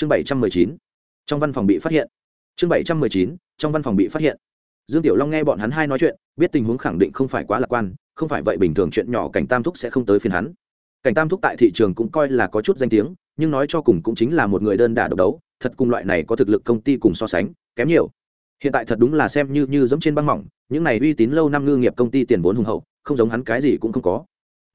chương bảy trăm mười chín, trong văn phòng bị phát hiện. Chương bảy trăm mười chín, trong văn phòng bị phát hiện. Dương tiểu long nghe bọn hắn hai nói chuyện, biết tình huống khẳng định không phải quá lạc quan, không phải vậy bình thường chuyện nhỏ cảnh tam thúc sẽ không tới phiền hắn. Cảnh tam thúc tại thị trường cũng coi là có chút danh tiếng, nhưng nói cho cùng cũng chính là một người đơn đả độc đấu, thật cùng loại này có thực lực công ty cùng so sánh, kém nhiều. Hiện tại thật đúng là xem như như giống trên băng mỏng, những này uy tín lâu năm ngư nghiệp công ty tiền vốn hùng hậu, không giống hắn cái gì cũng không có.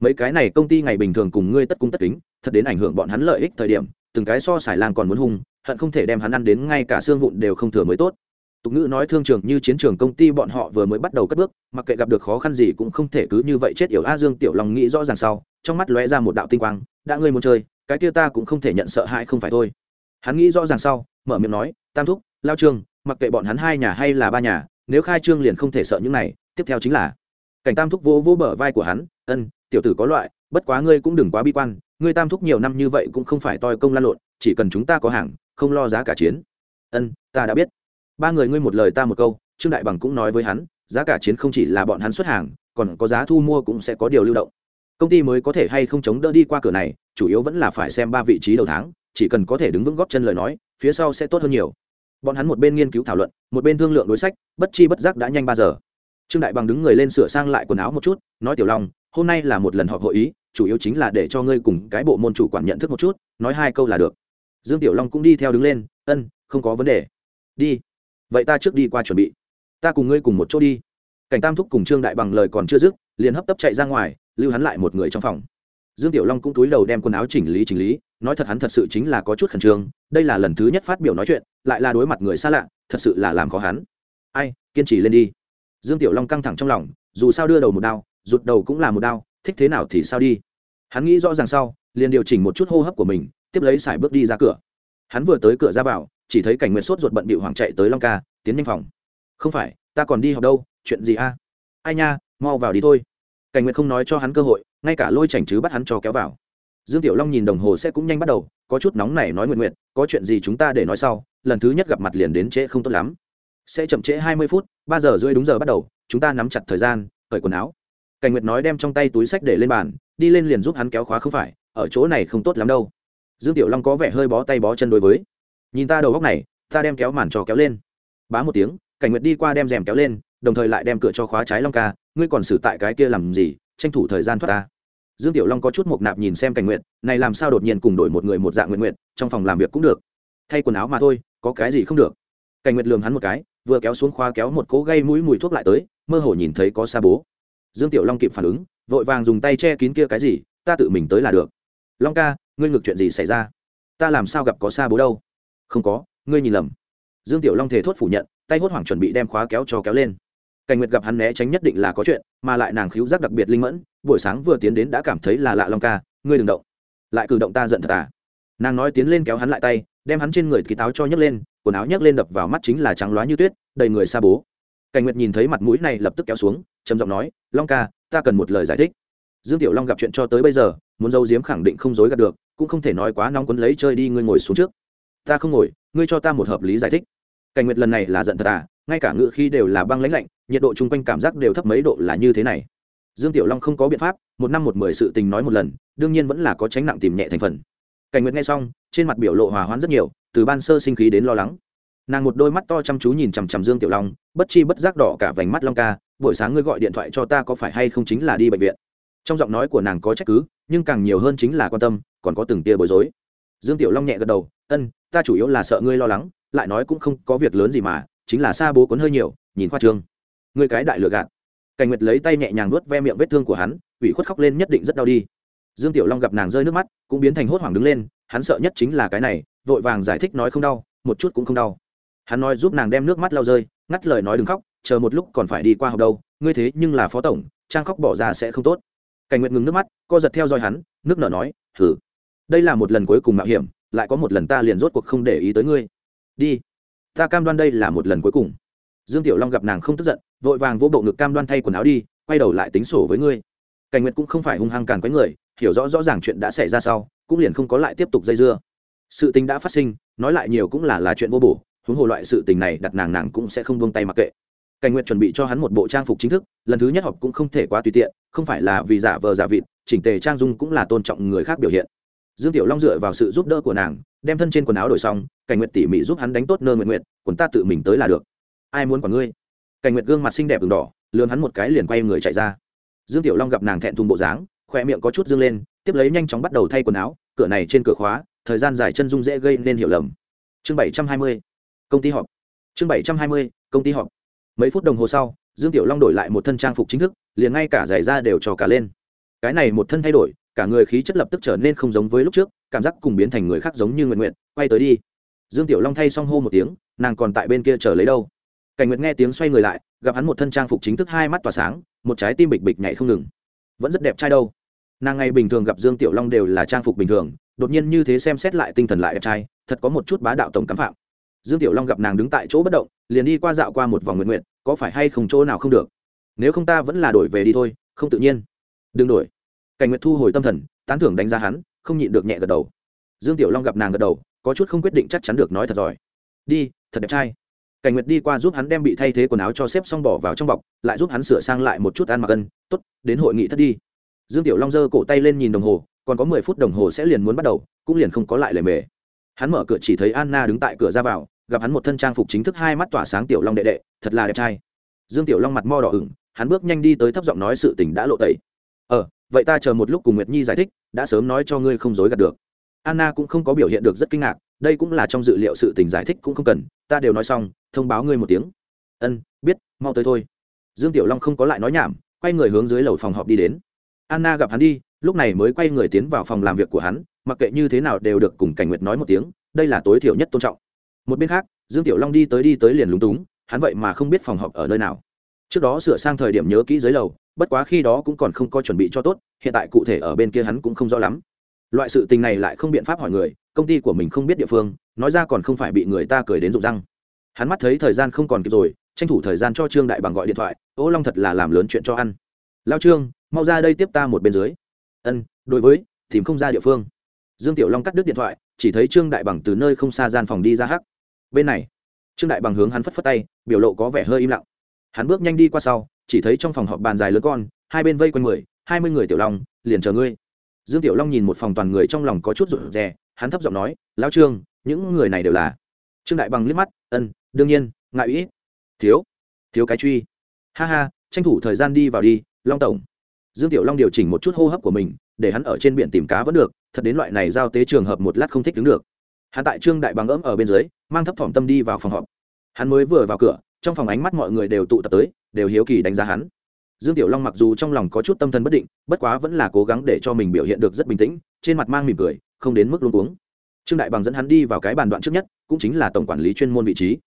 Mấy cái này công ty ngày bình thường cùng ngươi tất cung tất kính, thật đến ảnh hưởng bọn hắn lợi ích thời điểm từng cái so xài lang còn muốn hung, hận không thể đem hắn ăn đến ngay cả xương vụn đều không thừa mới tốt. Tục ngữ nói thương trường như chiến trường công ty bọn họ vừa mới bắt đầu cất bước, mặc kệ gặp được khó khăn gì cũng không thể cứ như vậy chết yểu a dương tiểu long nghĩ rõ ràng sau, trong mắt lóe ra một đạo tinh quang, đã ngươi muốn chơi, cái kia ta cũng không thể nhận sợ hãi không phải thôi. Hắn nghĩ rõ ràng sau, mở miệng nói, tam thúc, lao trương, mặc kệ bọn hắn hai nhà hay là ba nhà, nếu khai trương liền không thể sợ những này, tiếp theo chính là cảnh tam thúc vô vô bờ vai của hắn, ân, tiểu tử có loại, bất quá ngươi cũng đừng quá bi quan ngươi tam thúc nhiều năm như vậy cũng không phải toi công lan lộn, chỉ cần chúng ta có hàng, không lo giá cả chiến. Ân, ta đã biết. Ba người ngươi một lời ta một câu, trương đại bằng cũng nói với hắn, giá cả chiến không chỉ là bọn hắn xuất hàng, còn có giá thu mua cũng sẽ có điều lưu động. Công ty mới có thể hay không chống đỡ đi qua cửa này, chủ yếu vẫn là phải xem ba vị trí đầu tháng, chỉ cần có thể đứng vững góp chân lời nói, phía sau sẽ tốt hơn nhiều. Bọn hắn một bên nghiên cứu thảo luận, một bên thương lượng đối sách, bất chi bất giác đã nhanh ba giờ. Trương đại bằng đứng người lên sửa sang lại quần áo một chút, nói tiểu long, hôm nay là một lần họp hội ý chủ yếu chính là để cho ngươi cùng cái bộ môn chủ quản nhận thức một chút, nói hai câu là được. Dương tiểu long cũng đi theo đứng lên, ân, không có vấn đề. Đi. Vậy ta trước đi qua chuẩn bị. Ta cùng ngươi cùng một chỗ đi. Cảnh tam thúc cùng trương đại bằng lời còn chưa dứt, liền hấp tấp chạy ra ngoài, lưu hắn lại một người trong phòng. Dương tiểu long cũng túi đầu đem quần áo chỉnh lý chỉnh lý, nói thật hắn thật sự chính là có chút khẩn trương, đây là lần thứ nhất phát biểu nói chuyện, lại là đối mặt người xa lạ, thật sự là làm khó hắn. Ai, kiên trì lên đi. Dương tiểu long căng thẳng trong lòng, dù sao đưa đầu một đao, rụt đầu cũng là một đao thích thế nào thì sao đi. Hắn nghĩ rõ ràng sau, liền điều chỉnh một chút hô hấp của mình, tiếp lấy sải bước đi ra cửa. Hắn vừa tới cửa ra vào, chỉ thấy cảnh nguyện sốt ruột bận bị hoàng chạy tới long ca, tiến nhanh phòng. Không phải, ta còn đi học đâu, chuyện gì a? Ai nha, mau vào đi thôi. Cảnh nguyện không nói cho hắn cơ hội, ngay cả lôi chảnh chứ bắt hắn cho kéo vào. Dương tiểu long nhìn đồng hồ sẽ cũng nhanh bắt đầu, có chút nóng này nói nguyện nguyện có chuyện gì chúng ta để nói sau, lần thứ nhất gặp mặt liền đến trễ không tốt lắm. Sẽ chậm trễ hai mươi phút, ba giờ rưỡi đúng giờ bắt đầu, chúng ta nắm chặt thời gian, cởi quần áo cảnh nguyệt nói đem trong tay túi sách để lên bàn, đi lên liền giúp hắn kéo khóa không phải, ở chỗ này không tốt lắm đâu. Dương tiểu long có vẻ hơi bó tay bó chân đối với, nhìn ta đầu góc này, ta đem kéo màn trò kéo lên. Bá một tiếng, cảnh nguyệt đi qua đem rèm kéo lên, đồng thời lại đem cửa cho khóa trái long ca, ngươi còn xử tại cái kia làm gì, tranh thủ thời gian thoát ta. Dương tiểu long có chút mộc nạp nhìn xem cảnh nguyện này làm sao đột nhiên cùng đổi một người một dạng nguyện nguyện trong phòng làm việc cũng được. Thay quần áo mà thôi, có cái gì không được. Cảnh nguyệt lường hắn một cái, vừa kéo xuống khóa kéo một cỗ gây mũi mùi thuốc lại tới, mơ hồ nhìn thấy có xa bố dương tiểu long kịp phản ứng, vội vàng dùng tay che kín kia cái gì, ta tự mình tới là được. Long ca, ngươi ngược chuyện gì xảy ra? Ta làm sao gặp có xa bố đâu? Không có, ngươi nhìn lầm. Dương tiểu long thề thốt phủ nhận, tay hốt hoảng chuẩn bị đem khóa kéo cho kéo lên. Cảnh nguyệt gặp hắn né tránh nhất định là có chuyện, mà lại nàng khíu giác đặc biệt linh mẫn, buổi sáng vừa tiến đến đã cảm thấy là lạ long ca, ngươi đừng động. Lại cử động ta giận thật à? Nàng nói tiến lên kéo hắn lại tay, đem hắn trên người kỳ táo cho nhấc lên, quần áo nhấc lên đập vào mắt chính là trắng loá như tuyết, đầy người xa bố. Cảnh nguyệt nhìn thấy mặt mũi này lập tức kéo xuống trầm giọng nói, long ca, ta cần một lời giải thích. Dương tiểu long gặp chuyện cho tới bây giờ, muốn giấu diếm khẳng định không dối gạt được, cũng không thể nói quá nóng quấn lấy chơi đi ngươi ngồi xuống trước. Ta không ngồi, ngươi cho ta một hợp lý giải thích. Cảnh nguyệt lần này là giận thật à ngay cả ngựa khi đều là băng lãnh lạnh, nhiệt độ chung quanh cảm giác đều thấp mấy độ là như thế này. Dương tiểu long không có biện pháp, một năm một mười sự tình nói một lần, đương nhiên vẫn là có tránh nặng tìm nhẹ thành phần. Cảnh nguyệt nghe xong, trên mặt biểu lộ hòa hoãn rất nhiều, từ ban sơ sinh khí đến lo lắng nàng một đôi mắt to chăm chú nhìn chằm chằm dương tiểu long, bất chi bất giác đỏ cả vành mắt long ca, buổi sáng ngươi gọi điện thoại cho ta có phải hay không chính là đi bệnh viện? Trong giọng nói của nàng có trách cứ, nhưng càng nhiều hơn chính là quan tâm, còn có từng tia bối rối. Dương tiểu long nhẹ gật đầu, ân, ta chủ yếu là sợ ngươi lo lắng, lại nói cũng không có việc lớn gì mà, chính là xa bố cuốn hơi nhiều, nhìn khoa trương. Ngươi cái đại lựa gạt. Cảnh nguyệt lấy tay nhẹ nhàng nuốt ve miệng vết thương của hắn, ủy khuất khóc lên nhất định rất đau đi. Dương tiểu long gặp nàng rơi nước mắt, cũng biến thành hốt hoảng đứng lên, hắn sợ nhất chính là cái này, vội vàng giải thích nói không đau, một chút cũng không đau hắn nói giúp nàng đem nước mắt lau rơi, ngắt lời nói đừng khóc, chờ một lúc còn phải đi qua học đâu, ngươi thế nhưng là phó tổng, trang khóc bỏ ra sẽ không tốt. Cảnh nguyện ngừng nước mắt, co giật theo dõi hắn, nước nở nói thử đây là một lần cuối cùng mạo hiểm, lại có một lần ta liền rốt cuộc không để ý tới ngươi. Đi, ta cam đoan đây là một lần cuối cùng. Dương tiểu long gặp nàng không tức giận, vội vàng vỗ bộ ngực cam đoan thay quần áo đi, quay đầu lại tính sổ với ngươi. Cảnh nguyệt cũng không phải hung hăng càn quấy người, hiểu rõ rõ ràng chuyện đã xảy ra sau, cũng liền không có lại tiếp tục dây dưa. Sự tình đã phát sinh, nói lại nhiều cũng là là chuyện vô bổ huống hồ loại sự tình này đặt nàng nàng cũng sẽ không buông tay mặc kệ. Cảnh nguyệt chuẩn bị cho hắn một bộ trang phục chính thức, lần thứ nhất họp cũng không thể quá tùy tiện, không phải là vì giả vờ giả vịt, chỉnh tề trang dung cũng là tôn trọng người khác biểu hiện. Dương tiểu long dựa vào sự giúp đỡ của nàng, đem thân trên quần áo đổi xong, cảnh nguyệt tỉ mỉ giúp hắn đánh tốt nơ nguyện nguyện quần ta tự mình tới là được. Ai muốn quả ngươi? Cảnh nguyệt gương mặt xinh đẹp v đỏ, lườn hắn một cái liền quay người chạy ra. Dương tiểu long gặp nàng thẹn thùng bộ dáng khoe miệng có chút dương lên, tiếp lấy nhanh chóng bắt đầu thay quần áo, cửa này trên cửa khóa, thời gian dài chân dung dễ gây nên hiểu lầm. Chương bảy trăm hai mươi công ty họp. Chương bảy trăm hai mươi, công ty họp. Mấy phút đồng hồ sau, dương tiểu long đổi lại một thân trang phục chính thức, liền ngay cả giày da đều trò cả lên. Cái này một thân thay đổi, cả người khí chất lập tức trở nên không giống với lúc trước, cảm giác cùng biến thành người khác giống như nguyện nguyện quay tới đi. Dương tiểu long thay xong hô một tiếng, nàng còn tại bên kia chờ lấy đâu. Cảnh nguyệt nghe tiếng xoay người lại, gặp hắn một thân trang phục chính thức hai mắt tỏa sáng, một trái tim bịch bịch nhảy không ngừng. Vẫn rất đẹp trai đâu. Nàng ngày bình thường gặp dương tiểu long đều là trang phục bình thường, đột nhiên như thế xem xét lại tinh thần lại đẹp trai, thật có một chút bá đạo tổng cắm phạm dương tiểu long gặp nàng đứng tại chỗ bất động, liền đi qua dạo qua một vòng nguyện nguyện có phải hay không chỗ nào không được? Nếu không ta vẫn là đổi về đi thôi, không tự nhiên. Đừng đổi. Cảnh nguyệt thu hồi tâm thần, tán thưởng đánh giá hắn, không nhịn được nhẹ gật đầu. Dương tiểu long gặp nàng gật đầu, có chút không quyết định chắc chắn được nói thật giỏi đi, thật đẹp trai. Cảnh nguyệt đi qua giúp hắn đem bị thay thế quần áo cho xếp xong bỏ vào trong bọc, lại giúp hắn sửa sang lại một chút ăn mặc ân t ố t đến hội nghị thất đi. Dương tiểu long giơ cổ tay lên nhìn đồng hồ, còn có mười phút đồng hồ sẽ liền muốn bắt đầu, cũng liền không có lại lề mề hắn mở cửa chỉ thấy anna đứng tại cửa ra vào, gặp hắn một thân trang phục chính thức hai mắt tỏa sáng tiểu long đệ đệ, thật là đẹp trai. Dương tiểu long mặt mo đỏ ửng, hắn bước nhanh đi tới thấp giọng nói sự tình đã lộ tẩy. Ờ vậy ta chờ một lúc cùng nguyệt nhi giải thích, đã sớm nói cho ngươi không dối gạt được. Anna cũng không có biểu hiện được rất kinh ngạc, đây cũng là trong dự liệu sự tình giải thích cũng không cần, ta đều nói xong, thông báo ngươi một tiếng. Ân, biết, mau tới thôi. Dương tiểu long không có lại nói nhảm, quay người hướng dưới lầu phòng họp đi đến. Anna gặp hắn đi, lúc này mới quay người tiến vào phòng làm việc của hắn mặc kệ như thế nào đều được cùng cảnh nguyệt nói một tiếng, đây là tối thiểu nhất tôn trọng. Một bên khác, dương tiểu long đi tới đi tới liền lúng túng, hắn vậy mà không biết phòng họp ở nơi nào. Trước đó sửa sang thời điểm nhớ kỹ dưới lầu, bất quá khi đó cũng còn không có chuẩn bị cho tốt, hiện tại cụ thể ở bên kia hắn cũng không rõ lắm. Loại sự tình này lại không biện pháp hỏi người, công ty của mình không biết địa phương, nói ra còn không phải bị người ta cười đến rụng răng. Hắn mắt thấy thời gian không còn kịp rồi, tranh thủ thời gian cho trương đại bằng gọi điện thoại, ô long thật là làm lớn chuyện cho ăn. Lao trương, mau ra đây tiếp ta một bên dưới. Ân, đối với, tìm không ra địa phương dương tiểu long cắt đứt điện thoại, chỉ thấy trương đại bằng từ nơi không xa gian phòng đi ra hắc. Bên này, trương đại bằng hướng hắn phất phất tay, biểu lộ có vẻ hơi im lặng. Hắn bước nhanh đi qua sau, chỉ thấy trong phòng họp bàn dài lớn con, hai bên vây quanh mười, hai mươi người tiểu long, liền chờ ngươi. Dương tiểu long nhìn một phòng toàn người trong lòng có chút rụt rè, hắn thấp giọng nói, lão trương, những người này đều là? Trương đại bằng liếc mắt, ân, đương nhiên, ngại ý thiếu thiếu cái truy. Ha ha, tranh thủ thời gian đi vào đi, long tổng. Dương tiểu long điều chỉnh một chút hô hấp của mình để hắn ở trên biển tìm cá vẫn được, thật đến loại này giao tế trường hợp một lát không thích đứng được. Hắn tại trương đại bằng ấm ở bên dưới, mang thấp thỏm tâm đi vào phòng họp. Hắn mới vừa vào cửa, trong phòng ánh mắt mọi người đều tụ tập tới, đều hiếu kỳ đánh giá hắn. Dương tiểu long mặc dù trong lòng có chút tâm thần bất định, bất quá vẫn là cố gắng để cho mình biểu hiện được rất bình tĩnh, trên mặt mang mỉm cười, không đến mức luôn uống trương đại bằng dẫn hắn đi vào cái bàn đoạn trước nhất, cũng chính là tổng quản lý chuyên môn vị trí.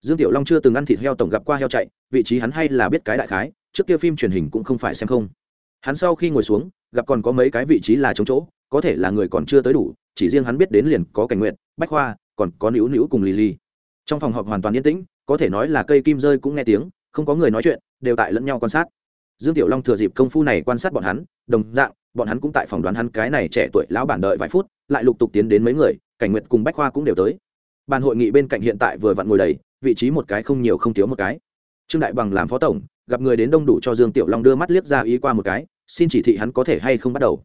Dương tiểu long chưa từng ăn thịt heo tổng gặp qua heo chạy, vị trí hắn hay là biết cái đại khái, trước kia phim truyền hình cũng không phải xem không hắn sau khi ngồi xuống, gặp còn có mấy cái vị trí là trống chỗ, có thể là người còn chưa tới đủ, chỉ riêng hắn biết đến liền có cảnh nguyện bách khoa, còn có nữu nữu cùng lì lì trong phòng họp hoàn toàn yên tĩnh, có thể nói là cây kim rơi cũng nghe tiếng, không có người nói chuyện, đều tại lẫn nhau quan sát. Dương tiểu long thừa dịp công phu này quan sát bọn hắn, đồng dạng, bọn hắn cũng tại phòng đoán hắn cái này trẻ tuổi lão bản đợi vài phút, lại lục tục tiến đến mấy người, cảnh nguyện cùng bách khoa cũng đều tới. Bàn hội nghị bên cạnh hiện tại vừa vặn ngồi đầy, vị trí một cái không nhiều không thiếu một cái. Trương đại bằng làm phó tổng, gặp người đến đông đủ cho dương tiểu long đưa mắt liếc ra ý qua một cái xin chỉ thị hắn có thể hay không bắt đầu.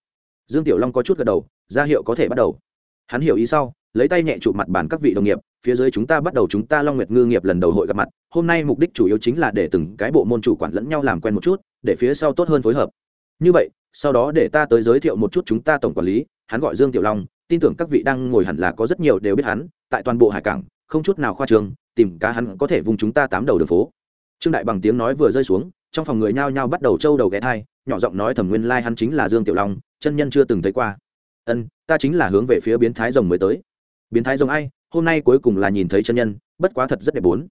Dương tiểu long có chút gật đầu, ra hiệu có thể bắt đầu. Hắn hiểu ý sau, lấy tay nhẹ chụp mặt bàn các vị đồng nghiệp, phía dưới chúng ta bắt đầu chúng ta long nguyệt ngư nghiệp lần đầu hội gặp mặt, hôm nay mục đích chủ yếu chính là để từng cái bộ môn chủ quản lẫn nhau làm quen một chút, để phía sau tốt hơn phối hợp. Như vậy, sau đó để ta tới giới thiệu một chút chúng ta tổng quản lý, hắn gọi dương tiểu long, tin tưởng các vị đang ngồi hẳn là có rất nhiều đều biết hắn, tại toàn bộ hải cảng, không chút nào khoa trương, tìm cá hắn có thể vùng chúng ta tám đầu đường phố. Trương đại bằng tiếng nói vừa rơi xuống, trong phòng người nhao nhao bắt đầu trâu đầu ghé thai nhỏ giọng nói thẩm nguyên lai hắn chính là dương tiểu long chân nhân chưa từng thấy qua ân ta chính là hướng về phía biến thái rồng mới tới biến thái rồng ai hôm nay cuối cùng là nhìn thấy chân nhân bất quá thật rất đẹp bốn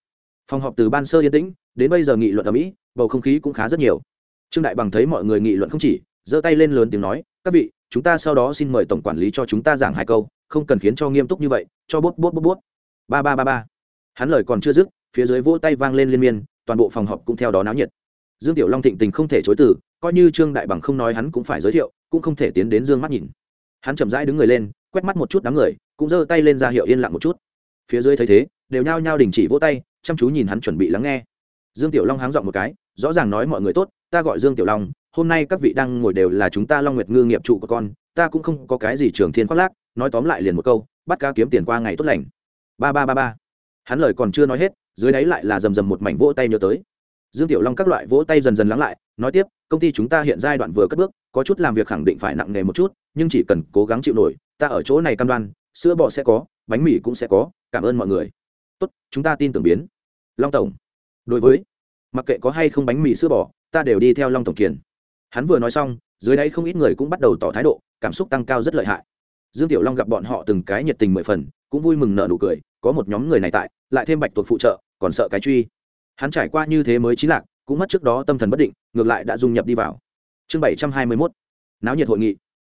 phòng họp từ ban sơ yên tĩnh đến bây giờ nghị luận ở mỹ bầu không khí cũng khá rất nhiều trương đại bằng thấy mọi người nghị luận không chỉ giơ tay lên lớn tiếng nói các vị chúng ta sau đó xin mời tổng quản lý cho chúng ta giảng hai câu không cần khiến cho nghiêm túc như vậy cho bút bút bút bút ba ba ba ba hắn lời còn chưa dứt phía dưới vỗ tay vang lên liên miên toàn bộ phòng họp cũng theo đó náo nhiệt dương tiểu long thịnh tình không thể chối từ coi như trương đại bằng không nói hắn cũng phải giới thiệu, cũng không thể tiến đến dương mắt nhìn. Hắn chậm rãi đứng người lên, quét mắt một chút đám người, cũng giơ tay lên ra hiệu yên lặng một chút. Phía dưới thấy thế, đều nhao nhao đình chỉ vỗ tay, chăm chú nhìn hắn chuẩn bị lắng nghe. Dương tiểu long háng dọn một cái, rõ ràng nói mọi người tốt, ta gọi dương tiểu long, hôm nay các vị đang ngồi đều là chúng ta long nguyệt ngư nghiệp trụ của con, ta cũng không có cái gì trường thiên khoác lác, nói tóm lại liền một câu, bắt cá kiếm tiền qua ngày tốt lành. Ba ba ba ba. Hắn lời còn chưa nói hết, dưới đáy lại là rầm rầm một mảnh vỗ tay nhớ tới. Dương tiểu long các loại vỗ tay dần dần lắng lại, nói tiếp công ty chúng ta hiện giai đoạn vừa cất bước, có chút làm việc khẳng định phải nặng nề một chút, nhưng chỉ cần cố gắng chịu nổi, ta ở chỗ này cam đoan, sữa bò sẽ có, bánh mì cũng sẽ có, cảm ơn mọi người. Tốt, chúng ta tin tưởng biến. Long tổng. Đối với, mặc kệ có hay không bánh mì sữa bò, ta đều đi theo long tổng kiền. Hắn vừa nói xong, dưới đáy không ít người cũng bắt đầu tỏ thái độ, cảm xúc tăng cao rất lợi hại. Dương tiểu long gặp bọn họ từng cái nhiệt tình mười phần, cũng vui mừng nợ nụ cười, có một nhóm người này tại, lại thêm bạch tuộc phụ trợ, còn sợ cái truy. Hắn trải qua như thế mới trí lạc cũng mất trước đó tâm thần bất định, ngược lại đã dung nhập đi vào. Chương bảy trăm hai mươi mốt, náo nhiệt hội nghị.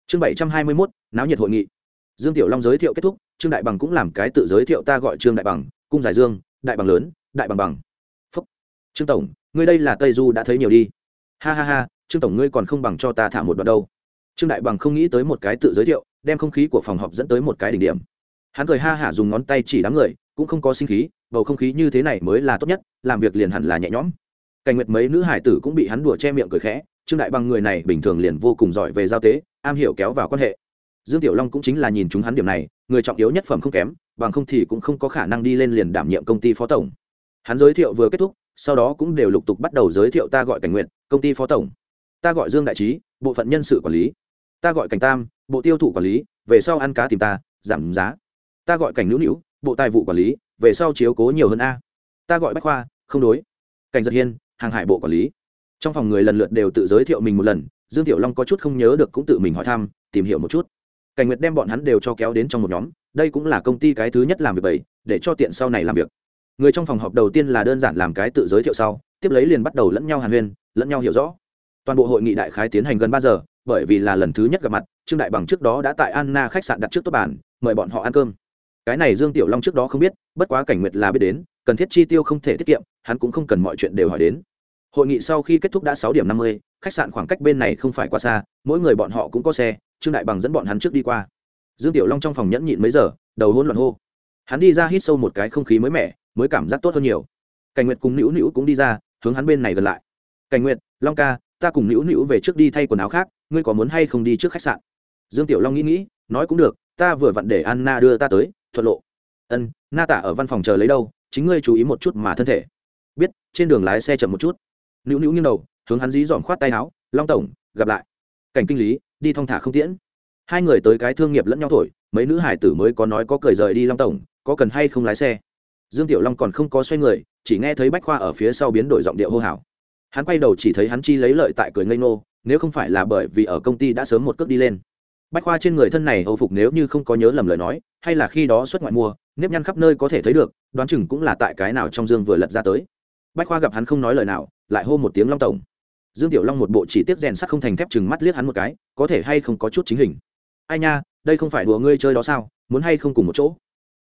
Chương bảy trăm hai mươi mốt, náo nhiệt hội nghị. Dương tiểu long giới thiệu kết thúc, trương đại bằng cũng làm cái tự giới thiệu ta gọi trương đại bằng, cung giải dương, đại bằng lớn, đại bằng bằng. Phúc. Trương tổng, ngươi đây là tây du đã thấy nhiều đi. Ha ha ha, trương tổng ngươi còn không bằng cho ta thả một đoạn đâu. Trương đại bằng không nghĩ tới một cái tự giới thiệu, đem không khí của phòng họp dẫn tới một cái đỉnh điểm. Hắn cười ha hả dùng ngón tay chỉ đám người, cũng không có sinh khí, bầu không khí như thế này mới là tốt nhất, làm việc liền hẳn là nhẹ nhõm cảnh nguyệt mấy nữ hải tử cũng bị hắn đùa che miệng cười khẽ trương đại bằng người này bình thường liền vô cùng giỏi về giao tế am hiểu kéo vào quan hệ. Dương tiểu long cũng chính là nhìn chúng hắn điểm này người trọng yếu nhất phẩm không kém bằng không thì cũng không có khả năng đi lên liền đảm nhiệm công ty phó tổng. Hắn giới thiệu vừa kết thúc sau đó cũng đều lục tục bắt đầu giới thiệu ta gọi cảnh nguyện công ty phó tổng. Ta gọi dương đại trí bộ phận nhân sự quản lý. Ta gọi cảnh tam bộ tiêu thụ quản lý về sau ăn cá tìm ta giảm giá. Ta gọi cảnh Nữu Nữu, bộ tài vụ quản lý về sau chiếu cố nhiều hơn a. Ta gọi bách khoa không đối. Cảnh giật hiên hàng hải bộ quản lý. Trong phòng người lần lượt đều tự giới thiệu mình một lần, dương tiểu long có chút không nhớ được cũng tự mình hỏi thăm, tìm hiểu một chút. Cảnh nguyệt đem bọn hắn đều cho kéo đến trong một nhóm, đây cũng là công ty cái thứ nhất làm việc bảy, để cho tiện sau này làm việc. Người trong phòng họp đầu tiên là đơn giản làm cái tự giới thiệu sau, tiếp lấy liền bắt đầu lẫn nhau hàn huyên, lẫn nhau hiểu rõ. Toàn bộ hội nghị đại khái tiến hành gần ba giờ, bởi vì là lần thứ nhất gặp mặt, trương đại bằng trước đó đã tại anna khách sạn đặt trước tốt bàn, mời bọn họ ăn cơm. Cái này dương tiểu long trước đó không biết, bất quá cảnh nguyệt là biết đến, cần thiết chi tiêu không thể tiết kiệm, hắn cũng không cần mọi chuyện đều hỏi đến hội nghị sau khi kết thúc đã sáu điểm năm mươi, khách sạn khoảng cách bên này không phải quá xa, mỗi người bọn họ cũng có xe, trương đại bằng dẫn bọn hắn trước đi qua. Dương tiểu long trong phòng nhẫn nhịn mấy giờ, đầu hôn loạn hô. Hắn đi ra hít sâu một cái không khí mới mẻ, mới cảm giác tốt hơn nhiều. Cảnh nguyệt cùng nữu nữu cũng đi ra, hướng hắn bên này gần lại. Cảnh nguyệt, long ca, ta cùng nữu nữu về trước đi thay quần áo khác, ngươi có muốn hay không đi trước khách sạn? Dương tiểu long nghĩ nghĩ, nói cũng được, ta vừa vặn để anna đưa ta tới, thuận lộ. Ân, na tả ở văn phòng chờ lấy đâu, chính ngươi chú ý một chút mà thân thể. Biết, trên đường lái xe chậm một chút nữu nữu nghiêng đầu, hướng hắn dí dỏm khoát tay áo, long tổng, gặp lại. Cảnh kinh lý, đi thong thả không tiễn. Hai người tới cái thương nghiệp lẫn nhau thổi, mấy nữ hải tử mới có nói có cười rời đi long tổng, có cần hay không lái xe. Dương tiểu long còn không có xoay người, chỉ nghe thấy bách khoa ở phía sau biến đổi giọng điệu hô hào. Hắn quay đầu chỉ thấy hắn chi lấy lợi tại cười ngây ngô, nếu không phải là bởi vì ở công ty đã sớm một cước đi lên. Bách khoa trên người thân này hầu phục nếu như không có nhớ lầm lời nói, hay là khi đó xuất ngoại mua, nếp nhăn khắp nơi có thể thấy được, đoán chừng cũng là tại cái nào trong dương vừa lật ra tới bách khoa gặp hắn không nói lời nào, lại hô một tiếng long tổng. Dương tiểu long một bộ chỉ tiếp rèn sắt không thành thép chừng mắt liếc hắn một cái, có thể hay không có chút chính hình. Ai nha, đây không phải đùa ngươi chơi đó sao, muốn hay không cùng một chỗ?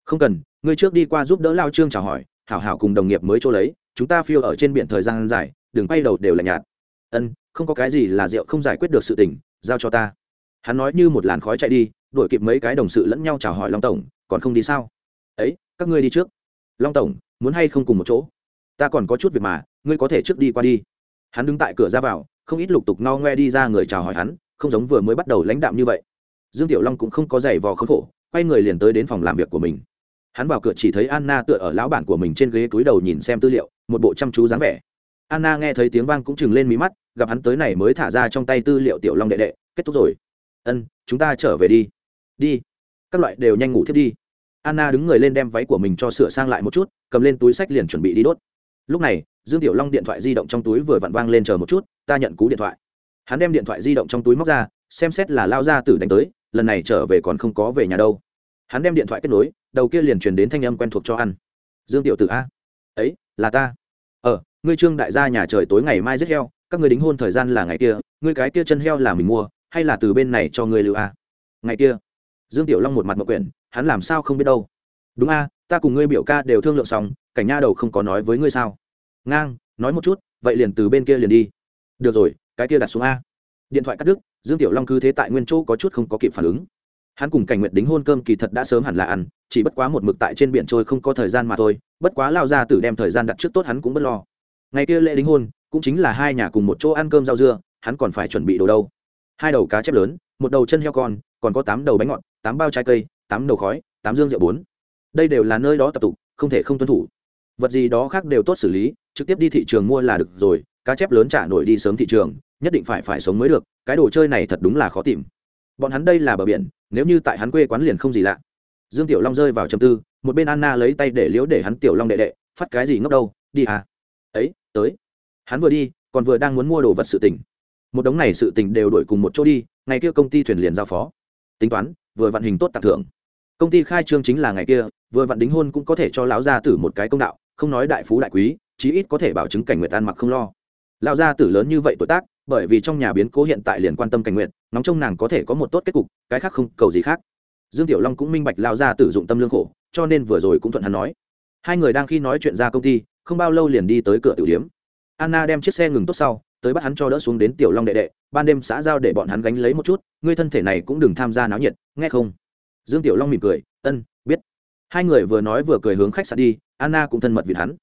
Không cần, ngươi trước đi qua giúp đỡ lao trương chào hỏi, hảo hảo cùng đồng nghiệp mới chỗ lấy, chúng ta phiêu ở trên biển thời gian dài, đừng bay đầu đều là nhạt. Ân, không có cái gì là rượu không giải quyết được sự tình, giao cho ta. Hắn nói như một làn khói chạy đi, đuổi kịp mấy cái đồng sự lẫn nhau chào hỏi long tổng, còn không đi sao? Ấy, các ngươi đi trước. Long tổng, muốn hay không cùng một chỗ? Ta còn có chút việc mà, ngươi có thể trước đi qua đi. Hắn đứng tại cửa ra vào, không ít lục tục no ngoe đi ra người chào hỏi hắn, không giống vừa mới bắt đầu lãnh đạm như vậy. Dương tiểu long cũng không có giày vò khốn khổ, quay người liền tới đến phòng làm việc của mình. Hắn vào cửa chỉ thấy anna tựa ở lão bản của mình trên ghế túi đầu nhìn xem tư liệu, một bộ chăm chú dáng vẻ. Anna nghe thấy tiếng vang cũng chừng lên mí mắt, gặp hắn tới này mới thả ra trong tay tư liệu tiểu long đệ đệ, kết thúc rồi. Ân, chúng ta trở về đi. Đi. Các loại đều nhanh ngủ thiết đi. Anna đứng người lên đem váy của mình cho sửa sang lại một chút, cầm lên túi sách liền chuẩn bị đi đốt lúc này, dương tiểu long điện thoại di động trong túi vừa vặn vang lên chờ một chút, ta nhận cú điện thoại. Hắn đem điện thoại di động trong túi móc ra, xem xét là lao ra tử đánh tới, lần này trở về còn không có về nhà đâu. Hắn đem điện thoại kết nối, đầu kia liền truyền đến thanh âm quen thuộc cho ăn. Dương tiểu tử a. Ấy, là ta. Ờ ngươi trương đại gia nhà trời tối ngày mai giết heo, các ngươi đính hôn thời gian là ngày kia, ngươi cái kia chân heo là mình mua, hay là từ bên này cho ngươi lưu a? Ngày kia. Dương tiểu long một mặt mậu quyển, hắn làm sao không biết đâu? Đúng a, ta cùng ngươi biểu ca đều thương lượng xong, cảnh nha đầu không có nói với ngươi sao? Ngang, nói một chút, vậy liền từ bên kia liền đi. Được rồi, cái kia đặt xuống a. Điện thoại cắt đứt, dương tiểu long cứ thế tại nguyên chỗ có chút không có kịp phản ứng. Hắn cùng cảnh nguyện đính hôn cơm kỳ thật đã sớm hẳn là ăn, chỉ bất quá một mực tại trên biển trôi không có thời gian mà thôi, bất quá lao ra tử đem thời gian đặt trước tốt hắn cũng bất lo. Ngày kia lễ đính hôn, cũng chính là hai nhà cùng một chỗ ăn cơm rau dưa, hắn còn phải chuẩn bị đồ đâu. Hai đầu cá chép lớn, một đầu chân heo con, còn có tám đầu bánh ngọt, tám bao trái cây, tám đầu khói, tám dương rượu bốn đây đều là nơi đó tập tục, không thể không tuân thủ. Vật gì đó khác đều tốt xử lý, trực tiếp đi thị trường mua là được rồi, cá chép lớn trả nổi đi sớm thị trường, nhất định phải phải sống mới được, cái đồ chơi này thật đúng là khó tìm. Bọn hắn đây là bờ biển, nếu như tại hắn quê quán liền không gì lạ. Dương tiểu long rơi vào trầm tư, một bên anna lấy tay để liếu để hắn tiểu long đệ đệ, phát cái gì ngốc đâu, đi à. Ấy, tới. Hắn vừa đi, còn vừa đang muốn mua đồ vật sự tình. Một đống này sự tình đều đổi cùng một chỗ đi, ngày kia công ty thuyền liền giao phó. Tính toán, vừa vận hình tốt tặng thưởng công ty khai trương chính là ngày kia, vừa vặn đính hôn cũng có thể cho lão gia tử một cái công đạo, không nói đại phú đại quý, chí ít có thể bảo chứng cảnh nguyệt ăn mặc không lo. Lão gia tử lớn như vậy tuổi tác, bởi vì trong nhà biến cố hiện tại liền quan tâm cảnh nguyện nóng trong nàng có thể có một tốt kết cục, cái khác không cầu gì khác. Dương tiểu long cũng minh bạch Lão gia tử dụng tâm lương khổ, cho nên vừa rồi cũng thuận hắn nói. Hai người đang khi nói chuyện ra công ty, không bao lâu liền đi tới cửa tiểu điếm. Anna đem chiếc xe ngừng tốt sau, tới bắt hắn cho đỡ xuống đến tiểu long đệ đệ, ban đêm xã giao để bọn hắn gánh lấy một chút, ngươi thân thể này cũng đừng tham gia náo nhiệt, nghe không? Dương tiểu long mỉm cười, ân, biết. Hai người vừa nói vừa cười hướng khách sạn đi, anna cũng thân mật vì hắn.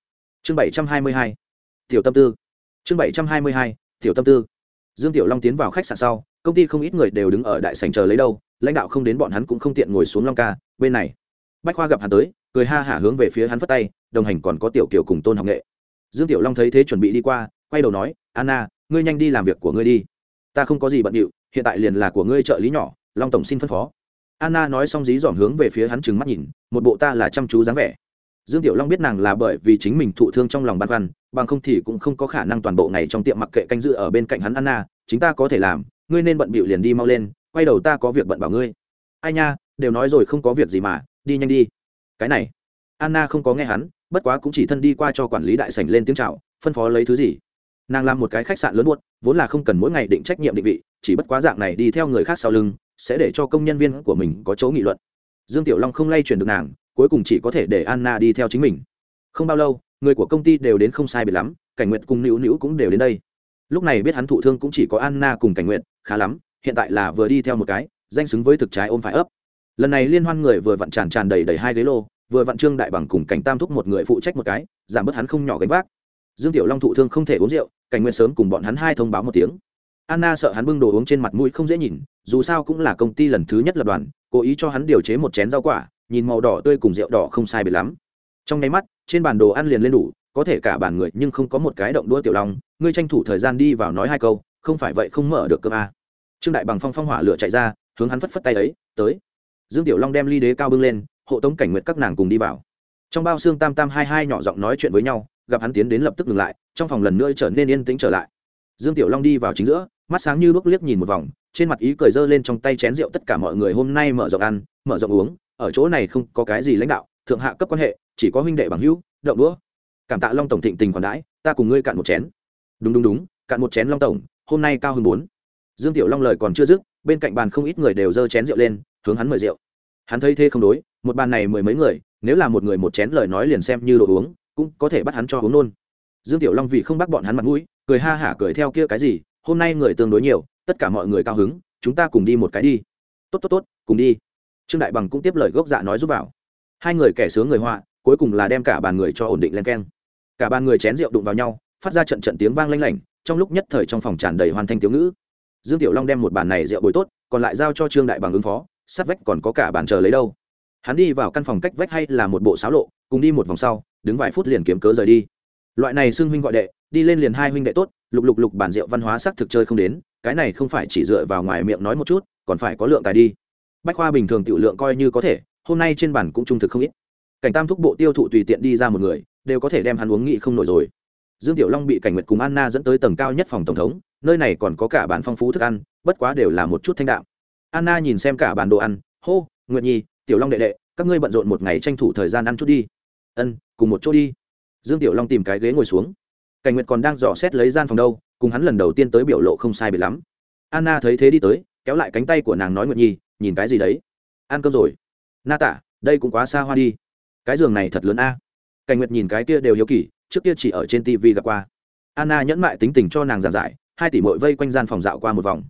Chương bảy trăm hai mươi hai, tiểu tâm tư. Chương bảy trăm hai mươi hai, tiểu tâm tư. Dương tiểu long tiến vào khách sạn sau, công ty không ít người đều đứng ở đại sảnh chờ lấy đâu, lãnh đạo không đến bọn hắn cũng không tiện ngồi xuống long ca, bên này. Bách khoa gặp hắn tới, cười ha hả hướng về phía hắn phất tay, đồng hành còn có tiểu kiều cùng tôn học nghệ. Dương tiểu long thấy thế chuẩn bị đi qua, quay đầu nói, anna, ngươi nhanh đi làm việc của ngươi đi. Ta không có gì bận điệu hiện tại liền là của ngươi trợ lý nhỏ, long tổng xin phân phó anna nói xong dí dỏm hướng về phía hắn trừng mắt nhìn, một bộ ta là chăm chú dáng vẻ. Dương tiểu long biết nàng là bởi vì chính mình thụ thương trong lòng băn khoăn, bằng không thì cũng không có khả năng toàn bộ ngày trong tiệm mặc kệ canh giữ ở bên cạnh hắn anna, chính ta có thể làm, ngươi nên bận bịu liền đi mau lên, quay đầu ta có việc bận bảo ngươi. Ai nha, đều nói rồi không có việc gì mà, đi nhanh đi. Cái này, anna không có nghe hắn, bất quá cũng chỉ thân đi qua cho quản lý đại sảnh lên tiếng chào, phân phó lấy thứ gì. Nàng làm một cái khách sạn lớn buốt vốn là không cần mỗi ngày định trách nhiệm định vị, chỉ bất quá dạng này đi theo người khác sau lưng sẽ để cho công nhân viên của mình có chỗ nghị luận. Dương tiểu long không lay chuyển được nàng, cuối cùng chỉ có thể để anna đi theo chính mình. Không bao lâu, người của công ty đều đến không sai biệt lắm, cảnh nguyện cùng nữu nữu cũng đều đến đây. Lúc này biết hắn thụ thương cũng chỉ có anna cùng cảnh nguyện khá lắm, hiện tại là vừa đi theo một cái, danh xứng với thực trái ôm phải ấp. Lần này liên hoan người vừa vặn tràn tràn đầy đầy hai ghế lô, vừa vặn trương đại bằng cùng cảnh tam thúc một người phụ trách một cái, giảm bớt hắn không nhỏ gánh vác. Dương tiểu long thụ thương không thể uống rượu, cảnh nguyện sớm cùng bọn hắn hai thông báo một tiếng anna sợ hắn bưng đồ uống trên mặt mũi không dễ nhìn, dù sao cũng là công ty lần thứ nhất lập đoàn, cố ý cho hắn điều chế một chén rau quả, nhìn màu đỏ tươi cùng rượu đỏ không sai biệt lắm. Trong nháy mắt, trên bàn đồ ăn liền lên đủ, có thể cả bàn người nhưng không có một cái động đua tiểu long, ngươi tranh thủ thời gian đi vào nói hai câu, không phải vậy không mở được cơm a. À. trương đại bằng phong phong hỏa lửa chạy ra, hướng hắn phất phất tay ấy, tới. Dương tiểu long đem ly đế cao bưng lên, hộ tống cảnh nguyện các nàng cùng đi vào. Trong bao xương tam tam hai hai nhỏ giọng nói chuyện với nhau, gặp hắn tiến đến lập tức ngừng lại, trong phòng lần nữa trở nên yên tĩnh trở lại. Dương tiểu long đi vào chính giữa mắt sáng như bước liếc nhìn một vòng, trên mặt ý cười dơ lên trong tay chén rượu tất cả mọi người hôm nay mở rộng ăn, mở rộng uống, ở chỗ này không có cái gì lãnh đạo, thượng hạ cấp quan hệ, chỉ có huynh đệ bằng hữu, đậu đũa. Cảm tạ long tổng thịnh tình còn đãi, ta cùng ngươi cạn một chén. Đúng đúng đúng, cạn một chén long tổng, hôm nay cao hơn bốn. Dương tiểu long lời còn chưa dứt, bên cạnh bàn không ít người đều dơ chén rượu lên, hướng hắn mời rượu. Hắn thấy thế không đối, một bàn này mười mấy người, nếu là một người một chén lời nói liền xem như đồ uống, cũng có thể bắt hắn cho uống nôn dương tiểu long vì không bắt bọn hắn mặt mũi, cười ha hả cười theo kia cái gì hôm nay người tương đối nhiều, tất cả mọi người cao hứng, chúng ta cùng đi một cái đi. Tốt tốt tốt, cùng đi. Trương đại bằng cũng tiếp lời gốc dạ nói giúp vào. Hai người kẻ sướng người họa, cuối cùng là đem cả bàn người cho ổn định lên keng. Cả bàn người chén rượu đụng vào nhau, phát ra trận trận tiếng vang lanh lảnh, trong lúc nhất thời trong phòng tràn đầy hoàn thanh tiểu ngữ. Dương tiểu long đem một bàn này rượu bồi tốt, còn lại giao cho trương đại bằng ứng phó, sát vách còn có cả bàn chờ lấy đâu. Hắn đi vào căn phòng cách vách hay là một bộ xáo lộ, cùng đi một vòng sau, đứng vài phút liền kiếm cớ rời đi. Loại này xưng huynh gọi đệ đi lên liền hai huynh đệ tốt, lục lục lục bản rượu văn hóa xác thực chơi không đến, cái này không phải chỉ dựa vào ngoài miệng nói một chút, còn phải có lượng tài đi. Bách khoa bình thường tiểu lượng coi như có thể, hôm nay trên bản cũng trung thực không ít. Cảnh tam thúc bộ tiêu thụ tùy tiện đi ra một người, đều có thể đem hắn uống nghị không nổi rồi. Dương tiểu long bị cảnh nguyệt cùng anna dẫn tới tầng cao nhất phòng tổng thống, nơi này còn có cả bản phong phú thức ăn, bất quá đều là một chút thanh đạm. Anna nhìn xem cả bản đồ ăn, hô, nguyệt nhi, tiểu long đệ đệ, các ngươi bận rộn một ngày tranh thủ thời gian ăn chút đi. Ân, cùng một chỗ đi. Dương tiểu long tìm cái ghế ngồi xuống cảnh nguyệt còn đang dò xét lấy gian phòng đâu, cùng hắn lần đầu tiên tới biểu lộ không sai biệt lắm. Anna thấy thế đi tới, kéo lại cánh tay của nàng nói nguyệt nhi, nhìn cái gì đấy? Ăn cơm rồi. Na tả, đây cũng quá xa hoa đi. Cái giường này thật lớn a. Cảnh nguyệt nhìn cái kia đều hiếu kỳ, trước kia chỉ ở trên tv gặp qua. Anna nhẫn mại tính tình cho nàng giảng giải, hai tỷ mội vây quanh gian phòng dạo qua một vòng.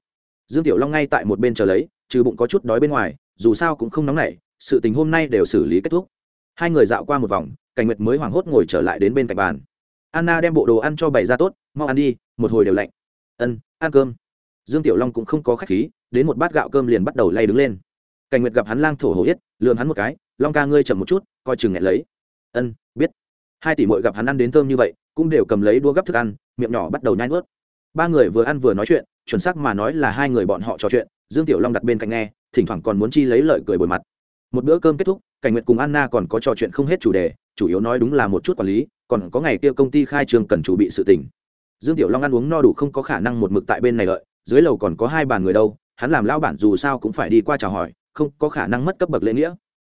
Dương tiểu long ngay tại một bên chờ lấy, trừ bụng có chút đói bên ngoài, dù sao cũng không nóng nảy, sự tình hôm nay đều xử lý kết thúc. Hai người dạo qua một vòng, cảnh nguyệt mới hoảng hốt ngồi trở lại đến bên cạnh bàn anna đem bộ đồ ăn cho bày ra tốt, mau ăn đi, một hồi đều lạnh. Ân, ăn cơm. Dương tiểu long cũng không có khách khí, đến một bát gạo cơm liền bắt đầu lay đứng lên. Cảnh nguyệt gặp hắn lang thổ hổ yết, lườm hắn một cái, long ca ngươi chậm một chút, coi chừng nghẹn lấy. Ân, biết. Hai tỷ mội gặp hắn ăn đến thơm như vậy, cũng đều cầm lấy đua gấp thức ăn, miệng nhỏ bắt đầu nhai nuốt. Ba người vừa ăn vừa nói chuyện, chuẩn xác mà nói là hai người bọn họ trò chuyện, dương tiểu long đặt bên cạnh nghe, thỉnh thoảng còn muốn chi lấy lợi cười bồi mặt. Một bữa cơm kết thúc, cảnh nguyệt cùng anna còn có trò chuyện không hết chủ đề, chủ yếu nói đúng là một chút quản lý còn có ngày kia công ty khai trương cần chuẩn bị sự tình. Dương tiểu long ăn uống no đủ không có khả năng một mực tại bên này lợi, dưới lầu còn có hai bàn người đâu, hắn làm lao bản dù sao cũng phải đi qua chào hỏi, không có khả năng mất cấp bậc lễ nghĩa.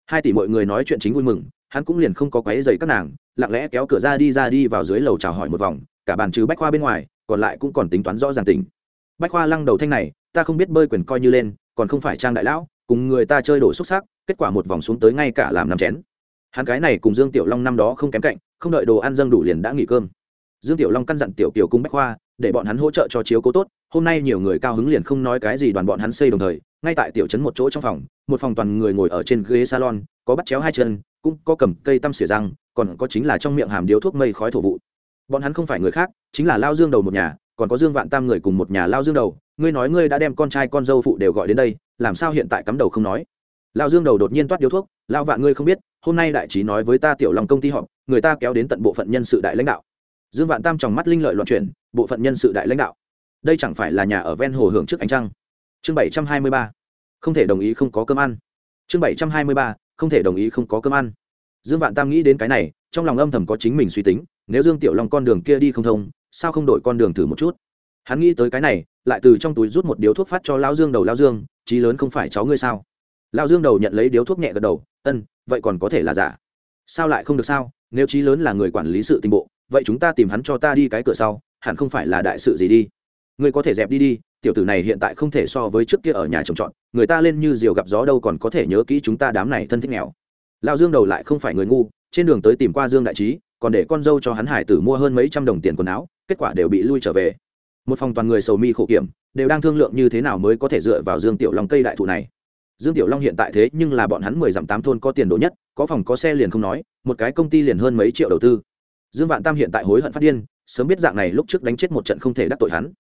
Hai tỷ mọi người nói chuyện chính vui mừng, hắn cũng liền không có quấy dày các nàng, lặng lẽ kéo cửa ra đi ra đi vào dưới lầu chào hỏi một vòng, cả bàn trừ bách khoa bên ngoài, còn lại cũng còn tính toán rõ ràng tỉnh bách khoa lăng đầu thanh này, ta không biết bơi quyền coi như lên, còn không phải trang đại lão, cùng người ta chơi đổ xúc xác, kết quả một vòng xuống tới ngay cả làm năm chén hắn cái này cùng dương tiểu long năm đó không kém cạnh, không đợi đồ ăn dâng đủ liền đã nghỉ cơm. Dương tiểu long căn dặn tiểu kiều cung bách khoa, để bọn hắn hỗ trợ cho chiếu cố tốt, hôm nay nhiều người cao hứng liền không nói cái gì đoàn bọn hắn xây đồng thời, ngay tại tiểu trấn một chỗ trong phòng, một phòng toàn người ngồi ở trên ghế salon, có bắt chéo hai chân, cũng có cầm cây tăm xỉa răng, còn có chính là trong miệng hàm điếu thuốc mây khói thổ vụ. Bọn hắn không phải người khác, chính là lao dương đầu một nhà, còn có dương vạn tam người cùng một nhà lao dương đầu. Ngươi nói ngươi đã đem con trai con dâu phụ đều gọi đến đây, làm sao hiện tại cắm đầu không nói? Lao dương đầu đột nhiên toát điếu thuốc lao vạn ngươi không biết, hôm nay đại trí nói với ta tiểu lòng công ty họp, người ta kéo đến tận bộ phận nhân sự đại lãnh đạo. Dương vạn tam tròng mắt linh lợi loạn chuyển, bộ phận nhân sự đại lãnh đạo? Đây chẳng phải là nhà ở ven hồ hưởng trước ánh trăng? Chương bảy trăm hai mươi ba. Không thể đồng ý không có cơm ăn. Chương bảy trăm hai mươi ba. Không thể đồng ý không có cơm ăn. Dương vạn tam nghĩ đến cái này, trong lòng âm thầm có chính mình suy tính, nếu dương tiểu long con đường kia đi không thông, sao không đổi con đường thử một chút? Hắn nghĩ tới cái này, lại từ trong túi rút một điếu thuốc phát cho lao dương đầu lao dương trí lớn không phải cháu ngươi sao? Lao dương đầu nhận lấy điếu thuốc nhẹ gật đầu, ân, vậy còn có thể là giả. Sao lại không được sao? Nếu trí lớn là người quản lý sự tình bộ, vậy chúng ta tìm hắn cho ta đi cái cửa sau, hẳn không phải là đại sự gì đi. Ngươi có thể dẹp đi đi, tiểu tử này hiện tại không thể so với trước kia ở nhà trồng trọt, người ta lên như diều gặp gió đâu còn có thể nhớ kỹ chúng ta đám này thân thích nghèo. Lao dương đầu lại không phải người ngu, trên đường tới tìm qua dương đại trí, còn để con dâu cho hắn hải tử mua hơn mấy trăm đồng tiền quần áo, kết quả đều bị lui trở về. Một phòng toàn người sầu mi khổ kiểm, đều đang thương lượng như thế nào mới có thể dựa vào dương tiểu long cây đại thụ này dương tiểu long hiện tại thế nhưng là bọn hắn mười dặm tám thôn có tiền đồ nhất, có phòng có xe liền không nói, một cái công ty liền hơn mấy triệu đầu tư. Dương vạn tam hiện tại hối hận phát điên, sớm biết dạng này lúc trước đánh chết một trận không thể đắc tội hắn.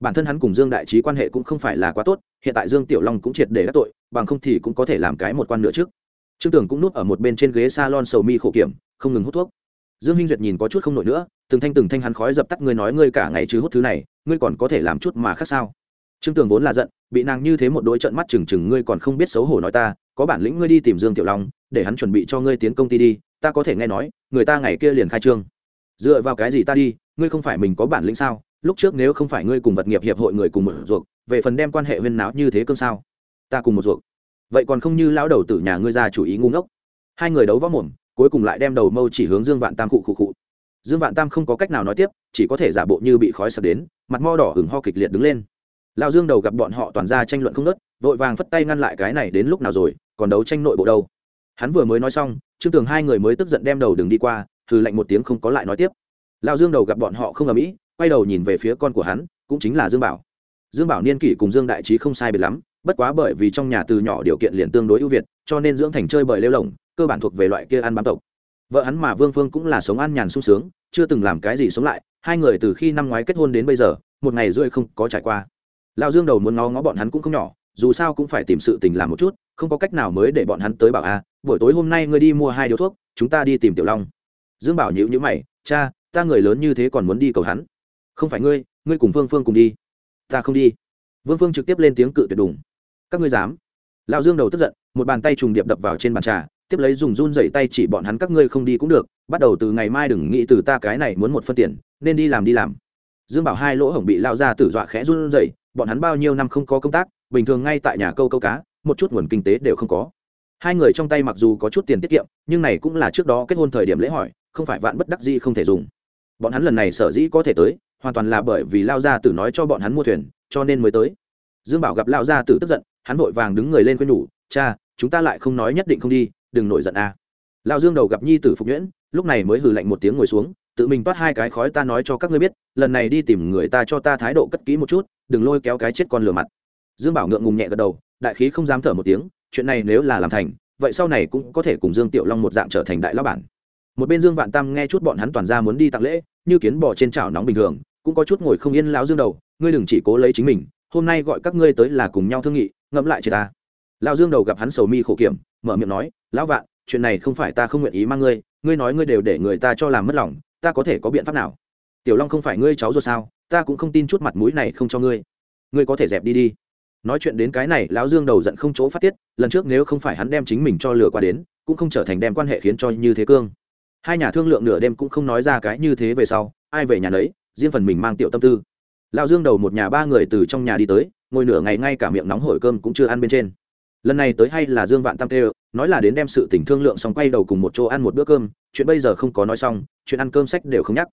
Bản thân hắn cùng dương đại trí quan hệ cũng không phải là quá tốt, hiện tại dương tiểu long cũng triệt để đắc tội, bằng không thì cũng có thể làm cái một quan nữa trước. Trương tưởng cũng núp ở một bên trên ghế s a lon sầu mi khổ kiểm, không ngừng hút thuốc. Dương hinh duyệt nhìn có chút không nổi nữa, từng thanh từng thanh hắn khói dập tắt ngươi nói ngươi cả ngày chứ hút thứ này, ngươi còn có thể làm chút mà khác sao? Trương tường vốn là giận bị nàng như thế một đôi trận mắt chừng chừng ngươi còn không biết xấu hổ nói ta, có bản lĩnh ngươi đi tìm dương tiểu long, để hắn chuẩn bị cho ngươi tiến công ty đi, ta có thể nghe nói, người ta ngày kia liền khai trương. Dựa vào cái gì ta đi, ngươi không phải mình có bản lĩnh sao? Lúc trước nếu không phải ngươi cùng vật nghiệp hiệp hội người cùng một ruột, về phần đem quan hệ huyên náo như thế cương sao? Ta cùng một ruột. Vậy còn không như lão đầu tử nhà ngươi ra chủ ý ngu ngốc. Hai người đấu võ mồm, cuối cùng lại đem đầu mâu chỉ hướng dương vạn tam cụ cụ cụ dương vạn tam không có cách nào nói tiếp, chỉ có thể giả bộ như bị khói sập đến, mặt mo đỏ hừng ho kịch liệt đứng lên lao dương đầu gặp bọn họ toàn ra tranh luận không nớt vội vàng phất tay ngăn lại cái này đến lúc nào rồi, còn đấu tranh nội bộ đâu. Hắn vừa mới nói xong, trương tường hai người mới tức giận đem đầu đừng đi qua thử lạnh một tiếng không có lại nói tiếp. Lao dương đầu gặp bọn họ không ở mỹ quay đầu nhìn về phía con của hắn, cũng chính là dương bảo. Dương bảo niên kỷ cùng dương đại trí không sai biệt lắm, bất quá bởi vì trong nhà từ nhỏ điều kiện liền tương đối ưu việt, cho nên dưỡng thành chơi bời lêu lỏng, cơ bản thuộc về loại kia ăn bám tộc. Vợ hắn mà vương phương cũng là sống an nhàn sung sướng, chưa từng làm cái gì sống lại, hai người từ khi năm ngoái kết hôn đến bây giờ, một ngày rưỡi không có trải qua. Lão dương đầu muốn ngó ngó bọn hắn cũng không nhỏ, dù sao cũng phải tìm sự tình làm một chút, không có cách nào mới để bọn hắn tới bảo a. Buổi tối hôm nay ngươi đi mua hai điếu thuốc, chúng ta đi tìm tiểu long. Dương bảo nhữ nhữ mày, cha, ta người lớn như thế còn muốn đi cầu hắn? Không phải ngươi ngươi cùng vương phương cùng đi. Ta không đi. Vương phương trực tiếp lên tiếng cự tuyệt đùng. Các ngươi dám? Lão dương đầu tức giận, một bàn tay trùng điệp đập vào trên bàn trà, tiếp lấy dùng run dậy tay chỉ bọn hắn, các ngươi không đi cũng được, bắt đầu từ ngày mai đừng nghĩ từ ta cái này muốn một phân tiền, nên đi làm đi làm. Dương bảo hai lỗ hổng bị lao ra tử dọa khẽ run dậy bọn hắn bao nhiêu năm không có công tác, bình thường ngay tại nhà câu câu cá, một chút nguồn kinh tế đều không có. Hai người trong tay mặc dù có chút tiền tiết kiệm, nhưng này cũng là trước đó kết hôn thời điểm lễ hỏi, không phải vạn bất đắc gì không thể dùng. Bọn hắn lần này sở dĩ có thể tới, hoàn toàn là bởi vì lao gia tử nói cho bọn hắn mua thuyền, cho nên mới tới. Dương bảo gặp lao gia tử tức giận, hắn vội vàng đứng người lên quên nhủ, cha, chúng ta lại không nói nhất định không đi, đừng nổi giận a. À. lao dương đầu gặp nhi tử phục nhuyễn lúc này mới hừ lạnh một tiếng ngồi xuống, tự mình toát hai cái khói ta nói cho các ngươi biết, lần này đi tìm người ta cho ta thái độ cất kỹ một chút đừng lôi kéo cái chết con lửa mặt. Dương bảo ngượng ngùng nhẹ gật đầu, đại khí không dám thở một tiếng, chuyện này nếu là làm thành, vậy sau này cũng có thể cùng dương tiểu long một dạng trở thành đại lão bản. Một bên dương vạn tam nghe chút bọn hắn toàn ra muốn đi tặng lễ, như kiến bò trên chảo nóng bình thường, cũng có chút ngồi không yên lão dương đầu, ngươi đừng chỉ cố lấy chính mình, hôm nay gọi các ngươi tới là cùng nhau thương nghị, ngẫm lại chị ta. Lão dương đầu gặp hắn sầu mi khổ kiểm, mở miệng nói, lão vạn, chuyện này không phải ta không nguyện ý mang ngươi ngươi nói ngươi đều để người ta cho làm mất lòng, ta có thể có biện pháp nào? Tiểu long không phải ngươi cháu rồi sao? Ta cũng không tin chút mặt mũi này không cho ngươi. Ngươi có thể dẹp đi đi. Nói chuyện đến cái này, lão dương đầu giận không chỗ phát tiết, lần trước nếu không phải hắn đem chính mình cho lừa qua đến, cũng không trở thành đem quan hệ khiến cho như thế cương. Hai nhà thương lượng nửa đêm cũng không nói ra cái như thế về sau, ai về nhà nấy, riêng phần mình mang tiểu tâm tư. Lão dương đầu một nhà ba người từ trong nhà đi tới, ngồi nửa ngày ngay cả miệng nóng hổi cơm cũng chưa ăn bên trên. Lần này tới hay là dương vạn tam tê nói là đến đem sự tình thương lượng xong quay đầu cùng một chỗ ăn một bữa cơm, chuyện bây giờ không có nói xong, chuyện ăn cơm sách đều không nhắc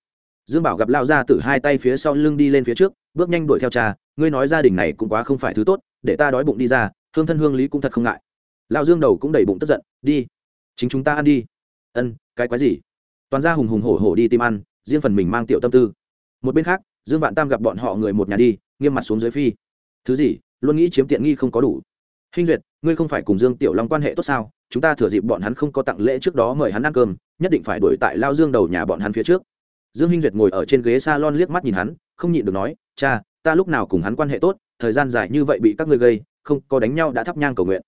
dương bảo gặp lao ra từ hai tay phía sau lưng đi lên phía trước, bước nhanh đuổi theo cha, ngươi nói gia đình này cũng quá không phải thứ tốt, để ta đói bụng đi ra, hương thân hương lý cũng thật không ngại. Lao dương đầu cũng đầy bụng tức giận, đi, chính chúng ta ăn đi. Ân, cái quái gì? Toàn ra hùng hùng hổ hổ đi tìm ăn, riêng phần mình mang tiểu tâm tư. Một bên khác, dương vạn tam gặp bọn họ người một nhà đi, nghiêm mặt xuống dưới phi. Thứ gì? Luôn nghĩ chiếm tiện nghi không có đủ. Hinh duyệt, ngươi không phải cùng dương tiểu long quan hệ tốt sao? Chúng ta thừa dịp bọn hắn không có tặng lễ trước đó mời hắn ăn cơm, nhất định phải đuổi tại lao dương đầu nhà bọn hắn phía trước dương hinh duyệt ngồi ở trên ghế s a lon liếc mắt nhìn hắn, không nhịn được nói, cha, ta lúc nào cùng hắn quan hệ tốt, thời gian dài như vậy bị các ngươi gây, không có đánh nhau đã thắp nhang cầu nguyện.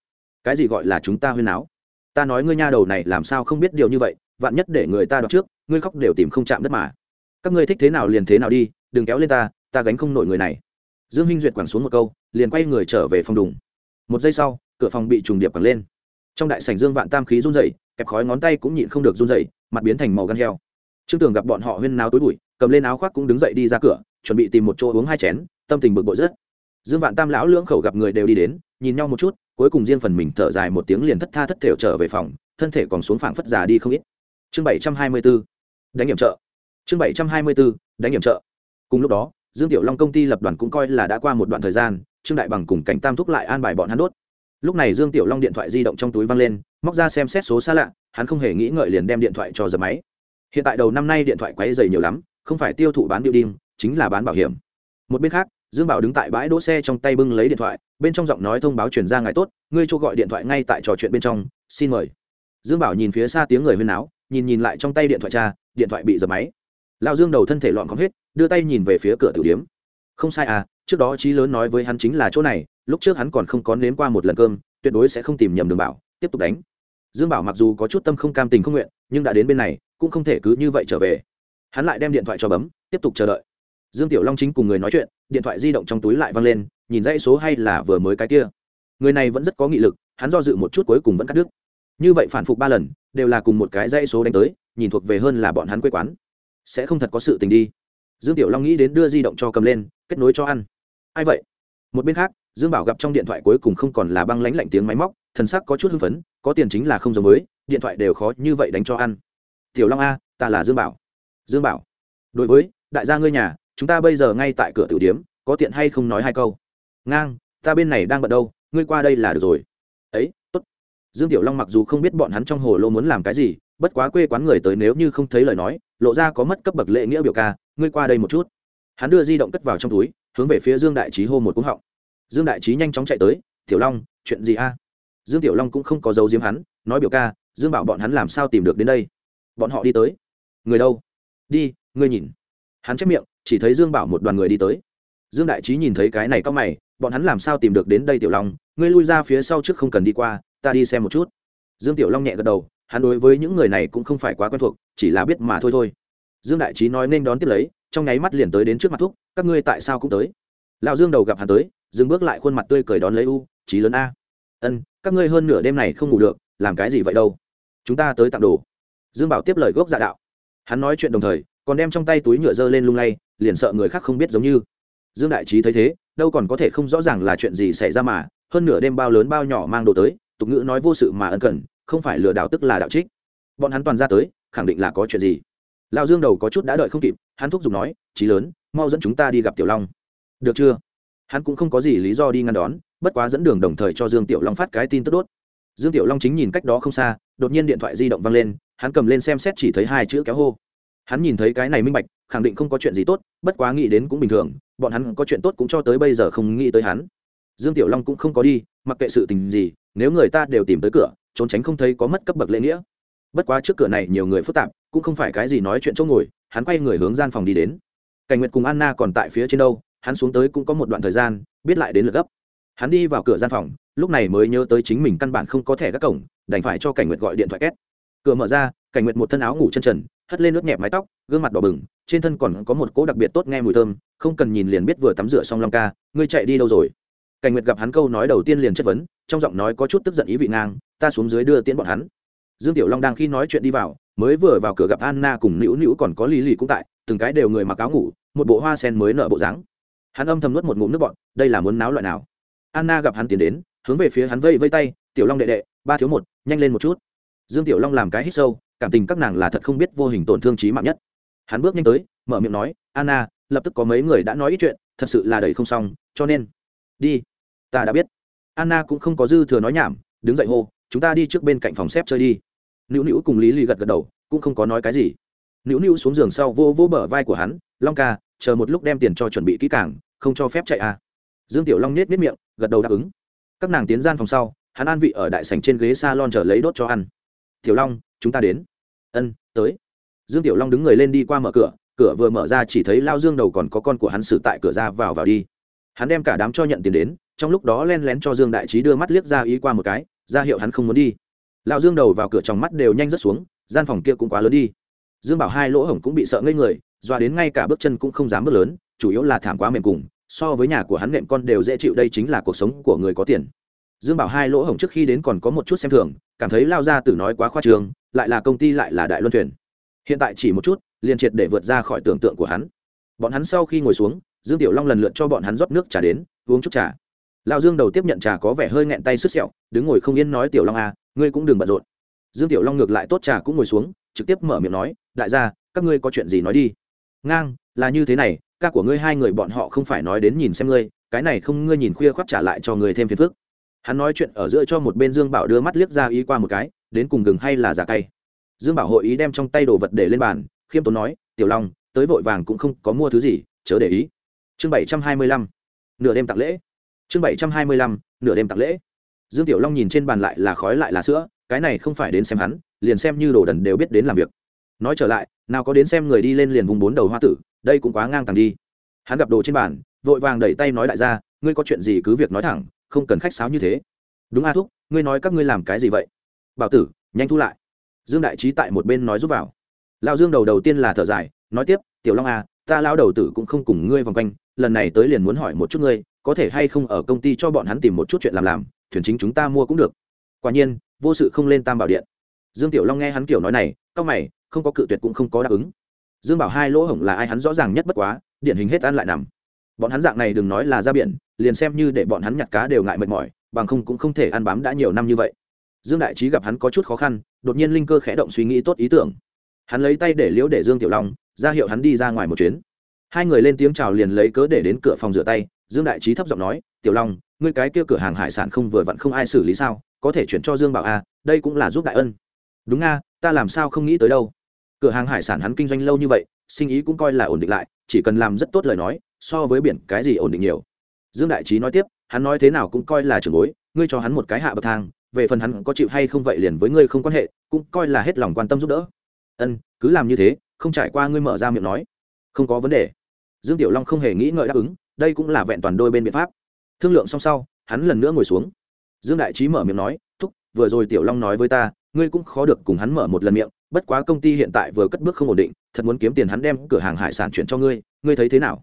Cái gì gọi là chúng ta huyên áo ta nói ngươi nha đầu này làm sao không biết điều như vậy, vạn nhất để người ta đọc trước, ngươi khóc đều tìm không chạm đất mà. Các ngươi thích thế nào liền thế nào đi, đừng kéo lên ta ta gánh không nổi người này. Dương hinh duyệt quẳng xuống một câu, liền quay người trở về phòng đùng. Một giây sau, cửa phòng bị trùng điệp quẳng lên. Trong đại sảnh dương vạn tam khí run dậy kẹp khói ngón tay cũng nhịn không được run dậy mặt biến thành màu gan heo trương tường gặp bọn họ huyên náo tối bụi, cầm lên áo khoác cũng đứng dậy đi ra cửa, chuẩn bị tìm một chỗ uống hai chén, tâm tình bực bội rất. Dương vạn tam lão lưỡng khẩu gặp người đều đi đến, nhìn nhau một chút, cuối cùng riêng phần mình thở dài một tiếng liền thất tha thất thểu trở về phòng, thân thể còn xuống phảng phất già đi không ít. Chương bảy trăm hai mươi b ố đánh nghiệm trợ. Chương bảy trăm hai mươi b ố đánh nghiệm trợ. Cùng lúc đó, dương tiểu long công ty lập đoàn cũng coi là đã qua một đoạn thời gian, trương đại bằng cùng cảnh tam thúc lại an bài bọn hắn đốt. Lúc này dương tiểu long điện thoại di động trong túi văng lên, móc ra xem xét số xa lạ, hắn không hề nghĩ ngợi liền đem điện thoại cho dập máy hiện tại đầu năm nay điện thoại quấy dày nhiều lắm, không phải tiêu thụ bán building, chính là bán bảo hiểm. Một bên khác, dương bảo đứng tại bãi đỗ xe trong tay bưng lấy điện thoại, bên trong giọng nói thông báo chuyển ra ngày tốt, ngươi cho gọi điện thoại ngay tại trò chuyện bên trong, xin mời. Dương bảo nhìn phía xa tiếng người huyên áo nhìn nhìn lại trong tay điện thoại cha, điện thoại bị dập máy. Lão dương đầu thân thể loạn khóm hết, đưa tay nhìn về phía cửa tử điếm không sai à trước đó trí lớn nói với hắn chính là chỗ này, lúc trước hắn còn không có nếm qua một lần cơm, tuyệt đối sẽ không tìm nhầm đường bảo, tiếp tục đánh. Dương bảo mặc dù có chút tâm không cam tình không nguyện, nhưng đã đến bên này cũng không thể cứ như vậy trở về. Hắn lại đem điện thoại cho bấm, tiếp tục chờ đợi. Dương tiểu long chính cùng người nói chuyện, điện thoại di động trong túi lại văng lên, nhìn dãy số hay là vừa mới cái kia. Người này vẫn rất có nghị lực, hắn do dự một chút cuối cùng vẫn cắt đứt. Như vậy phản phục ba lần, đều là cùng một cái dãy số đánh tới, nhìn thuộc về hơn là bọn hắn quê quán. Sẽ không thật có sự tình đi. Dương tiểu long nghĩ đến đưa di động cho cầm lên, kết nối cho ăn. Ai vậy? Một bên khác, dương bảo gặp trong điện thoại cuối cùng không còn là băng lãnh lạnh tiếng máy móc, thần sắc có chút hưng phấn, có tiền chính là không giống mới điện thoại đều khó như vậy đánh cho ăn tiểu long a, ta là dương bảo. Dương bảo, đối với, đại gia ngươi nhà, chúng ta bây giờ ngay tại cửa tử điếm, có tiện hay không nói hai câu? Ngang, ta bên này đang bận đâu, ngươi qua đây là được rồi. Ấy, tốt. Dương tiểu long mặc dù không biết bọn hắn trong hồ lô muốn làm cái gì, bất quá quê quán người tới nếu như không thấy lời nói, lộ ra có mất cấp bậc lễ nghĩa biểu ca, ngươi qua đây một chút. Hắn đưa di động cất vào trong túi, hướng về phía dương đại trí hô một cúng họng. Dương đại trí nhanh chóng chạy tới, tiểu long, chuyện gì a? Dương tiểu long cũng không có dấu diếm hắn, nói biểu ca, dương bảo bọn hắn làm sao tìm được đến đây? Bọn họ đi tới. Người đâu? Đi, ngươi nhìn. Hắn chép miệng, chỉ thấy dương bảo một đoàn người đi tới. Dương đại trí nhìn thấy cái này cau mày, bọn hắn làm sao tìm được đến đây tiểu long? Ngươi lui ra phía sau trước không cần đi qua, ta đi xem một chút. Dương tiểu long nhẹ gật đầu, hắn đối với những người này cũng không phải quá quen thuộc, chỉ là biết mà thôi thôi. Dương đại trí nói nên đón tiếp lấy, trong nháy mắt liền tới đến trước mặt thúc, các ngươi tại sao cũng tới? Lão dương đầu gặp hắn tới, dừng bước lại khuôn mặt tươi cười đón lấy u, trí lớn a. Ân, các ngươi hơn nửa đêm này không ngủ được, làm cái gì vậy đâu? Chúng ta tới tặng đồ dương bảo tiếp lời gốc dạ đạo. Hắn nói chuyện đồng thời, còn đem trong tay túi nhựa dơ lên lung lay, liền sợ người khác không biết giống như. Dương đại trí thấy thế, đâu còn có thể không rõ ràng là chuyện gì xảy ra mà, hơn nửa đêm bao lớn bao nhỏ mang đồ tới, tục ngữ nói vô sự mà ân cần, không phải lừa đảo tức là đạo trích. Bọn hắn toàn ra tới, khẳng định là có chuyện gì. Lão dương đầu có chút đã đợi không kịp, hắn thúc giục nói trí lớn, mau dẫn chúng ta đi gặp tiểu long. Được chưa? Hắn cũng không có gì lý do đi ngăn đón, bất quá dẫn đường đồng thời cho dương tiểu long phát cái tin tức đốt. Dương tiểu long chính nhìn cách đó không xa, đột nhiên điện thoại di động văng lên hắn cầm lên xem xét chỉ thấy hai chữ kéo hô. Hắn nhìn thấy cái này minh bạch, khẳng định không có chuyện gì tốt, bất quá nghĩ đến cũng bình thường, bọn hắn có chuyện tốt cũng cho tới bây giờ không nghĩ tới hắn. Dương tiểu long cũng không có đi, mặc kệ sự tình gì, nếu người ta đều tìm tới cửa, trốn tránh không thấy có mất cấp bậc lễ nghĩa. Bất quá trước cửa này nhiều người phức tạp, cũng không phải cái gì nói chuyện chỗ ngồi, hắn quay người hướng gian phòng đi đến. Cảnh nguyệt cùng anna còn tại phía trên đâu, hắn xuống tới cũng có một đoạn thời gian, biết lại đến lượt gấp. Hắn đi vào cửa gian phòng, lúc này mới nhớ tới chính mình căn bản không có thẻ các cổng, đành phải cho cảnh nguyệt gọi điện thoại két cửa mở ra, cảnh nguyệt một thân áo ngủ chân trần, hất lên nước nhẹp mái tóc, gương mặt đỏ bừng, trên thân còn có một cỗ đặc biệt tốt nghe mùi thơm, không cần nhìn liền biết vừa tắm rửa xong long ca, ngươi chạy đi đâu rồi? Cảnh nguyệt gặp hắn câu nói đầu tiên liền chất vấn, trong giọng nói có chút tức giận ý vị ngang, ta xuống dưới đưa tiễn bọn hắn. Dương tiểu long đang khi nói chuyện đi vào, mới vừa vào cửa gặp anna cùng nữu nữu còn có lý lì cũng tại, từng cái đều người mặc áo ngủ, một bộ hoa sen mới nở bộ dáng. Hắn âm thầm nuốt một ngụm nước bọn đây là muốn náo loại nào? Anna gặp hắn tiến đến, hướng về phía hắn vây vây tay, tiểu long đệ đệ, ba thiếu một, nhanh lên một chút dương tiểu long làm cái hít sâu, cảm tình các nàng là thật không biết vô hình tổn thương trí mạng nhất. Hắn bước nhanh tới, mở miệng nói, anna, lập tức có mấy người đã nói ít chuyện, thật sự là đầy không xong, cho nên, đi. Ta đã biết. Anna cũng không có dư thừa nói nhảm, đứng dậy hô, chúng ta đi trước bên cạnh phòng xếp chơi đi. Nữu nữu cùng lý lì gật gật đầu, cũng không có nói cái gì. Nữu nữu xuống giường sau vô vô bờ vai của hắn, long ca, chờ một lúc đem tiền cho chuẩn bị kỹ càng, không cho phép chạy à. Dương tiểu long nết nết miệng, gật đầu đáp ứng. Các nàng tiến gian phòng sau, hắn an vị ở đại sảnh trên ghế s a lon chờ lấy đốt cho ăn tiểu long, chúng ta đến. Ân, tới. Dương tiểu long đứng người lên đi qua mở cửa cửa vừa mở ra chỉ thấy lao dương đầu còn có con của hắn xử tại cửa ra vào vào đi. Hắn đem cả đám cho nhận tiền đến, trong lúc đó len lén cho dương đại trí đưa mắt liếc ra ý qua một cái, ra hiệu hắn không muốn đi. Lão dương đầu vào cửa trong mắt đều nhanh rất xuống, gian phòng kia cũng quá lớn đi. Dương bảo hai lỗ hổng cũng bị sợ ngây người, doa đến ngay cả bước chân cũng không dám bước lớn, chủ yếu là thảm quá mềm cùng, so với nhà của hắn nệm con đều dễ chịu, đây chính là cuộc sống của người có tiền dương bảo hai lỗ hổng trước khi đến còn có một chút xem thường, cảm thấy lao ra tử nói quá khoa trường lại là công ty lại là đại luân thuyền. Hiện tại chỉ một chút, liền triệt để vượt ra khỏi tưởng tượng của hắn. Bọn hắn sau khi ngồi xuống, dương tiểu long lần lượt cho bọn hắn rót nước trà đến, uống chút trà. Lao dương đầu tiếp nhận trà có vẻ hơi nghẹn tay sứt sẹo, đứng ngồi không yên nói, tiểu long à ngươi cũng đừng bận rộn. Dương tiểu long ngược lại tốt trà cũng ngồi xuống, trực tiếp mở miệng nói, đại gia, các ngươi có chuyện gì nói đi. Ngang, là như thế này, ca của ngươi hai người bọn họ không phải nói đến nhìn xem ngươi, cái này không ngươi nhìn khuya khoác trả lại cho người thêm phiền phức hắn nói chuyện ở giữa cho một bên dương bảo đưa mắt liếc ra ý qua một cái, đến cùng gừng hay là giả cay. Dương bảo hội ý đem trong tay đồ vật để lên bàn, khiêm tốn nói, tiểu long, tới vội vàng cũng không có mua thứ gì, chớ để ý. Chương bảy trăm hai mươi lăm. Nửa đêm tặng lễ. Chương bảy trăm hai mươi lăm. Nửa đêm tặng lễ. Dương tiểu long nhìn trên bàn lại là khói lại là sữa, cái này không phải đến xem hắn, liền xem như đồ đần đều biết đến làm việc. Nói trở lại, nào có đến xem người đi lên liền vùng bốn đầu hoa tử, đây cũng quá ngang tàng đi. Hắn gặp đồ trên bàn, vội vàng đẩy tay nói đại gia, ngươi có chuyện gì cứ việc nói thẳng không cần khách sáo như thế. Đúng a thúc, ngươi nói các ngươi làm cái gì vậy? Bảo tử, nhanh thu lại. Dương đại trí tại một bên nói giúp vào. Lão dương đầu đầu tiên là thở dài, nói tiếp, tiểu long à ta lão đầu tử cũng không cùng ngươi vòng quanh, lần này tới liền muốn hỏi một chút ngươi, có thể hay không ở công ty cho bọn hắn tìm một chút chuyện làm làm, thuyền chính chúng ta mua cũng được. Quả nhiên, vô sự không lên tam bảo điện. Dương tiểu long nghe hắn kiểu nói này cao mày, không có cự tuyệt cũng không có đáp ứng. Dương bảo hai lỗ hổng là ai hắn rõ ràng nhất bất quá, điển hình hết ăn lại nằm bọn hắn dạng này đừng nói là ra biển liền xem như để bọn hắn nhặt cá đều ngại mệt mỏi bằng không cũng không thể ăn bám đã nhiều năm như vậy. Dương đại trí gặp hắn có chút khó khăn đột nhiên linh cơ khẽ động suy nghĩ tốt ý tưởng. Hắn lấy tay để liễu để dương tiểu long ra hiệu hắn đi ra ngoài một chuyến. Hai người lên tiếng chào liền lấy cớ để đến cửa phòng rửa tay dương đại trí thấp giọng nói tiểu long ngươi cái kia cửa hàng hải sản không vừa vặn không ai xử lý sao có thể chuyển cho dương bảo a à, đây cũng là giúp đại ân. Đúng nga ta làm sao không nghĩ tới đâu. Cửa hàng hải sản hắn kinh doanh lâu như vậy sinh ý cũng coi là ổn định lại chỉ cần làm rất tốt lời nói so với biển cái gì ổn định nhiều. Dương đại trí nói tiếp, hắn nói thế nào cũng coi là trường bối, ngươi cho hắn một cái hạ bậc thang, về phần hắn có chịu hay không vậy liền với ngươi không quan hệ, cũng coi là hết lòng quan tâm giúp đỡ. Ân, cứ làm như thế, không trải qua ngươi mở ra miệng nói. Không có vấn đề. Dương tiểu long không hề nghĩ ngợi đáp ứng, đây cũng là vẹn toàn đôi bên biện pháp. Thương lượng xong sau, hắn lần nữa ngồi xuống. Dương đại trí mở miệng nói, thúc, vừa rồi tiểu long nói với ta, ngươi cũng khó được cùng hắn mở một lần miệng, bất quá công ty hiện tại vừa cất bước không ổn định, thật muốn kiếm tiền hắn đem cửa hàng hải sản chuyển cho ngươi ngươi thấy thế nào?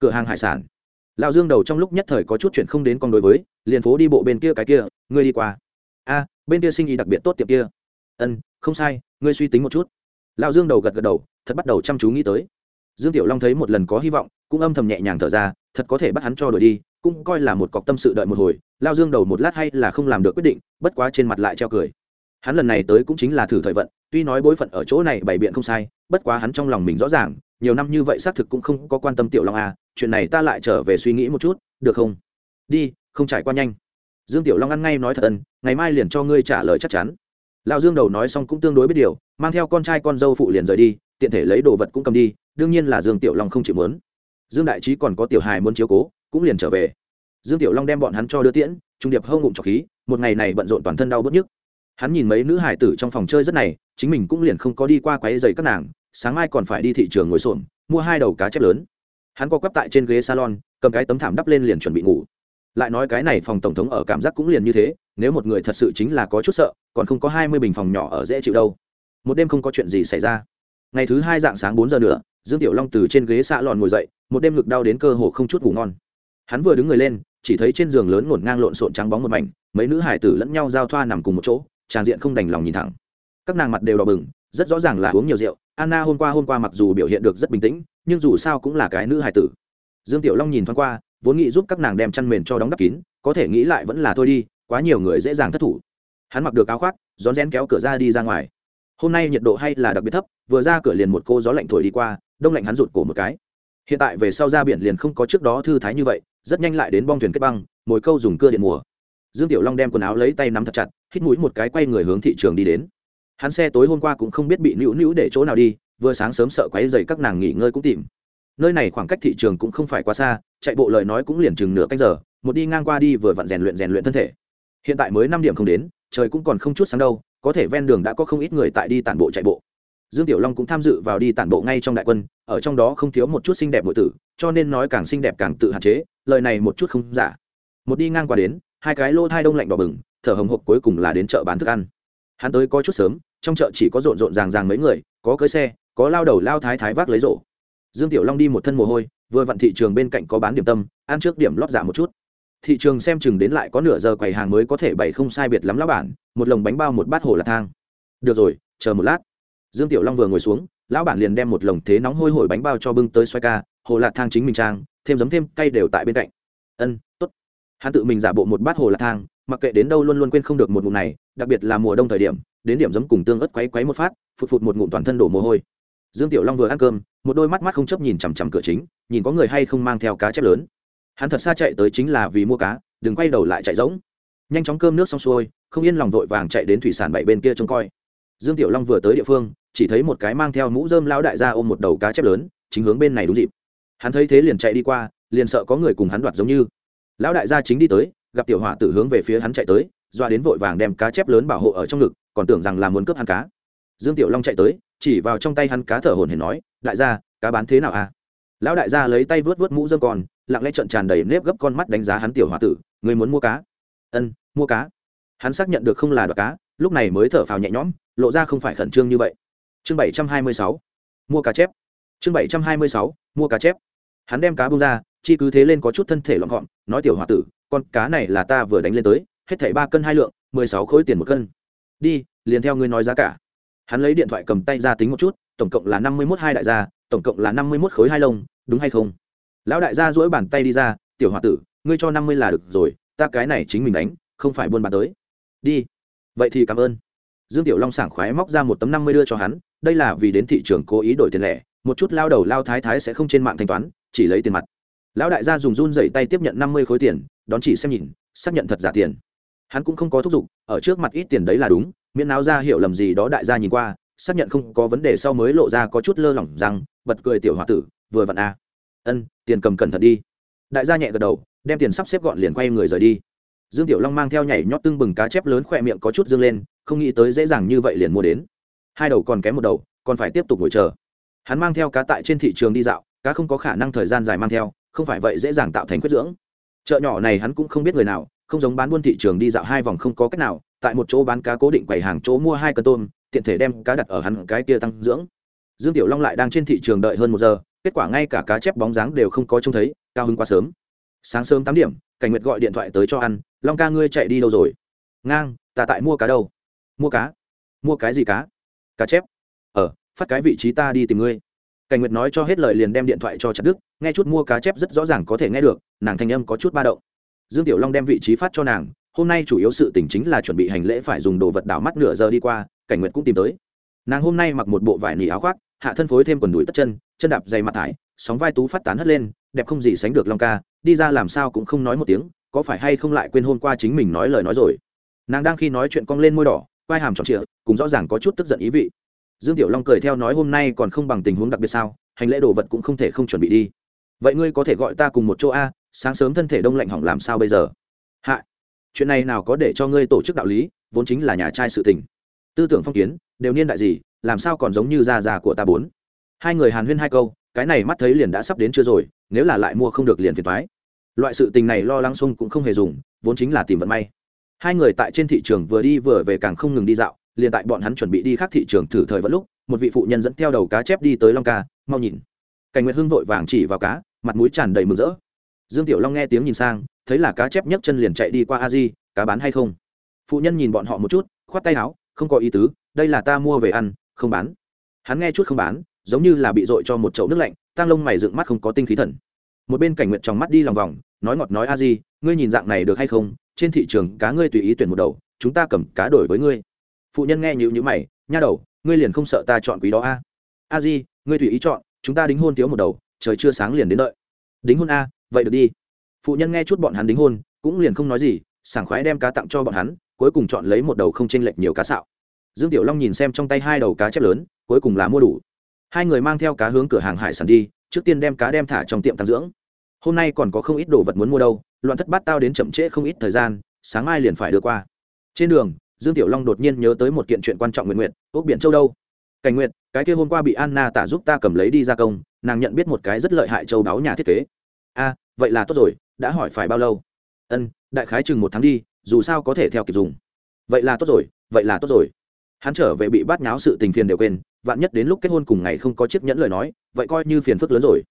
Cửa hàng hải sản. Lão dương đầu trong lúc nhất thời có chút chuyện không đến con đối với, liền phố đi bộ bên kia cái kia, ngươi đi qua. A, bên kia sinh ý đặc biệt tốt tiệm kia. Ân, không sai, ngươi suy tính một chút. Lão dương đầu gật gật đầu, thật bắt đầu chăm chú nghĩ tới. Dương tiểu long thấy một lần có hy vọng, cũng âm thầm nhẹ nhàng thở ra, thật có thể bắt hắn cho đổi đi, cũng coi là một cọc tâm sự đợi một hồi. Lao dương đầu một lát hay là không làm được quyết định, bất quá trên mặt lại treo cười. Hắn lần này tới cũng chính là thử thời vận, tuy nói bối phận ở chỗ này bày biện không sai, bất quá hắn trong lòng mình rõ ràng, nhiều năm như vậy xác thực cũng không có quan tâm tiểu long à chuyện này ta lại trở về suy nghĩ một chút, được không? Đi, không trải qua nhanh. Dương tiểu long ăn ngay nói thật ân, ngày mai liền cho ngươi trả lời chắc chắn. Lão dương đầu nói xong cũng tương đối biết điều, mang theo con trai con dâu phụ liền rời đi, tiện thể lấy đồ vật cũng cầm đi, đương nhiên là dương tiểu long không chịu muốn dương đại trí còn có tiểu hài muốn chiếu cố, cũng liền trở về. Dương tiểu long đem bọn hắn cho đưa tiễn, trung điệp hâu ngụm trọc khí, một ngày này bận rộn toàn thân đau bớt nhức. Hắn nhìn mấy nữ hải tử trong phòng chơi rất này, chính mình cũng liền không có đi qua quáy dày các nàng, sáng mai còn phải đi thị trường ngồi xổm, mua hai đầu cá chép lớn hắn co quắp tại trên ghế salon, cầm cái tấm thảm đắp lên liền chuẩn bị ngủ. Lại nói cái này phòng tổng thống ở cảm giác cũng liền như thế, nếu một người thật sự chính là có chút sợ, còn không có hai mươi bình phòng nhỏ ở dễ chịu đâu. Một đêm không có chuyện gì xảy ra. Ngày thứ hai dạng sáng bốn giờ nữa, dương tiểu long từ trên ghế xạ lòn ngồi dậy, một đêm ngực đau đến cơ hồ không chút ngủ ngon. Hắn vừa đứng người lên, chỉ thấy trên giường lớn ngổn ngang lộn xộn trắng bóng một mảnh, mấy nữ hải tử lẫn nhau giao thoa nằm cùng một chỗ, tràn diện không đành lòng nhìn thẳng. Các nàng mặt đều đỏ bừng, rất rõ ràng là uống nhiều rượu. Anna hôm qua hôm qua mặc dù biểu hiện được rất bình tĩnh nhưng dù sao cũng là cái nữ hài tử. Dương tiểu long nhìn thoáng qua, vốn nghĩ giúp các nàng đem chăn mền cho đóng đắp kín, có thể nghĩ lại vẫn là thôi đi, quá nhiều người dễ dàng thất thủ. Hắn mặc được áo khoác, rón rén kéo cửa ra đi ra ngoài. Hôm nay nhiệt độ hay là đặc biệt thấp, vừa ra cửa liền một cô gió lạnh thổi đi qua, đông lạnh hắn rụt cổ một cái. Hiện tại về sau ra biển liền không có trước đó thư thái như vậy, rất nhanh lại đến bong thuyền kết băng, mồi câu dùng cưa điện mùa. Dương tiểu long đem quần áo lấy tay nắm thật chặt, hít mũi một cái quay người hướng thị trường đi đến. Hắn xe tối hôm qua cũng không biết bị nữu nữu để chỗ nào đi vừa sáng sớm sợ quấy dày các nàng nghỉ ngơi cũng tìm. Nơi này khoảng cách thị trường cũng không phải quá xa, chạy bộ lời nói cũng liền chừng nửa cách giờ, một đi ngang qua đi vừa vặn rèn luyện rèn luyện thân thể. Hiện tại mới năm điểm không đến, trời cũng còn không chút sáng đâu, có thể ven đường đã có không ít người tại đi tản bộ chạy bộ. Dương tiểu long cũng tham dự vào đi tản bộ ngay trong đại quân, ở trong đó không thiếu một chút xinh đẹp nội tử, cho nên nói càng xinh đẹp càng tự hạn chế, lời này một chút không giả. Một đi ngang qua đến, hai cái lô thai đông lạnh đỏ bừng, thở hồng hộc cuối cùng là đến chợ bán thức ăn. Hắn tới có chút sớm, trong chợ chỉ có rộn rộn ràng ràng mấy người, có cưới xe có lao đầu lao thái thái vác lấy rổ. Dương tiểu long đi một thân mồ hôi, vừa vặn thị trường bên cạnh có bán điểm tâm, ăn trước điểm lót giả một chút. Thị trường xem chừng đến lại có nửa giờ quầy hàng mới có thể bày không sai biệt lắm lão bản, một lồng bánh bao một bát hồ là thang. Được rồi, chờ một lát. Dương tiểu long vừa ngồi xuống, lão bản liền đem một lồng thế nóng hôi hổi bánh bao cho bưng tới xoay ca, hồ lạc thang chính mình trang, thêm giấm thêm cay đều tại bên cạnh. Ân, tốt. Hắn tự mình giả bộ một bát hồ lạc thang, mặc kệ đến đâu luôn luôn quên không được một ngụm này, đặc biệt là mùa đông thời điểm, đến điểm giấm cùng tương ớt quấy quấy một phát, phụt phụt một ngụm toàn thân đổ mồ hôi dương tiểu long vừa ăn cơm, một đôi mắt mắt không chấp nhìn chằm chằm cửa chính, nhìn có người hay không mang theo cá chép lớn. Hắn thật xa chạy tới chính là vì mua cá, đừng quay đầu lại chạy rỗng. Nhanh chóng cơm nước xong xuôi, không yên lòng vội vàng chạy đến thủy sản bảy bên kia trông coi. Dương tiểu long vừa tới địa phương, chỉ thấy một cái mang theo mũ dơm lão đại gia ôm một đầu cá chép lớn, chính hướng bên này đúng dịp. Hắn thấy thế liền chạy đi qua, liền sợ có người cùng hắn đoạt giống như. Lão đại gia chính đi tới, gặp tiểu hỏa tử hướng về phía hắn chạy tới, doa đến vội vàng đem cá chép lớn bảo hộ ở trong ngực, còn tưởng rằng là muốn cướp hắn cá dương tiểu long chạy tới, chỉ vào trong tay hắn cá thở hồn hển nói, đại gia, cá bán thế nào à? Lão đại gia lấy tay vớt vớt mũ dơm còn lặng lẽ trợn tràn đầy nếp gấp con mắt đánh giá hắn tiểu h o a tử người muốn mua cá? Ân, mua cá. Hắn xác nhận được không là đoạt cá, lúc này mới thở phào nhẹ nhõm, lộ ra không phải khẩn trương như vậy. Chương bảy trăm hai mươi sáu, mua cá chép. Chương bảy trăm hai mươi sáu, mua cá chép. Hắn đem cá bông ra, chi cứ thế lên có chút thân thể lọn gọn, nói tiểu h o a tử, con cá này là ta vừa đánh lên tới, hết thảy ba cân hai lượng, mười sáu khối tiền một cân. Đi, liền theo ngươi nói giá cả hắn lấy điện thoại cầm tay ra tính một chút, tổng cộng là năm mươi mốt hai đại gia, tổng cộng là năm mươi mốt khối hai lông, đúng hay không? Lão đại gia duỗi bàn tay đi ra, tiểu h o a tử, ngươi cho năm mươi là được rồi, ta cái này chính mình đánh, không phải buôn bán tới. Đi. Vậy thì cảm ơn. Dương tiểu long sảng khoái móc ra một tấm năm mươi đưa cho hắn, đây là vì đến thị trường cố ý đổi tiền lẻ, một chút lao đầu lao thái thái sẽ không trên mạng thanh toán, chỉ lấy tiền mặt. Lão đại gia dùng run dày tay tiếp nhận năm mươi khối tiền, đón chỉ xem nhìn, xác nhận thật giả tiền. Hắn cũng không có thúc giục, ở trước mặt ít tiền đấy là đúng miễn nào ra hiểu lầm gì đó đại gia nhìn qua, xác nhận không có vấn đề sau mới lộ ra có chút lơ lỏng rằng, bật cười tiểu h o a tử, vừa vặn a à. ân, tiền cầm cẩn thận đi. Đại gia nhẹ gật đầu, đem tiền sắp xếp gọn liền quay người rời đi. Dương tiểu long mang theo nhảy nhót tưng bừng cá chép lớn khỏe miệng có chút dương lên, không nghĩ tới dễ dàng như vậy liền mua đến. Hai đầu còn kém một đầu, còn phải tiếp tục ngồi chờ. Hắn mang theo cá tại trên thị trường đi dạo, cá không có khả năng thời gian dài mang theo, không phải vậy dễ dàng tạo thành quyết dưỡng. Chợ nhỏ này hắn cũng không biết người nào, không giống bán buôn thị trường đi dạo hai vòng không có cách nào tại một chỗ bán cá cố định quầy hàng chỗ mua hai cân tôm, tiện thể đem cá đặt ở hắn cái kia tăng dưỡng. Dương tiểu long lại đang trên thị trường đợi hơn một giờ, kết quả ngay cả cá chép bóng dáng đều không có trông thấy, cao hứng quá sớm. Sáng sớm tám điểm, cảnh nguyệt gọi điện thoại tới cho ăn, long ca ngươi chạy đi đâu rồi? Ngang, ta tại mua cá đâu. Mua cá? Mua cái gì cá? Cá chép. Ờ phát cái vị trí ta đi tìm ngươi. Cảnh nguyệt nói cho hết lời liền đem điện thoại cho chặt đức nghe chút mua cá chép rất rõ ràng có thể nghe được, nàng thanh âm có chút ba động. Dương tiểu long đem vị trí phát cho nàng hôm nay chủ yếu sự tình chính là chuẩn bị hành lễ phải dùng đồ vật đảo mắt nửa giờ đi qua, cảnh nguyệt cũng tìm tới. Nàng hôm nay mặc một bộ vải nỉ áo khoác, hạ thân phối thêm quần đùi tất chân chân đạp dày mặt thải, sóng vai tú phát tán hất lên, đẹp không gì sánh được long ca, đi ra làm sao cũng không nói một tiếng, có phải hay không lại quên hôm qua chính mình nói lời nói rồi. Nàng đang khi nói chuyện cong lên môi đỏ, quai hàm tròn trịa cũng rõ ràng có chút tức giận ý vị. Dương tiểu long cười theo nói hôm nay còn không bằng tình huống đặc biệt sao, hành lễ đồ vật cũng không thể không chuẩn bị đi. Vậy ngươi có thể gọi ta cùng một chỗ a, sáng sớm thân thể đông lạnh hỏng làm sao bây giờ? Hạ chuyện này nào có để cho ngươi tổ chức đạo lý, vốn chính là nhà trai sự tình. Tư tưởng phong kiến, đều niên đại gì, làm sao còn giống như già già của ta bốn? Hai người hàn huyên hai câu, cái này mắt thấy liền đã sắp đến chưa rồi, nếu là lại mua không được liền phiền thoái loại sự tình này lo lắng xung cũng không hề dùng, vốn chính là tìm vận may. Hai người tại trên thị trường vừa đi vừa về càng không ngừng đi dạo, liền tại bọn hắn chuẩn bị đi khác thị trường thử thời vẫn lúc, một vị phụ nhân dẫn theo đầu cá chép đi tới long ca, mau nhìn. Cảnh nguyệt hưng vội vàng chỉ vào cá, mặt mũi tràn đầy mừng rỡ. Dương tiểu long nghe tiếng nhìn sang thấy là cá chép nhấc chân liền chạy đi qua a di, cá bán hay không? Phụ nhân nhìn bọn họ một chút, khoát tay áo, không có ý tứ, đây là ta mua về ăn, không bán. Hắn nghe chút không bán, giống như là bị dội cho một chậu nước lạnh tăng lông mày dựng mắt không có tinh khí thần. Một bên cảnh nguyện trong mắt đi lòng vòng, nói ngọt nói a di, ngươi nhìn dạng này được hay không? Trên thị trường cá ngươi tùy ý tuyển một đầu, chúng ta cầm cá đổi với ngươi. Phụ nhân nghe nhịu nhữ mày, nha đầu, ngươi liền không sợ ta chọn quý đó a? A di, ngươi tùy ý chọn, chúng ta đính hôn thiếu một đầu, trời chưa sáng liền đến đợi. Đính hôn a, vậy được đi phụ nhân nghe chút bọn hắn đính hôn, cũng liền không nói gì, sảng khoái đem cá tặng cho bọn hắn, cuối cùng chọn lấy một đầu không chênh lệch nhiều cá sạo. Dương tiểu long nhìn xem trong tay hai đầu cá chép lớn, cuối cùng là mua đủ. Hai người mang theo cá hướng cửa hàng hải sản đi, trước tiên đem cá đem thả trong tiệm tăng dưỡng. Hôm nay còn có không ít đồ vật muốn mua đâu, loạn thất bát tao đến chậm trễ không ít thời gian, sáng mai liền phải đưa qua. Trên đường, dương tiểu long đột nhiên nhớ tới một kiện chuyện quan trọng nguyện nguyện ốc biển châu đâu? Cảnh nguyện cái kia hôm qua bị anna tả giúp ta cầm lấy đi gia công, nàng nhận biết một cái rất lợi hại châu đáo nhà thiết kế. A vậy là tốt rồi đã hỏi phải bao lâu? Ân, đại khái chừng một tháng đi, dù sao có thể theo kịp dùng. Vậy là tốt rồi, vậy là tốt rồi. Hắn trở về bị bắt nháo sự tình phiền đều quên, vạn nhất đến lúc kết hôn cùng ngày không có chiếc nhẫn lời nói, vậy coi như phiền phức lớn rồi.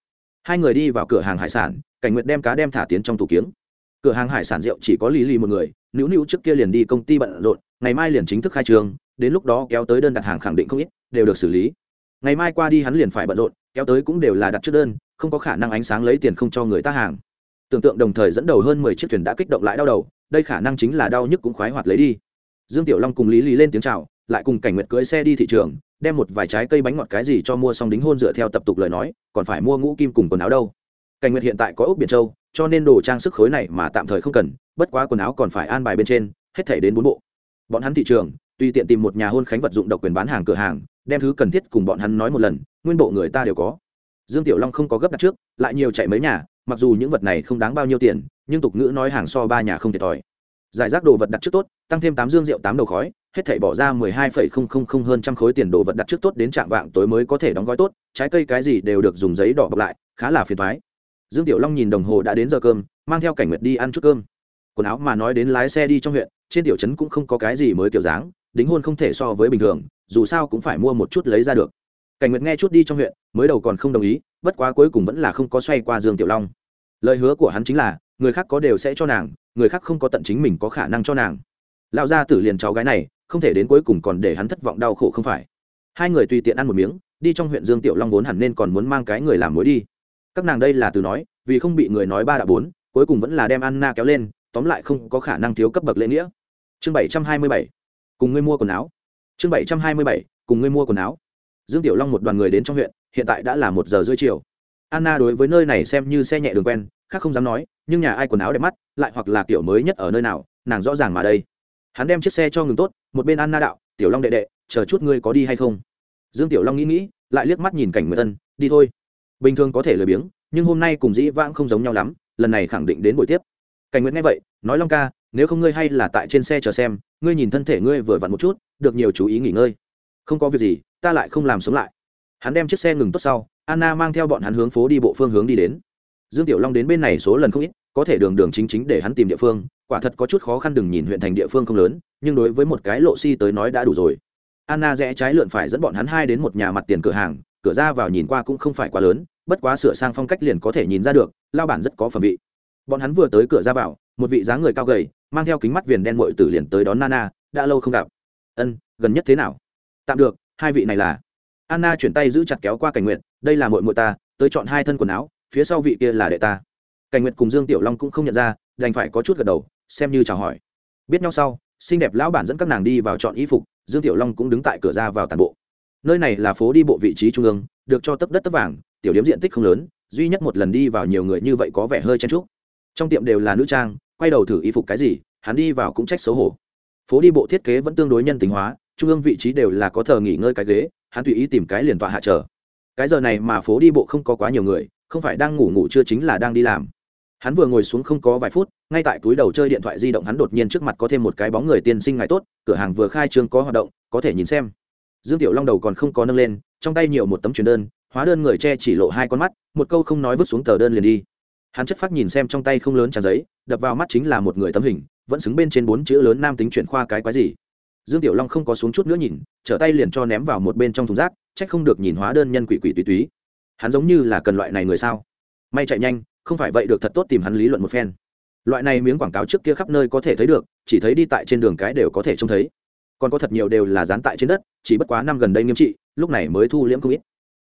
Hai người đi vào cửa hàng hải sản, cảnh nguyệt đem cá đem thả tiến trong tủ kiếng. Cửa hàng hải sản rượu chỉ có lì lì một người, nữu nữu trước kia liền đi công ty bận rộn, ngày mai liền chính thức khai trương, đến lúc đó kéo tới đơn đặt hàng khẳng định không ít, đều được xử lý. Ngày mai qua đi hắn liền phải bận rộn, kéo tới cũng đều là đặt trước đơn, không có khả năng ánh sáng lấy tiền không cho người ta hàng tưởng tượng đồng thời dẫn đầu hơn mười chiếc thuyền đã kích động lại đau đầu, đây khả năng chính là đau nhức cũng khoái hoạt lấy đi. Dương tiểu long cùng lý lý lên tiếng chào, lại cùng cảnh nguyệt cưỡi xe đi thị trường, đem một vài trái cây bánh ngọt cái gì cho mua xong đính hôn dựa theo tập tục lời nói, còn phải mua ngũ kim cùng quần áo đâu. Cảnh nguyệt hiện tại có ốc biển châu, cho nên đồ trang sức khối này mà tạm thời không cần, bất quá quần áo còn phải an bài bên trên, hết thể đến bốn bộ. Bọn hắn thị trường, tùy tiện tìm một nhà hôn khánh vật dụng độc quyền bán hàng cửa hàng, đem thứ cần thiết cùng bọn hắn nói một lần, nguyên bộ người ta đều có. Dương tiểu long không có gấp đặt trước, lại nhiều chạy mấy nhà mặc dù những vật này không đáng bao nhiêu tiền, nhưng tục ngữ nói hàng so ba nhà không thiệt thòi. Giải rác đồ vật đặt trước tốt, tăng thêm tám dương rượu tám đầu khói, hết thảy bỏ ra mười hai phẩy không không không hơn trăm khối tiền đồ vật đặt trước tốt đến trạng vạng tối mới có thể đóng gói tốt, trái cây cái gì đều được dùng giấy đỏ bọc lại, khá là phiền thoái dương tiểu long nhìn đồng hồ đã đến giờ cơm, mang theo cảnh nguyệt đi ăn chút cơm. Quần áo mà nói đến lái xe đi trong huyện, trên tiểu trấn cũng không có cái gì mới kiểu dáng, đính hôn không thể so với bình thường, dù sao cũng phải mua một chút lấy ra được. Cảnh nguyệt nghe chút đi trong huyện, mới đầu còn không đồng ý bất quá cuối cùng vẫn là không có xoay qua dương tiểu long. Lời hứa của hắn chính là, người khác có đều sẽ cho nàng, người khác không có tận chính mình có khả năng cho nàng. Lão gia tử liền cháu gái này, không thể đến cuối cùng còn để hắn thất vọng đau khổ không phải. Hai người tùy tiện ăn một miếng, đi trong huyện dương tiểu long vốn hẳn nên còn muốn mang cái người làm mối đi. Các nàng đây là từ nói, vì không bị người nói ba đã bốn, cuối cùng vẫn là đem anna kéo lên, tóm lại không có khả năng thiếu cấp bậc lễ nghĩa. Chương bảy trăm hai mươi bảy, cùng ngươi mua quần áo. Chương bảy trăm hai mươi bảy, cùng ngươi mua quần áo dương tiểu long một đoàn người đến trong huyện, hiện tại đã là một giờ rưỡi chiều. Anna đối với nơi này xem như xe nhẹ đường quen, khác không dám nói, nhưng nhà ai quần áo đẹp mắt, lại hoặc là kiểu mới nhất ở nơi nào, nàng rõ ràng mà đây. Hắn đem chiếc xe cho ngừng tốt, một bên anna đạo, tiểu long đệ đệ, chờ chút ngươi có đi hay không? Dương tiểu long nghĩ nghĩ, lại liếc mắt nhìn cảnh người tân đi thôi. Bình thường có thể lười biếng, nhưng hôm nay cùng dĩ vãng không giống nhau lắm, lần này khẳng định đến buổi tiếp. Cảnh nguyệt nghe vậy, nói long ca, nếu không ngươi hay là tại trên xe chờ xem, ngươi nhìn thân thể ngươi vừa vặn một chút, được nhiều chú ý nghỉ ngơi không có việc gì, ta lại không làm sống lại. Hắn đem chiếc xe ngừng tốt sau, anna mang theo bọn hắn hướng phố đi bộ phương hướng đi đến. Dương tiểu long đến bên này số lần không ít, có thể đường đường chính chính để hắn tìm địa phương, quả thật có chút khó khăn đừng nhìn huyện thành địa phương không lớn, nhưng đối với một cái lộ si tới nói đã đủ rồi. Anna rẽ trái lượn phải dẫn bọn hắn hai đến một nhà mặt tiền cửa hàng, cửa ra vào nhìn qua cũng không phải quá lớn, bất quá sửa sang phong cách liền có thể nhìn ra được, lao bản rất có phẩm vị. Bọn hắn vừa tới cửa ra vào, một vị dáng người cao gầy, mang theo kính mắt viền đen mội tử liền tới đón nana, đã lâu không gặp. Ân, gần nhất thế nào? Tạm được, hai vị này là. Anna chuyển tay giữ chặt kéo qua cảnh nguyện đây là mội mội ta, tới chọn hai thân quần áo, phía sau vị kia là đệ ta. Cảnh nguyện cùng dương tiểu long cũng không nhận ra, đành phải có chút gật đầu, xem như chào hỏi. Biết nhau sau, xinh đẹp lão bản dẫn các nàng đi vào chọn y phục, dương tiểu long cũng đứng tại cửa ra vào tàn bộ. Nơi này là phố đi bộ vị trí trung ương, được cho tấp đất tấp vàng, tiểu điếm diện tích không lớn, duy nhất một lần đi vào nhiều người như vậy có vẻ hơi chen trúc trong tiệm đều là nữ trang, quay đầu thử y phục cái gì, hắn đi vào cũng trách xấu hổ. Phố đi bộ thiết kế vẫn tương đối nhân tính hóa trung ương vị trí đều là có thờ nghỉ ngơi cái ghế, hắn tùy ý tìm cái liền tọa hạ chờ. Cái giờ này mà phố đi bộ không có quá nhiều người, không phải đang ngủ ngủ chưa chính là đang đi làm. Hắn vừa ngồi xuống không có vài phút, ngay tại túi đầu chơi điện thoại di động hắn đột nhiên trước mặt có thêm một cái bóng người tiên sinh ngày tốt, cửa hàng vừa khai trương có hoạt động, có thể nhìn xem. Dương tiểu long đầu còn không có nâng lên, trong tay nhiều một tấm truyền đơn, hóa đơn người che chỉ lộ hai con mắt, một câu không nói vứt xuống tờ đơn liền đi. Hắn chất phát nhìn xem trong tay không lớn tràn giấy, đập vào mắt chính là một người tấm hình, vẫn xứng bên trên bốn chữ lớn nam tính chuyển khoa cái quái gì dương tiểu long không có xuống chút nữa nhìn, trở tay liền cho ném vào một bên trong thùng rác trách không được nhìn hóa đơn nhân quỷ quỷ tùy túy hắn giống như là cần loại này người sao? May chạy nhanh, không phải vậy được thật tốt tìm hắn lý luận một phen. Loại này miếng quảng cáo trước kia khắp nơi có thể thấy được, chỉ thấy đi tại trên đường cái đều có thể trông thấy. Còn có thật nhiều đều là dán tại trên đất, chỉ bất quá năm gần đây nghiêm trị, lúc này mới thu liễm không ít.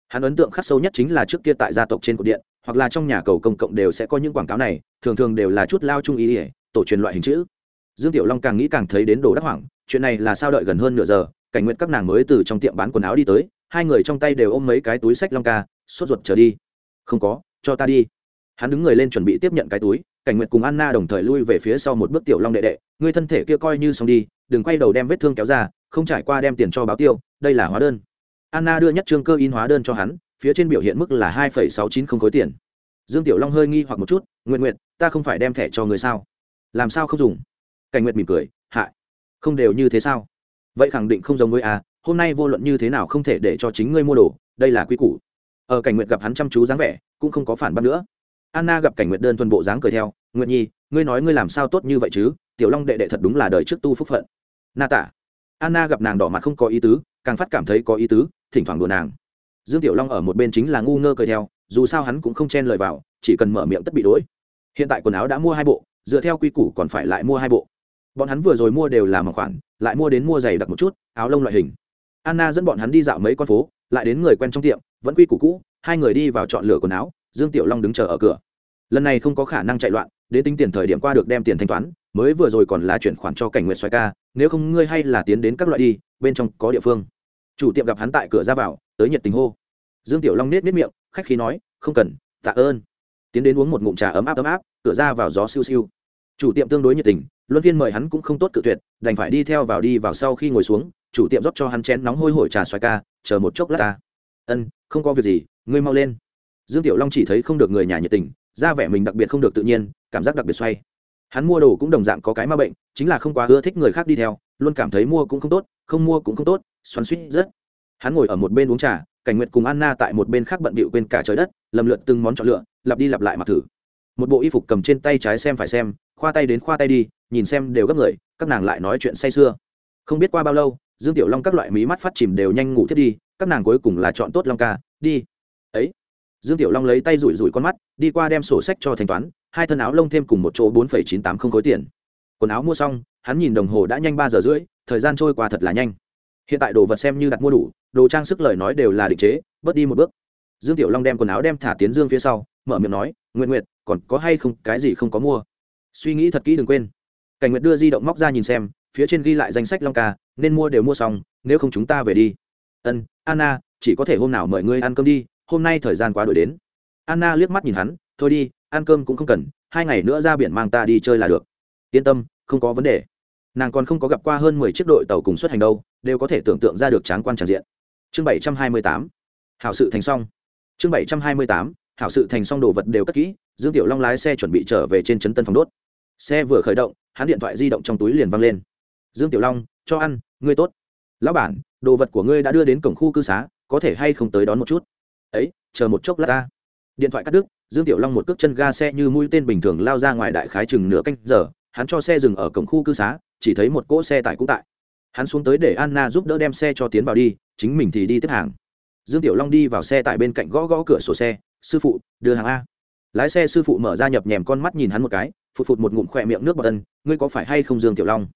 Hắn ấn tượng khắc sâu nhất chính là trước kia tại gia tộc trên cột điện, hoặc là trong nhà cầu công cộng đều sẽ có những quảng cáo này, thường thường đều là chút lao trung ý ỉa tổ truyền loại hình chữ dương tiểu long càng nghĩ càng thấy đến đồ đắc hoảng, chuyện này là sao đợi gần hơn nửa giờ, cảnh nguyện các nàng mới từ trong tiệm bán quần áo đi tới, hai người trong tay đều ôm mấy cái túi sách long ca, sốt ruột trở đi. Không có, cho ta đi. Hắn đứng người lên chuẩn bị tiếp nhận cái túi, cảnh Nguyệt cùng anna đồng thời lui về phía sau một bước tiểu long đệ đệ, người thân thể kia coi như xong đi, đừng quay đầu đem vết thương kéo ra, không trải qua đem tiền cho báo tiêu, đây là hóa đơn. Anna đưa nhất trương cơ in hóa đơn cho hắn, phía trên biểu hiện mức là hai phẩy sáu chín không khối tiền. Dương tiểu long hơi nghi hoặc một chút nguyện nguyện ta không phải đem thẻ cho người sao? Làm sao không dùng? Cảnh Nguyệt mỉm cười hại không đều như thế sao? Vậy khẳng định không giống với a, hôm nay vô luận như thế nào không thể để cho chính ngươi mua đồ, đây là quy củ. Ở cảnh Nguyệt gặp hắn chăm chú dáng vẻ, cũng không có phản bác nữa. Anna gặp cảnh Nguyệt đơn thuần bộ dáng cười theo nguyện nhi, ngươi nói ngươi làm sao tốt như vậy chứ? Tiểu long đệ đệ thật đúng là đời trước tu phúc phận. Na tả. Anna gặp nàng đỏ mặt không có ý tứ, càng phát cảm thấy có ý tứ, thỉnh thoảng đùa nàng. Dương tiểu long ở một bên chính là ngu ngơ cười theo, dù sao hắn cũng không chen lời vào, chỉ cần mở miệng tất bị đỗi hiện tại quần áo đã mua hai bộ, dựa theo quy củ còn phải lại mua hai bộ bọn hắn vừa rồi mua đều là một khoản, lại mua đến mua giày đặc một chút, áo lông loại hình. Anna dẫn bọn hắn đi dạo mấy con phố, lại đến người quen trong tiệm, vẫn quy củ cũ, hai người đi vào chọn lựa quần áo, dương tiểu long đứng chờ ở cửa. Lần này không có khả năng chạy loạn, đến tính tiền thời điểm qua được đem tiền thanh toán, mới vừa rồi còn là chuyển khoản cho cảnh nguyện xoài ca, nếu không ngươi hay là tiến đến các loại đi, bên trong có địa phương. Chủ tiệm gặp hắn tại cửa ra vào, tới nhiệt tình hô. Dương tiểu long nết nết miệng, khách khí nói, không cần, tạ ơn. Tiến đến uống một ngụm trà ấm áp ấm áp, cửa ra vào gió siêu siêu. Chủ tiệm tương đối nhiệt tình luân phiên mời hắn cũng không tốt cự tuyệt, đành phải đi theo vào đi vào sau khi ngồi xuống, chủ tiệm rót cho hắn chén nóng hôi hổi trà xoài ca, chờ một chốc lát ta. Ân, không có việc gì, ngươi mau lên. Dương tiểu long chỉ thấy không được người nhà nhiệt tình ra vẻ mình đặc biệt không được tự nhiên, cảm giác đặc biệt xoay. Hắn mua đồ cũng đồng dạng có cái ma bệnh, chính là không quá ưa thích người khác đi theo, luôn cảm thấy mua cũng không tốt, không mua cũng không tốt, xoắn suýt rất. Hắn ngồi ở một bên uống trà, cảnh nguyệt cùng anna tại một bên khác bận bịu quên cả trời đất, lầm lượt từng món chọn lựa, lặp đi lặp lại mặc thử. Một bộ y phục cầm trên tay trái xem phải xem, khoa tay đến khoa tay đi nhìn xem đều gấp người, các nàng lại nói chuyện say sưa. Không biết qua bao lâu, dương tiểu long các loại mí mắt phát chìm đều nhanh ngủ thiết đi, các nàng cuối cùng là chọn tốt long ca, đi. Ấy. Dương tiểu long lấy tay rủi rủi con mắt, đi qua đem sổ sách cho thanh toán, hai thân áo lông thêm cùng một chỗ bốn phẩy chín tám không khối tiền. Quần áo mua xong, hắn nhìn đồng hồ đã nhanh ba giờ rưỡi, thời gian trôi qua thật là nhanh. Hiện tại đồ vật xem như đặt mua đủ, đồ trang sức lời nói đều là định chế, bớt đi một bước. Dương tiểu long đem quần áo đem thả tiến dương phía sau, mở miệng nói nguyện nguyện còn có hay không cái gì không có mua? Suy nghĩ thật kỹ đừng quên cảnh nguyệt đưa di động móc ra nhìn xem, phía trên ghi lại danh sách long ca, nên mua đều mua xong, nếu không chúng ta về đi. Ân, anna, chỉ có thể hôm nào mời ngươi ăn cơm đi, hôm nay thời gian quá đổi đến. Anna liếc mắt nhìn hắn, thôi đi, ăn cơm cũng không cần, hai ngày nữa ra biển mang ta đi chơi là được. Yên tâm, không có vấn đề. Nàng còn không có gặp qua hơn mười chiếc đội tàu cùng xuất hành đâu, đều có thể tưởng tượng ra được tráng quan tràn diện. Chương bảy trăm hai mươi tám. Hảo sự thành xong. Chương bảy trăm hai mươi tám. Hảo sự thành xong đồ vật đều cất kỹ, dương tiểu long lái xe chuẩn bị trở về trên trấn tân phòng đốt xe vừa khởi động, hắn điện thoại di động trong túi liền văng lên. Dương tiểu long, cho ăn, ngươi tốt. Lão bản, đồ vật của ngươi đã đưa đến cổng khu cư xá, có thể hay không tới đón một chút? Ấy, chờ một chốc lát ta. Điện thoại cắt đứt, dương tiểu long một cước chân ga xe như mũi tên bình thường lao ra ngoài đại khái chừng nửa canh giờ, hắn cho xe dừng ở cổng khu cư xá, chỉ thấy một cỗ xe tải cũng tại. Hắn xuống tới để anna giúp đỡ đem xe cho tiến vào đi, chính mình thì đi tiếp hàng. Dương tiểu long đi vào xe tại bên cạnh gõ gõ cửa sổ xe, sư phụ, đưa hàng a lái xe sư phụ mở ra nhập nhèm con mắt nhìn hắn một cái, phụt phụt một ngụm khỏe miệng nước bọt tân ngươi có phải hay không dương tiểu long?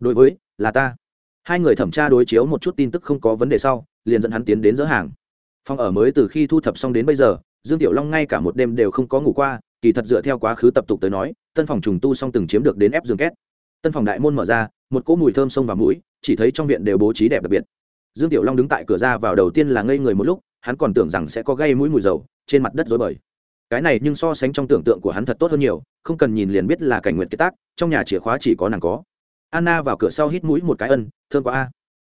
Đối với, là ta. Hai người thẩm tra đối chiếu một chút tin tức không có vấn đề sau, liền dẫn hắn tiến đến dỡ hàng. Phòng ở mới từ khi thu thập xong đến bây giờ, dương tiểu long ngay cả một đêm đều không có ngủ qua, kỳ thật dựa theo quá khứ tập tục tới nói, tân phòng trùng tu xong từng chiếm được đến ép dương két. Tân phòng đại môn mở ra, một cỗ mùi thơm sông vào mũi, chỉ thấy trong viện đều bố trí đẹp đặc biệt. Dương tiểu long đứng tại cửa ra vào đầu tiên là ngây người một lúc, hắn còn tưởng rằng sẽ có gây mũi mùi dầu, trên mặt đất dối bời cái này nhưng so sánh trong tưởng tượng của hắn thật tốt hơn nhiều, không cần nhìn liền biết là cảnh nguyện kế tác, trong nhà chìa khóa chỉ có nàng có. Anna vào cửa sau hít mũi một cái ân, thương quá a.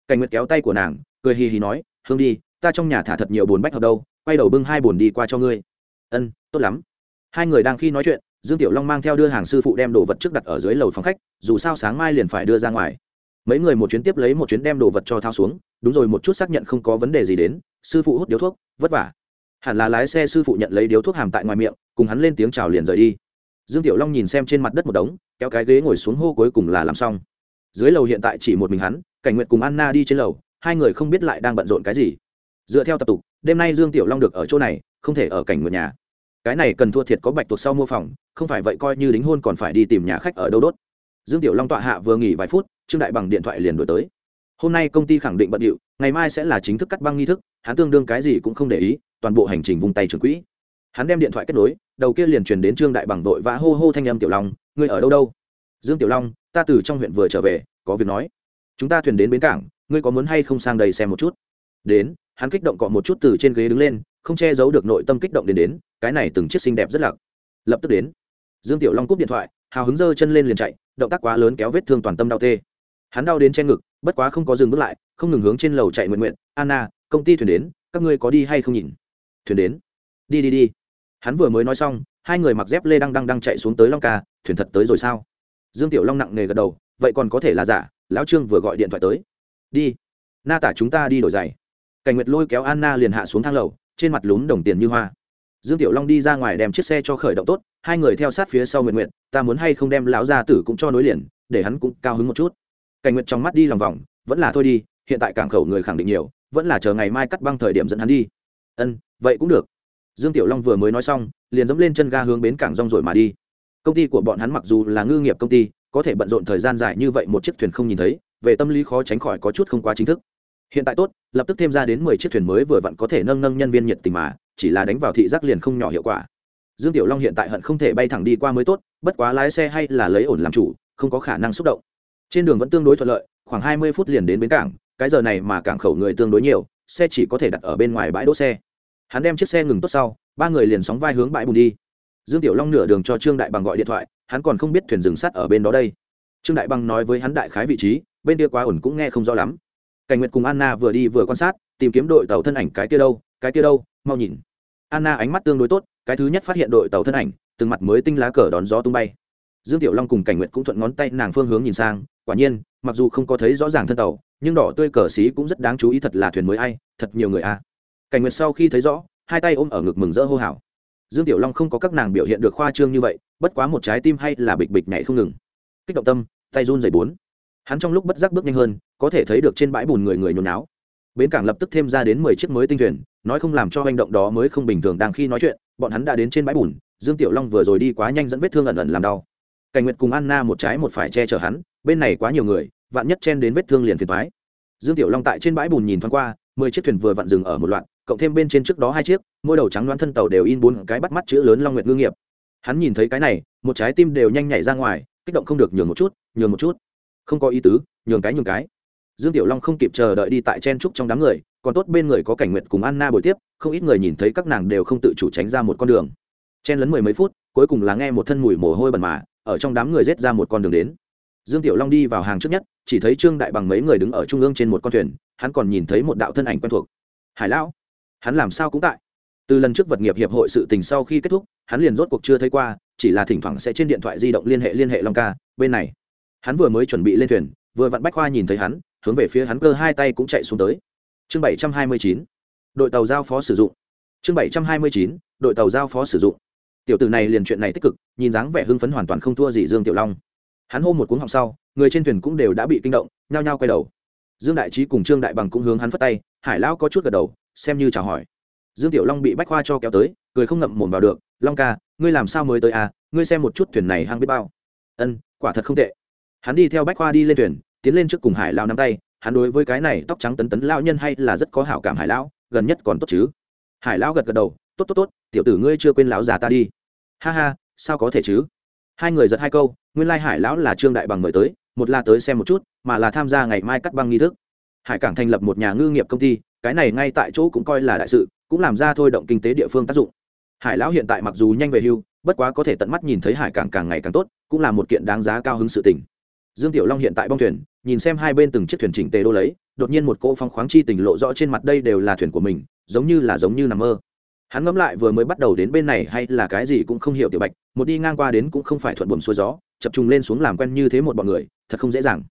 Cảnh nguyện kéo tay của nàng, cười hì hì nói, hương đi, ta trong nhà thả thật nhiều bồn bách hợp đâu, quay đầu bưng hai bồn đi qua cho ngươi. Ân, tốt lắm. Hai người đang khi nói chuyện, dương tiểu long mang theo đưa hàng sư phụ đem đồ vật trước đặt ở dưới lầu phòng khách, dù sao sáng mai liền phải đưa ra ngoài. Mấy người một chuyến tiếp lấy một chuyến đem đồ vật cho thao xuống, đúng rồi một chút xác nhận không có vấn đề gì đến, sư phụ hút điếu thuốc, vất vả hẳn là lái xe sư phụ nhận lấy điếu thuốc hàm tại ngoài miệng, cùng hắn lên tiếng chào liền rời đi. Dương tiểu long nhìn xem trên mặt đất một đống, kéo cái ghế ngồi xuống hô cuối cùng là làm xong. Dưới lầu hiện tại chỉ một mình hắn, cảnh nguyện cùng anna đi trên lầu, hai người không biết lại đang bận rộn cái gì. Dựa theo tập tục, đêm nay dương tiểu long được ở chỗ này, không thể ở cảnh nguyện nhà. Cái này cần thua thiệt có bạch tuộc sau mua phòng, không phải vậy coi như đính hôn còn phải đi tìm nhà khách ở đâu đốt. Dương tiểu long tọa hạ vừa nghỉ vài phút, trương đại bằng điện thoại liền đổi tới. Hôm nay công ty khẳng định bận điệu, ngày mai sẽ là chính thức cắt băng nghi thức, hắn tương đương cái gì cũng không để ý toàn bộ hành trình vung tay trường quỹ. Hắn đem điện thoại kết nối, đầu kia liền truyền đến trương đại bằng đội vã hô hô thanh âm tiểu long, ngươi ở đâu đâu? Dương tiểu long, ta từ trong huyện vừa trở về, có việc nói. Chúng ta thuyền đến bến cảng, ngươi có muốn hay không sang đây xem một chút? Đến, hắn kích động cọ một chút từ trên ghế đứng lên, không che giấu được nội tâm kích động đến đến, cái này từng chiếc xinh đẹp rất lạc lập tức đến, dương tiểu long cúp điện thoại, hào hứng giơ chân lên liền chạy, động tác quá lớn kéo vết thương toàn tâm đau tê. Hắn đau đến che ngực, bất quá không có dừng bước lại, không ngừng hướng trên lầu chạy nguyện nguyện, anna, công ty thuyền đến, các ngươi có đi hay không nhìn? Thuyền đến. Đi đi đi. Hắn vừa mới nói xong, hai người mặc dép lê đang đang đang chạy xuống tới long ca, thuyền thật tới rồi sao? Dương tiểu long nặng nề gật đầu, vậy còn có thể là giả, lão trương vừa gọi điện thoại tới. Đi. Na tả chúng ta đi đổi giày. Cảnh nguyệt lôi kéo anna liền hạ xuống thang lầu, trên mặt lún đồng tiền như hoa. Dương tiểu long đi ra ngoài đem chiếc xe cho khởi động tốt, hai người theo sát phía sau nguyện nguyện ta muốn hay không đem lão gia tử cũng cho nối liền, để hắn cũng cao hứng một chút. Cảnh nguyệt trong mắt đi lòng vòng, vẫn là thôi đi, hiện tại cảng khẩu người khẳng định nhiều, vẫn là chờ ngày mai cắt băng thời điểm dẫn hắn đi ân, vậy cũng được. Dương tiểu long vừa mới nói xong, liền dẫm lên chân ga hướng bến cảng rong rồi mà đi. Công ty của bọn hắn mặc dù là ngư nghiệp công ty, có thể bận rộn thời gian dài như vậy một chiếc thuyền không nhìn thấy, về tâm lý khó tránh khỏi có chút không quá chính thức. Hiện tại tốt, lập tức thêm ra đến mười chiếc thuyền mới vừa vặn có thể nâng nâng nhân viên nhiệt tình mà, chỉ là đánh vào thị giác liền không nhỏ hiệu quả. Dương tiểu long hiện tại hận không thể bay thẳng đi qua mới tốt, bất quá lái xe hay là lấy ổn làm chủ, không có khả năng xúc động. Trên đường vẫn tương đối thuận lợi, khoảng hai mươi phút liền đến bến cảng, cái giờ này mà cảng khẩu người tương đối nhiều, xe chỉ có thể đặt ở bên ngoài bãi đỗ xe hắn đem chiếc xe ngừng tốt sau, ba người liền sóng vai hướng bãi bùn đi. Dương tiểu long nửa đường cho trương đại bằng gọi điện thoại, hắn còn không biết thuyền dừng sắt ở bên đó đây. Trương đại bằng nói với hắn đại khái vị trí, bên kia quá ổn cũng nghe không rõ lắm. Cảnh nguyệt cùng anna vừa đi vừa quan sát, tìm kiếm đội tàu thân ảnh, cái kia đâu, cái kia đâu, mau nhìn. Anna ánh mắt tương đối tốt, cái thứ nhất phát hiện đội tàu thân ảnh, từng mặt mới tinh lá cờ đón gió tung bay. Dương tiểu long cùng cảnh nguyệt cũng thuận ngón tay nàng phương hướng nhìn sang, quả nhiên, mặc dù không có thấy rõ ràng thân tàu, nhưng đỏ tươi cờ xí cũng rất đáng chú ý thật là thuyền mới ai, thật nhiều người a cảnh nguyệt sau khi thấy rõ, hai tay ôm ở ngực mừng rỡ hô hào. Dương tiểu long không có các nàng biểu hiện được khoa trương như vậy, bất quá một trái tim hay là bịch bịch nhảy không ngừng. Kích động tâm, tay run dày bốn. Hắn trong lúc bất giác bước nhanh hơn, có thể thấy được trên bãi bùn người người nhốn náo bến cảng lập tức thêm ra đến mười chiếc mới tinh thuyền, nói không làm cho hành động đó mới không bình thường đang khi nói chuyện, bọn hắn đã đến trên bãi bùn, dương tiểu long vừa rồi đi quá nhanh dẫn vết thương ẩn ẩn làm đau. Cảnh nguyệt cùng anna một trái một phải che chở hắn, bên này quá nhiều người, vạn nhất chen đến vết thương liền phiền thoái dương tiểu long tại trên bãi bùn nhìn thoáng qua, mười chiếc thuyền vừa vặn dừng ở một loạt cộng thêm bên trên trước đó hai chiếc, mỗi đầu trắng đoán thân tàu đều in bốn cái bắt mắt chữ lớn long nguyệt ngư nghiệp. Hắn nhìn thấy cái này, một trái tim đều nhanh nhảy ra ngoài, kích động không được nhường một chút, nhường một chút. Không có ý tứ, nhường cái nhường cái. Dương tiểu long không kịp chờ đợi đi tại chen trúc trong đám người, còn tốt bên người có cảnh nguyện cùng anna buổi tiếp, không ít người nhìn thấy các nàng đều không tự chủ tránh ra một con đường. Chen lấn mười mấy phút, cuối cùng là nghe một thân mùi mồ hôi bẩn mà, ở trong đám người rết ra một con đường đến. Dương tiểu long đi vào hàng trước nhất, chỉ thấy trương đại bằng mấy người đứng ở trung ương trên một con thuyền, hắn còn nhìn thấy một đạo thân ảnh quen thuộc. Hải lão hắn làm sao cũng tại. Từ lần trước vật nghiệp hiệp hội sự tình sau khi kết thúc, hắn liền rốt cuộc chưa thấy qua, chỉ là thỉnh thoảng sẽ trên điện thoại di động liên hệ liên hệ long ca, bên này. Hắn vừa mới chuẩn bị lên thuyền, vừa vặn bách khoa nhìn thấy hắn, hướng về phía hắn cơ hai tay cũng chạy xuống tới. Chương bảy trăm hai mươi chín, đội tàu giao phó sử dụng. Chương bảy trăm hai mươi chín, đội tàu giao phó sử dụng. Tiểu tử này liền chuyện này tích cực, nhìn dáng vẻ hưng phấn hoàn toàn không thua gì dương tiểu long. Hắn hô một cuốn họng sau, người trên thuyền cũng đều đã bị kinh động, nhao nhao quay đầu. Dương đại trí cùng trương đại bằng cũng hướng hắn phất tay, hải lão có chút gật đầu xem như chào hỏi. Dương tiểu long bị bách khoa cho kéo tới, cười không ngậm mồm vào được, long ca, ngươi làm sao mới tới à? Ngươi xem một chút thuyền này hang biết bao. Ân, quả thật không tệ. Hắn đi theo bách khoa đi lên thuyền, tiến lên trước cùng hải lao nắm tay, hắn đối với cái này tóc trắng tấn tấn lao nhân hay là rất có hảo cảm hải lão, gần nhất còn tốt chứ? Hải lão gật gật đầu, tốt tốt tốt, tiểu tử ngươi chưa quên lão già ta đi. Ha ha, sao có thể chứ? Hai người giật hai câu, nguyên lai hải lão là trương đại bằng mời tới, một là tới xem một chút, mà là tham gia ngày mai cắt băng nghi thức. Hải cảng thành lập một nhà ngư nghiệp công ty cái này ngay tại chỗ cũng coi là đại sự, cũng làm ra thôi động kinh tế địa phương tác dụng. Hải lão hiện tại mặc dù nhanh về hưu, bất quá có thể tận mắt nhìn thấy hải cảng càng ngày càng tốt, cũng là một kiện đáng giá cao hứng sự tình. Dương tiểu long hiện tại bong thuyền, nhìn xem hai bên từng chiếc thuyền chỉnh tề đô lấy, đột nhiên một cỗ phong khoáng chi tình lộ rõ trên mặt đây đều là thuyền của mình, giống như là giống như nằm mơ. Hắn ngẫm lại vừa mới bắt đầu đến bên này hay là cái gì cũng không hiểu tiểu bạch, một đi ngang qua đến cũng không phải thuận buồm xuôi gió, chập trùng lên xuống làm quen như thế một bọn người, thật không dễ dàng.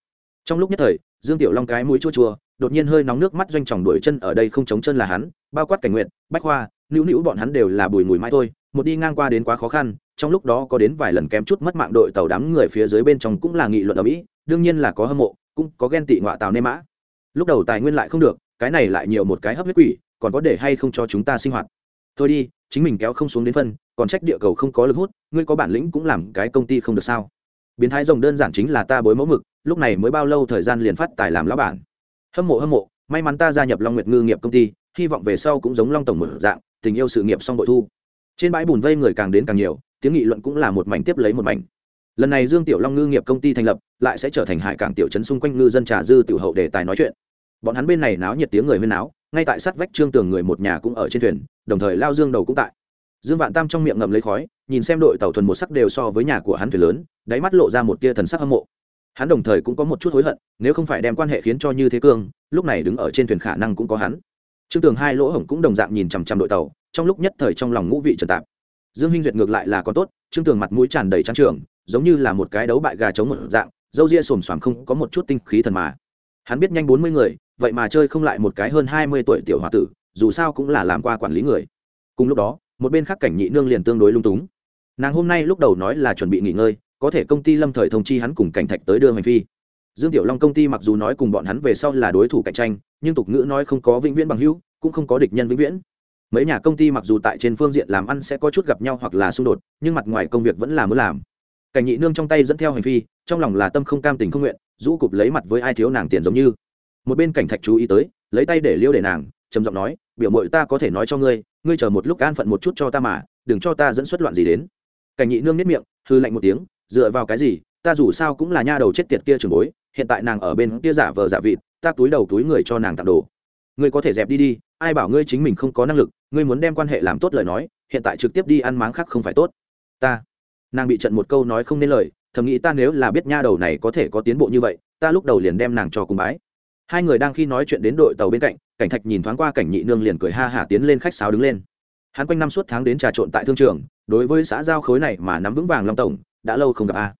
Trong lúc nhất thời dương tiểu long cái mũi chua chua, đột nhiên hơi nóng nước mắt doanh tròng đuổi chân ở đây không chống chân là hắn, bao quát cảnh nguyện, bách khoa, nữu nữu bọn hắn đều là bùi mùi mai thôi, một đi ngang qua đến quá khó khăn, trong lúc đó có đến vài lần kém chút mất mạng đội tàu đám người phía dưới bên trong cũng là nghị luận ở mỹ, đương nhiên là có hâm mộ, cũng có ghen tị ngoại tàu nê mã. Lúc đầu tài nguyên lại không được, cái này lại nhiều một cái hấp huyết quỷ, còn có để hay không cho chúng ta sinh hoạt. Thôi đi, chính mình kéo không xuống đến phân, còn trách địa cầu không có lực hút, ngươi có bản lĩnh cũng làm cái công ty không được sao? Biến thái rồng đơn giản chính là ta bối mẫu mực, lúc này mới bao lâu thời gian liền phát tài làm lão bản. Hâm mộ hâm mộ, may mắn ta gia nhập long nguyệt ngư nghiệp công ty, hy vọng về sau cũng giống long tổng mở dạng, tình yêu sự nghiệp song bội thu. Trên bãi bùn vây người càng đến càng nhiều, tiếng nghị luận cũng là một mảnh tiếp lấy một mảnh. Lần này dương tiểu long ngư nghiệp công ty thành lập, lại sẽ trở thành hải cảng tiểu trấn xung quanh ngư dân trà dư tiểu hậu đề tài nói chuyện. Bọn hắn bên này náo nhiệt tiếng người huyên náo, ngay tại sát vách trương tường người một nhà cũng ở trên thuyền, đồng thời lao dương đầu cũng tại dương vạn tam trong miệng ngậm lấy khói, nhìn xem đội tàu thuần một sắc đều so với nhà của hắn thuyền lớn, đáy mắt lộ ra một tia thần sắc hâm mộ. Hắn đồng thời cũng có một chút hối hận, nếu không phải đem quan hệ khiến cho như thế cương, lúc này đứng ở trên thuyền khả năng cũng có hắn. Trương tường hai lỗ hổng cũng đồng dạng nhìn chằm chằm đội tàu, trong lúc nhất thời trong lòng ngũ vị trần tạp. Dương hinh duyệt ngược lại là còn tốt, trương tường mặt mũi tràn đầy trắng trường giống như là một cái đấu bại gà chống một dạng, dâu ria xồm xoàm không có một chút tinh khí thần mà. Hắn biết nhanh bốn mươi người, vậy mà chơi không lại một cái hơn hai mươi tuổi tiểu h o a tử, dù sao cũng là làm qua quản lý người. Cùng lúc đó một bên khác cảnh nhị nương liền tương đối lung túng. Nàng hôm nay lúc đầu nói là chuẩn bị nghỉ ngơi, có thể công ty lâm thời thông chi hắn cùng cảnh thạch tới đưa hành phi dương tiểu long công ty mặc dù nói cùng bọn hắn về sau là đối thủ cạnh tranh, nhưng tục ngữ nói không có vĩnh viễn bằng hữu, cũng không có địch nhân vĩnh viễn. Mấy nhà công ty mặc dù tại trên phương diện làm ăn sẽ có chút gặp nhau hoặc là xung đột, nhưng mặt ngoài công việc vẫn là muốn làm. Cảnh nhị nương trong tay dẫn theo hành phi trong lòng là tâm không cam tình không nguyện, rũ cụp lấy mặt với ai thiếu nàng tiền giống như. Một bên cảnh thạch chú ý tới, lấy tay để liêu để nàng, trầm giọng nói biểu mội ta có thể nói cho ngươi ngươi chờ một lúc an phận một chút cho ta mà, đừng cho ta dẫn xuất loạn gì đến. Cảnh nhị nương nếp miệng, hư lạnh một tiếng, dựa vào cái gì, ta dù sao cũng là nha đầu chết tiệt kia trường bối, hiện tại nàng ở bên kia giả vờ giả vịt, ta túi đầu túi người cho nàng tặng đồ. Ngươi có thể dẹp đi đi, ai bảo ngươi chính mình không có năng lực, ngươi muốn đem quan hệ làm tốt lời nói, hiện tại trực tiếp đi ăn máng khác không phải tốt. Ta, nàng bị trận một câu nói không nên lời, thầm nghĩ ta nếu là biết nha đầu này có thể có tiến bộ như vậy, ta lúc đầu liền đem nàng cho cùng bái. Hai người đang khi nói chuyện đến đội tàu bên cạnh cảnh thạch nhìn thoáng qua cảnh nhị nương liền cười ha hả tiến lên khách sáo đứng lên. Hắn quanh năm suốt tháng đến trà trộn tại thương trường, đối với xã giao khối này mà nắm vững vàng long tổng, đã lâu không gặp a.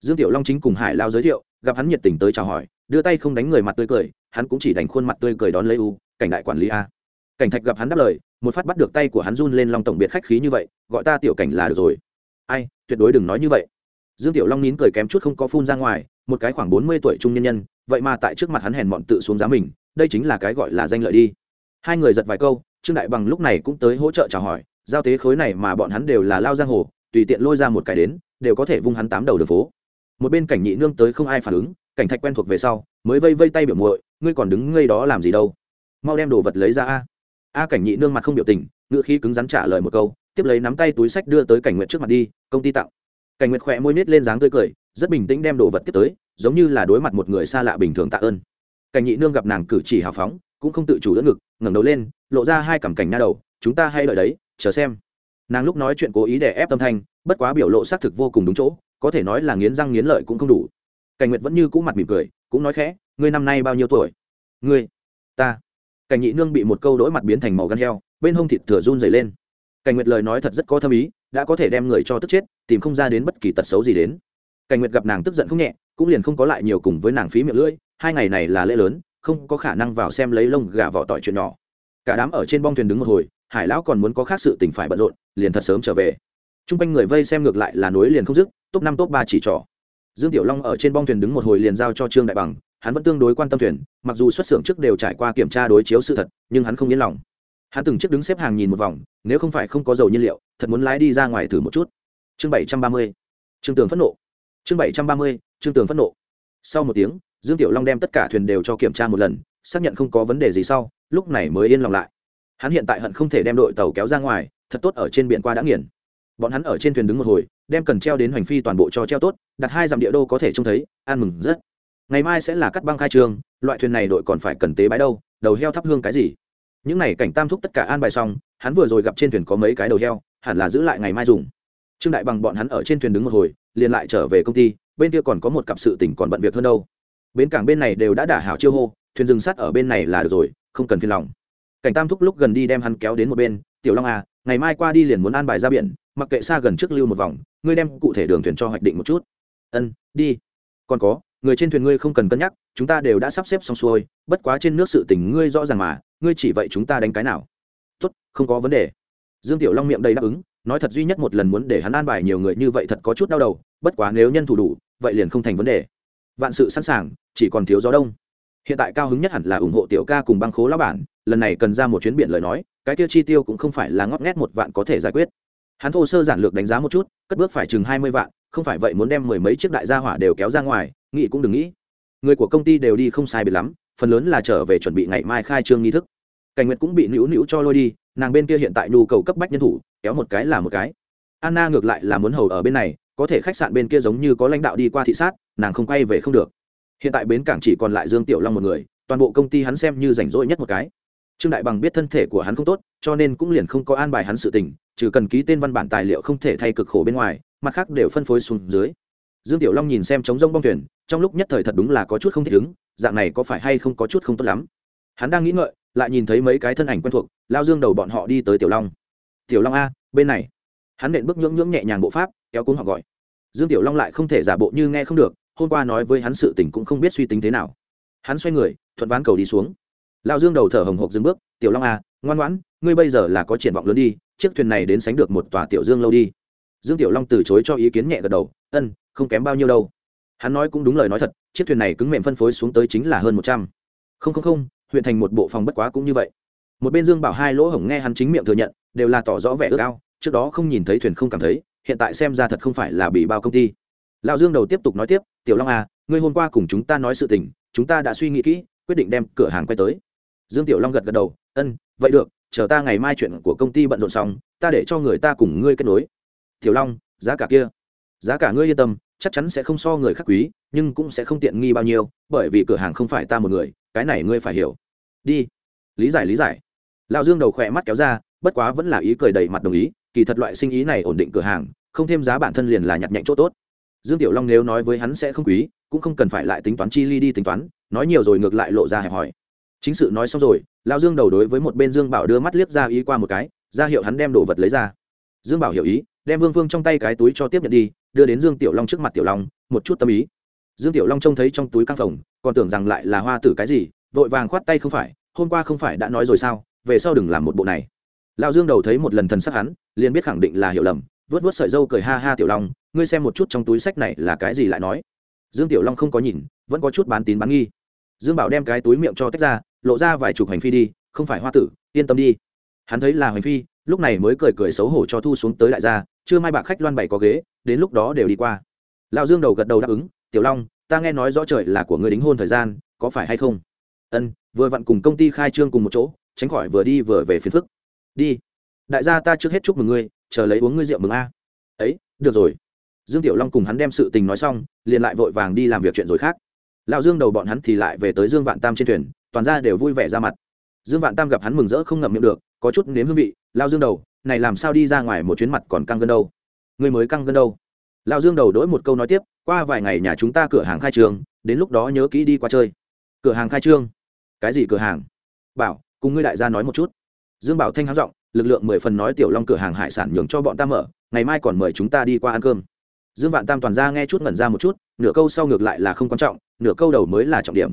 Dương tiểu long chính cùng hải lao giới thiệu, gặp hắn nhiệt tình tới chào hỏi, đưa tay không đánh người mặt tươi cười, hắn cũng chỉ đánh khuôn mặt tươi cười đón lấy u, cảnh đại quản lý a. Cảnh thạch gặp hắn đáp lời, một phát bắt được tay của hắn run lên long tổng biệt khách khí như vậy, gọi ta tiểu cảnh là được rồi. Ai, tuyệt đối đừng nói như vậy. Dương tiểu long nín cười kém chút không có phun ra ngoài, một cái khoảng bốn mươi tuổi trung nhân nhân, vậy mà tại trước mặt hắn hèn mọn tự xuống giá mình đây chính là cái gọi là danh lợi đi. Hai người giật vài câu, trương đại bằng lúc này cũng tới hỗ trợ chào hỏi, giao tế khối này mà bọn hắn đều là lao giang hồ, tùy tiện lôi ra một cái đến, đều có thể vung hắn tám đầu đường phố. Một bên cảnh nhị nương tới không ai phản ứng, cảnh thạch quen thuộc về sau, mới vây vây tay biểu muội, ngươi còn đứng ngây đó làm gì đâu? Mau đem đồ vật lấy ra a. A cảnh nhị nương mặt không biểu tình ngựa khí cứng rắn trả lời một câu, tiếp lấy nắm tay túi sách đưa tới cảnh nguyệt trước mặt đi, công ty tặng. Cảnh nguyệt khỏe môi nít lên dáng tươi cười, rất bình tĩnh đem đồ vật tiếp tới, giống như là đối mặt một người xa lạ bình thường tạ ơn cảnh nhị nương gặp nàng cử chỉ hào phóng, cũng không tự chủ đỡ ngực, ngẩng đầu lên, lộ ra hai cằm cảnh nha đầu, chúng ta hay đợi đấy, chờ xem. Nàng lúc nói chuyện cố ý để ép tâm thanh, bất quá biểu lộ xác thực vô cùng đúng chỗ, có thể nói là nghiến răng nghiến lợi cũng không đủ. Cảnh nguyệt vẫn như cũ mặt mỉm cười, cũng nói khẽ, ngươi năm nay bao nhiêu tuổi? Ngươi, ta. Cảnh nhị nương bị một câu đỗi mặt biến thành màu gan heo, bên hông thịt thừa run dày lên. Cảnh nguyệt lời nói thật rất có thâm ý, đã có thể đem người cho tức chết, tìm không ra đến bất kỳ tật xấu gì đến. Cảnh nguyệt gặp nàng tức giận không nhẹ, cũng liền không có lại nhiều cùng với nàng phí miệng lưỡi hai ngày này là lễ lớn, không có khả năng vào xem lấy lông gà vỏ tỏi chuyện nhỏ. Cả đám ở trên bong thuyền đứng một hồi, hải lão còn muốn có khác sự tình phải bận rộn, liền thật sớm trở về. T r u n g quanh người vây xem ngược lại là nối liền không dứt, top năm, top ba chỉ trỏ. Dương tiểu long ở trên bong thuyền đứng một hồi liền giao cho trương đại bằng, hắn vẫn tương đối quan tâm thuyền, mặc dù xuất xưởng trước đều trải qua kiểm tra đối chiếu sự thật, nhưng hắn không yên lòng. Hắn từng chiếc đứng xếp hàng nhìn một vòng, nếu không phải không có dầu nhiên liệu, thật muốn lái đi ra ngoài thử một chút. Chương bảy trăm ba mươi, trương tường phẫn nộ. Chương bảy trăm ba mươi, trương tường phẫn nộ. Sau một tiếng dương tiểu long đem tất cả thuyền đều cho kiểm tra một lần, xác nhận không có vấn đề gì sau, lúc này mới yên lòng lại. Hắn hiện tại hận không thể đem đội tàu kéo ra ngoài, thật tốt ở trên biển qua đã nghiền. Bọn hắn ở trên thuyền đứng một hồi, đem cần treo đến hoành phi toàn bộ cho treo tốt, đặt hai dặm địa đô có thể trông thấy an mừng rất. Ngày mai sẽ là cắt băng khai trương loại thuyền này đội còn phải cần tế bái đâu, đầu heo thắp hương cái gì? Những n à y cảnh tam thúc tất cả an bài xong, hắn vừa rồi gặp trên thuyền có mấy cái đầu heo, hẳn là giữ lại ngày mai dùng. Trương đại bằng bọn hắn ở trên thuyền đứng một hồi, liền lại trở về công ty, bên kia còn có một cặp sự tỉnh còn bận việc hơn đâu bến cảng bên này đều đã đả hảo chiêu hô, thuyền rừng sắt ở bên này là được rồi, không cần phiền lòng. Cảnh tam thúc lúc gần đi đem hắn kéo đến một bên, tiểu long à ngày mai qua đi liền muốn an bài ra biển, mặc kệ xa gần trước lưu một vòng, ngươi đem cụ thể đường thuyền cho hoạch định một chút. Ân, đi. Còn có, người trên thuyền ngươi không cần cân nhắc, chúng ta đều đã sắp xếp xong xuôi, bất quá trên nước sự tình ngươi rõ ràng mà, ngươi chỉ vậy chúng ta đánh cái nào? Tốt, không có vấn đề. Dương tiểu long miệng đầy đáp ứng, nói thật duy nhất một lần muốn để hắn an bài nhiều người như vậy thật có chút đau đầu, bất quá nếu nhân thủ đủ, vậy liền không thành vấn đề vạn sự sẵn sàng, chỉ còn thiếu gió đông. Hiện tại cao hứng nhất hẳn là ủng hộ tiểu ca cùng băng khố lão bản, lần này cần ra một chuyến biển lời nói, cái tiêu chi tiêu cũng không phải là ngót nghét một vạn có thể giải quyết. Hắn thô sơ giản lược đánh giá một chút, cất bước phải chừng hai mươi vạn, không phải vậy muốn đem mười mấy chiếc đại gia hỏa đều kéo ra ngoài, nghĩ cũng đừng nghĩ. Người của công ty đều đi không sai biệt lắm, phần lớn là trở về chuẩn bị ngày mai khai trương nghi thức. Cảnh nguyệt cũng bị nữu nữu cho lôi đi, nàng bên kia hiện tại nhu cầu cấp bách nhân thủ, kéo một cái là một cái. Anna ngược lại là muốn hầu ở bên này, có thể khách sạn bên kia giống như có lãnh đạo đi qua thị sát nàng không quay về không được. Hiện tại bến cảng chỉ còn lại dương tiểu long một người, toàn bộ công ty hắn xem như rảnh rỗi nhất một cái. Trương đại bằng biết thân thể của hắn không tốt, cho nên cũng liền không có an bài hắn sự tình, trừ cần ký tên văn bản tài liệu không thể thay cực khổ bên ngoài, mặt khác đều phân phối xuống dưới. Dương tiểu long nhìn xem trống rông bong thuyền, trong lúc nhất thời thật đúng là có chút không thích ứng, dạng này có phải hay không có chút không tốt lắm? Hắn đang nghĩ ngợi, lại nhìn thấy mấy cái thân ảnh quen thuộc, lao dương đầu bọn họ đi tới tiểu long. Tiểu long a, bên này. Hắn nện bước nhưỡng nhưỡng nhẹ nhàng bộ pháp, kéo cuống họ gọi. Dương tiểu long lại không thể giả bộ như nghe không được hôm qua nói với hắn sự tình cũng không biết suy tính thế nào. Hắn xoay người, thuận ván cầu đi xuống. Lão dương đầu thở hồng hộc dừng bước, tiểu long a ngoan ngoãn, ngươi bây giờ là có triển vọng lớn đi, chiếc thuyền này đến sánh được một tòa tiểu dương lâu đi. Dương tiểu long từ chối cho ý kiến nhẹ gật đầu, ân, không kém bao nhiêu đâu. Hắn nói cũng đúng lời nói thật, chiếc thuyền này cứng mềm phân phối xuống tới chính là hơn một trăm. Không không không, huyện thành một bộ phòng bất quá cũng như vậy. Một bên dương bảo hai lỗ hổng nghe hắn chính miệng thừa nhận, đều là tỏ rõ vẻ ước ao, trước đó không nhìn thấy thuyền không cảm thấy, hiện tại xem ra thật không phải là bị bao công ty lão dương đầu tiếp tục nói tiếp, tiểu long à ngươi hôm qua cùng chúng ta nói sự tình, chúng ta đã suy nghĩ kỹ, quyết định đem cửa hàng quay tới. Dương tiểu long gật gật đầu, ân, vậy được, chờ ta ngày mai chuyện của công ty bận rộn xong, ta để cho người ta cùng ngươi kết nối. Tiểu long, giá cả kia? Giá cả ngươi yên tâm, chắc chắn sẽ không so người khác quý, nhưng cũng sẽ không tiện nghi bao nhiêu, bởi vì cửa hàng không phải ta một người, cái này ngươi phải hiểu. Đi. Lý giải lý giải. Lão dương đầu khỏe mắt kéo ra, bất quá vẫn là ý cười đầy mặt đồng ý, kỳ thật loại sinh ý này ổn định cửa hàng, không thêm giá bản thân liền là nhặt nhạnh chỗ tốt dương tiểu long nếu nói với hắn sẽ không quý, cũng không cần phải lại tính toán chi ly đi tính toán, nói nhiều rồi ngược lại lộ ra hẹp hỏi chính sự nói xong rồi, lão dương đầu đối với một bên dương bảo đưa mắt liếc ra ý qua một cái, ra hiệu hắn đem đồ vật lấy ra. Dương bảo hiểu ý, đem vương vương trong tay cái túi cho tiếp nhận đi, đưa đến dương tiểu long trước mặt tiểu long, một chút tâm ý. Dương tiểu long trông thấy trong túi căng phòng còn tưởng rằng lại là hoa tử cái gì, vội vàng khoát tay không phải, hôm qua không phải đã nói rồi sao, về sau đừng làm một bộ này. Lão dương đầu thấy một lần thần sắc hắn, liền biết khẳng định là hiểu lầm vớt vớt sợi dâu cười ha ha tiểu long, ngươi xem một chút trong túi sách này là cái gì lại nói. Dương tiểu long không có nhìn, vẫn có chút bán tín bán nghi. Dương bảo đem cái túi miệng cho tách ra, lộ ra vài chục hành phi đi, không phải hoa tử, yên tâm đi. Hắn thấy là hành phi, lúc này mới cười cười xấu hổ cho thu xuống tới đại gia chưa mai bạc khách loan bày có ghế, đến lúc đó đều đi qua. Lão dương đầu gật đầu đáp ứng, tiểu long, ta nghe nói rõ trời là của người đính hôn thời gian, có phải hay không? Ân, vừa vặn cùng công ty khai trương cùng một chỗ, tránh khỏi vừa đi vừa về phiền phức. Đi đại gia ta trước hết chúc mừng ngươi, chờ lấy uống ngươi rượu mừng a. Ấy, được rồi. Dương tiểu long cùng hắn đem sự tình nói xong, liền lại vội vàng đi làm việc chuyện rồi khác. Lão dương đầu bọn hắn thì lại về tới dương vạn tam trên thuyền, toàn ra đều vui vẻ ra mặt. Dương vạn tam gặp hắn mừng rỡ không ngậm miệng được, có chút nếm hương vị lao dương đầu, này làm sao đi ra ngoài một chuyến mặt còn căng gân đâu? Người mới căng gân đâu? Lao dương đầu đổi một câu nói tiếp, qua vài ngày nhà chúng ta cửa hàng khai trương đến lúc đó nhớ kỹ đi qua chơi. Cửa hàng khai trương? Cái gì cửa hàng? Bảo, cùng ngươi đại gia nói một chút dương bảo thanh háng giọng, lực lượng mười phần nói tiểu long cửa hàng hải sản nhường cho bọn ta mở, ngày mai còn mời chúng ta đi qua ăn cơm. Dương vạn tam toàn ra nghe chút ngẩn ra một chút, nửa câu sau ngược lại là không quan trọng, nửa câu đầu mới là trọng điểm.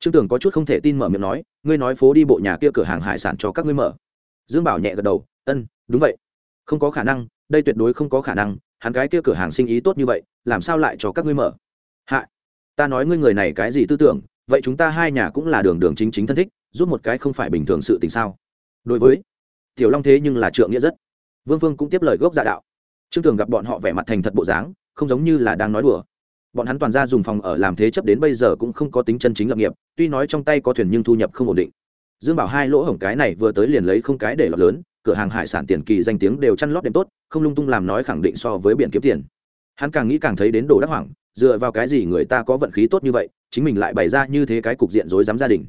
Trương tưởng có chút không thể tin mở miệng nói, ngươi nói phố đi bộ nhà kia cửa hàng hải sản cho các ngươi mở. Dương bảo nhẹ gật đầu, ân, đúng vậy. Không có khả năng, đây tuyệt đối không có khả năng, hắn cái kia cửa hàng sinh ý tốt như vậy, làm sao lại cho các ngươi mở? Hạ, ta nói ngươi người này cái gì tư tưởng, vậy chúng ta hai nhà cũng là đường đường chính chính thân thích, giúp một cái không phải bình thường sự tình sao? Đối với tiểu long thế nhưng là trượng nghĩa rất. Vương phương cũng tiếp lời gốc dạ đạo. Trương tường gặp bọn họ vẻ mặt thành thật bộ dáng, không giống như là đang nói đùa. Bọn hắn toàn ra dùng phòng ở làm thế chấp đến bây giờ cũng không có tính chân chính lập nghiệp, tuy nói trong tay có thuyền nhưng thu nhập không ổn định. Dương bảo hai lỗ hổng cái này vừa tới liền lấy không cái để lọt lớn, cửa hàng hải sản tiền kỳ danh tiếng đều chăn lót đêm tốt, không lung tung làm nói khẳng định so với biển kiếm tiền. Hắn càng nghĩ càng thấy đến đồ đắc hoảng, dựa vào cái gì người ta có vận khí tốt như vậy, chính mình lại bày ra như thế cái cục diện rối rắm gia đình.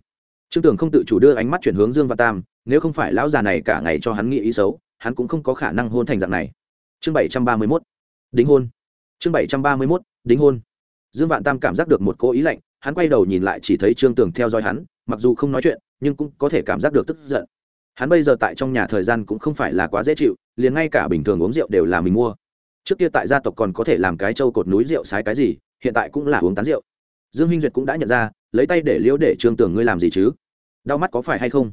Trương tường không tự chủ đưa ánh mắt chuyển hướng dương và tam nếu không phải lão già này cả ngày cho hắn nghĩ ý xấu, hắn cũng không có khả năng hôn thành dạng này. Chương bảy trăm ba mươi mốt. Đính hôn. Chương bảy trăm ba mươi mốt, đính hôn. Dương vạn tam cảm giác được một cô ý lạnh, hắn quay đầu nhìn lại chỉ thấy trương tường theo dõi hắn, mặc dù không nói chuyện, nhưng cũng có thể cảm giác được tức giận. Hắn bây giờ tại trong nhà thời gian cũng không phải là quá dễ chịu, liền ngay cả bình thường uống rượu đều là mình mua. Trước kia tại gia tộc còn có thể làm cái trâu cột núi rượu sái cái gì, hiện tại cũng là uống tán rượu. Dương Hinh duyệt cũng đã nhận ra, lấy tay để liễu để trương tường ngươi làm gì chứ? Đau mắt có phải hay không?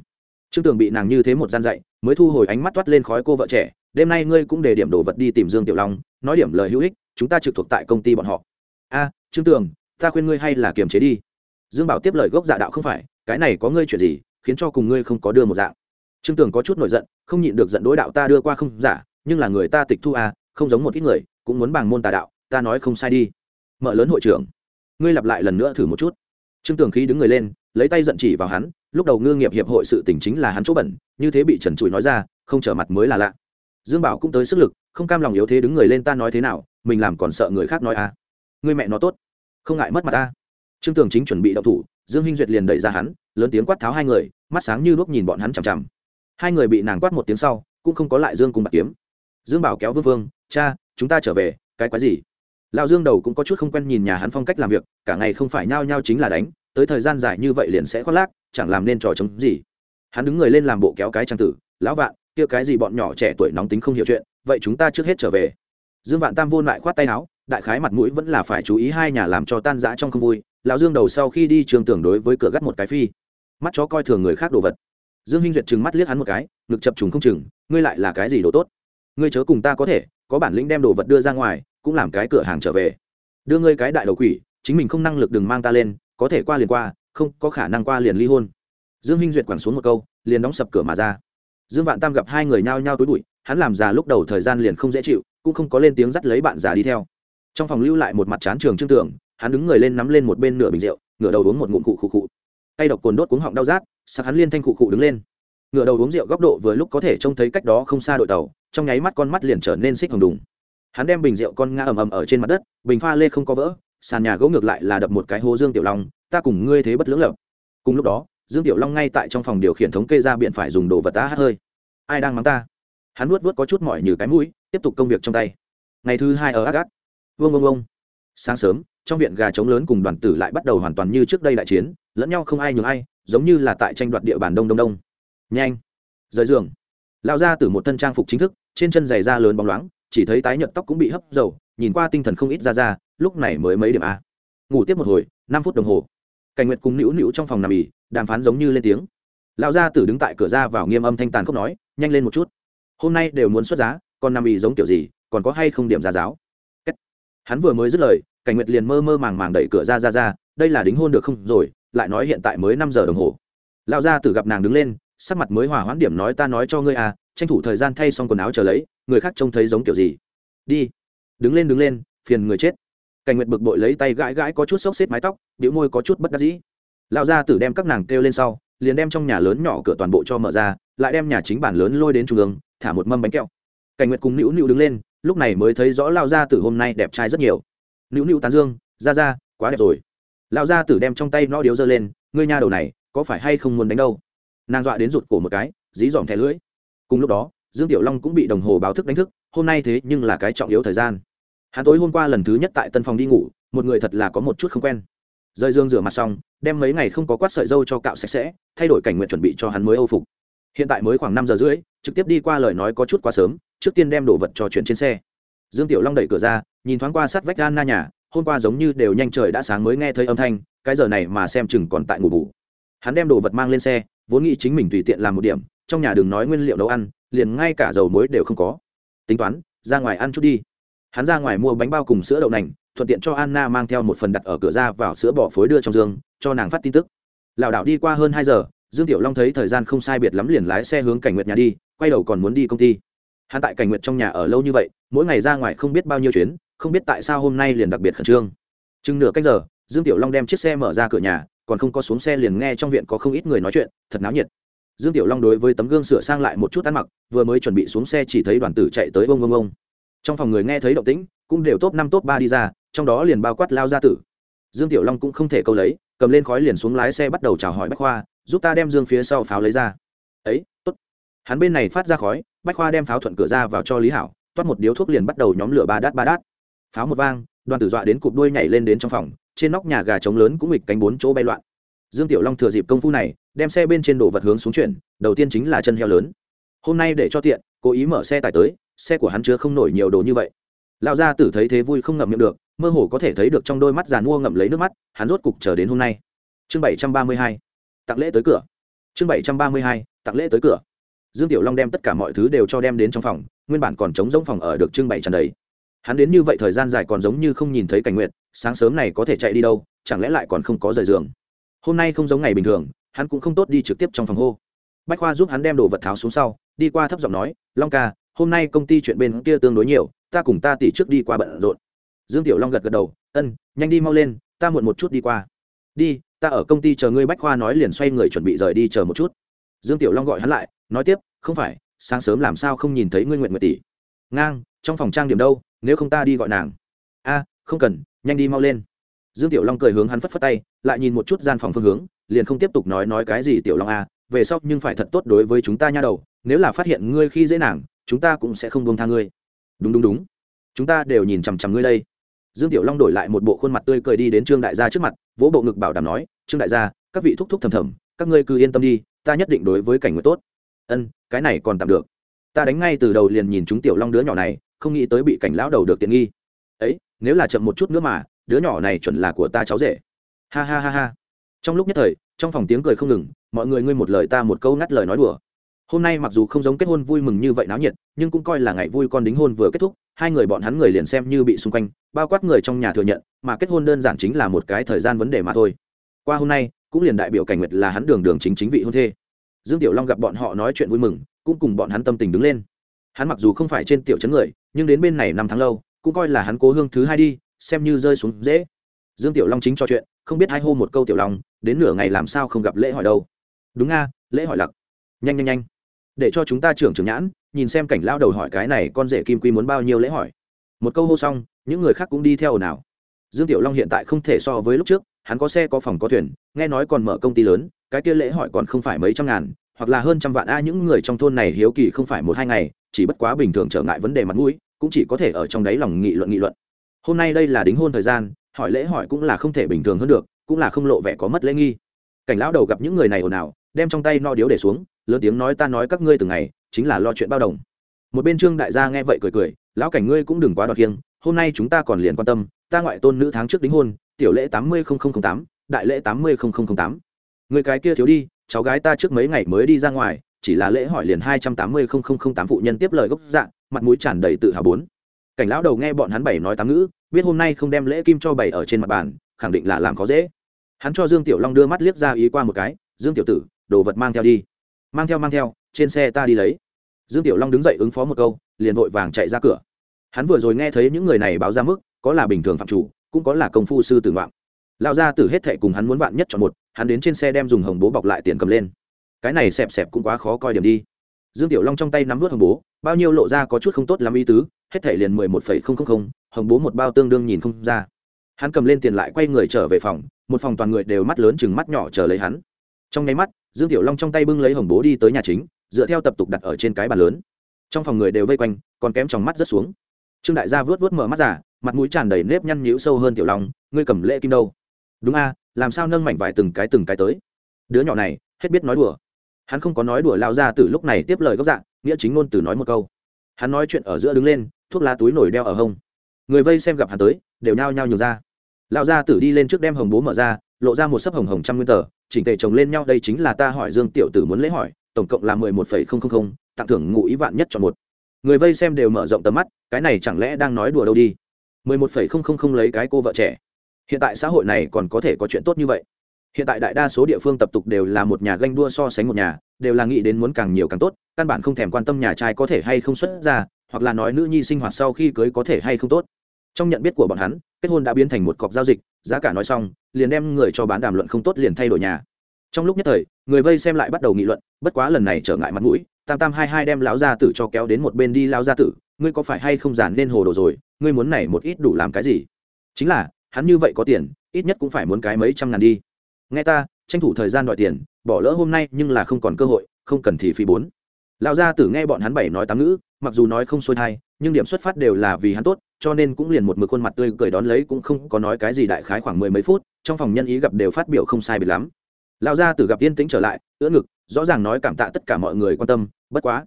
Trương tường bị nàng như thế một gian dạy, mới thu hồi ánh mắt toát lên khói cô vợ trẻ. Đêm nay ngươi cũng để điểm đồ vật đi tìm dương tiểu long, nói điểm lời hữu ích, chúng ta trực thuộc tại công ty bọn họ. A, trương tường, ta khuyên ngươi hay là kiềm chế đi. Dương bảo tiếp lời gốc dạ đạo không phải, cái này có ngươi chuyện gì, khiến cho cùng ngươi không có đưa một dạng. Trương tường có chút nổi giận, không nhịn được giận đối đạo ta đưa qua không giả, nhưng là người ta tịch thu a, không giống một ít người, cũng muốn bằng môn tà đạo, ta nói không sai đi. Mở lớn hội trưởng, ngươi lặp lại lần nữa thử một chút. Trương tường khí đứng người lên, lấy tay giận chỉ vào hắn lúc đầu ngư nghiệp hiệp hội sự tình chính là hắn chỗ bẩn, như thế bị trần trụi nói ra, không trở mặt mới là lạ. Dương bảo cũng tới sức lực, không cam lòng yếu thế đứng người lên ta nói thế nào, mình làm còn sợ người khác nói à. Người mẹ nó tốt, không ngại mất mặt ta. Trương tường chính chuẩn bị đậu thủ, dương hinh duyệt liền đẩy ra hắn, lớn tiếng quát tháo hai người, mắt sáng như đuốc nhìn bọn hắn chằm chằm. Hai người bị nàng quát một tiếng sau, cũng không có lại dương cùng bạc kiếm. Dương bảo kéo vương vương, cha, chúng ta trở về, cái quái gì? Lão dương đầu cũng có chút không quen nhìn nhà hắn phong cách làm việc, cả ngày không phải nhao nhao chính là đánh, tới thời gian dài như vậy liền sẽ khoác lác chẳng làm nên trò chống gì. Hắn đứng người lên làm bộ kéo cái trang tử, lão vạn, kia cái gì bọn nhỏ trẻ tuổi nóng tính không hiểu chuyện, vậy chúng ta trước hết trở về. Dương vạn tam vô lại khoát tay áo, đại khái mặt mũi vẫn là phải chú ý hai nhà làm cho tan rã trong không vui. Lão dương đầu sau khi đi trường tưởng đối với cửa gắt một cái phi. Mắt chó coi thường người khác đồ vật. Dương hinh duyệt chừng mắt liếc hắn một cái, ngực chập trùng không chừng, ngươi lại là cái gì đồ tốt? Ngươi chớ cùng ta có thể, có bản lĩnh đem đồ vật đưa ra ngoài, cũng làm cái cửa hàng trở về. Đưa ngươi cái đại đầu quỷ, chính mình không năng lực đừng mang ta lên, có thể qua liền qua không có khả năng qua liền ly hôn. Dương hinh duyệt quẳng xuống một câu, liền đóng sập cửa mà ra. Dương vạn tam gặp hai người nhao nhao túi bụi, hắn làm già lúc đầu thời gian liền không dễ chịu, cũng không có lên tiếng dắt lấy bạn già đi theo. Trong phòng lưu lại một mặt chán trường trương tưởng hắn đứng người lên nắm lên một bên nửa bình rượu, ngửa đầu uống một ngụm cụ khụ khụ tay độc cồn đốt cuống họng đau rát sắc hắn liên thanh cụ khụ đứng lên. Ngửa đầu uống rượu góc độ vừa lúc có thể trông thấy cách đó không xa đội tàu, trong nháy mắt con mắt liền trở nên xích hồng đùng. Hắn đem bình rượu con ngã ầm ầm ở trên mặt đất, bình pha lê không có vỡ sàn nhà gỗ ngược lại là đập một cái hố dương tiểu long, ta cùng ngươi thế bất lưỡng lập cùng lúc đó, dương tiểu long ngay tại trong phòng điều khiển thống kê ra biện phải dùng đồ vật ta hát hơi. Ai đang mắng ta? Hắn nuốt vớt có chút mỏi như cái mũi, tiếp tục công việc trong tay. Ngày thứ hai ở ác gác vương ông vâng, ông vâng. sáng sớm, trong viện gà trống lớn cùng đoàn tử lại bắt đầu hoàn toàn như trước đây đại chiến, lẫn nhau không ai nhường ai, giống như là tại tranh đoạt địa bàn đông đông đông. Nhanh. Rời giường. Lao ra từ một thân trang phục chính thức, trên chân giày da lớn bóng loáng chỉ thấy tái nhợt tóc cũng bị hấp dầu, nhìn qua tinh thần không ít ra ra, lúc này mới mấy điểm a. Ngủ tiếp một hồi, năm phút đồng hồ. Cảnh nguyệt cùng nữu nữu trong phòng nằm ỉ đàm phán giống như lên tiếng. Lão gia tử đứng tại cửa ra vào nghiêm âm thanh tàn không nói, nhanh lên một chút. Hôm nay đều muốn xuất giá, còn nằm ỉ giống kiểu gì, còn có hay không điểm ra giáo? Hắn vừa mới dứt lời, cảnh nguyệt liền mơ mơ màng màng đẩy cửa ra ra ra, đây là đính hôn được không rồi, lại nói hiện tại mới năm giờ đồng hồ. Lão gia tử gặp nàng đứng lên, sắc mặt mới hòa hoãn điểm nói, ta nói cho ngươi à tranh thủ thời gian thay xong quần áo chờ lấy, người khác trông thấy giống kiểu gì. Đi. Đứng lên đứng lên, phiền người chết. Cảnh nguyệt bực bội lấy tay gãi gãi có chút xốc xếp mái tóc điệu môi có chút bất đắc dĩ. Lão gia tử đem các nàng kêu lên sau, liền đem trong nhà lớn nhỏ cửa toàn bộ cho mở ra, lại đem nhà chính bản lớn lôi đến trung ương, thả một mâm bánh kẹo. Cảnh nguyệt cùng nữu nữu đứng lên, lúc này mới thấy rõ lão gia tử hôm nay đẹp trai rất nhiều. Nữu nữu tán dương, ra ra, quá đẹp rồi. Lão gia tử đem trong tay nó điếu giơ lên, ngươi nha đầu này, có phải hay không muốn đánh đâu? Nàng dọa đến rụt cổ một cái, dí dỏm thẻ lưỡi cùng lúc đó, dương tiểu long cũng bị đồng hồ báo thức đánh thức, hôm nay thế nhưng là cái trọng yếu thời gian. Hắn tối hôm qua lần thứ nhất tại tân phòng đi ngủ, một người thật là có một chút không quen. Rơi dương rửa mặt xong, đem mấy ngày không có quát sợi dâu cho cạo sạch sẽ, thay đổi cảnh nguyện chuẩn bị cho hắn mới âu phục. Hiện tại mới khoảng năm giờ rưỡi, trực tiếp đi qua lời nói có chút quá sớm, trước tiên đem đồ vật cho chuyển trên xe. Dương tiểu long đẩy cửa ra, nhìn thoáng qua sát vách gan na nhà, hôm qua giống như đều nhanh trời đã sáng mới nghe thấy âm thanh, cái giờ này mà xem chừng còn tại ngủ bù. Hắn đem đồ vật mang lên xe, vốn nghĩ chính mình tùy tiện làm một điểm trong nhà đừng nói nguyên liệu nấu ăn, liền ngay cả dầu muối đều không có. Tính toán, ra ngoài ăn chút đi. Hắn ra ngoài mua bánh bao cùng sữa đậu nành, thuận tiện cho anna mang theo một phần đặt ở cửa ra vào sữa bỏ phối đưa trong giường cho nàng phát tin tức. Lảo đảo đi qua hơn hai giờ, dương tiểu long thấy thời gian không sai biệt lắm liền lái xe hướng cảnh nguyệt nhà đi, quay đầu còn muốn đi công ty. Hắn tại cảnh nguyệt trong nhà ở lâu như vậy, mỗi ngày ra ngoài không biết bao nhiêu chuyến, không biết tại sao hôm nay liền đặc biệt khẩn trương. Chừng nửa cách giờ, dương tiểu long đem chiếc xe mở ra cửa nhà, còn không có xuống xe liền nghe trong viện có không ít người nói chuyện, thật náo nhiệt dương tiểu long đối với tấm gương sửa sang lại một chút ăn mặc, vừa mới chuẩn bị xuống xe chỉ thấy đoàn tử chạy tới ông ông ông trong phòng người nghe thấy động tĩnh, cũng đều top năm top ba đi ra, trong đó liền bao quát lao ra tử. Dương tiểu long cũng không thể câu lấy, cầm lên khói liền xuống lái xe bắt đầu chào hỏi bách khoa, giúp ta đem dương phía sau pháo lấy ra. Ấy, tốt. Hắn bên này phát ra khói, bách khoa đem pháo thuận cửa ra vào cho lý hảo, toát một điếu thuốc liền bắt đầu nhóm lửa ba đát ba đát. Pháo một vang, đoàn tử dọa đến cụp đuôi nhảy lên đến trong phòng, trên nóc nhà gà trống lớn cũng nghịch cánh bốn chỗ bay loạn dương tiểu long thừa dịp công phu này, đem xe bên trên đồ vật hướng xuống chuyển, đầu tiên chính là chân heo lớn. Hôm nay để cho tiện, cố ý mở xe tải tới, xe của hắn chứa không nổi nhiều đồ như vậy. Lão gia tử thấy thế vui không ngậm miệng được, mơ hồ có thể thấy được trong đôi mắt giàn mua ngậm lấy nước mắt, hắn rốt cục chờ đến hôm nay. Chương bảy trăm ba mươi hai, tặng lễ tới cửa. Chương bảy trăm ba mươi hai, tặng lễ tới cửa. Dương tiểu long đem tất cả mọi thứ đều cho đem đến trong phòng, nguyên bản còn trống giống phòng ở được trưng bày tràn đầy. Hắn đến như vậy thời gian dài còn giống như không nhìn thấy cảnh nguyện sáng sớm này có thể chạy đi đâu, chẳng lẽ lại còn không có rời giường? Hôm nay không giống ngày bình thường, hắn cũng không tốt đi trực tiếp trong phòng hô. Bách khoa giúp hắn đem đồ vật tháo xuống sau, đi qua thấp giọng nói, long ca, hôm nay công ty chuyện bên kia tương đối nhiều, ta cùng ta tỉ trước đi qua bận rộn. Dương tiểu long gật gật đầu, ân, nhanh đi mau lên, ta muộn một chút đi qua. Đi, ta ở công ty chờ ngươi, bách khoa nói liền xoay người chuẩn bị rời đi chờ một chút. Dương tiểu long gọi hắn lại, nói tiếp, không phải, sáng sớm làm sao không nhìn thấy ngươi nguyện nguyện tỷ? Ngang, trong phòng trang điểm đâu, nếu không ta đi gọi nàng. A, không cần, nhanh đi mau lên. Dương tiểu long cười hướng hắn phất phất tay lại nhìn một chút gian phòng phương hướng, liền không tiếp tục nói nói cái gì tiểu long a, về sau nhưng phải thật tốt đối với chúng ta nha đầu, nếu là phát hiện ngươi khi dễ nàng, chúng ta cũng sẽ không buông tha ngươi. Đúng đúng đúng. Chúng ta đều nhìn chằm chằm ngươi đây. Dương tiểu long đổi lại một bộ khuôn mặt tươi cười đi đến trương đại gia trước mặt, vỗ bộ ngực bảo đảm nói, trương đại gia, các vị thúc thúc thầm thầm, các ngươi cứ yên tâm đi, ta nhất định đối với cảnh người tốt. Ân, cái này còn tạm được. Ta đánh ngay từ đầu liền nhìn chúng tiểu long đứa nhỏ này, không nghĩ tới bị cảnh lão đầu được tiện nghi. Ấy, nếu là chậm một chút nữa mà, đứa nhỏ này chuẩn là của ta cháu rể ha ha ha ha. Trong lúc nhất thời, trong phòng tiếng cười không ngừng, mọi người ngươi một lời ta một câu ngắt lời nói đùa. Hôm nay mặc dù không giống kết hôn vui mừng như vậy náo nhiệt, nhưng cũng coi là ngày vui con đính hôn vừa kết thúc, hai người bọn hắn người liền xem như bị xung quanh, bao quát người trong nhà thừa nhận, mà kết hôn đơn giản chính là một cái thời gian vấn đề mà thôi. Qua hôm nay, cũng liền đại biểu cảnh nguyệt là hắn đường đường chính chính vị hôn thê. Dương tiểu long gặp bọn họ nói chuyện vui mừng, cũng cùng bọn hắn tâm tình đứng lên. Hắn mặc dù không phải trên tiểu chấn người, nhưng đến bên này năm tháng lâu, cũng coi là hắn cố hương thứ hai đi, xem như rơi xuống dễ. Dương tiểu long chính cho chuyện không biết hai hô một câu tiểu long, đến nửa ngày làm sao không gặp lễ hỏi đâu. Đúng nga lễ hỏi lặc. Nhanh nhanh nhanh. Để cho chúng ta trưởng trưởng nhãn, nhìn xem cảnh lao đầu hỏi cái này con rể kim quy muốn bao nhiêu lễ hỏi. Một câu hô xong, những người khác cũng đi theo nào dương tiểu long hiện tại không thể so với lúc trước, hắn có xe, có phòng, có thuyền, nghe nói còn mở công ty lớn, cái kia lễ hỏi còn không phải mấy trăm ngàn, hoặc là hơn trăm vạn a, những người trong thôn này hiếu kỳ không phải một hai ngày, chỉ bất quá bình thường trở ngại vấn đề mặt mũi, cũng chỉ có thể ở trong đáy lòng nghị luận nghị luận. Hôm nay đây là đính hôn thời gian hỏi lễ hỏi cũng là không thể bình thường hơn được, cũng là không lộ vẻ có mất lễ nghi. Cảnh lão đầu gặp những người này ồn ào, đem trong tay no điếu để xuống, lớn tiếng nói ta nói các ngươi từng ngày, chính là lo chuyện bao đồng. Một bên trương đại gia nghe vậy cười cười, lão cảnh ngươi cũng đừng quá đoạt kiêng, hôm nay chúng ta còn liền quan tâm, ta ngoại tôn nữ tháng trước đính hôn, tiểu lễ tám mươi tám, đại lễ tám mươi tám. Người cái kia thiếu đi, cháu gái ta trước mấy ngày mới đi ra ngoài, chỉ là lễ hỏi liền hai trăm tám mươi tám phụ nhân tiếp lời gốc dạng mặt mũi tràn đầy tự hào bốn cảnh lão đầu nghe bọn hắn bảy nói tám ngữ, biết hôm nay không đem lễ kim cho bảy ở trên mặt bàn, khẳng định là làm khó dễ. Hắn cho dương tiểu long đưa mắt liếc ra ý qua một cái, dương tiểu tử, đồ vật mang theo đi. Mang theo mang theo, trên xe ta đi lấy. Dương tiểu long đứng dậy ứng phó một câu, liền vội vàng chạy ra cửa. Hắn vừa rồi nghe thấy những người này báo ra mức, có là bình thường phạm chủ, cũng có là công phu sư tử ngoạn. Lão gia tử hết thệ cùng hắn muốn vạn nhất chọn một, hắn đến trên xe đem dùng hồng bố bọc lại tiền cầm lên. Cái này xẹp xẹp cũng quá khó coi điểm đi. Dương tiểu long trong tay nắm vớt hồng bố bao nhiêu lộ ra có chút không tốt làm ý tứ, hết thảy liền mười một phẩy không không không, hồng bố một bao tương đương nhìn không ra. Hắn cầm lên tiền lại quay người trở về phòng, một phòng toàn người đều mắt lớn chừng mắt nhỏ chờ lấy hắn. Trong nháy mắt, dương tiểu long trong tay bưng lấy hồng bố đi tới nhà chính, dựa theo tập tục đặt ở trên cái bàn lớn. Trong phòng người đều vây quanh, còn kém trong mắt rất xuống. Trương đại gia vớt vớt mở mắt giả mặt mũi tràn đầy nếp nhăn nhíu sâu hơn tiểu long, ngươi cầm lễ kim đâu? Đúng a, làm sao nâng mảnh vải từng cái từng cái tới? Đứa nhỏ này, hết biết nói đùa hắn không có nói đùa lao ra từ lúc này tiếp lời góc dạng nghĩa chính ngôn từ nói một câu. Hắn nói chuyện ở giữa đứng lên, thuốc lá túi nổi đeo ở hông. Người vây xem gặp hắn tới, đều nhao nhao nhường ra. Lão gia tử đi lên trước đem hồng bố mở ra, lộ ra một sấp hồng hồng trăm nguyên tờ, chỉnh tề chồng lên nhau, đây chính là ta hỏi dương tiểu tử muốn lấy hỏi, tổng cộng là mười một phẩy không không không, tặng thưởng ngụ ý vạn nhất chọn một. Người vây xem đều mở rộng tầm mắt, cái này chẳng lẽ đang nói đùa đâu đi? mười một phẩy không không không lấy cái cô vợ trẻ. Hiện tại xã hội này còn có thể có chuyện tốt như vậy hiện tại đại đa số địa phương tập tục đều là một nhà ganh đua so sánh một nhà, đều là nghĩ đến muốn càng nhiều càng tốt, căn bản không thèm quan tâm nhà trai có thể hay không xuất ra hoặc là nói nữ nhi sinh hoạt sau khi cưới có thể hay không tốt. Trong nhận biết của bọn hắn, kết hôn đã biến thành một cọc giao dịch, giá cả nói xong, liền đem người cho bán đàm luận không tốt liền thay đổi nhà. Trong lúc nhất thời, người vây xem lại bắt đầu nghị luận, bất quá lần này trở ngại mặt mũi, tam tam hai hai đem lão gia tử cho kéo đến một bên đi lão gia tử, ngươi có phải hay không giản nên hồ đồ rồi, ngươi muốn này một ít đủ làm cái gì? Chính là, hắn như vậy có tiền, ít nhất cũng phải muốn cái mấy trăm ngàn đi nghe ta, tranh thủ thời gian đòi tiền, bỏ lỡ hôm nay nhưng là không còn cơ hội, không cần thì phí bốn. Lão gia tử nghe bọn hắn bảy nói tám ngữ, mặc dù nói không xuôi thai, nhưng điểm xuất phát đều là vì hắn tốt, cho nên cũng liền một mực khuôn mặt tươi cười đón lấy cũng không có nói cái gì đại khái khoảng mười mấy phút, trong phòng nhân ý gặp đều phát biểu không sai biệt lắm. Lão gia tử gặp yên tĩnh trở lại, ưỡn ngực, rõ ràng nói cảm tạ tất cả mọi người quan tâm, bất quá.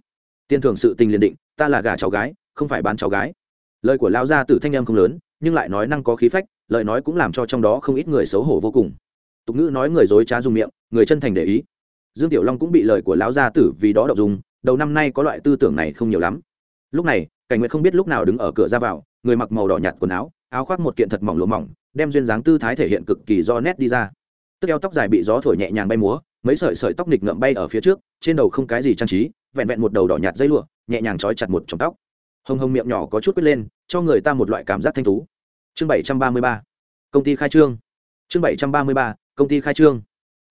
Tiền thưởng sự tình liền định, ta là gà cháu gái, không phải bán cháu gái. Lời của lão gia tử thanh em không lớn, nhưng lại nói năng có khí phách, lời nói cũng làm cho trong đó không ít người xấu hổ vô cùng tục ngữ nói người dối trá dùng miệng, người chân thành để ý. Dương tiểu long cũng bị lời của lão gia tử vì đó đọc dùng, đầu năm nay có loại tư tưởng này không nhiều lắm. Lúc này, cảnh nguyệt không biết lúc nào đứng ở cửa ra vào, người mặc màu đỏ nhạt quần áo áo khoác một kiện thật mỏng lụa mỏng, đem duyên dáng tư thái thể hiện cực kỳ do nét đi ra. Tức eo tóc dài bị gió thổi nhẹ nhàng bay múa, mấy sợi sợi tóc nghịch ngợm bay ở phía trước, trên đầu không cái gì trang trí, vẹn vẹn một đầu đỏ nhạt dây lụa, nhẹ nhàng trói chặt một trong tóc. Hồng hồng miệng nhỏ có chút quyết lên, cho người ta một loại cảm giác thanh thú chương bảy trăm ba mươi ba. Công ty khai trương. Chương bảy trăm ba mươi ba công ty khai trương.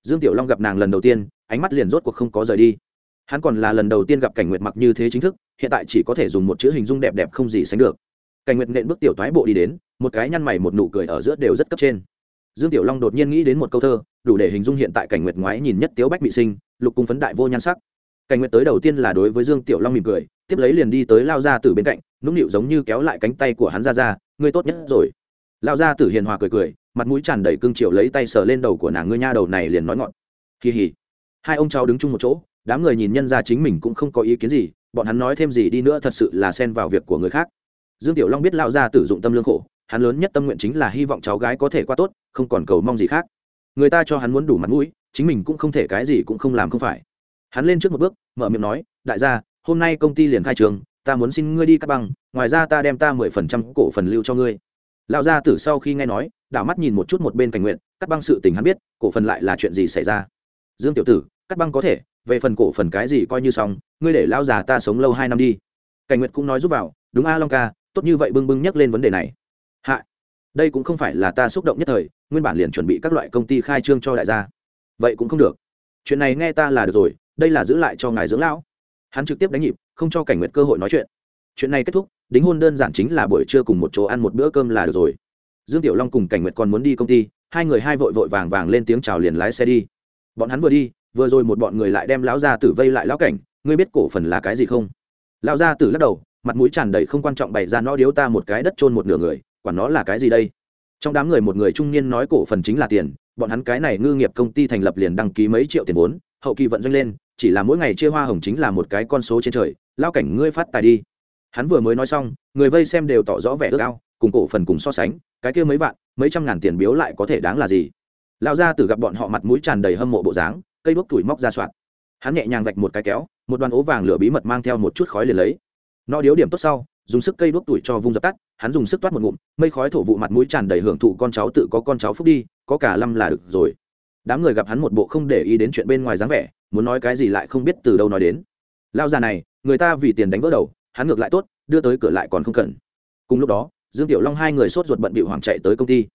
Dương tiểu long gặp nàng lần đầu tiên, ánh mắt liền rốt cuộc không có rời đi. Hắn còn là lần đầu tiên gặp cảnh nguyệt mặc như thế chính thức, hiện tại chỉ có thể dùng một chữ hình dung đẹp đẹp không gì sánh được. Cảnh nguyệt nện bước tiểu thoái bộ đi đến, một cái nhăn mày một nụ cười ở giữa đều rất cấp trên. Dương tiểu long đột nhiên nghĩ đến một câu thơ, đủ để hình dung hiện tại cảnh nguyệt ngoái nhìn nhất tiếu bách bị sinh, lục cung phấn đại vô nhan sắc. Cảnh nguyệt tới đầu tiên là đối với dương tiểu long mỉm cười, tiếp lấy liền đi tới lao ra từ bên cạnh, nũng nịu giống như kéo lại cánh tay của hắn ra ra, ngươi tốt nhất rồi. Lao ra tử hiền hòa cười cười mặt mũi tràn đầy cương triệu lấy tay sờ lên đầu của nàng, ngươi nha đầu này liền nói ngọn. Kỳ hỉ. Hai ông cháu đứng chung một chỗ, đám người nhìn nhân ra chính mình cũng không có ý kiến gì, bọn hắn nói thêm gì đi nữa thật sự là xen vào việc của người khác. Dương tiểu long biết lao ra tử dụng tâm lương khổ, hắn lớn nhất tâm nguyện chính là hy vọng cháu gái có thể qua tốt, không còn cầu mong gì khác. Người ta cho hắn muốn đủ mặt mũi, chính mình cũng không thể cái gì cũng không làm không phải. Hắn lên trước một bước, mở miệng nói, đại gia, hôm nay công ty liền khai trường, ta muốn xin ngươi đi cắt băng, ngoài ra ta đem ta mười phần trăm cổ phần lưu cho ngươi lão gia tử sau khi nghe nói, đảo mắt nhìn một chút một bên cảnh nguyện cắt băng sự tình hắn biết, cổ phần lại là chuyện gì xảy ra? Dương tiểu tử, cắt băng có thể, về phần cổ phần cái gì coi như xong, ngươi để lão già ta sống lâu hai năm đi. Cảnh nguyệt cũng nói giúp vào, đúng a long ca, tốt như vậy bưng bưng nhắc lên vấn đề này. Hạ, đây cũng không phải là ta xúc động nhất thời, nguyên bản liền chuẩn bị các loại công ty khai trương cho đại gia. Vậy cũng không được. Chuyện này nghe ta là được rồi, đây là giữ lại cho ngài dưỡng lão. Hắn trực tiếp đánh nhịp, không cho cảnh nguyện cơ hội nói chuyện chuyện này kết thúc, đính hôn đơn giản chính là buổi trưa cùng một chỗ ăn một bữa cơm là được rồi. Dương tiểu long cùng cảnh nguyệt còn muốn đi công ty, hai người hai vội vội vàng vàng lên tiếng chào liền lái xe đi. Bọn hắn vừa đi, vừa rồi một bọn người lại đem lão gia tử vây lại lão cảnh, ngươi biết cổ phần là cái gì không? Lão gia tử lắc đầu, mặt mũi tràn đầy không quan trọng bày ra nó điếu ta một cái đất trôn một nửa người, quản nó là cái gì đây? Trong đám người một người trung niên nói cổ phần chính là tiền, bọn hắn cái này ngư nghiệp công ty thành lập liền đăng ký mấy triệu tiền vốn, hậu kỳ vận doanh lên, chỉ là mỗi ngày chia hoa hồng chính là một cái con số trên trời lao cảnh ngươi phát tài đi hắn vừa mới nói xong, người vây xem đều tỏ rõ vẻ ước ao, cùng cổ phần cùng so sánh, cái kia mấy vạn, mấy trăm ngàn tiền biếu lại có thể đáng là gì? Lão gia tử gặp bọn họ mặt mũi tràn đầy hâm mộ bộ dáng, cây đuốc tuổi móc ra soạn hắn nhẹ nhàng vạch một cái kéo, một đoàn ố vàng lửa bí mật mang theo một chút khói liền lấy. Nó điếu điểm tốt sau, dùng sức cây đuốc tuổi cho vung dập tắt, hắn dùng sức toát một ngụm, mây khói thổ vụ mặt mũi tràn đầy hưởng thụ con cháu tự có con cháu phúc đi, có cả lâm là được rồi. Đám người gặp hắn một bộ không để ý đến chuyện bên ngoài dáng vẻ, muốn nói cái gì lại không biết từ đâu nói đến. Lao già này, người ta vì tiền đánh vỡ đầu hắn ngược lại tốt, đưa tới cửa lại còn không cần. Cùng lúc đó, dương tiểu long hai người sốt ruột bận bị hoàng chạy tới công ty.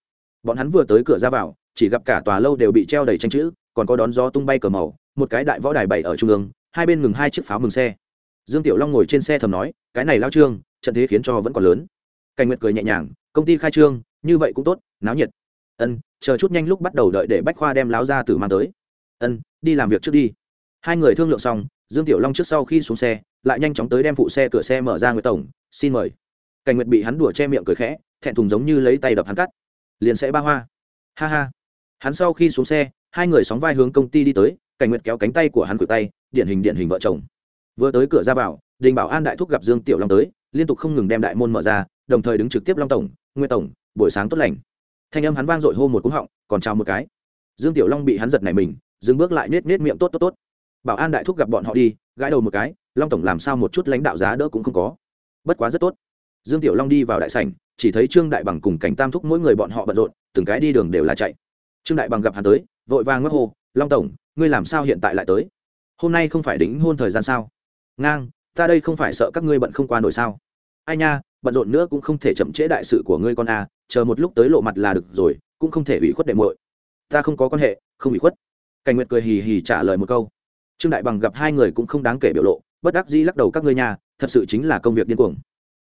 Bọn hắn vừa tới cửa ra vào, chỉ gặp cả tòa lâu đều bị treo đầy tranh chữ, còn có đón gió tung bay cờ màu, một cái đại võ đài bảy ở trung ương, hai bên ngừng hai chiếc pháo mừng xe. Dương tiểu long ngồi trên xe thầm nói, cái này lao trương, trận thế khiến cho vẫn còn lớn. Cảnh nguyệt cười nhẹ nhàng, công ty khai trương, như vậy cũng tốt, náo nhiệt. Ân, chờ chút nhanh lúc bắt đầu đợi để bách khoa đem láo ra tử mang tới. Ân, đi làm việc trước đi. Hai người thương lượng xong dương tiểu long trước sau khi xuống xe, lại nhanh chóng tới đem phụ xe cửa xe mở ra người tổng, xin mời. Cảnh nguyệt bị hắn đùa che miệng cười khẽ, thẹn thùng giống như lấy tay đập hắn cắt. Liền sẽ ba hoa. Ha ha. Hắn sau khi xuống xe, hai người sóng vai hướng công ty đi tới, cảnh nguyệt kéo cánh tay của hắn cử tay, điển hình điển hình vợ chồng. Vừa tới cửa ra vào, đình bảo an đại thúc gặp dương tiểu long tới, liên tục không ngừng đem đại môn mở ra, đồng thời đứng trực tiếp long tổng nguyên tổng, buổi sáng tốt lành. Thanh âm hắn vang dội hô một cúng họng, còn chào một cái. Dương tiểu long bị hắn giật này mình, dừng bước lại nết nết miệng, tốt tốt tốt bảo an đại thúc gặp bọn họ đi, gãi đầu một cái, long tổng làm sao một chút lãnh đạo giá đỡ cũng không có. Bất quá rất tốt. Dương tiểu long đi vào đại sảnh, chỉ thấy trương đại bằng cùng cảnh tam thúc mỗi người bọn họ bận rộn, từng cái đi đường đều là chạy. Trương đại bằng gặp hắn tới, vội vàng ngất hồ long tổng, ngươi làm sao hiện tại lại tới? Hôm nay không phải đính hôn thời gian sao? Ngang, ta đây không phải sợ các ngươi bận không qua nổi sao? Ai nha, bận rộn nữa cũng không thể chậm trễ đại sự của ngươi con a chờ một lúc tới lộ mặt là được rồi, cũng không thể ủy khuất đệ muội. Ta không có quan hệ, không ủy khuất. Cảnh nguyệt cười hì hì trả lời một câu trương đại bằng gặp hai người cũng không đáng kể biểu lộ, bất đắc dĩ lắc đầu, các ngươi nhà, thật sự chính là công việc điên cuồng.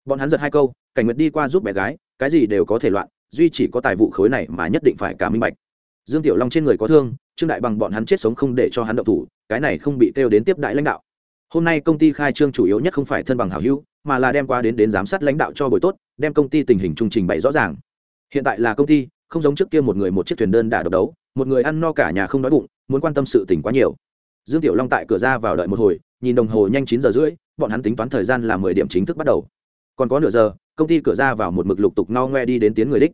Bọn hắn giật hai câu, cảnh nguyệt đi qua giúp bé gái, cái gì đều có thể loạn, duy chỉ có tài vụ khối này mà nhất định phải cả minh bạch. Dương tiểu long trên người có thương, trương đại bằng bọn hắn chết sống không để cho hắn động thủ, cái này không bị kêu đến tiếp đại lãnh đạo. Hôm nay công ty khai trương chủ yếu nhất không phải thân bằng hảo hữu, mà là đem qua đến đến giám sát lãnh đạo cho buổi tốt, đem công ty tình hình trung trình bày rõ ràng. Hiện tại là công ty, không giống trước kia một người một chiếc thuyền đơn đả độc đấu, một người ăn no cả nhà không đói bụng, muốn quan tâm sự tình quá nhiều dương tiểu long tại cửa ra vào đợi một hồi, nhìn đồng hồ nhanh chín giờ rưỡi, bọn hắn tính toán thời gian là mười điểm chính thức bắt đầu. Còn có nửa giờ, công ty cửa ra vào một mực lục tục no ngoe đi đến tiếng người đích.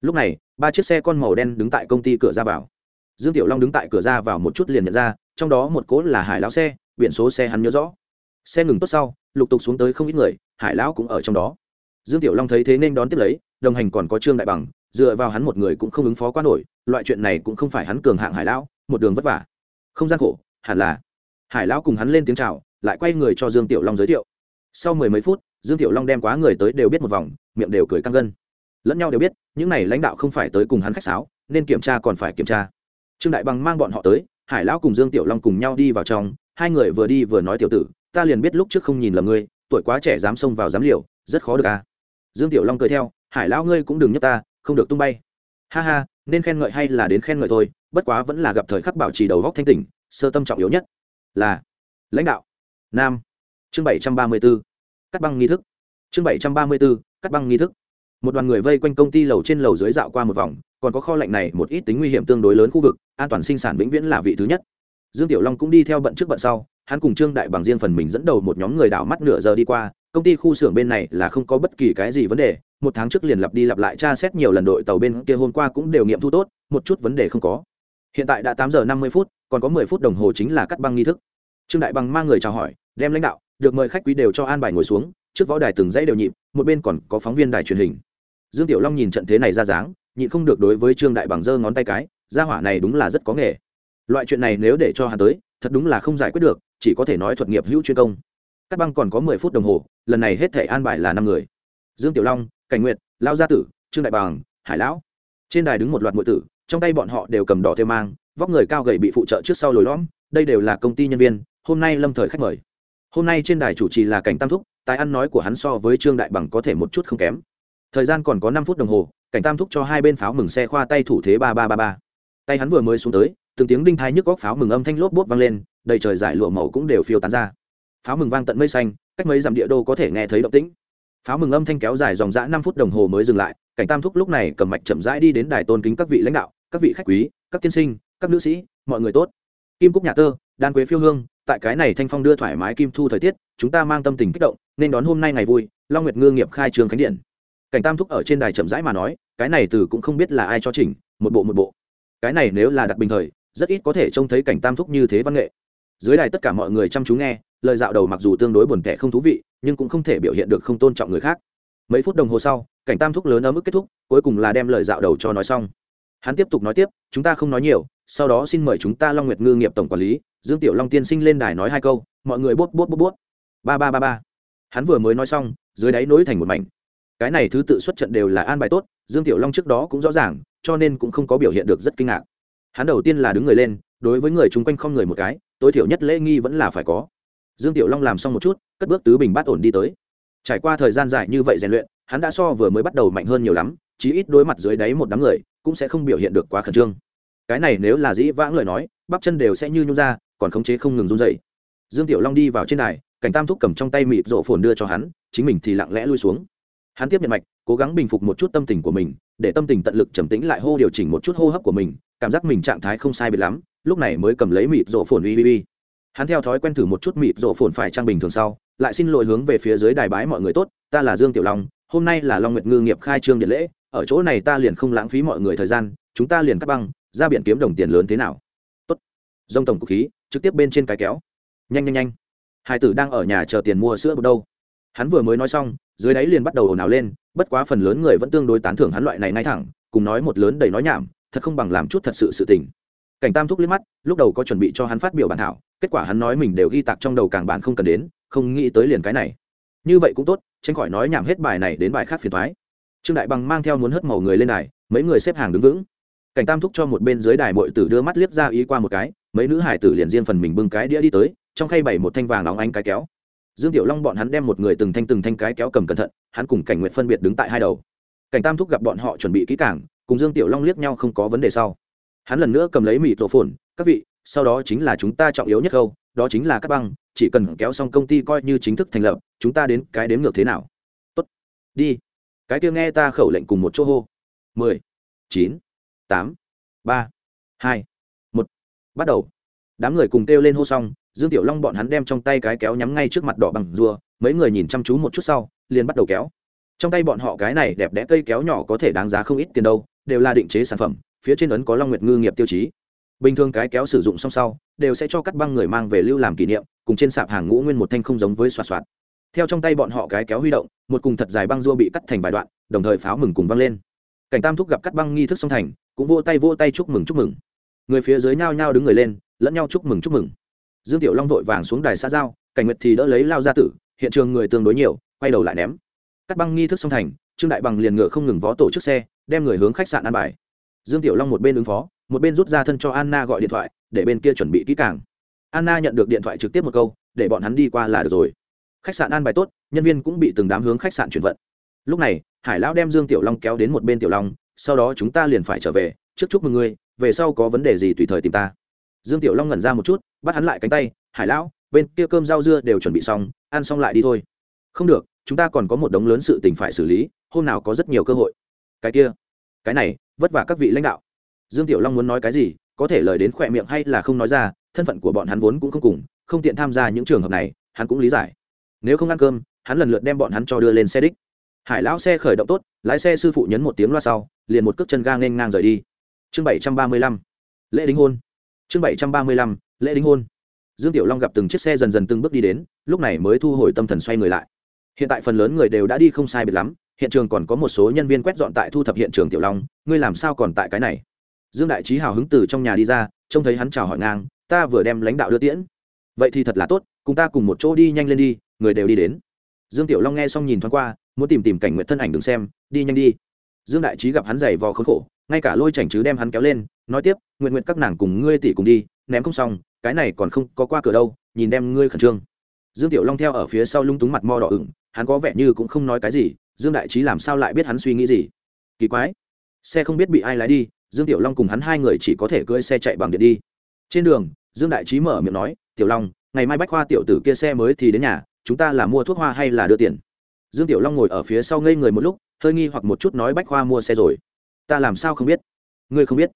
Lúc này, ba chiếc xe con màu đen đứng tại công ty cửa ra vào. Dương tiểu long đứng tại cửa ra vào một chút liền nhận ra, trong đó một cố là hải lão xe, biển số xe hắn nhớ rõ. Xe ngừng tốt sau, lục tục xuống tới không ít người, hải lão cũng ở trong đó. Dương tiểu long thấy thế nên đón tiếp lấy, đồng hành còn có trương đại bằng, dựa vào hắn một người cũng không ứng phó quá nổi, loại chuyện này cũng không phải hắn cường hạng hải lão, một đường vất vả. Không gian khổ hẳn là. Hải lão cùng hắn lên tiếng chào, lại quay người cho dương tiểu long giới thiệu. Sau mười mấy phút, dương tiểu long đem quá người tới đều biết một vòng, miệng đều cười căng gân. Lẫn nhau đều biết, những này lãnh đạo không phải tới cùng hắn khách sáo, nên kiểm tra còn phải kiểm tra. Trương đại bằng mang bọn họ tới, hải lão cùng dương tiểu long cùng nhau đi vào trong, hai người vừa đi vừa nói tiểu tử, ta liền biết lúc trước không nhìn lầm ngươi, tuổi quá trẻ dám xông vào dám liều, rất khó được à. Dương tiểu long cười theo, hải lão ngươi cũng đừng nhấc ta, không được tung bay. Ha ha, nên khen ngợi hay là đến khen ngợi thôi, bất quá vẫn là gặp thời khắc bảo trì đầu góc thanh tỉnh sơ tâm trọng yếu nhất là lãnh đạo. Nam. Chương bảy trăm ba mươi b ố cắt băng nghi thức. Chương bảy trăm ba mươi b ố cắt băng nghi thức. Một đoàn người vây quanh công ty lầu trên lầu dưới dạo qua một vòng, còn có kho lạnh này một ít tính nguy hiểm tương đối lớn khu vực, an toàn sinh sản vĩnh viễn là vị thứ nhất. Dương tiểu long cũng đi theo bận trước bận sau, hắn cùng trương đại bằng riêng phần mình dẫn đầu một nhóm người đảo mắt nửa giờ đi qua, công ty khu xưởng bên này là không có bất kỳ cái gì vấn đề, một tháng trước liền lặp đi lặp lại tra xét nhiều lần đội tàu bên kia hôm qua cũng đều nghiệm thu tốt, một chút vấn đề không có hiện tại đã tám giờ năm mươi phút, còn có mười phút đồng hồ chính là cắt băng nghi thức. Trương đại bằng mang người chào hỏi, đem lãnh đạo, được mời khách quý đều cho an bài ngồi xuống, trước võ đài từng dãy đều nhịp, một bên còn có phóng viên đài truyền hình. Dương tiểu long nhìn trận thế này ra dáng, nhịn không được đối với trương đại bằng giơ ngón tay cái, gia hỏa này đúng là rất có nghề. Loại chuyện này nếu để cho hắn tới, thật đúng là không giải quyết được, chỉ có thể nói thuật nghiệp hữu chuyên công. Cắt băng còn có mười phút đồng hồ, lần này hết thể an bài là năm người. Dương tiểu long, cảnh nguyệt lao gia tử, trương đại bằng, hải lão. Trên đài đứng một loạt ngụy tử trong tay bọn họ đều cầm đỏ theo mang, vóc người cao gầy bị phụ trợ trước sau lồi lõm, đây đều là công ty nhân viên, hôm nay lâm thời khách mời. Hôm nay trên đài chủ trì là cảnh tam thúc, tài ăn nói của hắn so với trương đại bằng có thể một chút không kém. Thời gian còn có năm phút đồng hồ, cảnh tam thúc cho hai bên pháo mừng xe khoa tay thủ thế ba ba ba ba. Tay hắn vừa mới xuống tới, từng tiếng đinh thai nhức góc pháo mừng âm thanh lốp bốt vang lên, đầy trời giải lụa màu cũng đều phiêu tán ra. Pháo mừng vang tận mây xanh, cách mấy dặm địa đô có thể nghe thấy động tĩnh. Pháo mừng âm thanh kéo dài dòng dã năm phút đồng hồ mới dừng lại cảnh tam thúc lúc này cầm mạch chậm rãi đi đến đài tôn kính các vị lãnh đạo, các vị khách quý, các tiên sinh, các nữ sĩ, mọi người tốt. Kim cúc nhà tơ, đan quế phiêu hương, tại cái này thanh phong đưa thoải mái kim thu thời tiết, chúng ta mang tâm tình kích động, nên đón hôm nay ngày vui, long nguyệt ngư nghiệp khai trường khánh điện. Cảnh tam thúc ở trên đài chậm rãi mà nói, cái này từ cũng không biết là ai cho chỉnh, một bộ một bộ. Cái này nếu là đặt bình thời, rất ít có thể trông thấy cảnh tam thúc như thế văn nghệ. Dưới đài tất cả mọi người chăm chú nghe, lời dạo đầu mặc dù tương đối buồn tẻ không thú vị, nhưng cũng không thể biểu hiện được không tôn trọng người khác mấy phút đồng hồ sau, cảnh tam thúc lớn ở mức kết thúc, cuối cùng là đem lời dạo đầu cho nói xong. Hắn tiếp tục nói tiếp, chúng ta không nói nhiều, sau đó xin mời chúng ta long nguyệt ngư nghiệp tổng quản lý, dương tiểu long tiên sinh lên đài nói hai câu, mọi người bốt bốt bốt bốt. Ba ba ba ba. Hắn vừa mới nói xong, dưới đáy nối thành một mảnh. Cái này thứ tự xuất trận đều là an bài tốt, dương tiểu long trước đó cũng rõ ràng, cho nên cũng không có biểu hiện được rất kinh ngạc. Hắn đầu tiên là đứng người lên, đối với người chung quanh không người một cái, tối thiểu nhất lễ nghi vẫn là phải có. Dương tiểu long làm xong một chút, cất bước tứ bình bát ổn đi tới trải qua thời gian dài như vậy rèn luyện, hắn đã so vừa mới bắt đầu mạnh hơn nhiều lắm, chí ít đối mặt dưới đáy một đám người, cũng sẽ không biểu hiện được quá khẩn trương. Cái này nếu là dĩ vãng lời nói, bắp chân đều sẽ như nhung ra, còn khống chế không ngừng run dậy dương tiểu long đi vào trên đài, cảnh tam thúc cầm trong tay mịt rộ phồn đưa cho hắn, chính mình thì lặng lẽ lui xuống. Hắn tiếp nhận mạch, cố gắng bình phục một chút tâm tình của mình, để tâm tình tận lực trầm tĩnh lại, hô điều chỉnh một chút hô hấp của mình, cảm giác mình trạng thái không sai biệt lắm, lúc này mới cầm lấy mịt rộ phồn uy uy hắn theo thói quen thử một chút mịt rộ phồn phải trang bình thường sau lại xin lỗi hướng về phía dưới đài bái mọi người tốt, ta là dương tiểu long, hôm nay là long nguyệt ngư nghiệp khai trương điện lễ, ở chỗ này ta liền không lãng phí mọi người thời gian, chúng ta liền cắt băng, ra biển kiếm đồng tiền lớn thế nào? Tốt. Dông tổng cục khí, trực tiếp bên trên cái kéo. Nhanh nhanh nhanh. Hai tử đang ở nhà chờ tiền mua sữa đâu? Hắn vừa mới nói xong, dưới đáy liền bắt đầu ồn ào lên, bất quá phần lớn người vẫn tương đối tán thưởng hắn loại này ngay thẳng, cùng nói một lớn đầy nói nhảm, thật không bằng làm chút thật sự sự tình. Cảnh tam thúc liếc mắt, lúc đầu có chuẩn bị cho hắn phát biểu bản thảo, kết quả hắn nói mình đều ghi tạc trong đầu càng bản không cần đến không nghĩ tới liền cái này. Như vậy cũng tốt, tránh khỏi nói nhảm hết bài này đến bài khác phiền thoái trương đại bằng mang theo muốn hất màu người lên đài, mấy người xếp hàng đứng vững. Cảnh tam thúc cho một bên dưới đài mội tử đưa mắt liếc ra ý qua một cái, mấy nữ hải tử liền riêng phần mình bưng cái đĩa đi tới, trong khay bày một thanh vàng óng ánh cái kéo. Dương tiểu long bọn hắn đem một người từng thanh từng thanh cái kéo cầm cẩn thận, hắn cùng cảnh nguyện phân biệt đứng tại hai đầu. Cảnh tam thúc gặp bọn họ chuẩn bị kỹ cảng cùng dương tiểu long liếc nhau không có vấn đề sau. Hắn lần nữa cầm lấy mịt rổ phồn, các vị, sau đó chính là chúng ta trọng yếu nhất câu đó chính là các băng chỉ cần kéo xong công ty coi như chính thức thành lập, chúng ta đến cái đếm ngược thế nào? Tốt. Đi. Cái kia nghe ta khẩu lệnh cùng một chỗ hô. Mười. Chín. Tám. Ba. Hai. Một. Bắt đầu. Đám người cùng kêu lên hô xong, dương tiểu long bọn hắn đem trong tay cái kéo nhắm ngay trước mặt đỏ bằng rùa, mấy người nhìn chăm chú một chút sau, liền bắt đầu kéo. Trong tay bọn họ cái này đẹp đẽ cây kéo nhỏ có thể đáng giá không ít tiền đâu, đều là định chế sản phẩm, phía trên ấn có long nguyệt ngư nghiệp tiêu chí bình thường cái kéo sử dụng xong sau, đều sẽ cho cắt băng người mang về lưu làm kỷ niệm, cùng trên sạp hàng ngũ nguyên một thanh không giống với xoạt xoạt. Theo trong tay bọn họ cái kéo huy động, một cùng thật dài băng dua bị cắt thành vài đoạn, đồng thời pháo mừng cùng văng lên. Cảnh tam thúc gặp cắt băng nghi thức song thành, cũng vô tay vô tay chúc mừng chúc mừng. Người phía dưới nhao nhao đứng người lên, lẫn nhau chúc mừng chúc mừng. Dương tiểu long vội vàng xuống đài xã giao, cảnh nguyệt thì đỡ lấy lao ra tử, hiện trường người tương đối nhiều, quay đầu lại ném. Cắt băng nghi thức song thành, trương đại bằng liền ngựa không ngừng vó tổ chức xe, đem người hướng khách sạn an bài. Dương tiểu long một bên ứng phó một bên rút ra thân cho anna gọi điện thoại, để bên kia chuẩn bị kỹ càng. Anna nhận được điện thoại trực tiếp một câu, để bọn hắn đi qua là được rồi. Khách sạn an bài tốt, nhân viên cũng bị từng đám hướng khách sạn chuyển vận. Lúc này, hải lão đem dương tiểu long kéo đến một bên tiểu long, sau đó chúng ta liền phải trở về, trước chúc mừng ngươi, về sau có vấn đề gì tùy thời tìm ta. Dương tiểu long ngẩn ra một chút, bắt hắn lại cánh tay, hải lão, bên kia cơm rau dưa đều chuẩn bị xong, ăn xong lại đi thôi. Không được, chúng ta còn có một đống lớn sự tình phải xử lý, hôm nào có rất nhiều cơ hội. Cái kia, cái này, vất vả các vị lãnh đạo dương tiểu long muốn nói cái gì, có thể lời đến khỏe miệng hay là không nói ra, thân phận của bọn hắn vốn cũng không cùng, không tiện tham gia những trường hợp này, hắn cũng lý giải. Nếu không ăn cơm, hắn lần lượt đem bọn hắn cho đưa lên xe đích. Hải lão xe khởi động tốt, lái xe sư phụ nhấn một tiếng loa sau, liền một cước chân ga nên ngang rời đi. Chương bảy trăm ba mươi lăm, lễ đính hôn. Chương bảy trăm ba mươi lăm, lễ đính hôn. Dương tiểu long gặp từng chiếc xe dần dần từng bước đi đến, lúc này mới thu hồi tâm thần xoay người lại. Hiện tại phần lớn người đều đã đi không sai biệt lắm, hiện trường còn có một số nhân viên quét dọn tại thu thập hiện trường tiểu long, ngươi làm sao còn tại cái này? Dương đại trí hào hứng từ trong nhà đi ra, trông thấy hắn chào hỏi ngang, ta vừa đem lãnh đạo đưa tiễn. Vậy thì thật là tốt, cùng ta cùng một chỗ đi nhanh lên đi, người đều đi đến. Dương tiểu long nghe xong nhìn thoáng qua, muốn tìm tìm cảnh nguyện thân ảnh đừng xem, đi nhanh đi. Dương đại trí gặp hắn giày vò khốn khổ, ngay cả lôi chảnh chứ đem hắn kéo lên, nói tiếp, nguyện nguyện các nàng cùng ngươi tỷ cùng đi, ném không xong, cái này còn không có qua cửa đâu, nhìn đem ngươi khẩn trương. Dương tiểu long theo ở phía sau lung túng mặt mo đỏ ửng, hắn có vẻ như cũng không nói cái gì, dương đại trí làm sao lại biết hắn suy nghĩ gì? Kỳ quái, xe không biết bị ai lái đi dương tiểu long cùng hắn hai người chỉ có thể cưỡi xe chạy bằng điện đi. Trên đường, dương đại trí mở miệng nói, tiểu long, ngày mai bách khoa tiểu tử kia xe mới thì đến nhà, chúng ta là mua thuốc hoa hay là đưa tiền? Dương tiểu long ngồi ở phía sau ngây người một lúc, hơi nghi hoặc một chút nói, bách khoa mua xe rồi. Ta làm sao không biết? Ngươi không biết.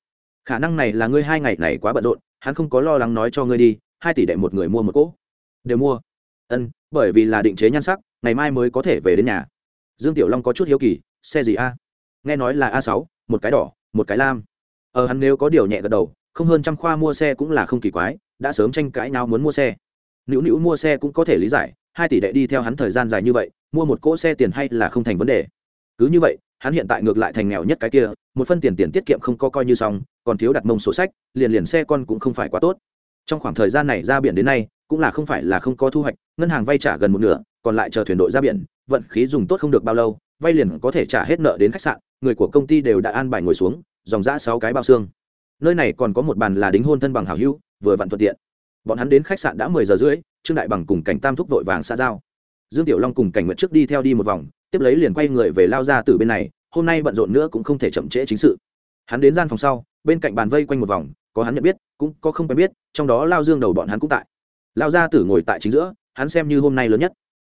Khả năng này là ngươi hai ngày này quá bận rộn, hắn không có lo lắng nói cho ngươi đi, hai tỷ đệ một người mua một cỗ. Đều mua. Ân, bởi vì là định chế nhan sắc, ngày mai mới có thể về đến nhà. Dương tiểu long có chút hiếu kỳ, xe gì a? Nghe nói là a sáu, một cái đỏ một cái lam. Ở hắn nếu có điều nhẹ gật đầu, không hơn trăm khoa mua xe cũng là không kỳ quái, đã sớm tranh cãi nào muốn mua xe. Nữu nữu mua xe cũng có thể lý giải, hai tỷ đệ đi theo hắn thời gian dài như vậy, mua một cỗ xe tiền hay là không thành vấn đề. Cứ như vậy, hắn hiện tại ngược lại thành nghèo nhất cái kia, một phân tiền tiền tiết kiệm không có coi như xong, còn thiếu đặt mông sổ sách, liền liền xe con cũng không phải quá tốt. Trong khoảng thời gian này ra biển đến nay, cũng là không phải là không có thu hoạch, ngân hàng vay trả gần một nửa, còn lại chờ thuyền đội ra biển, vận khí dùng tốt không được bao lâu, vay liền có thể trả hết nợ đến khách sạn người của công ty đều đã an bài ngồi xuống, dòng giã sáu cái bao xương. Nơi này còn có một bàn là đính hôn thân bằng hảo hữu, vừa vặn thuận tiện. Bọn hắn đến khách sạn đã mười giờ rưỡi, trương đại bằng cùng cảnh tam thúc vội vàng xa giao. Dương tiểu long cùng cảnh nguyện trước đi theo đi một vòng, tiếp lấy liền quay người về lao ra từ bên này, hôm nay bận rộn nữa cũng không thể chậm trễ chính sự. Hắn đến gian phòng sau, bên cạnh bàn vây quanh một vòng, có hắn nhận biết, cũng có không quen biết, trong đó lao dương đầu bọn hắn cũng tại. Lao gia tử ngồi tại chính giữa, hắn xem như hôm nay lớn nhất.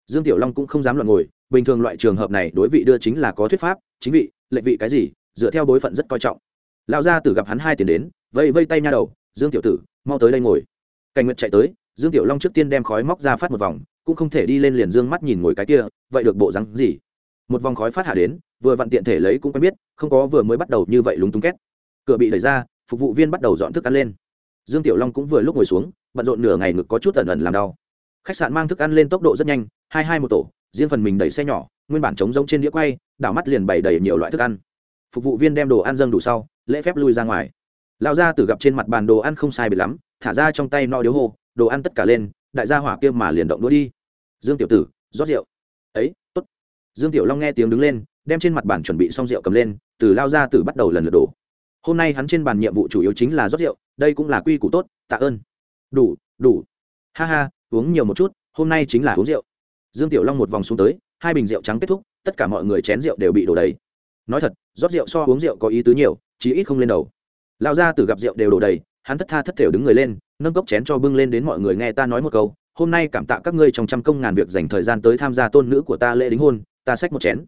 Dương tiểu long cũng không dám luận ngồi, bình thường loại trường hợp này đối vị đưa chính là có thuyết pháp, chính vị lệ vị cái gì, dựa theo bối phận rất coi trọng. Lão gia tử gặp hắn hai tiền đến vây vây tay nha đầu, dương tiểu tử, mau tới đây ngồi. Cảnh nguyệt chạy tới, dương tiểu long trước tiên đem khói móc ra phát một vòng, cũng không thể đi lên liền dương mắt nhìn ngồi cái kia, vậy được bộ rắn gì? Một vòng khói phát hạ đến, vừa vặn tiện thể lấy cũng quen biết, không có vừa mới bắt đầu như vậy lúng túng két. Cửa bị đẩy ra, phục vụ viên bắt đầu dọn thức ăn lên. Dương tiểu long cũng vừa lúc ngồi xuống, bận rộn nửa ngày ngực có chút ẩn ẩn làm đau. Khách sạn mang thức ăn lên tốc độ rất nhanh, hai hai một tổ, riêng phần mình đẩy xe nhỏ nguyên bản trống rỗng trên đĩa quay, đảo mắt liền bày đầy nhiều loại thức ăn. Phục vụ viên đem đồ ăn dâng đủ sau, lễ phép lui ra ngoài. Lão gia tử gặp trên mặt bàn đồ ăn không sai biệt lắm, thả ra trong tay no điếu hô, đồ ăn tất cả lên, đại gia hỏa kia mà liền động đũa đi. Dương tiểu tử, rót rượu. Ấy, tốt. Dương tiểu long nghe tiếng đứng lên, đem trên mặt bàn chuẩn bị xong rượu cầm lên, từ lao gia tử bắt đầu lần lượt đổ. Hôm nay hắn trên bàn nhiệm vụ chủ yếu chính là rót rượu, đây cũng là quy củ tốt, tạ ơn. Đủ đủ. Ha ha, uống nhiều một chút, hôm nay chính là uống rượu. Dương tiểu long một vòng xuống tới hai bình rượu trắng kết thúc, tất cả mọi người chén rượu đều bị đổ đầy. Nói thật, rót rượu so uống rượu có ý tứ nhiều, chí ít không lên đầu. Lao ra từ gặp rượu đều đổ đầy, hắn thất tha thất thểu đứng người lên, nâng cốc chén cho bưng lên đến mọi người nghe ta nói một câu, hôm nay cảm tạ các ngươi trong trăm công ngàn việc dành thời gian tới tham gia tôn nữ của ta lễ đính hôn, ta xách một chén.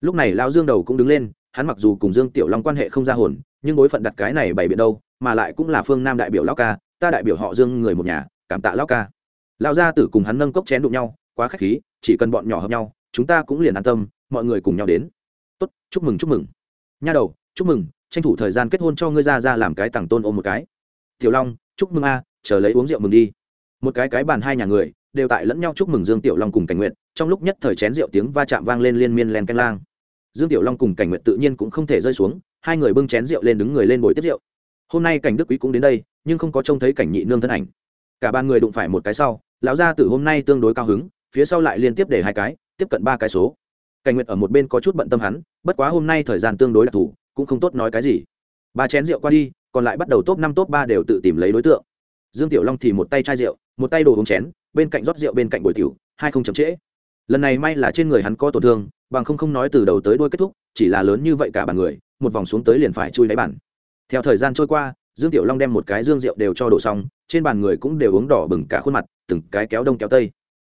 Lúc này lao dương đầu cũng đứng lên, hắn mặc dù cùng dương tiểu long quan hệ không ra hồn, nhưng bối phận đặt cái này bày biện đâu, mà lại cũng là phương nam đại biểu lao ca, ta đại biểu họ dương người một nhà, cảm tạ lao ca. Lao gia tử cùng hắn nâng cốc chén đụng nhau, quá khách khí, chỉ cần bọn nhỏ hợp nhau chúng ta cũng liền an tâm, mọi người cùng nhau đến. Tốt, chúc mừng chúc mừng. Nha đầu, chúc mừng, tranh thủ thời gian kết hôn cho ngươi ra ra làm cái tặng tôn ôm một cái. Tiểu long, chúc mừng a, chờ lấy uống rượu mừng đi. Một cái cái bàn hai nhà người, đều tại lẫn nhau chúc mừng dương tiểu long cùng cảnh nguyện trong lúc nhất thời chén rượu tiếng va chạm vang lên liên miên len canh lang. Dương tiểu long cùng cảnh nguyện tự nhiên cũng không thể rơi xuống, hai người bưng chén rượu lên đứng người lên bồi tiếp rượu. Hôm nay cảnh đức quý cũng đến đây, nhưng không có trông thấy cảnh nhị nương thân ảnh. Cả ba người đụng phải một cái sau, lão gia tử hôm nay tương đối cao hứng, phía sau lại liên tiếp để hai cái tiếp cận ba cái số. Cảnh nguyệt ở một bên có chút bận tâm hắn, bất quá hôm nay thời gian tương đối đặc thù, cũng không tốt nói cái gì. Ba chén rượu qua đi, còn lại bắt đầu top năm, top ba đều tự tìm lấy đối tượng. Dương tiểu long thì một tay chai rượu, một tay đồ uống chén, bên cạnh rót rượu bên cạnh bồi tiểu, hai không chậm trễ. Lần này may là trên người hắn có tổn thương, bằng không không nói từ đầu tới đuôi kết thúc, chỉ là lớn như vậy cả bàn người, một vòng xuống tới liền phải chui đáy bàn theo thời gian trôi qua, dương tiểu long đem một cái dương rượu đều cho đổ xong, trên bàn người cũng đều uống đỏ bừng cả khuôn mặt, từng cái kéo đông kéo tây.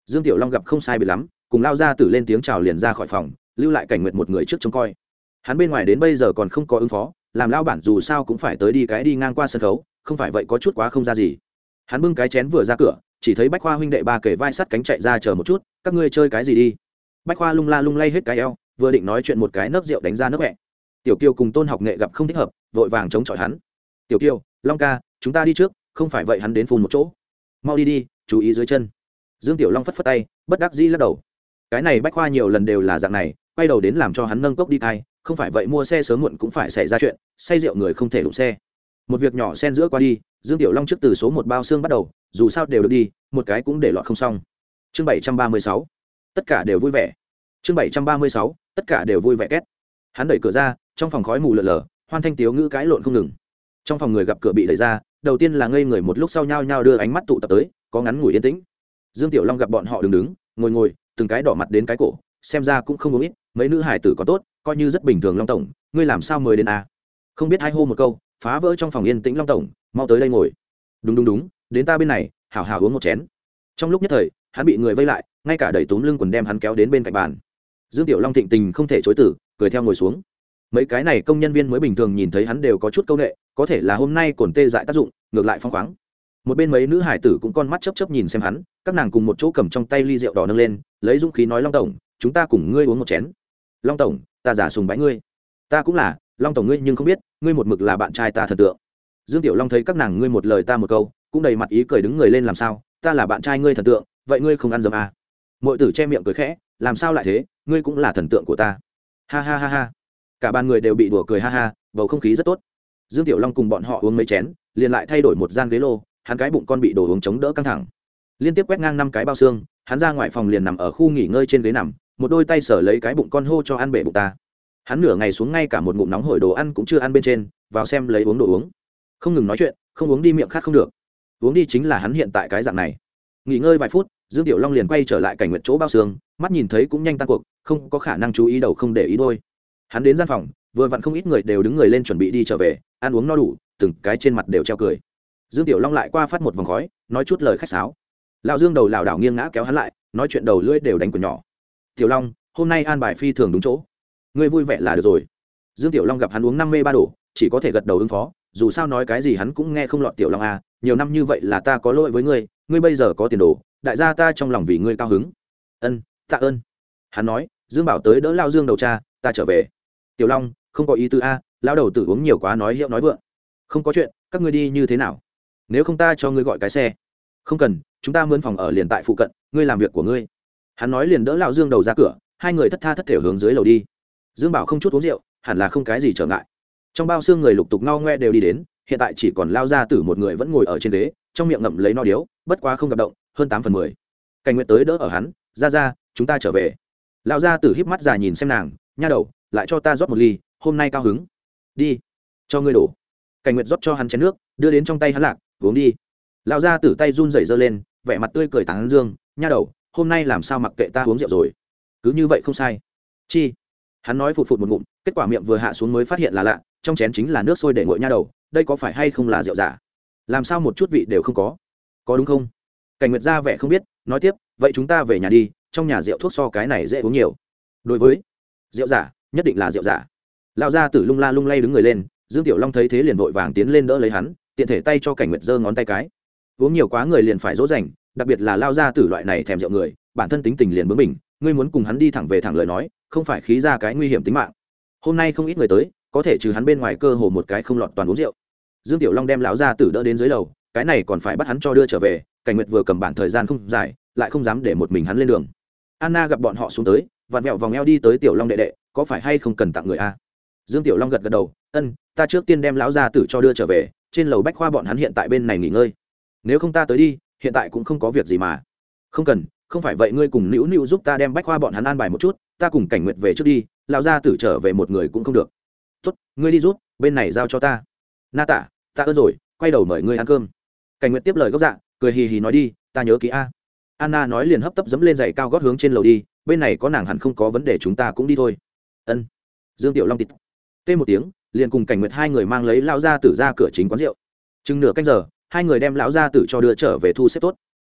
Dương tiểu long gặp không sai bị lắm cùng lao ra tử lên tiếng chào liền ra khỏi phòng, lưu lại cảnh nguyện một người trước trông coi. Hắn bên ngoài đến bây giờ còn không có ứng phó, làm lao bản dù sao cũng phải tới đi cái đi ngang qua sân khấu, không phải vậy có chút quá không ra gì. Hắn bưng cái chén vừa ra cửa, chỉ thấy bách khoa huynh đệ ba kể vai sắt cánh chạy ra chờ một chút, các ngươi chơi cái gì đi? Bách khoa lung la lung lay hết cái eo, vừa định nói chuyện một cái nấc rượu đánh ra nước mẹ tiểu kiều cùng tôn học nghệ gặp không thích hợp, vội vàng chống chọi hắn. Tiểu kiều long ca, chúng ta đi trước, không phải vậy hắn đến phun một chỗ. Mau đi đi, chú ý dưới chân. Dương tiểu long phất phất tay, bất đắc dĩ lắc đầu cái này bách khoa nhiều lần đều là dạng này, quay đầu đến làm cho hắn nâng cốc đi thai, không phải vậy mua xe sớm muộn cũng phải xảy ra chuyện, say rượu người không thể đụng xe. Một việc nhỏ xen giữa qua đi, dương tiểu long trước từ số một bao xương bắt đầu, dù sao đều được đi, một cái cũng để lọt không xong. Chương bảy trăm ba mươi sáu, tất cả đều vui vẻ. Chương bảy trăm ba mươi sáu, tất cả đều vui vẻ két. Hắn đẩy cửa ra, trong phòng khói mù lợn lờ hoan thanh tiếu ngữ cãi lộn không ngừng. Trong phòng người gặp cửa bị đẩy ra, đầu tiên là ngây người một lúc sau nhao nhao đưa ánh mắt tụ tập tới, có ngắn ngủi yên tĩnh. Dương tiểu long gặp bọn họ đứng đứng, ngồi ngồi từng cái đỏ mặt đến cái cổ, xem ra cũng không uống ít, mấy nữ hải tử có tốt, coi như rất bình thường long tổng, ngươi làm sao mời đến a à? không biết hai hô một câu, phá vỡ trong phòng yên tĩnh long tổng, mau tới đây ngồi. Đúng đúng đúng, đến ta bên này, hảo hảo uống một chén. Trong lúc nhất thời, hắn bị người vây lại, ngay cả đẩy túm lưng quần đem hắn kéo đến bên cạnh bàn. Dương tiểu long thịnh tình không thể chối tử cười theo ngồi xuống. Mấy cái này công nhân viên mới bình thường nhìn thấy hắn đều có chút công nghệ có thể là hôm nay cồn tê dại tác dụng, ngược lại phong khoáng một bên mấy nữ hải tử cũng con mắt chấp chấp nhìn xem hắn, các nàng cùng một chỗ cầm trong tay ly rượu đỏ nâng lên, lấy dũng khí nói, long tổng, chúng ta cùng ngươi uống một chén. Long tổng, ta giả sùng bái ngươi. Ta cũng là, long tổng ngươi nhưng không biết, ngươi một mực là bạn trai ta thần tượng. Dương tiểu long thấy các nàng ngươi một lời ta một câu, cũng đầy mặt ý cười đứng người lên, làm sao? Ta là bạn trai ngươi thần tượng, vậy ngươi không ăn dầm à. mọi tử che miệng cười khẽ, làm sao lại thế? Ngươi cũng là thần tượng của ta. Ha ha ha ha. Cả ban người đều bị đùa cười ha ha, bầu không khí rất tốt. Dương tiểu long cùng bọn họ uống mấy chén, liền lại thay đổi một gian ghế lô hắn cái bụng con bị đổ uống chống đỡ căng thẳng. Liên tiếp quét ngang năm cái bao xương, hắn ra ngoài phòng liền nằm ở khu nghỉ ngơi trên ghế nằm, một đôi tay sở lấy cái bụng con hô cho ăn bể bụng ta. Hắn nửa ngày xuống ngay cả một ngụm nóng hổi đồ ăn cũng chưa ăn bên trên, vào xem lấy uống đồ uống. Không ngừng nói chuyện, không uống đi miệng khát không được. Uống đi chính là hắn hiện tại cái dạng này. Nghỉ ngơi vài phút, dương tiểu long liền quay trở lại cảnh nguyện chỗ bao xương, mắt nhìn thấy cũng nhanh tan cuộc, không có khả năng chú ý đầu không để ý đôi. Hắn đến gian phòng, vừa vặn không ít người đều đứng người lên chuẩn bị đi trở về, ăn uống no đủ, từng cái trên mặt đều treo cười dương tiểu long lại qua phát một vòng khói, nói chút lời khách sáo. Lão dương đầu lảo đảo nghiêng ngã kéo hắn lại, nói chuyện đầu lưỡi đều đánh của nhỏ. Tiểu long, hôm nay an bài phi thường đúng chỗ. Ngươi vui vẻ là được rồi. Dương tiểu long gặp hắn uống năm mê ba đổ, chỉ có thể gật đầu ứng phó, dù sao nói cái gì hắn cũng nghe không lọt tiểu long à nhiều năm như vậy là ta có lỗi với ngươi ngươi bây giờ có tiền đồ, đại gia ta trong lòng vì ngươi cao hứng. Ân, tạ ơn. Hắn nói, dương bảo tới đỡ lao dương đầu cha, ta trở về. Tiểu long, không có ý tư a lao đầu tử uống nhiều quá nói hiệu nói vượng. Không có chuyện, các ngươi đi như thế nào? Nếu không ta cho ngươi gọi cái xe. Không cần, chúng ta mướn phòng ở liền tại phụ cận, ngươi làm việc của ngươi. Hắn nói liền đỡ lão dương đầu ra cửa, hai người thất tha thất thể hướng dưới lầu đi. Dương bảo không chút uống rượu, hẳn là không cái gì trở ngại. Trong bao xương người lục tục no ngoe đều đi đến, hiện tại chỉ còn lao ra tử một người vẫn ngồi ở trên ghế, trong miệng ngậm lấy no điếu, bất quá không gặp động, hơn tám phần mười. Cảnh nguyện tới đỡ ở hắn, ra ra, chúng ta trở về. Lão gia tử híp mắt già nhìn xem nàng, nha đầu, lại cho ta rót một ly, hôm nay cao hứng. Đi, cho ngươi đổ. Cảnh nguyệt rót cho hắn chén nước, đưa đến trong tay hắn lạc uống đi. Lão gia tử tay run rẩy giơ lên, vẻ mặt tươi cười tán dương, nha đầu, hôm nay làm sao mặc kệ ta uống rượu rồi? Cứ như vậy không sai. Chi? Hắn nói phụt phụt một ngụm, kết quả miệng vừa hạ xuống mới phát hiện là lạ, trong chén chính là nước sôi để nguội nha đầu, đây có phải hay không là rượu giả? Làm sao một chút vị đều không có? Có đúng không? Cảnh nguyệt ra vẻ không biết, nói tiếp, vậy chúng ta về nhà đi, trong nhà rượu thuốc so cái này dễ uống nhiều. Đối với rượu giả, nhất định là rượu giả. Lão gia tử lung la lung lay đứng người lên, dương tiểu long thấy thế liền vội vàng tiến lên đỡ lấy hắn tiện thể tay cho cảnh nguyệt giơ ngón tay cái. Uống nhiều quá người liền phải dỗ dành, đặc biệt là lao gia tử loại này thèm rượu người, bản thân tính tình liền bướng mình ngươi muốn cùng hắn đi thẳng về thẳng lời nói, không phải khí ra cái nguy hiểm tính mạng. Hôm nay không ít người tới, có thể trừ hắn bên ngoài cơ hồ một cái không lọt toàn uống rượu. Dương tiểu long đem lão gia tử đỡ đến dưới lầu, cái này còn phải bắt hắn cho đưa trở về, cảnh nguyệt vừa cầm bản thời gian không dài, lại không dám để một mình hắn lên đường. Anna gặp bọn họ xuống tới, vặn vẹo vòng eo đi tới tiểu long đệ đệ, có phải hay không cần tặng người a? Dương tiểu long gật gật đầu, ân, ta trước tiên đem lão gia tử cho đưa trở về trên lầu bách khoa bọn hắn hiện tại bên này nghỉ ngơi. Nếu không ta tới đi, hiện tại cũng không có việc gì mà. Không cần, không phải vậy ngươi cùng nữu nữu giúp ta đem bách khoa bọn hắn an bài một chút, ta cùng cảnh nguyệt về trước đi, lão gia tử trở về một người cũng không được. Tốt, ngươi đi rút bên này giao cho ta. Na tạ ta ơn rồi, quay đầu mời ngươi ăn cơm. Cảnh nguyệt tiếp lời gốc dạ cười hì hì nói đi, ta nhớ kỹ a. Anna nói liền hấp tấp dẫm lên giày cao gót hướng trên lầu đi, bên này có nàng hẳn không có vấn đề chúng ta cũng đi thôi. Ân. Dương tiểu long tịt. Tê một tiếng liền cùng cảnh nguyệt hai người mang lấy lão gia tử ra cửa chính quán rượu. Chừng nửa canh giờ, hai người đem lão gia tử cho đưa trở về thu xếp tốt.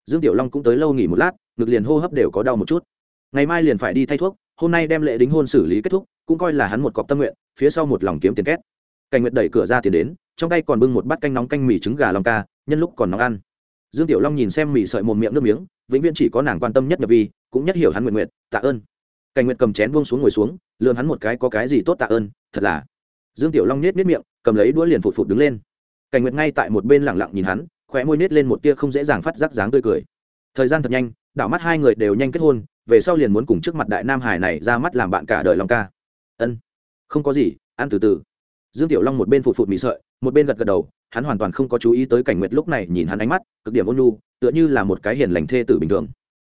Dương tiểu long cũng tới lâu nghỉ một lát, ngực liền hô hấp đều có đau một chút. Ngày mai liền phải đi thay thuốc, hôm nay đem lễ đính hôn xử lý kết thúc, cũng coi là hắn một cọc tâm nguyện, phía sau một lòng kiếm tiền két. Cảnh nguyệt đẩy cửa ra tiền đến, trong tay còn bưng một bát canh nóng canh mì trứng gà lòng ca, nhân lúc còn nóng ăn. Dương tiểu long nhìn xem mì sợi mồm miệng nước miếng, vĩnh viễn chỉ có nàng quan tâm nhất nhập vi cũng nhất hiểu hắn nguyện nguyện, tạ ơn. Cảnh nguyệt cầm chén buông xuống ngồi xuống, lườm hắn một cái có cái gì tốt tạ ơn, thật là dương tiểu long nết nết miệng, cầm lấy đũa liền phụt phụt đứng lên. Cảnh Nguyệt ngay tại một bên lẳng lặng nhìn hắn, khóe môi nết lên một tia không dễ dàng phát giác dáng tươi cười. Thời gian thật nhanh, đảo mắt hai người đều nhanh kết hôn, về sau liền muốn cùng trước mặt đại nam hải này ra mắt làm bạn cả đời long ca. Ân, không có gì, ăn từ từ. Dương tiểu long một bên phụt phụt mì sợi, một bên gật gật đầu, hắn hoàn toàn không có chú ý tới cảnh nguyệt lúc này nhìn hắn ánh mắt, cực điểm ôn nhu, tựa như là một cái hiền lành thê tử bình thường.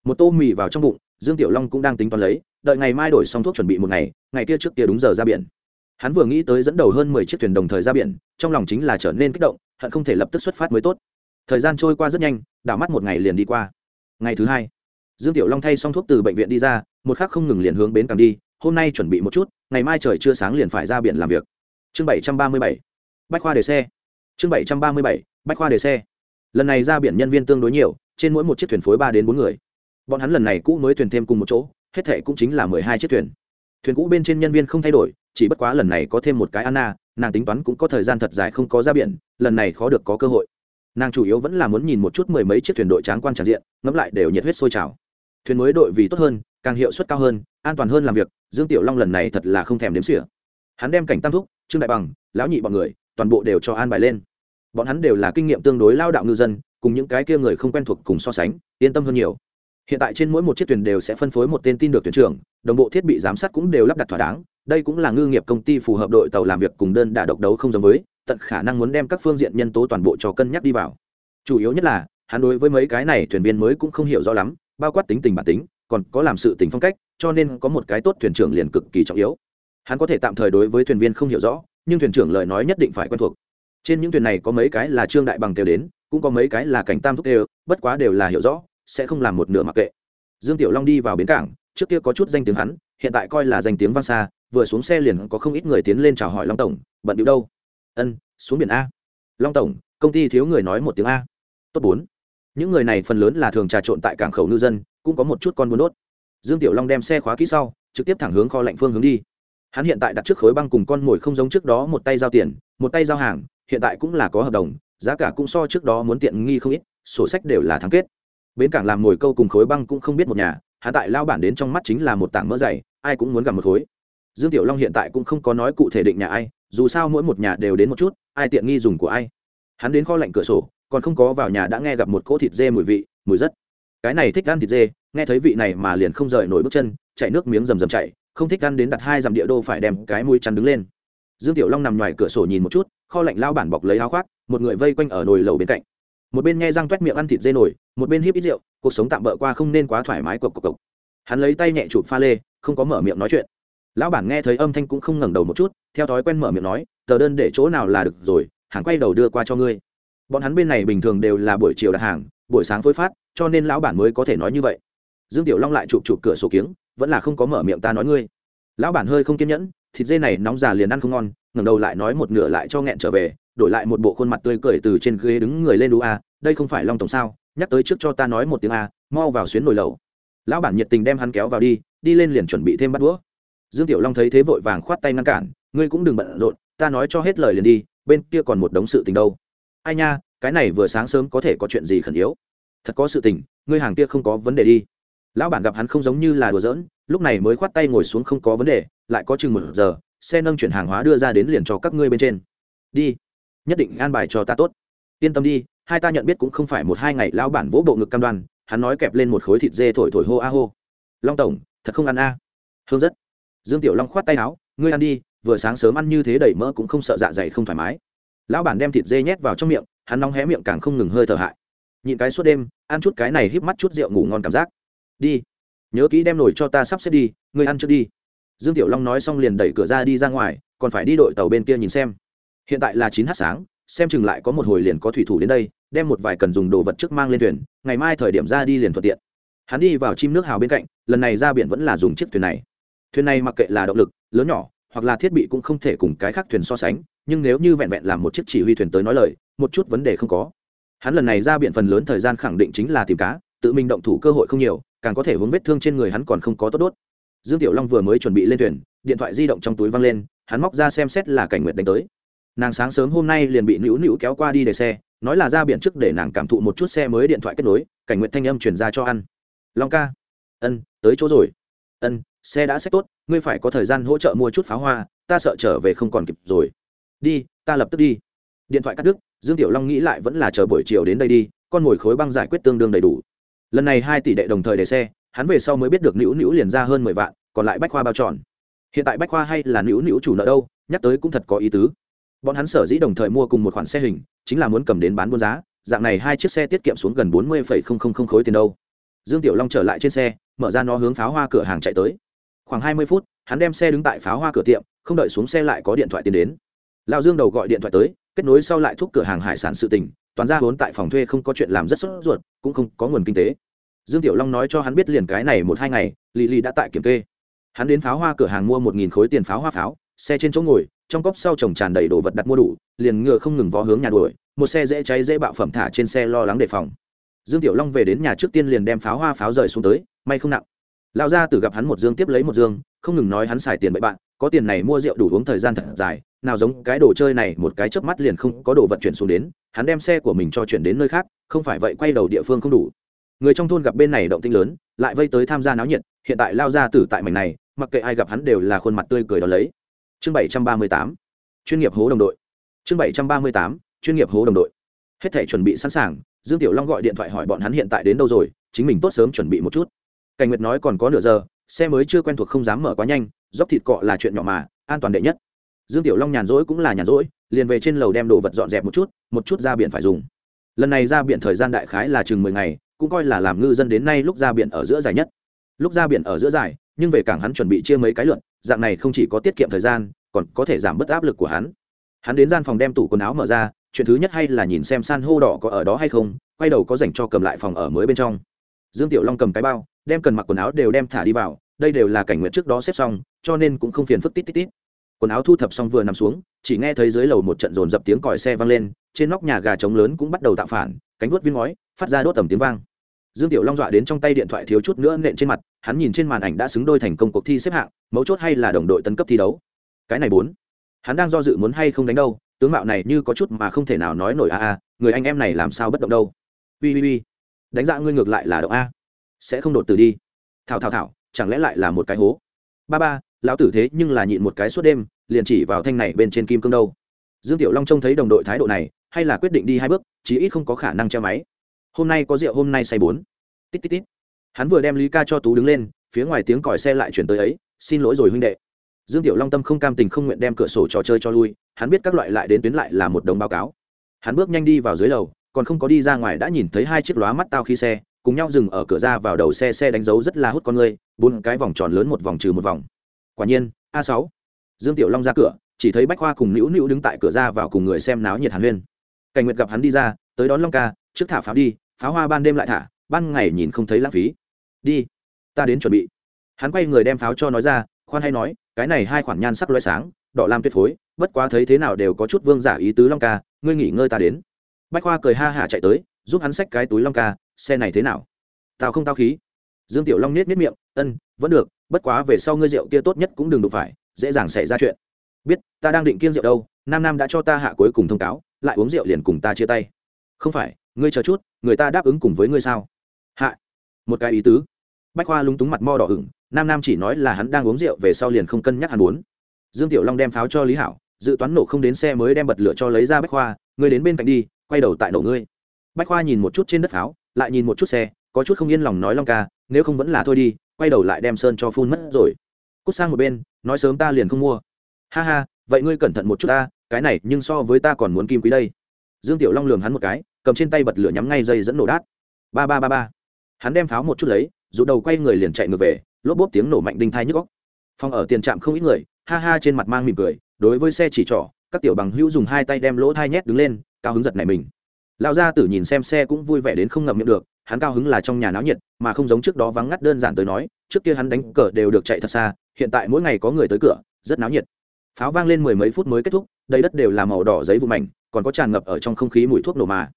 Một tô mì vào trong bụng, dương tiểu long cũng đang tính toán lấy, đợi ngày mai đổi xong thuốc chuẩn bị một ngày ngày kia trước kia đúng giờ ra biển hắn vừa nghĩ tới dẫn đầu hơn mười chiếc thuyền đồng thời ra biển, trong lòng chính là trở nên kích động, hận không thể lập tức xuất phát mới tốt. Thời gian trôi qua rất nhanh, đảo mắt một ngày liền đi qua. Ngày thứ hai, dương tiểu long thay xong thuốc từ bệnh viện đi ra, một khắc không ngừng liền hướng bến càng đi, hôm nay chuẩn bị một chút, ngày mai trời chưa sáng liền phải ra biển làm việc. Chương bảy trăm ba mươi bảy, bách khoa đề xe. Chương bảy trăm ba mươi bảy, bách khoa đề xe. Lần này ra biển nhân viên tương đối nhiều, trên mỗi một chiếc thuyền phối ba đến bốn người. Bọn hắn lần này cũ mới thuyền thêm cùng một chỗ, hết thệ cũng chính là mười hai chiếc thuyền. Thuyền cũ bên trên nhân viên không thay đổi chỉ bất quá lần này có thêm một cái anna, nàng tính toán cũng có thời gian thật dài không có ra biển, lần này khó được có cơ hội. Nàng chủ yếu vẫn là muốn nhìn một chút mười mấy chiếc thuyền đội tráng quan tràn diện, ngẫm lại đều nhiệt huyết sôi trào. Thuyền mới đội vì tốt hơn, càng hiệu suất cao hơn, an toàn hơn làm việc, dương tiểu long lần này thật là không thèm đếm xỉa. Hắn đem cảnh tam thúc, trương đại bằng, lão nhị bọn người, toàn bộ đều cho an bài lên. Bọn hắn đều là kinh nghiệm tương đối lao đạo ngư dân, cùng những cái kia người không quen thuộc cùng so sánh, yên tâm hơn nhiều. Hiện tại trên mỗi một chiếc thuyền đều sẽ phân phối một tên tin được thuyền trưởng, đồng bộ thiết bị giám sát cũng đều lắp đặt thỏa đáng đây cũng là ngư nghiệp công ty phù hợp đội tàu làm việc cùng đơn đả độc đấu không giống với, tận khả năng muốn đem các phương diện nhân tố toàn bộ cho cân nhắc đi vào. Chủ yếu nhất là, hắn đối với mấy cái này thuyền viên mới cũng không hiểu rõ lắm, bao quát tính tình bản tính, còn có làm sự tình phong cách, cho nên có một cái tốt thuyền trưởng liền cực kỳ trọng yếu. Hắn có thể tạm thời đối với thuyền viên không hiểu rõ, nhưng thuyền trưởng lời nói nhất định phải quen thuộc. Trên những thuyền này có mấy cái là trương đại bằng kêu đến, cũng có mấy cái là cảnh tam thúc đều bất quá đều là hiểu rõ, sẽ không làm một nửa mặc kệ. Dương tiểu long đi vào bến cảng, trước kia có chút danh tiếng hắn hiện tại coi là danh tiếng vang xa, vừa xuống xe liền có không ít người tiến lên chào hỏi long tổng, bận điệu đâu? Ân, xuống biển a. Long tổng, công ty thiếu người nói một tiếng a. Tốt bốn. Những người này phần lớn là thường trà trộn tại cảng khẩu ngư dân, cũng có một chút con buôn đốt. Dương tiểu long đem xe khóa kỹ sau, trực tiếp thẳng hướng kho lạnh phương hướng đi. Hắn hiện tại đặt trước khối băng cùng con mồi không giống trước đó một tay giao tiền, một tay giao hàng, hiện tại cũng là có hợp đồng, giá cả cũng so trước đó muốn tiện nghi không ít, sổ sách đều là thắng kết. Bến cảng làm mồi câu cùng khối băng cũng không biết một nhà hạ tại lao bản đến trong mắt chính là một tảng mỡ dày, ai cũng muốn gặp một khối. Dương tiểu long hiện tại cũng không có nói cụ thể định nhà ai, dù sao mỗi một nhà đều đến một chút, ai tiện nghi dùng của ai. Hắn đến kho lạnh cửa sổ, còn không có vào nhà đã nghe gặp một cỗ thịt dê mùi vị, mùi rất. Cái này thích ăn thịt dê, nghe thấy vị này mà liền không rời nổi bước chân, chạy nước miếng rầm rầm chạy, không thích ăn đến đặt hai dặm địa đô phải đem cái mũi chắn đứng lên. Dương tiểu long nằm ngoài cửa sổ nhìn một chút, kho lạnh lao bản bọc lấy áo khoác, một người vây quanh ở nồi lầu bên cạnh. Một bên nghe răng t miệng ăn thịt dê nổi một bên hiếp ít rượu, cuộc sống tạm bỡ qua không nên quá thoải mái cộc cộc cộc. Hắn lấy tay nhẹ chụp pha lê, không có mở miệng nói chuyện. Lão bản nghe thấy âm thanh cũng không ngẩng đầu một chút, theo thói quen mở miệng nói, tờ đơn để chỗ nào là được rồi, hàng quay đầu đưa qua cho ngươi. Bọn hắn bên này bình thường đều là buổi chiều đặt hàng, buổi sáng phối phát, cho nên lão bản mới có thể nói như vậy. Dương tiểu long lại chụp chụp cửa sổ kiếng, vẫn là không có mở miệng ta nói ngươi. Lão bản hơi không kiên nhẫn, thịt dê này nóng già liền ăn không ngon, ngẩng đầu lại nói một nửa lại cho nghẹn trở về, đổi lại một bộ khuôn mặt tươi cười từ trên ghế đứng người lên đu a, đây không phải long tổng sao? Nhắc tới trước cho ta nói một tiếng a, mau vào xuyến nồi lẩu. Lão bản nhiệt tình đem hắn kéo vào đi đi lên liền chuẩn bị thêm bắt đũa. Dương tiểu long thấy thế vội vàng khoát tay ngăn cản, ngươi cũng đừng bận rộn, ta nói cho hết lời liền đi, bên kia còn một đống sự tình đâu. Ai nha, cái này vừa sáng sớm có thể có chuyện gì khẩn yếu? Thật có sự tình, ngươi hàng kia không có vấn đề đi. Lão bản gặp hắn không giống như là đùa giỡn, lúc này mới khoát tay ngồi xuống không có vấn đề, lại có chừng một giờ, xe nâng chuyển hàng hóa đưa ra đến liền cho các ngươi bên trên. Đi, nhất định an bài cho ta tốt. Yên tâm đi hai ta nhận biết cũng không phải một hai ngày lao bản vỗ bộ ngực cam đoan, hắn nói kẹp lên một khối thịt dê thổi thổi hô a hô. Long tổng, thật không ăn a? Hương rất. Dương tiểu long khoát tay áo, ngươi ăn đi, vừa sáng sớm ăn như thế đầy mỡ cũng không sợ dạ dày không thoải mái. Lão bản đem thịt dê nhét vào trong miệng, hắn nóng hé miệng càng không ngừng hơi thở hại. Nhịn cái suốt đêm, ăn chút cái này híp mắt chút rượu ngủ ngon cảm giác. Đi. Nhớ kỹ đem nổi cho ta sắp xếp đi, ngươi ăn trước đi. Dương tiểu long nói xong liền đẩy cửa ra đi ra ngoài, còn phải đi đội tàu bên kia nhìn xem. Hiện tại là chín h sáng xem chừng lại có một hồi liền có thủy thủ đến đây, đem một vài cần dùng đồ vật trước mang lên thuyền, ngày mai thời điểm ra đi liền thuận tiện. Hắn đi vào chim nước hào bên cạnh, lần này ra biển vẫn là dùng chiếc thuyền này. Thuyền này mặc kệ là động lực, lớn nhỏ, hoặc là thiết bị cũng không thể cùng cái khác thuyền so sánh, nhưng nếu như vẹn vẹn làm một chiếc chỉ huy thuyền tới nói lời, một chút vấn đề không có. Hắn lần này ra biển phần lớn thời gian khẳng định chính là tìm cá, tự mình động thủ cơ hội không nhiều, càng có thể hướng vết thương trên người hắn còn không có tốt đốt. Dương tiểu long vừa mới chuẩn bị lên thuyền, điện thoại di động trong túi văng lên, hắn móc ra xem xét là cảnh nguyệt đánh tới nàng sáng sớm hôm nay liền bị nữu nữu kéo qua đi để xe, nói là ra biển trước để nàng cảm thụ một chút xe mới điện thoại kết nối, cảnh nguyệt thanh âm chuyển ra cho ăn. Long ca. Ân, tới chỗ rồi. Ân, xe đã xách tốt, ngươi phải có thời gian hỗ trợ mua chút pháo hoa, ta sợ trở về không còn kịp rồi. Đi, ta lập tức đi. Điện thoại cắt đứt, dương tiểu long nghĩ lại vẫn là chờ buổi chiều đến đây đi, con ngồi khối băng giải quyết tương đương đầy đủ. Lần này hai tỷ đệ đồng thời để xe, hắn về sau mới biết được nữu nữu liền ra hơn mười vạn, còn lại bách khoa bao tròn hiện tại bách khoa hay là nữu nữu chủ nợ đâu, nhắc tới cũng thật có ý tứ bọn hắn sở dĩ đồng thời mua cùng một khoản xe hình, chính là muốn cầm đến bán buôn giá, dạng này hai chiếc xe tiết kiệm xuống gần bốn mươi khối tiền đâu. Dương tiểu long trở lại trên xe, mở ra nó hướng pháo hoa cửa hàng chạy tới. Khoảng hai mươi phút, hắn đem xe đứng tại pháo hoa cửa tiệm, không đợi xuống xe lại có điện thoại tiến đến. Lao dương đầu gọi điện thoại tới, kết nối sau lại thúc cửa hàng hải sản sự tình, toàn ra vốn tại phòng thuê không có chuyện làm rất sốt ruột, cũng không có nguồn kinh tế. Dương tiểu long nói cho hắn biết liền cái này một hai ngày, lì lì đã tại kiểm kê. Hắn đến pháo hoa cửa hàng mua một nghìn khối tiền pháo hoa pháo, xe trên chỗ ngồi trong cốc sau chồng tràn đầy đồ vật đặt mua đủ, liền ngựa không ngừng vó hướng nhà đuổi, một xe dễ cháy dễ bạo phẩm thả trên xe lo lắng đề phòng. Dương tiểu long về đến nhà trước tiên liền đem pháo hoa pháo rời xuống tới, may không nặng. Lão gia tử gặp hắn một dương tiếp lấy một dương, không ngừng nói hắn xài tiền bậy bạn, có tiền này mua rượu đủ uống thời gian thật dài, nào giống cái đồ chơi này một cái chớp mắt liền không có đồ vật chuyển xuống đến, hắn đem xe của mình cho chuyển đến nơi khác, không phải vậy quay đầu địa phương không đủ. Người trong thôn gặp bên này động tinh lớn, lại vây tới tham gia náo nhiệt, hiện tại lao gia tử tại mảnh này, mặc kệ ai gặp hắn đều là khuôn mặt tươi cười đó lấy chương bảy trăm ba mươi tám, chuyên nghiệp hố đồng đội. Chương bảy trăm ba mươi tám, chuyên nghiệp hố đồng đội. Hết thể chuẩn bị sẵn sàng, dương tiểu long gọi điện thoại hỏi bọn hắn hiện tại đến đâu rồi, chính mình tốt sớm chuẩn bị một chút. Cảnh nguyệt nói còn có nửa giờ, xe mới chưa quen thuộc không dám mở quá nhanh, dốc thịt cọ là chuyện nhỏ mà, an toàn đệ nhất. Dương tiểu long nhàn rỗi cũng là nhàn rỗi, liền về trên lầu đem đồ vật dọn dẹp một chút một chút ra biển phải dùng. Lần này ra biển thời gian đại khái là chừng mười ngày, cũng coi là làm ngư dân đến nay lúc ra biển ở giữa dài nhất. Lúc ra biển ở giữa dài, nhưng về cảng hắn chuẩn bị chia mấy cái lượn dạng này không chỉ có tiết kiệm thời gian, còn có thể giảm bớt áp lực của hắn. Hắn đến gian phòng đem tủ quần áo mở ra, chuyện thứ nhất hay là nhìn xem san hô đỏ có ở đó hay không, quay đầu có dành cho cầm lại phòng ở mới bên trong. Dương tiểu long cầm cái bao, đem cần mặc quần áo đều đem thả đi vào, đây đều là cảnh nguyện trước đó xếp xong, cho nên cũng không phiền phức tít tít tít. Quần áo thu thập xong vừa nằm xuống, chỉ nghe thấy dưới lầu một trận dồn dập tiếng còi xe vang lên, trên nóc nhà gà trống lớn cũng bắt đầu tạo phản, cánh vuốt viên ngói, phát ra đốt tầm tiếng vang dương tiểu long dọa đến trong tay điện thoại thiếu chút nữa nện trên mặt, hắn nhìn trên màn ảnh đã xứng đôi thành công cuộc thi xếp hạng, mấu chốt hay là đồng đội tấn cấp thi đấu? Cái này bốn. Hắn đang do dự muốn hay không đánh đâu, tướng mạo này như có chút mà không thể nào nói nổi a a, người anh em này làm sao bất động đâu. Ui ui ui đánh giá ngươi ngược lại là động a. Sẽ không đột từ đi. Thảo thảo thảo, chẳng lẽ lại là một cái hố? Ba ba, lão tử thế nhưng là nhịn một cái suốt đêm, liền chỉ vào thanh này bên trên kim cương đâu. Dương tiểu long trông thấy đồng đội thái độ này, hay là quyết định đi hai bước, chí ít không có khả năng che máy hôm nay có rượu, hôm nay say bốn. Tít tít tít. Hắn vừa đem lý ca cho tú đứng lên, phía ngoài tiếng còi xe lại chuyển tới ấy, xin lỗi rồi huynh đệ. Dương tiểu long tâm không cam tình không nguyện đem cửa sổ trò chơi cho lui, hắn biết các loại lại đến tuyến lại là một đồng báo cáo. Hắn bước nhanh đi vào dưới lầu, còn không có đi ra ngoài đã nhìn thấy hai chiếc lóa mắt tao khi xe, cùng nhau dừng ở cửa ra vào đầu xe xe đánh dấu rất là hút con người, bốn cái vòng tròn lớn một vòng trừ một vòng. Quả nhiên, a sáu. Dương tiểu long ra cửa, chỉ thấy bách khoa cùng nữu nữu đứng tại cửa ra vào cùng người xem náo nhiệt hàn huyên. Cảnh nguyệt gặp hắn đi ra, tới đón long ca, trước thả pháo đi pháo hoa ban đêm lại thả, ban ngày nhìn không thấy lãng phí. Đi, ta đến chuẩn bị. Hắn quay người đem pháo cho nói ra, khoan hay nói, cái này hai khoản nhan sắc loay sáng, đỏ lam tuyệt phối, bất quá thấy thế nào đều có chút vương giả ý tứ long ca, ngươi nghỉ ngơi ta đến. Bách khoa cười ha hả chạy tới, giúp hắn xách cái túi long ca, xe này thế nào? Tao không tao khí. Dương tiểu long nết nết miệng, ân, vẫn được, bất quá về sau ngươi rượu kia tốt nhất cũng đừng đụng phải, dễ dàng xảy ra chuyện. Biết, ta đang định kiêng rượu đâu, nam nam đã cho ta hạ cuối cùng thông cáo, lại uống rượu liền cùng ta chia tay. Không phải ngươi chờ chút, người ta đáp ứng cùng với ngươi sao? Hạ, một cái ý tứ. Bách khoa lúng túng mặt mo đỏ ửng, nam nam chỉ nói là hắn đang uống rượu về sau liền không cân nhắc hắn muốn. Dương tiểu long đem pháo cho lý hảo, dự toán nổ không đến xe mới đem bật lửa cho lấy ra bách khoa, ngươi đến bên cạnh đi, quay đầu tại nổ ngươi. Bách khoa nhìn một chút trên đất pháo, lại nhìn một chút xe, có chút không yên lòng nói long ca, nếu không vẫn là thôi đi, quay đầu lại đem sơn cho phun mất rồi. Cút sang một bên, nói sớm ta liền không mua. Ha ha, vậy ngươi cẩn thận một chút ta, cái này nhưng so với ta còn muốn kim quý đây. Dương tiểu long lường hắn một cái cầm trên tay bật lửa nhắm ngay dây dẫn nổ đát. Ba ba ba ba. Hắn đem pháo một chút lấy dù đầu quay người liền chạy ngược về, lốp bốp tiếng nổ mạnh đinh thai nhức góc phòng ở tiền trạm không ít người, ha ha trên mặt mang mỉm cười, đối với xe chỉ trỏ, các tiểu bằng hữu dùng hai tay đem lỗ thai nhét đứng lên, cao hứng giật này mình. Lão gia tử nhìn xem xe cũng vui vẻ đến không ngậm miệng được, hắn cao hứng là trong nhà náo nhiệt, mà không giống trước đó vắng ngắt đơn giản tới nói, trước kia hắn đánh cờ đều được chạy thật xa, hiện tại mỗi ngày có người tới cửa, rất náo nhiệt. Pháo vang lên mười mấy phút mới kết thúc, đầy đất đều là màu đỏ giấy vụ mảnh, còn có tràn ngập ở trong không khí mùi thuốc nổ mà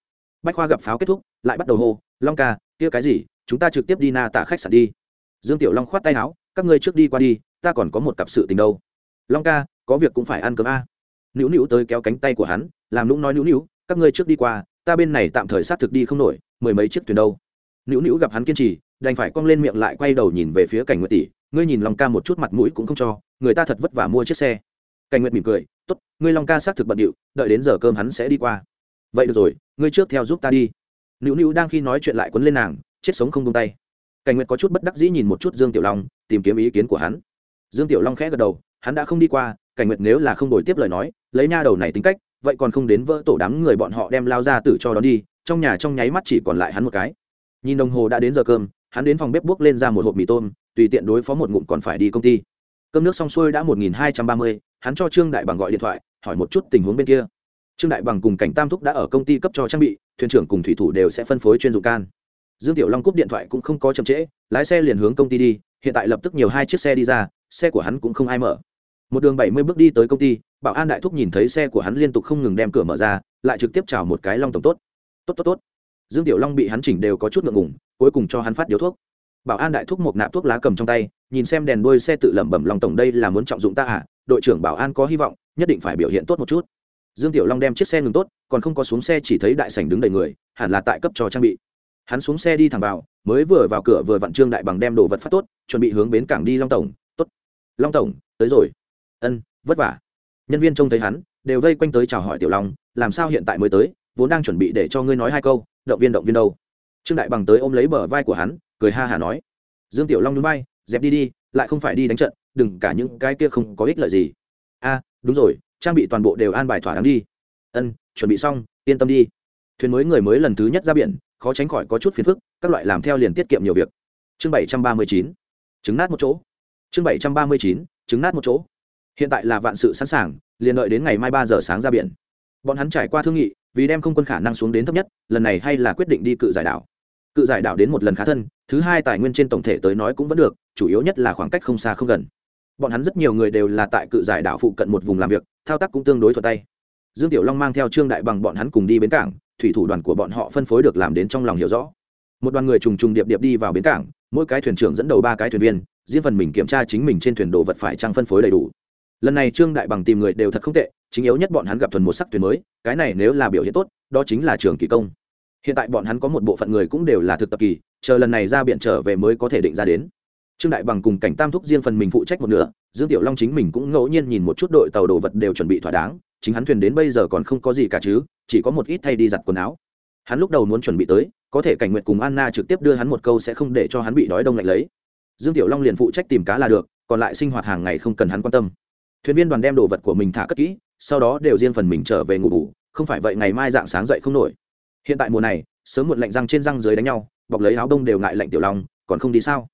bách khoa gặp pháo kết thúc, lại bắt đầu hô, long ca, kia cái gì? Chúng ta trực tiếp đi na tạ khách sạn đi. Dương tiểu long khoát tay áo, các ngươi trước đi qua đi, ta còn có một cặp sự tình đâu. Long ca, có việc cũng phải ăn cơm a. Nữu nữu tới kéo cánh tay của hắn, làm lũng nói, nữu nữu, các ngươi trước đi qua, ta bên này tạm thời sát thực đi không nổi, mười mấy chiếc thuyền đâu. Nữu nữu gặp hắn kiên trì, đành phải cong lên miệng lại quay đầu nhìn về phía cảnh nguyệt tỷ, ngươi nhìn long ca một chút mặt mũi cũng không cho, người ta thật vất vả mua chiếc xe. Cảnh nguyệt mỉm cười, tốt, ngươi long ca xác thực bận điệu, đợi đến giờ cơm hắn sẽ đi qua vậy được rồi, ngươi trước theo giúp ta đi. Nữu nữu đang khi nói chuyện lại quấn lên nàng, chết sống không tung tay. Cảnh nguyệt có chút bất đắc dĩ nhìn một chút dương tiểu long, tìm kiếm ý kiến của hắn. Dương tiểu long khẽ gật đầu, hắn đã không đi qua, cảnh nguyệt nếu là không đổi tiếp lời nói, lấy nha đầu này tính cách, vậy còn không đến vỡ tổ đám người bọn họ đem lao ra tử cho đón đi, trong nhà trong nháy mắt chỉ còn lại hắn một cái. Nhìn đồng hồ đã đến giờ cơm, hắn đến phòng bếp buốc lên ra một hộp mì tôm, tùy tiện đối phó một ngụm còn phải đi công ty. Cơm nước xong xuôi đã một nghìn hai trăm ba mươi, hắn cho trương đại bằng gọi điện thoại, hỏi một chút tình huống bên kia trương đại bằng cùng cảnh tam thúc đã ở công ty cấp cho trang bị, thuyền trưởng cùng thủy thủ đều sẽ phân phối chuyên dụng can. Dương tiểu long cúp điện thoại cũng không có chậm trễ, lái xe liền hướng công ty đi, hiện tại lập tức nhiều hai chiếc xe đi ra, xe của hắn cũng không ai mở. Một đường bảy mươi bước đi tới công ty, bảo an đại thúc nhìn thấy xe của hắn liên tục không ngừng đem cửa mở ra, lại trực tiếp chào một cái long tổng tốt. Tốt tốt tốt. Dương tiểu long bị hắn chỉnh đều có chút ngượng ngùng, cuối cùng cho hắn phát điếu thuốc. Bảo an đại thúc một nạp thuốc lá cầm trong tay, nhìn xem đèn đuôi xe tự lẩm bẩm long tổng đây là muốn trọng dụng ta à đội trưởng bảo an có hy vọng, nhất định phải biểu hiện tốt một chút dương tiểu long đem chiếc xe ngừng tốt, còn không có xuống xe chỉ thấy đại sảnh đứng đầy người, hẳn là tại cấp cho trang bị. Hắn xuống xe đi thẳng vào, mới vừa vào cửa vừa vặn trương đại bằng đem đồ vật phát tốt, chuẩn bị hướng bến cảng đi long tổng. Tốt. Long tổng, tới rồi. Ân, vất vả. Nhân viên trông thấy hắn, đều vây quanh tới chào hỏi tiểu long, làm sao hiện tại mới tới, vốn đang chuẩn bị để cho ngươi nói hai câu, động viên động viên đâu? Trương đại bằng tới ôm lấy bờ vai của hắn, cười ha hả nói, dương tiểu long núi bay dẹp đi đi, lại không phải đi đánh trận, đừng cả những cái kia không có ích lợi gì. A, đúng rồi trang bị toàn bộ đều an bài thỏa đáng đi. Ân, chuẩn bị xong, yên tâm đi. Thuyền mới người mới lần thứ nhất ra biển, khó tránh khỏi có chút phiền phức, các loại làm theo liền tiết kiệm nhiều việc. Chương bảy trăm ba mươi chín, trứng nát một chỗ. Chương bảy trăm ba mươi chín, trứng nát một chỗ. Hiện tại là vạn sự sẵn sàng, liền đợi đến ngày mai ba giờ sáng ra biển. Bọn hắn trải qua thương nghị, vì đem không quân khả năng xuống đến thấp nhất, lần này hay là quyết định đi cự giải đảo. Cự giải đảo đến một lần khá thân, thứ hai tài nguyên trên tổng thể tới nói cũng vẫn được, chủ yếu nhất là khoảng cách không xa không gần bọn hắn rất nhiều người đều là tại cự giải đảo phụ cận một vùng làm việc, thao tác cũng tương đối thuận tay. Dương tiểu long mang theo trương đại bằng bọn hắn cùng đi bến cảng, thủy thủ đoàn của bọn họ phân phối được làm đến trong lòng hiểu rõ. Một đoàn người trùng trùng điệp điệp đi vào bến cảng, mỗi cái thuyền trưởng dẫn đầu ba cái thuyền viên, riêng phần mình kiểm tra chính mình trên thuyền đồ vật phải trang phân phối đầy đủ. Lần này trương đại bằng tìm người đều thật không tệ, chính yếu nhất bọn hắn gặp thuần một sắc thuyền mới, cái này nếu là biểu hiện tốt, đó chính là trường kỳ công. Hiện tại bọn hắn có một bộ phận người cũng đều là thực tập kỳ, chờ lần này ra biển trở về mới có thể định ra đến trương đại bằng cùng cảnh tam thúc riêng phần mình phụ trách một nửa, dương tiểu long chính mình cũng ngẫu nhiên nhìn một chút đội tàu đồ vật đều chuẩn bị thỏa đáng, chính hắn thuyền đến bây giờ còn không có gì cả chứ, chỉ có một ít thay đi giặt quần áo. Hắn lúc đầu muốn chuẩn bị tới, có thể cảnh nguyện cùng anna trực tiếp đưa hắn một câu sẽ không để cho hắn bị đói đông lạnh lấy. Dương tiểu long liền phụ trách tìm cá là được, còn lại sinh hoạt hàng ngày không cần hắn quan tâm. Thuyền viên đoàn đem đồ vật của mình thả cất kỹ, sau đó đều riêng phần mình trở về ngủ bù, không phải vậy ngày mai dạng sáng dậy không nổi. Hiện tại mùa này, sớm muộn lạnh răng trên răng dưới đánh nhau, bọc lấy áo đông đều ngại lạnh tiểu long, còn không đi sao?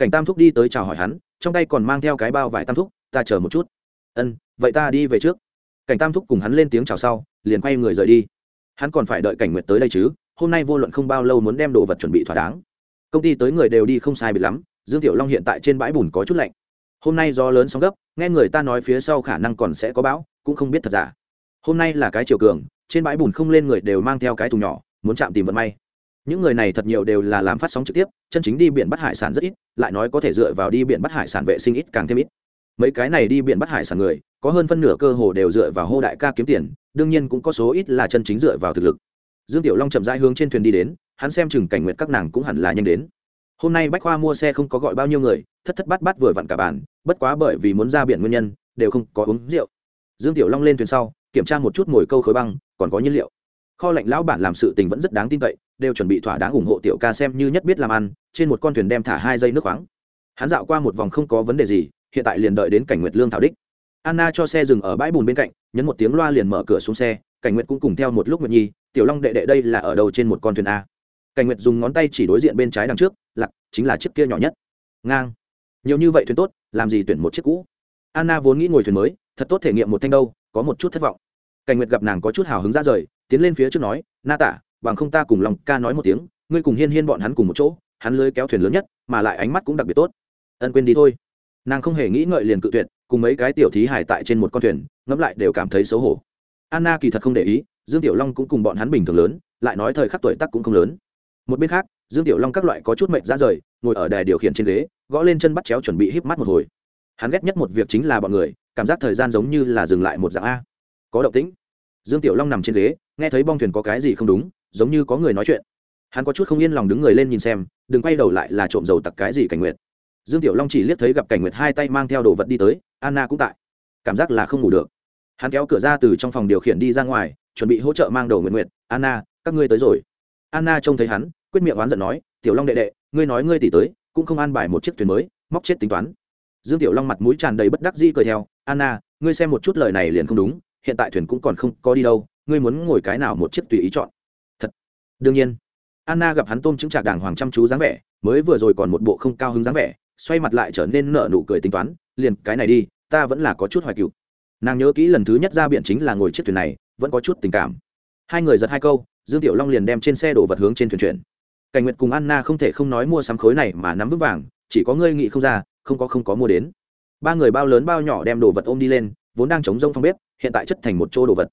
Cảnh tam thúc đi tới chào hỏi hắn, trong tay còn mang theo cái bao vải tam thúc, ta chờ một chút. Ân, vậy ta đi về trước. Cảnh tam thúc cùng hắn lên tiếng chào sau, liền quay người rời đi. Hắn còn phải đợi cảnh nguyệt tới đây chứ, hôm nay vô luận không bao lâu muốn đem đồ vật chuẩn bị thỏa đáng. Công ty tới người đều đi không sai bị lắm, dương tiểu long hiện tại trên bãi bùn có chút lạnh. Hôm nay do lớn sóng gấp, nghe người ta nói phía sau khả năng còn sẽ có bão, cũng không biết thật giả. Hôm nay là cái chiều cường, trên bãi bùn không lên người đều mang theo cái thùng nhỏ, muốn chạm tìm vận may những người này thật nhiều đều là làm phát sóng trực tiếp, chân chính đi biển bắt hải sản rất ít, lại nói có thể dựa vào đi biển bắt hải sản vệ sinh ít càng thêm ít. Mấy cái này đi biển bắt hải sản người, có hơn phân nửa cơ hồ đều dựa vào hô đại ca kiếm tiền, đương nhiên cũng có số ít là chân chính dựa vào thực lực. Dương tiểu long chậm rãi hướng trên thuyền đi đến, hắn xem chừng cảnh nguyệt các nàng cũng hẳn là nhanh đến. Hôm nay bách khoa mua xe không có gọi bao nhiêu người, thất thất bát bát vừa vặn cả bàn, bất quá bởi vì muốn ra biển nguyên nhân, đều không có uống rượu. Dương tiểu long lên thuyền sau, kiểm tra một chút mồi câu khối băng, còn có nhiên liệu kho lạnh lão bản làm sự tình vẫn rất đáng tin cậy, đều chuẩn bị thỏa đáng ủng hộ tiểu ca xem như nhất biết làm ăn, trên một con thuyền đem thả hai dây nước khoáng. Hắn dạo qua một vòng không có vấn đề gì, hiện tại liền đợi đến cảnh nguyệt lương thảo đích. Anna cho xe dừng ở bãi bùn bên cạnh, nhấn một tiếng loa liền mở cửa xuống xe, cảnh nguyệt cũng cùng theo một lúc nguyệt nhi, tiểu long đệ đệ đây là ở đầu trên một con thuyền a? Cảnh nguyệt dùng ngón tay chỉ đối diện bên trái đằng trước lặc chính là chiếc kia nhỏ nhất. Ngang. Nhiều như vậy thuyền tốt, làm gì tuyển một chiếc cũ? Anna vốn nghĩ ngồi thuyền mới, thật tốt thể nghiệm một thanh đâu, có một chút thất vọng. Cảnh nguyệt gặp nàng có chút hào hứng ra rời tiến lên phía trước nói, na tả, bằng không ta cùng lòng ca nói một tiếng, ngươi cùng hiên hiên bọn hắn cùng một chỗ, hắn lưới kéo thuyền lớn nhất, mà lại ánh mắt cũng đặc biệt tốt. Ân quên đi thôi. Nàng không hề nghĩ ngợi liền cự tuyệt, cùng mấy cái tiểu thí hải tại trên một con thuyền, ngẫm lại đều cảm thấy xấu hổ. Anna kỳ thật không để ý, dương tiểu long cũng cùng bọn hắn bình thường lớn, lại nói thời khắc tuổi tác cũng không lớn. Một bên khác, dương tiểu long các loại có chút mệnh ra rời, ngồi ở đài điều khiển trên ghế, gõ lên chân bắt chéo chuẩn bị híp mắt một hồi. Hắn ghét nhất một việc chính là bọn người, cảm giác thời gian giống như là dừng lại một dạng a. Có động tĩnh. Dương tiểu long nằm trên ghế nghe thấy bong thuyền có cái gì không đúng, giống như có người nói chuyện. Hắn có chút không yên lòng đứng người lên nhìn xem, đừng quay đầu lại là trộm dầu tặc cái gì cảnh nguyệt. Dương tiểu long chỉ liếc thấy gặp cảnh nguyệt hai tay mang theo đồ vật đi tới, anna cũng tại. Cảm giác là không ngủ được. Hắn kéo cửa ra từ trong phòng điều khiển đi ra ngoài, chuẩn bị hỗ trợ mang đồ nguyện nguyệt anna, các ngươi tới rồi. Anna trông thấy hắn, quyết miệng oán giận nói, tiểu long đệ đệ, ngươi nói ngươi tỷ tới, cũng không an bài một chiếc thuyền mới, móc chết tính toán. Dương tiểu long mặt mũi tràn đầy bất đắc dĩ cười theo, anna, ngươi xem một chút lời này liền không đúng, hiện tại thuyền cũng còn không có đi đâu ngươi muốn ngồi cái nào một chiếc tùy ý chọn? Thật. Đương nhiên. Anna gặp hắn tôm chứng trạc đàng hoàng chăm chú dáng vẻ, mới vừa rồi còn một bộ không cao hứng dáng vẻ, xoay mặt lại trở nên nợ nụ cười tính toán, liền, cái này đi, ta vẫn là có chút hoài cựu nàng nhớ kỹ lần thứ nhất ra biển chính là ngồi chiếc thuyền này, vẫn có chút tình cảm. Hai người giật hai câu, dương tiểu long liền đem trên xe đổ vật hướng trên thuyền chuyển. Cảnh nguyệt cùng anna không thể không nói mua sắm khối này mà nắm vững vàng, chỉ có ngươi nghĩ không ra, không có không có mua đến. Ba người bao lớn bao nhỏ đem đồ vật ôm đi lên, vốn đang chống rông phong bếp, hiện tại chất thành một chỗ đồ vật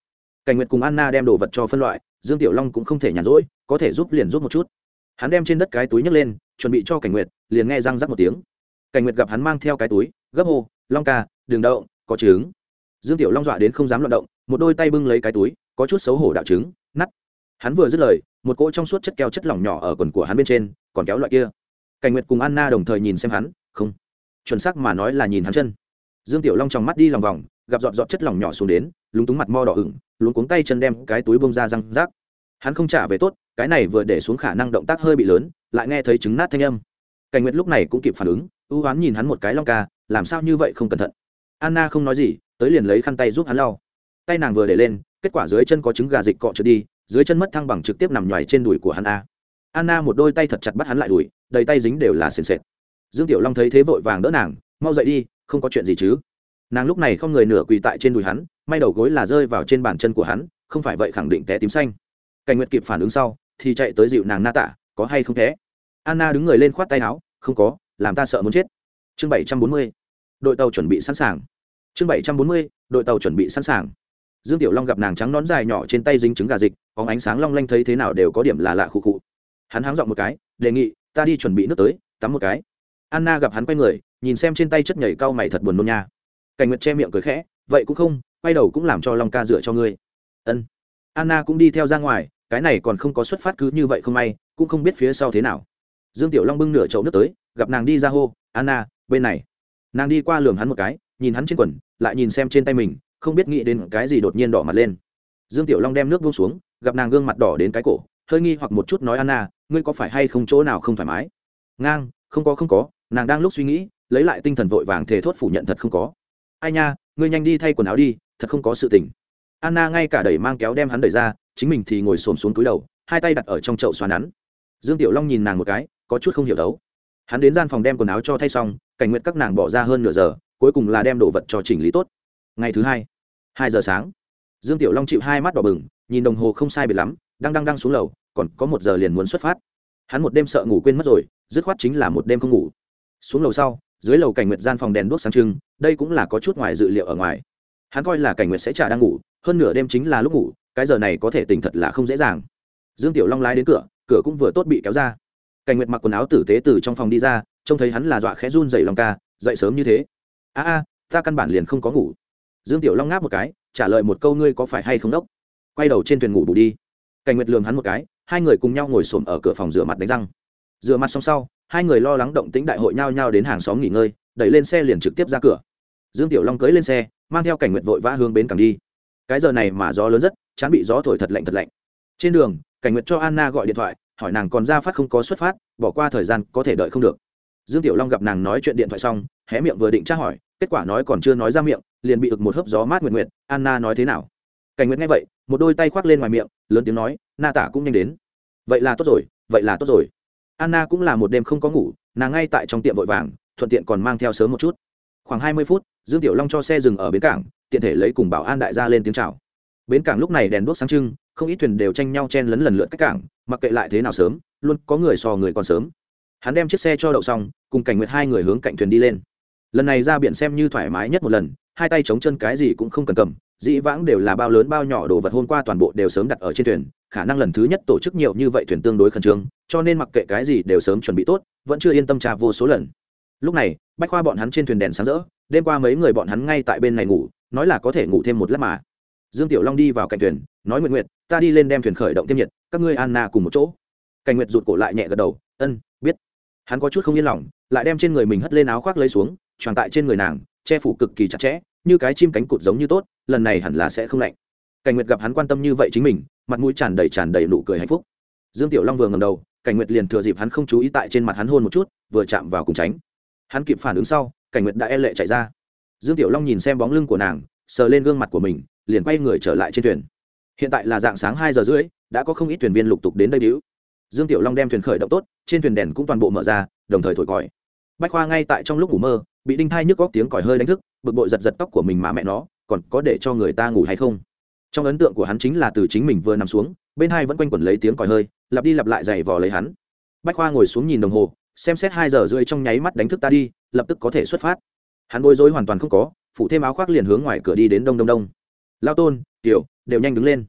cảnh nguyệt cùng anna đem đồ vật cho phân loại, dương tiểu long cũng không thể nhàn rỗi, có thể giúp liền giúp một chút. Hắn đem trên đất cái túi nhấc lên, chuẩn bị cho cảnh nguyệt, liền nghe răng rắc một tiếng. Cảnh nguyệt gặp hắn mang theo cái túi, gấp hô, long ca đường đậu có trứng. Dương tiểu long dọa đến không dám loạn động, một đôi tay bưng lấy cái túi, có chút xấu hổ đạo trứng nắt hắn vừa dứt lời, một cỗ trong suốt chất keo chất lỏng nhỏ ở quần của hắn bên trên, còn kéo loại kia. Cảnh nguyệt cùng anna đồng thời nhìn xem hắn, không. Chuẩn xác mà nói là nhìn hắn chân. Dương tiểu long trong mắt đi lòng vòng, gặp dọn dọn chất lỏng nhỏ xuống đến lúng túng mặt mo đỏ ửng, luống cuống tay chân đem cái túi bông ra răng rác. Hắn không trả về tốt, cái này vừa để xuống khả năng động tác hơi bị lớn, lại nghe thấy trứng nát thanh âm. Cảnh nguyệt lúc này cũng kịp phản ứng, ưu hoán nhìn hắn một cái long ca, làm sao như vậy không cẩn thận. Anna không nói gì, tới liền lấy khăn tay giúp hắn lau. Tay nàng vừa để lên, kết quả dưới chân có trứng gà dịch cọ trượt đi, dưới chân mất thăng bằng trực tiếp nằm nhoài trên đùi của hắn a. Anna một đôi tay thật chặt bắt hắn lại đùi, đầy tay dính đều là sền sệt. Dương tiểu long thấy thế vội vàng đỡ nàng, mau dậy đi, không có chuyện gì chứ? Nàng lúc này không người nửa quỳ tại trên đùi hắn, may đầu gối là rơi vào trên bàn chân của hắn, không phải vậy khẳng định té tím xanh. Cảnh nguyệt kịp phản ứng sau, thì chạy tới dịu nàng na tạ, có hay không thế? Anna đứng người lên khoát tay áo, không có, làm ta sợ muốn chết. Chương bảy trăm bốn mươi, đội tàu chuẩn bị sẵn sàng. Chương bảy trăm bốn mươi, đội tàu chuẩn bị sẵn sàng. Dương tiểu long gặp nàng trắng nón dài nhỏ trên tay dính trứng gà dịch có ánh sáng long lanh thấy thế nào đều có điểm là lạ khụ khụ. Hắn háng dọn một cái, đề nghị, ta đi chuẩn bị nước tới, tắm một cái. Anna gặp hắn quay người, nhìn xem trên tay chất nhảy cau mày thật buồn nôn nha cảnh nguyệt che miệng cười khẽ, vậy cũng không, quay đầu cũng làm cho long ca dựa cho ngươi. Ân. Anna cũng đi theo ra ngoài, cái này còn không có xuất phát cứ như vậy không may, cũng không biết phía sau thế nào. Dương tiểu long bưng nửa chậu nước tới, gặp nàng đi ra hô, anna, bên này. Nàng đi qua lường hắn một cái, nhìn hắn trên quần, lại nhìn xem trên tay mình, không biết nghĩ đến cái gì đột nhiên đỏ mặt lên. Dương tiểu long đem nước buông xuống, gặp nàng gương mặt đỏ đến cái cổ, hơi nghi hoặc một chút nói, anna, ngươi có phải hay không chỗ nào không thoải mái? Ngang, không có không có. Nàng đang lúc suy nghĩ, lấy lại tinh thần vội vàng thề thốt phủ nhận thật không có ai nha, ngươi nhanh đi thay quần áo đi, thật không có sự tình. Anna ngay cả đẩy mang kéo đem hắn đẩy ra, chính mình thì ngồi xổm xuống túi đầu, hai tay đặt ở trong chậu xoa nắn. Dương tiểu long nhìn nàng một cái, có chút không hiểu đấu. Hắn đến gian phòng đem quần áo cho thay xong, cảnh nguyện các nàng bỏ ra hơn nửa giờ, cuối cùng là đem đồ vật cho chỉnh lý tốt. Ngày thứ hai hai giờ sáng, dương tiểu long chịu hai mắt đỏ bừng, nhìn đồng hồ không sai biệt lắm, đang đang đang xuống lầu, còn có một giờ liền muốn xuất phát. Hắn một đêm sợ ngủ quên mất rồi, dứt khoát chính là một đêm không ngủ. Xuống lầu sau, dưới lầu cảnh nguyệt gian phòng đèn đuốc sáng trưng đây cũng là có chút ngoài dự liệu ở ngoài. Hắn coi là cảnh nguyệt sẽ trả đang ngủ, hơn nửa đêm chính là lúc ngủ, cái giờ này có thể tỉnh thật là không dễ dàng. Dương tiểu long lái đến cửa cửa cũng vừa tốt bị kéo ra. Cảnh nguyệt mặc quần áo tử tế từ trong phòng đi ra, trông thấy hắn là dọa khẽ run dậy lòng ca, dậy sớm như thế. A a, ta căn bản liền không có ngủ. Dương tiểu long ngáp một cái, trả lời một câu, ngươi có phải hay không đốc? Quay đầu trên thuyền ngủ bù đi. Cảnh nguyệt lường hắn một cái, hai người cùng nhau ngồi xổm ở cửa phòng rửa mặt đánh răng. Rửa mặt xong sau hai người lo lắng động tĩnh đại hội nhao nhao đến hàng xóm nghỉ ngơi, đẩy lên xe liền trực tiếp ra cửa. Dương tiểu long cưỡi lên xe, mang theo cảnh nguyệt vội vã hướng bến cảng đi. Cái giờ này mà gió lớn rất, chán bị gió thổi thật lạnh thật lạnh. Trên đường, cảnh nguyệt cho anna gọi điện thoại, hỏi nàng còn ra phát không có xuất phát, bỏ qua thời gian có thể đợi không được. Dương tiểu long gặp nàng nói chuyện điện thoại xong, hé miệng vừa định tra hỏi, kết quả nói còn chưa nói ra miệng, liền bị ực một hớp gió mát nguyệt nguyệt, anna nói thế nào? Cảnh nguyệt nghe vậy, một đôi tay khoác lên ngoài miệng, lớn tiếng nói, na tả cũng nhanh đến. Vậy là tốt rồi, vậy là tốt rồi anna cũng là một đêm không có ngủ, nàng ngay tại trong tiệm vội vàng, thuận tiện còn mang theo sớm một chút. Khoảng hai mươi phút, dương tiểu long cho xe dừng ở bến cảng, tiện thể lấy cùng bảo an đại gia lên tiếng chào. Bến cảng lúc này đèn đuốc sáng trưng, không ít thuyền đều tranh nhau chen lấn lần lượt cách cảng, mặc kệ lại thế nào sớm, luôn có người so người còn sớm. Hắn đem chiếc xe cho đậu xong, cùng cảnh nguyệt hai người hướng cạnh thuyền đi lên. Lần này ra biển xem như thoải mái nhất một lần, hai tay chống chân cái gì cũng không cần cầm dĩ vãng đều là bao lớn bao nhỏ đồ vật hôm qua toàn bộ đều sớm đặt ở trên thuyền, khả năng lần thứ nhất tổ chức nhiều như vậy thuyền tương đối khẩn trương, cho nên mặc kệ cái gì đều sớm chuẩn bị tốt, vẫn chưa yên tâm trà vô số lần. Lúc này, bách khoa bọn hắn trên thuyền đèn sáng rỡ, đêm qua mấy người bọn hắn ngay tại bên này ngủ, nói là có thể ngủ thêm một lát mà. Dương tiểu long đi vào cạnh thuyền, nói nguyện nguyện ta đi lên đem thuyền khởi động thêm nhiệt, các ngươi anna cùng một chỗ. Cảnh nguyệt rụt cổ lại nhẹ gật đầu, ân, biết. Hắn có chút không yên lòng, lại đem trên người mình hất lên áo khoác lấy xuống tròn tại trên người nàng, che phủ cực kỳ chặt chẽ như cái chim cánh cụt giống như tốt, lần này hẳn là sẽ không lạnh. Cảnh nguyệt gặp hắn quan tâm như vậy chính mình, mặt mũi tràn đầy tràn đầy nụ cười hạnh phúc. Dương tiểu long vừa ngầm đầu, cảnh nguyệt liền thừa dịp hắn không chú ý tại trên mặt hắn hôn một chút, vừa chạm vào cùng tránh. Hắn kịp phản ứng sau, cảnh nguyệt đã e lệ chạy ra. Dương tiểu long nhìn xem bóng lưng của nàng, sờ lên gương mặt của mình, liền quay người trở lại trên thuyền. Hiện tại là dạng sáng hai giờ rưỡi, đã có không ít thuyền viên lục tục đến đây đĩu dương tiểu long đem thuyền khởi động tốt, trên thuyền đèn cũng toàn bộ mở ra, đồng thời thổi còi. Bách khoa ngay tại trong lúc ngủ mơ, bị đinh thai nhức góc tiếng còi hơi đánh thức bực bội giật giật tóc của mình mà mẹ nó, còn có để cho người ta ngủ hay không? Trong ấn tượng của hắn chính là từ chính mình vừa nằm xuống, bên hai vẫn quanh quẩn lấy tiếng còi hơi, lặp đi lặp lại giày vò lấy hắn. Bách khoa ngồi xuống nhìn đồng hồ, xem xét hai giờ rưỡi trong nháy mắt đánh thức ta đi, lập tức có thể xuất phát. Hắn bối rối hoàn toàn không có phụ thêm áo khoác liền hướng ngoài cửa đi đến đông đông đông. Lao tôn, tiểu, đều nhanh đứng lên.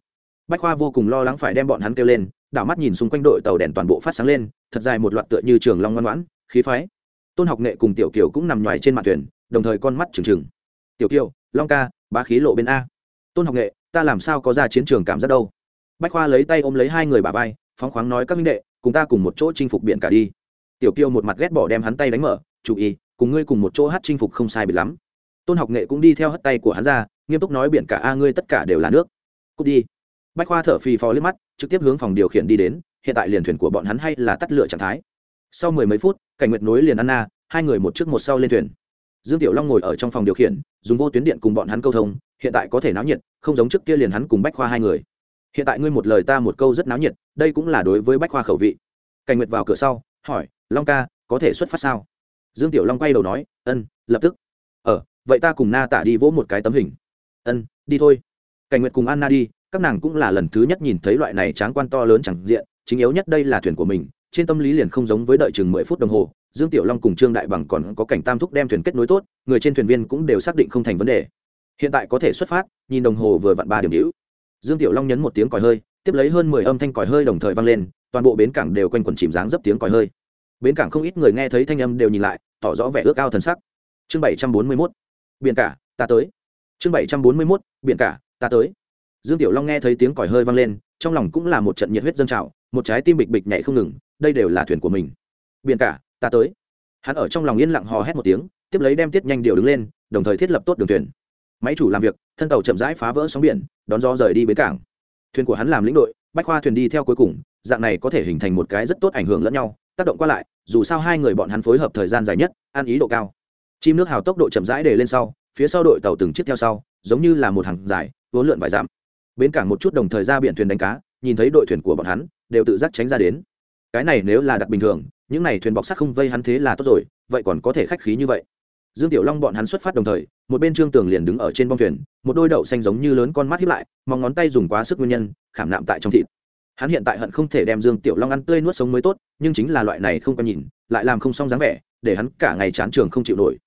Bách khoa vô cùng lo lắng phải đem bọn hắn kêu lên, đảo mắt nhìn xung quanh đội tàu đèn toàn bộ phát sáng lên, thật dài một loạt tựa như trường long ngoan ngoãn, khí phái. Tôn học nghệ cùng tiểu kiều cũng nằm ngoài trên mặt thuyền đồng thời con mắt trừng trừng. Tiểu kiều long ca ba khí lộ bên a. Tôn học nghệ, ta làm sao có ra chiến trường cảm giác đâu? Bách khoa lấy tay ôm lấy hai người bà vai, phóng khoáng nói các minh đệ, cùng ta cùng một chỗ chinh phục biển cả đi. Tiểu kiều một mặt ghét bỏ đem hắn tay đánh mở chú ý cùng ngươi cùng một chỗ hát chinh phục không sai biệt lắm. Tôn học nghệ cũng đi theo hất tay của hắn ra, nghiêm túc nói biển cả a ngươi tất cả đều là nước. Cút đi. Bách khoa thở phì phò liếc mắt, trực tiếp hướng phòng điều khiển đi đến, hiện tại liền thuyền của bọn hắn hay là tắt lửa trạng thái. Sau mười mấy phút, cảnh nguyệt nối liền anna, hai người một trước một sau lên thuyền dương tiểu long ngồi ở trong phòng điều khiển, dùng vô tuyến điện cùng bọn hắn câu thông, hiện tại có thể náo nhiệt, không giống trước kia liền hắn cùng bách khoa hai người. Hiện tại ngươi một lời ta một câu rất náo nhiệt, đây cũng là đối với bách khoa khẩu vị. Cảnh nguyệt vào cửa sau, hỏi, long ca, có thể xuất phát sao? Dương tiểu long quay đầu nói, ân, lập tức. Ờ vậy ta cùng na tả đi vỗ một cái tấm hình. Ân, đi thôi. Cảnh nguyệt cùng anna đi, các nàng cũng là lần thứ nhất nhìn thấy loại này tráng quan to lớn chẳng diện, chính yếu nhất đây là thuyền của mình, trên tâm lý liền không giống với đợi chừng mười phút đồng hồ dương tiểu long cùng trương đại bằng còn có cảnh tam thúc đem thuyền kết nối tốt, người trên thuyền viên cũng đều xác định không thành vấn đề. Hiện tại có thể xuất phát, nhìn đồng hồ vừa vặn ba điểm hữu. Dương tiểu long nhấn một tiếng còi hơi, tiếp lấy hơn mười âm thanh còi hơi đồng thời vang lên, toàn bộ bến cảng đều quanh quẩn chìm dáng dấp tiếng còi hơi. Bến cảng không ít người nghe thấy thanh âm đều nhìn lại, tỏ rõ vẻ ước ao thần sắc. Chương bảy trăm bốn mươi mốt. Biển cả, ta tới. Chương bảy trăm bốn mươi mốt. Biển cả, ta tới. Dương tiểu long nghe thấy tiếng còi hơi vang lên, trong lòng cũng là một trận nhiệt huyết dân trào, một trái tim bịch bịch nhảy không ngừng, đây đều là thuyền của mình. Biển cả ta tới. Hắn ở trong lòng yên lặng hò hét một tiếng, tiếp lấy đem tiết nhanh điều đứng lên, đồng thời thiết lập tốt đường thuyền. Máy chủ làm việc, thân tàu chậm rãi phá vỡ sóng biển, đón gió rời đi bến cảng. Thuyền của hắn làm lĩnh đội, bách khoa thuyền đi theo cuối cùng, dạng này có thể hình thành một cái rất tốt ảnh hưởng lẫn nhau, tác động qua lại, dù sao hai người bọn hắn phối hợp thời gian dài nhất, ăn ý độ cao. Chim nước hào tốc độ chậm rãi để lên sau, phía sau đội tàu từng chiếc theo sau, giống như là một hàng dài, vốn lượn vài dặm. Bến cảng một chút đồng thời ra biển thuyền đánh cá, nhìn thấy đội thuyền của bọn hắn, đều tự giác tránh ra đến cái này nếu là đặt bình thường, những này thuyền bọc sắt không vây hắn thế là tốt rồi, vậy còn có thể khách khí như vậy. Dương tiểu long bọn hắn xuất phát đồng thời, một bên trương tường liền đứng ở trên bong thuyền, một đôi đậu xanh giống như lớn con mắt hiếp lại mong ngón tay dùng quá sức nguyên nhân, khảm nạm tại trong thịt. Hắn hiện tại hận không thể đem dương tiểu long ăn tươi nuốt sống mới tốt, nhưng chính là loại này không có nhìn, lại làm không xong dáng vẻ, để hắn cả ngày chán trường không chịu nổi.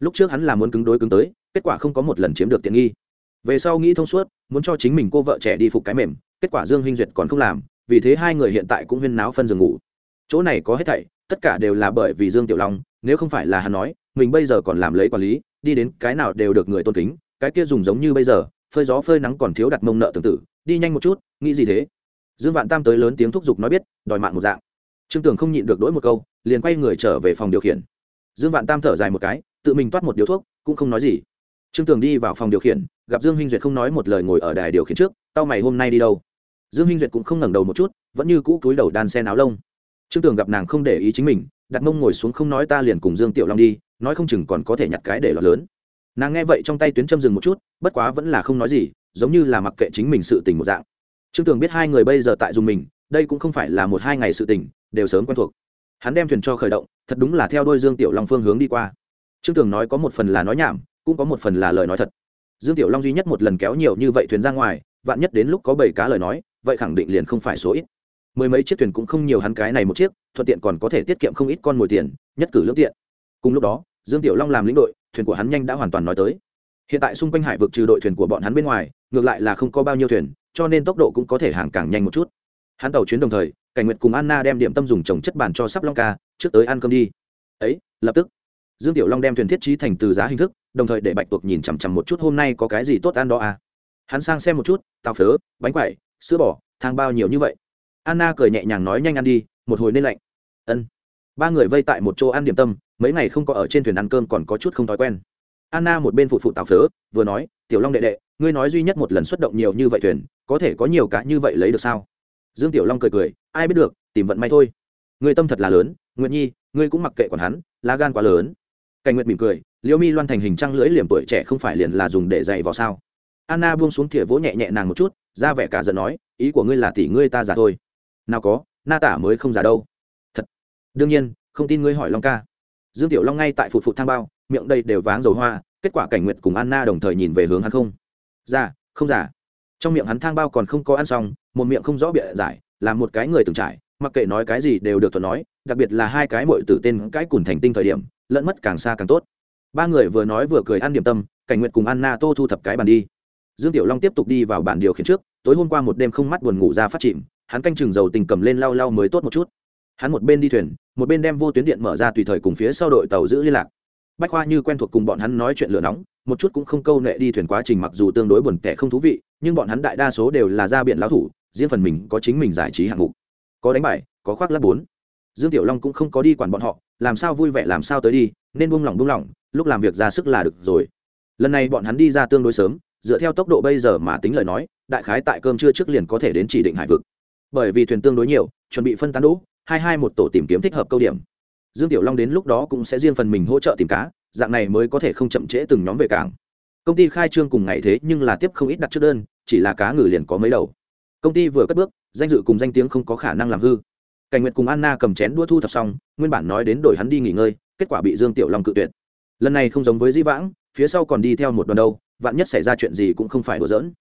Lúc trước hắn là muốn cứng đối cứng tới, kết quả không có một lần chiếm được tiện nghi. Về sau nghĩ thông suốt, muốn cho chính mình cô vợ trẻ đi phục cái mềm, kết quả dương hinh duyệt còn không làm vì thế hai người hiện tại cũng huyên náo phân giường ngủ. Chỗ này có hết thảy, tất cả đều là bởi vì dương tiểu long, nếu không phải là hắn nói, mình bây giờ còn làm lấy quản lý, đi đến cái nào đều được người tôn kính, cái kia dùng giống như bây giờ, phơi gió phơi nắng còn thiếu đặt mông nợ tương tự, đi nhanh một chút, nghĩ gì thế? Dương vạn tam tới lớn tiếng thúc giục nói biết, đòi mạng một dạng. Trương tường không nhịn được đỗi một câu, liền quay người trở về phòng điều khiển. Dương vạn tam thở dài một cái, tự mình toát một điếu thuốc, cũng không nói gì. Trương tường đi vào phòng điều khiển, gặp dương huynh duyệt không nói một lời ngồi ở đài điều khiển trước, tao mày hôm nay đi đâu? Dương huynh duyệt cũng không ngẩng đầu một chút, vẫn như cũ cúi đầu đan sen áo lông. Trương tường gặp nàng không để ý chính mình, đặt mông ngồi xuống không nói ta liền cùng dương tiểu long đi, nói không chừng còn có thể nhặt cái để lọt lớn. Nàng nghe vậy trong tay tuyến châm dừng một chút, bất quá vẫn là không nói gì, giống như là mặc kệ chính mình sự tình một dạng. Trương tường biết hai người bây giờ tại dùng mình, đây cũng không phải là một hai ngày sự tình, đều sớm quen thuộc. Hắn đem thuyền cho khởi động, thật đúng là theo đôi dương tiểu long phương hướng đi qua. Trương tường nói có một phần là nói nhảm, cũng có một phần là lời nói thật. Dương tiểu long duy nhất một lần kéo nhiều như vậy thuyền ra ngoài, vạn nhất đến lúc có bảy cá lời nói vậy khẳng định liền không phải số ít. Mười mấy chiếc thuyền cũng không nhiều hắn cái này một chiếc, thuận tiện còn có thể tiết kiệm không ít con mồi tiền, nhất cử lưỡng tiện. Cùng lúc đó, dương tiểu long làm lĩnh đội, thuyền của hắn nhanh đã hoàn toàn nói tới. Hiện tại xung quanh hải vực trừ đội thuyền của bọn hắn bên ngoài, ngược lại là không có bao nhiêu thuyền, cho nên tốc độ cũng có thể hàng càng nhanh một chút. Hắn tàu chuyến đồng thời, cảnh nguyệt cùng anna đem điểm tâm dùng trồng chất bàn cho sắp long ca, trước tới ăn cơm đi. Ấy, lập tức. Dương tiểu long đem thuyền thiết trí thành từ giá hình thức, đồng thời để bạch tuộc nhìn chằm chằm một chút hôm nay có cái gì tốt ăn đó à. Hắn sang xem một chút, tàu phớ, bánh quẩy sữa bò, thang bao nhiều như vậy. Anna cười nhẹ nhàng nói nhanh ăn đi, một hồi nên lạnh. Ân. Ba người vây tại một chỗ ăn điểm tâm, mấy ngày không có ở trên thuyền ăn cơm còn có chút không thói quen. Anna một bên phụ phụ tào phớ, vừa nói, tiểu long đệ đệ, ngươi nói duy nhất một lần xuất động nhiều như vậy thuyền, có thể có nhiều cá như vậy lấy được sao? Dương tiểu long cười cười, ai biết được, tìm vận may thôi. Người tâm thật là lớn, Nguyệt nhi, ngươi cũng mặc kệ còn hắn, lá gan quá lớn. Cảnh nguyệt mỉm cười liễu mi loan thành hình trăng lưỡi liềm tuổi trẻ không phải liền là dùng để dạy vào sao? Anna buông xuống thìa vỗ nhẹ nhẹ nàng một chút ra vẻ cả giận nói, ý của ngươi là tỷ ngươi ta giả thôi. Nào có, na tả mới không giả đâu. Thật? Đương nhiên, không tin ngươi hỏi long ca. Dương tiểu long ngay tại phụt phụt thang bao, miệng đây đều váng dầu hoa, kết quả cảnh nguyệt cùng anna đồng thời nhìn về hướng hắn không. Giả không giả trong miệng hắn thang bao còn không có ăn xong, một miệng không rõ bịa giải, là một cái người từng trải, mặc kệ nói cái gì đều được thuận nói, đặc biệt là hai cái mội tử tên cái cùn thành tinh thời điểm, lẫn mất càng xa càng tốt. Ba người vừa nói vừa cười ăn điểm tâm, cảnh nguyệt cùng anna tô thu thập cái bàn đi dương tiểu long tiếp tục đi vào bản điều khiển trước, tối hôm qua một đêm không mắt buồn ngủ ra phát chìm, hắn canh chừng dầu tình cầm lên lau lau mới tốt một chút. Hắn một bên đi thuyền, một bên đem vô tuyến điện mở ra tùy thời cùng phía sau đội tàu giữ liên lạc. Bách khoa như quen thuộc cùng bọn hắn nói chuyện lửa nóng, một chút cũng không câu nệ đi thuyền quá trình mặc dù tương đối buồn tẻ không thú vị, nhưng bọn hắn đại đa số đều là ra biển lão thủ, riêng phần mình có chính mình giải trí hạng mục. Có đánh bài, có khoác lắp bốn. Dương tiểu long cũng không có đi quản bọn họ, làm sao vui vẻ làm sao tới đi, nên buông lỏng buông lỏng, lúc làm việc ra sức là được rồi. Lần này bọn hắn đi ra tương đối sớm dựa theo tốc độ bây giờ mà tính lời nói, đại khái tại cơm trưa trước liền có thể đến chỉ định hải vực. Bởi vì thuyền tương đối nhiều, chuẩn bị phân tán đỗ, hai hai một tổ tìm kiếm thích hợp câu điểm. Dương tiểu long đến lúc đó cũng sẽ riêng phần mình hỗ trợ tìm cá, dạng này mới có thể không chậm trễ từng nhóm về cảng. Công ty khai trương cùng ngày thế nhưng là tiếp không ít đặt trước đơn, chỉ là cá ngừ liền có mấy đầu. Công ty vừa cất bước, danh dự cùng danh tiếng không có khả năng làm hư. Cảnh nguyệt cùng anna cầm chén đua thu thập xong, nguyên bản nói đến đổi hắn đi nghỉ ngơi, kết quả bị dương tiểu long cự tuyệt. Lần này không giống với di vãng, phía sau còn đi theo một đoàn đâu vạn nhất xảy ra chuyện gì cũng không phải đùa giỡn.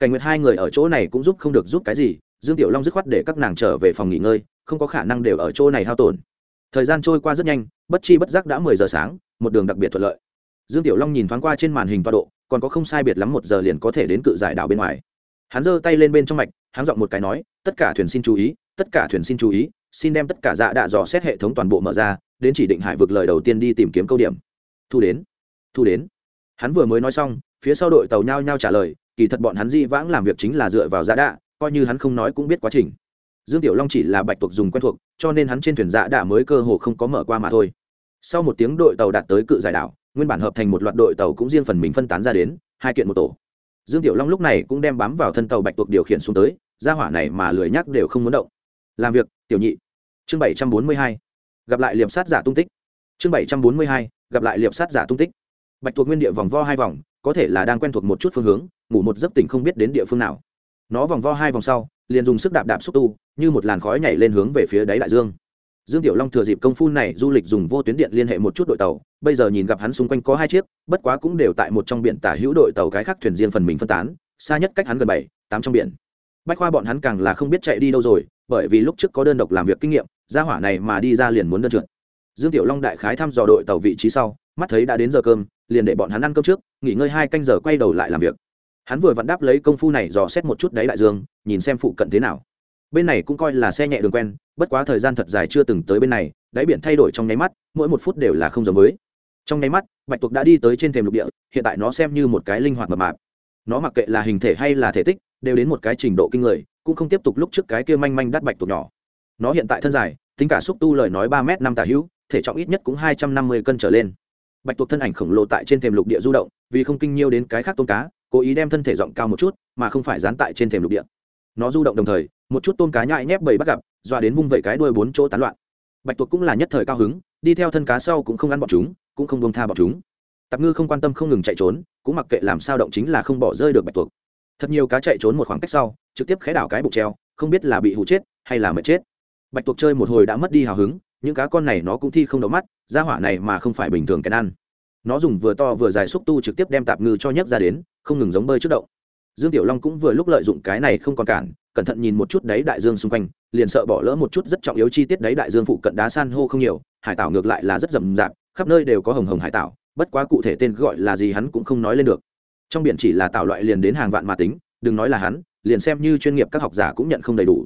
Cảnh nguyệt hai người ở chỗ này cũng giúp không được giúp cái gì, dương tiểu long dứt khoát để các nàng trở về phòng nghỉ ngơi, không có khả năng đều ở chỗ này hao tổn. Thời gian trôi qua rất nhanh, bất chi bất giác đã mười giờ sáng, một đường đặc biệt thuận lợi. Dương tiểu long nhìn thoáng qua trên màn hình toa độ, còn có không sai biệt lắm một giờ liền có thể đến cự giải đảo bên ngoài. Hắn giơ tay lên bên trong mạch hắn giọng một cái nói, tất cả thuyền xin chú ý, tất cả thuyền xin chú ý, xin đem tất cả dạ đạ dò xét hệ thống toàn bộ mở ra, đến chỉ định hải vực lời đầu tiên đi tìm kiếm câu điểm. Thu đến thu đến. Hắn vừa mới nói xong phía sau đội tàu nhao nhao trả lời, kỳ thật bọn hắn di vãng làm việc chính là dựa vào dạ đạ, coi như hắn không nói cũng biết quá trình. Dương tiểu long chỉ là bạch tuộc dùng quen thuộc, cho nên hắn trên thuyền dạ đạ mới cơ hồ không có mở qua mà thôi. Sau một tiếng đội tàu đạt tới cự giải đảo, nguyên bản hợp thành một loạt đội tàu cũng riêng phần mình phân tán ra đến, hai kiện một tổ. Dương tiểu long lúc này cũng đem bám vào thân tàu bạch tuộc điều khiển xuống tới ra hỏa này mà lười nhắc đều không muốn động. Làm việc, tiểu nhị. Chương bảy trăm bốn mươi hai. Gặp lại liệp sát giả tung tích. Chương bảy trăm bốn mươi hai. Gặp lại liệp sát giả tung tích bạch thuộc nguyên địa vòng vo hai vòng, có thể là đang quen thuộc một chút phương hướng, ngủ một giấc tỉnh không biết đến địa phương nào. Nó vòng vo hai vòng sau, liền dùng sức đạp đạp xúc tu, như một làn khói nhảy lên hướng về phía đáy đại dương. Dương tiểu long thừa dịp công phu này du lịch dùng vô tuyến điện liên hệ một chút đội tàu, bây giờ nhìn gặp hắn xung quanh có hai chiếc, bất quá cũng đều tại một trong biển tả hữu đội tàu cái khác thuyền riêng phần mình phân tán, xa nhất cách hắn gần bảy, tám trong biển. Bách khoa bọn hắn càng là không biết chạy đi đâu rồi, bởi vì lúc trước có đơn độc làm việc kinh nghiệm ra hỏa này mà đi ra liền muốn đơn trượt dương tiểu long đại khái thăm dò đội tàu vị trí sau, mắt thấy đã đến giờ cơm, liền để bọn hắn ăn cơm trước, nghỉ ngơi hai canh giờ quay đầu lại làm việc. Hắn vừa vặn đáp lấy công phu này dò xét một chút đáy đại dương, nhìn xem phụ cận thế nào. Bên này cũng coi là xe nhẹ đường quen, bất quá thời gian thật dài chưa từng tới bên này, đáy biển thay đổi trong nháy mắt, mỗi một phút đều là không giống với. Trong nháy mắt, bạch tuộc đã đi tới trên thềm lục địa, hiện tại nó xem như một cái linh hoạt mập mạp. Nó mặc kệ là hình thể hay là thể tích, đều đến một cái trình độ kinh người, cũng không tiếp tục lúc trước cái kia manh manh đắt bạch tuộc nhỏ. Nó hiện tại thân dài, tính cả xúc tu lời nói ba m năm tả hữu thể trọng ít nhất cũng hai trăm năm mươi cân trở lên. Bạch tuộc thân ảnh khổng lồ tại trên thềm lục địa du động, vì không kinh nhiêu đến cái khác tôm cá, cố ý đem thân thể rộng cao một chút, mà không phải dán tại trên thềm lục địa. Nó du động đồng thời, một chút tôm cá nhại nhép bầy bắt gặp, dọa đến vung vẩy cái đuôi bốn chỗ tán loạn. Bạch tuộc cũng là nhất thời cao hứng, đi theo thân cá sau cũng không ăn bọn chúng, cũng không bông tha bọn chúng. Tạp ngư không quan tâm không ngừng chạy trốn, cũng mặc kệ làm sao động chính là không bỏ rơi được bạch tuộc. Thật nhiều cá chạy trốn một khoảng cách sau, trực tiếp khé đảo cái bụng treo, không biết là bị hụ chết, hay là mệt chết. Bạch tuộc chơi một hồi đã mất đi hào hứng những cá con này nó cũng thi không đậu mắt ra hỏa này mà không phải bình thường cái ăn. Nó dùng vừa to vừa dài xúc tu trực tiếp đem tạp ngư cho nhấc ra đến, không ngừng giống bơi trước động. Dương tiểu long cũng vừa lúc lợi dụng cái này không còn cản, cẩn thận nhìn một chút đấy đại dương xung quanh, liền sợ bỏ lỡ một chút rất trọng yếu chi tiết đấy đại dương phụ cận đá san hô không nhiều, hải tảo ngược lại là rất rậm rạp, khắp nơi đều có hồng hồng hải tảo, bất quá cụ thể tên gọi là gì hắn cũng không nói lên được. Trong biển chỉ là tạo loại liền đến hàng vạn mà tính, đừng nói là hắn, liền xem như chuyên nghiệp các học giả cũng nhận không đầy đủ.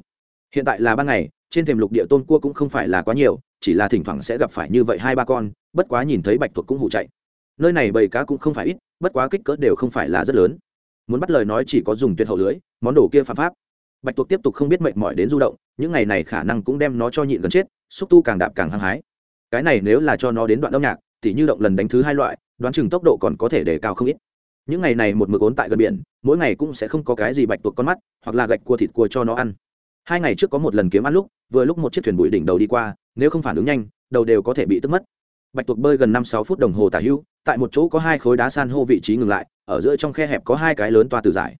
Hiện tại là ban ngày trên thềm lục địa tôn cua cũng không phải là quá nhiều, chỉ là thỉnh thoảng sẽ gặp phải như vậy hai ba con, bất quá nhìn thấy bạch tuộc cũng hụ chạy. Nơi này bầy cá cũng không phải ít, bất quá kích cỡ đều không phải là rất lớn. Muốn bắt lời nói chỉ có dùng tuyệt hậu lưới, món đồ kia phạm pháp. Bạch tuộc tiếp tục không biết mệnh mỏi đến du động, những ngày này khả năng cũng đem nó cho nhịn gần chết, xúc tu càng đạp càng hăng hái. Cái này nếu là cho nó đến đoạn âm nhạc thì như động lần đánh thứ hai loại, đoán chừng tốc độ còn có thể để cao không ít. Những ngày này một mực ốn tại gần biển, mỗi ngày cũng sẽ không có cái gì bạch tuộc con mắt, hoặc là gạch cua thịt cua cho nó ăn hai ngày trước có một lần kiếm ăn lúc, vừa lúc một chiếc thuyền bụi đỉnh đầu đi qua, nếu không phản ứng nhanh, đầu đều có thể bị tức mất. Bạch tuộc bơi gần năm sáu phút đồng hồ tả hữu tại một chỗ có hai khối đá san hô vị trí ngừng lại, ở giữa trong khe hẹp có hai cái lớn toa tử giải.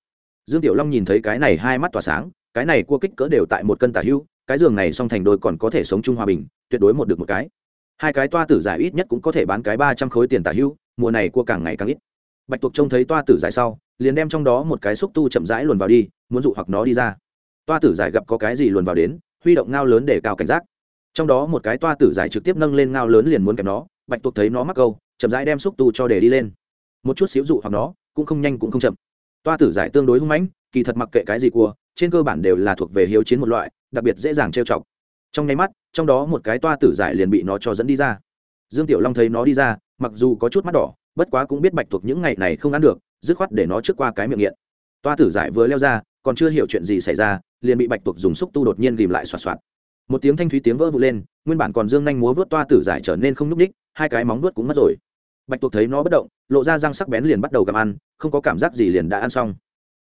Dương tiểu long nhìn thấy cái này hai mắt tỏa sáng, cái này cua kích cỡ đều tại một cân tả hữu cái giường này song thành đôi còn có thể sống chung hòa bình, tuyệt đối một được một cái. Hai cái toa tử giải ít nhất cũng có thể bán cái ba trăm khối tiền tả hữu mùa này cua càng ngày càng ít. Bạch tuộc trông thấy toa tử giải sau, liền đem trong đó một cái xúc tu chậm rãi luồn vào đi, muốn dụ hoặc nó đi ra toa tử giải gặp có cái gì luồn vào đến, huy động ngao lớn để cao cảnh giác. Trong đó một cái toa tử giải trực tiếp nâng lên ngao lớn liền muốn kèm nó, bạch tuộc thấy nó mắc câu, chậm rãi đem xúc tu cho để đi lên. Một chút xíu dụ hoặc nó, cũng không nhanh cũng không chậm. Toa tử giải tương đối hung mãnh, kỳ thật mặc kệ cái gì cua trên cơ bản đều là thuộc về hiếu chiến một loại, đặc biệt dễ dàng trêu chọc. Trong nháy mắt, trong đó một cái toa tử giải liền bị nó cho dẫn đi ra. Dương tiểu long thấy nó đi ra, mặc dù có chút mắt đỏ, bất quá cũng biết bạch tuộc những ngày này không ăn được, dứt khoát để nó trước qua cái miệng nghiện. Toa tử giải vừa leo ra, còn chưa hiểu chuyện gì xảy ra liền bị bạch tuộc dùng xúc tu đột nhiên ghìm lại xoạt xoạt. Một tiếng thanh thúy tiếng vỡ vụt lên, nguyên bản còn dương nhanh múa vớt toa tử giải trở nên không n ú c ních hai cái móng vuốt cũng mất rồi. Bạch tuộc thấy nó bất động, lộ ra răng sắc bén liền bắt đầu gặm ăn, không có cảm giác gì liền đã ăn xong.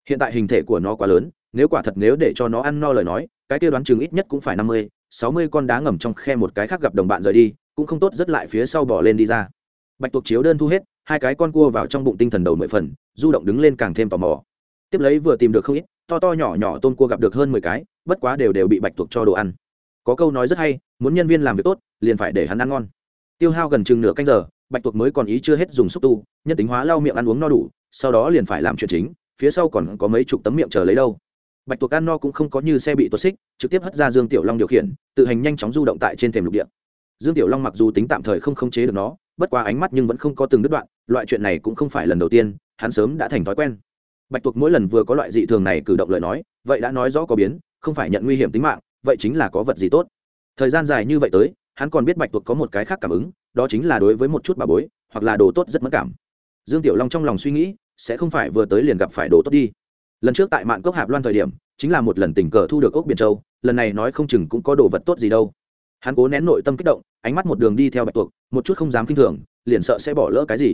Hiện tại hình thể của nó quá lớn, nếu quả thật nếu để cho nó ăn no lời nói, cái kia đoán chừng ít nhất cũng phải năm mươi, sáu mươi con đá ngầm trong khe một cái khác gặp đồng bạn rời đi, cũng không tốt rất lại phía sau bỏ lên đi ra. Bạch tuộc chiếu đơn thu hết, hai cái con cua vào trong bụng tinh thần đầu mười phần, du động đứng lên càng thêm tò mò. Tiếp lấy vừa tìm được không ít to to nhỏ nhỏ tôm cua gặp được hơn mười cái, bất quá đều đều bị bạch tuộc cho đồ ăn. Có câu nói rất hay, muốn nhân viên làm việc tốt, liền phải để hắn ăn ngon. Tiêu hao gần chừng nửa canh giờ, bạch tuộc mới còn ý chưa hết dùng xúc tu, nhân tính hóa lau miệng ăn uống no đủ, sau đó liền phải làm chuyện chính, phía sau còn có mấy chục tấm miệng chờ lấy đâu. Bạch tuộc ăn no cũng không có như xe bị tuột xích, trực tiếp hất ra dương tiểu long điều khiển, tự hành nhanh chóng du động tại trên thềm lục địa. Dương tiểu long mặc dù tính tạm thời không khống chế được nó, bất quá ánh mắt nhưng vẫn không có từng đứt đoạn, loại chuyện này cũng không phải lần đầu tiên, hắn sớm đã thành thói quen bạch tuộc mỗi lần vừa có loại dị thường này cử động lời nói, vậy đã nói rõ có biến, không phải nhận nguy hiểm tính mạng, vậy chính là có vật gì tốt. Thời gian dài như vậy tới, hắn còn biết bạch tuộc có một cái khác cảm ứng, đó chính là đối với một chút bà bối, hoặc là đồ tốt rất mất cảm. Dương tiểu long trong lòng suy nghĩ, sẽ không phải vừa tới liền gặp phải đồ tốt đi. Lần trước tại mạn cốc hạp loan thời điểm, chính là một lần tình cờ thu được ốc biển châu, lần này nói không chừng cũng có đồ vật tốt gì đâu. Hắn cố nén nội tâm kích động, ánh mắt một đường đi theo bạch tuộc, một chút không dám k i n h thường, liền sợ sẽ bỏ lỡ cái gì.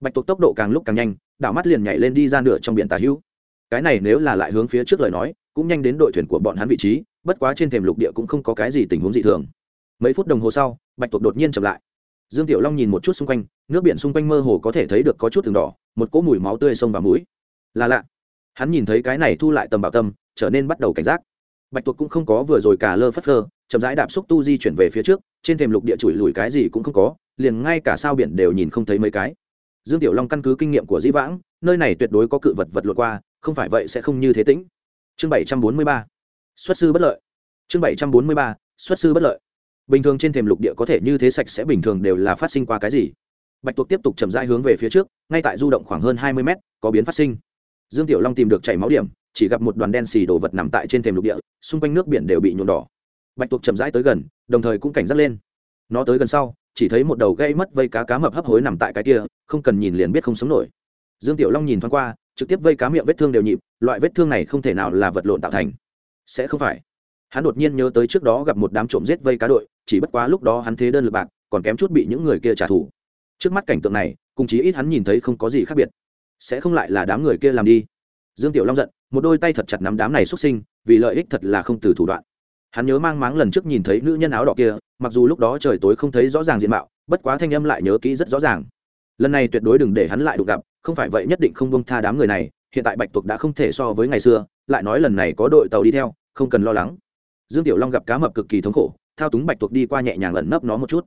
Bạch tuộc tốc độ càng lúc càng nhanh đảo mắt liền nhảy lên đi ra nửa trong biển tà hữu. Cái này nếu là lại hướng phía trước lời nói, cũng nhanh đến đội thuyền của bọn hắn vị trí, bất quá trên thềm lục địa cũng không có cái gì tình huống dị thường. Mấy phút đồng hồ sau, bạch tuộc đột nhiên chậm lại. Dương tiểu long nhìn một chút xung quanh, nước biển xung quanh mơ hồ có thể thấy được có chút từng đỏ, một cỗ mùi máu tươi sông vào mũi. Là lạ. Hắn nhìn thấy cái này thu lại tầm bảo tâm, trở nên bắt đầu cảnh giác. Bạch tuộc cũng không có vừa rồi cả lơ phất lơ, chậm rãi đạp xúc tu di chuyển về phía trước, trên thềm lục địa chùi lùi cái gì cũng không có, liền ngay cả sao biển đều nhìn không thấy mấy cái dương tiểu long căn cứ kinh nghiệm của dĩ vãng, nơi này tuyệt đối có cự vật vật lội qua, không phải vậy sẽ không như thế tĩnh. Chương bảy trăm bốn mươi ba. Xuất sư bất lợi. Chương bảy trăm bốn mươi ba. Xuất sư bất lợi. Bình thường trên thềm lục địa có thể như thế sạch sẽ bình thường đều là phát sinh qua cái gì? Bạch tuộc tiếp tục chậm rãi hướng về phía trước, ngay tại du động khoảng hơn hai mươi mét, có biến phát sinh. Dương tiểu long tìm được chảy máu điểm, chỉ gặp một đoàn đen xì đồ vật nằm tại trên thềm lục địa, xung quanh nước biển đều bị nhuộm đỏ. Bạch tuộc chậm rãi tới gần, đồng thời cũng cảnh giác lên. Nó tới gần sau chỉ thấy một đầu gây mất vây cá cá mập hấp hối nằm tại cái kia, không cần nhìn liền biết không sống nổi. Dương tiểu long nhìn thoáng qua, trực tiếp vây cá miệng vết thương đều nhịp, loại vết thương này không thể nào là vật lộn tạo thành. Sẽ không phải. Hắn đột nhiên nhớ tới trước đó gặp một đám trộm giết vây cá đội, chỉ bất quá lúc đó hắn thế đơn lực bạc, còn kém chút bị những người kia trả thù. Trước mắt cảnh tượng này, cùng chí ít hắn nhìn thấy không có gì khác biệt. Sẽ không lại là đám người kia làm đi. Dương tiểu long giận, một đôi tay thật chặt nắm đám này xuất sinh, vì lợi ích thật là không từ thủ đoạn hắn nhớ mang máng lần trước nhìn thấy nữ nhân áo đỏ kia, mặc dù lúc đó trời tối không thấy rõ ràng diện mạo, bất quá thanh âm lại nhớ kỹ rất rõ ràng. Lần này tuyệt đối đừng để hắn lại đụng gặp, không phải vậy nhất định không bông tha đám người này, hiện tại bạch tuộc đã không thể so với ngày xưa, lại nói lần này có đội tàu đi theo, không cần lo lắng. Dương tiểu long gặp cá mập cực kỳ thống khổ, thao túng bạch tuộc đi qua nhẹ nhàng ẩn nấp nó một chút.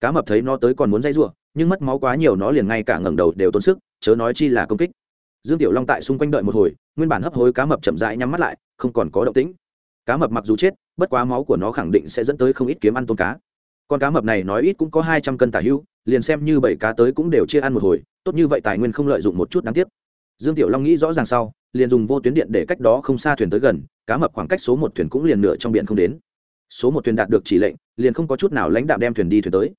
Cá mập thấy nó tới còn muốn dây r nhưng mất máu quá nhiều nó liền ngay cả ngẩng đầu đều tốn sức, chớ nói chi là công kích. Dương tiểu long tại xung quanh đợi một hồi, nguyên bản hấp hối cá mập chậm rãi nhắm mắt lại, không còn có động tĩnh cá mập mặc dù chết bất quá máu của nó khẳng định sẽ dẫn tới không ít kiếm ăn tôm cá. Con cá mập này nói ít cũng có hai trăm cân tả hưu, liền xem như bảy cá tới cũng đều chia ăn một hồi tốt như vậy tài nguyên không lợi dụng một chút đáng tiếc. Dương tiểu long nghĩ rõ ràng sau liền dùng vô tuyến điện để cách đó không xa thuyền tới gần cá mập khoảng cách số một thuyền cũng liền nửa trong biển không đến. Số một thuyền đạt được chỉ lệnh liền không có chút nào lãnh đạo đem thuyền đi thuyền tới.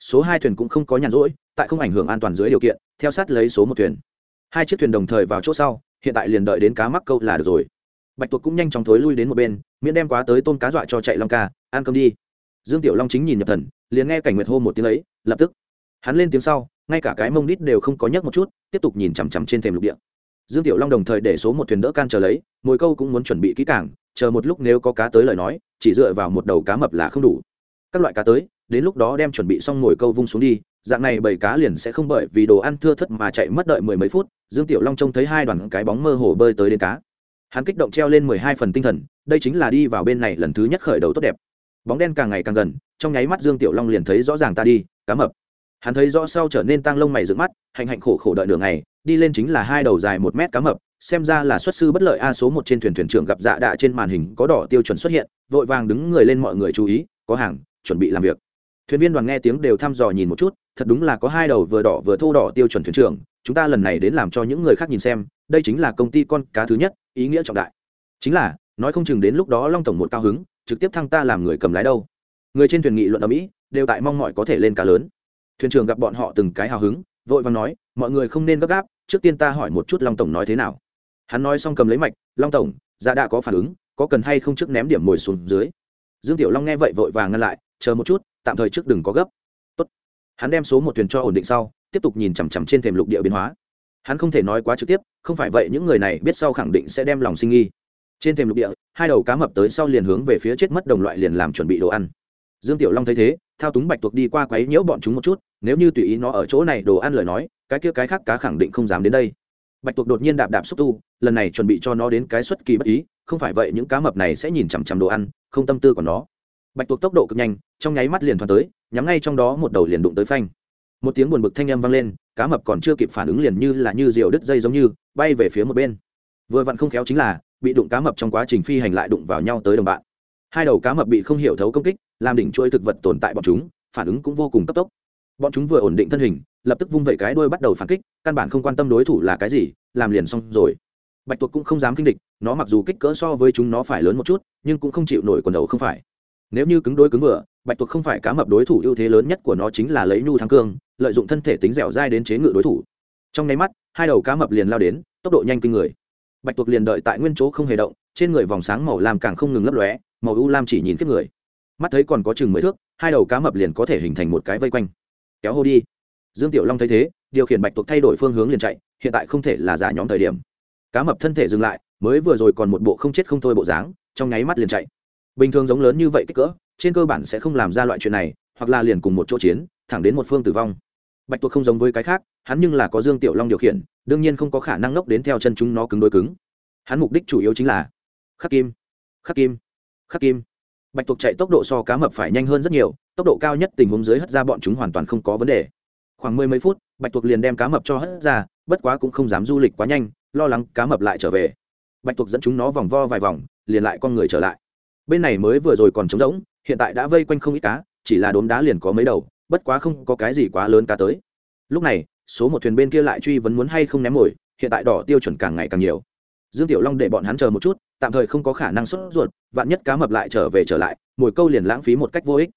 Số hai thuyền cũng không có nhàn rỗi tại không ảnh hưởng an toàn dưới điều kiện theo sát lấy số một thuyền. Hai chiếc thuyền đồng thời vào chỗ sau hiện tại liền đợi đến cá mắc câu là được rồi bạch tuộc cũng nhanh chóng thối lui đến một bên, miễn đem quá tới tôm cá dọa cho chạy long ca, ăn cơm đi. Dương tiểu long chính nhìn nhập thần, liền nghe cảnh nguyệt hô một tiếng ấy, lập tức. Hắn lên tiếng sau, ngay cả cái mông đít đều không có nhấc một chút, tiếp tục nhìn chằm chằm trên thềm lục địa. Dương tiểu long đồng thời để số một thuyền đỡ can chờ lấy mỗi câu cũng muốn chuẩn bị kỹ càng, chờ một lúc nếu có cá tới lời nói, chỉ dựa vào một đầu cá mập là không đủ. Các loại cá tới, đến lúc đó đem chuẩn bị xong ngồi câu vung xuống đi, dạng này bảy cá liền sẽ không bởi vì đồ ăn thưa thất mà chạy mất đợi mười mấy phút, dương tiểu long trông thấy hai đoàn cái bóng mơ hồ bơi tới đến cá hắn kích động treo lên mười hai phần tinh thần, đây chính là đi vào bên này lần thứ nhất khởi đầu tốt đẹp. Bóng đen càng ngày càng gần, trong nháy mắt dương tiểu long liền thấy rõ ràng ta đi, cá mập. Hắn thấy rõ sau trở nên tăng lông mày dựng mắt, hạnh hạnh khổ khổ đợi đường này đi lên chính là hai đầu dài một mét cá mập, xem ra là xuất sư bất lợi a số một trên thuyền thuyền trưởng gặp dạ đạ trên màn hình có đỏ tiêu chuẩn xuất hiện, vội vàng đứng người lên mọi người chú ý, có hàng, chuẩn bị làm việc. Thuyền viên đoàn nghe tiếng đều thăm dò nhìn một chút, thật đúng là có hai đầu vừa đỏ vừa thô đỏ tiêu chuẩn thuyền trưởng, chúng ta lần này đến làm cho những người khác nhìn xem, đây chính là công ty con cá thứ nhất ý nghĩa trọng đại. Chính là, nói không chừng đến lúc đó long tổng một cao hứng, trực tiếp thăng ta làm người cầm lái đâu. Người trên thuyền nghị luận ở mỹ, đều tại mong mọi có thể lên cá lớn. Thuyền trưởng gặp bọn họ từng cái hào hứng, vội vàng nói, mọi người không nên gấp gáp, trước tiên ta hỏi một chút long tổng nói thế nào. Hắn nói xong cầm lấy mạch, long tổng dạ đã có phản ứng, có cần hay không trước ném điểm mồi xuống dưới? Dương tiểu long nghe vậy vội vàng ngăn lại, chờ một chút, tạm thời trước đừng có gấp. Tốt. hắn đem số một thuyền cho ổn định sau, tiếp tục nhìn chằm chằm trên thềm lục địa biến hóa. Hắn không thể nói quá trực tiếp không phải vậy những người này biết sau khẳng định sẽ đem lòng sinh nghi. Trên thềm lục địa, hai đầu cá mập tới sau liền hướng về phía chết mất đồng loại liền làm chuẩn bị đồ ăn. Dương tiểu long thấy thế, thao túng bạch tuộc đi qua quấy nhiễu bọn chúng một chút, nếu như tùy ý nó ở chỗ này đồ ăn lời nói, cái kia cái khác cá khẳng định không dám đến đây. Bạch tuộc đột nhiên đạp đạp xúc tu, lần này chuẩn bị cho nó đến cái xuất kỳ bất ý, không phải vậy những cá mập này sẽ nhìn chằm chằm đồ ăn, không tâm tư của nó. Bạch tuộc tốc độ cực nhanh, trong nháy mắt liền thoáng tới, nhắm ngay trong đó một đầu liền đụng tới phanh một tiếng buồn bực thanh âm vang lên, cá mập còn chưa kịp phản ứng liền như là như diều đứt dây giống như, bay về phía một bên. Vừa vặn không khéo chính là, bị đụng cá mập trong quá trình phi hành lại đụng vào nhau tới đồng bạn. Hai đầu cá mập bị không hiểu thấu công kích, làm đỉnh chuỗi thực vật tồn tại bọn chúng, phản ứng cũng vô cùng cấp tốc. Bọn chúng vừa ổn định thân hình, lập tức vung vẩy cái đuôi bắt đầu phản kích, căn bản không quan tâm đối thủ là cái gì, làm liền xong rồi. Bạch tuộc cũng không dám kinh địch, nó mặc dù kích cỡ so với chúng nó phải lớn một chút, nhưng cũng không chịu nổi quần đầu không phải. Nếu như cứng đối cứng vừa, bạch tuộc không phải cá mập đối thủ ưu thế lớn nhất của nó chính là lấy nhu thắng cương lợi dụng thân thể tính dẻo dai đến chế ngự đối thủ. Trong nháy mắt, hai đầu cá mập liền lao đến, tốc độ nhanh kinh người. Bạch tuộc liền đợi tại nguyên chỗ không hề động, trên người vòng sáng màu lam càng không ngừng lấp lóe, màu u lam chỉ nhìn kiếp người. Mắt thấy còn có chừng mười thước, hai đầu cá mập liền có thể hình thành một cái vây quanh. Kéo hô đi. Dương tiểu long thấy thế, điều khiển bạch tuộc thay đổi phương hướng liền chạy, hiện tại không thể là giả nhóm thời điểm. Cá mập thân thể dừng lại, mới vừa rồi còn một bộ không chết không thôi bộ dáng, trong nháy mắt liền chạy. Bình thường giống lớn như vậy kích cỡ, trên cơ bản sẽ không làm ra loại chuyện này, hoặc là liền cùng một chỗ chiến, thẳng đến một phương tử vong bạch tuộc không giống với cái khác, hắn nhưng là có dương tiểu long điều khiển, đương nhiên không có khả năng ngốc đến theo chân chúng nó cứng đôi cứng. Hắn mục đích chủ yếu chính là khắc kim khắc kim khắc kim. Bạch tuộc chạy tốc độ so cá mập phải nhanh hơn rất nhiều, tốc độ cao nhất tình huống dưới hất ra bọn chúng hoàn toàn không có vấn đề. Khoảng mười mấy phút, bạch tuộc liền đem cá mập cho hất ra, bất quá cũng không dám du lịch quá nhanh, lo lắng cá mập lại trở về. Bạch tuộc dẫn chúng nó vòng vo vài vòng, liền lại con người trở lại. Bên này mới vừa rồi còn trống rỗng, hiện tại đã vây quanh không ít cá, chỉ là đốm đá liền có mấy đầu bất quá không có cái gì quá lớn cá tới. Lúc này, số một thuyền bên kia lại truy vấn muốn hay không ném mồi, hiện tại đỏ tiêu chuẩn càng ngày càng nhiều. Dương tiểu long để bọn hắn chờ một chút, tạm thời không có khả năng xuất ruột, vạn nhất cá mập lại trở về trở lại, mồi câu liền lãng phí một cách vô ích.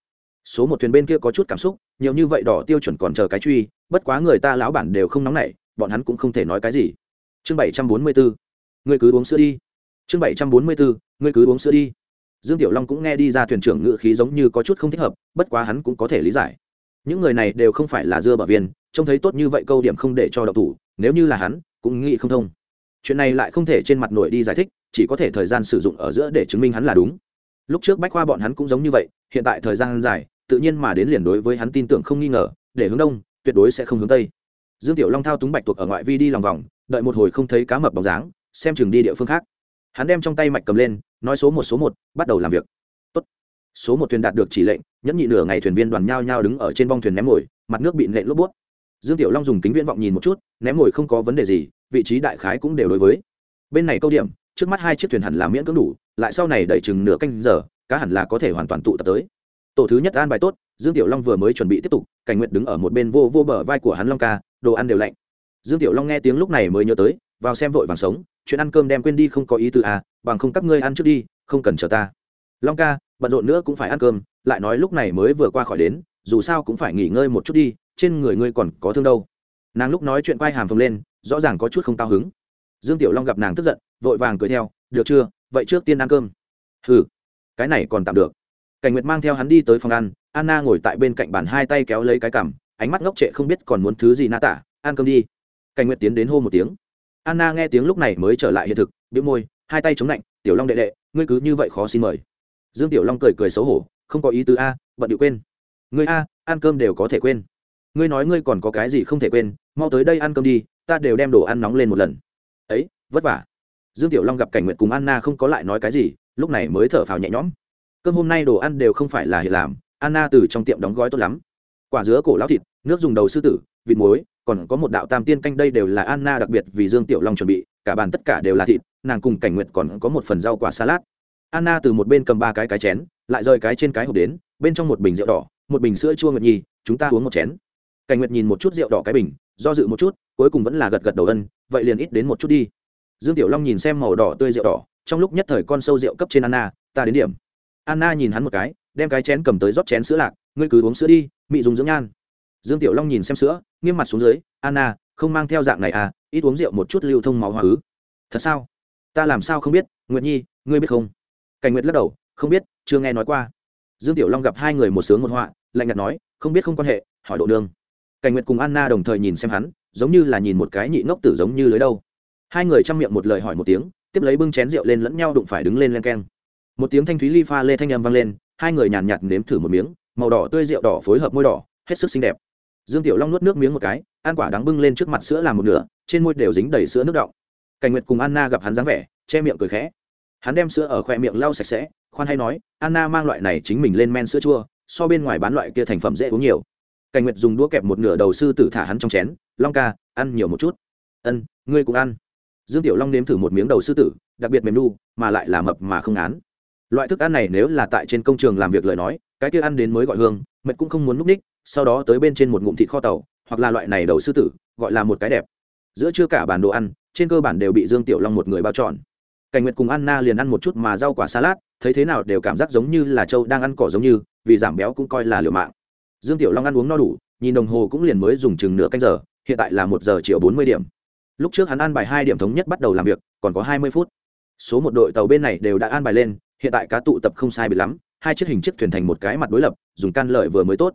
Số một thuyền bên kia có chút cảm xúc, nhiều như vậy đỏ tiêu chuẩn còn chờ cái truy, bất quá người ta lão bản đều không nóng nảy, bọn hắn cũng không thể nói cái gì. Chương bảy trăm bốn mươi bốn người cứ uống sữa đi. Chương bảy trăm bốn mươi bốn người cứ uống sữa đi. Dương tiểu long cũng nghe đi ra thuyền trưởng ngự khí giống như có chút không thích hợp, bất quá hắn cũng có thể lý giải những người này đều không phải là dưa bờ viên, trông thấy tốt như vậy câu điểm không để cho độc thủ, nếu như là hắn, cũng nghĩ không thông. Chuyện này lại không thể trên mặt nổi đi giải thích, chỉ có thể thời gian sử dụng ở giữa để chứng minh hắn là đúng. Lúc trước bách khoa bọn hắn cũng giống như vậy, hiện tại thời gian dài, tự nhiên mà đến liền đối với hắn tin tưởng không nghi ngờ, để hướng đông, tuyệt đối sẽ không hướng tây. Dương tiểu long thao túng bạch tuộc ở ngoại vi đi lòng vòng, đợi một hồi không thấy cá mập bóng dáng, xem chừng đi địa phương khác. Hắn đem trong tay mạch cầm lên, nói số một số một, bắt đầu làm việc số một thuyền đạt được chỉ lệnh, nhẫn nhị nửa ngày thuyền viên đoàn nhao nhao đứng ở trên bong thuyền ném mồi, mặt nước bị nện lốp bút dương tiểu long dùng kính viễn vọng nhìn một chút, ném mồi không có vấn đề gì, vị trí đại khái cũng đều đối với. Bên này câu điểm, trước mắt hai chiếc thuyền hẳn là miễn cưỡng đủ, lại sau này đẩy chừng nửa canh giờ, cá hẳn là có thể hoàn toàn tụ tập tới. Tổ thứ nhất an bài tốt, dương tiểu long vừa mới chuẩn bị tiếp tục, cảnh nguyện đứng ở một bên vô vô bờ vai của hắn long ca, đồ ăn đều lạnh. Dương tiểu long nghe tiếng lúc này mới nhớ tới, vào xem vội vàng sống, chuyện ăn cơm đem quên đi không có ý tư à bằng không các ngươi ăn trước đi, không cần chờ ta. Long ca bận rộn nữa cũng phải ăn cơm, lại nói lúc này mới vừa qua khỏi đến, dù sao cũng phải nghỉ ngơi một chút đi, trên người ngươi còn có thương đâu. Nàng lúc nói chuyện quay hàm phồng lên, rõ ràng có chút không cao hứng. Dương tiểu long gặp nàng tức giận, vội vàng cười theo, được chưa? Vậy trước tiên ăn cơm. Ừ cái này còn tạm được. Cảnh nguyệt mang theo hắn đi tới phòng ăn, anna ngồi tại bên cạnh bàn hai tay kéo lấy cái cằm, ánh mắt ngốc trệ không biết còn muốn thứ gì na tả, ăn cơm đi. Cảnh nguyệt tiến đến hô một tiếng. Anna nghe tiếng lúc này mới trở lại hiện thực biếu môi, hai tay chống lạnh, tiểu long đệ đệ, ngươi cứ như vậy khó xin mời dương tiểu long cười cười xấu hổ, không có ý tứ a, bận điệu quên. Ngươi a, ăn cơm đều có thể quên. Ngươi nói ngươi còn có cái gì không thể quên, mau tới đây ăn cơm đi, ta đều đem đồ ăn nóng lên một lần. Ấy, vất vả. Dương tiểu long gặp cảnh nguyện cùng anna không có lại nói cái gì, lúc này mới thở phào nhẹ nhõm. Cơm hôm nay đồ ăn đều không phải là hiện làm, anna từ trong tiệm đóng gói tốt lắm. Quả dứa cổ lão thịt, nước dùng đầu sư tử, vịt muối, còn có một đạo tam tiên canh đây đều là anna đặc biệt vì dương tiểu long chuẩn bị, cả bàn tất cả đều là thịt, nàng cùng cảnh nguyện còn có một phần rau quả salad anna từ một bên cầm ba cái cái chén, lại rời cái trên cái hộp đến, bên trong một bình rượu đỏ, một bình sữa chua nguyệt nhi, chúng ta uống một chén. Cảnh nguyệt nhìn một chút rượu đỏ cái bình, do dự một chút, cuối cùng vẫn là gật gật đầu ân, vậy liền ít đến một chút đi. Dương tiểu long nhìn xem màu đỏ tươi rượu đỏ, trong lúc nhất thời con sâu rượu cấp trên anna, ta đến điểm. Anna nhìn hắn một cái, đem cái chén cầm tới rót chén sữa lạc, ngươi cứ uống sữa đi, mị dùng dưỡng nhan. Dương tiểu long nhìn xem sữa, nghiêm mặt xuống dưới, anna, không mang theo dạng này à ít uống rượu một chút lưu thông máu hóa ứ. Thật sao? Ta làm sao không biết, nguyệt nhi, ngươi biết không? Cảnh nguyệt lắc đầu, không biết, chưa nghe nói qua. Dương tiểu long gặp hai người một sướng một họa, lạnh nhạt nói, không biết không quan hệ, hỏi độ đương. cảnh nguyệt cùng anna đồng thời nhìn xem hắn, giống như là nhìn một cái nhị ngốc tử giống như lưới đâu. Hai người chăm miệng một lời hỏi một tiếng, tiếp lấy bưng chén rượu lên lẫn nhau đụng phải đứng lên len keng. Một tiếng thanh thúy ly pha lê thanh âm vang lên, hai người nhàn nhạt nếm thử một miếng, màu đỏ tươi rượu đỏ phối hợp môi đỏ, hết sức xinh đẹp. Dương tiểu long nuốt nước miếng một cái, ăn quả đắng bưng lên trước mặt sữa làm một nửa, trên môi đều dính đầy sữa nước đọng. Cảnh nguyệt cùng anna gặp hắn dáng vẻ, che miệng cười khẽ hắn đem sữa ở khoe miệng lau sạch sẽ, khoan hay nói, anna mang loại này chính mình lên men sữa chua, so bên ngoài bán loại kia thành phẩm dễ uống nhiều. Cảnh nguyệt dùng đũa kẹp một nửa đầu sư tử thả hắn trong chén, long ca, ăn nhiều một chút. Ân, ngươi cũng ăn. Dương tiểu long nếm thử một miếng đầu sư tử, đặc biệt mềm nu, mà lại là mập mà không án. Loại thức ăn này nếu là tại trên công trường làm việc lời nói, cái kia ăn đến mới gọi hương, mệt cũng không muốn núp ních, sau đó tới bên trên một ngụm thịt kho tàu, hoặc là loại này đầu sư tử, gọi là một cái đẹp. Giữa chưa cả bản đồ ăn, trên cơ bản đều bị dương tiểu long một người bao trọn cảnh nguyệt cùng anna liền ăn một chút mà rau quả salad, thấy thế nào đều cảm giác giống như là châu đang ăn cỏ giống như, vì giảm béo cũng coi là liều mạng. Dương tiểu long ăn uống no đủ, nhìn đồng hồ cũng liền mới dùng chừng nửa canh giờ, hiện tại là một giờ chiều bốn mươi điểm. Lúc trước hắn ăn bài hai điểm thống nhất bắt đầu làm việc, còn có hai mươi phút. Số một đội tàu bên này đều đã an bài lên, hiện tại cá tụ tập không sai bị lắm, hai chiếc hình chiếc thuyền thành một cái mặt đối lập, dùng can lợi vừa mới tốt.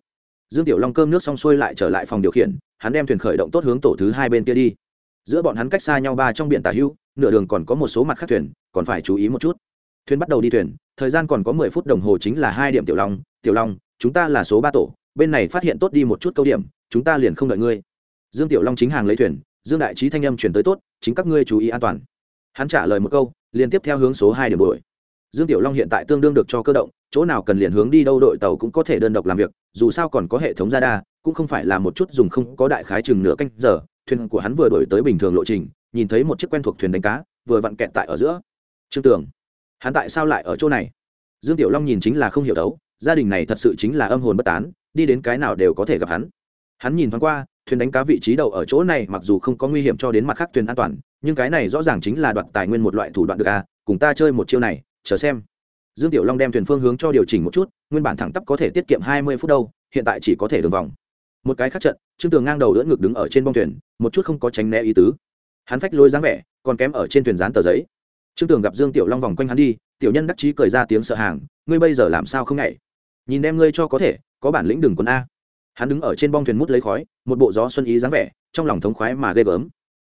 Dương tiểu long cơm nước xong xuôi lại trở lại phòng điều khiển, hắn đem thuyền khởi động tốt hướng tổ thứ hai bên kia đi giữa bọn hắn cách xa nhau ba trong biển tả hưu, nửa đường còn có một số mặt khác thuyền, còn phải chú ý một chút. Thuyền bắt đầu đi thuyền, thời gian còn có mười phút đồng hồ chính là hai điểm tiểu long. Tiểu long, chúng ta là số ba tổ, bên này phát hiện tốt đi một chút câu điểm, chúng ta liền không đợi ngươi. Dương tiểu long chính hàng lấy thuyền, dương đại trí thanh âm chuyển tới tốt, chính các ngươi chú ý an toàn. Hắn trả lời một câu, liền tiếp theo hướng số hai điểm đuổi. Dương tiểu long hiện tại tương đương được cho cơ động, chỗ nào cần liền hướng đi đâu đội tàu cũng có thể đơn độc làm việc, dù sao còn có hệ thống radar, cũng không phải là một chút dùng không có đại khái chừng nửa canh giờ thuyền của hắn vừa đổi tới bình thường lộ trình, nhìn thấy một chiếc quen thuộc thuyền đánh cá, vừa vặn kẹt tại ở giữa. Trương tường, hắn tại sao lại ở chỗ này? Dương tiểu long nhìn chính là không hiểu đấu, gia đình này thật sự chính là âm hồn bất tán, đi đến cái nào đều có thể gặp hắn. Hắn nhìn thoáng qua, thuyền đánh cá vị trí đầu ở chỗ này mặc dù không có nguy hiểm cho đến mặt khác thuyền an toàn, nhưng cái này rõ ràng chính là đoạt tài nguyên một loại thủ đoạn được à cùng ta chơi một chiêu này, chờ xem. Dương tiểu long đem thuyền phương hướng cho điều chỉnh một chút, nguyên bản thẳng tắp có thể tiết kiệm hai mươi phút đâu, hiện tại chỉ có thể đường vòng một cái khác trận, trương tường ngang đầu đỡ ngực đứng ở trên bông thuyền, một chút không có tránh né ý tứ. Hắn phách lôi dáng vẻ, còn kém ở trên thuyền dán tờ giấy. Trương tường gặp dương tiểu long vòng quanh hắn đi, tiểu nhân đắc chí cười ra tiếng sợ hàng, ngươi bây giờ làm sao không nhảy? Nhìn đem ngươi cho có thể, có bản lĩnh đừng quân a. Hắn đứng ở trên bong thuyền mút lấy khói, một bộ gió xuân ý dáng vẻ, trong lòng thống khoái mà ghê gớm.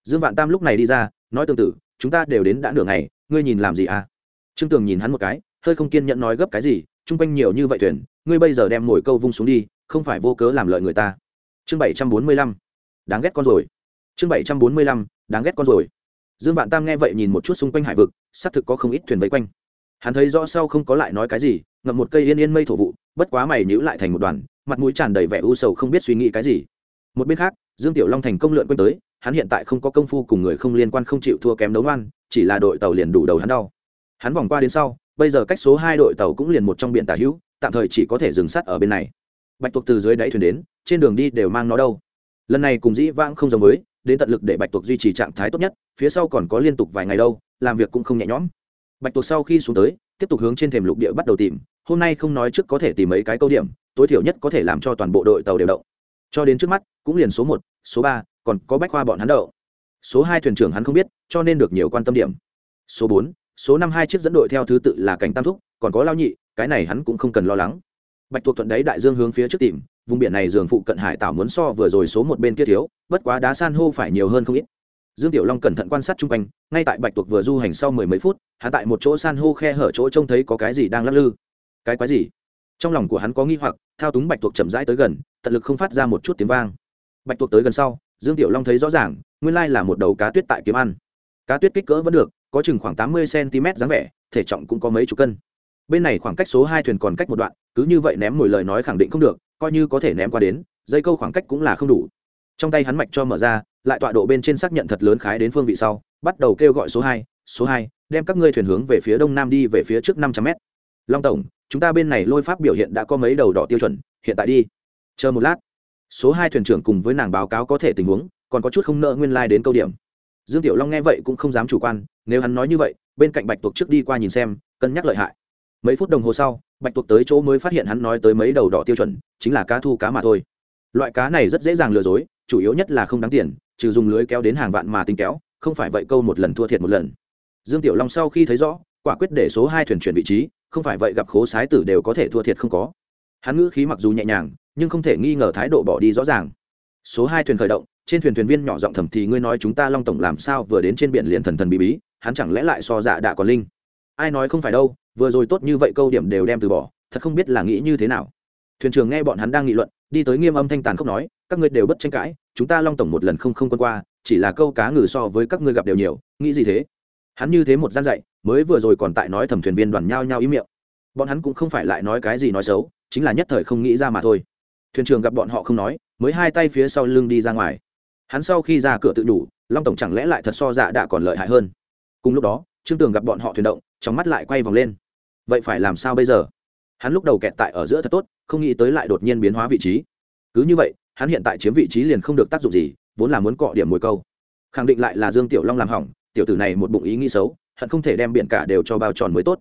Dương vạn tam lúc này đi ra, nói tương tự, chúng ta đều đến đã nửa ngày, ngươi nhìn làm gì à trương tường nhìn hắn một cái, hơi không kiên nhẫn nói gấp cái gì chung quanh nhiều như vậy thuyền, ngươi bây giờ đem mồi câu vung xuống đi, không phải vô cớ làm lợi người ta. Chương bảy trăm bốn mươi lăm, đáng ghét con rồi. Chương bảy trăm bốn mươi lăm, đáng ghét con rồi. Dương vạn tam nghe vậy nhìn một chút xung quanh hải vực, xác thực có không ít thuyền vây quanh. Hắn thấy rõ sau không có lại nói cái gì, ngậm một cây yên yên mây thổ vụ, bất quá mày nhữ lại thành một đoàn, mặt mũi tràn đầy vẻ u sầu không biết suy nghĩ cái gì. Một bên khác, dương tiểu long thành công lượn quanh tới, hắn hiện tại không có công phu cùng người không liên quan không chịu thua kém đấu ngoan, chỉ là đội tàu liền đủ đầu hắn đau. Hắn vòng qua đến sau bây giờ cách số hai đội tàu cũng liền một trong biển tả hữu, tạm thời chỉ có thể dừng sát ở bên này. Bạch tuộc từ dưới đáy thuyền đến, trên đường đi đều mang nó đâu. Lần này cùng dĩ vãng không giống với, đến tận lực để bạch tuộc duy trì trạng thái tốt nhất, phía sau còn có liên tục vài ngày đâu, làm việc cũng không nhẹ nhõm. Bạch tuộc sau khi xuống tới, tiếp tục hướng trên thềm lục địa bắt đầu tìm, hôm nay không nói trước có thể tìm mấy cái câu điểm, tối thiểu nhất có thể làm cho toàn bộ đội tàu đều động. Cho đến trước mắt, cũng liền số một, số ba, còn có bách khoa bọn hắn đậu. Số hai thuyền trưởng hắn không biết, cho nên được nhiều quan tâm điểm. Số bốn số năm hai chiếc dẫn đội theo thứ tự là cảnh tam thúc, còn có lao nhị, cái này hắn cũng không cần lo lắng. Bạch tuộc thuận đấy đại dương hướng phía trước tìm, vùng biển này dường phụ cận hải tảo muốn so vừa rồi số một bên kia thiếu, bất quá đá san hô phải nhiều hơn không ít. Dương tiểu long cẩn thận quan sát chung quanh, ngay tại bạch tuộc vừa du hành sau mười mấy phút, hắn tại một chỗ san hô khe hở chỗ trông thấy có cái gì đang lắc lư. Cái quái gì? Trong lòng của hắn có nghi hoặc, thao túng bạch tuộc chậm rãi tới gần, tận lực không phát ra một chút tiếng vang. Bạch tuộc tới gần sau, dương tiểu long thấy rõ ràng, nguyên lai là một đầu cá tuyết tại kiếm ăn. Cá tuyết kích cỡ vẫn được có chừng khoảng tám mươi cm dáng vẻ, thể trọng cũng có mấy chục cân. Bên này khoảng cách số hai thuyền còn cách một đoạn, cứ như vậy ném mồi lời nói khẳng định không được, coi như có thể ném qua đến, dây câu khoảng cách cũng là không đủ. Trong tay hắn mạch cho mở ra, lại tọa độ bên trên xác nhận thật lớn khái đến phương vị sau, bắt đầu kêu gọi số hai số hai, đem các ngươi thuyền hướng về phía đông nam đi về phía trước năm trăm mét. Long tổng, chúng ta bên này lôi pháp biểu hiện đã có mấy đầu đỏ tiêu chuẩn, hiện tại đi. Chờ một lát. Số hai thuyền trưởng cùng với nàng báo cáo có thể tình huống, còn có chút không nợ nguyên lai đến câu điểm. Dương tiểu long nghe vậy cũng không dám chủ quan nếu hắn nói như vậy, bên cạnh bạch tuộc trước đi qua nhìn xem, cân nhắc lợi hại. Mấy phút đồng hồ sau, bạch tuộc tới chỗ mới phát hiện hắn nói tới mấy đầu đỏ tiêu chuẩn, chính là cá thu cá mà thôi. Loại cá này rất dễ dàng lừa dối, chủ yếu nhất là không đáng tiền, trừ dùng lưới kéo đến hàng vạn mà tính kéo, không phải vậy câu một lần thua thiệt một lần. Dương tiểu long sau khi thấy rõ, quả quyết để số hai thuyền chuyển vị trí, không phải vậy gặp khố sái tử đều có thể thua thiệt không có. Hắn ngữ khí mặc dù nhẹ nhàng, nhưng không thể nghi ngờ thái độ bỏ đi rõ ràng. Số hai thuyền khởi động, trên thuyền thuyền viên nhỏ giọng thầm thì ngươi nói chúng ta long tổng làm sao vừa đến trên biển liền thần thần bí bí hắn chẳng lẽ lại so dạ đạ còn linh? Ai nói không phải đâu, vừa rồi tốt như vậy câu điểm đều đem từ bỏ, thật không biết là nghĩ như thế nào. Thuyền trưởng nghe bọn hắn đang nghị luận, đi tới nghiêm âm thanh tàn khốc nói, các ngươi đều bất tranh cãi, chúng ta long tổng một lần không không quân qua, chỉ là câu cá ngừ so với các ngươi gặp đều nhiều, nghĩ gì thế? Hắn như thế một gian dạy, mới vừa rồi còn tại nói thẩm thuyền viên đoàn nhao nhao ý miệng. Bọn hắn cũng không phải lại nói cái gì nói xấu, chính là nhất thời không nghĩ ra mà thôi. Thuyền trưởng gặp bọn họ không nói, mới hai tay phía sau lưng đi ra ngoài. Hắn sau khi ra cửa tự đủ, long tổng chẳng lẽ lại thật so dạ đã còn lợi hại hơn? Cùng lúc đó, trương tường gặp bọn họ thuyền động, trong mắt lại quay vòng lên. Vậy phải làm sao bây giờ? Hắn lúc đầu kẹt tại ở giữa thật tốt, không nghĩ tới lại đột nhiên biến hóa vị trí. Cứ như vậy, hắn hiện tại chiếm vị trí liền không được tác dụng gì, vốn là muốn cọ điểm mồi câu. Khẳng định lại là dương tiểu long làm hỏng, tiểu tử này một bụng ý nghĩ xấu, hận không thể đem biển cả đều cho bao tròn mới tốt.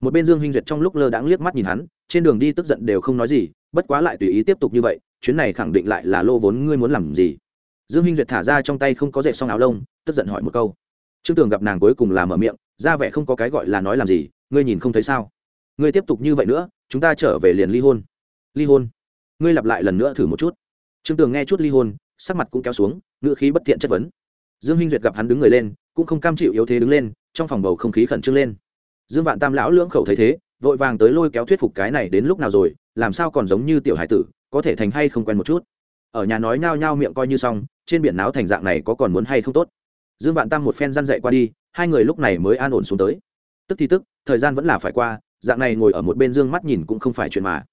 Một bên dương hinh duyệt trong lúc lơ đãng liếc mắt nhìn hắn, trên đường đi tức giận đều không nói gì, bất quá lại tùy ý tiếp tục như vậy, chuyến này khẳng định lại là lô vốn ngươi muốn làm gì. Dương hinh duyệt thả ra trong tay không có dệt xong áo lông, tức giận hỏi một câu trương tường gặp nàng cuối cùng là mở miệng, ra vẻ không có cái gọi là nói làm gì, ngươi nhìn không thấy sao? Ngươi tiếp tục như vậy nữa, chúng ta trở về liền ly hôn. Ly hôn. Ngươi lặp lại lần nữa thử một chút. Trương tường nghe chút ly hôn, sắc mặt cũng kéo xuống, ngữ khí bất thiện chất vấn. Dương hinh duyệt gặp hắn đứng người lên, cũng không cam chịu yếu thế đứng lên, trong phòng bầu không khí khẩn trương lên. Dương vạn tam lão lưỡng khẩu thấy thế, vội vàng tới lôi kéo thuyết phục cái này đến lúc nào rồi, làm sao còn giống như tiểu hải tử, có thể thành hay không quen một chút. Ở nhà nói nhao nhao miệng coi như xong, trên biển náo thành dạng này có còn muốn hay không tốt? Dương vạn tam một phen răn dậy qua đi, hai người lúc này mới an ổn xuống tới. Tức thì tức, thời gian vẫn là phải qua, dạng này ngồi ở một bên dương mắt nhìn cũng không phải chuyện mà.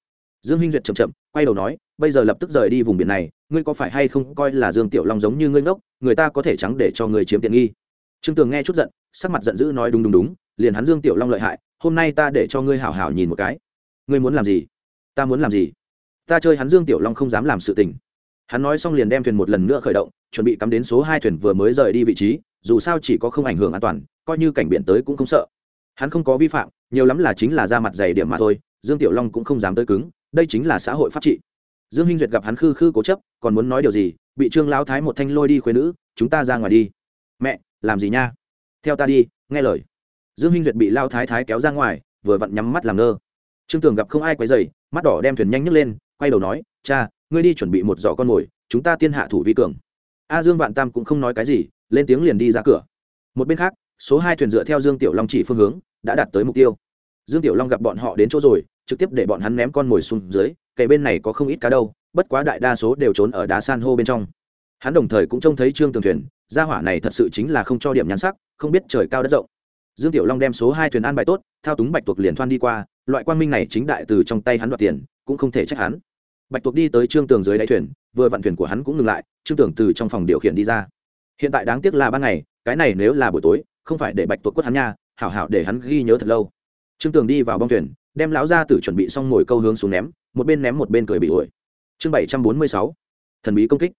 Dương hinh duyệt chậm chậm, quay đầu nói, bây giờ lập tức rời đi vùng biển này, ngươi có phải hay không coi là dương tiểu long giống như ngươi ngốc, người ta có thể trắng để cho người chiếm tiện nghi. Trương tường nghe chút giận, sắc mặt giận dữ nói đúng đúng đúng, liền hắn dương tiểu long lợi hại, hôm nay ta để cho ngươi hảo hảo nhìn một cái. Ngươi muốn làm gì? Ta muốn làm gì? Ta chơi hắn dương tiểu long không dám làm sự tình hắn nói xong liền đem thuyền một lần nữa khởi động, chuẩn bị cắm đến số hai thuyền vừa mới rời đi vị trí, dù sao chỉ có không ảnh hưởng an toàn, coi như cảnh biển tới cũng không sợ. Hắn không có vi phạm, nhiều lắm là chính là ra mặt dày điểm mà thôi, dương tiểu long cũng không dám tới cứng, đây chính là xã hội pháp trị. Dương hinh duyệt gặp hắn khư khư cố chấp, còn muốn nói điều gì, bị trương lão thái một thanh lôi đi khuyên nữ, chúng ta ra ngoài đi. Mẹ, làm gì nha? Theo ta đi, nghe lời. Dương hinh duyệt bị lao thái thái kéo ra ngoài, vừa vặn nhắm mắt làm ngơ. Trương tường gặp không ai quấy dày mắt đỏ đem thuyền nhanh nhấc lên, quay đầu nói, cha ngươi đi chuẩn bị một giỏ con mồi, chúng ta tiên hạ thủ vi cường. A dương vạn tam cũng không nói cái gì, lên tiếng liền đi ra cửa. Một bên khác, số hai thuyền dựa theo dương tiểu long chỉ phương hướng, đã đạt tới mục tiêu. Dương tiểu long gặp bọn họ đến chỗ rồi, trực tiếp để bọn hắn ném con mồi xuống dưới kề bên này có không ít cá đâu, bất quá đại đa số đều trốn ở đá san hô bên trong. Hắn đồng thời cũng trông thấy trương tường thuyền, gia hỏa này thật sự chính là không cho điểm nhắn sắc, không biết trời cao đất rộng. Dương tiểu long đem số hai thuyền an bài tốt, thao túng bạch tuộc liền thoan đi qua, loại quan minh này chính đại từ trong tay hắn đoạt tiền, cũng không thể trách hắn bạch tuộc đi tới trương tường dưới đáy thuyền, vừa vặn thuyền của hắn cũng ngừng lại, trương tường từ trong phòng điều khiển đi ra. Hiện tại đáng tiếc là ban ngày, cái này nếu là buổi tối, không phải để bạch tuộc quất hắn nha, hảo hảo để hắn ghi nhớ thật lâu. Trương tường đi vào bong thuyền, đem lão gia tử chuẩn bị xong ngồi câu hướng xuống ném, một bên ném một bên cười bị ổi. Chương bảy trăm bốn mươi sáu, thần bí công kích.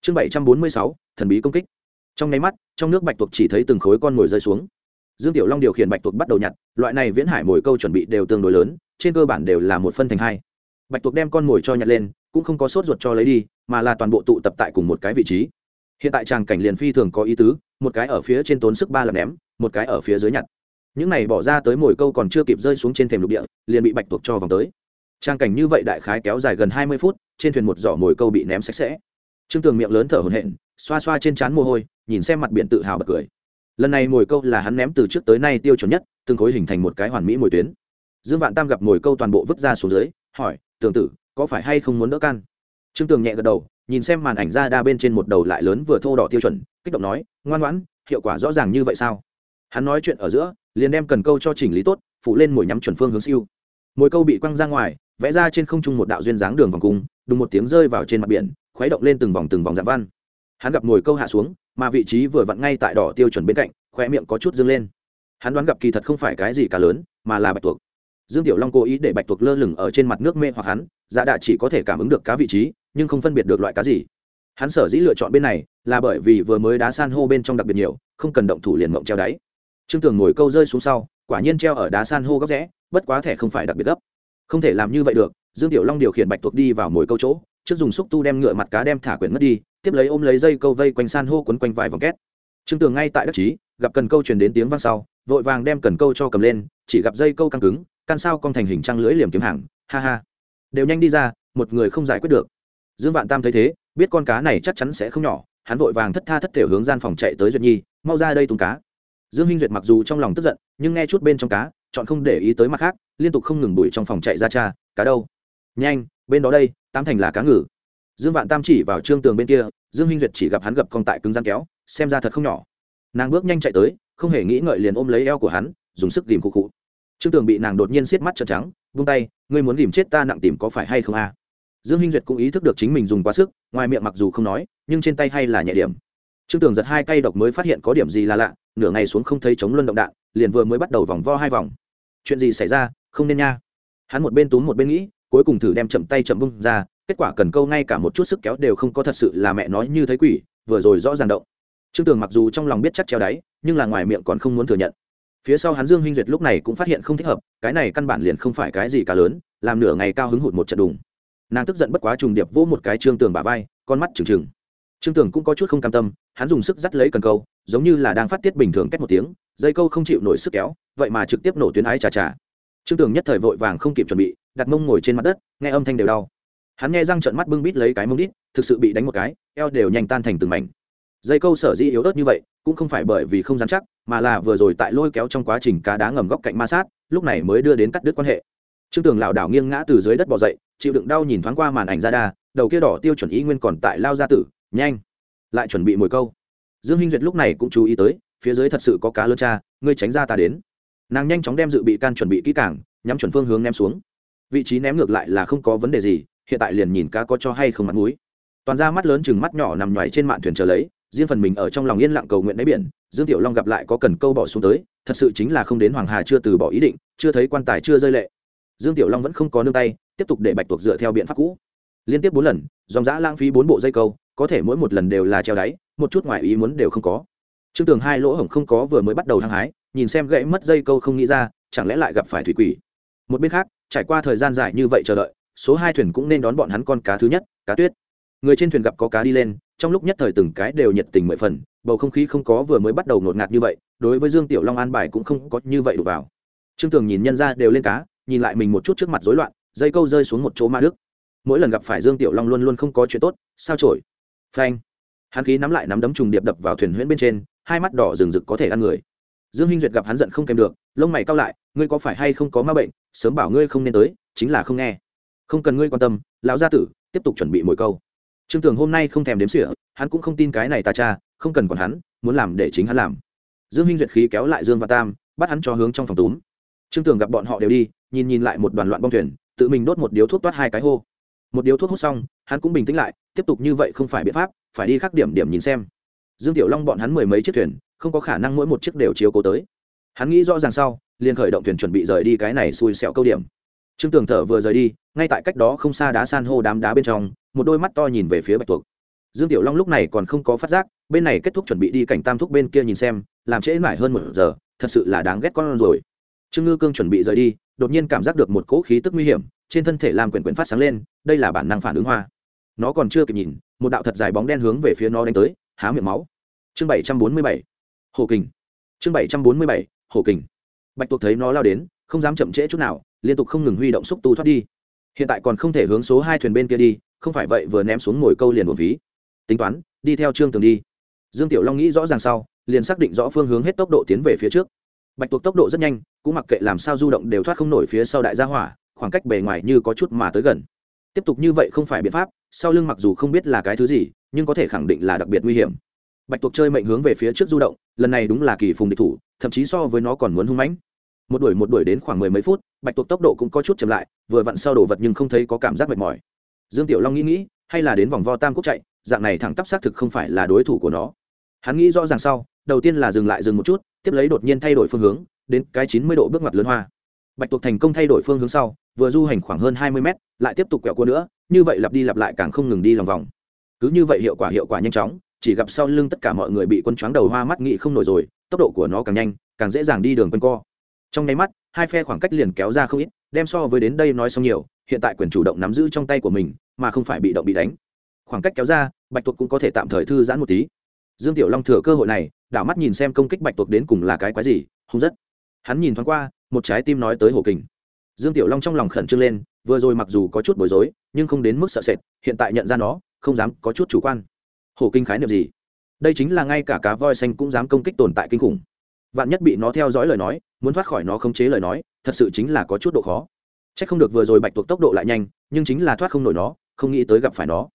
Chương bảy trăm bốn mươi sáu, thần bí công kích. Trong nháy mắt, trong nước bạch tuộc chỉ thấy từng khối con mồi rơi xuống. Dương tiểu long điều khiển bạch tuộc bắt đầu nhặt, loại này viễn hải mồi câu chuẩn bị đều tương đối lớn, trên cơ bản đều là một phân thành hai bạch tuộc đem con mồi cho nhặt lên, cũng không có sốt ruột cho lấy đi, mà là toàn bộ tụ tập tại cùng một cái vị trí. Hiện tại tràng cảnh liền phi thường có ý tứ, một cái ở phía trên tốn sức ba lần ném, một cái ở phía dưới nhặt. Những này bỏ ra tới mồi câu còn chưa kịp rơi xuống trên thềm lục địa, liền bị bạch tuộc cho vòng tới. Trang cảnh như vậy đại khái kéo dài gần hai mươi phút, trên thuyền một giỏ mồi câu bị ném sạch sẽ. Trương tường miệng lớn thở hổn hển, xoa xoa trên trán mồ hôi, nhìn xem mặt biển tự hào bật cười. Lần này mồi câu là hắn ném từ trước tới nay tiêu chuẩn nhất, từng khối hình thành một cái hoàn mỹ mồi tuyến. Dương vạn tam gặp mồi câu toàn bộ vứt ra xuống dưới, hỏi tưởng tử, có phải hay không muốn đỡ can? Trương tường nhẹ gật đầu, nhìn xem màn ảnh ra đa bên trên một đầu lại lớn vừa thô đỏ tiêu chuẩn, kích động nói, ngoan ngoãn, hiệu quả rõ ràng như vậy sao? Hắn nói chuyện ở giữa, liền đem cần câu cho chỉnh lý tốt, phụ lên mồi nhắm chuẩn phương hướng siêu. Mồi câu bị quăng ra ngoài, vẽ ra trên không trung một đạo duyên dáng đường vòng cung đúng một tiếng rơi vào trên mặt biển, khuấy động lên từng vòng từng vòng dạng văn. Hắn gặp mồi câu hạ xuống, mà vị trí vừa vặn ngay tại đỏ tiêu chuẩn bên cạnh khoe miệng có chút dâng lên. Hắn đoán gặp kỳ thật không phải cái gì cả lớn, mà là bạch tuộc dương tiểu long cố ý để bạch tuộc lơ lửng ở trên mặt nước mê hoặc hắn dạ đạ chỉ có thể cảm ứng được cá vị trí, nhưng không phân biệt được loại cá gì. Hắn sở dĩ lựa chọn bên này là bởi vì vừa mới đá san hô bên trong đặc biệt nhiều, không cần động thủ liền mộng treo đáy. Trương tường ngồi câu rơi xuống sau, quả nhiên treo ở đá san hô góc rẽ, bất quá thẻ không phải đặc biệt gấp. Không thể làm như vậy được, dương tiểu long điều khiển bạch tuộc đi vào mồi câu chỗ, trước dùng xúc tu đem ngựa mặt cá đem thả quyển mất đi, tiếp lấy ôm lấy dây câu vây quanh san hô quấn quanh vài vòng két. Trương tường ngay tại đắc trí gặp cần câu truyền đến tiếng vang sau, vội vàng đem cần câu cho cầm lên, chỉ gặp dây câu căng cứng căn sao con thành hình trăng lưỡi liềm kiếm hàng, ha ha. Đều nhanh đi ra, một người không giải quyết được. Dương vạn tam thấy thế, biết con cá này chắc chắn sẽ không nhỏ, hắn vội vàng thất tha thất thể hướng gian phòng chạy tới duyệt nhi, mau ra đây tùng cá. Dương hinh duyệt mặc dù trong lòng tức giận, nhưng nghe chút bên trong cá, chọn không để ý tới mặt khác, liên tục không ngừng bụi trong phòng chạy ra cha, cá đâu? Nhanh, bên đó đây tam thành là cá ngừ. Dương vạn tam chỉ vào trương tường bên kia, dương hinh duyệt chỉ gặp hắn gặp con tại cứng gian kéo, xem ra thật không nhỏ. Nàng bước nhanh chạy tới, không hề nghĩ ngợi liền ôm lấy eo của hắn, dùng sức tìm khụ khụ trương tường bị nàng đột nhiên siết mắt trợn trắng, vung tay, ngươi muốn tìm chết ta nặng tìm có phải hay không a? Dương hinh duyệt cũng ý thức được chính mình dùng quá sức, ngoài miệng mặc dù không nói, nhưng trên tay hay là nhẹ điểm. Trương tường giật hai cây độc mới phát hiện có điểm gì là lạ, nửa ngày xuống không thấy chống luân động đạn, liền vừa mới bắt đầu vòng vo hai vòng. Chuyện gì xảy ra? Không nên nha. Hắn một bên túm một bên nghĩ, cuối cùng thử đem chậm tay chậm bung ra, kết quả cần câu ngay cả một chút sức kéo đều không có thật sự là mẹ nói như thấy quỷ, vừa rồi rõ ràng động. Trương tường mặc dù trong lòng biết chắc treo đáy, nhưng là ngoài miệng còn không muốn thừa nhận phía sau hắn dương hinh duyệt lúc này cũng phát hiện không thích hợp, cái này căn bản liền không phải cái gì cả lớn, làm nửa ngày cao hứng hụt một trận đùng. Nàng tức giận bất quá trùng điệp vỗ một cái trương tường bả vai, con mắt trừng trừng. Trương tường cũng có chút không cam tâm, hắn dùng sức dắt lấy cần câu, giống như là đang phát tiết bình thường cách một tiếng, dây câu không chịu nổi sức kéo, vậy mà trực tiếp nổ tuyến ái chà chà trương tường nhất thời vội vàng không kịp chuẩn bị, đặt mông ngồi trên mặt đất, nghe âm thanh đều đau. Hắn nghe răng trợn mắt bưng bít lấy cái mông đít, thực sự bị đánh một cái, eo đều nhanh tan thành từng mảnh. Dây câu sở dĩ yếu ớt như vậy cũng không phải bởi vì không dám chắc, mà là vừa rồi tại lôi kéo trong quá trình cá đá ngầm góc cạnh ma sát, lúc này mới đưa đến cắt đứt quan hệ. Trương tường lảo đảo nghiêng ngã từ dưới đất bỏ dậy, chịu đựng đau nhìn thoáng qua màn ảnh ra đa, đầu kia đỏ tiêu chuẩn ý nguyên còn tại lao ra tử, nhanh, lại chuẩn bị mồi câu. Dương hinh duyệt lúc này cũng chú ý tới, phía dưới thật sự có cá lớn cha, ngươi tránh ra ta đến. Nàng nhanh chóng đem dự bị can chuẩn bị kỹ càng, nhắm chuẩn phương hướng ném xuống. Vị trí ném ngược lại là không có vấn đề gì, hiện tại liền nhìn cá có cho hay không mặt mũi. Toàn ra mắt lớn chừng mắt nhỏ nằm nhoài trên mạn thuyền chờ lấy riêng phần mình ở trong lòng yên lặng cầu nguyện đáy biển, dương tiểu long gặp lại có cần câu bỏ xuống tới, thật sự chính là không đến hoàng hà chưa từ bỏ ý định, chưa thấy quan tài chưa rơi lệ. Dương tiểu long vẫn không có nương tay, tiếp tục để bạch tuộc dựa theo biện pháp cũ. Liên tiếp bốn lần, dòng giã lãng phí bốn bộ dây câu, có thể mỗi một lần đều là treo đáy, một chút ngoài ý muốn đều không có. Trương tường hai lỗ hổng không có vừa mới bắt đầu hăng hái, nhìn xem gãy mất dây câu không nghĩ ra, chẳng lẽ lại gặp phải thủy quỷ. Một bên khác, trải qua thời gian dài như vậy chờ đợi, số hai thuyền cũng nên đón bọn hắn con cá thứ nhất, cá tuyết. Người trên thuyền gặp có cá đi lên trong lúc nhất thời từng cái đều nhiệt tình mười phần, bầu không khí không có vừa mới bắt đầu ngột ngạt như vậy, đối với dương tiểu long an bài cũng không có như vậy đủ vào. Trương tường nhìn nhân ra đều lên cá, nhìn lại mình một chút trước mặt rối loạn, dây câu rơi xuống một chỗ ma đức. Mỗi lần gặp phải dương tiểu long luôn luôn không có chuyện tốt, sao trổi phanh. Hắn khí nắm lại nắm đấm trùng điệp đập vào thuyền huyễn bên trên, hai mắt đỏ rừng rực có thể ăn người. Dương hinh duyệt gặp hắn giận không kèm được, lông mày cao lại, ngươi có phải hay không có ma bệnh, sớm bảo ngươi không nên tới, chính là không nghe. Không cần ngươi quan tâm, lão gia tử, tiếp tục chuẩn bị mồi câu trương tường hôm nay không thèm đếm xỉa, hắn cũng không tin cái này ta cha, không cần còn hắn, muốn làm để chính hắn làm. Dương hinh duyệt khí kéo lại dương và tam, bắt hắn cho hướng trong phòng túm. Trương tường gặp bọn họ đều đi, nhìn nhìn lại một đoàn loạn bong thuyền, tự mình đốt một điếu thuốc toát hai cái hô. Một điếu thuốc hút xong, hắn cũng bình tĩnh lại, tiếp tục như vậy không phải biện pháp, phải đi khắc điểm điểm nhìn xem. Dương tiểu long bọn hắn mười mấy chiếc thuyền, không có khả năng mỗi một chiếc đều chiếu cố tới. Hắn nghĩ rõ ràng sau, liền khởi động thuyền chuẩn bị rời đi cái này xui xẹo câu điểm. Trương tường thở vừa rời đi, ngay tại cách đó không xa đá san hô đám đá bên trong một đôi mắt to nhìn về phía bạch tuộc. Dương tiểu long lúc này còn không có phát giác, bên này kết thúc chuẩn bị đi cảnh tam thúc bên kia nhìn xem, làm trễ mãi hơn một giờ, thật sự là đáng ghét con rồi. Trương ngư cương chuẩn bị rời đi, đột nhiên cảm giác được một cỗ khí tức nguy hiểm, trên thân thể làm quyển quyển phát sáng lên, đây là bản năng phản ứng hoa. Nó còn chưa kịp nhìn, một đạo thật dài bóng đen hướng về phía nó đánh tới, há miệng máu. Chương bảy trăm bốn mươi bảy, hồ kình. Chương bảy trăm bốn mươi bảy, hồ kình. Bạch tuộc thấy nó lao đến, không dám chậm trễ chút nào, liên tục không ngừng huy động xúc tu thoát đi. Hiện tại còn không thể hướng số hai thuyền bên kia đi không phải vậy vừa ném xuống ngồi câu liền một ví. Tính toán, đi theo trương tường đi. Dương tiểu long nghĩ rõ ràng sau, liền xác định rõ phương hướng hết tốc độ tiến về phía trước. Bạch tuộc tốc độ rất nhanh, cũng mặc kệ làm sao du động đều thoát không nổi phía sau đại gia hỏa, khoảng cách bề ngoài như có chút mà tới gần. Tiếp tục như vậy không phải biện pháp, sau lưng mặc dù không biết là cái thứ gì, nhưng có thể khẳng định là đặc biệt nguy hiểm. Bạch tuộc chơi mệnh hướng về phía trước du động, lần này đúng là kỳ phùng địch thủ, thậm chí so với nó còn muốn hung mãnh. Một đuổi một đuổi đến khoảng mười mấy phút, bạch tuộc tốc độ cũng có chút chậm lại, vừa vặn sau đổ vật nhưng không thấy có cảm giác mệt mỏi dương tiểu long nghĩ nghĩ, hay là đến vòng vo tam quốc chạy, dạng này thẳng tắp xác thực không phải là đối thủ của nó. Hắn nghĩ rõ ràng sau, đầu tiên là dừng lại dừng một chút, tiếp lấy đột nhiên thay đổi phương hướng, đến cái chín mươi độ bước ngoặt lớn hoa. Bạch tuộc thành công thay đổi phương hướng sau, vừa du hành khoảng hơn hai mươi mét, lại tiếp tục quẹo cua nữa, như vậy lặp đi lặp lại càng không ngừng đi lòng vòng. Cứ như vậy hiệu quả hiệu quả nhanh chóng, chỉ gặp sau lưng tất cả mọi người bị quân choáng đầu hoa mắt nghị không nổi rồi, tốc độ của nó càng nhanh, càng dễ dàng đi đường quanh co. Trong nháy mắt, hai phe khoảng cách liền kéo ra không ít, đem so với đến đây nói xong nhiều hiện tại quyền chủ động nắm giữ trong tay của mình, mà không phải bị động bị đánh. Khoảng cách kéo ra, bạch tuộc cũng có thể tạm thời thư giãn một tí. Dương tiểu long thừa cơ hội này, đảo mắt nhìn xem công kích bạch tuộc đến cùng là cái quái gì không rất. Hắn nhìn thoáng qua, một trái tim nói tới hổ kình. Dương tiểu long trong lòng khẩn trương lên, vừa rồi mặc dù có chút bối rối, nhưng không đến mức sợ sệt, hiện tại nhận ra nó, không dám có chút chủ quan. Hổ kinh khái niệm gì? Đây chính là ngay cả cá voi xanh cũng dám công kích tồn tại kinh khủng. Vạn nhất bị nó theo dõi lời nói, muốn thoát khỏi nó khống chế lời nói, thật sự chính là có chút độ khó c h ắ c không được vừa rồi bạch tuộc tốc độ lại nhanh, nhưng chính là thoát không nổi nó, không nghĩ tới gặp phải nó.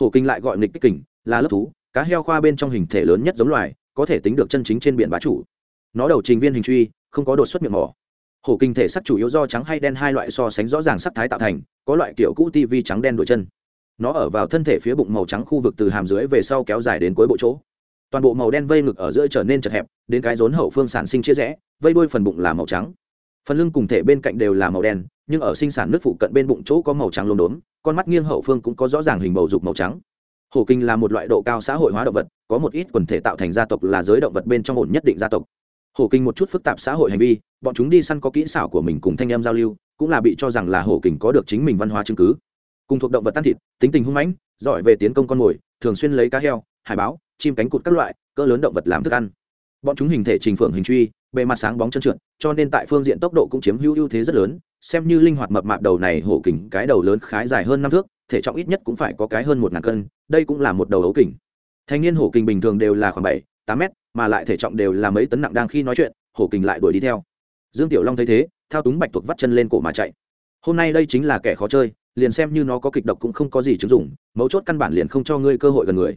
Hổ kinh lại gọi nghịch kích kình, là lớp thú, cá heo khoa bên trong hình thể lớn nhất giống loài, có thể tính được chân chính trên biển bá chủ. Nó đầu trình viên hình truy, không có đột xuất miệng mỏ. Hổ kinh thể sắc chủ yếu do trắng hay đen hai loại so sánh rõ ràng sắc thái tạo thành, có loại kiểu cũ tv trắng đen đổi chân. Nó ở vào thân thể phía bụng màu trắng khu vực từ hàm dưới về sau kéo dài đến cuối bộ chỗ. Toàn bộ màu đen vây ngực ở giữa trở nên chật hẹp, đến cái rốn hậu phương sản sinh chia rẽ, vây đuôi phần bụng là màu trắng. Phần lưng cùng thể bên cạnh đều là màu đen nhưng ở sinh sản nước phụ cận bên bụng chỗ có màu trắng lốm đốm, con mắt nghiêng hậu phương cũng có rõ ràng hình bầu dục màu trắng. Hổ kinh là một loại độ cao xã hội hóa động vật, có một ít quần thể tạo thành gia tộc là giới động vật bên trong ổn nhất định gia tộc. Hổ kinh một chút phức tạp xã hội hành vi, bọn chúng đi săn có kỹ xảo của mình cùng thanh em giao lưu, cũng là bị cho rằng là hổ kinh có được chính mình văn hóa chứng cứ. Cùng thuộc động vật tan thịt, tính tình hung mãnh, giỏi về tiến công con mồi, thường xuyên lấy cá heo, hải báo, chim cánh cụt các loại, cỡ lớn động vật làm thức ăn. Bọn chúng hình thể trình phượng hình truy bề mặt sáng bóng chân trượt, cho nên tại phương diện tốc độ cũng chiếm hữu ưu thế rất lớn, xem như linh hoạt mập mạp đầu này hổ kình, cái đầu lớn khái dài hơn năm thước, thể trọng ít nhất cũng phải có cái hơn một ngàn cân, đây cũng là một đầu ấu kình. Thanh niên hổ kình bình thường đều là khoảng bảy, tám mét, mà lại thể trọng đều là mấy tấn nặng đang khi nói chuyện, hổ kình lại đuổi đi theo. Dương tiểu long thấy thế, thao túng bạch tuộc vắt chân lên cổ mà chạy. Hôm nay đây chính là kẻ khó chơi, liền xem như nó có kịch độc cũng không có gì chứng dụng, mấu chốt căn bản liền không cho ngươi cơ hội gần người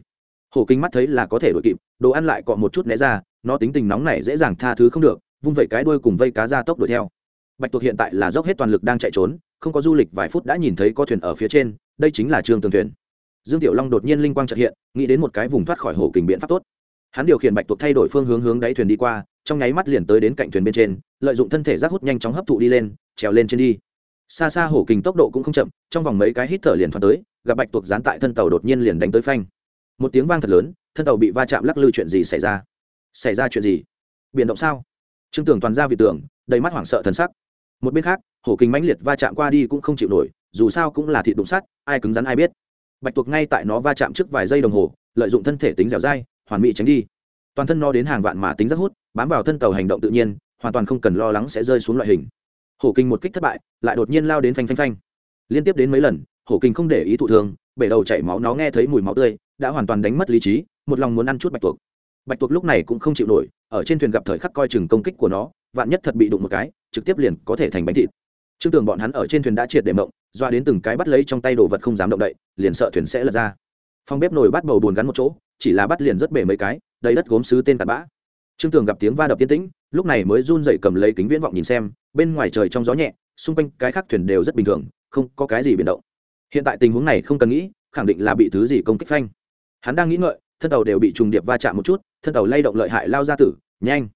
hổ kinh mắt thấy là có thể đuổi kịp, đồ ăn lại cọ một chút né ra, nó tính tình nóng này dễ dàng tha thứ không được, vung vẩy cái đuôi cùng vây cá ra tốc đuổi theo. Bạch tuộc hiện tại là dốc hết toàn lực đang chạy trốn, không có du lịch vài phút đã nhìn thấy có thuyền ở phía trên, đây chính là trương tường thuyền. Dương tiểu long đột nhiên linh quang trật hiện, nghĩ đến một cái vùng thoát khỏi hổ kình biện pháp tốt. Hắn điều khiển bạch tuộc thay đổi phương hướng hướng đáy thuyền đi qua, trong nháy mắt liền tới đến cạnh thuyền bên trên, lợi dụng thân thể rác hút nhanh chóng hấp thụ đi lên, trèo lên trên đi. Xa xa hổ kình tốc độ cũng không chậm, trong vòng mấy cái hít thở liền thoát tới, gặp bạch tuộc dán tại thân tàu đột nhiên liền đánh tới phanh một tiếng vang thật lớn thân tàu bị va chạm lắc lư chuyện gì xảy ra? Xảy ra chuyện gì? Biển động sao? Trương tưởng toàn ra vị tưởng đầy mắt hoảng sợ thần sắc. Một bên khác hổ kinh mãnh liệt va chạm qua đi cũng không chịu nổi dù sao cũng là thịt đụng sắt ai cứng rắn ai biết. Bạch tuộc ngay tại nó va chạm trước vài giây đồng hồ lợi dụng thân thể tính dẻo dai hoàn mỹ tránh đi. Toàn thân nó đến hàng vạn mà tính rất hút bám vào thân tàu hành động tự nhiên hoàn toàn không cần lo lắng sẽ rơi xuống loại hình. Hổ kinh một kích thất bại lại đột nhiên lao đến phanh phanh phanh. Liên tiếp đến mấy lần hổ kinh không để ý thụ thường, bể đầu chảy máu nó nghe thấy mùi máu tươi đã hoàn toàn đánh mất lý trí, một lòng muốn ăn chút bạch tuộc. Bạch tuộc lúc này cũng không chịu nổi, ở trên thuyền gặp thời khắc coi chừng công kích của nó, vạn nhất thật bị đụng một cái, trực tiếp liền có thể thành bánh thịt. Trương tường bọn hắn ở trên thuyền đã triệt để mộng, doa đến từng cái bắt lấy trong tay đồ vật không dám động đậy, liền sợ thuyền sẽ lật ra. Phòng bếp nồi bắt bầu bùn gắn một chỗ, chỉ là bắt liền rất bể mấy cái, đầy đất gốm xứ tên tạt bã. Trương tường gặp tiếng va đập tiên tĩnh, lúc này mới run dậy cầm lấy kính viễn vọng nhìn xem, bên ngoài trời trong gió nhẹ, xung quanh cái khác thuyền đều rất bình thường, không có cái gì biến động. Hiện tại tình huống này không cần nghĩ, khẳng định là bị thứ gì công kích phanh hắn đang nghĩ ngợi, thân tàu đều bị trùng điệp va chạm một chút, thân tàu lay động lợi hại lao ra tử, nhanh.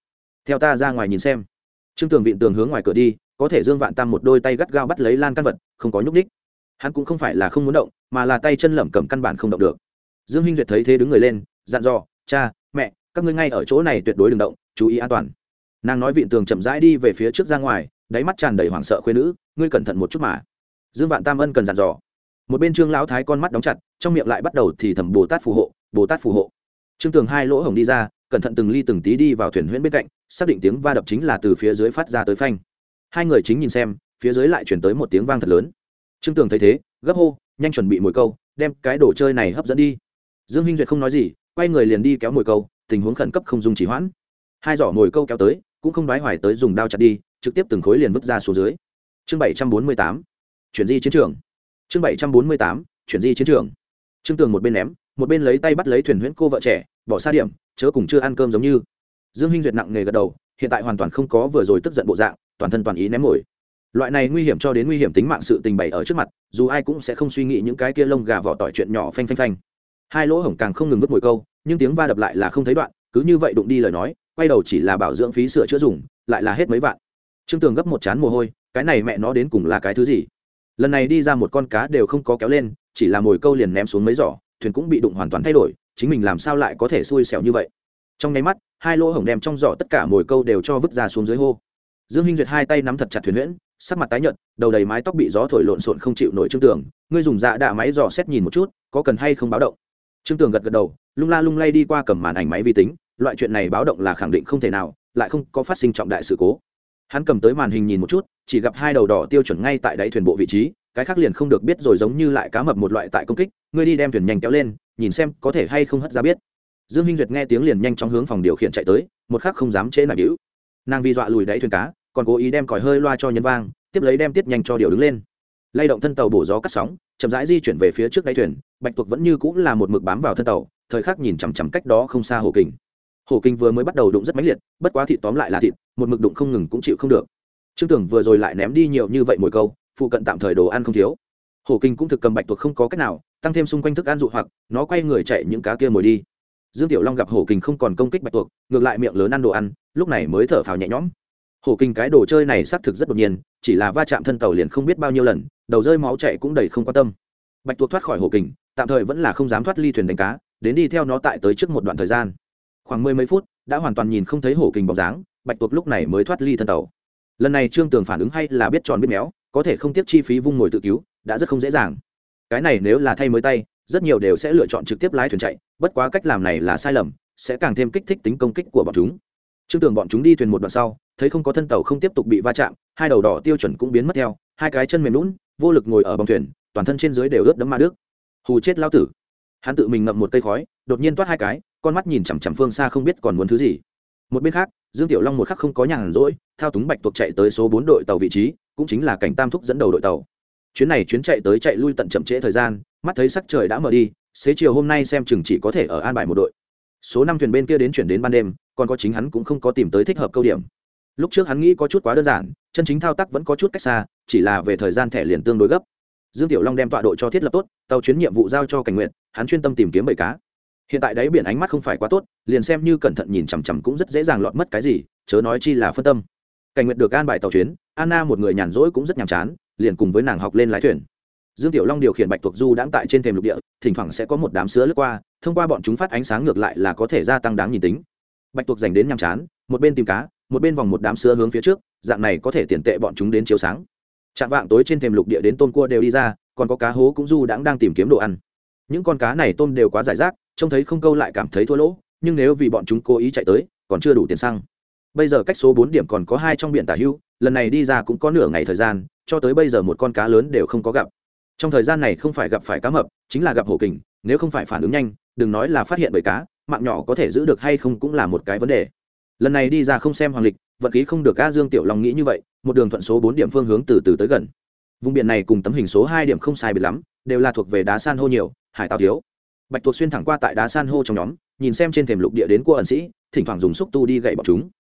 Theo ta ra ngoài nhìn xem. Trương tường vịn tường hướng ngoài cửa đi, có thể dương vạn tam một đôi tay gắt gao bắt lấy lan căn vật, không có nhúc ních hắn cũng không phải là không muốn động, mà là tay chân lẩm cẩm căn bản không động được. Dương hinh duyệt thấy thế đứng người lên, dặn dò, cha, mẹ, các ngươi ngay ở chỗ này tuyệt đối đừng động, chú ý an toàn. Nàng nói vịn tường chậm rãi đi về phía trước ra ngoài, đáy mắt tràn đầy hoảng sợ khuyên nữ, ngươi cẩn thận một chút mà. Dương vạn tam ân cần dặn dò. Một bên trương lão thái con mắt đóng chặt trong miệng lại bắt đầu thì thầm bồ tát phù hộ, bồ tát phù hộ. Trương tường hai lỗ hổng đi ra, cẩn thận từng ly từng tí đi vào thuyền huyễn bên cạnh, xác định tiếng va đập chính là từ phía dưới phát ra tới phanh. Hai người chính nhìn xem, phía dưới lại chuyển tới một tiếng vang thật lớn. Trương tường thấy thế, gấp hô, nhanh chuẩn bị mồi câu, đem cái đồ chơi này hấp dẫn đi. Dương hinh duyệt không nói gì, quay người liền đi kéo mồi câu, tình huống khẩn cấp không dùng chỉ hoãn. Hai giỏ mồi câu kéo tới, cũng không đoái hoài tới dùng đao chặt đi, trực tiếp từng khối liền vứt ra xuống dưới. Chương bảy trăm bốn mươi tám, chuyển di chiến trường. Chương bảy trăm bốn mươi tám, chuyển di chiến trường trương tường một bên ném, một bên lấy tay bắt lấy thuyền huyễn cô vợ trẻ, bỏ xa điểm, chớ cùng chưa ăn cơm giống như. Dương hinh duyệt nặng nề gật đầu, hiện tại hoàn toàn không có vừa rồi tức giận bộ dạng, toàn thân toàn ý ném mồi. Loại này nguy hiểm cho đến nguy hiểm tính mạng sự tình bày ở trước mặt, dù ai cũng sẽ không suy nghĩ những cái kia lông gà vỏ tỏi chuyện nhỏ phanh phanh phanh. Hai lỗ hổng càng không ngừng vứt mồi câu, nhưng tiếng va đập lại là không thấy đoạn, cứ như vậy đụng đi lời nói, quay đầu chỉ là bảo dưỡng phí sửa chữa dùng, lại là hết mấy vạn. Trương tường gấp một chán mồ hôi, cái này mẹ nó đến cùng là cái thứ gì? Lần này đi ra một con cá đều không có kéo lên chỉ là mồi câu liền ném xuống mấy giỏ thuyền cũng bị đụng hoàn toàn thay đổi chính mình làm sao lại có thể xui xẻo như vậy? Trong nháy mắt hai lỗ hổng đem trong giỏ tất cả mồi câu đều cho vứt ra xuống dưới hô. Dương hinh duyệt hai tay nắm thật chặt thuyền nguyễn, sắc mặt tái nhợt đầu đầy mái tóc bị gió thổi lộn xộn không chịu nổi trương tường ngươi dùng dạ đạ máy dò xét nhìn một chút có cần hay không báo động? Trương tường gật gật đầu lung la lung lay đi qua cầm màn ảnh máy vi tính loại chuyện này báo động là khẳng định không thể nào lại không có phát sinh trọng đại sự cố. Hắn cầm tới màn hình nhìn một chút chỉ gặp hai đầu đỏ tiêu chuẩn ngay tại đáy thuyền bộ vị trí cái khác liền không được biết rồi giống như lại cá mập một loại tại công kích, ngươi đi đem thuyền nhanh kéo lên, nhìn xem có thể hay không hất ra biết. Dương hinh duyệt nghe tiếng liền nhanh chóng hướng phòng điều khiển chạy tới, một khắc không dám chế nạp hữu nàng vi dọa lùi đáy thuyền cá, còn cố ý đem còi hơi loa cho nhân vang, tiếp lấy đem tiết nhanh cho điều đứng lên. Lay động thân tàu bổ gió cắt sóng, chậm rãi di chuyển về phía trước đáy thuyền, bạch tuộc vẫn như cũng là một mực bám vào thân tàu, thời khắc nhìn chằm chằm cách đó không xa hồ kình. Hồ kinh vừa mới bắt đầu đụng rất mãnh liệt, bất quá thịt tóm lại là thịt, một mực đụng không ngừng cũng chịu không được. Trương tưởng vừa rồi lại ném đi nhiều như vậy mồi câu phụ cận tạm thời đồ ăn không thiếu. Hổ kinh cũng thực cầm bạch tuộc không có cách nào, tăng thêm xung quanh thức ăn dụ hoặc, nó quay người chạy những cá kia mồi đi. Dương tiểu long gặp hổ kinh không còn công kích bạch tuộc, ngược lại miệng lớn ăn đồ ăn, lúc này mới thở phào nhẹ nhõm. Hổ kinh cái đồ chơi này xác thực rất đột nhiên, chỉ là va chạm thân tàu liền không biết bao nhiêu lần, đầu rơi máu chạy cũng đầy không quan tâm. Bạch tuộc thoát khỏi hổ kinh, tạm thời vẫn là không dám thoát ly thuyền đánh cá, đến đi theo nó tại tới trước một đoạn thời gian. Khoảng mười mấy phút, đã hoàn toàn nhìn không thấy hổ kinh bóng dáng, bạch tuộc lúc này mới thoát ly thân tàu. Lần này trương tường phản ứng hay là biết tròn biết méo có thể không tiếc chi phí vung ngồi tự cứu, đã rất không dễ dàng. Cái này nếu là thay mới tay, rất nhiều đều sẽ lựa chọn trực tiếp lái thuyền chạy, bất quá cách làm này là sai lầm, sẽ càng thêm kích thích tính công kích của bọn chúng. Chương tưởng bọn chúng đi thuyền một đoạn sau, thấy không có thân tàu không tiếp tục bị va chạm, hai đầu đỏ tiêu chuẩn cũng biến mất theo, hai cái chân mềm lún, vô lực ngồi ở bong thuyền, toàn thân trên dưới đều ướt đẫm ma đức hù chết lao tử. Hắn tự mình ngậm một cây khói, đột nhiên toát hai cái, con mắt nhìn chằm chằm phương xa không biết còn muốn thứ gì. Một bên khác, dương tiểu long một khắc không có nhàn rỗi, thao túng bạch tuộc chạy tới số bốn đội tàu vị trí cũng chính là cảnh tam thúc dẫn đầu đội tàu. Chuyến này chuyến chạy tới chạy lui tận chậm trễ thời gian, mắt thấy sắc trời đã mở đi, xế chiều hôm nay xem chừng chỉ có thể ở an bài một đội. Số năm thuyền bên kia đến chuyển đến ban đêm, còn có chính hắn cũng không có tìm tới thích hợp câu điểm. Lúc trước hắn nghĩ có chút quá đơn giản, chân chính thao tác vẫn có chút cách xa, chỉ là về thời gian thẻ liền tương đối gấp. Dương tiểu long đem tọa độ cho thiết lập tốt, tàu chuyến nhiệm vụ giao cho cảnh nguyện hắn chuyên tâm tìm kiếm bầy cá. Hiện tại đáy biển ánh mắt không phải quá tốt, liền xem như cẩn thận nhìn chằm chằm cũng rất dễ dàng lọt mất cái gì, chớ nói chi là phân tâm cảnh nguyện được an bài tàu chuyến, anna một người nhàn rỗi cũng rất nhàm chán, liền cùng với nàng học lên lái thuyền. Dương tiểu long điều khiển bạch tuộc du đãng tại trên thềm lục địa, thỉnh thoảng sẽ có một đám sứa lướt qua, thông qua bọn chúng phát ánh sáng ngược lại là có thể gia tăng đáng nhìn tính. Bạch tuộc dành đến nhàm chán, một bên tìm cá, một bên vòng một đám sứa hướng phía trước, dạng này có thể tiền tệ bọn chúng đến chiếu sáng. Chạm vạng tối trên thềm lục địa đến tôm cua đều đi ra, còn có cá hố cũng du đãng đang tìm kiếm đồ ăn. Những con cá này tôm đều quá giải rác, trông thấy không câu lại cảm thấy thua lỗ, nhưng nếu vì bọn chúng cố ý chạy tới, còn chưa đủ tiền xăng bây giờ cách số bốn điểm còn có hai trong biển tả hưu, lần này đi ra cũng có nửa ngày thời gian, cho tới bây giờ một con cá lớn đều không có gặp. Trong thời gian này không phải gặp phải cá mập, chính là gặp hổ kình, nếu không phải phản ứng nhanh, đừng nói là phát hiện bởi cá, mạng nhỏ có thể giữ được hay không cũng là một cái vấn đề. Lần này đi ra không xem hoàng lịch vận khí không được a dương tiểu long nghĩ như vậy, một đường thuận số bốn điểm phương hướng từ từ tới gần. Vùng biển này cùng tấm hình số hai điểm không sai biệt lắm, đều là thuộc về đá san hô nhiều, hải tàu thiếu. Bạch tuộc xuyên thẳng qua tại đá san hô trong nhóm, nhìn xem trên thềm lục địa đến của ẩn sĩ, thỉnh thoảng dùng xúc tu đi gậy bọn chúng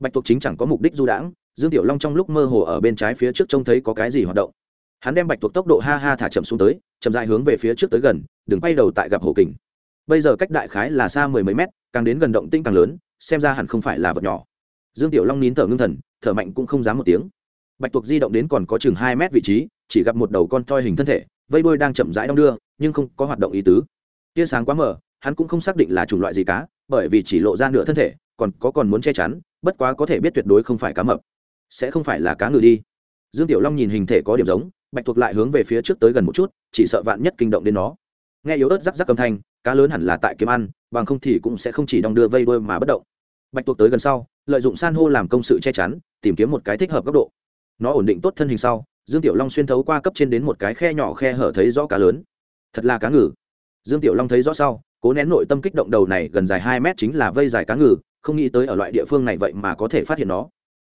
bạch tuộc chính chẳng có mục đích du đãng, dương tiểu long trong lúc mơ hồ ở bên trái phía trước trông thấy có cái gì hoạt động. Hắn đem bạch tuộc tốc độ ha ha thả chậm xuống tới, chậm dài hướng về phía trước tới gần, đừng bay đầu tại gặp hồ kình. Bây giờ cách đại khái là xa mười mấy mét, càng đến gần động tinh càng lớn, xem ra hẳn không phải là vật nhỏ. Dương tiểu long nín thở ngưng thần, thở mạnh cũng không dám một tiếng. Bạch tuộc di động đến còn có chừng hai mét vị trí, chỉ gặp một đầu con toi hình thân thể, vây bôi đang chậm rãi đong đưa, nhưng không có hoạt động ý tứ. Tia sáng quá mờ, hắn cũng không xác định là chủng loại gì cá bởi vì chỉ lộ ra nửa thân thể, còn có còn muốn che chắn bất quá có thể biết tuyệt đối không phải cá mập, sẽ không phải là cá ngừ đi. Dương tiểu long nhìn hình thể có điểm giống, bạch thuộc lại hướng về phía trước tới gần một chút, chỉ sợ vạn nhất kinh động đến nó. Nghe yếu ớt rắc rắc âm thanh, cá lớn hẳn là tại kiếm ăn, bằng không thì cũng sẽ không chỉ đong đưa vây đuôi mà bất động. Bạch thuộc tới gần sau, lợi dụng san hô làm công sự che chắn, tìm kiếm một cái thích hợp góc độ. Nó ổn định tốt thân hình sau, dương tiểu long xuyên thấu qua cấp trên đến một cái khe nhỏ khe hở thấy rõ cá lớn. Thật là cá ngừ. Dương tiểu long thấy rõ sau, cố nén nội tâm kích động đầu này gần dài hai mét chính là vây dài cá ngừ không nghĩ tới ở loại địa phương này vậy mà có thể phát hiện nó.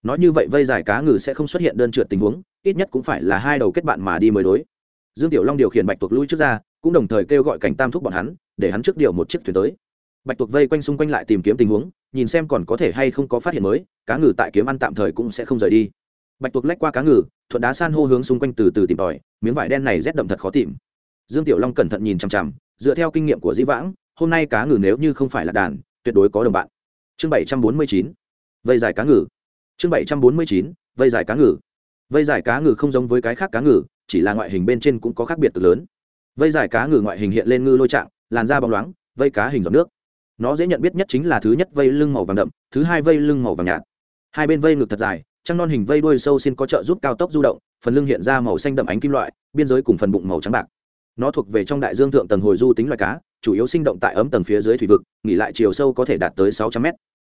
Nói như vậy vây dài cá ngừ sẽ không xuất hiện đơn trượt tình huống, ít nhất cũng phải là hai đầu kết bạn mà đi mới đối. Dương tiểu long điều khiển bạch tuộc lui trước ra, cũng đồng thời kêu gọi cảnh tam thúc bọn hắn, để hắn trước điều một chiếc thuyền tới. Bạch tuộc vây quanh xung quanh lại tìm kiếm tình huống, nhìn xem còn có thể hay không có phát hiện mới, cá ngừ tại kiếm ăn tạm thời cũng sẽ không rời đi. Bạch tuộc lách qua cá ngừ, thuận đá san hô hướng xung quanh từ từ tìm tòi, miếng vải đen này rét đậm thật khó tìm. Dương tiểu long cẩn thận nhìn chằm chằm, dựa theo kinh nghiệm của dĩ vãng, hôm nay cá ngừ nếu như không phải là đàn, tuyệt đối có đồng bạn chương bảy trăm bốn mươi chín, vây dài cá ngừ. Chương bảy trăm bốn mươi chín, vây dài cá ngừ. Vây dài cá ngừ không giống với cái khác cá ngừ, chỉ là ngoại hình bên trên cũng có khác biệt cực lớn. Vây dài cá ngừ ngoại hình hiện lên ngư lôi trạng, làn da bóng loáng, vây cá hình giọt nước. Nó dễ nhận biết nhất chính là thứ nhất vây lưng màu vàng đậm, thứ hai vây lưng màu vàng nhạt. Hai bên vây ngực thật dài, trăng non hình vây đuôi sâu xin có trợ giúp cao tốc du động, phần lưng hiện ra màu xanh đậm ánh kim loại, biên giới cùng phần bụng màu trắng bạc nó thuộc về trong đại dương thượng tầng hồi du tính loài cá, chủ yếu sinh động tại ấm tầng phía dưới thủy vực, nghỉ lại chiều sâu có thể đạt tới sáu trăm mét.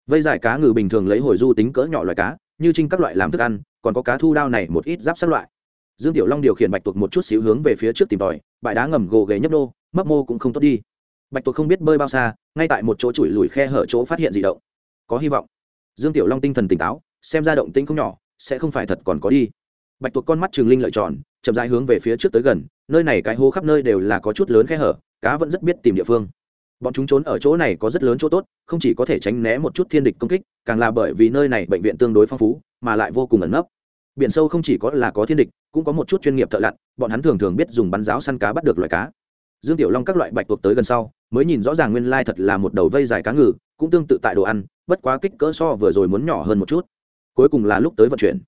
Vây giải cá ngừ bình thường lấy hồi du tính cỡ nhỏ loài cá, như trinh các loại làm thức ăn, còn có cá thu đao này một ít giáp sát loại. Dương tiểu long điều khiển bạch tuộc một chút xíu hướng về phía trước tìm tòi, bãi đá ngầm gồ ghề nhấp đô mấp mô cũng không tốt đi. Bạch tuộc không biết bơi bao xa, ngay tại một chỗ chùi lùi khe hở chỗ phát hiện dị động. Có hy vọng. Dương tiểu long tinh thần tỉnh táo, xem ra động tĩnh không nhỏ, sẽ không phải thật còn có đi. Bạch tuộc con mắt trường linh lợi tròn chậm rãi hướng về phía trước tới gần, nơi này cái hố khắp nơi đều là có chút lớn khe hở, cá vẫn rất biết tìm địa phương. Bọn chúng trốn ở chỗ này có rất lớn chỗ tốt, không chỉ có thể tránh né một chút thiên địch công kích, càng là bởi vì nơi này bệnh viện tương đối phong phú, mà lại vô cùng ẩn nấp. Biển sâu không chỉ có là có thiên địch, cũng có một chút chuyên nghiệp thợ lặn, bọn hắn thường thường biết dùng bắn giáo săn cá bắt được loại cá. Dương tiểu long các loại bạch tuộc tới gần sau, mới nhìn rõ ràng nguyên lai thật là một đầu vây dài cá ngừ, cũng tương tự tại đồ ăn, bất quá kích cỡ so vừa rồi muốn nhỏ hơn một chút. Cuối cùng là lúc tới vận chuyển.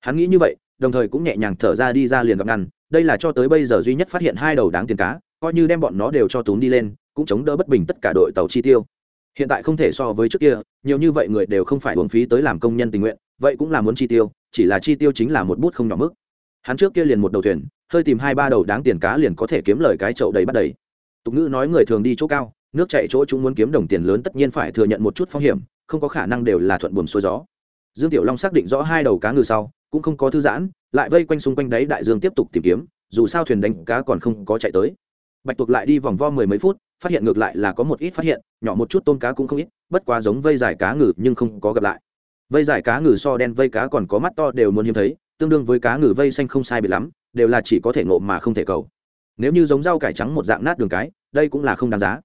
Hắn nghĩ như vậy đồng thời cũng nhẹ nhàng thở ra đi ra liền gặp ngăn, đây là cho tới bây giờ duy nhất phát hiện hai đầu đáng tiền cá, coi như đem bọn nó đều cho tún đi lên, cũng chống đỡ bất bình tất cả đội tàu chi tiêu. Hiện tại không thể so với trước kia, nhiều như vậy người đều không phải hưởng phí tới làm công nhân tình nguyện, vậy cũng là muốn chi tiêu, chỉ là chi tiêu chính là một bút không nhỏ mức. Hắn trước kia liền một đầu thuyền, hơi tìm hai ba đầu đáng tiền cá liền có thể kiếm lời cái chậu đầy bắt đầy. Tục ngữ nói người thường đi chỗ cao, nước chạy chỗ chúng muốn kiếm đồng tiền lớn tất nhiên phải thừa nhận một chút phong hiểm, không có khả năng đều là thuận buồm xuôi gió. Dương tiểu long xác định rõ hai đầu cá ngừ sau cũng không có thư giãn, lại vây quanh xung quanh đáy đại dương tiếp tục tìm kiếm, dù sao thuyền đánh cá còn không có chạy tới. Bạch tuộc lại đi vòng vo mười mấy phút, phát hiện ngược lại là có một ít phát hiện, nhỏ một chút tôm cá cũng không ít, bất quá giống vây dài cá ngừ nhưng không có gặp lại. Vây dài cá ngừ so đen vây cá còn có mắt to đều muốn hiếm thấy, tương đương với cá ngừ vây xanh không sai bị lắm, đều là chỉ có thể ngộ mà không thể cầu. Nếu như giống rau cải trắng một dạng nát đường cái, đây cũng là không đáng giá.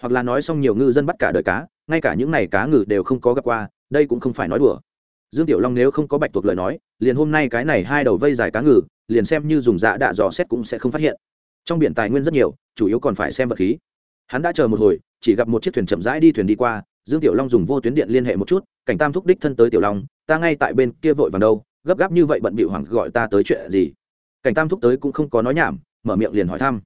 Hoặc là nói xong nhiều ngư dân bắt cả đời cá, ngay cả những n à y cá ngừ đều không có gặp qua, đây cũng không phải nói đùa dương tiểu long nếu không có bạch tuộc lời nói, liền hôm nay cái này hai đầu vây dài cá ngừ, liền xem như dùng dạ đạ dò xét cũng sẽ không phát hiện. Trong biển tài nguyên rất nhiều, chủ yếu còn phải xem vật khí. Hắn đã chờ một hồi, chỉ gặp một chiếc thuyền chậm rãi đi thuyền đi qua, dương tiểu long dùng vô tuyến điện liên hệ một chút, cảnh tam thúc đích thân tới tiểu long, ta ngay tại bên kia vội vàng đâu, gấp gáp như vậy bận bịu hoàng gọi ta tới chuyện gì? Cảnh tam thúc tới cũng không có nói nhảm, mở miệng liền hỏi thăm.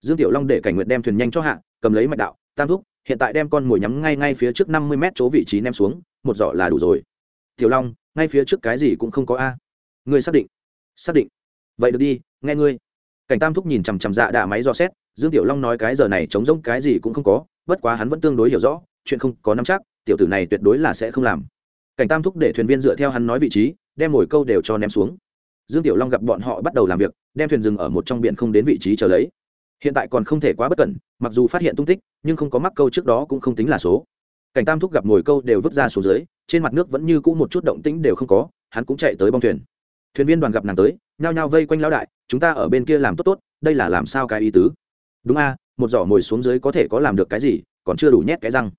Dương tiểu long để cảnh nguyệt đem thuyền nhanh cho hạ, cầm lấy mạch đạo, tam thúc, hiện tại đem con mồi nhắm ngay ngay phía trước năm mươi mét chỗ vị trí ném xuống, một giỏ là đủ rồi tiểu long, ngay phía trước cái gì cũng không có a. Ngươi xác định. Xác định. Vậy được đi, nghe ngươi. Cảnh tam thúc nhìn chằm chằm dạ đạ máy dò xét, dương tiểu long nói cái giờ này chống rỗng cái gì cũng không có, bất quá hắn vẫn tương đối hiểu rõ, chuyện không có nắm chắc, tiểu tử này tuyệt đối là sẽ không làm. Cảnh tam thúc để thuyền viên dựa theo hắn nói vị trí, đem mồi câu đều cho ném xuống. Dương tiểu long gặp bọn họ bắt đầu làm việc, đem thuyền dừng ở một trong biển không đến vị trí chờ lấy. Hiện tại còn không thể quá bất cẩn, mặc dù phát hiện tung tích, nhưng không có mắc câu trước đó cũng không tính là số cảnh tam thúc gặp ngồi câu đều vứt ra xuống dưới, trên mặt nước vẫn như cũ một chút động tĩnh đều không có, hắn cũng chạy tới bong thuyền. Thuyền viên đoàn gặp nàng tới, nhao nhao vây quanh lão đại, chúng ta ở bên kia làm tốt tốt, đây là làm sao cái ý tứ? Đúng a, một giỏ ngồi xuống dưới có thể có làm được cái gì, còn chưa đủ nhét cái răng.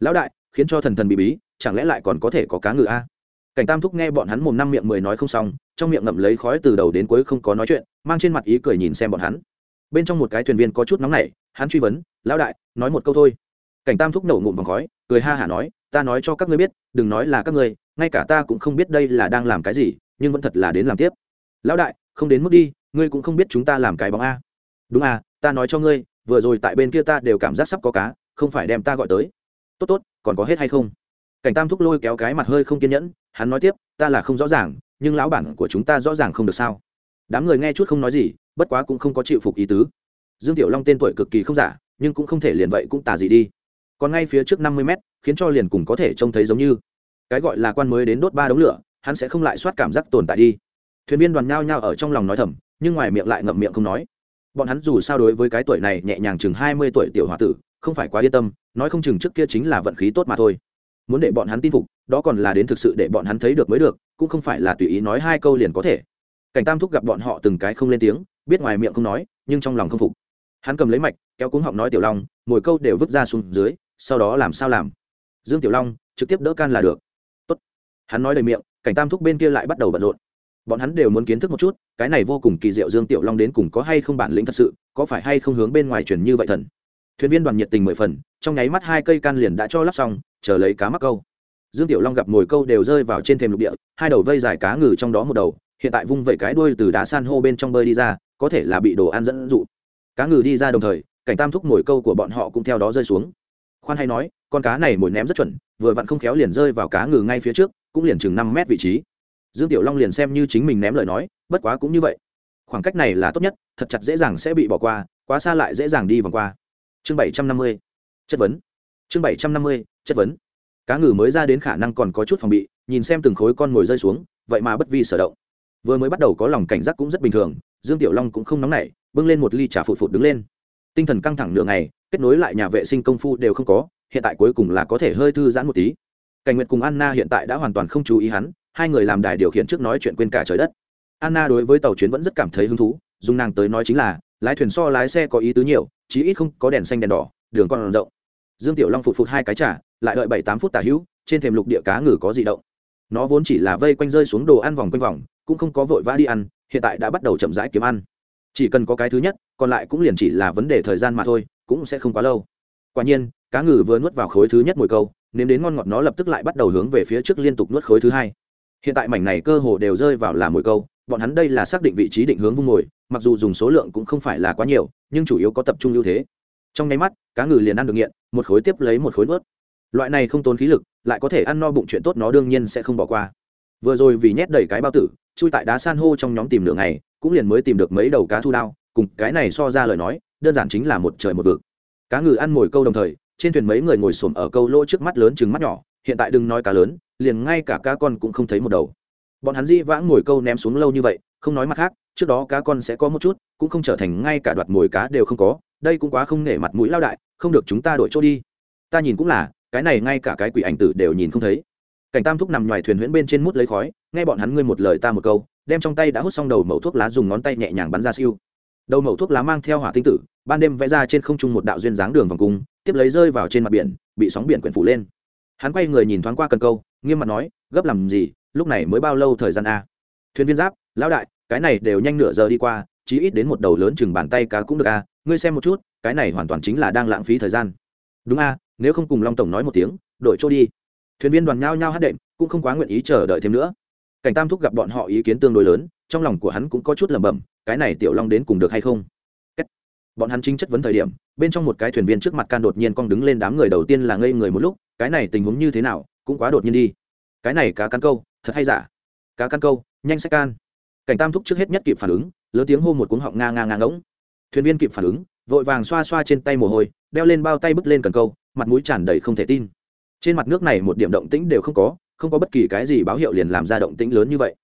Lão đại, khiến cho thần thần bị bí, chẳng lẽ lại còn có thể có cá ngừ a? Cảnh tam thúc nghe bọn hắn mồm năm miệng mười nói không xong, trong miệng ngậm lấy khói từ đầu đến cuối không có nói chuyện, mang trên mặt ý cười nhìn xem bọn hắn. Bên trong một cái thuyền viên có chút nóng nảy, hắn truy vấn, lão đại, nói một câu thôi cảnh tam thúc nổ ngụm vòng khói, cười ha hả nói, ta nói cho các ngươi biết, đừng nói là các ngươi, ngay cả ta cũng không biết đây là đang làm cái gì, nhưng vẫn thật là đến làm tiếp. Lão đại, không đến mức đi, ngươi cũng không biết chúng ta làm cái bóng a. Đúng à ta nói cho ngươi, vừa rồi tại bên kia ta đều cảm giác sắp có cá, không phải đem ta gọi tới. Tốt tốt, còn có hết hay không? Cảnh tam thúc lôi kéo cái mặt hơi không kiên nhẫn, hắn nói tiếp, ta là không rõ ràng, nhưng lão bản của chúng ta rõ ràng không được sao? Đám người nghe chút không nói gì, bất quá cũng không có chịu phục ý tứ. Dương tiểu long tên tuổi cực kỳ không giả, nhưng cũng không thể liền vậy cũng tà gì đi còn ngay phía trước năm mươi mét, khiến cho liền cùng có thể trông thấy giống như. Cái gọi là quan mới đến đốt ba đống lửa, hắn sẽ không lại soát cảm giác tồn tại đi. Thuyền viên đoàn nhao nhao ở trong lòng nói thầm, nhưng ngoài miệng lại ngậm miệng không nói. Bọn hắn dù sao đối với cái tuổi này nhẹ nhàng chừng hai mươi tuổi tiểu h o a tử, không phải quá yên tâm, nói không chừng trước kia chính là vận khí tốt mà thôi. Muốn để bọn hắn tin phục, đó còn là đến thực sự để bọn hắn thấy được mới được, cũng không phải là tùy ý nói hai câu liền có thể. Cảnh tam thúc gặp bọn họ từng cái không lên tiếng, biết ngoài miệng không nói, nhưng trong lòng không phục. Hắn cầm lấy mạch, kéo cuống họng nói tiểu long, mỗi câu đều vứt ra xuống dưới sau đó làm sao làm? Dương tiểu long trực tiếp đỡ can là được. Tốt. hắn nói đầy miệng, cảnh tam thúc bên kia lại bắt đầu bận rộn. Bọn hắn đều muốn kiến thức một chút, cái này vô cùng kỳ diệu dương tiểu long đến cùng có hay không bản lĩnh thật sự, có phải hay không hướng bên ngoài chuyển như vậy thần? Thuyền viên đoàn nhiệt tình mười phần, trong nháy mắt hai cây can liền đã cho lắp xong, chờ lấy cá mắc câu. Dương tiểu long gặp ngồi câu đều rơi vào trên thềm lục địa, hai đầu vây dài cá ngừ trong đó một đầu, hiện tại vung vẩy cái đuôi từ đá san hô bên trong bơi đi ra, có thể là bị đồ ăn dẫn dụ. Cá ngừ đi ra đồng thời, cảnh tam thúc mồi câu của bọn họ cũng theo đó rơi xuống khoan hay nói, con cá này mồi ném rất chuẩn, vừa vặn không khéo liền rơi vào cá ngừ ngay phía trước, cũng liền chừng năm mét vị trí. Dương tiểu long liền xem như chính mình ném lời nói, bất quá cũng như vậy. Khoảng cách này là tốt nhất, thật chặt dễ dàng sẽ bị bỏ qua, quá xa lại dễ dàng đi vòng qua. Chương bảy trăm năm mươi, chất vấn. Chương bảy trăm năm mươi, chất vấn. Cá ngừ mới ra đến khả năng còn có chút phòng bị, nhìn xem từng khối con mồi rơi xuống, vậy mà bất vi sở động. Vừa mới bắt đầu có lòng cảnh giác cũng rất bình thường, dương tiểu long cũng không nóng nảy, bưng lên một ly trà phụt phụt đứng lên. Tinh thần căng thẳng nửa ngày kết nối lại nhà vệ sinh công phu đều không có, hiện tại cuối cùng là có thể hơi thư giãn một tí. Cảnh nguyệt cùng anna hiện tại đã hoàn toàn không chú ý hắn, hai người làm đài điều khiển trước nói chuyện quên cả trời đất. Anna đối với tàu chuyến vẫn rất cảm thấy hứng thú, dùng nàng tới nói chính là, lái thuyền so lái xe có ý tứ nhiều, chí ít không có đèn xanh đèn đỏ, đường còn rộng. Dương tiểu long phụt phụt hai cái trả lại đợi bảy tám phút tả hữu, trên thềm lục địa cá ngừ có gì động. Nó vốn chỉ là vây quanh rơi xuống đồ ăn vòng quanh vòng, cũng không có vội vã đi ăn, hiện tại đã bắt đầu chậm rãi kiếm ăn. Chỉ cần có cái thứ nhất, còn lại cũng liền chỉ là vấn đề thời gian mà thôi cũng sẽ không quá lâu. Quả nhiên, cá ngừ vừa nuốt vào khối thứ nhất mồi câu, nếm đến ngon ngọt nó lập tức lại bắt đầu hướng về phía trước liên tục nuốt khối thứ hai. Hiện tại mảnh này cơ hồ đều rơi vào là mồi câu, bọn hắn đây là xác định vị trí định hướng vung mồi, mặc dù dùng số lượng cũng không phải là quá nhiều, nhưng chủ yếu có tập trung ưu thế. Trong nháy mắt, cá ngừ liền ăn được nghiện, một khối tiếp lấy một khối nuốt. Loại này không tốn khí lực, lại có thể ăn no bụng chuyện tốt nó đương nhiên sẽ không bỏ qua. Vừa rồi vì nhét đầy cái bao tử, chui tại đá san hô trong nhóm tìm nửa ngày, cũng liền mới tìm được mấy đầu cá thu đao, cùng cái này so ra lời nói đơn giản chính là một trời một vực. Cá ngừ ăn mồi câu đồng thời, trên thuyền mấy người ngồi xổm ở câu lỗ trước mắt lớn chừng mắt nhỏ, hiện tại đừng nói cá lớn, liền ngay cả cá con cũng không thấy một đầu. Bọn hắn di vãng mồi câu ném xuống lâu như vậy, không nói mặt khác, trước đó cá con sẽ có một chút, cũng không trở thành ngay cả đoạt mồi cá đều không có, đây cũng quá không nể mặt mũi lao đại, không được chúng ta đổi chỗ đi. Ta nhìn cũng là, cái này ngay cả cái quỷ ảnh tử đều nhìn không thấy. Cảnh tam thúc nằm ngoài thuyền huyễn bên trên mút lấy khói, nghe bọn hắn ngươi một lời ta một câu, đem trong tay đã hút xong đầu mẩu thuốc lá dùng ngón tay nhẹ nhàng bắn ra siêu đầu mẩu thuốc lá mang theo hỏa tinh tử, ban đêm vẽ ra trên không trung một đạo duyên dáng đường vòng cung, tiếp lấy rơi vào trên mặt biển, bị sóng biển quyển phủ lên. Hắn quay người nhìn thoáng qua cần câu, nghiêm mặt nói, gấp làm gì? Lúc này mới bao lâu thời gian a? Thuyền viên giáp, lão đại, cái này đều nhanh nửa giờ đi qua, chí ít đến một đầu lớn chừng bàn tay cá cũng được a. Ngươi xem một chút, cái này hoàn toàn chính là đang lãng phí thời gian. Đúng a, nếu không cùng long tổng nói một tiếng, đổi chỗ đi. Thuyền viên đoàn nhao nhao hát đệm, cũng không quá nguyện ý chờ đợi thêm nữa. Cảnh tam thúc gặp bọn họ ý kiến tương đối lớn, trong lòng của hắn cũng có chút lẩm bẩm cái này tiểu long đến cùng được hay không? Bọn hắn chính chất vấn thời điểm, bên trong một cái thuyền viên trước mặt can đột nhiên cong đứng lên đám người đầu tiên là ngây người một lúc, cái này tình huống như thế nào, cũng quá đột nhiên đi. Cái này cá căn câu, thật hay giả? Cá căn câu, nhanh sách can. Cảnh tam thúc trước hết nhất kịp phản ứng, lớn tiếng hô một cuống họng nga nga nga ngỗng. Thuyền viên kịp phản ứng, vội vàng xoa xoa trên tay mồ hôi, đeo lên bao tay bứt lên cần câu, mặt mũi tràn đầy không thể tin. Trên mặt nước này một điểm động tĩnh đều không có không có bất kỳ cái gì báo hiệu liền làm ra động tĩnh lớn như vậy.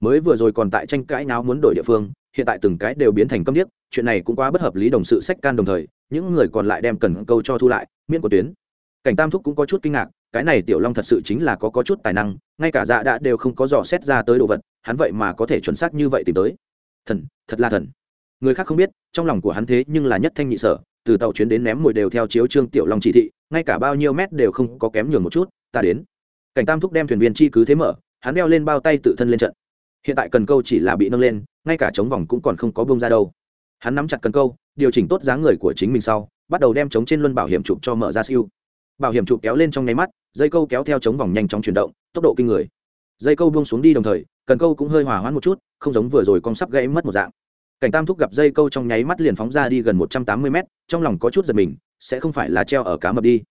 Mới vừa rồi còn tại tranh cãi nào muốn đổi địa phương hiện tại từng cái đều biến thành câm điếc, chuyện này cũng quá bất hợp lý đồng sự sách can đồng thời, những người còn lại đem cần câu cho thu lại, miễn của tuyến. Cảnh tam thúc cũng có chút kinh ngạc, cái này tiểu long thật sự chính là có có chút tài năng, ngay cả dạ đã đều không có dò xét ra tới đồ vật, hắn vậy mà có thể chuẩn xác như vậy tìm tới. Thần, thật là thần. Người khác không biết, trong lòng của hắn thế nhưng là nhất thanh nhị sở, từ tàu chuyến đến ném mồi đều theo chiếu trương tiểu long chỉ thị, ngay cả bao nhiêu mét đều không có kém nhường một chút, ta đến. Cảnh tam thúc đem thuyền viên chi cứ thế mở, hắn đeo lên bao tay tự thân lên trận. Hiện tại cần câu chỉ là bị nâng lên ngay cả chống vòng cũng còn không có bông ra đâu. Hắn nắm chặt cần câu, điều chỉnh tốt dáng người của chính mình sau, bắt đầu đem chống trên luân bảo hiểm chụp cho mở ra siêu. Bảo hiểm chụp kéo lên trong nháy mắt, dây câu kéo theo chống vòng nhanh chóng chuyển động, tốc độ kinh người. Dây câu buông xuống đi đồng thời, cần câu cũng hơi hòa hoãn một chút, không giống vừa rồi con sắp gãy mất một dạng. Cảnh tam thúc gặp dây câu trong nháy mắt liền phóng ra đi gần một trăm tám mươi mét, trong lòng có chút giật mình, sẽ không phải là treo ở cá mập đi.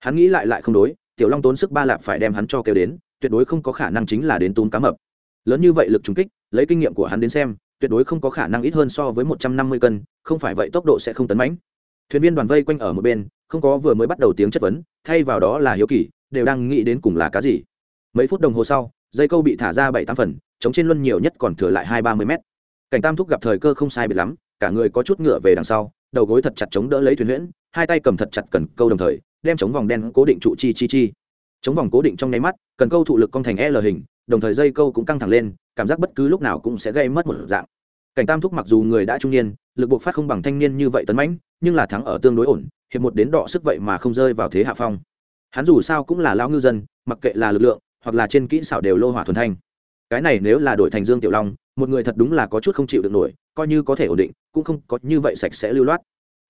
Hắn nghĩ lại lại không đối, tiểu long tốn sức ba lạp phải đem hắn cho kêu đến, tuyệt đối không có khả năng chính là đến tốn cá mập. Lớn như vậy lực trúng kích, lấy kinh nghiệm của hắn đến xem tuyệt đối không có khả năng ít hơn so với một trăm năm mươi cân, không phải vậy tốc độ sẽ không tấn mãnh. Thuyền viên đoàn vây quanh ở một bên, không có vừa mới bắt đầu tiếng chất vấn, thay vào đó là hiếu kỳ, đều đang nghĩ đến cùng là cá gì. Mấy phút đồng hồ sau, dây câu bị thả ra bảy tám phần, chống trên luân nhiều nhất còn thừa lại hai ba mươi mét. Cảnh tam thúc gặp thời cơ không sai biệt lắm, cả người có chút ngựa về đằng sau, đầu gối thật chặt chống đỡ lấy thuyền huyễn, hai tay cầm thật chặt cần câu đồng thời, đem chống vòng đen cố định trụ chi chi chi. Chống vòng cố định trong nháy mắt, cần câu thụ lực cong thành l hình đồng thời dây câu cũng căng thẳng lên, cảm giác bất cứ lúc nào cũng sẽ gây mất một dạng. Cảnh tam thúc mặc dù người đã trung niên, lực buộc phát không bằng thanh niên như vậy tấn mãnh, nhưng là thắng ở tương đối ổn, hiệp một đến đọ sức vậy mà không rơi vào thế hạ phong. Hắn dù sao cũng là lao ngư dân, mặc kệ là lực lượng, hoặc là trên kỹ xảo đều lô hỏa thuần thanh. Cái này nếu là đổi thành dương tiểu long, một người thật đúng là có chút không chịu được nổi, coi như có thể ổn định, cũng không có như vậy sạch sẽ lưu loát.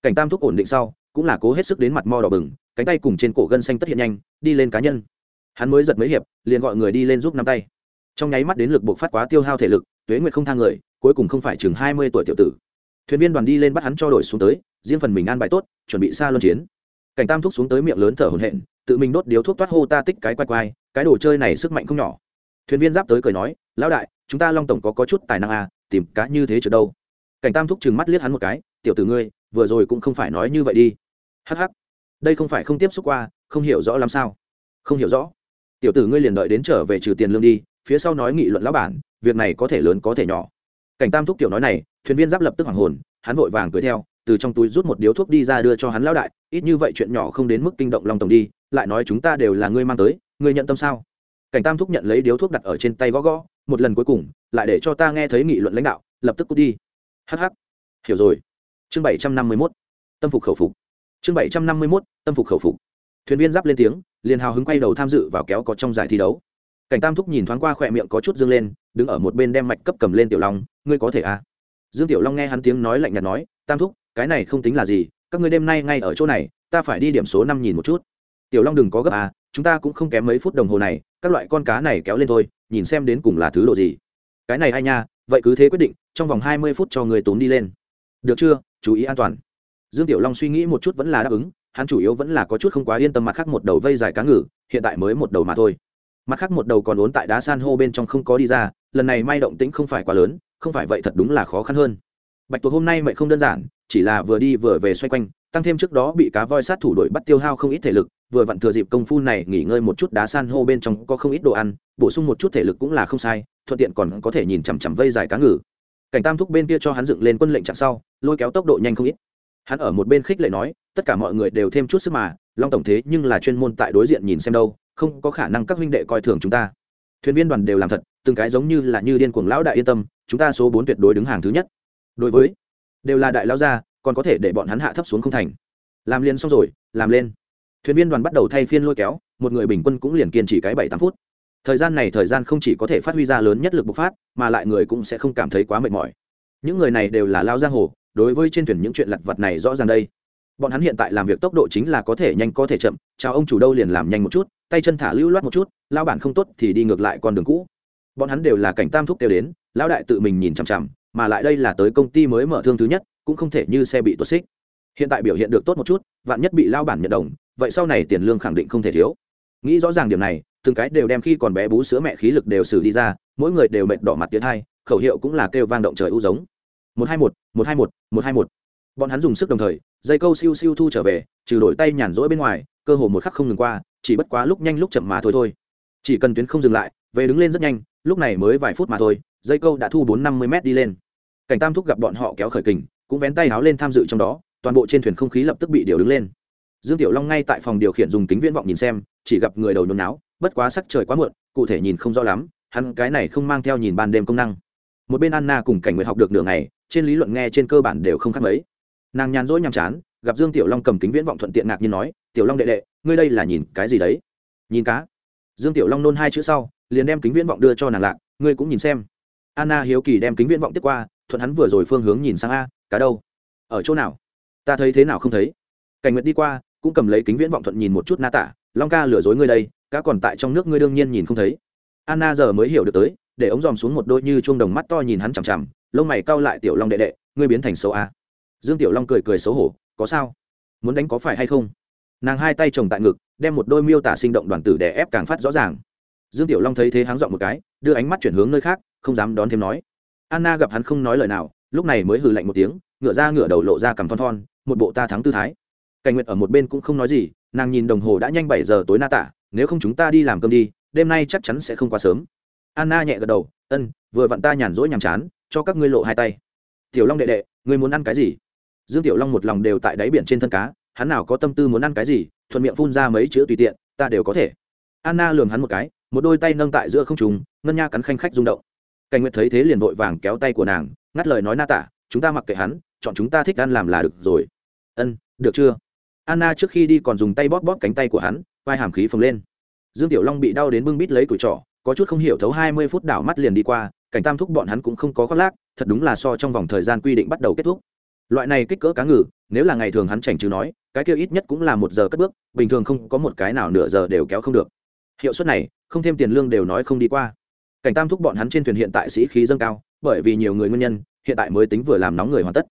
Cảnh tam thúc ổn định sau, cũng là cố hết sức đến mặt mo đỏ bừng, cánh tay cùng trên cổ gân xanh tất hiện nhanh, đi lên cá nhân hắn mới giật mấy hiệp, liền gọi người đi lên giúp năm tay. Trong nháy mắt đến lực buộc phát quá tiêu hao thể lực, tuế nguyệt không thang người, cuối cùng không phải chừng hai mươi tuổi tiểu tử. Thuyền viên đoàn đi lên bắt hắn cho đổi xuống tới, riêng phần mình an bài tốt, chuẩn bị xa luân chiến. Cảnh tam thuốc xuống tới miệng lớn thở hổn hển, tự mình đốt điếu thuốc toát hô ta tích cái quay quay, cái đồ chơi này sức mạnh không nhỏ. Thuyền viên giáp tới cười nói, lão đại, chúng ta long tổng có có chút tài năng à tìm cá như thế chứ đâu? Cảnh tam thúc chừng mắt liếc hắn một cái, tiểu tử ngươi, vừa rồi cũng không phải nói như vậy đi. Hh đây không phải không tiếp xúc qua, không hiểu rõ làm sao. Không hiểu rõ tiểu tử ngươi liền đợi đến trở về trừ tiền lương đi, phía sau nói nghị luận lão bản, việc này có thể lớn có thể nhỏ. Cảnh tam thúc tiểu nói này, thuyền viên giáp lập tức hoảng hồn, hắn vội vàng cưới theo, từ trong túi rút một điếu thuốc đi ra đưa cho hắn lão đại, ít như vậy chuyện nhỏ không đến mức kinh động long tổng đi, lại nói chúng ta đều là ngươi mang tới, ngươi nhận tâm sao? Cảnh tam thúc nhận lấy điếu thuốc đặt ở trên tay gõ gõ, một lần cuối cùng, lại để cho ta nghe thấy nghị luận lãnh đạo, lập tức cút đi. Hh hiểu rồi. Chương bảy trăm năm mươi mốt, tâm phục khẩu phục. Chương bảy trăm năm mươi mốt, tâm phục khẩu phục thuyền viên giáp lên tiếng, liền hào hứng quay đầu tham dự vào kéo có trong giải thi đấu. Cảnh tam thúc nhìn thoáng qua khỏe miệng có chút dương lên, đứng ở một bên đem mạch cấp cầm lên tiểu long, ngươi có thể à? Dương tiểu long nghe hắn tiếng nói lạnh nhạt nói, tam thúc, cái này không tính là gì, các ngươi đêm nay ngay ở chỗ này, ta phải đi điểm số năm nhìn một chút. Tiểu long đừng có gấp à chúng ta cũng không kém mấy phút đồng hồ này, các loại con cá này kéo lên thôi, nhìn xem đến cùng là thứ độ gì. Cái này hay nha, vậy cứ thế quyết định, trong vòng hai mươi phút cho người tốn đi lên. Được chưa, chú ý an toàn. Dương tiểu long suy nghĩ một chút vẫn là đáp ứng hắn chủ yếu vẫn là có chút không quá yên tâm mặt khác một đầu vây dài cá ngừ, hiện tại mới một đầu mà thôi. Mặt khác một đầu còn ốn tại đá san hô bên trong không có đi ra, lần này may động tĩnh không phải quá lớn, không phải vậy thật đúng là khó khăn hơn. Bạch tuộc hôm nay mệnh không đơn giản, chỉ là vừa đi vừa về xoay quanh, tăng thêm trước đó bị cá voi sát thủ đội bắt tiêu hao không ít thể lực, vừa vặn thừa dịp công phu này nghỉ ngơi một chút đá san hô bên trong có không ít đồ ăn, bổ sung một chút thể lực cũng là không sai, thuận tiện còn có thể nhìn chằm chằm vây dài cá ngừ. Cảnh tam thúc bên kia cho hắn dựng lên quân lệnh chặn sau, lôi kéo tốc độ nhanh không ít. Hắn ở một bên khích lệ nói tất cả mọi người đều thêm chút sức mà, long tổng thế nhưng là chuyên môn tại đối diện nhìn xem đâu, không có khả năng các huynh đệ coi thường chúng ta. Thuyền viên đoàn đều làm thật, từng cái giống như là như điên cuồng lão đại yên tâm, chúng ta số bốn tuyệt đối đứng hàng thứ nhất. Đối với, đều là đại lão gia, còn có thể để bọn hắn hạ thấp xuống không thành. Làm liền xong rồi, làm lên. Thuyền viên đoàn bắt đầu thay phiên lôi kéo, một người bình quân cũng liền kiên trì cái bảy tám phút. Thời gian này thời gian không chỉ có thể phát huy ra lớn nhất lực bộc phát, mà lại người cũng sẽ không cảm thấy quá mệt mỏi. Những người này đều là lao giang hồ, đối với trên thuyền những chuyện lặt vặt này rõ ràng đây bọn hắn hiện tại làm việc tốc độ chính là có thể nhanh có thể chậm, chào ông chủ đâu liền làm nhanh một chút, tay chân thả lưu loát một chút lao bản không tốt thì đi ngược lại con đường cũ. Bọn hắn đều là cảnh tam thúc đều đến, lão đại tự mình nhìn chằm chằm, mà lại đây là tới công ty mới mở thương thứ nhất, cũng không thể như xe bị tuột xích. Hiện tại biểu hiện được tốt một chút, vạn nhất bị lao bản nhận đồng, vậy sau này tiền lương khẳng định không thể thiếu. Nghĩ rõ ràng điểm này, từng cái đều đem khi còn bé bú sữa mẹ khí lực đều xử đi ra, mỗi người đều mệt đỏ mặt tiến hai khẩu hiệu cũng là kêu vang động trời u giống. Một hai một một hai một một hai một. Bọn hắn dùng sức đồng thời dây câu siêu siêu thu trở về, trừ đổi tay nhàn rỗi bên ngoài, cơ hồ một khắc không ngừng qua, chỉ bất quá lúc nhanh lúc chậm mà thôi thôi. Chỉ cần tuyến không dừng lại, về đứng lên rất nhanh, lúc này mới vài phút mà thôi, dây câu đã thu bốn năm mươi m đi lên. Cảnh tam thúc gặp bọn họ kéo khởi kình, cũng vén tay áo lên tham dự trong đó, toàn bộ trên thuyền không khí lập tức bị điều đứng lên. Dương tiểu long ngay tại phòng điều khiển dùng kính viễn vọng nhìn xem, chỉ gặp người đầu nhốn náo bất quá sắc trời quá muộn, cụ thể nhìn không rõ lắm, hắn cái này không mang theo nhìn ban đêm công năng. Một bên anna cùng cảnh nguyệt học được nửa ngày, trên lý luận nghe trên cơ bản đều không khác mấy nàng nhàn rỗi nhàm chán, gặp dương tiểu long cầm kính viễn vọng thuận tiện ngạc nhiên nói, tiểu long đệ đệ, ngươi đây là nhìn cái gì đấy? Nhìn cá. Dương tiểu long nôn hai chữ sau, liền đem kính viễn vọng đưa cho nàng lạc, ngươi cũng nhìn xem. Anna hiếu kỳ đem kính viễn vọng tiếp qua, thuận hắn vừa rồi phương hướng nhìn sang a, cá đâu? Ở chỗ nào? Ta thấy thế nào không thấy? Cảnh nguyệt đi qua, cũng cầm lấy kính viễn vọng thuận nhìn một chút na tả, long ca lừa dối ngươi đây, cá còn tại trong nước ngươi đương nhiên nhìn không thấy. Anna giờ mới hiểu được tới, để ống dòm xuống một đôi như chuông đồng mắt to nhìn hắn chằm chằm, lông mày cau lại tiểu long đệ đệ, ngươi biến thành xấu a dương tiểu long cười cười xấu hổ, có sao? Muốn đánh có phải hay không? Nàng hai tay chồng tại ngực, đem một đôi miêu tả sinh động đoàn tử để ép càng phát rõ ràng. Dương tiểu long thấy thế háng dọn một cái, đưa ánh mắt chuyển hướng nơi khác, không dám đón thêm nói. Anna gặp hắn không nói lời nào, lúc này mới hừ lạnh một tiếng ngựa ra ngựa đầu lộ ra cằm thon thon, một bộ ta thắng tư thái. Cảnh nguyệt ở một bên cũng không nói gì, nàng nhìn đồng hồ đã nhanh bảy giờ tối na tả, nếu không chúng ta đi làm cơm đi, đêm nay chắc chắn sẽ không quá sớm. Anna nhẹ gật đầu, ân, vừa vặn ta nhàn rỗi nhàm chán, cho các ngươi lộ hai tay. Tiểu long đệ đệ, ngươi muốn ăn cái gì? Dương tiểu long một lòng đều tại đáy biển trên thân cá, hắn nào có tâm tư muốn ăn cái gì, thuận miệng phun ra mấy chữ tùy tiện, ta đều có thể. Anna lường hắn một cái, một đôi tay nâng tại giữa không trùng ngân nha cắn khanh khách rung động. Cảnh nguyệt thấy thế liền vội vàng kéo tay của nàng, ngắt lời nói na tả, chúng ta mặc kệ hắn, chọn chúng ta thích ăn làm là được rồi. Ân, được chưa? Anna trước khi đi còn dùng tay bóp bóp cánh tay của hắn, vai hàm khí phồng lên. Dương tiểu long bị đau đến bưng bít lấy củi trỏ, có chút không hiểu thấu hai mươi phút đảo mắt liền đi qua, cảnh tam thúc bọn hắn cũng không có khoác lác, thật đúng là so trong vòng thời gian quy định bắt đầu kết thúc loại này kích cỡ cá ngừ, nếu là ngày thường hắn chảnh chứ nói, cái kia ít nhất cũng là một giờ cất bước, bình thường không có một cái nào nửa giờ đều kéo không được. Hiệu suất này, không thêm tiền lương đều nói không đi qua. Cảnh tam thúc bọn hắn trên thuyền hiện tại sĩ khí dâng cao, bởi vì nhiều người nguyên nhân, hiện tại mới tính vừa làm nóng người hoàn tất.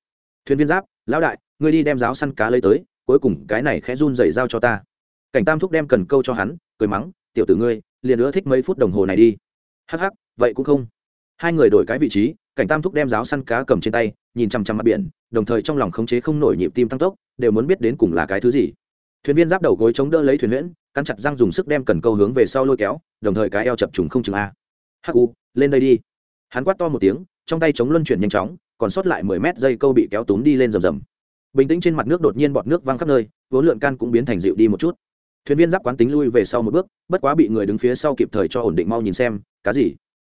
Thuyền viên giáp, lão đại, ngươi đi đem giáo săn cá lấy tới, cuối cùng cái này khẽ run dày dao cho ta. Cảnh tam thúc đem cần câu cho hắn, cười mắng, tiểu tử ngươi, liền nữa thích mấy phút đồng hồ này đi. Hắc hắc, vậy cũng không. Hai người đổi cái vị trí, cảnh tam thúc đem giáo săn cá cầm trên tay, nhìn chằm chằm mặt biển đồng thời trong lòng khống chế không nổi nhịp tim tăng tốc, đều muốn biết đến cùng là cái thứ gì. Thuyền viên giáp đầu gối chống đỡ lấy thuyền huyễn, cắn chặt răng dùng sức đem cần câu hướng về sau lôi kéo, đồng thời cái eo chập trùng không chừng a. Hắc u, lên đây đi. Hắn quát to một tiếng, trong tay chống luân chuyển nhanh chóng, còn sót lại mười mét dây câu bị kéo túm đi lên rầm rầm. Bình tĩnh trên mặt nước đột nhiên bọt nước văng khắp nơi, vốn lượn can cũng biến thành dịu đi một chút. Thuyền viên giáp quán tính lui về sau một bước, bất quá bị người đứng phía sau kịp thời cho ổn định mau nhìn xem cá gì?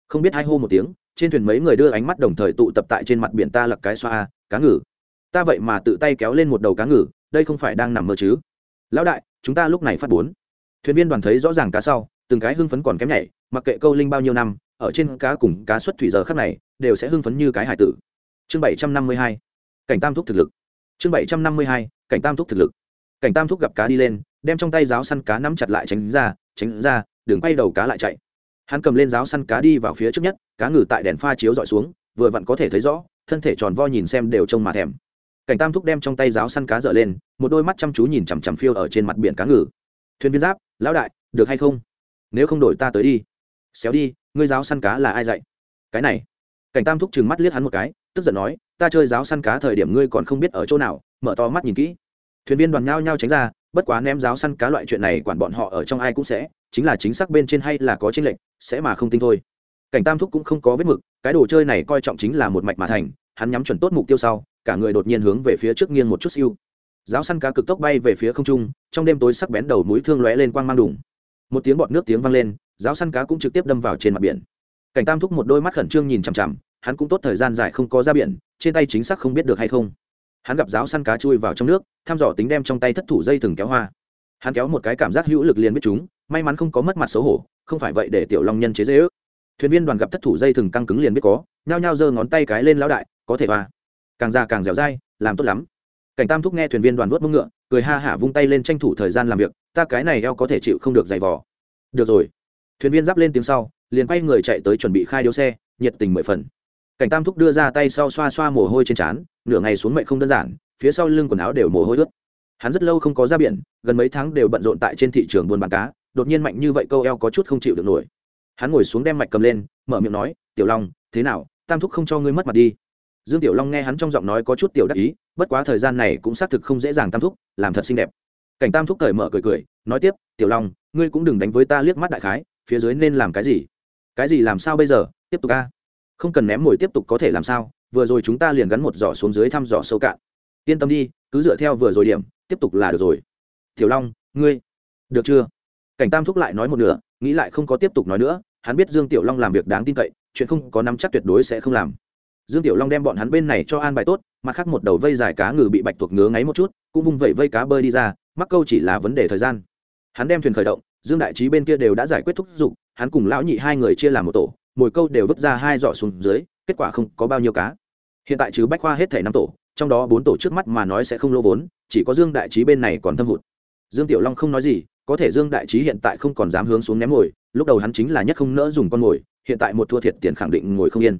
Không biết hai hô một tiếng trên thuyền mấy người đưa ánh mắt đồng thời tụ tập tại trên mặt biển ta lặc cái xoa, cá ngừ. Ta vậy mà tự tay kéo lên một đầu cá ngừ, đây không phải đang nằm mơ chứ? Lão đại, chúng ta lúc này phát bốn. Thuyền viên đoàn thấy rõ ràng cá sau, từng cái hưng phấn còn kém nhảy, mặc kệ câu linh bao nhiêu năm, ở trên cá cùng cá xuất thủy giờ khắc này, đều sẽ hưng phấn như cái hải tử. Chương bảy trăm năm mươi hai. Cảnh tam thúc thực lực. Chương bảy trăm năm mươi hai. Cảnh tam thúc thực lực. Cảnh tam thúc gặp cá đi lên, đem trong tay giáo săn cá nắm chặt lại tránh ra tránh ra đường quay đầu cá lại chạy hắn cầm lên giáo săn cá đi vào phía trước nhất, cá ngừ tại đèn pha chiếu dọi xuống, vừa vặn có thể thấy rõ, thân thể tròn vo nhìn xem đều trông mà thèm. Cảnh tam thúc đem trong tay giáo săn cá dở lên, một đôi mắt chăm chú nhìn chằm chằm phiêu ở trên mặt biển cá ngừ. Thuyền viên giáp, lão đại, được hay không? Nếu không đổi ta tới đi. Xéo đi, ngươi giáo săn cá là ai dạy? Cái này. Cảnh tam thúc chừng mắt liếc hắn một cái, tức giận nói, ta chơi giáo săn cá thời điểm ngươi còn không biết ở chỗ nào, mở to mắt nhìn kỹ. Thuyền viên đoàn nhao nhao tránh ra bất quá ném giáo săn cá loại chuyện này quản bọn họ ở trong ai cũng sẽ, chính là chính xác bên trên hay là có tranh lệch, sẽ mà không tinh thôi. Cảnh tam thúc cũng không có vết mực, cái đồ chơi này coi trọng chính là một mạch mà thành, hắn nhắm chuẩn tốt mục tiêu sau, cả người đột nhiên hướng về phía trước nghiêng một chút siêu. Giáo săn cá cực tốc bay về phía không trung, trong đêm tối sắc bén đầu mũi thương lóe lên quang mang đùng. Một tiếng bọt nước tiếng vang lên, giáo săn cá cũng trực tiếp đâm vào trên mặt biển. Cảnh tam thúc một đôi mắt khẩn trương nhìn chằm chằm, hắn cũng tốt thời gian dài không có ra biển, trên tay chính xác không biết được hay không hắn gặp giáo săn cá chui vào trong nước, thăm dò tính đem trong tay thất thủ dây thừng kéo hoa. Hắn kéo một cái cảm giác hữu lực liền biết chúng, may mắn không có mất mặt xấu hổ, không phải vậy để tiểu long nhân chế dễ ước. Thuyền viên đoàn gặp thất thủ dây thừng căng cứng liền biết có, nhao nhao giơ ngón tay cái lên lão đại, có thể hoa. Càng già càng dẻo dai, làm tốt lắm. Cảnh tam thúc nghe thuyền viên đoàn vuốt mông ngựa, cười ha hả vung tay lên tranh thủ thời gian làm việc, ta cái này eo có thể chịu không được giày vò. Được rồi. Thuyền viên giáp lên tiếng sau, liền quay người chạy tới chuẩn bị khai điếu xe, nhiệt tình mười phần cảnh tam thúc đưa ra tay sau xoa xoa mồ hôi trên trán, nửa ngày xuống mệnh không đơn giản, phía sau lưng quần áo đều mồ hôi ướt. Hắn rất lâu không có ra biển, gần mấy tháng đều bận rộn tại trên thị trường buôn bán cá, đột nhiên mạnh như vậy câu eo có chút không chịu được nổi. Hắn ngồi xuống đem mạch cầm lên, mở miệng nói, tiểu long, thế nào? Tam thúc không cho ngươi mất mặt đi. Dương tiểu long nghe hắn trong giọng nói có chút tiểu đắc ý, bất quá thời gian này cũng xác thực không dễ dàng tam thúc, làm thật xinh đẹp. Cảnh tam thúc cởi mở cười cười, nói tiếp, tiểu long, ngươi cũng đừng đánh với ta liếc mắt đại khái, phía dưới nên làm cái gì? Cái gì làm sao bây giờ? Tiếp tục a không cần ném mồi tiếp tục có thể làm sao, vừa rồi chúng ta liền gắn một giỏ xuống dưới thăm dò sâu cạn. Yên tâm đi, cứ dựa theo vừa rồi điểm, tiếp tục là được rồi. Tiểu long, ngươi, được chưa? Cảnh tam thúc lại nói một nửa, nghĩ lại không có tiếp tục nói nữa, hắn biết dương tiểu long làm việc đáng tin cậy, chuyện không có nắm chắc tuyệt đối sẽ không làm. Dương tiểu long đem bọn hắn bên này cho an bài tốt, mặt khác một đầu vây dài cá ngừ bị bạch tuộc ngứa ngáy một chút, cũng vung vẩy vây cá bơi đi ra, mắc câu chỉ là vấn đề thời gian. Hắn đem thuyền khởi động, dương đại trí bên kia đều đã giải quyết thúc giục, hắn cùng lão nhị hai người chia làm một tổ mỗi câu đều vứt ra hai giỏ xuống dưới, kết quả không có bao nhiêu cá. Hiện tại chứ bách khoa hết thảy năm tổ, trong đó bốn tổ trước mắt mà nói sẽ không lỗ vốn, chỉ có dương đại trí bên này còn thâm hụt. Dương tiểu long không nói gì, có thể dương đại trí hiện tại không còn dám hướng xuống ném ngồi lúc đầu hắn chính là nhất không nỡ dùng con ngồi hiện tại một thua thiệt tiền khẳng định ngồi không yên.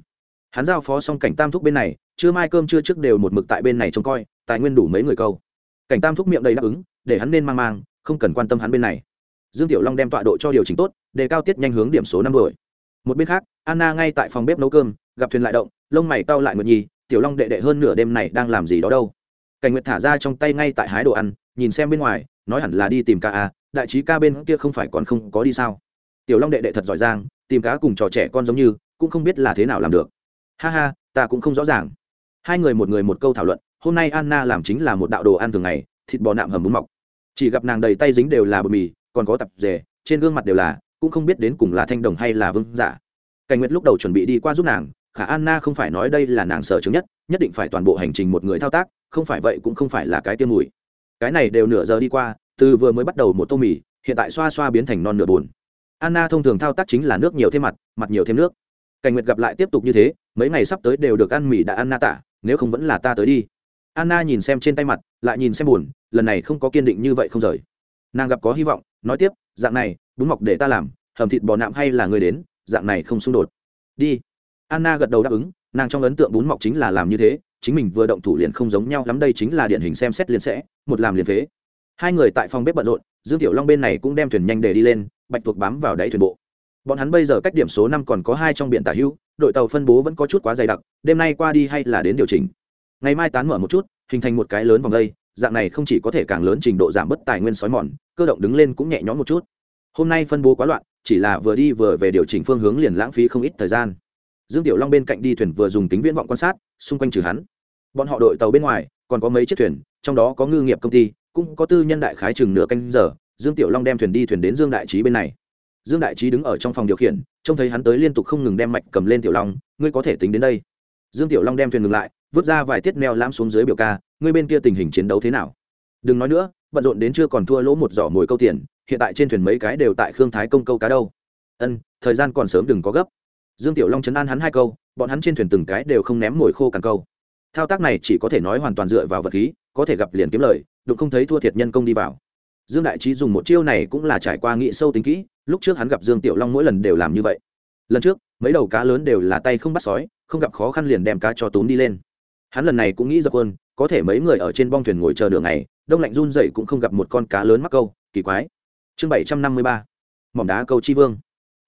Hắn giao phó xong cảnh tam thúc bên này chưa mai cơm chưa trước đều một mực tại bên này trông coi, tài nguyên đủ mấy người câu. Cảnh tam thúc miệng đầy đáp ứng, để hắn nên mang mang, không cần quan tâm hắn bên này. Dương tiểu long đem tọa độ cho điều chỉnh tốt, đề cao tiết nhanh hướng điểm số năm đuổi một bên khác, anna ngay tại phòng bếp nấu cơm, gặp thuyền lại động, lông mày cau lại nguyệt nhi, tiểu long đệ đệ hơn nửa đêm này đang làm gì đó đâu? Cảnh nguyệt thả ra trong tay ngay tại hái đồ ăn, nhìn xem bên ngoài, nói hẳn là đi tìm ca à? đại trí ca bên kia không phải còn không có đi sao? Tiểu long đệ đệ thật giỏi giang, tìm cá cùng trò trẻ con giống như, cũng không biết là thế nào làm được. Ha ha, ta cũng không rõ ràng. Hai người một người một câu thảo luận, hôm nay anna làm chính là một đạo đồ ăn thường ngày, thịt bò nạm hầm bún mọc. Chỉ gặp nàng đầy tay dính đều là bột mì, còn có tập rể trên gương mặt đều là cũng không biết đến cùng là thanh đồng hay là vương giả. Cảnh nguyệt lúc đầu chuẩn bị đi qua giúp nàng khả anna không phải nói đây là nàng sở chứng nhất nhất định phải toàn bộ hành trình một người thao tác không phải vậy cũng không phải là cái tiêm mùi. Cái này đều nửa giờ đi qua từ vừa mới bắt đầu một tô mì hiện tại xoa xoa biến thành non nửa bùn anna thông thường thao tác chính là nước nhiều thêm mặt mặt nhiều thêm nước. Cảnh nguyệt gặp lại tiếp tục như thế mấy ngày sắp tới đều được ăn mì đã Anna tạ, tả nếu không vẫn là ta tới đi. Anna nhìn xem trên tay mặt lại nhìn xem buồn lần này không có kiên định như vậy không rời. Nàng gặp có hy vọng nói tiếp dạng này bún mọc để ta làm, hầm thịt bò nạm hay là người đến, dạng này không xung đột. Đi. Anna gật đầu đáp ứng, nàng trong ấn tượng bún mọc chính là làm như thế, chính mình vừa động thủ liền không giống nhau lắm, đây chính là điển hình xem xét liền sẽ, một làm liền phế. Hai người tại phòng bếp bận rộn, dương tiểu long bên này cũng đem thuyền nhanh để đi lên, bạch tuộc bám vào đáy thuyền bộ. Bọn hắn bây giờ cách điểm số năm còn có hai trong biển tả hữu đội tàu phân bố vẫn có chút quá dày đặc, đêm nay qua đi hay là đến điều chỉnh. Ngày mai tán mở một chút, hình thành một cái lớn vòng dây dạng này không chỉ có thể càng lớn trình độ giảm bớt tài nguyên sói mòn, cơ động đứng lên cũng nhẹ nhõm một chút hôm nay phân bố quá loạn, chỉ là vừa đi vừa về điều chỉnh phương hướng liền lãng phí không ít thời gian. Dương tiểu long bên cạnh đi thuyền vừa dùng kính viễn vọng quan sát, xung quanh trừ hắn. Bọn họ đội tàu bên ngoài, còn có mấy chiếc thuyền, trong đó có ngư nghiệp công ty, cũng có tư nhân đại khái chừng nửa canh giờ, dương tiểu long đem thuyền đi thuyền đến dương đại trí bên này. Dương đại trí đứng ở trong phòng điều khiển, trông thấy hắn tới liên tục không ngừng đem mạch cầm lên tiểu long, ngươi có thể tính đến đây. Dương tiểu long đem thuyền ngừng lại, vứt ra vài tiết neo lãm xuống dưới biểu ca, ngươi bên kia tình hình chiến đấu thế nào? Đừng nói nữa, bận rộn đến chưa còn thua lỗ một giỏ mồi câu tiền hiện tại trên thuyền mấy cái đều tại khương thái công câu cá đâu. Ân, thời gian còn sớm đừng có gấp. Dương tiểu long chấn an hắn hai câu, bọn hắn trên thuyền từng cái đều không ném mồi khô càng câu. Thao tác này chỉ có thể nói hoàn toàn dựa vào vật khí, có thể gặp liền kiếm lời, đụng không thấy thua thiệt nhân công đi vào. Dương đại trí dùng một chiêu này cũng là trải qua nghị sâu tính kỹ, lúc trước hắn gặp dương tiểu long mỗi lần đều làm như vậy. Lần trước, mấy đầu cá lớn đều là tay không bắt sói, không gặp khó khăn liền đem cá cho tốn đi lên. Hắn lần này cũng nghĩ dập hơn có thể mấy người ở trên bong thuyền ngồi chờ đường này đông lạnh run dậy cũng không gặp một con cá lớn mắc câu, kỳ quái chương bảy trăm năm mươi ba, mỏm đá câu chi vương.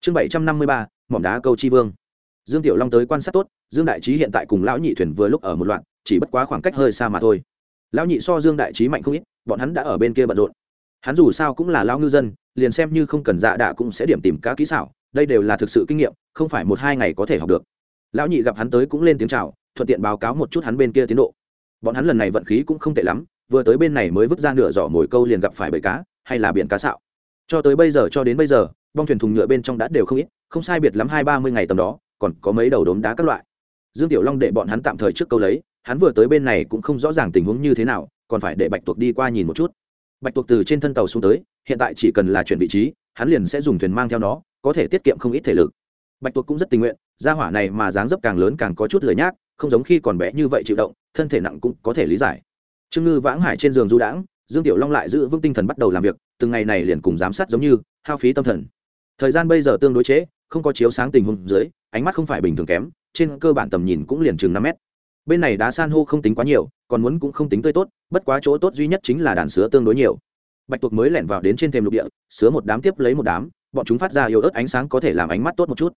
Chương bảy trăm năm mươi ba, mỏm đá câu chi vương. Dương tiểu long tới quan sát tốt, dương đại trí hiện tại cùng lão nhị thuyền vừa lúc ở một loạt, chỉ bất quá khoảng cách hơi xa mà thôi. Lão nhị so dương đại trí mạnh không ít, bọn hắn đã ở bên kia bận rộn. Hắn dù sao cũng là lão ngư dân, liền xem như không cần dạ đạ cũng sẽ điểm tìm cá kỹ xảo, đây đều là thực sự kinh nghiệm, không phải một hai ngày có thể học được. Lão nhị gặp hắn tới cũng lên tiếng chào, thuận tiện báo cáo một chút hắn bên kia tiến độ. Bọn hắn lần này vận khí cũng không tệ lắm, vừa tới bên này mới vứt ra nửa giỏ mồi câu liền gặp phải bầy cá, hay là biển cá sạo cho tới bây giờ cho đến bây giờ, bong thuyền thùng nhựa bên trong đã đều không ít, không sai biệt lắm hai ba mươi ngày tầm đó, còn có mấy đầu đốm đá các loại. Dương tiểu long để bọn hắn tạm thời trước câu lấy, hắn vừa tới bên này cũng không rõ ràng tình huống như thế nào, còn phải để bạch tuộc đi qua nhìn một chút. Bạch tuộc từ trên thân tàu xuống tới, hiện tại chỉ cần là chuyển vị trí, hắn liền sẽ dùng thuyền mang theo nó, có thể tiết kiệm không ít thể lực. Bạch tuộc cũng rất tình nguyện, gia hỏa này mà dáng dấp càng lớn càng có chút lười nhác, không giống khi còn bé như vậy chịu động, thân thể nặng cũng có thể lý giải. Trương ngư vãng hải trên giường du đãng dương tiểu long lại giữ vững tinh thần bắt đầu làm việc từng ngày này liền cùng giám sát giống như hao phí tâm thần. Thời gian bây giờ tương đối chế, không có chiếu sáng tình huống dưới ánh mắt không phải bình thường kém trên cơ bản tầm nhìn cũng liền chừng năm mét. Bên này đá san hô không tính quá nhiều còn muốn cũng không tính tươi tốt bất quá chỗ tốt duy nhất chính là đàn sứa tương đối nhiều. Bạch tuộc mới lẻn vào đến trên thềm lục địa sứa một đám tiếp lấy một đám bọn chúng phát ra yếu ớt ánh sáng có thể làm ánh mắt tốt một chút.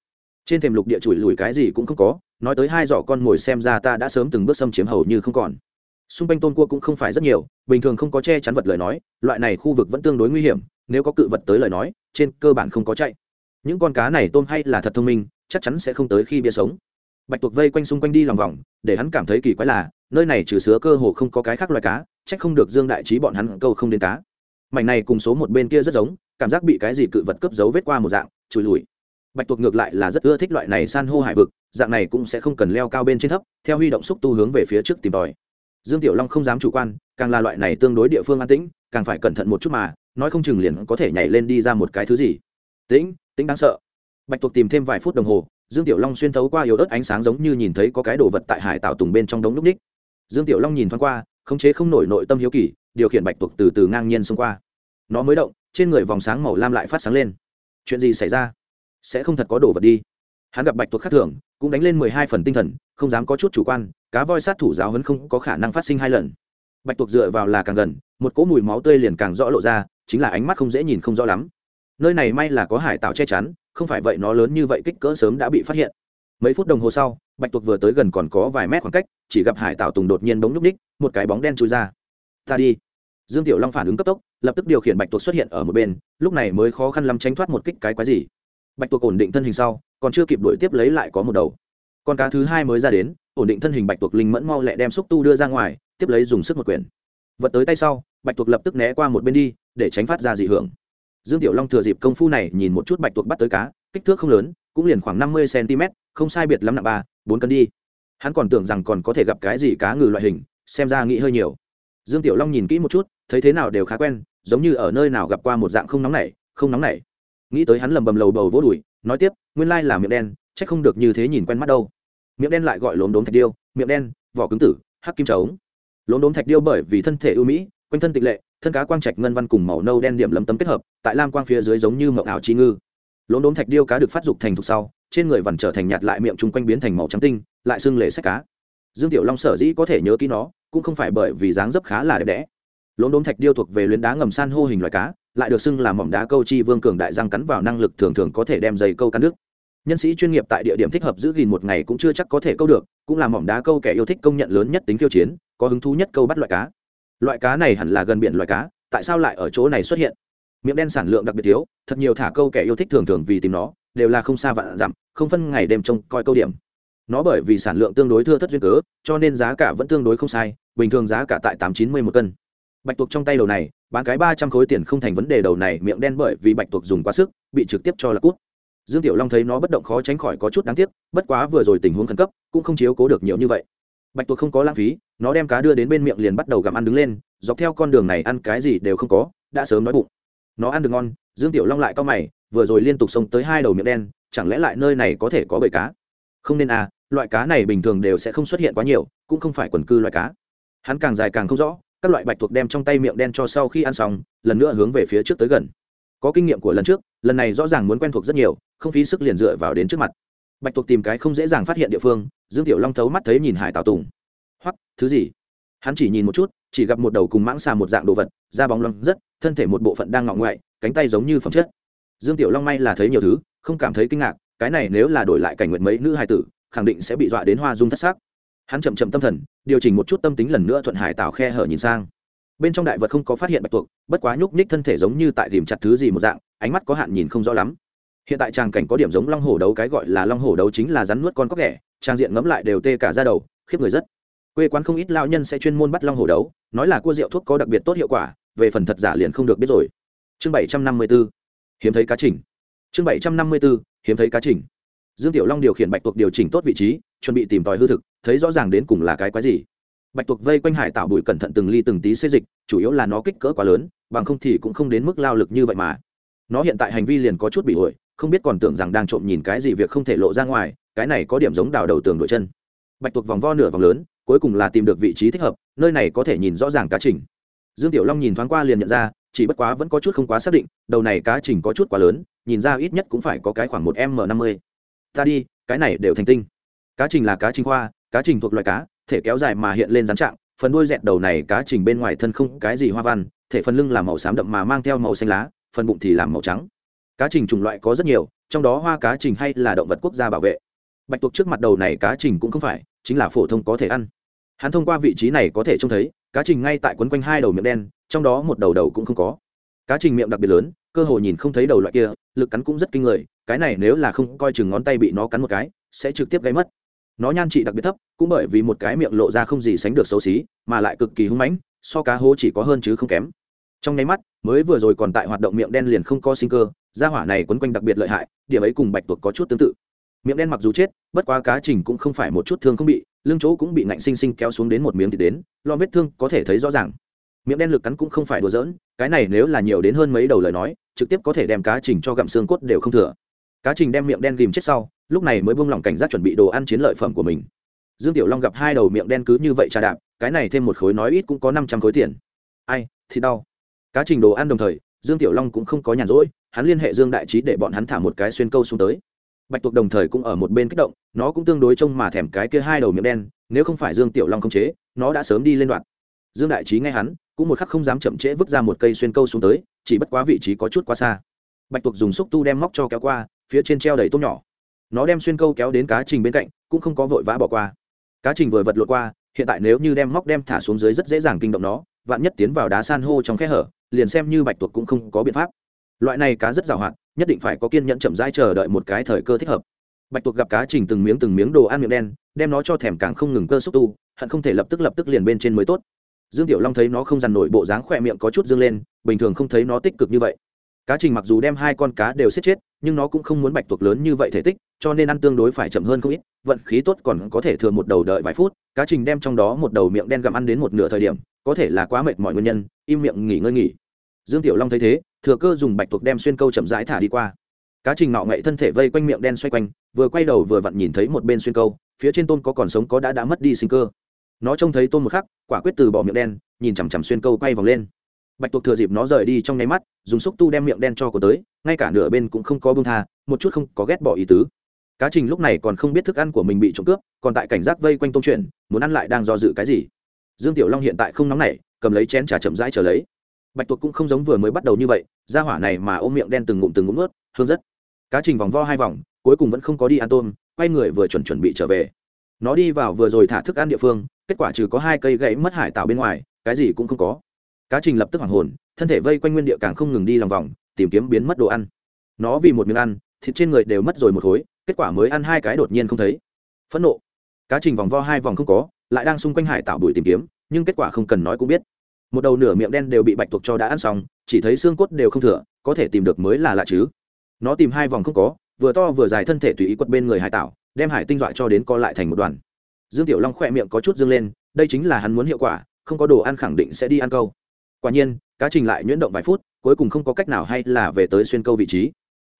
Trên thềm lục địa chùi lùi cái gì cũng không có nói tới hai giỏ con ngồi xem ra ta đã sớm từng bước xâm chiếm hầu như không còn xung quanh tôn cua cũng không phải rất nhiều, bình thường không có che chắn vật lời nói, loại này khu vực vẫn tương đối nguy hiểm, nếu có cự vật tới lời nói, trên cơ bản không có chạy. Những con cá này tôm hay là thật thông minh, chắc chắn sẽ không tới khi bia sống. Bạch tuộc vây quanh xung quanh đi lòng vòng, để hắn cảm thấy kỳ quái là, nơi này trừ sứa cơ hồ không có cái khác loài cá trách không được dương đại trí bọn hắn câu không đến cá. Mảnh này cùng số một bên kia rất giống, cảm giác bị cái gì cự vật cướp dấu vết qua một dạng trùi lùi. Bạch tuộc ngược lại là rất ưa thích loại này san hô hải vực, dạng này cũng sẽ không cần leo cao bên trên thấp, theo huy động xúc tu hướng về phía trước tìm tòi dương tiểu long không dám chủ quan, càng là loại này tương đối địa phương an tĩnh, càng phải cẩn thận một chút mà, nói không chừng liền có thể nhảy lên đi ra một cái thứ gì. Tĩnh tĩnh đáng sợ. Bạch tuộc tìm thêm vài phút đồng hồ, dương tiểu long xuyên thấu qua yếu ớt ánh sáng giống như nhìn thấy có cái đồ vật tại hải tạo tùng bên trong đống núp ních. Dương tiểu long nhìn thoáng qua, khống chế không nổi nội tâm hiếu kỳ, điều khiển bạch tuộc từ từ ngang nhiên xông qua. Nó mới động, trên người vòng sáng màu lam lại phát sáng lên. Chuyện gì xảy ra? Sẽ không thật có đồ vật đi. Hắn gặp bạch tuộc khác thường cũng đánh lên mười hai phần tinh thần, không dám có chút chủ quan, cá voi sát thủ giáo hấn không có khả năng phát sinh hai lần. Bạch tuộc dựa vào là càng gần, một cỗ mùi máu tươi liền càng rõ lộ ra, chính là ánh mắt không dễ nhìn không rõ lắm. Nơi này may là có hải tạo che chắn, không phải vậy nó lớn như vậy kích cỡ sớm đã bị phát hiện. Mấy phút đồng hồ sau, bạch tuộc vừa tới gần còn có vài mét khoảng cách, chỉ gặp hải tạo tùng đột nhiên bóng nhúc ních một cái bóng đen trôi ra. Ta đi. Dương tiểu long phản ứng cấp tốc, lập tức điều khiển bạch tuộc xuất hiện ở một bên, lúc này mới khó khăn lắm tránh thoát một kích cái quái gì. Bạch tuộc ổn định thân hình sau còn chưa kịp đuổi tiếp lấy lại có một đầu. Con cá thứ hai mới ra đến, ổn định thân hình bạch tuộc linh mẫn mau lẹ đem xúc tu đưa ra ngoài, tiếp lấy dùng sức một quyển. Vật tới tay sau, bạch tuộc lập tức né qua một bên đi, để tránh phát ra dị hưởng. Dương tiểu long thừa dịp công phu này nhìn một chút bạch tuộc bắt tới cá, kích thước không lớn, cũng liền khoảng năm mươi cm không sai biệt lắm nặng ba, bốn cân đi. Hắn còn tưởng rằng còn có thể gặp cái gì cá ngừ loại hình, xem ra nghĩ hơi nhiều. Dương tiểu long nhìn kỹ một chút, thấy thế nào đều khá quen, giống như ở nơi nào gặp qua một dạng không nóng nảy, không nóng nảy. Nghĩ tới hắn lầm bầm lầu bầu vỗ đùi nói tiếp, nguyên lai là miệng đen, chắc không được như thế nhìn quen mắt đâu. Miệng đen lại gọi lốm đốm thạch điêu, miệng đen, vỏ cứng tử, hắc kim trống. Lốm đốm thạch điêu bởi vì thân thể ưu mỹ, quanh thân tịch lệ, thân cá quang trạch ngân văn cùng màu nâu đen điểm lấm tấm kết hợp, tại lam quang phía dưới giống như mậu ảo chi ngư. Lốm đốm thạch điêu cá được phát dục thành thục sau, trên người vằn trở thành nhạt lại miệng chung quanh biến thành màu trắng tinh, lại xưng lệ sách cá. Dương tiểu long sở dĩ có thể nhớ kỹ nó, cũng không phải bởi vì dáng dấp khá là đẹp đẽ. Lốm đốm thạch điêu thuộc về luyến đá ngầm san hô hình loài cá lại được xưng là mỏm đá câu chi vương cường đại răng cắn vào năng lực thường thường có thể đem dây câu cắn nước nhân sĩ chuyên nghiệp tại địa điểm thích hợp giữ gìn một ngày cũng chưa chắc có thể câu được, cũng là mỏm đá câu kẻ yêu thích công nhận lớn nhất tính khiêu chiến, có hứng thú nhất câu bắt loại cá. Loại cá này hẳn là gần biển loại cá, tại sao lại ở chỗ này xuất hiện? Miệng đen sản lượng đặc biệt thiếu, thật nhiều thả câu kẻ yêu thích thường thường vì tìm nó, đều là không xa vạn dặm, không phân ngày đêm trông coi câu điểm. Nó bởi vì sản lượng tương đối thưa thất duyên cớ, cho nên giá cả vẫn tương đối không sai, bình thường giá cả tại tám chín mươi một cân bạch tuộc trong tay đầu này, bán cái ba trăm khối tiền không thành vấn đề đầu này, miệng đen bởi vì bạch tuộc dùng quá sức, bị trực tiếp cho là cút. Dương tiểu long thấy nó bất động khó tránh khỏi có chút đáng tiếc, bất quá vừa rồi tình huống khẩn cấp, cũng không chiếu cố được nhiều như vậy. Bạch tuộc không có lãng phí, nó đem cá đưa đến bên miệng liền bắt đầu gặm ăn đứng lên, dọc theo con đường này ăn cái gì đều không có, đã sớm nói bụng. Nó ăn được ngon, dương tiểu long lại cao mày, vừa rồi liên tục xông tới hai đầu miệng đen, chẳng lẽ lại nơi này có thể có bầy cá? Không nên à loại cá này bình thường đều sẽ không xuất hiện quá nhiều, cũng không phải quần cư loại cá. Hắn càng dài càng không rõ các loại bạch tuộc đem trong tay miệng đen cho sau khi ăn xong, lần nữa hướng về phía trước tới gần. Có kinh nghiệm của lần trước, lần này rõ ràng muốn quen thuộc rất nhiều, không phí sức liền dựa vào đến trước mặt. Bạch tuộc tìm cái không dễ dàng phát hiện địa phương, dương tiểu long thấu mắt thấy nhìn hải tào tùng. Hoặc thứ gì? Hắn chỉ nhìn một chút, chỉ gặp một đầu cùng mãng xà một dạng đồ vật, da bóng loang rất, thân thể một bộ phận đang ngọ ngoại, cánh tay giống như phẩm chất. Dương tiểu long may là thấy nhiều thứ, không cảm thấy kinh ngạc, cái này nếu là đổi lại cảnh nguyện mấy nữ hài tử, khẳng định sẽ bị dọa đến hoa dung thất xác hắn chậm chậm tâm thần, điều chỉnh một chút tâm tính lần nữa thuận hải tạo khe hở nhìn sang. Bên trong đại vật không có phát hiện bạch tuộc, bất quá nhúc nhích thân thể giống như tại tìm chặt thứ gì một dạng, ánh mắt có hạn nhìn không rõ lắm. Hiện tại tràng cảnh có điểm giống long hổ đấu, cái gọi là long hổ đấu chính là rắn nuốt con cóc ghẻ, trang diện ngẫm lại đều tê cả ra đầu, khiếp người rất. Quê quán không ít lao nhân sẽ chuyên môn bắt long hổ đấu, nói là cua rượu thuốc có đặc biệt tốt hiệu quả, về phần thật giả liền không được biết rồi. Chương bảy trăm năm mươi b ố hiếm thấy cá trình. Chương bảy trăm năm mươi b ố hiếm thấy cá trình. Dương tiểu long điều khiển bạch tuộc điều chỉnh tốt vị trí chuẩn bị tìm tòi hư thực, thấy rõ ràng đến cùng là cái quái gì. Bạch tuộc vây quanh hải tạo bụi cẩn thận từng ly từng tí xê dịch, chủ yếu là nó kích cỡ quá lớn, bằng không thì cũng không đến mức lao lực như vậy mà. Nó hiện tại hành vi liền có chút bị ổi, không biết còn tưởng rằng đang trộm nhìn cái gì việc không thể lộ ra ngoài, cái này có điểm giống đào đầu tường đội chân. Bạch tuộc vòng vo nửa vòng lớn, cuối cùng là tìm được vị trí thích hợp, nơi này có thể nhìn rõ ràng cá trình. Dương tiểu long nhìn thoáng qua liền nhận ra, chỉ bất quá vẫn có chút không quá xác định, đầu này cá trình có chút quá lớn, nhìn ra ít nhất cũng phải có cái khoảng một m năm mươi. Ta đi, cái này đều thành tinh cá trình là cá trình khoa, cá trình thuộc loài cá, thể kéo dài mà hiện lên rắn trạng, phần đuôi dẹt đầu này cá trình bên ngoài thân không cái gì hoa văn, thể phần lưng là màu xám đậm mà mang theo màu xanh lá, phần bụng thì làm màu trắng. Cá trình chủng loại có rất nhiều, trong đó hoa cá trình hay là động vật quốc gia bảo vệ. Bạch tuộc trước mặt đầu này cá trình cũng không phải, chính là phổ thông có thể ăn. Hắn thông qua vị trí này có thể trông thấy, cá trình ngay tại quấn quanh hai đầu miệng đen, trong đó một đầu đầu cũng không có. Cá trình miệng đặc biệt lớn, cơ hồ nhìn không thấy đầu loại kia, lực cắn cũng rất kinh người, cái này nếu là không coi chừng ngón tay bị nó cắn một cái, sẽ trực tiếp gáy mất nó nhan trị đặc biệt thấp, cũng bởi vì một cái miệng lộ ra không gì sánh được xấu xí, mà lại cực kỳ hung mãnh, so cá hố chỉ có hơn chứ không kém. Trong nháy mắt, mới vừa rồi còn tại hoạt động miệng đen liền không có sinh cơ da hỏa này quấn quanh đặc biệt lợi hại, điểm ấy cùng bạch tuộc có chút tương tự. Miệng đen mặc dù chết, bất quá cá trình cũng không phải một chút thương không bị, lưng chỗ cũng bị ngạnh sinh sinh kéo xuống đến một miếng thì đến lo vết thương có thể thấy rõ ràng. Miệng đen lực cắn cũng không phải đùa giỡn, cái này nếu là nhiều đến hơn mấy đầu lời nói, trực tiếp có thể đem cá trình cho gặm xương cốt đều không thừa. Cá trình đem miệng đen ghìm chết sau lúc này mới buông lỏng cảnh giác chuẩn bị đồ ăn chiến lợi phẩm của mình. Dương tiểu long gặp hai đầu miệng đen cứ như vậy trà đạp, cái này thêm một khối nói ít cũng có năm trăm khối tiền. Ai, thì đau. Cá trình đồ ăn đồng thời, dương tiểu long cũng không có nhàn rỗi, hắn liên hệ dương đại trí để bọn hắn thả một cái xuyên câu xuống tới. Bạch tuộc đồng thời cũng ở một bên kích động, nó cũng tương đối trông mà thèm cái kia hai đầu miệng đen, nếu không phải dương tiểu long không chế, nó đã sớm đi lên đoạn. Dương đại trí nghe hắn, cũng một khắc không dám chậm trễ vứt ra một cây xuyên câu xuống tới, chỉ bất quá vị trí có chút quá xa. Bạch tuộc dùng xúc tu đem móc cho kéo qua, phía trên treo đầy tôm nhỏ nó đem xuyên câu kéo đến cá trình bên cạnh, cũng không có vội vã bỏ qua. Cá trình vừa vật lộn qua, hiện tại nếu như đem móc đem thả xuống dưới rất dễ dàng kinh động nó, vạn nhất tiến vào đá san hô trong khe hở, liền xem như bạch tuộc cũng không có biện pháp. Loại này cá rất giàu hạn, nhất định phải có kiên nhẫn chậm rãi chờ đợi một cái thời cơ thích hợp. Bạch tuộc gặp cá trình từng miếng từng miếng đồ ăn miệng đen, đem nó cho thèm càng không ngừng cơ xúc tu, hận không thể lập tức lập tức liền bên trên mới tốt. Dương tiểu long thấy nó không dằn nổi bộ dáng khỏe miệng có chút dương lên, bình thường không thấy nó tích cực như vậy cá trình mặc dù đem hai con cá đều xếp chết, nhưng nó cũng không muốn bạch tuộc lớn như vậy thể tích, cho nên ăn tương đối phải chậm hơn không ít, vận khí tốt còn có thể thừa một đầu đợi vài phút, cá trình đem trong đó một đầu miệng đen gặm ăn đến một nửa thời điểm, có thể là quá mệt mọi nguyên nhân, im miệng nghỉ ngơi nghỉ. Dương tiểu long thấy thế, thừa cơ dùng bạch tuộc đem xuyên câu chậm rãi thả đi qua. Cá trình nọ ngậy thân thể vây quanh miệng đen xoay quanh, vừa quay đầu vừa vặn nhìn thấy một bên xuyên câu, phía trên tôm có còn sống có đã đã mất đi sinh cơ. Nó trông thấy tôm một khắc, quả quyết từ bỏ miệng đen, nhìn chằm chằm xuyên câu quay vòng lên bạch tuộc thừa dịp nó rời đi trong nháy mắt, dùng xúc tu đem miệng đen cho của tới, ngay cả nửa bên cũng không có bông tha, một chút không có ghét bỏ ý tứ. Cá trình lúc này còn không biết thức ăn của mình bị trộm cướp, còn tại cảnh giác vây quanh tôm chuyện, muốn ăn lại đang do dự cái gì. Dương tiểu long hiện tại không nóng nảy, cầm lấy chén trà chậm rãi trở lấy. Bạch tuộc cũng không giống vừa mới bắt đầu như vậy, ra hỏa này mà ôm miệng đen từng ngụm từng ngụm ướt hương rất. Cá trình vòng vo hai vòng, cuối cùng vẫn không có đi ăn tôm, quay người vừa chuẩn chuẩn bị trở về. Nó đi vào vừa rồi thả thức ăn địa phương, kết quả trừ có hai cây gãy mất hải tạo bên ngoài, cái gì cũng không có cá trình lập tức hoảng hồn, thân thể vây quanh nguyên địa càng không ngừng đi lòng vòng, tìm kiếm biến mất đồ ăn. Nó vì một miếng ăn, thịt trên người đều mất rồi một khối, kết quả mới ăn hai cái đột nhiên không thấy. Phẫn nộ. Cá trình vòng vo hai vòng không có, lại đang xung quanh hải tạo đuổi tìm kiếm, nhưng kết quả không cần nói cũng biết. Một đầu nửa miệng đen đều bị bạch tuộc cho đã ăn xong, chỉ thấy xương cốt đều không thừa, có thể tìm được mới là lạ chứ. Nó tìm hai vòng không có, vừa to vừa dài thân thể tùy ý quật bên người hải tạo đem hải tinh dọa cho đến co lại thành một đoàn. Dương tiểu long khỏe miệng có chút dương lên, đây chính là hắn muốn hiệu quả, không có đồ ăn khẳng định sẽ đi ăn câu quả nhiên, cá trình lại nhuyễn động vài phút, cuối cùng không có cách nào hay là về tới xuyên câu vị trí.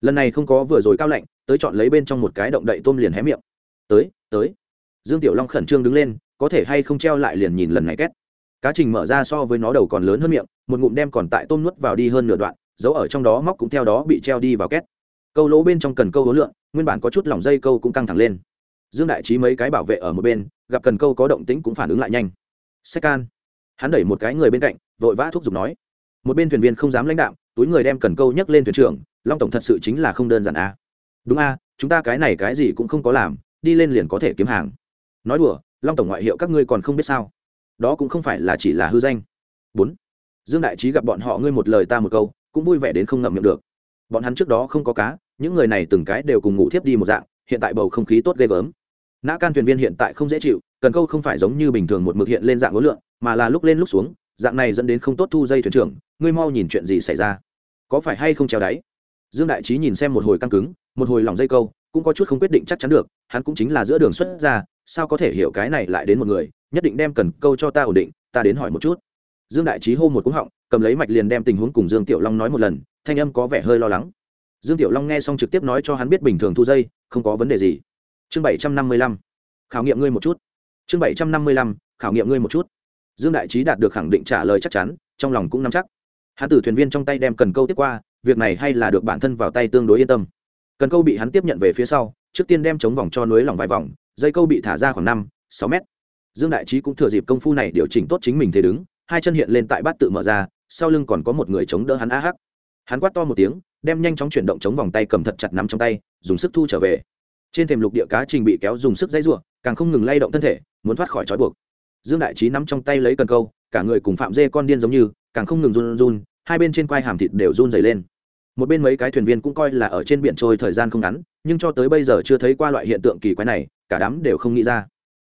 Lần này không có vừa rồi cao lạnh, tới chọn lấy bên trong một cái động đậy tôm liền hé miệng. Tới tới. Dương tiểu long khẩn trương đứng lên, có thể hay không treo lại liền nhìn lần này két cá trình mở ra so với nó đầu còn lớn hơn miệng, một ngụm đem còn tại tôm nuốt vào đi hơn nửa đoạn, giấu ở trong đó móc cũng theo đó bị treo đi vào két câu lỗ bên trong cần câu hối lượng, nguyên bản có chút lỏng dây câu cũng căng thẳng lên. Dương đại trí mấy cái bảo vệ ở một bên, gặp cần câu có động tĩnh cũng phản ứng lại nhanh. Xe can hắn đẩy một cái người bên cạnh, vội vã thúc giục nói, một bên thuyền viên không dám lãnh đạo túi người đem cần câu nhấc lên thuyền trưởng, long tổng thật sự chính là không đơn giản a à. đúng a chúng ta cái này cái gì cũng không có làm, đi lên liền có thể kiếm hàng. Nói đùa, long tổng ngoại hiệu các ngươi còn không biết sao. Đó cũng không phải là chỉ là hư danh. Bốn. Dương đại trí gặp bọn họ ngươi một lời ta một câu, cũng vui vẻ đến không ngậm miệng được. Bọn hắn trước đó không có cá, những người này từng cái đều cùng ngủ thiếp đi một dạng, hiện tại bầu không khí tốt ghê gớm. Nã can thuyền viên hiện tại không dễ chịu, cần câu không phải giống như bình thường một mực hiện lên dạng ngối lượng mà là lúc lên lúc xuống, dạng này dẫn đến không tốt thu dây thuyền trưởng, ngươi mau nhìn chuyện gì xảy ra. Có phải hay không treo đáy? Dương đại trí nhìn xem một hồi căng cứng, một hồi lòng dây câu, cũng có chút không quyết định chắc chắn được, hắn cũng chính là giữa đường xuất ra, sao có thể hiểu cái này lại đến một người, nhất định đem cần câu cho ta ổn định, ta đến hỏi một chút. Dương đại trí hô một cúng họng, cầm lấy mạch liền đem tình huống cùng dương tiểu long nói một lần, thanh âm có vẻ hơi lo lắng. Dương tiểu long nghe xong trực tiếp nói cho hắn biết bình thường thu dây, không có vấn đề gì. Chương bảy trăm năm mươi lăm, khảo nghiệm ngươi một chút. Chương bảy trăm năm mươi lăm, khảo nghiệm ngươi một chút dương đại trí đạt được khẳng định trả lời chắc chắn, trong lòng cũng nắm chắc. Hắn từ thuyền viên trong tay đem cần câu tiếp qua, việc này hay là được bản thân vào tay tương đối yên tâm. Cần câu bị hắn tiếp nhận về phía sau, trước tiên đem chống vòng cho núi lỏng vài vòng, dây câu bị thả ra khoảng năm, sáu mét. Dương đại trí cũng thừa dịp công phu này điều chỉnh tốt chính mình thế đứng, hai chân hiện lên tại bát tự mở ra, sau lưng còn có một người chống đỡ hắn a hắc. Hắn quát to một tiếng, đem nhanh chóng chuyển động chống vòng tay cầm thật chặt nắm trong tay, dùng sức thu trở về. Trên thềm lục địa cá trình bị kéo dùng sức dây ruộng càng không ngừng lay động thân thể, muốn thoát khỏi trói buộc dương đại trí nắm trong tay lấy cần câu, cả người cùng phạm dê con điên giống như, càng không ngừng run run, hai bên trên quai hàm thịt đều run dày lên. Một bên mấy cái thuyền viên cũng coi là ở trên biển trôi thời gian không ngắn, nhưng cho tới bây giờ chưa thấy qua loại hiện tượng kỳ quái này, cả đám đều không nghĩ ra.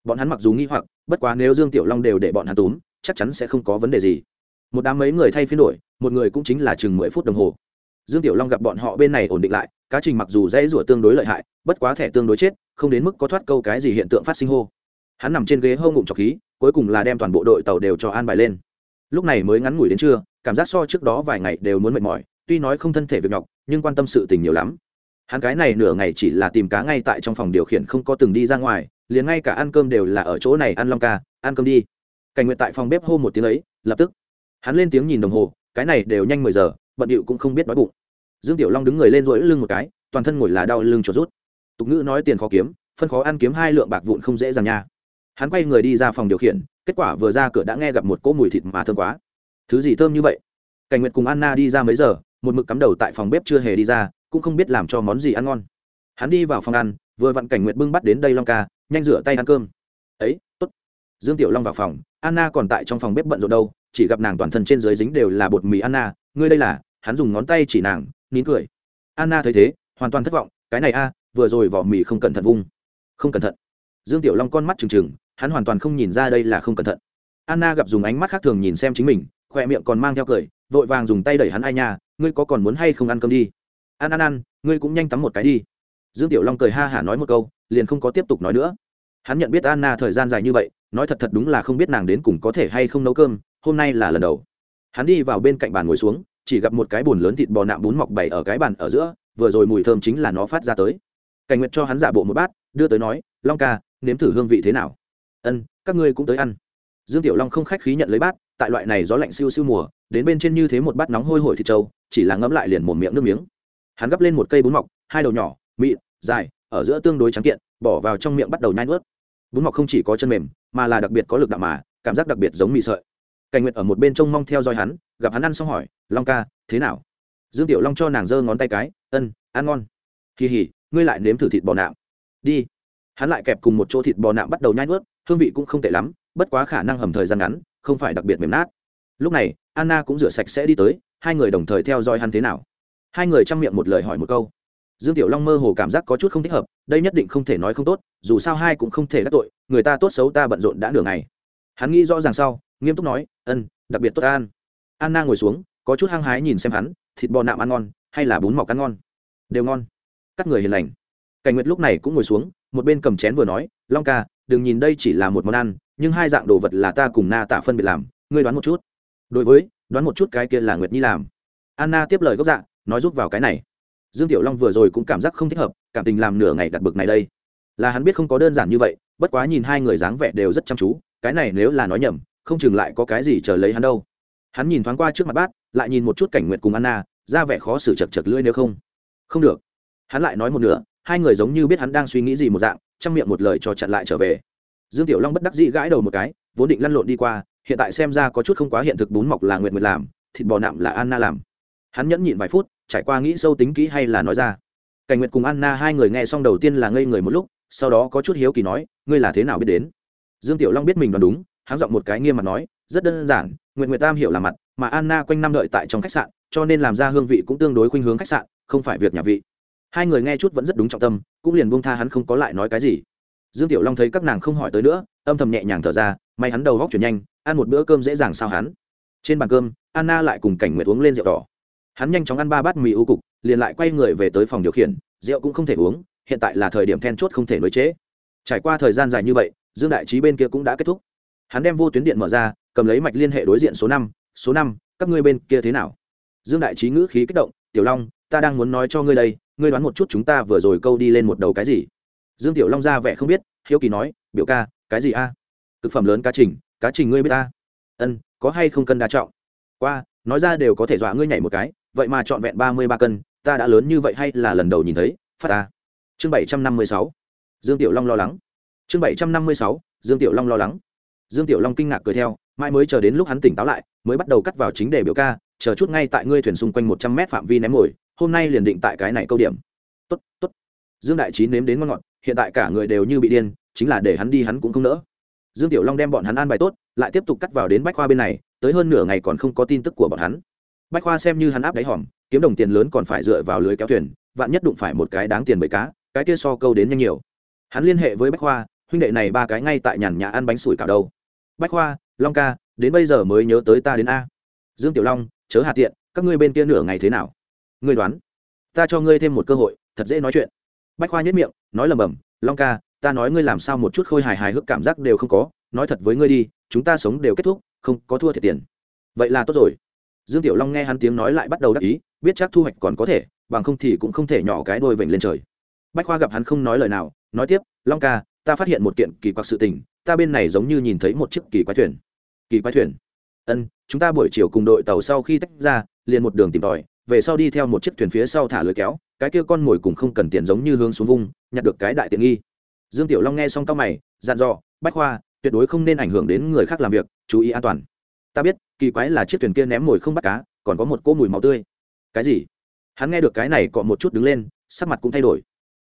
Bọn hắn mặc dù nghi hoặc, bất quá nếu dương tiểu long đều để bọn hắn túm, chắc chắn sẽ không có vấn đề gì. Một đám mấy người thay phiên đổi, một người cũng chính là chừng mười phút đồng hồ. Dương tiểu long gặp bọn họ bên này ổn định lại, cá trình mặc dù dễ rủa tương đối lợi hại, bất quá thẻ tương đối chết, không đến mức có thoát câu cái gì hiện tượng phát sinh hô hắn nằm trên ghế hâu ngụm trọc khí, cuối cùng là đem toàn bộ đội tàu đều cho an bài lên. Lúc này mới ngắn ngủi đến trưa, cảm giác so trước đó vài ngày đều muốn mệt mỏi, tuy nói không thân thể việc nhọc, nhưng quan tâm sự tình nhiều lắm. Hắn cái này nửa ngày chỉ là tìm cá ngay tại trong phòng điều khiển không có từng đi ra ngoài, liền ngay cả ăn cơm đều là ở chỗ này ăn long ca, ăn cơm đi. Cảnh nguyện tại phòng bếp hô một tiếng ấy, lập tức. Hắn lên tiếng nhìn đồng hồ, cái này đều nhanh mười giờ, bận điệu cũng không biết đói bụng. Dương tiểu long đứng người lên rỗi lưng một cái, toàn thân ngồi là đau lưng cho rút. Tục ngữ nói tiền khó kiếm, phân khó ăn kiếm hai lượng bạc vụn không dễ dàng nha hắn quay người đi ra phòng điều khiển, kết quả vừa ra cửa đã nghe gặp một cỗ mùi thịt mà thơm quá. Thứ gì thơm như vậy? Cảnh nguyệt cùng anna đi ra mấy giờ, một mực cắm đầu tại phòng bếp chưa hề đi ra, cũng không biết làm cho món gì ăn ngon. Hắn đi vào phòng ăn, vừa vặn cảnh nguyệt bưng bắt đến đây long ca, nhanh rửa tay ăn cơm. Ấy, tốt. Dương tiểu long vào phòng, anna còn tại trong phòng bếp bận rộn đâu, chỉ gặp nàng toàn thân trên dưới dính đều là bột mì anna, ngươi đây là? Hắn dùng ngón tay chỉ nàng, nín cười. Anna thấy thế, hoàn toàn thất vọng, cái này a, vừa rồi vỏ mì không cẩn thận vung. Không cẩn thận. Dương tiểu long con mắt trừng trừng hắn hoàn toàn không nhìn ra đây là không cẩn thận. Anna gặp dùng ánh mắt khác thường nhìn xem chính mình, khỏe miệng còn mang theo cười, vội vàng dùng tay đẩy hắn ai nha, ngươi có còn muốn hay không ăn cơm đi? Ăn ăn ăn ngươi cũng nhanh tắm một cái đi. Dương tiểu long cười ha hả nói một câu, liền không có tiếp tục nói nữa. Hắn nhận biết anna thời gian dài như vậy, nói thật thật đúng là không biết nàng đến cùng có thể hay không nấu cơm, hôm nay là lần đầu. Hắn đi vào bên cạnh bàn ngồi xuống, chỉ gặp một cái bồn lớn thịt bò nạm bún mọc bày ở cái bàn ở giữa, vừa rồi mùi thơm chính là nó phát ra tới. Cảnh nguyệt cho hắn giả bộ một bát, đưa tới nói, long ca, nếm thử hương vị thế nào? Ân, các ngươi cũng tới ăn. Dương tiểu long không khách khí nhận lấy bát, tại loại này gió lạnh siêu siêu mùa, đến bên trên như thế một bát nóng hôi hổi thịt trâu, chỉ là ngấm lại liền một miệng nước miếng. Hắn gấp lên một cây bún mọc, hai đầu nhỏ, mịn, dài, ở giữa tương đối trắng kiện, bỏ vào trong miệng bắt đầu nhai nuốt. Bún mọc không chỉ có chân mềm, mà là đặc biệt có lực đạm mà, cảm giác đặc biệt giống mì sợi. Cảnh nguyệt ở một bên trông mong theo dõi hắn, gặp hắn ăn xong hỏi, long ca, thế nào? Dương tiểu long cho nàng giơ ngón tay cái, ân, ăn ngon. Kỳ hỉ, ngươi lại nếm thử thịt bò nạm. Đi hắn lại kẹp cùng một chỗ thịt bò nạm bắt đầu nhai nuốt, hương vị cũng không tệ lắm, bất quá khả năng hầm thời gian ngắn, không phải đặc biệt mềm nát. Lúc này, anna cũng rửa sạch sẽ đi tới, hai người đồng thời theo dõi hắn thế nào. Hai người chăm miệng một lời hỏi một câu. Dương tiểu long mơ hồ cảm giác có chút không thích hợp, đây nhất định không thể nói không tốt, dù sao hai cũng không thể đắc tội, người ta tốt xấu ta bận rộn đã nửa ngày. Hắn nghĩ rõ ràng sau, nghiêm túc nói, ân, đặc biệt tốt an anna ngồi xuống, có chút hăng hái nhìn xem hắn, thịt bò nạm ăn ngon, hay là bún mọc ăn ngon? Đều ngon. Các người hiền lành. Cảnh nguyệt lúc này cũng ngồi xuống một bên cầm chén vừa nói, long ca, đừng nhìn đây chỉ là một món ăn, nhưng hai dạng đồ vật là ta cùng na tạ phân biệt làm, ngươi đoán một chút. Đối với, đoán một chút cái kia là nguyệt nhi làm. Anna tiếp lời gốc dạ nói rút vào cái này. Dương tiểu long vừa rồi cũng cảm giác không thích hợp, cảm tình làm nửa ngày đặt bực này đây. Là hắn biết không có đơn giản như vậy, bất quá nhìn hai người dáng vẻ đều rất chăm chú, cái này nếu là nói nhầm, không chừng lại có cái gì chờ lấy hắn đâu. Hắn nhìn thoáng qua trước mặt bát, lại nhìn một chút cảnh nguyệt cùng anna, ra vẻ khó xử chật chật lưỡi nếu không. Không được. Hắn lại nói một nửa hai người giống như biết hắn đang suy nghĩ gì một dạng, trong miệng một lời cho chặn lại trở về. Dương tiểu long bất đắc dĩ gãi đầu một cái, vốn định lăn lộn đi qua, hiện tại xem ra có chút không quá hiện thực bún mọc là nguyệt nguyệt làm, thịt bò nạm là anna làm. Hắn nhẫn nhịn vài phút, trải qua nghĩ sâu tính kỹ hay là nói ra. Cảnh nguyệt cùng anna hai người nghe xong đầu tiên là ngây người một lúc, sau đó có chút hiếu kỳ nói, ngươi là thế nào biết đến? Dương tiểu long biết mình đoán đúng, hắn giọng một cái nghiêm mặt nói, rất đơn giản, nguyệt nguyệt tam hiểu là mặt, mà anna quanh năm đợi tại trong khách sạn, cho nên làm ra hương vị cũng tương đối khuynh hướng khách sạn, không phải việc nhà vị hai người nghe chút vẫn rất đúng trọng tâm, cũng liền buông tha hắn không có lại nói cái gì. Dương tiểu long thấy các nàng không hỏi tới nữa, âm thầm nhẹ nhàng thở ra, may hắn đầu góc chuyển nhanh, ăn một bữa cơm dễ dàng sao hắn. Trên bàn cơm, anna lại cùng cảnh nguyệt uống lên rượu đỏ. Hắn nhanh chóng ăn ba bát mì ưu cục, liền lại quay người về tới phòng điều khiển, rượu cũng không thể uống, hiện tại là thời điểm then chốt không thể nối chế. Trải qua thời gian dài như vậy, dương đại trí bên kia cũng đã kết thúc. Hắn đem vô tuyến điện mở ra, cầm lấy mạch liên hệ đối diện số năm số năm, các ngươi bên kia thế nào? Dương đại trí ngữ khí kích động, tiểu long, ta đang muốn nói cho ngươi đây ngươi đoán một chút chúng ta vừa rồi câu đi lên một đầu cái gì? Dương tiểu long ra vẻ không biết, hiếu kỳ nói, biểu ca, cái gì a? Thực phẩm lớn cá trình cá trình ngươi biết ta ân, có hay không cân đa trọng? Qua, nói ra đều có thể dọa ngươi nhảy một cái, vậy mà trọn vẹn ba mươi ba cân, ta đã lớn như vậy hay là lần đầu nhìn thấy, phát ta chương bảy trăm năm mươi sáu, dương tiểu long lo lắng. Chương bảy trăm năm mươi sáu, dương tiểu long lo lắng. Dương tiểu long kinh ngạc cười theo, mãi mới chờ đến lúc hắn tỉnh táo lại, mới bắt đầu cắt vào chính đề biểu ca chờ chút ngay tại ngươi thuyền xung quanh một trăm mét phạm vi ném ngồi hôm nay liền định tại cái này câu điểm. Tốt tốt. Dương đại trí nếm đến ngon ngọt, hiện tại cả người đều như bị điên, chính là để hắn đi hắn cũng không nỡ. Dương tiểu long đem bọn hắn an bài tốt, lại tiếp tục cắt vào đến bách khoa bên này, tới hơn nửa ngày còn không có tin tức của bọn hắn. Bách khoa xem như hắn áp đáy hòm, kiếm đồng tiền lớn còn phải dựa vào lưới kéo thuyền, vạn nhất đụng phải một cái đáng tiền bởi cá, cái kia so câu đến nhanh nhiều. Hắn liên hệ với bách khoa, huynh đệ này ba cái ngay tại nhàn nhà ăn bánh sủi cảo đâu. Bách khoa, long ca, đến bây giờ mới nhớ tới ta đến a. Dương tiểu long chớ hà tiện, các ngươi bên kia nửa ngày thế nào? Ngươi đoán. Ta cho ngươi thêm một cơ hội, thật dễ nói chuyện. Bách khoa nhất miệng, nói lầm bầm, long ca, ta nói ngươi làm sao một chút khôi hài hài hước cảm giác đều không có, nói thật với ngươi đi, chúng ta sống đều kết thúc, không có thua thiệt tiền. Vậy là tốt rồi. Dương tiểu long nghe hắn tiếng nói lại bắt đầu đắc ý, biết chắc thu hoạch còn có thể, bằng không thì cũng không thể nhỏ cái đôi vểnh lên trời. Bách khoa gặp hắn không nói lời nào, nói tiếp, long ca, ta phát hiện một kiện kỳ quặc sự tình, ta bên này giống như nhìn thấy một chiếc kỳ quái thuyền. Kỳ quái thuyền? Ân, chúng ta buổi chiều cùng đội tàu sau khi tách ra, liền một đường tìm tòi, về sau đi theo một chiếc thuyền phía sau thả lưới kéo, cái kia con mồi cùng không cần tiền giống như hướng xuống vung nhặt được cái đại tiện nghi. Dương tiểu long nghe xong cao mày, dặn dò, bách khoa, tuyệt đối không nên ảnh hưởng đến người khác làm việc, chú ý an toàn. Ta biết, kỳ quái là chiếc thuyền kia ném mồi không bắt cá, còn có một cỗ mùi máu tươi. Cái gì? Hắn nghe được cái này cọ một chút đứng lên, sắc mặt cũng thay đổi.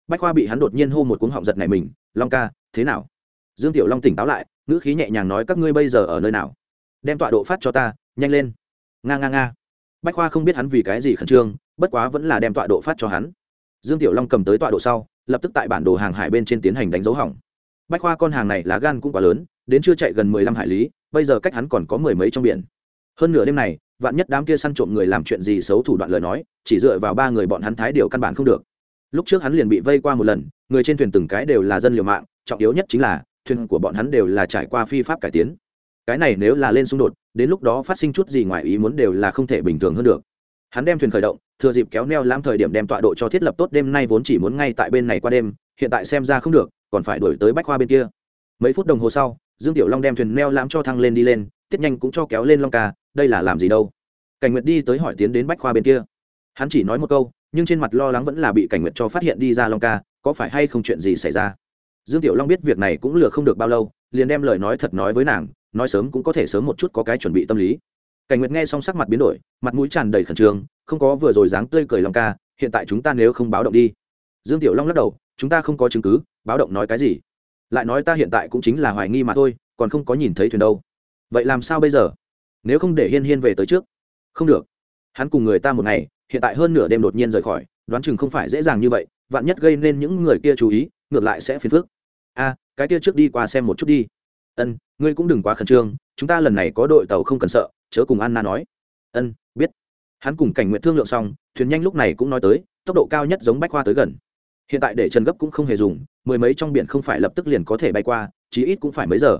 Bách khoa bị hắn đột nhiên hô một cuống họng giật này mình, long ca, thế nào? Dương tiểu long tỉnh táo lại, ngữ khí nhẹ nhàng nói, các ngươi bây giờ ở nơi nào? Đem tọa độ phát cho ta, nhanh lên. Nga nga nga. Bách khoa không biết hắn vì cái gì khẩn trương, bất quá vẫn là đem tọa độ phát cho hắn. Dương tiểu long cầm tới tọa độ sau, lập tức tại bản đồ hàng hải bên trên tiến hành đánh dấu hỏng. Bách khoa con hàng này lá gan cũng quá lớn, đến chưa chạy gần mười lăm hải lý, bây giờ cách hắn còn có mười mấy trong biển. Hơn nửa đêm này, vạn nhất đám kia săn trộm người làm chuyện gì xấu thủ đoạn lời nói, chỉ dựa vào ba người bọn hắn thái điều căn bản không được. Lúc trước hắn liền bị vây qua một lần, người trên thuyền từng cái đều là dân liều mạng, trọng yếu nhất chính là, thuyền của bọn hắn đều là trải qua phi pháp cải tiến cái này nếu là lên xung đột, đến lúc đó phát sinh chút gì ngoài ý muốn đều là không thể bình thường hơn được. Hắn đem thuyền khởi động, thừa dịp kéo neo lãm thời điểm đem tọa độ cho thiết lập tốt, đêm nay vốn chỉ muốn ngay tại bên này qua đêm, hiện tại xem ra không được, còn phải đổi tới bách khoa bên kia. Mấy phút đồng hồ sau, dương tiểu long đem thuyền neo lãm cho thăng lên đi lên, tiết nhanh cũng cho kéo lên long ca, đây là làm gì đâu? Cảnh nguyệt đi tới hỏi tiến đến bách khoa bên kia. Hắn chỉ nói một câu, nhưng trên mặt lo lắng vẫn là bị cảnh nguyệt cho phát hiện đi ra long ca, có phải hay không chuyện gì xảy ra? Dương tiểu long biết việc này cũng lừa không được bao lâu, liền đem lời nói thật nói với nàng nói sớm cũng có thể sớm một chút có cái chuẩn bị tâm lý. Cảnh nguyệt nghe xong sắc mặt biến đổi, mặt mũi tràn đầy khẩn trương, không có vừa rồi dáng tươi cười long ca, hiện tại chúng ta nếu không báo động đi. Dương tiểu long lắc đầu, chúng ta không có chứng cứ, báo động nói cái gì? Lại nói ta hiện tại cũng chính là hoài nghi mà thôi, còn không có nhìn thấy thuyền đâu. Vậy làm sao bây giờ? Nếu không để hiên hiên về tới trước. Không được. Hắn cùng người ta một ngày, hiện tại hơn nửa đêm đột nhiên rời khỏi, đoán chừng không phải dễ dàng như vậy, vạn nhất gây nên những người kia chú ý, ngược lại sẽ phiền phức. A cái kia trước đi qua xem một chút đi ân, ngươi cũng đừng quá khẩn trương, chúng ta lần này có đội tàu không cần sợ, chớ cùng anna nói. Ân, biết. Hắn cùng cảnh nguyện thương lượng xong, thuyền nhanh lúc này cũng nói tới, tốc độ cao nhất giống bách khoa tới gần. Hiện tại để trần gấp cũng không hề dùng, mười mấy trong biển không phải lập tức liền có thể bay qua, chí ít cũng phải mấy giờ.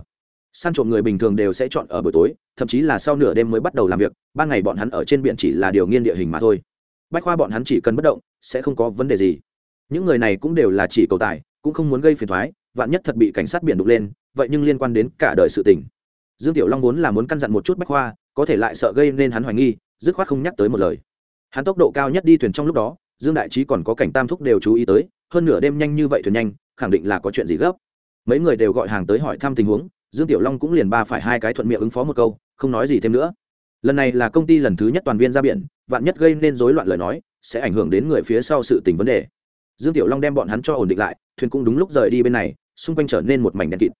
Săn trộm người bình thường đều sẽ chọn ở buổi tối, thậm chí là sau nửa đêm mới bắt đầu làm việc, ban ngày bọn hắn ở trên biển chỉ là điều nghiên địa hình mà thôi. Bách khoa bọn hắn chỉ cần bất động, sẽ không có vấn đề gì. Những người này cũng đều là chỉ cầu tài, cũng không muốn gây phiền thoái, vạn nhất thật bị cảnh sát biển đục lên vậy nhưng liên quan đến cả đời sự tình. Dương tiểu long vốn là muốn căn dặn một chút bách khoa, có thể lại sợ gây nên hắn hoài nghi, dứt khoát không nhắc tới một lời. Hắn tốc độ cao nhất đi thuyền trong lúc đó, dương đại trí còn có cảnh tam thúc đều chú ý tới, hơn nửa đêm nhanh như vậy thuyền nhanh, khẳng định là có chuyện gì gấp. Mấy người đều gọi hàng tới hỏi thăm tình huống, dương tiểu long cũng liền ba phải hai cái thuận miệng ứng phó một câu, không nói gì thêm nữa. Lần này là công ty lần thứ nhất toàn viên ra biển, vạn nhất gây nên rối loạn lời nói, sẽ ảnh hưởng đến người phía sau sự tình vấn đề. Dương tiểu long đem bọn hắn cho ổn định lại, thuyền cũng đúng lúc rời đi bên này, xung quanh trở nên một mảnh đen kịt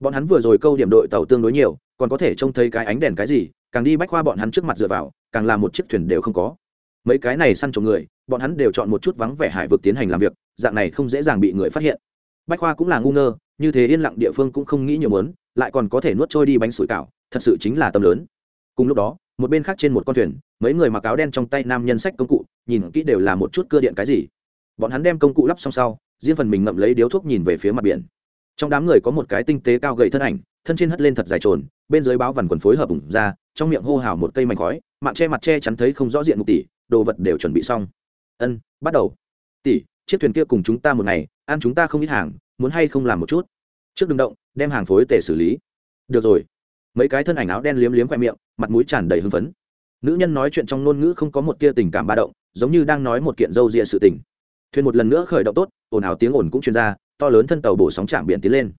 bọn hắn vừa rồi câu điểm đội tàu tương đối nhiều, còn có thể trông thấy cái ánh đèn cái gì, càng đi bách khoa bọn hắn trước mặt dựa vào, càng làm một chiếc thuyền đều không có. Mấy cái này săn trộm người, bọn hắn đều chọn một chút vắng vẻ hải vực tiến hành làm việc, dạng này không dễ dàng bị người phát hiện. Bách khoa cũng là ngu ngơ, như thế yên lặng địa phương cũng không nghĩ nhiều mớn lại còn có thể nuốt trôi đi bánh sủi cảo, thật sự chính là tâm lớn. Cùng lúc đó, một bên khác trên một con thuyền, mấy người mặc áo đen trong tay nam nhân sách công cụ, nhìn kỹ đều là một chút cơ điện cái gì. Bọn hắn đem công cụ lắp xong sau, riêng phần mình ngậm lấy điếu thuốc nhìn về phía mặt biển trong đám người có một cái tinh tế cao gậy thân ảnh, thân trên hất lên thật dài trồn, bên dưới báo vằn quần phối hợp ủng ra, trong miệng hô hào một cây mảnh khói, mạng che mặt che chắn thấy không rõ diện một tỷ, đồ vật đều chuẩn bị xong. Ân, bắt đầu. Tỷ, chiếc thuyền kia cùng chúng ta một ngày, ăn chúng ta không ít hàng, muốn hay không làm một chút? Trước đừng động, đem hàng phối tể xử lý. Được rồi. Mấy cái thân ảnh áo đen liếm liếm khoe miệng, mặt mũi tràn đầy hưng phấn. Nữ nhân nói chuyện trong ngôn ngữ không có một tia tình cảm ba động, giống như đang nói một kiện dâu rịa sự tình. Thuyền một lần nữa khởi động tốt, ồn ào tiếng ồn cũng truyền ra to lớn thân tàu bổ sóng chạm biển tiến lên.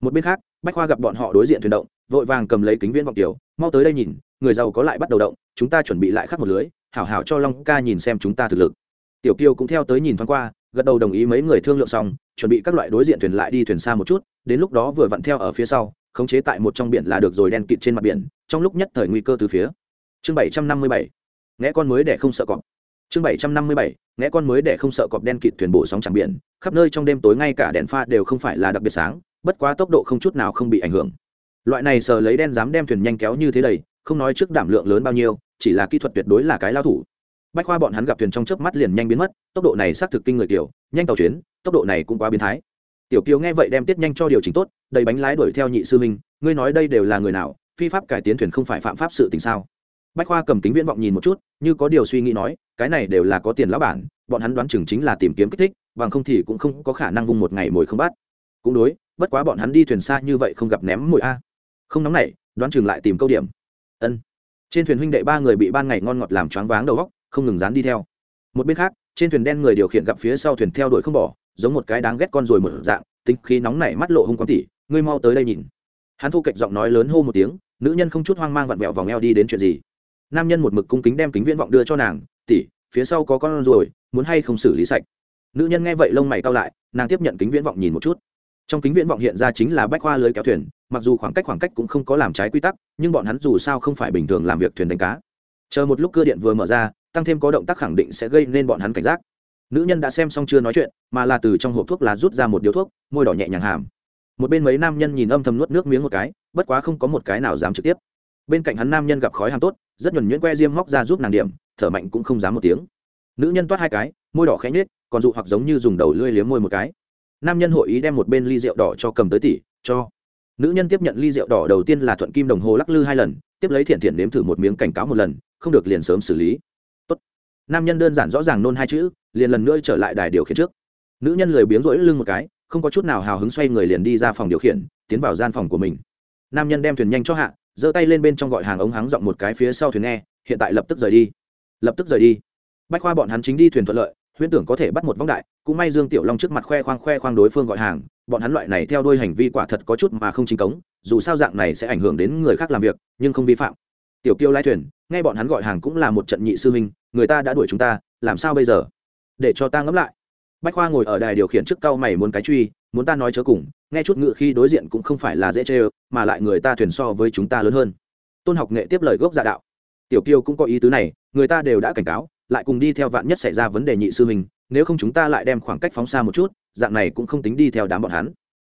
Một bên khác, bách khoa gặp bọn họ đối diện thuyền động, vội vàng cầm lấy kính viễn vọng tiểu, mau tới đây nhìn, người giàu có lại bắt đầu động, chúng ta chuẩn bị lại khắc một lưới, hảo hảo cho long ca nhìn xem chúng ta thực lực. Tiểu kiều cũng theo tới nhìn thoáng qua, gật đầu đồng ý mấy người thương lượng xong, chuẩn bị các loại đối diện thuyền lại đi thuyền xa một chút, đến lúc đó vừa vặn theo ở phía sau, khống chế tại một trong biển là được rồi đen kịt trên mặt biển, trong lúc nhất thời nguy cơ từ phía. Chương bảy trăm năm mươi bảy, nghe con mới để không sợ cọp chương bảy trăm năm mươi bảy, nghe con mới để không sợ cọp đen kịt thuyền bổ sóng chẳng biển, khắp nơi trong đêm tối ngay cả đèn pha đều không phải là đặc biệt sáng, bất quá tốc độ không chút nào không bị ảnh hưởng. Loại này sờ lấy đen dám đem thuyền nhanh kéo như thế đầy, không nói trước đảm lượng lớn bao nhiêu, chỉ là kỹ thuật tuyệt đối là cái lao thủ. Bách khoa bọn hắn gặp thuyền trong chớp mắt liền nhanh biến mất, tốc độ này xác thực kinh người tiểu, nhanh tàu chuyến, tốc độ này cũng quá biến thái. Tiểu kiều nghe vậy đem tiết nhanh cho điều chỉnh tốt, đầy bánh lái đuổi theo nhị sư minh ngươi nói đây đều là người nào, phi pháp cải tiến thuyền không phải phạm pháp sự tình sao? Bách khoa cầm kính viễn vọng nhìn một chút, như có điều suy nghĩ nói, cái này đều là có tiền lão bản, bọn hắn đoán chừng chính là tìm kiếm kích thích, bằng không thì cũng không có khả năng vung một ngày mồi không bắt. Cũng đối, bất quá bọn hắn đi thuyền xa như vậy không gặp ném mồi a. Không nóng nảy, đoán chừng lại tìm câu điểm. Ân. Trên thuyền huynh đệ ba người bị ban ngày ngon ngọt làm choáng váng đầu góc không ngừng dán đi theo. Một bên khác, trên thuyền đen người điều khiển gặp phía sau thuyền theo đuổi không bỏ, giống một cái đáng ghét con rồi một dạng, tính khí nóng nảy mắt lộ hung quang tỉ, ngươi mau tới đây nhìn. Hắn thu cạnh giọng nói lớn hô một tiếng, nữ nhân không chút hoang mang vặn vẹo vòng eo đi đến chuyện gì nam nhân một mực cung kính đem kính viễn vọng đưa cho nàng tỉ phía sau có con rồi, muốn hay không xử lý sạch? Nữ nhân nghe vậy lông mày cao lại, nàng tiếp nhận kính viễn vọng nhìn một chút. Trong kính viễn vọng hiện ra chính là bách khoa lưới kéo thuyền, mặc dù khoảng cách khoảng cách cũng không có làm trái quy tắc, nhưng bọn hắn dù sao không phải bình thường làm việc thuyền đánh cá. Chờ một lúc cơ điện vừa mở ra, tăng thêm có động tác khẳng định sẽ gây nên bọn hắn cảnh giác. Nữ nhân đã xem xong chưa nói chuyện, mà là từ trong hộp thuốc lá rút ra một điếu thuốc, môi đỏ nhẹ nhàng hàm. Một bên mấy nam nhân nhìn âm thầm nuốt nước miếng một cái, bất quá không có một cái nào dám trực tiếp bên cạnh hắn nam nhân gặp khói hàng tốt, rất nhuẩn nhuyễn que diêm móc ra giúp nàng điểm, thở mạnh cũng không dám một tiếng. Nữ nhân toát hai cái, môi đỏ khẽ nhết còn dụ hoặc giống như dùng đầu lưỡi liếm môi một cái. Nam nhân hội ý đem một bên ly rượu đỏ cho cầm tới tỷ cho. Nữ nhân tiếp nhận ly rượu đỏ đầu tiên là thuận kim đồng hồ lắc lư hai lần, tiếp lấy thiện thiện nếm thử một miếng cảnh cáo một lần, không được liền sớm xử lý. Tốt. nam nhân đơn giản rõ ràng nôn hai chữ, liền lần nữa trở lại đài điều khiển trước. Nữ nhân lười biếng rỗi lưng một cái, không có chút nào hào hứng xoay người liền đi ra phòng điều khiển, tiến vào gian phòng của mình. Nam nhân đem thuyền nhanh cho hạ giơ tay lên bên trong gọi hàng ống hắng giọng một cái phía sau thuyền nghe, hiện tại lập tức rời đi. Lập tức rời đi. Bách khoa bọn hắn chính đi thuyền thuận lợi, huyễn tưởng có thể bắt một vong đại, cũng may dương tiểu long trước mặt khoe khoang khoe khoang đối phương gọi hàng, bọn hắn loại này theo đuôi hành vi quả thật có chút mà không chính cống, dù sao dạng này sẽ ảnh hưởng đến người khác làm việc, nhưng không vi phạm. Tiểu kiêu lai thuyền, nghe bọn hắn gọi hàng cũng là một trận nhị sư huynh, người ta đã đuổi chúng ta, làm sao bây giờ? Để cho ta ngẫm lại bách khoa ngồi ở đài điều khiển trước cao mày muốn cái truy, muốn ta nói chớ cùng, nghe chút ngự khi đối diện cũng không phải là dễ chê mà lại người ta thuyền so với chúng ta lớn hơn. Tôn học nghệ tiếp lời gốc giả đạo. Tiểu kiêu cũng có ý tứ này, người ta đều đã cảnh cáo, lại cùng đi theo vạn nhất xảy ra vấn đề nhị sư mình nếu không chúng ta lại đem khoảng cách phóng xa một chút, dạng này cũng không tính đi theo đám bọn hắn.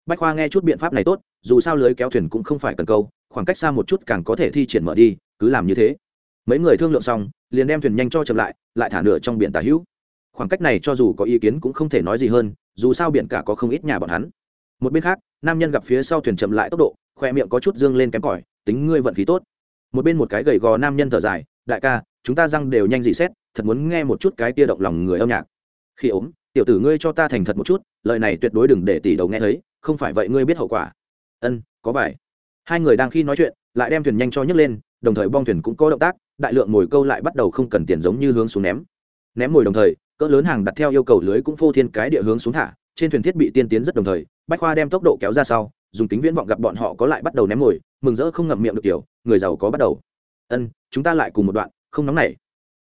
Bách khoa nghe chút biện pháp này tốt, dù sao lưới kéo thuyền cũng không phải cần câu, khoảng cách xa một chút càng có thể thi triển mở đi, cứ làm như thế. Mấy người thương lượng xong, liền đem thuyền nhanh cho chậm lại lại thả nửa trong biển tà hữu khoảng cách này cho dù có ý kiến cũng không thể nói gì hơn, dù sao biển cả có không ít nhà bọn hắn. Một bên khác, nam nhân gặp phía sau thuyền chậm lại tốc độ, khoe miệng có chút dương lên kém cỏi, tính ngươi vận khí tốt. Một bên một cái gầy gò nam nhân thở dài, đại ca, chúng ta răng đều nhanh dị xét, thật muốn nghe một chút cái tia động lòng người âm nhạc. Khi ốm, tiểu tử ngươi cho ta thành thật một chút, lời này tuyệt đối đừng để tỷ đầu nghe thấy, không phải vậy ngươi biết hậu quả. Ân, có vải hai người đang khi nói chuyện, lại đem thuyền nhanh cho nhấc lên, đồng thời bong thuyền cũng có động tác, đại lượng mồi câu lại bắt đầu không cần tiền giống như hướng xuống ném. Ném mồi đồng thời cỡ lớn hàng đặt theo yêu cầu lưới cũng phô thiên cái địa hướng xuống thả, trên thuyền thiết bị tiên tiến rất đồng thời, bách khoa đem tốc độ kéo ra sau, dùng kính viễn vọng gặp bọn họ có lại bắt đầu ném mồi, mừng rỡ không ngậm miệng được kiểu người giàu có bắt đầu. Ân, chúng ta lại cùng một đoạn, không nóng nảy.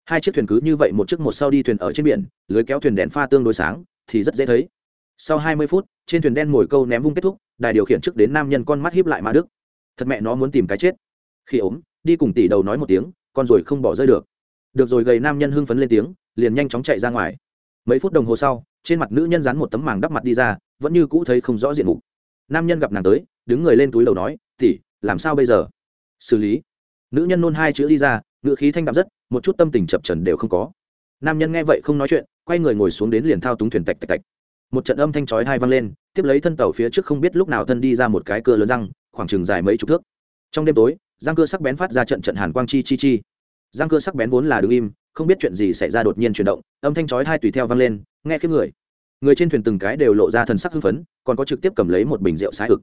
Hai chiếc thuyền cứ như vậy một chiếc một sau đi thuyền ở trên biển, lưới kéo thuyền đèn pha tương đối sáng, thì rất dễ thấy. Sau hai mươi phút, trên thuyền đen mồi câu ném vung kết thúc, đài điều khiển trước đến nam nhân con mắt hiếp lại ma đức thật mẹ nó muốn tìm cái chết. Khi ốm, đi cùng tỷ đầu nói một tiếng, con rồi không bỏ rơi được được rồi, gầy nam nhân hưng phấn lên tiếng, liền nhanh chóng chạy ra ngoài. Mấy phút đồng hồ sau, trên mặt nữ nhân dán một tấm màng đắp mặt đi ra, vẫn như cũ thấy không rõ diện mục. Nam nhân gặp nàng tới, đứng người lên túi đầu nói, tỷ, làm sao bây giờ? Xử lý. Nữ nhân nôn hai chữ đi ra ngự khí thanh đạm rất, một chút tâm tình chập trần đều không có. Nam nhân nghe vậy không nói chuyện, quay người ngồi xuống đến liền thao túng thuyền tạch tạch tạch. Một trận âm thanh chói hai vang lên, tiếp lấy thân tàu phía trước không biết lúc nào thân đi ra một cái cưa lớn răng, khoảng chừng dài mấy chục thước. Trong đêm tối, răng cưa sắc bén phát ra trận trận hàn quang chi chi chi răng cơ sắc bén vốn là đứng im, không biết chuyện gì xảy ra đột nhiên chuyển động, âm thanh chói hai tùy theo vang lên, nghe khiếp người. Người trên thuyền từng cái đều lộ ra thần sắc hưng phấn, còn có trực tiếp cầm lấy một bình rượu sái ực.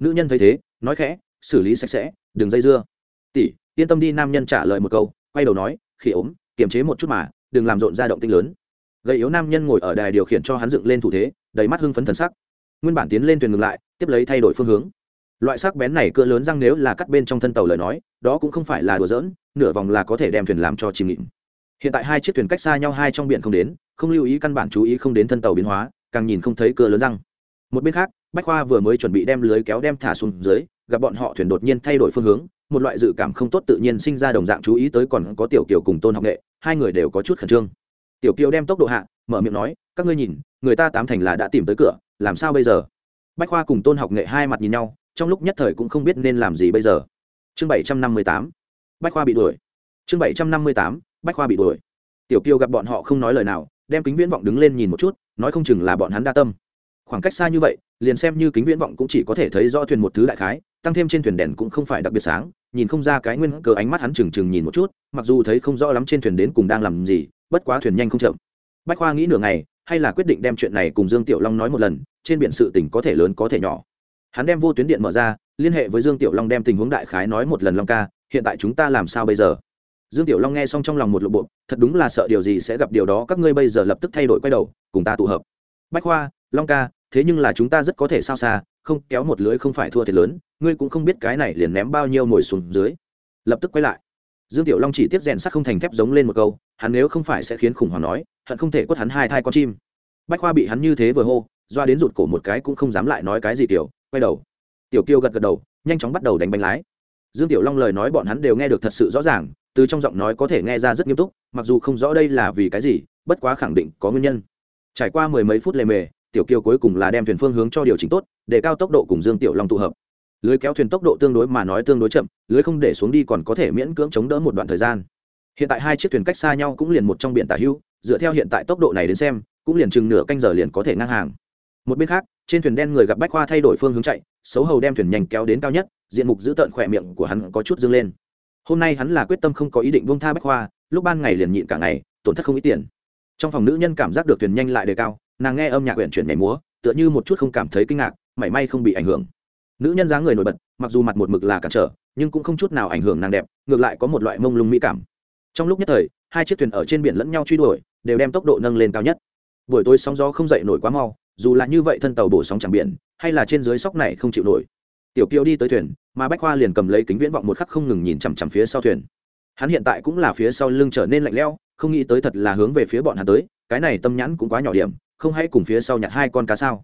Nữ nhân thấy thế, nói khẽ, xử lý sạch sẽ, đừng dây dưa. Tỷ, yên tâm đi. Nam nhân trả lời một câu, quay đầu nói khi ốm, kiềm chế một chút mà, đừng làm rộn ra động tinh lớn. Gầy yếu nam nhân ngồi ở đài điều khiển cho hắn dựng lên thủ thế, đầy mắt hưng phấn thần sắc. Nguyên bản tiến lên thuyền ngừng lại, tiếp lấy thay đổi phương hướng loại sắc bén này cỡ lớn răng nếu là cắt bên trong thân tàu lời nói, đó cũng không phải là đùa giỡn, nửa vòng là có thể đem thuyền làm cho chìm nghịm hiện tại hai chiếc thuyền cách xa nhau hai trong biển không đến, không lưu ý căn bản chú ý không đến thân tàu biến hóa, càng nhìn không thấy cỡ lớn răng. Một bên khác, bách khoa vừa mới chuẩn bị đem lưới kéo đem thả xuống dưới, gặp bọn họ thuyền đột nhiên thay đổi phương hướng, một loại dự cảm không tốt tự nhiên sinh ra đồng dạng chú ý tới còn có tiểu kiều cùng tôn học nghệ, hai người đều có chút khẩn trương. Tiểu kiều đem tốc độ hạ, mở miệng nói, các ngươi nhìn, người ta tám thành là đã tìm tới cửa, làm sao bây giờ? Bách khoa cùng tôn học nghệ hai mặt nhìn nhau trong lúc nhất thời cũng không biết nên làm gì bây giờ. Chương bảy trăm năm mươi tám, bách khoa bị đuổi. Chương bảy trăm năm mươi tám, bách khoa bị đuổi. Tiểu kiều gặp bọn họ không nói lời nào, đem kính viễn vọng đứng lên nhìn một chút, nói không chừng là bọn hắn đa tâm. Khoảng cách xa như vậy, liền xem như kính viễn vọng cũng chỉ có thể thấy rõ thuyền một thứ đại khái, tăng thêm trên thuyền đèn cũng không phải đặc biệt sáng, nhìn không ra cái nguyên cờ ánh mắt hắn trừng trừng nhìn một chút, mặc dù thấy không rõ lắm trên thuyền đến cùng đang làm gì, bất quá thuyền nhanh không chậm. Bách khoa nghĩ nửa ngày, hay là quyết định đem chuyện này cùng dương tiểu long nói một lần, trên biển sự tình có thể lớn có thể nhỏ hắn đem vô tuyến điện mở ra, liên hệ với dương tiểu long đem tình huống đại khái nói một lần long ca, hiện tại chúng ta làm sao bây giờ? Dương tiểu long nghe xong trong lòng một lộ bộ, thật đúng là sợ điều gì sẽ gặp điều đó, các ngươi bây giờ lập tức thay đổi quay đầu, cùng ta tụ hợp. Bách khoa, long ca, thế nhưng là chúng ta rất có thể sao xa, không, kéo một lưới không phải thua thiệt lớn, ngươi cũng không biết cái này liền ném bao nhiêu ngồi xuống dưới. Lập tức quay lại. Dương tiểu long chỉ tiếp rèn sắt không thành thép giống lên một câu, hắn nếu không phải sẽ khiến khủng hoảng nói, hận không thể quất hắn hai thai con chim. Bách khoa bị hắn như thế vừa hô, doa đến rụt cổ một cái cũng không dám lại nói cái gì tiểu quay đầu. Tiểu kiêu gật gật đầu, nhanh chóng bắt đầu đánh bánh lái. Dương tiểu long lời nói bọn hắn đều nghe được thật sự rõ ràng, từ trong giọng nói có thể nghe ra rất nghiêm túc, mặc dù không rõ đây là vì cái gì, bất quá khẳng định có nguyên nhân. Trải qua mười mấy phút lề mề, tiểu kiêu cuối cùng là đem thuyền phương hướng cho điều chỉnh tốt, để cao tốc độ cùng dương tiểu long tụ hợp. Lưới kéo thuyền tốc độ tương đối mà nói tương đối chậm, lưới không để xuống đi còn có thể miễn cưỡng chống đỡ một đoạn thời gian. Hiện tại hai chiếc thuyền cách xa nhau cũng liền một trong biển tả hưu dựa theo hiện tại tốc độ này đến xem, cũng liền chừng nửa canh giờ liền có thể ngang hàng một bên khác, trên thuyền đen người gặp bách khoa thay đổi phương hướng chạy, xấu hầu đem thuyền nhanh kéo đến cao nhất, diện mục giữ tợn khỏe miệng của hắn có chút dâng lên. Hôm nay hắn là quyết tâm không có ý định buông tha bách khoa, lúc ban ngày liền nhịn cả ngày, tổn thất không ít tiền. Trong phòng nữ nhân cảm giác được thuyền nhanh lại đề cao, nàng nghe âm nhạc huyện chuyển nhảy múa, tựa như một chút không cảm thấy kinh ngạc, mảy may không bị ảnh hưởng. Nữ nhân dáng người nổi bật, mặc dù mặt một mực là cản trở, nhưng cũng không chút nào ảnh hưởng nàng đẹp, ngược lại có một loại mông lung mỹ cảm. Trong lúc nhất thời, hai chiếc thuyền ở trên biển lẫn nhau truy đuổi, đều đem tốc độ nâng lên cao nhất. Buổi tối sóng gió không dậy nổi quá mau dù là như vậy thân tàu bổ sóng chẳng biển, hay là trên dưới sóc này không chịu nổi. Tiểu kiều đi tới thuyền, mà bách khoa liền cầm lấy kính viễn vọng một khắc không ngừng nhìn chằm chằm phía sau thuyền. Hắn hiện tại cũng là phía sau lưng trở nên lạnh lẽo, không nghĩ tới thật là hướng về phía bọn hắn tới, cái này tâm nhãn cũng quá nhỏ điểm, không hay cùng phía sau nhặt hai con cá sao.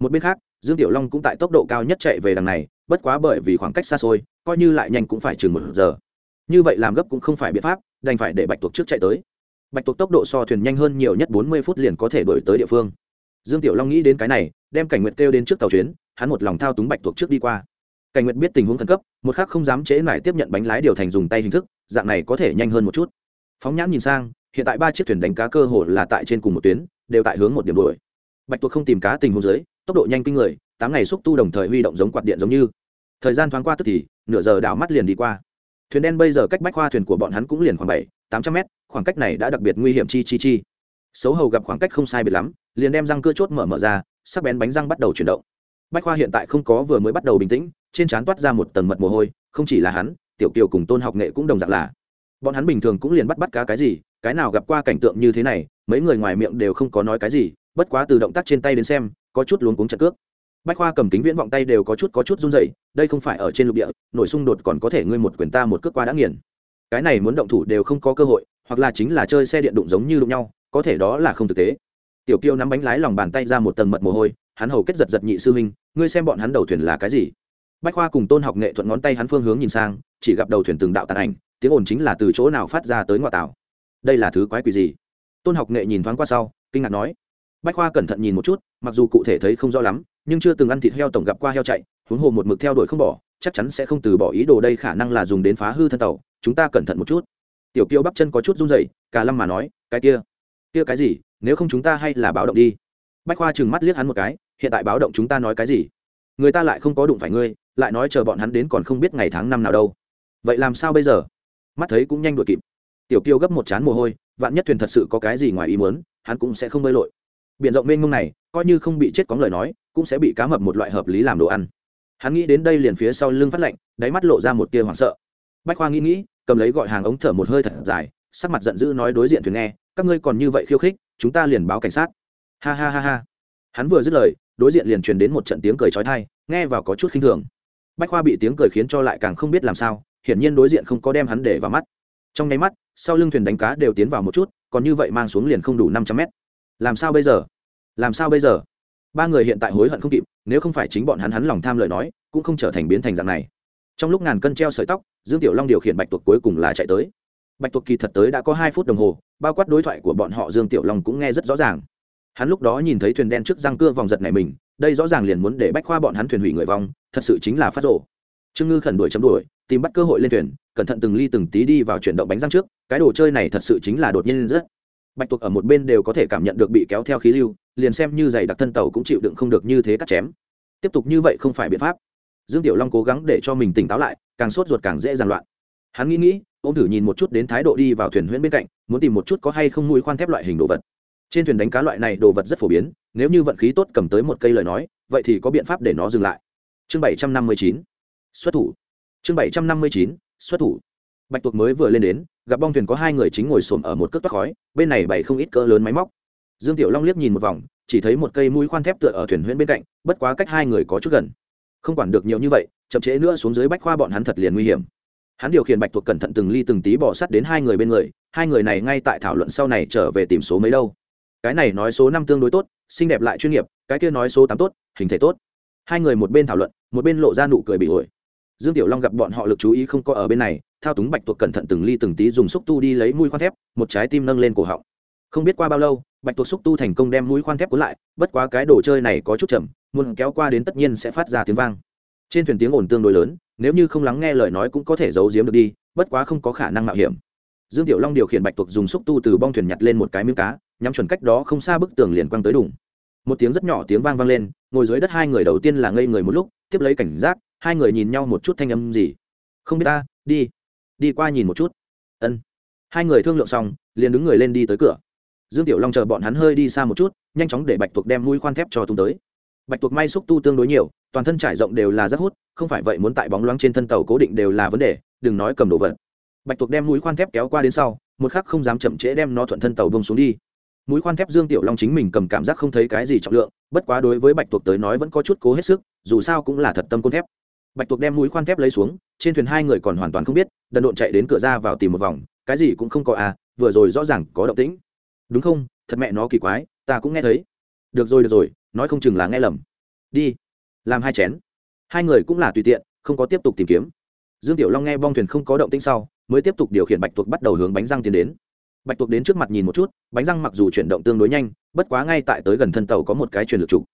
Một bên khác, dương tiểu long cũng tại tốc độ cao nhất chạy về đằng này, bất quá bởi vì khoảng cách xa xôi, coi như lại nhanh cũng phải chừng một giờ. Như vậy làm gấp cũng không phải biện pháp, đành phải để bạch tuộc trước chạy tới. Bạch tuộc tốc độ so thuyền nhanh hơn nhiều nhất bốn mươi phút liền có thể đổi tới địa phương dương tiểu long nghĩ đến cái này, đem cảnh nguyệt kêu đến trước tàu chuyến, hắn một lòng thao túng bạch tuộc trước đi qua. Cảnh nguyệt biết tình huống khẩn cấp, một khác không dám trễ mải tiếp nhận bánh lái điều thành dùng tay hình thức, dạng này có thể nhanh hơn một chút. Phóng nhãn nhìn sang, hiện tại ba chiếc thuyền đánh cá cơ hồ là tại trên cùng một tuyến, đều tại hướng một điểm đuổi. Bạch tuộc không tìm cá tình huống dưới, tốc độ nhanh kinh người, tám ngày xúc tu đồng thời huy động giống quạt điện giống như. Thời gian thoáng qua tức thì, nửa giờ đảo mắt liền đi qua. Thuyền đen bây giờ cách bách khoa thuyền của bọn hắn cũng liền khoảng bảy, tám trăm mét, khoảng cách này đã đặc biệt nguy hiểm chi chi chi xấu hầu gặp khoảng cách không sai biệt lắm, liền đem răng cưa chốt mở mở ra, sắc bén bánh răng bắt đầu chuyển động. Bách khoa hiện tại không có vừa mới bắt đầu bình tĩnh, trên trán toát ra một tầng mật mồ hôi, không chỉ là hắn, tiểu kiều cùng tôn học nghệ cũng đồng dạng là. Bọn hắn bình thường cũng liền bắt bắt cá cái gì, cái nào gặp qua cảnh tượng như thế này, mấy người ngoài miệng đều không có nói cái gì, bất quá từ động tác trên tay đến xem, có chút luống cuống chặt cước. Bách khoa cầm kính viễn vọng tay đều có chút có chút run dậy đây không phải ở trên lục địa, nội xung đột còn có thể ngươi một quyền ta một cước qua đã nghiền. Cái này muốn động thủ đều không có cơ hội, hoặc là chính là chơi xe điện đụng giống như đụng nhau có thể đó là không thực tế. Tiểu kiêu nắm bánh lái lòng bàn tay ra một tầng mật mồ hôi, hắn hầu kết giật giật nhị sư huynh, ngươi xem bọn hắn đầu thuyền là cái gì? Bách khoa cùng tôn học nghệ thuận ngón tay hắn phương hướng nhìn sang, chỉ gặp đầu thuyền từng đạo tàn ảnh, tiếng ồn chính là từ chỗ nào phát ra tới ngoại tảo. Đây là thứ quái quỷ gì? Tôn học nghệ nhìn thoáng qua sau, kinh ngạc nói. Bách khoa cẩn thận nhìn một chút, mặc dù cụ thể thấy không rõ lắm, nhưng chưa từng ăn thịt heo tổng gặp qua heo chạy, huống hồ một mực theo đuổi không bỏ, chắc chắn sẽ không từ bỏ ý đồ đây khả năng là dùng đến phá hư thân tàu, chúng ta cẩn thận một chút. Tiểu kiêu bắp chân có chút run rẩy, cả lâm mà nói, cái kia kia cái gì, nếu không chúng ta hay là báo động đi. Bách khoa chừng mắt liếc hắn một cái, hiện tại báo động chúng ta nói cái gì? Người ta lại không có đụng phải ngươi, lại nói chờ bọn hắn đến còn không biết ngày tháng năm nào đâu. Vậy làm sao bây giờ? Mắt thấy cũng nhanh đuổi kịp. Tiểu kiêu gấp một chán mồ hôi, vạn nhất thuyền thật sự có cái gì ngoài ý muốn, hắn cũng sẽ không bơi lội. Biển rộng mênh mông này, coi như không bị chết có lời nói, cũng sẽ bị cá mập một loại hợp lý làm đồ ăn. Hắn nghĩ đến đây liền phía sau lưng phát lạnh, đáy mắt lộ ra một tia hoảng sợ. Bách khoa nghĩ nghĩ, cầm lấy gọi hàng ống thở một hơi thật dài, sắc mặt giận dữ nói đối diện thuyền nghe các ngươi còn như vậy khiêu khích, chúng ta liền báo cảnh sát. Ha ha ha ha. Hắn vừa dứt lời, đối diện liền truyền đến một trận tiếng cười trói thai nghe vào có chút khinh thường. Bách khoa bị tiếng cười khiến cho lại càng không biết làm sao, hiển nhiên đối diện không có đem hắn để vào mắt. Trong nháy mắt, sau lưng thuyền đánh cá đều tiến vào một chút, còn như vậy mang xuống liền không đủ năm trăm mét. Làm sao bây giờ? Làm sao bây giờ? Ba người hiện tại hối hận không kịp, nếu không phải chính bọn hắn hắn lòng tham lời nói, cũng không trở thành biến thành dạng này. Trong lúc ngàn cân treo sợi tóc, dương tiểu long điều khiển bạch tuộc cuối cùng là chạy tới bạch tuộc kỳ thật tới đã có hai phút đồng hồ, bao quát đối thoại của bọn họ dương tiểu long cũng nghe rất rõ ràng. Hắn lúc đó nhìn thấy thuyền đen trước răng cưa vòng giật này mình, đây rõ ràng liền muốn để bách khoa bọn hắn thuyền hủy người vong, thật sự chính là phát rộ trương ngư khẩn đuổi chấm đuổi, tìm bắt cơ hội lên thuyền, cẩn thận từng ly từng tí đi vào chuyển động bánh răng trước, cái đồ chơi này thật sự chính là đột nhiên rất. Bạch tuộc ở một bên đều có thể cảm nhận được bị kéo theo khí lưu, liền xem như giày đặc thân tàu cũng chịu đựng không được như thế cắt chém. Tiếp tục như vậy không phải biện pháp. Dương tiểu long cố gắng để cho mình tỉnh táo lại, càng sốt ruột càng dễ dàn loạn. Hắn nghĩ nghĩ ô m thử nhìn một chút đến thái độ đi vào thuyền huyễn bên cạnh, muốn tìm một chút có hay không mũi khoan thép loại hình đồ vật. Trên thuyền đánh cá loại này đồ vật rất phổ biến, nếu như vận khí tốt cầm tới một cây lời nói, vậy thì có biện pháp để nó dừng lại. Chương bảy trăm năm mươi chín, xuất thủ. Chương bảy trăm năm mươi chín, xuất thủ. Bạch tuộc mới vừa lên đến, gặp bong thuyền có hai người chính ngồi xổm ở một cước toát khói, bên này bày không ít cỡ lớn máy móc. Dương tiểu long liếc nhìn một vòng, chỉ thấy một cây mũi khoan thép tựa ở thuyền huyễn bên cạnh, bất quá cách hai người có chút gần. Không quản được nhiều như vậy, chậm trễ nữa xuống dưới bách khoa bọn hắn thật liền nguy hiểm hắn điều khiển bạch tuộc cẩn thận từng ly từng tí bỏ sắt đến hai người bên người, hai người này ngay tại thảo luận sau này trở về tìm số mấy đâu. Cái này nói số năm tương đối tốt, xinh đẹp lại chuyên nghiệp, cái kia nói số tám tốt, hình thể tốt. Hai người một bên thảo luận, một bên lộ ra nụ cười bị ổi. Dương tiểu long gặp bọn họ lực chú ý không có ở bên này, thao túng bạch tuộc cẩn thận từng ly từng tí dùng xúc tu đi lấy mũi khoan thép, một trái tim nâng lên cổ họng. Không biết qua bao lâu, bạch tuộc xúc tu thành công đem mũi khoan thép cuốn lại, bất quá cái đồ chơi này có chút chậm, muốn kéo qua đến tất nhiên sẽ phát ra tiếng vang trên thuyền tiếng ồn tương đối lớn, nếu như không lắng nghe lời nói cũng có thể giấu giếm được đi, bất quá không có khả năng mạo hiểm. Dương tiểu long điều khiển bạch tuộc dùng xúc tu từ bong thuyền nhặt lên một cái miếng cá, nhắm chuẩn cách đó không xa bức tường liền quăng tới đủng một tiếng rất nhỏ tiếng vang vang lên, ngồi dưới đất hai người đầu tiên là ngây người một lúc, tiếp lấy cảnh giác, hai người nhìn nhau một chút thanh âm gì. Không biết ta, đi đi qua nhìn một chút. Ân. Hai người thương lượng xong, liền đứng người lên đi tới cửa. Dương tiểu long chờ bọn hắn hơi đi xa một chút, nhanh chóng để bạch tuộc đem mũi khoan thép cho tung tới bạch tuộc may xúc tu tương đối nhiều, toàn thân trải rộng đều là rất hút, không phải vậy muốn tại bóng loáng trên thân tàu cố định đều là vấn đề, đừng nói cầm đồ vật. Bạch tuộc đem mũi khoan thép kéo qua đến sau, một khắc không dám chậm trễ đem nó thuận thân tàu bông xuống đi. Mũi khoan thép dương tiểu long chính mình cầm cảm giác không thấy cái gì trọng lượng, bất quá đối với bạch tuộc tới nói vẫn có chút cố hết sức, dù sao cũng là thật tâm côn thép. Bạch tuộc đem mũi khoan thép lấy xuống, trên thuyền hai người còn hoàn toàn không biết, đần độn chạy đến cửa ra vào tìm một vòng, cái gì cũng không có à vừa rồi rõ ràng có động tĩnh. Đúng không? Thật mẹ nó kỳ quái, ta cũng nghe thấy. Được rồi được rồi nói không chừng là nghe lầm. Đi, làm hai chén. Hai người cũng là tùy tiện, không có tiếp tục tìm kiếm. Dương tiểu long nghe bong thuyền không có động tĩnh sau, mới tiếp tục điều khiển bạch tuộc bắt đầu hướng bánh răng tiến đến. Bạch tuộc đến trước mặt nhìn một chút, bánh răng mặc dù chuyển động tương đối nhanh, bất quá ngay tại tới gần thân tàu có một cái truyền lực trục.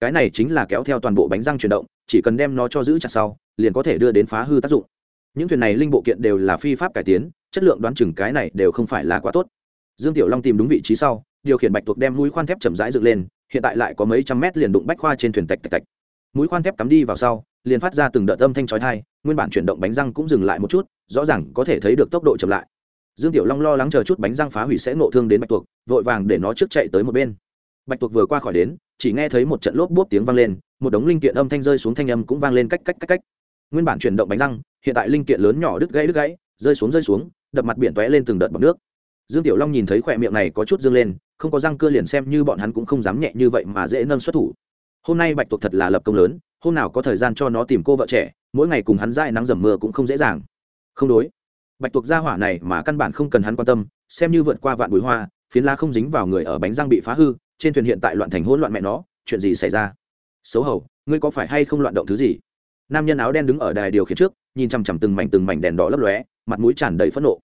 Cái này chính là kéo theo toàn bộ bánh răng chuyển động, chỉ cần đem nó cho giữ chặt sau, liền có thể đưa đến phá hư tác dụng. Những thuyền này linh bộ kiện đều là phi pháp cải tiến, chất lượng đoán chừng cái này đều không phải là quá tốt. Dương tiểu long tìm đúng vị trí sau, điều khiển bạch tuộc đem mũi khoan thép chậm rãi dựng lên hiện tại lại có mấy trăm mét liền đụng bách khoa trên thuyền tạch tạch tạch. Mũi khoan thép cắm đi vào sau, liền phát ra từng đợt âm thanh chói thai nguyên bản chuyển động bánh răng cũng dừng lại một chút, rõ ràng có thể thấy được tốc độ chậm lại. Dương tiểu long lo lắng chờ chút bánh răng phá hủy sẽ nộ thương đến bạch tuộc, vội vàng để nó trước chạy tới một bên. Bạch tuộc vừa qua khỏi đến, chỉ nghe thấy một trận lốp bốp tiếng vang lên, một đống linh kiện âm thanh rơi xuống thanh âm cũng vang lên cách cách cách cách. Nguyên bản chuyển động bánh răng, hiện tại linh kiện lớn nhỏ đứt gãy đứt gãy, rơi xuống rơi xuống, đập mặt biển tóe lên từng đợt bọc nước. Dương tiểu long nhìn thấy khỏe miệng này có chút dương lên không có răng cưa liền xem như bọn hắn cũng không dám nhẹ như vậy mà dễ nâng xuất thủ. Hôm nay bạch tuộc thật là lập công lớn, hôm nào có thời gian cho nó tìm cô vợ trẻ, mỗi ngày cùng hắn dai nắng dầm mưa cũng không dễ dàng. Không đối. Bạch tuộc gia hỏa này mà căn bản không cần hắn quan tâm, xem như vượt qua vạn bụi hoa, phiến lá không dính vào người ở bánh răng bị phá hư, trên thuyền hiện tại loạn thành hỗn loạn mẹ nó, chuyện gì xảy ra? Xấu hầu, ngươi có phải hay không loạn động thứ gì? Nam nhân áo đen đứng ở đài điều khiển trước, nhìn chằm chằm từng mảnh từng mảnh đèn đỏ lấp lóe, mặt mũi tràn đầy phẫn nộ.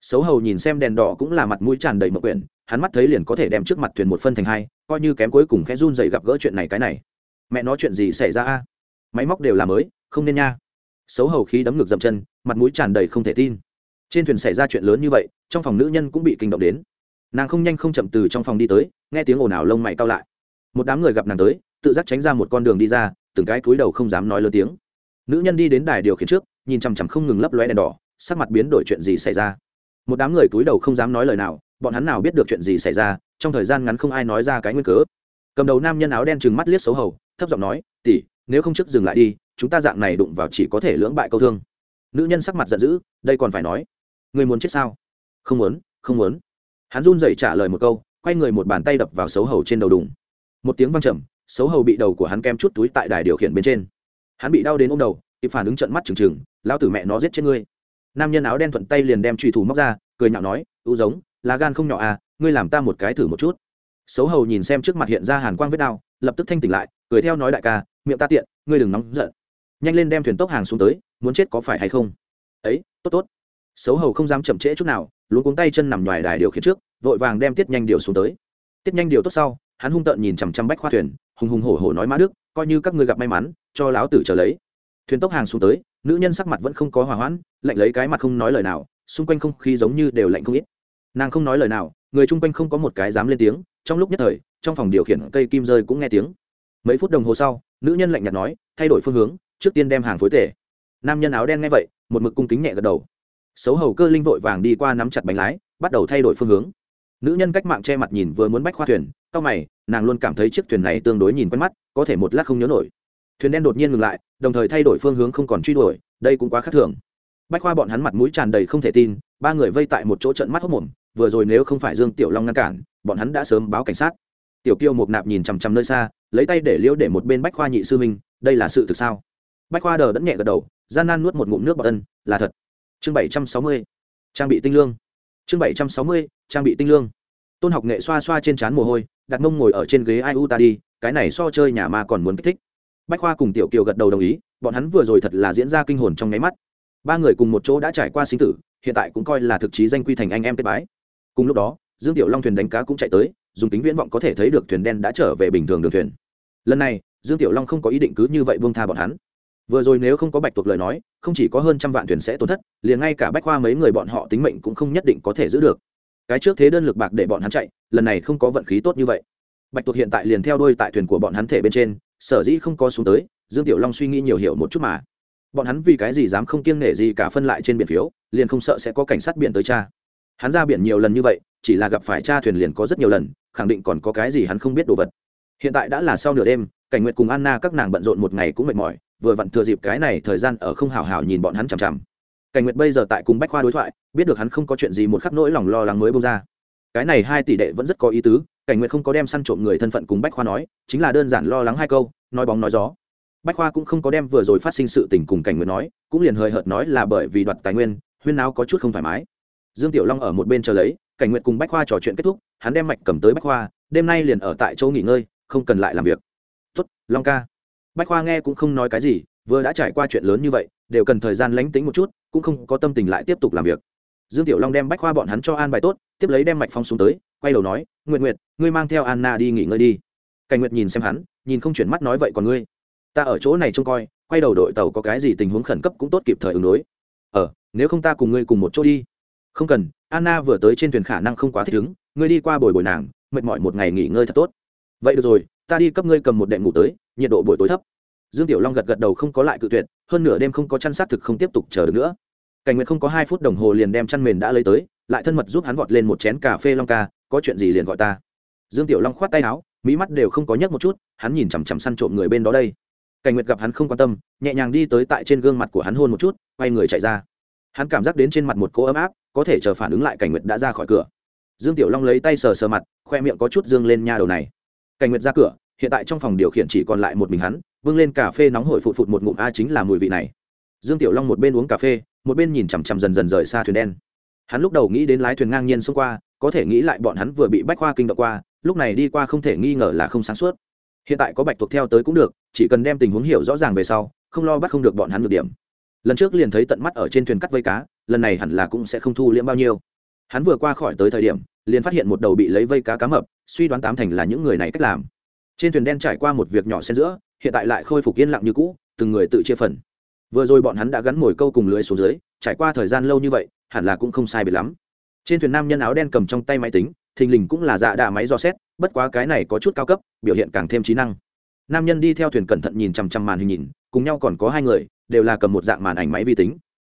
Xấu hầu nhìn xem đèn đỏ cũng là mặt mũi tràn đầy mậu quyển hắn mắt thấy liền có thể đem trước mặt thuyền một phân thành hai, coi như kém cuối cùng khẽ run dậy gặp gỡ chuyện này cái này. Mẹ nói chuyện gì xảy ra a? Máy móc đều là mới, không nên nha. Xấu hầu khí đấm ngực dậm chân, mặt mũi tràn đầy không thể tin. Trên thuyền xảy ra chuyện lớn như vậy, trong phòng nữ nhân cũng bị kinh động đến. Nàng không nhanh không chậm từ trong phòng đi tới, nghe tiếng ồn ào lông mày cao lại. Một đám người gặp nàng tới, tự giác tránh ra một con đường đi ra, từng cái cúi đầu không dám nói lớn tiếng. Nữ nhân đi đến đài điều khiển trước, nhìn chằm chằm không ngừng lấp lóe đèn đỏ, sắc mặt biến đổi chuyện gì xảy ra. Một đám người cúi đầu không dám nói lời nào bọn hắn nào biết được chuyện gì xảy ra, trong thời gian ngắn không ai nói ra cái nguyên cớ. Cầm đầu nam nhân áo đen trừng mắt liếc xấu hầu, thấp giọng nói tỉ nếu không trước dừng lại đi, chúng ta dạng này đụng vào chỉ có thể lưỡng bại câu thương. Nữ nhân sắc mặt giận dữ, đây còn phải nói, người muốn chết sao? Không muốn không muốn. Hắn run dậy trả lời một câu, quay người một bàn tay đập vào xấu hầu trên đầu đùng. Một tiếng văng trầm, xấu hầu bị đầu của hắn kem chút túi tại đài điều khiển bên trên. Hắn bị đau đến ô m đầu, kịp phản ứng trận mắt trừng trừng lao tử mẹ nó giết chết ngươi. Nam nhân áo đen thuận tay liền đem trùy thủ móc ra, cười nhạo nói, ưu giống lá gan không nhỏ à ngươi làm ta một cái thử một chút. Xấu hầu nhìn xem trước mặt hiện ra hàn quang vết đao lập tức thanh tỉnh lại, cười theo nói đại ca, miệng ta tiện, ngươi đừng nóng giận. Nhanh lên đem thuyền tốc hàng xuống tới, muốn chết có phải hay không? Ấy, tốt tốt. Xấu hầu không dám chậm trễ chút nào luôn cuống tay chân nằm ngoài đài điều khiển trước, vội vàng đem tiết nhanh điều xuống tới. Tiết nhanh điều tốt sau, hắn hung tợn nhìn chằm chằm bách khoa thuyền, hùng hùng hổ hổ nói mã đức, coi như các ngươi gặp may mắn, cho lão tử trở lấy. Thuyền tốc hàng xuống tới, nữ nhân sắc mặt vẫn không có hòa hoãn, lạnh lấy cái mặt không nói lời nào, xung quanh không khí giống như đều lạnh không ít nàng không nói lời nào, người chung quanh không có một cái dám lên tiếng, trong lúc nhất thời, trong phòng điều khiển cây kim rơi cũng nghe tiếng. Mấy phút đồng hồ sau, nữ nhân lạnh nhạt nói, thay đổi phương hướng, trước tiên đem hàng phối tể. Nam nhân áo đen nghe vậy, một mực cung kính nhẹ gật đầu. Xấu hầu cơ linh vội vàng đi qua nắm chặt bánh lái, bắt đầu thay đổi phương hướng. Nữ nhân cách mạng che mặt nhìn vừa muốn bách khoa thuyền, cau mày, nàng luôn cảm thấy chiếc thuyền này tương đối nhìn quen mắt, có thể một lát không nhớ nổi. Thuyền đen đột nhiên ngừng lại, đồng thời thay đổi phương hướng không còn truy đuổi, đây cũng quá khác thường. Bách khoa bọn hắn mặt mũi tràn đầy không thể tin, ba người vây tại một chỗ trận mắt hốc mồm vừa rồi nếu không phải dương tiểu long ngăn cản, bọn hắn đã sớm báo cảnh sát. Tiểu kiêu một nạp nhìn chằm chằm nơi xa, lấy tay để liễu để một bên bách khoa nhị sư minh, đây là sự thực sao? Bách khoa đờ đẫn nhẹ gật đầu, gian nan nuốt một ngụm nước bọt ân, là thật. Chương bảy trăm sáu mươi, trang bị tinh lương. Chương bảy trăm sáu mươi, trang bị tinh lương. Tôn học nghệ xoa xoa trên trán mồ hôi, đặt mông ngồi ở trên ghế ai u ta đi, cái này so chơi nhà ma còn muốn kích thích. Bách khoa cùng tiểu kiều gật đầu đồng ý, bọn hắn vừa rồi thật là diễn ra kinh hồn trong nháy mắt. Ba người cùng một chỗ đã trải qua sinh tử, hiện tại cũng coi là thực chí danh quy thành anh em kết bái cùng lúc đó, dương tiểu long thuyền đánh cá cũng chạy tới, dùng tính viễn vọng có thể thấy được thuyền đen đã trở về bình thường đường thuyền. Lần này, dương tiểu long không có ý định cứ như vậy buông tha bọn hắn. Vừa rồi nếu không có bạch tuộc lời nói, không chỉ có hơn trăm vạn thuyền sẽ tổn thất, liền ngay cả bách khoa mấy người bọn họ tính mệnh cũng không nhất định có thể giữ được. Cái trước thế đơn lực bạc để bọn hắn chạy, lần này không có vận khí tốt như vậy. Bạch tuộc hiện tại liền theo đuôi tại thuyền của bọn hắn thể bên trên, sở dĩ không có xuống tới, dương tiểu long suy nghĩ nhiều hiểu một chút mà. Bọn hắn vì cái gì dám không kiêng nể gì cả phân lại trên biển phiếu, liền không sợ sẽ có cảnh sát biển tới cha hắn ra biển nhiều lần như vậy, chỉ là gặp phải cha thuyền liền có rất nhiều lần, khẳng định còn có cái gì hắn không biết đồ vật. Hiện tại đã là sau nửa đêm, cảnh nguyệt cùng anna các nàng bận rộn một ngày cũng mệt mỏi, vừa vặn thừa dịp cái này thời gian ở không hào hào nhìn bọn hắn chằm chằm. Cảnh nguyệt bây giờ tại cùng bách khoa đối thoại, biết được hắn không có chuyện gì một khắc nỗi lòng lo lắng mới bông ra. Cái này hai tỷ đệ vẫn rất có ý tứ, cảnh nguyệt không có đem săn trộm người thân phận cùng bách khoa nói, chính là đơn giản lo lắng hai câu, nói bóng nói gió. Bách khoa cũng không có đem vừa rồi phát sinh sự tình cùng cảnh nguyệt nói, cũng liền hời hợt nói là bởi vì đoạt tài nguyên, huyên nào có chút không thoải mái dương tiểu long ở một bên chờ lấy, cảnh nguyệt cùng bách khoa trò chuyện kết thúc, hắn đem mạch cầm tới bách khoa, đêm nay liền ở tại chỗ nghỉ ngơi, không cần lại làm việc. Tuất long ca. Bách khoa nghe cũng không nói cái gì, vừa đã trải qua chuyện lớn như vậy, đều cần thời gian lánh tính một chút, cũng không có tâm tình lại tiếp tục làm việc. Dương tiểu long đem bách khoa bọn hắn cho an bài tốt, tiếp lấy đem mạch phong xuống tới, quay đầu nói nguyện nguyệt, ngươi mang theo anna đi nghỉ ngơi đi. Cảnh nguyệt nhìn xem hắn, nhìn không chuyển mắt nói, vậy còn ngươi? Ta ở chỗ này trông coi, quay đầu đội tàu có cái gì tình huống khẩn cấp cũng tốt kịp thời ứng đối. Ờ nếu không ta cùng ngươi cùng một chỗ đi không cần, anna vừa tới trên thuyền khả năng không quá thích ứng, ngươi đi qua bồi bồi nàng, mệt mỏi một ngày nghỉ ngơi thật tốt. Vậy được rồi, ta đi cấp ngươi cầm một đệm ngủ tới, nhiệt độ buổi tối thấp. Dương tiểu long gật gật đầu không có lại cự tuyệt, hơn nửa đêm không có chăn xác thực không tiếp tục chờ được nữa. Cảnh nguyệt không có hai phút đồng hồ liền đem chăn mền đã lấy tới, lại thân mật giúp hắn vọt lên một chén cà phê long ca, có chuyện gì liền gọi ta. Dương tiểu long khoát tay áo, mỹ mắt đều không có nhấc một chút, hắn nhìn chằm chằm săn trộm người bên đó đây. Cảnh nguyệt gặp hắn không quan tâm, nhẹ nhàng đi tới tại trên gương mặt của hắn hôn một chút, quay người chạy ra. Hắn cảm giác đến trên mặt một cỗ ấm áp có thể chờ phản ứng lại cảnh nguyệt đã ra khỏi cửa. Dương tiểu long lấy tay sờ sờ mặt, khoe miệng có chút dương lên nha đầu này. Cảnh nguyệt ra cửa, hiện tại trong phòng điều khiển chỉ còn lại một mình hắn vâng lên cà phê nóng hổi phụt phụt một ngụm a chính là mùi vị này. Dương tiểu long một bên uống cà phê, một bên nhìn chằm chằm dần dần rời xa thuyền đen. Hắn lúc đầu nghĩ đến lái thuyền ngang nhiên xông qua, có thể nghĩ lại bọn hắn vừa bị bách khoa kinh động qua, lúc này đi qua không thể nghi ngờ là không sáng suốt. Hiện tại có bạch tuộc theo tới cũng được, chỉ cần đem tình huống hiểu rõ ràng về sau, không lo bắt không được bọn hắn được điểm lần trước liền thấy tận mắt ở trên thuyền cắt vây cá, lần này hẳn là cũng sẽ không thu liễm bao nhiêu. Hắn vừa qua khỏi tới thời điểm, liền phát hiện một đầu bị lấy vây cá cá mập, suy đoán tám thành là những người này cách làm. Trên thuyền đen trải qua một việc nhỏ xen giữa, hiện tại lại khôi phục yên lặng như cũ, từng người tự chia phần. Vừa rồi bọn hắn đã gắn mồi câu cùng lưới xuống dưới, trải qua thời gian lâu như vậy, hẳn là cũng không sai biệt lắm. Trên thuyền nam nhân áo đen cầm trong tay máy tính, thình lình cũng là dạ đạ máy do xét, bất quá cái này có chút cao cấp, biểu hiện càng thêm trí năng. Nam nhân đi theo thuyền cẩn thận nhìn chằm chằm màn hình nhìn, cùng nhau còn có hai người đều là cầm một dạng màn ảnh máy vi tính.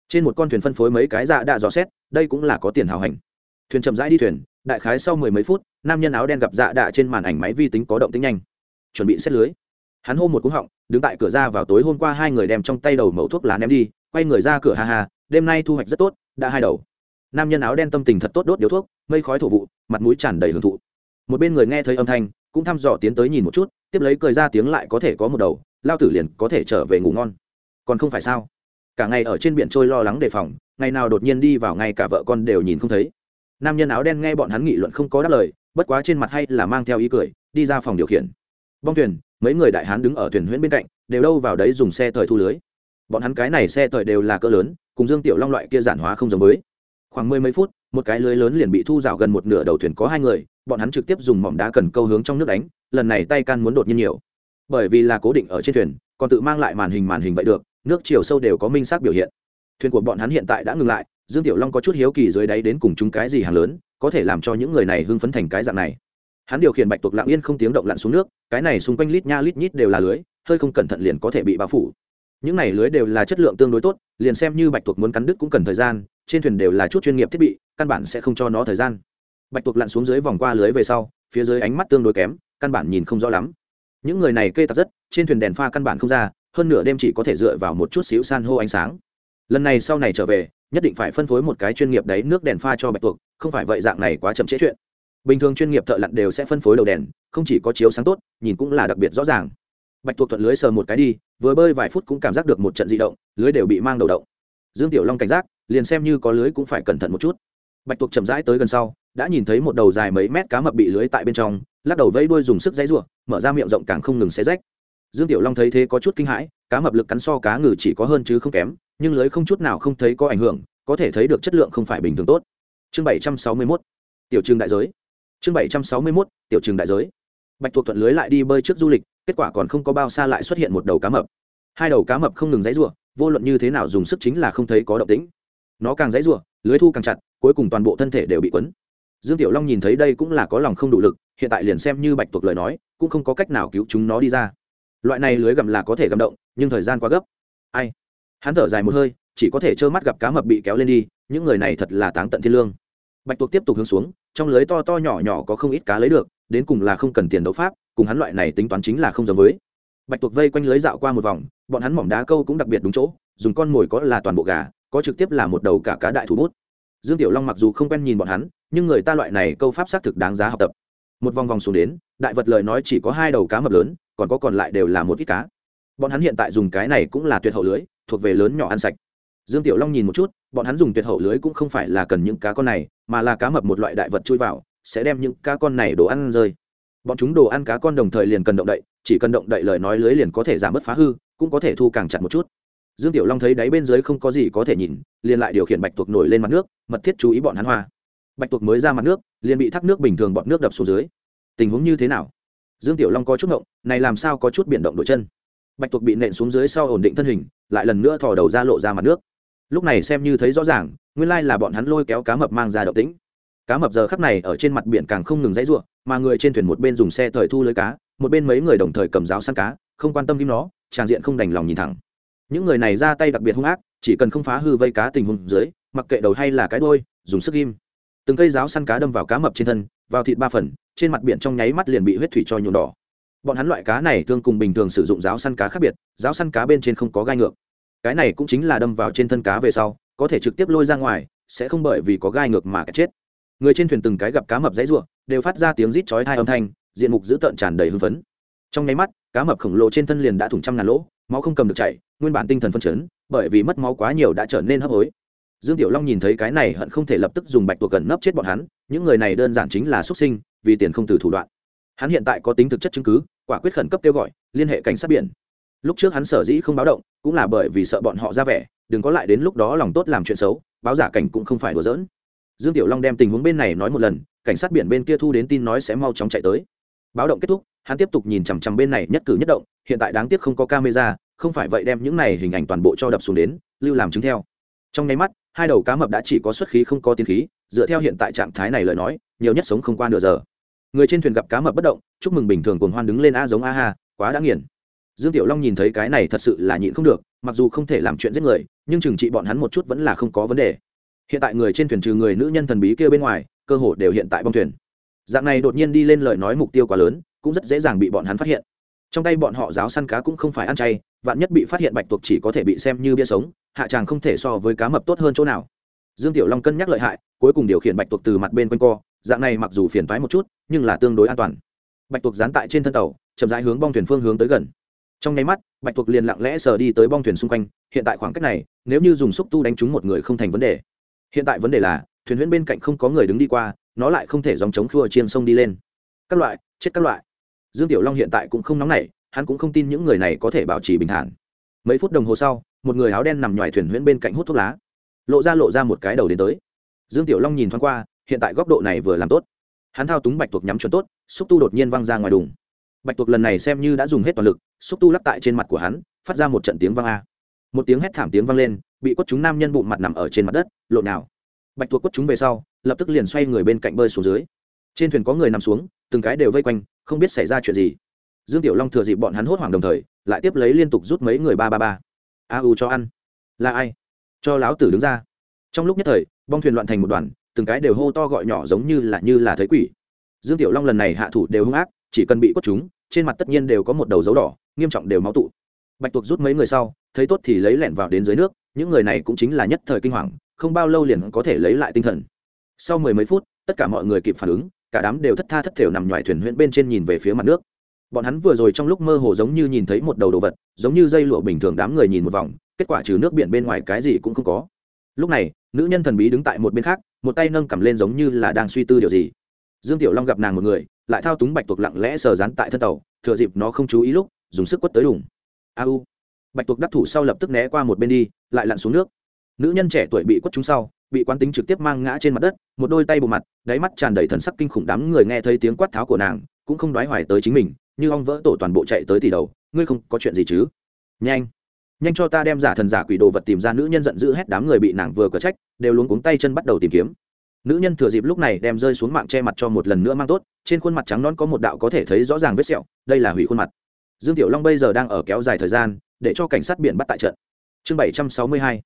Trên một con thuyền phân phối mấy cái dạ đã dò xét, đây cũng là có tiền hào hành. Thuyền chậm rãi đi thuyền, đại khái sau mười mấy phút, nam nhân áo đen gặp dạ đạ trên màn ảnh máy vi tính có động tính nhanh. Chuẩn bị xét lưới. Hắn hô một cú họng, đứng tại cửa ra vào tối hôm qua hai người đem trong tay đầu mẫu thuốc lá ném đi, quay người ra cửa hà hà đêm nay thu hoạch rất tốt, đã hai đầu. Nam nhân áo đen tâm tình thật tốt đốt điếu thuốc, mây khói thổ vụ, mặt mũi tràn đầy hưởng thụ. Một bên người nghe thấy âm thanh, cũng thăm dò tiến tới nhìn một chút, tiếp lấy cười ra tiếng lại có thể có một đầu, lao tử liền có thể trở về ngủ ngon còn không phải sao? Cả ngày ở trên biển trôi lo lắng đề phòng, ngày nào đột nhiên đi vào ngay cả vợ con đều nhìn không thấy. Nam nhân áo đen nghe bọn hắn nghị luận không có đáp lời, bất quá trên mặt hay là mang theo ý cười, đi ra phòng điều khiển. Bong thuyền, mấy người đại hán đứng ở thuyền huyễn bên cạnh, đều đâu vào đấy dùng xe thời thu lưới. Bọn hắn cái này xe thời đều là cỡ lớn, cùng dương tiểu long loại kia giản hóa không giống với. Khoảng mười mấy phút, một cái lưới lớn liền bị thu rào gần một nửa đầu thuyền có hai người, bọn hắn trực tiếp dùng mỏm đá cần câu hướng trong nước đánh, lần này tay can muốn đột nhiên nhiều. Bởi vì là cố định ở trên thuyền, còn tự mang lại màn hình màn hình vậy được nước chiều sâu đều có minh xác biểu hiện. Thuyền của bọn hắn hiện tại đã ngừng lại, dương tiểu long có chút hiếu kỳ dưới đáy đến cùng chúng cái gì hàng lớn, có thể làm cho những người này hưng phấn thành cái dạng này. Hắn điều khiển bạch tuộc lặng yên không tiếng động lặn xuống nước, cái này xung quanh lít nha lít nhít đều là lưới, hơi không cẩn thận liền có thể bị bao phủ. Những này lưới đều là chất lượng tương đối tốt, liền xem như bạch tuộc muốn cắn đứt cũng cần thời gian, trên thuyền đều là chút chuyên nghiệp thiết bị, căn bản sẽ không cho nó thời gian. Bạch tuộc lặn xuống dưới vòng qua lưới về sau, phía dưới ánh mắt tương đối kém, căn bản nhìn không rõ lắm. Những người này kê tặc rất, trên thuyền đèn pha căn bản không ra hơn nửa đêm chỉ có thể dựa vào một chút xíu san hô ánh sáng. Lần này sau này trở về, nhất định phải phân phối một cái chuyên nghiệp đấy nước đèn pha cho bạch tuộc, không phải vậy dạng này quá chậm trễ chuyện. Bình thường chuyên nghiệp thợ lặn đều sẽ phân phối đầu đèn, không chỉ có chiếu sáng tốt, nhìn cũng là đặc biệt rõ ràng. Bạch tuộc thuận lưới sờ một cái đi, vừa bơi vài phút cũng cảm giác được một trận di động, lưới đều bị mang đầu động. Dương tiểu long cảnh giác, liền xem như có lưới cũng phải cẩn thận một chút. Bạch tuộc chậm rãi tới gần sau, đã nhìn thấy một đầu dài mấy mét cá mập bị lưới tại bên trong, lắc đầu vẫy đuôi dùng sức dãy ruộng mở ra miệng rộng càng không ngừng xé rách dương tiểu long thấy thế có chút kinh hãi, cá mập lực cắn so cá ngừ chỉ có hơn chứ không kém, nhưng lưới không chút nào không thấy có ảnh hưởng, có thể thấy được chất lượng không phải bình thường tốt. Chương bảy trăm sáu mươi mốt, tiểu trường đại giới. Chương bảy trăm sáu mươi mốt, tiểu trường đại giới. Bạch thuộc thuận lưới lại đi bơi trước du lịch, kết quả còn không có bao xa lại xuất hiện một đầu cá mập. Hai đầu cá mập không ngừng dãy rụa vô luận như thế nào dùng sức chính là không thấy có động tĩnh. Nó càng dãy rụa lưới thu càng chặt, cuối cùng toàn bộ thân thể đều bị quấn. Dương tiểu long nhìn thấy đây cũng là có lòng không đủ lực, hiện tại liền xem như bạch tuộc lời nói, cũng không có cách nào cứu chúng nó đi ra loại này lưới gầm là có thể gầm động, nhưng thời gian quá gấp. Ai? Hắn thở dài một hơi, chỉ có thể trơ mắt gặp cá mập bị kéo lên đi, những người này thật là táng tận thiên lương. Bạch tuộc tiếp tục hướng xuống, trong lưới to to nhỏ nhỏ có không ít cá lấy được, đến cùng là không cần tiền đấu pháp, cùng hắn loại này tính toán chính là không giống với. Bạch tuộc vây quanh lưới dạo qua một vòng, bọn hắn mỏm đá câu cũng đặc biệt đúng chỗ, dùng con mồi có là toàn bộ gà, có trực tiếp là một đầu cả cá đại thủ bút. Dương tiểu long mặc dù không quen nhìn bọn hắn, nhưng người ta loại này câu pháp xác thực đáng giá học tập một vòng vòng xuống đến, đại vật lời nói chỉ có hai đầu cá mập lớn, còn có còn lại đều là một ít cá. Bọn hắn hiện tại dùng cái này cũng là tuyệt hậu lưới, thuộc về lớn nhỏ ăn sạch. Dương tiểu long nhìn một chút, bọn hắn dùng tuyệt hậu lưới cũng không phải là cần những cá con này, mà là cá mập một loại đại vật chui vào, sẽ đem những cá con này đồ ăn rơi. Bọn chúng đồ ăn cá con đồng thời liền cần động đậy, chỉ cần động đậy lời nói lưới liền có thể giảm bớt phá hư, cũng có thể thu càng chặt một chút. Dương tiểu long thấy đáy bên dưới không có gì có thể nhìn, liền lại điều khiển bạch tuộc nổi lên mặt nước, mật thiết chú ý bọn hắn hoa bạch tuộc mới ra mặt nước, liền bị thác nước bình thường bọn nước đập xuống dưới. Tình huống như thế nào? Dương tiểu long có chút ngộng, này làm sao có chút biển động đội chân? Bạch tuộc bị nện xuống dưới sau ổn định thân hình, lại lần nữa thò đầu ra lộ ra mặt nước. Lúc này xem như thấy rõ ràng, nguyên lai là bọn hắn lôi kéo cá mập mang ra động tĩnh. Cá mập giờ khắc này ở trên mặt biển càng không ngừng dãy ruộng, mà người trên thuyền một bên dùng xe thời thu lưới cá, một bên mấy người đồng thời cầm giáo săn cá, không quan tâm kim nó, tràng diện không đành lòng nhìn thẳng. Những người này ra tay đặc biệt hung ác, chỉ cần không phá hư vây cá tình huống dưới, mặc kệ đầu hay là cái đôi dùng sức ghim từng cây giáo săn cá đâm vào cá mập trên thân, vào thịt ba phần, trên mặt biển trong nháy mắt liền bị huyết thủy cho nhuộm đỏ. Bọn hắn loại cá này thường cùng bình thường sử dụng giáo săn cá khác biệt, giáo săn cá bên trên không có gai ngược. Cái này cũng chính là đâm vào trên thân cá về sau, có thể trực tiếp lôi ra ngoài, sẽ không bởi vì có gai ngược mà cái chết. Người trên thuyền từng cái gặp cá mập dãy ruộng, đều phát ra tiếng rít chói hai âm thanh, diện mục dữ tợn tràn đầy hưng phấn. Trong nháy mắt, cá mập khổng lồ trên thân liền đã thủng trăm ngàn lỗ, máu không cầm được chảy, nguyên bản tinh thần phân chấn, bởi vì mất máu quá nhiều đã trở nên hấp hối dương tiểu long nhìn thấy cái này hận không thể lập tức dùng bạch tuộc gần nấp chết bọn hắn, những người này đơn giản chính là xuất sinh, vì tiền không từ thủ đoạn. Hắn hiện tại có tính thực chất chứng cứ, quả quyết khẩn cấp kêu gọi, liên hệ cảnh sát biển. Lúc trước hắn sở dĩ không báo động, cũng là bởi vì sợ bọn họ ra vẻ, đừng có lại đến lúc đó lòng tốt làm chuyện xấu, báo giả cảnh cũng không phải đùa giỡn. Dương tiểu long đem tình huống bên này nói một lần, cảnh sát biển bên kia thu đến tin nói sẽ mau chóng chạy tới. Báo động kết thúc, hắn tiếp tục nhìn chằm chằm bên này nhất cử nhất động, hiện tại đáng tiếc không có camera, không phải vậy đem những này hình ảnh toàn bộ cho đập xuống đến, lưu làm chứng theo. Trong nháy mắt hai đầu cá mập đã chỉ có xuất khí không có tiến khí, dựa theo hiện tại trạng thái này lời nói, nhiều nhất sống không qua nửa giờ. Người trên thuyền gặp cá mập bất động, chúc mừng bình thường cuồng hoan đứng lên a giống a ha, quá đã nghiền. Dương tiểu long nhìn thấy cái này thật sự là nhịn không được, mặc dù không thể làm chuyện giết người, nhưng trừng trị bọn hắn một chút vẫn là không có vấn đề. Hiện tại người trên thuyền trừ người nữ nhân thần bí kia bên ngoài, cơ hồ đều hiện tại bong thuyền. Dạng này đột nhiên đi lên lời nói mục tiêu quá lớn, cũng rất dễ dàng bị bọn hắn phát hiện trong tay bọn họ giáo săn cá cũng không phải ăn chay, vạn nhất bị phát hiện bạch tuộc chỉ có thể bị xem như bia sống, hạ tràng không thể so với cá mập tốt hơn chỗ nào. Dương tiểu long cân nhắc lợi hại, cuối cùng điều khiển bạch tuộc từ mặt bên quanh co, dạng này mặc dù phiền toái một chút, nhưng là tương đối an toàn. Bạch tuộc dán tại trên thân tàu, chậm rãi hướng bong thuyền phương hướng tới gần. Trong nháy mắt, bạch tuộc liền lặng lẽ sờ đi tới bong thuyền xung quanh, hiện tại khoảng cách này, nếu như dùng xúc tu đánh trúng một người không thành vấn đề. Hiện tại vấn đề là, thuyền huyễn bên cạnh không có người đứng đi qua, nó lại không thể dòng chống khua chiên sông đi lên. Các loại, chết các loại dương tiểu long hiện tại cũng không nóng nảy, hắn cũng không tin những người này có thể bảo trì bình thản. Mấy phút đồng hồ sau, một người áo đen nằm ngoài thuyền huyễn bên cạnh hút thuốc lá. Lộ ra lộ ra một cái đầu đến tới. Dương tiểu long nhìn thoáng qua, hiện tại góc độ này vừa làm tốt. Hắn thao túng bạch tuộc nhắm chuẩn tốt, xúc tu đột nhiên văng ra ngoài đùng. Bạch tuộc lần này xem như đã dùng hết toàn lực, xúc tu lắc tại trên mặt của hắn, phát ra một trận tiếng vang a. Một tiếng hét thảm tiếng vang lên, bị quất chúng nam nhân bụng mặt nằm ở trên mặt đất, lộn nào. Bạch tuộc quất chúng về sau, lập tức liền xoay người bên cạnh bơi xuống dưới trên thuyền có người nằm xuống, từng cái đều vây quanh, không biết xảy ra chuyện gì. Dương tiểu long thừa dịp bọn hắn hốt hoảng đồng thời, lại tiếp lấy liên tục rút mấy người ba ba ba. A u cho ăn. Là ai? Cho láo tử đứng ra. Trong lúc nhất thời, bong thuyền loạn thành một đoàn, từng cái đều hô to gọi nhỏ giống như là như là thấy quỷ. Dương tiểu long lần này hạ thủ đều hung ác, chỉ cần bị quất chúng, trên mặt tất nhiên đều có một đầu dấu đỏ, nghiêm trọng đều máu tụ. Bạch tuộc rút mấy người sau, thấy tốt thì lấy lẻn vào đến dưới nước, những người này cũng chính là nhất thời kinh hoàng, không bao lâu liền có thể lấy lại tinh thần. Sau mười mấy phút, tất cả mọi người kịp phản ứng cả đám đều thất tha thất thểu nằm ngoài thuyền huyễn bên trên nhìn về phía mặt nước. Bọn hắn vừa rồi trong lúc mơ hồ giống như nhìn thấy một đầu đồ vật, giống như dây lụa bình thường đám người nhìn một vòng, kết quả trừ nước biển bên ngoài cái gì cũng không có. Lúc này, nữ nhân thần bí đứng tại một bên khác, một tay nâng cầm lên giống như là đang suy tư điều gì. Dương tiểu long gặp nàng một người, lại thao túng bạch tuộc lặng lẽ sờ dán tại thân tàu, thừa dịp nó không chú ý lúc, dùng sức quất tới đủng a u. Bạch tuộc đắc thủ sau lập tức né qua một bên đi, lại lặn xuống nước nữ nhân trẻ tuổi bị quất trúng sau, bị quán tính trực tiếp mang ngã trên mặt đất, một đôi tay bộ mặt, đáy mắt tràn đầy thần sắc kinh khủng đám người nghe thấy tiếng quát tháo của nàng, cũng không đoái hoài tới chính mình, như ong vỡ tổ toàn bộ chạy tới tỷ đầu, ngươi không có chuyện gì chứ? Nhanh nhanh cho ta đem giả thần giả quỷ đồ vật tìm ra, nữ nhân giận dữ hét đám người bị nàng vừa có trách, đều luống cuống tay chân bắt đầu tìm kiếm. Nữ nhân thừa dịp lúc này đem rơi xuống mạng che mặt cho một lần nữa mang tốt, trên khuôn mặt trắng non có một đạo có thể thấy rõ ràng vết sẹo, đây là hủy khuôn mặt. Dương tiểu long bây giờ đang ở kéo dài thời gian, để cho cảnh sát biển bắt tại trận. Chương bảy trăm sáu mươi hai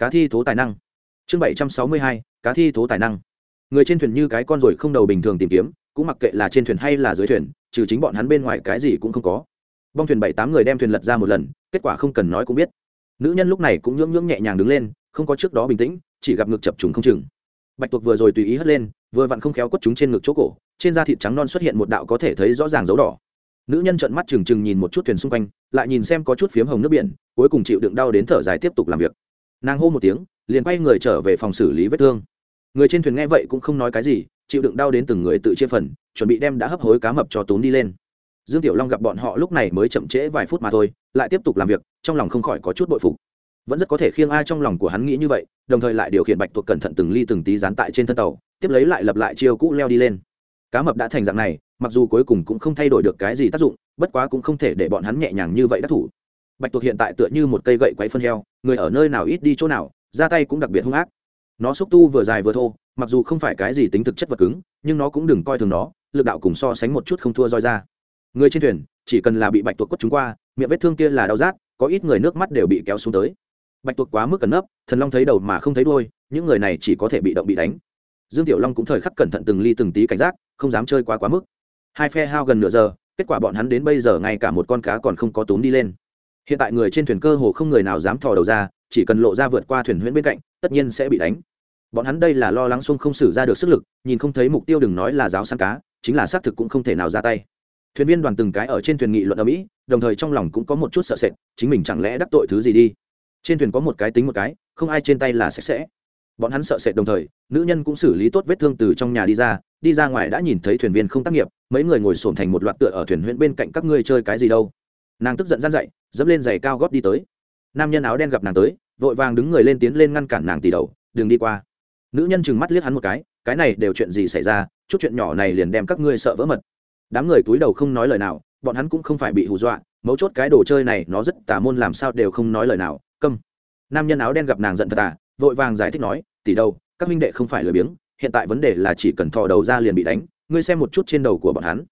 cá thi thố tài năng. Chương bảy trăm sáu mươi hai, cá thi thố tài năng. Người trên thuyền như cái con ruồi không đầu bình thường tìm kiếm, cũng mặc kệ là trên thuyền hay là dưới thuyền, trừ chính bọn hắn bên ngoài cái gì cũng không có. Bong thuyền bảy tám người đem thuyền lật ra một lần, kết quả không cần nói cũng biết. Nữ nhân lúc này cũng nhưỡng nhưỡng nhẹ nhàng đứng lên, không có trước đó bình tĩnh, chỉ gặp ngực chập trùng không chừng. Bạch tuộc vừa rồi tùy ý hất lên, vừa vặn không khéo quất chúng trên ngực chỗ cổ, trên da thịt trắng non xuất hiện một đạo có thể thấy rõ ràng dấu đỏ. Nữ nhân trợn mắt trừng trừng nhìn một chút thuyền xung quanh, lại nhìn xem có chút phiếm hồng nước biển, cuối cùng chịu đựng đau đến thở dài tiếp tục làm việc nàng hô một tiếng, liền quay người trở về phòng xử lý vết thương. Người trên thuyền nghe vậy cũng không nói cái gì, chịu đựng đau đến từng người tự chia phần, chuẩn bị đem đã hấp hối cá mập cho tốn đi lên. Dương tiểu long gặp bọn họ lúc này mới chậm trễ vài phút mà thôi, lại tiếp tục làm việc, trong lòng không khỏi có chút bội phục. Vẫn rất có thể khiêng ai trong lòng của hắn nghĩ như vậy, đồng thời lại điều khiển bạch tuộc cẩn thận từng ly từng tí dán tại trên thân tàu, tiếp lấy lại lập lại chiêu cũ leo đi lên. Cá mập đã thành dạng này, mặc dù cuối cùng cũng không thay đổi được cái gì tác dụng, bất quá cũng không thể để bọn hắn nhẹ nhàng như vậy đắc thủ bạch tuộc hiện tại tựa như một cây gậy quấy phân heo, người ở nơi nào ít đi chỗ nào, ra tay cũng đặc biệt hung ác. Nó xúc tu vừa dài vừa thô, mặc dù không phải cái gì tính thực chất vật cứng, nhưng nó cũng đừng coi thường nó, lực đạo cùng so sánh một chút không thua roi ra. Người trên thuyền, chỉ cần là bị bạch tuộc quất chúng qua, miệng vết thương kia là đau rát, có ít người nước mắt đều bị kéo xuống tới. Bạch tuộc quá mức cẩn nấp, thần long thấy đầu mà không thấy đuôi, những người này chỉ có thể bị động bị đánh. Dương tiểu long cũng thời khắc cẩn thận từng ly từng tí cảnh giác, không dám chơi quá quá mức. Hai phe hao gần nửa giờ, kết quả bọn hắn đến bây giờ ngay cả một con cá còn không có túm đi lên hiện tại người trên thuyền cơ hồ không người nào dám thò đầu ra, chỉ cần lộ ra vượt qua thuyền huyễn bên cạnh, tất nhiên sẽ bị đánh. Bọn hắn đây là lo lắng xuông không xử ra được sức lực, nhìn không thấy mục tiêu đừng nói là giáo săn cá, chính là xác thực cũng không thể nào ra tay. Thuyền viên đoàn từng cái ở trên thuyền nghị luận ở mỹ, đồng thời trong lòng cũng có một chút sợ sệt, chính mình chẳng lẽ đắc tội thứ gì đi? Trên thuyền có một cái tính một cái, không ai trên tay là sạch sẽ. Bọn hắn sợ sệt đồng thời, nữ nhân cũng xử lý tốt vết thương từ trong nhà đi ra đi ra ngoài đã nhìn thấy thuyền viên không tác nghiệp, mấy người ngồi xổm thành một loạt tựa ở thuyền huyện bên cạnh các ngươi chơi cái gì đâu. Nàng tức giận gian dậy dẫm lên giày cao góp đi tới. Nam nhân áo đen gặp nàng tới vội vàng đứng người lên tiến lên ngăn cản nàng tỉ đầu đừng đi qua. Nữ nhân chừng mắt liếc hắn một cái cái này đều chuyện gì xảy ra? Chút chuyện nhỏ này liền đem các ngươi sợ vỡ mật. Đám người túi đầu không nói lời nào bọn hắn cũng không phải bị hù dọa mấu chốt cái đồ chơi này nó rất tà môn làm sao đều không nói lời nào câm. Nam nhân áo đen gặp nàng giận thật à vội vàng giải thích nói tỉ đầu, các huynh đệ không phải lười biếng hiện tại vấn đề là chỉ cần thò đầu ra liền bị đánh ngươi xem một chút trên đầu của bọn hắn.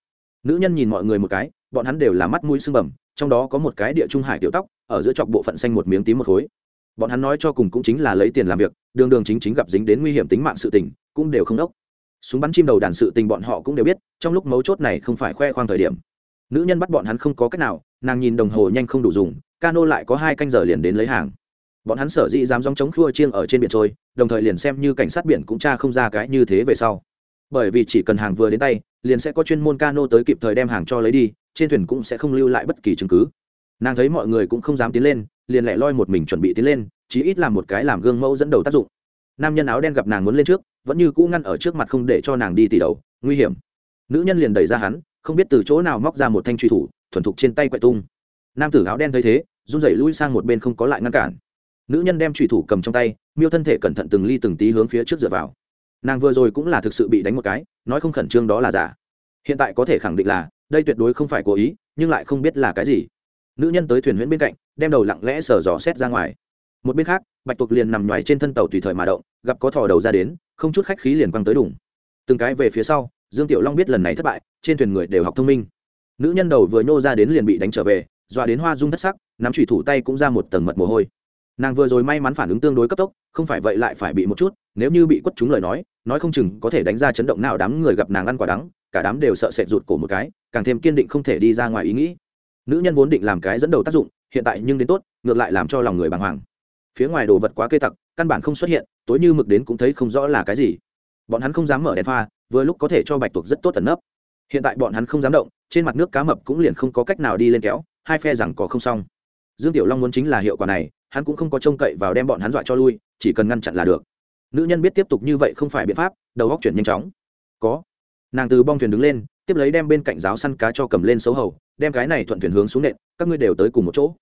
Nữ nhân nhìn mọi người một cái bọn hắn đều là mắt mũi sưng bẩm trong đó có một cái địa trung hải tiểu tóc, ở giữa chọc bộ phận xanh một miếng tím một khối. Bọn hắn nói cho cùng cũng chính là lấy tiền làm việc, đường đường chính chính gặp dính đến nguy hiểm tính mạng sự tình, cũng đều không đốc. Súng bắn chim đầu đàn sự tình bọn họ cũng đều biết, trong lúc mấu chốt này không phải khoe khoang thời điểm. Nữ nhân bắt bọn hắn không có cách nào, nàng nhìn đồng hồ nhanh không đủ dùng, cano lại có hai canh giờ liền đến lấy hàng. Bọn hắn sở dĩ dám dòng chống khua chiêng ở trên biển trôi, đồng thời liền xem như cảnh sát biển cũng tra không ra cái như thế về sau. Bởi vì chỉ cần hàng vừa đến tay, liền sẽ có chuyên môn cano tới kịp thời đem hàng cho lấy đi trên thuyền cũng sẽ không lưu lại bất kỳ chứng cứ. Nàng thấy mọi người cũng không dám tiến lên, liền lẻ loi một mình chuẩn bị tiến lên, chí ít làm một cái làm gương mẫu dẫn đầu tác dụng. Nam nhân áo đen gặp nàng muốn lên trước, vẫn như cũ ngăn ở trước mặt không để cho nàng đi tỉ đầu, nguy hiểm. Nữ nhân liền đẩy ra hắn, không biết từ chỗ nào móc ra một thanh truy thủ, thuần thục trên tay quậy tung. Nam tử áo đen thấy thế, run rẩy lui sang một bên không có lại ngăn cản. Nữ nhân đem truy thủ cầm trong tay, miêu thân thể cẩn thận từng ly từng tí hướng phía trước dựa vào. Nàng vừa rồi cũng là thực sự bị đánh một cái, nói không khẩn trương đó là giả. Hiện tại có thể khẳng định là đây tuyệt đối không phải cố ý, nhưng lại không biết là cái gì. Nữ nhân tới thuyền huyễn bên cạnh, đem đầu lặng lẽ sờ dò xét ra ngoài. Một bên khác, bạch tuộc liền nằm ngoài trên thân tàu tùy thời mà động, gặp có thò đầu ra đến, không chút khách khí liền quăng tới đủng từng cái về phía sau, dương tiểu long biết lần này thất bại, trên thuyền người đều học thông minh. Nữ nhân đầu vừa nhô ra đến liền bị đánh trở về, dọa đến hoa dung thất sắc, nắm chủy thủ tay cũng ra một tầng mật mồ hôi. Nàng vừa rồi may mắn phản ứng tương đối cấp tốc, không phải vậy lại phải bị một chút, nếu như bị quất chúng lời nói nói không chừng có thể đánh ra chấn động nào đám người gặp nàng ăn quả đắng cả đám đều sợ sệt rụt cổ một cái, càng thêm kiên định không thể đi ra ngoài ý nghĩ. Nữ nhân vốn định làm cái dẫn đầu tác dụng, hiện tại nhưng đến tốt, ngược lại làm cho lòng người bàng hoàng. Phía ngoài đồ vật quá kê tặc, căn bản không xuất hiện, tối như mực đến cũng thấy không rõ là cái gì. Bọn hắn không dám mở đèn pha, vừa lúc có thể cho bạch tuộc rất tốt tận nấp. Hiện tại bọn hắn không dám động, trên mặt nước cá mập cũng liền không có cách nào đi lên kéo, hai phe rằng có không xong. Dương tiểu long muốn chính là hiệu quả này, hắn cũng không có trông cậy vào đem bọn hắn dọa cho lui, chỉ cần ngăn chặn là được. Nữ nhân biết tiếp tục như vậy không phải biện pháp, đầu góc chuyển nhanh chóng. Có nàng từ bong thuyền đứng lên, tiếp lấy đem bên cạnh giáo săn cá cho cầm lên xấu hầu, đem cái này thuận thuyền hướng xuống nện, các ngươi đều tới cùng một chỗ.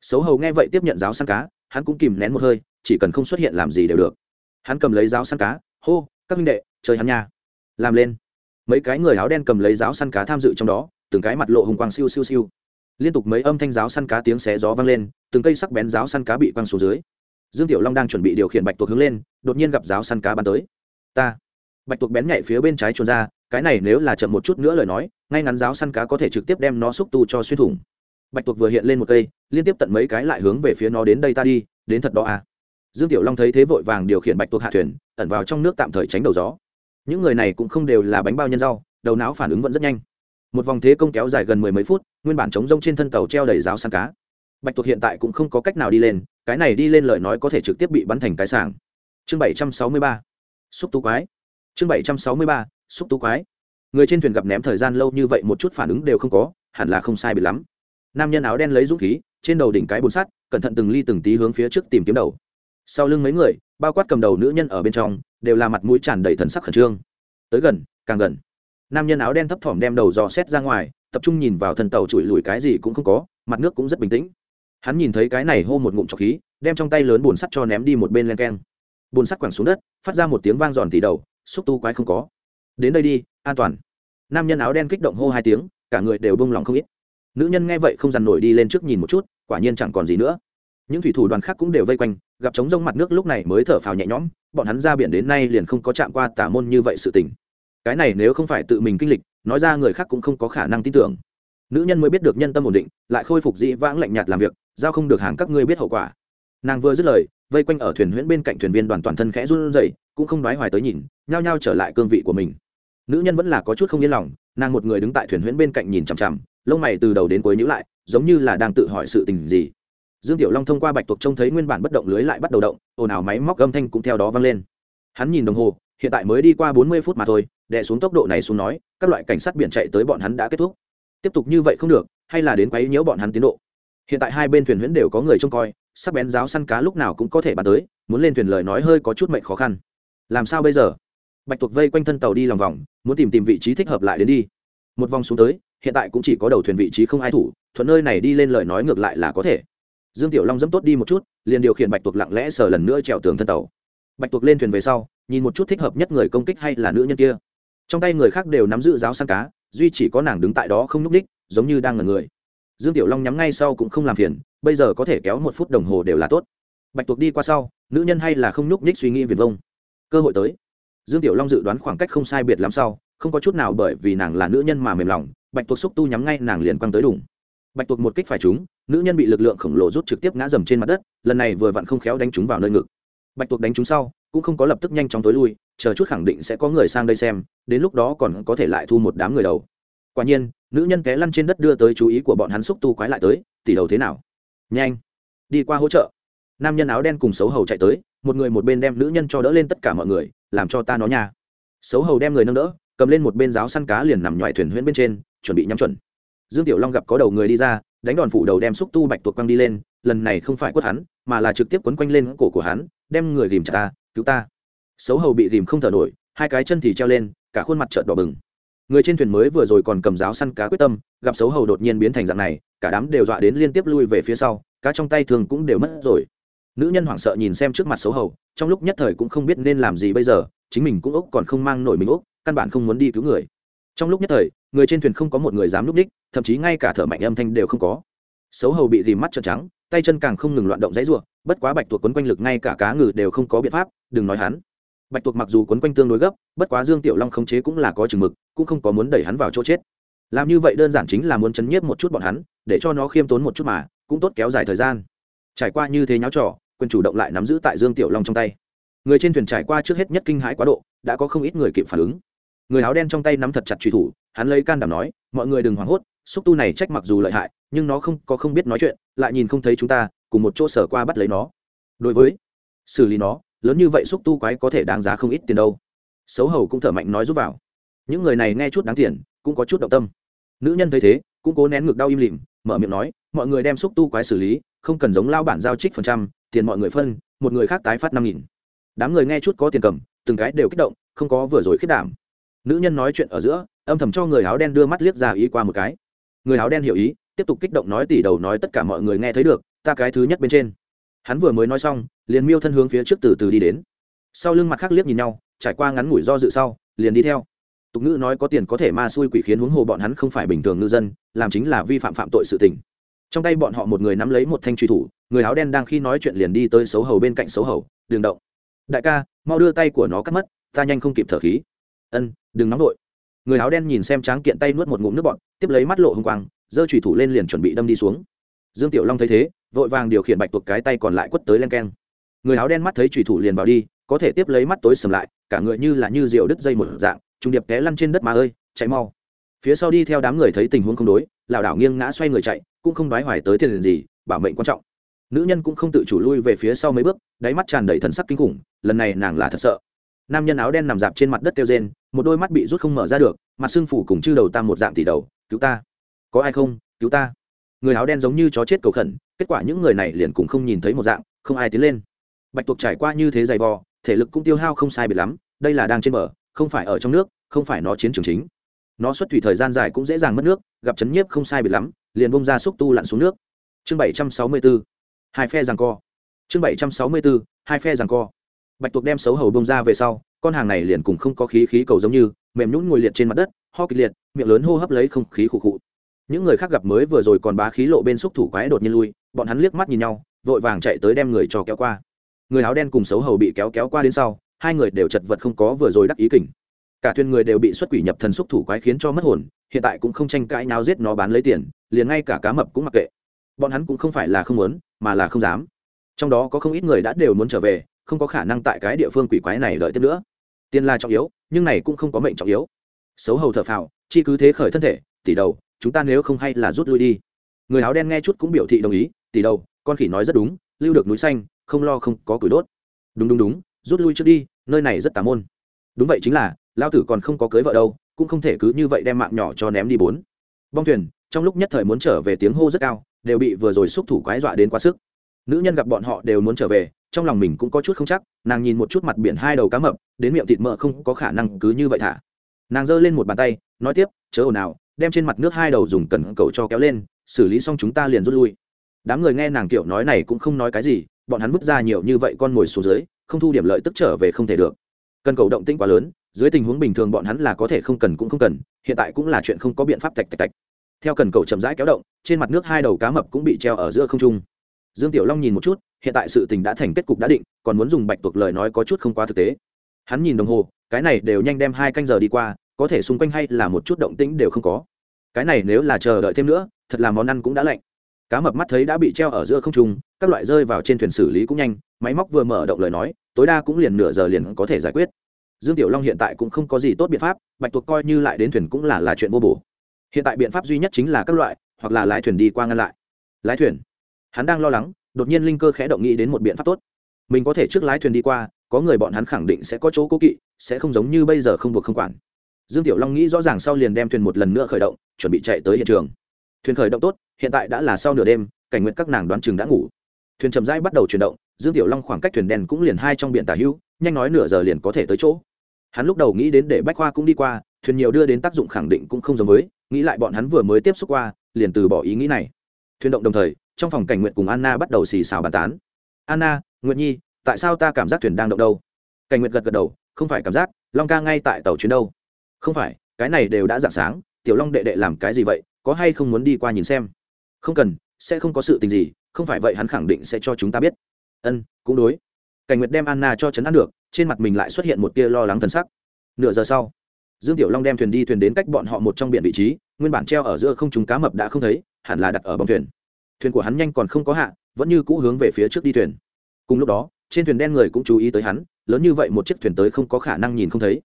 Xấu hầu nghe vậy tiếp nhận giáo săn cá, hắn cũng kìm nén một hơi, chỉ cần không xuất hiện làm gì đều được. Hắn cầm lấy giáo săn cá, hô, các minh đệ chơi hắn nha. Làm lên. Mấy cái người áo đen cầm lấy giáo săn cá tham dự trong đó, từng cái mặt lộ hùng quang siêu siêu siêu. Liên tục mấy âm thanh giáo săn cá tiếng xé gió vang lên, từng cây sắc bén giáo săn cá bị quăng xuống dưới. Dương tiểu long đang chuẩn bị điều khiển bạch tuộc hướng lên, đột nhiên gặp giáo săn cá bắn tới. Ta. Bạch tuộc bén nhảy phía bên trái trốn ra cái này nếu là chậm một chút nữa lời nói, ngay ngắn giáo săn cá có thể trực tiếp đem nó xúc tu cho xuyên thủng. Bạch tuộc vừa hiện lên một cây, liên tiếp tận mấy cái lại hướng về phía nó đến đây ta đi, đến thật đó à. Dương tiểu long thấy thế vội vàng điều khiển bạch tuộc hạ thuyền, ẩn vào trong nước tạm thời tránh đầu gió. Những người này cũng không đều là bánh bao nhân rau, đầu não phản ứng vẫn rất nhanh. Một vòng thế công kéo dài gần mười mấy phút, nguyên bản chống rông trên thân tàu treo đầy giáo săn cá. Bạch tuộc hiện tại cũng không có cách nào đi lên, cái này đi lên lời nói có thể trực tiếp bị bắn thành cái sảng. Chương bảy trăm sáu mươi ba. Xúc tú quái. Chương bảy trăm sáu mươi ba xúc tú quái. Người trên thuyền gặp ném thời gian lâu như vậy một chút phản ứng đều không có, hẳn là không sai bị lắm. Nam nhân áo đen lấy dũng khí, trên đầu đỉnh cái bồn sắt, cẩn thận từng ly từng tí hướng phía trước tìm kiếm đầu. Sau lưng mấy người, bao quát cầm đầu nữ nhân ở bên trong, đều là mặt mũi tràn đầy thần sắc khẩn trương. Tới gần, càng gần. Nam nhân áo đen thấp thỏm đem đầu dò xét ra ngoài, tập trung nhìn vào thân tàu chùi lùi cái gì cũng không có, mặt nước cũng rất bình tĩnh. Hắn nhìn thấy cái này hô một ngụm trọc khí, đem trong tay lớn bồn sắt cho ném đi một bên len keng. Bồn sắt quẳng xuống đất, phát ra một tiếng vang giòn tỉ đầu, xúc tu quái không có đến đây đi, an toàn. Nam nhân áo đen kích động hô hai tiếng, cả người đều bông lòng không ít. Nữ nhân nghe vậy không dằn nổi đi lên trước nhìn một chút, quả nhiên chẳng còn gì nữa. Những thủy thủ đoàn khác cũng đều vây quanh, gặp trống rông mặt nước lúc này mới thở phào nhẹ nhõm, bọn hắn ra biển đến nay liền không có chạm qua tả môn như vậy sự tình. Cái này nếu không phải tự mình kinh lịch, nói ra người khác cũng không có khả năng tin tưởng. Nữ nhân mới biết được nhân tâm ổn định, lại khôi phục dĩ vãng lạnh nhạt làm việc, giao không được hàng các ngươi biết hậu quả. Nàng vừa dứt lời, vây quanh ở thuyền huyễn bên cạnh thuyền viên đoàn toàn thân khẽ run rẩy, cũng không nói hoài tới nhìn, nhao nhao trở lại cương vị của mình nữ nhân vẫn là có chút không yên lòng, nàng một người đứng tại thuyền huyễn bên cạnh nhìn chằm chằm, lông mày từ đầu đến cuối nhữ lại, giống như là đang tự hỏi sự tình gì. Dương tiểu long thông qua bạch tuộc trông thấy nguyên bản bất động lưới lại bắt đầu động, ồn ào máy móc gâm thanh cũng theo đó vang lên. Hắn nhìn đồng hồ, hiện tại mới đi qua bốn mươi phút mà thôi, đè xuống tốc độ này xuống nói, các loại cảnh sát biển chạy tới bọn hắn đã kết thúc. Tiếp tục như vậy không được, hay là đến quấy nhiễu bọn hắn tiến độ. Hiện tại hai bên thuyền huyễn đều có người trông coi, sắc bén giáo săn cá lúc nào cũng có thể bàn tới, muốn lên thuyền lời nói hơi có chút mệnh khó khăn. Làm sao bây giờ? Bạch tuộc vây quanh thân tàu đi lòng vòng muốn tìm tìm vị trí thích hợp lại đến đi. Một vòng xuống tới, hiện tại cũng chỉ có đầu thuyền vị trí không ai thủ, thuận nơi này đi lên lời nói ngược lại là có thể. Dương tiểu long dẫm tốt đi một chút, liền điều khiển bạch tuộc lặng lẽ sờ lần nữa trèo tường thân tàu. Bạch tuộc lên thuyền về sau, nhìn một chút thích hợp nhất người công kích hay là nữ nhân kia. Trong tay người khác đều nắm giữ giáo săn cá, duy chỉ có nàng đứng tại đó không nhúc ních, giống như đang ngần người. Dương tiểu long nhắm ngay sau cũng không làm phiền, bây giờ có thể kéo một phút đồng hồ đều là tốt. Bạch tuộc đi qua sau, nữ nhân hay là không nhúc ních suy nghĩ viền vông. Cơ hội tới dương tiểu long dự đoán khoảng cách không sai biệt lắm sau không có chút nào bởi vì nàng là nữ nhân mà mềm lòng bạch tuộc xúc tu nhắm ngay nàng liền quăng tới đủng. Bạch tuộc một kích phải chúng, nữ nhân bị lực lượng khổng lồ rút trực tiếp ngã dầm trên mặt đất lần này vừa vặn không khéo đánh chúng vào nơi ngực. Bạch tuộc đánh chúng sau cũng không có lập tức nhanh chóng tối lui chờ chút khẳng định sẽ có người sang đây xem đến lúc đó còn có thể lại thu một đám người đầu. Quả nhiên nữ nhân té lăn trên đất đưa tới chú ý của bọn hắn xúc tu quái lại tới tỷ đầu thế nào? Nhanh đi qua hỗ trợ. Nam nhân áo đen cùng xấu hầu chạy tới một người một bên đem nữ nhân cho đỡ lên tất cả mọi người, làm cho ta nó nha. Xấu hầu đem người nâng đỡ, cầm lên một bên giáo săn cá liền nằm ngoài thuyền huyễn bên trên, chuẩn bị nhắm chuẩn. Dương tiểu long gặp có đầu người đi ra, đánh đòn phủ đầu đem xúc tu bạch tuộc quăng đi lên, lần này không phải quất hắn, mà là trực tiếp quấn quanh lên cổ của hắn, đem người rìm chặt ta, cứu ta. Xấu hầu bị rìm không thở nổi, hai cái chân thì treo lên, cả khuôn mặt trợn đỏ bừng. Người trên thuyền mới vừa rồi còn cầm giáo săn cá quyết tâm, gặp xấu hầu đột nhiên biến thành dạng này, cả đám đều dọa đến liên tiếp lui về phía sau, cá trong tay thường cũng đều mất rồi nữ nhân hoảng sợ nhìn xem trước mặt xấu hầu, trong lúc nhất thời cũng không biết nên làm gì bây giờ, chính mình cũng ốc còn không mang nổi mình ốc, căn bản không muốn đi cứu người. Trong lúc nhất thời, người trên thuyền không có một người dám núp đích, thậm chí ngay cả thở mạnh âm thanh đều không có. Xấu hầu bị rìm mắt trợn trắng, tay chân càng không ngừng loạn động dãy ruộng bất quá bạch tuộc quấn quanh lực ngay cả cá ngừ đều không có biện pháp, đừng nói hắn. Bạch tuộc mặc dù quấn quanh tương đối gấp, bất quá dương tiểu long khống chế cũng là có chừng mực, cũng không có muốn đẩy hắn vào chỗ chết. Làm như vậy đơn giản chính là muốn chấn nhiếp một chút bọn hắn, để cho nó khiêm tốn một chút mà, cũng tốt kéo dài thời gian. Trải qua như thế nháo trò quyền chủ động lại nắm giữ tại dương tiểu long trong tay. Người trên thuyền trải qua trước hết nhất kinh hãi quá độ, đã có không ít người kịp phản ứng. Người áo đen trong tay nắm thật chặt truy thủ, hắn lấy can đảm nói, mọi người đừng hoảng hốt, xúc tu này trách mặc dù lợi hại, nhưng nó không, có không biết nói chuyện, lại nhìn không thấy chúng ta, cùng một chỗ sở qua bắt lấy nó. Đối với, xử lý nó, lớn như vậy xúc tu quái có thể đáng giá không ít tiền đâu. Xấu hầu cũng thở mạnh nói giúp vào. Những người này nghe chút đáng tiền, cũng có chút động tâm. Nữ nhân thấy thế, cũng cố nén ngực đau im lìm, mở miệng nói, mọi người đem xúc tu quái xử lý, không cần giống lao bản giao trích phần trăm tiền mọi người phân, một người khác tái phát năm nghìn. Đám người nghe chút có tiền cầm, từng cái đều kích động, không có vừa rồi khiết đảm. Nữ nhân nói chuyện ở giữa, âm thầm cho người áo đen đưa mắt liếc ra ý qua một cái. Người áo đen hiểu ý, tiếp tục kích động nói tỉ đầu nói tất cả mọi người nghe thấy được, ta cái thứ nhất bên trên. Hắn vừa mới nói xong, liền miêu thân hướng phía trước từ từ đi đến. Sau lưng mặt khác liếc nhìn nhau, trải qua ngắn ngủi do dự sau, liền đi theo. Tục ngữ nói có tiền có thể ma xui quỷ khiến huống hồ bọn hắn không phải bình thường ngư dân, làm chính là vi phạm phạm tội sự tình trong tay bọn họ một người nắm lấy một thanh truy thủ, người áo đen đang khi nói chuyện liền đi tới xấu hầu bên cạnh xấu hầu đường động. Đại ca, mau đưa tay của nó cắt mất, ta nhanh không kịp thở khí. Ân, đừng nóng vội. Người áo đen nhìn xem tráng kiện tay nuốt một ngụm nước bọn tiếp lấy mắt lộ hung quang, giơ trùy thủ lên liền chuẩn bị đâm đi xuống. Dương tiểu long thấy thế, vội vàng điều khiển bạch tuộc cái tay còn lại quất tới len keng. Người áo đen mắt thấy trùy thủ liền vào đi, có thể tiếp lấy mắt tối sầm lại, cả người như là như rượu đứt dây một dạng, trùng điệp té lăn trên đất mà ơi, chạy mau. Phía sau đi theo đám người thấy tình huống không đối, lảo đảo nghiêng ngã xoay người chạy cũng không đoái hoài tới tiền gì, bảo mệnh quan trọng. Nữ nhân cũng không tự chủ lui về phía sau mấy bước, đáy mắt tràn đầy thần sắc kinh khủng, lần này nàng là thật sợ. Nam nhân áo đen nằm dạp trên mặt đất kêu rên, một đôi mắt bị rút không mở ra được, mặt xương phủ cùng chư đầu tam một dạng tỷ đầu, cứu ta. Có ai không? Cứu ta. Người áo đen giống như chó chết cầu khẩn, kết quả những người này liền cũng không nhìn thấy một dạng, không ai tiến lên. Bạch tuộc trải qua như thế dày vò, thể lực cũng tiêu hao không sai biệt lắm, đây là đang trên bờ, không phải ở trong nước, không phải nó chiến trường chính. Nó xuất thủy thời gian dài cũng dễ dàng mất nước, gặp chấn nhiếp không sai biệt lắm liền bông ra xúc tu lặn xuống nước. Chương bảy trăm sáu mươi bốn hai phe rằng co. Chương bảy trăm sáu mươi bốn hai phe rằng co. Bạch tuộc đem xấu hầu bông ra về sau, con hàng này liền cùng không có khí khí cầu giống như, mềm nhũn ngồi liệt trên mặt đất, ho kịch liệt, miệng lớn hô hấp lấy không khí khụ khụ. Những người khác gặp mới vừa rồi còn bá khí lộ bên xúc thủ quái đột nhiên lui, bọn hắn liếc mắt nhìn nhau, vội vàng chạy tới đem người cho kéo qua. Người áo đen cùng xấu hầu bị kéo kéo qua đến sau, hai người đều chật vật không có vừa rồi đắc ý kỉnh cả thuyền người đều bị xuất quỷ nhập thần xúc thủ quái khiến cho mất hồn, hiện tại cũng không tranh cãi nào giết nó bán lấy tiền liền ngay cả cá mập cũng mặc kệ. Bọn hắn cũng không phải là không muốn, mà là không dám. Trong đó có không ít người đã đều muốn trở về, không có khả năng tại cái địa phương quỷ quái này đợi tiếp nữa. Tiền là trọng yếu, nhưng này cũng không có mệnh trọng yếu. Xấu hầu thở phào, chi cứ thế khởi thân thể, tỷ đầu, chúng ta nếu không hay là rút lui đi. Người áo đen nghe chút cũng biểu thị đồng ý, tỷ đầu, con khỉ nói rất đúng, lưu được núi xanh, không lo không có củi đốt. Đúng đúng đúng, rút lui trước đi, nơi này rất tà môn. Đúng vậy chính là, lao tử còn không có cưới vợ đâu, cũng không thể cứ như vậy đem mạng nhỏ cho ném đi bốn. Bong thuyền trong lúc nhất thời muốn trở về tiếng hô rất cao, đều bị vừa rồi xúc thủ quái dọa đến quá sức. Nữ nhân gặp bọn họ đều muốn trở về, trong lòng mình cũng có chút không chắc, nàng nhìn một chút mặt biển hai đầu cá mập, đến miệng thịt mỡ không có khả năng cứ như vậy thả. Nàng giơ lên một bàn tay, nói tiếp, chớ ồn ào, đem trên mặt nước hai đầu dùng cần cầu cho kéo lên, xử lý xong chúng ta liền rút lui. Đám người nghe nàng kiểu nói này cũng không nói cái gì, bọn hắn vứt ra nhiều như vậy con ngồi xuống dưới, không thu điểm lợi tức trở về không thể được. Cần cầu động tĩnh quá lớn, dưới tình huống bình thường bọn hắn là có thể không cần cũng không cần, hiện tại cũng là chuyện không có biện pháp tạch tạch tạch theo cần cầu chậm rãi kéo động, trên mặt nước hai đầu cá mập cũng bị treo ở giữa không trung. Dương tiểu long nhìn một chút, hiện tại sự tình đã thành kết cục đã định, còn muốn dùng bạch tuộc lời nói có chút không quá thực tế. Hắn nhìn đồng hồ, cái này đều nhanh đem hai canh giờ đi qua, có thể xung quanh hay là một chút động tĩnh đều không có. Cái này nếu là chờ đợi thêm nữa, thật là món ăn cũng đã lạnh. Cá mập mắt thấy đã bị treo ở giữa không trung, các loại rơi vào trên thuyền xử lý cũng nhanh, máy móc vừa mở động lời nói, tối đa cũng liền nửa giờ liền có thể giải quyết. Dương tiểu long hiện tại cũng không có gì tốt biện pháp, bạch tuộc coi như lại đến thuyền cũng là là chuyện vô bổ hiện tại biện pháp duy nhất chính là các loại, hoặc là lái thuyền đi qua ngăn lại. Lái thuyền. Hắn đang lo lắng, đột nhiên linh cơ khẽ động nghĩ đến một biện pháp tốt. Mình có thể trước lái thuyền đi qua, có người bọn hắn khẳng định sẽ có chỗ cố kỵ, sẽ không giống như bây giờ không buộc không quản. Dương tiểu long nghĩ rõ ràng sau liền đem thuyền một lần nữa khởi động, chuẩn bị chạy tới hiện trường. Thuyền khởi động tốt, hiện tại đã là sau nửa đêm, cảnh nguyện các nàng đoán chừng đã ngủ. Thuyền chậm rãi bắt đầu chuyển động, dương tiểu long khoảng cách thuyền đèn cũng liền hai trong biển tả hữu, nhanh nói nửa giờ liền có thể tới chỗ. Hắn lúc đầu nghĩ đến để bách khoa cũng đi qua, thuyền nhiều đưa đến tác dụng khẳng định cũng không giống với nghĩ lại bọn hắn vừa mới tiếp xúc qua, liền từ bỏ ý nghĩ này. Thuyền động đồng thời, trong phòng cảnh nguyện cùng anna bắt đầu xì xào bàn tán. Anna nguyện nhi, tại sao ta cảm giác thuyền đang động đâu? Cảnh nguyện gật gật đầu, không phải cảm giác, long ca ngay tại tàu chuyến đâu. Không phải, cái này đều đã dạng sáng, tiểu long đệ đệ làm cái gì vậy, có hay không muốn đi qua nhìn xem? Không cần, sẽ không có sự tình gì, không phải vậy hắn khẳng định sẽ cho chúng ta biết. Ân, cũng đối. Cảnh nguyệt đem anna cho chấn an được, trên mặt mình lại xuất hiện một tia lo lắng thần sắc. Nửa giờ sau dương tiểu long đem thuyền đi thuyền đến cách bọn họ một trong biển vị trí, nguyên bản treo ở giữa không chúng cá mập đã không thấy, hẳn là đặt ở bong thuyền. Thuyền của hắn nhanh còn không có hạ, vẫn như cũ hướng về phía trước đi thuyền. Cùng lúc đó, trên thuyền đen người cũng chú ý tới hắn, lớn như vậy một chiếc thuyền tới không có khả năng nhìn không thấy.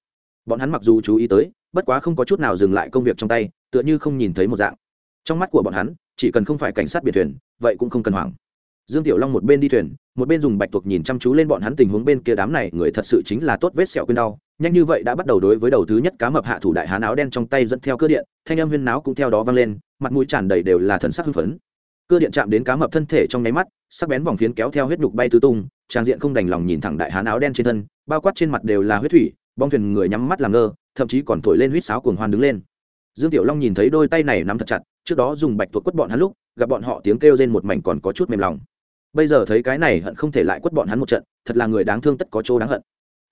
Bọn hắn mặc dù chú ý tới, bất quá không có chút nào dừng lại công việc trong tay, tựa như không nhìn thấy một dạng. Trong mắt của bọn hắn, chỉ cần không phải cảnh sát biển thuyền, vậy cũng không cần hoảng. Dương tiểu long một bên đi thuyền, một bên dùng bạch tuộc nhìn chăm chú lên bọn hắn tình huống bên kia đám này, người thật sự chính là tốt vết sẹo quên đau nhanh như vậy đã bắt đầu đối với đầu thứ nhất cá mập hạ thủ đại hán áo đen trong tay dẫn theo cơ điện, thanh âm huyên náo cũng theo đó vang lên, mặt mũi tràn đầy đều là thần sắc hưng phấn. Cơ điện chạm đến cá mập thân thể trong nháy mắt, sắc bén vòng phiến kéo theo huyết nhục bay tứ tung, trang diện không đành lòng nhìn thẳng đại hán áo đen trên thân, bao quát trên mặt đều là huyết thủy, bong thuyền người nhắm mắt làm ngơ, thậm chí còn thổi lên huýt sáo cuồng hoan đứng lên. Dương tiểu long nhìn thấy đôi tay này nắm thật chặt, trước đó dùng bạch tuộc quất bọn hắn lúc, gặp bọn họ tiếng kêu rên một mảnh còn có chút mềm lòng. Bây giờ thấy cái này hận không thể lại quất bọn hắn một trận, thật là người đáng thương tất có chỗ đáng hận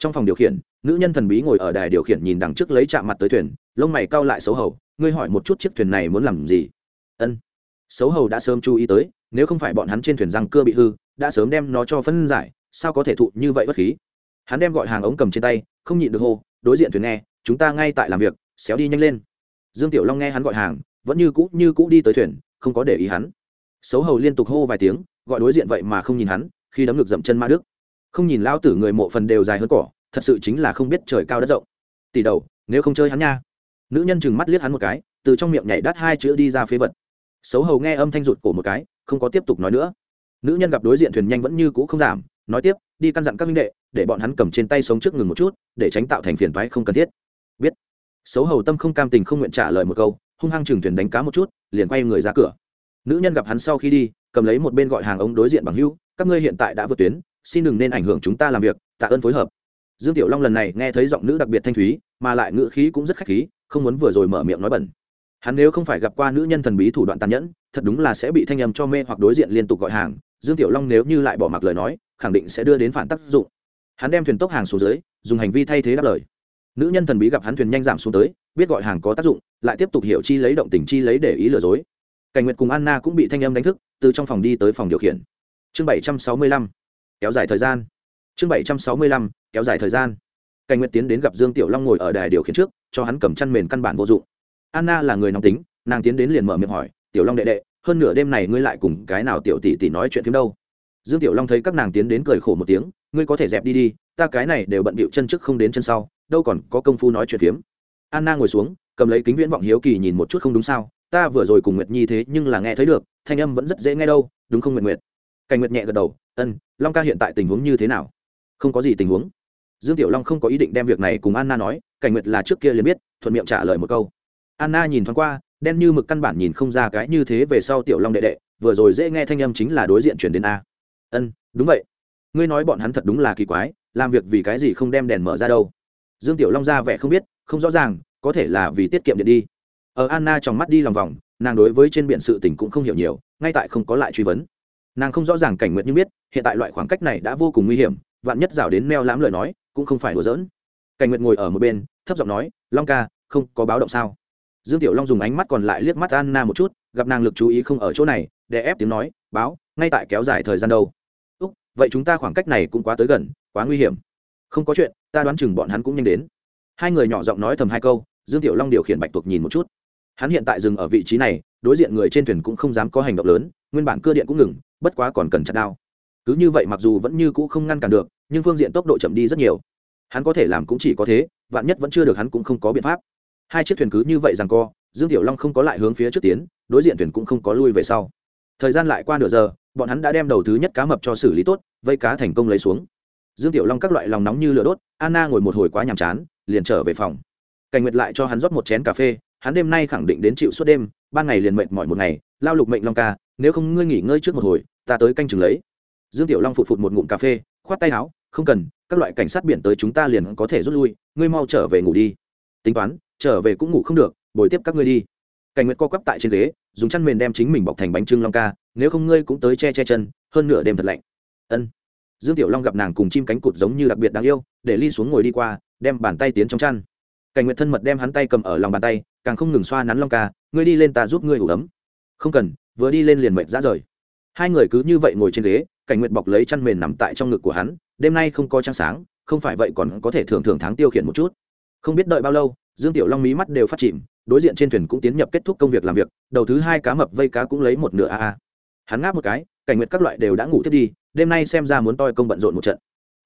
trong phòng điều khiển, nữ nhân thần bí ngồi ở đài điều khiển nhìn đằng trước lấy chạm mặt tới thuyền, lông mày cau lại xấu hầu, ngươi hỏi một chút chiếc thuyền này muốn làm gì? Ân. Xấu hầu đã sớm chú ý tới, nếu không phải bọn hắn trên thuyền răng cưa bị hư, đã sớm đem nó cho phân giải, sao có thể thụ như vậy bất khí? Hắn đem gọi hàng ống cầm trên tay, không nhịn được hô, đối diện thuyền nghe, chúng ta ngay tại làm việc, xéo đi nhanh lên. Dương tiểu long nghe hắn gọi hàng, vẫn như cũ như cũ đi tới thuyền, không có để ý hắn. Xấu hầu liên tục hô vài tiếng, gọi đối diện vậy mà không nhìn hắn, khi đấm ngực dậm chân ma đức không nhìn lao tử người mộ phần đều dài hơn cỏ, thật sự chính là không biết trời cao đất rộng. Tỷ đầu, nếu không chơi hắn nha. Nữ nhân chừng mắt liếc hắn một cái, từ trong miệng nhảy đắt hai chữ đi ra phế vật. Xấu hầu nghe âm thanh rụt cổ một cái, không có tiếp tục nói nữa. Nữ nhân gặp đối diện thuyền nhanh vẫn như cũ không giảm, nói tiếp, đi căn dặn các minh đệ, để bọn hắn cầm trên tay sống trước ngừng một chút, để tránh tạo thành phiền toái không cần thiết. Biết. Xấu hầu tâm không cam tình không nguyện trả lời một câu, hung hăng chừng thuyền đánh cá một chút, liền quay người ra cửa. Nữ nhân gặp hắn sau khi đi, cầm lấy một bên gọi hàng ống đối diện bằng hưu các ngươi hiện tại đã vượt tuyến xin đừng nên ảnh hưởng chúng ta làm việc, tạ ơn phối hợp. Dương tiểu long lần này nghe thấy giọng nữ đặc biệt thanh thúy, mà lại ngữ khí cũng rất khách khí, không muốn vừa rồi mở miệng nói bẩn. Hắn nếu không phải gặp qua nữ nhân thần bí thủ đoạn tàn nhẫn, thật đúng là sẽ bị thanh âm cho mê hoặc đối diện liên tục gọi hàng, dương tiểu long nếu như lại bỏ mặc lời nói, khẳng định sẽ đưa đến phản tác dụng. Hắn đem thuyền tốc hàng xuống dưới, dùng hành vi thay thế đáp lời. Nữ nhân thần bí gặp hắn thuyền nhanh giảm xuống tới, biết gọi hàng có tác dụng, lại tiếp tục hiểu chi lấy động tình chi lấy để ý lừa dối. Cảnh nguyệt cùng anna cũng bị thanh âm đánh thức, từ trong phòng đi tới phòng điều khiển. Chương bảy trăm sáu mươi lăm kéo dài thời gian. Chương bảy trăm sáu mươi lăm, kéo dài thời gian. Cảnh nguyệt tiến đến gặp dương tiểu long ngồi ở đài điều khiển trước, cho hắn cầm chăn mền căn bản vô dụng. Anna là người nóng tính, nàng tiến đến liền mở miệng hỏi, tiểu long đệ đệ, hơn nửa đêm này ngươi lại cùng cái nào tiểu tỷ tỷ nói chuyện phim đâu? Dương tiểu long thấy các nàng tiến đến cười khổ một tiếng, ngươi có thể dẹp đi đi, ta cái này đều bận bịu chân trước không đến chân sau, đâu còn có công phu nói chuyện phiếm. Anna ngồi xuống, cầm lấy kính viễn vọng hiếu kỳ nhìn một chút không đúng sao, ta vừa rồi cùng nguyệt nhi thế nhưng là nghe thấy được, thanh âm vẫn rất dễ nghe đâu, đúng không nguyệt nguyệt? Cảnh nguyệt nhẹ gật đầu, ân, long ca hiện tại tình huống như thế nào? Không có gì tình huống. Dương tiểu long không có ý định đem việc này cùng anna nói, cảnh nguyệt là trước kia liền biết, thuận miệng trả lời một câu. Anna nhìn thoáng qua, đen như mực căn bản nhìn không ra cái như thế về sau tiểu long đệ đệ, vừa rồi dễ nghe thanh âm chính là đối diện chuyển đến a. Ân, đúng vậy. Ngươi nói bọn hắn thật đúng là kỳ quái, làm việc vì cái gì không đem đèn mở ra đâu? Dương tiểu long ra vẻ không biết, không rõ ràng, có thể là vì tiết kiệm điện đi. Ở anna trong mắt đi lòng vòng, nàng đối với trên biện sự tình cũng không hiểu nhiều, ngay tại không có lại truy vấn nàng không rõ ràng cảnh nguyện nhưng biết, hiện tại loại khoảng cách này đã vô cùng nguy hiểm, vạn nhất rào đến meo lãm lời nói, cũng không phải đùa giỡn. Cảnh nguyện ngồi ở một bên, thấp giọng nói, long ca, không có báo động sao? Dương tiểu long dùng ánh mắt còn lại liếc mắt anna một chút, gặp nàng lực chú ý không ở chỗ này để ép tiếng nói, báo, ngay tại kéo dài thời gian đâu. Úc, vậy chúng ta khoảng cách này cũng quá tới gần, quá nguy hiểm. Không có chuyện, ta đoán chừng bọn hắn cũng nhanh đến. Hai người nhỏ giọng nói thầm hai câu, dương tiểu long điều khiển bạch tuộc nhìn một chút. Hắn hiện tại dừng ở vị trí này, đối diện người trên thuyền cũng không dám có hành động lớn, nguyên bản cưa điện cũng ngừng bất quá còn cần chặt đao. Cứ như vậy mặc dù vẫn như cũ không ngăn cản được, nhưng phương diện tốc độ chậm đi rất nhiều. Hắn có thể làm cũng chỉ có thế, vạn nhất vẫn chưa được hắn cũng không có biện pháp. Hai chiếc thuyền cứ như vậy rằng co, dương tiểu long không có lại hướng phía trước tiến, đối diện thuyền cũng không có lui về sau. Thời gian lại qua nửa giờ, bọn hắn đã đem đầu thứ nhất cá mập cho xử lý tốt, vây cá thành công lấy xuống. Dương tiểu long các loại lòng nóng như lửa đốt, anna ngồi một hồi quá nhàm chán, liền trở về phòng. Cảnh nguyệt lại cho hắn rót một chén cà phê, hắn đêm nay khẳng định đến chịu suốt đêm, ban ngày liền mệt mỏi một ngày, lao lục mệnh long ca, nếu không ngươi nghỉ ngơi trước một hồi ta tới canh chừng lấy. Dương tiểu long phụt phụt một ngụm cà phê, khoát tay áo, không cần, các loại cảnh sát biển tới chúng ta liền có thể rút lui, ngươi mau trở về ngủ đi. Tính toán, trở về cũng ngủ không được, bồi tiếp các ngươi đi. Cảnh nguyệt co quắp tại trên ghế, dùng chăn mền đem chính mình bọc thành bánh trưng long ca, nếu không ngươi cũng tới che che chân, hơn nửa đêm thật lạnh. Ân. Dương tiểu long gặp nàng cùng chim cánh cụt giống như đặc biệt đáng yêu, để ly xuống ngồi đi qua, đem bàn tay tiến trong chăn. Cảnh nguyệt thân mật đem hắn tay cầm ở lòng bàn tay, càng không ngừng xoa nắn long ca, ngươi đi lên ta giúp ngươi ủ ấm. Không cần, vừa đi lên liền mệt ra rời hai người cứ như vậy ngồi trên ghế, cảnh nguyệt bọc lấy chăn mền nằm tại trong ngực của hắn, đêm nay không có trăng sáng, không phải vậy còn có thể thường thường tháng tiêu khiển một chút. Không biết đợi bao lâu, dương tiểu long mí mắt đều phát chìm, đối diện trên thuyền cũng tiến nhập kết thúc công việc làm việc, đầu thứ hai cá mập vây cá cũng lấy một nửa a a. Hắn ngáp một cái, cảnh nguyệt các loại đều đã ngủ thiết đi, đêm nay xem ra muốn toi công bận rộn một trận.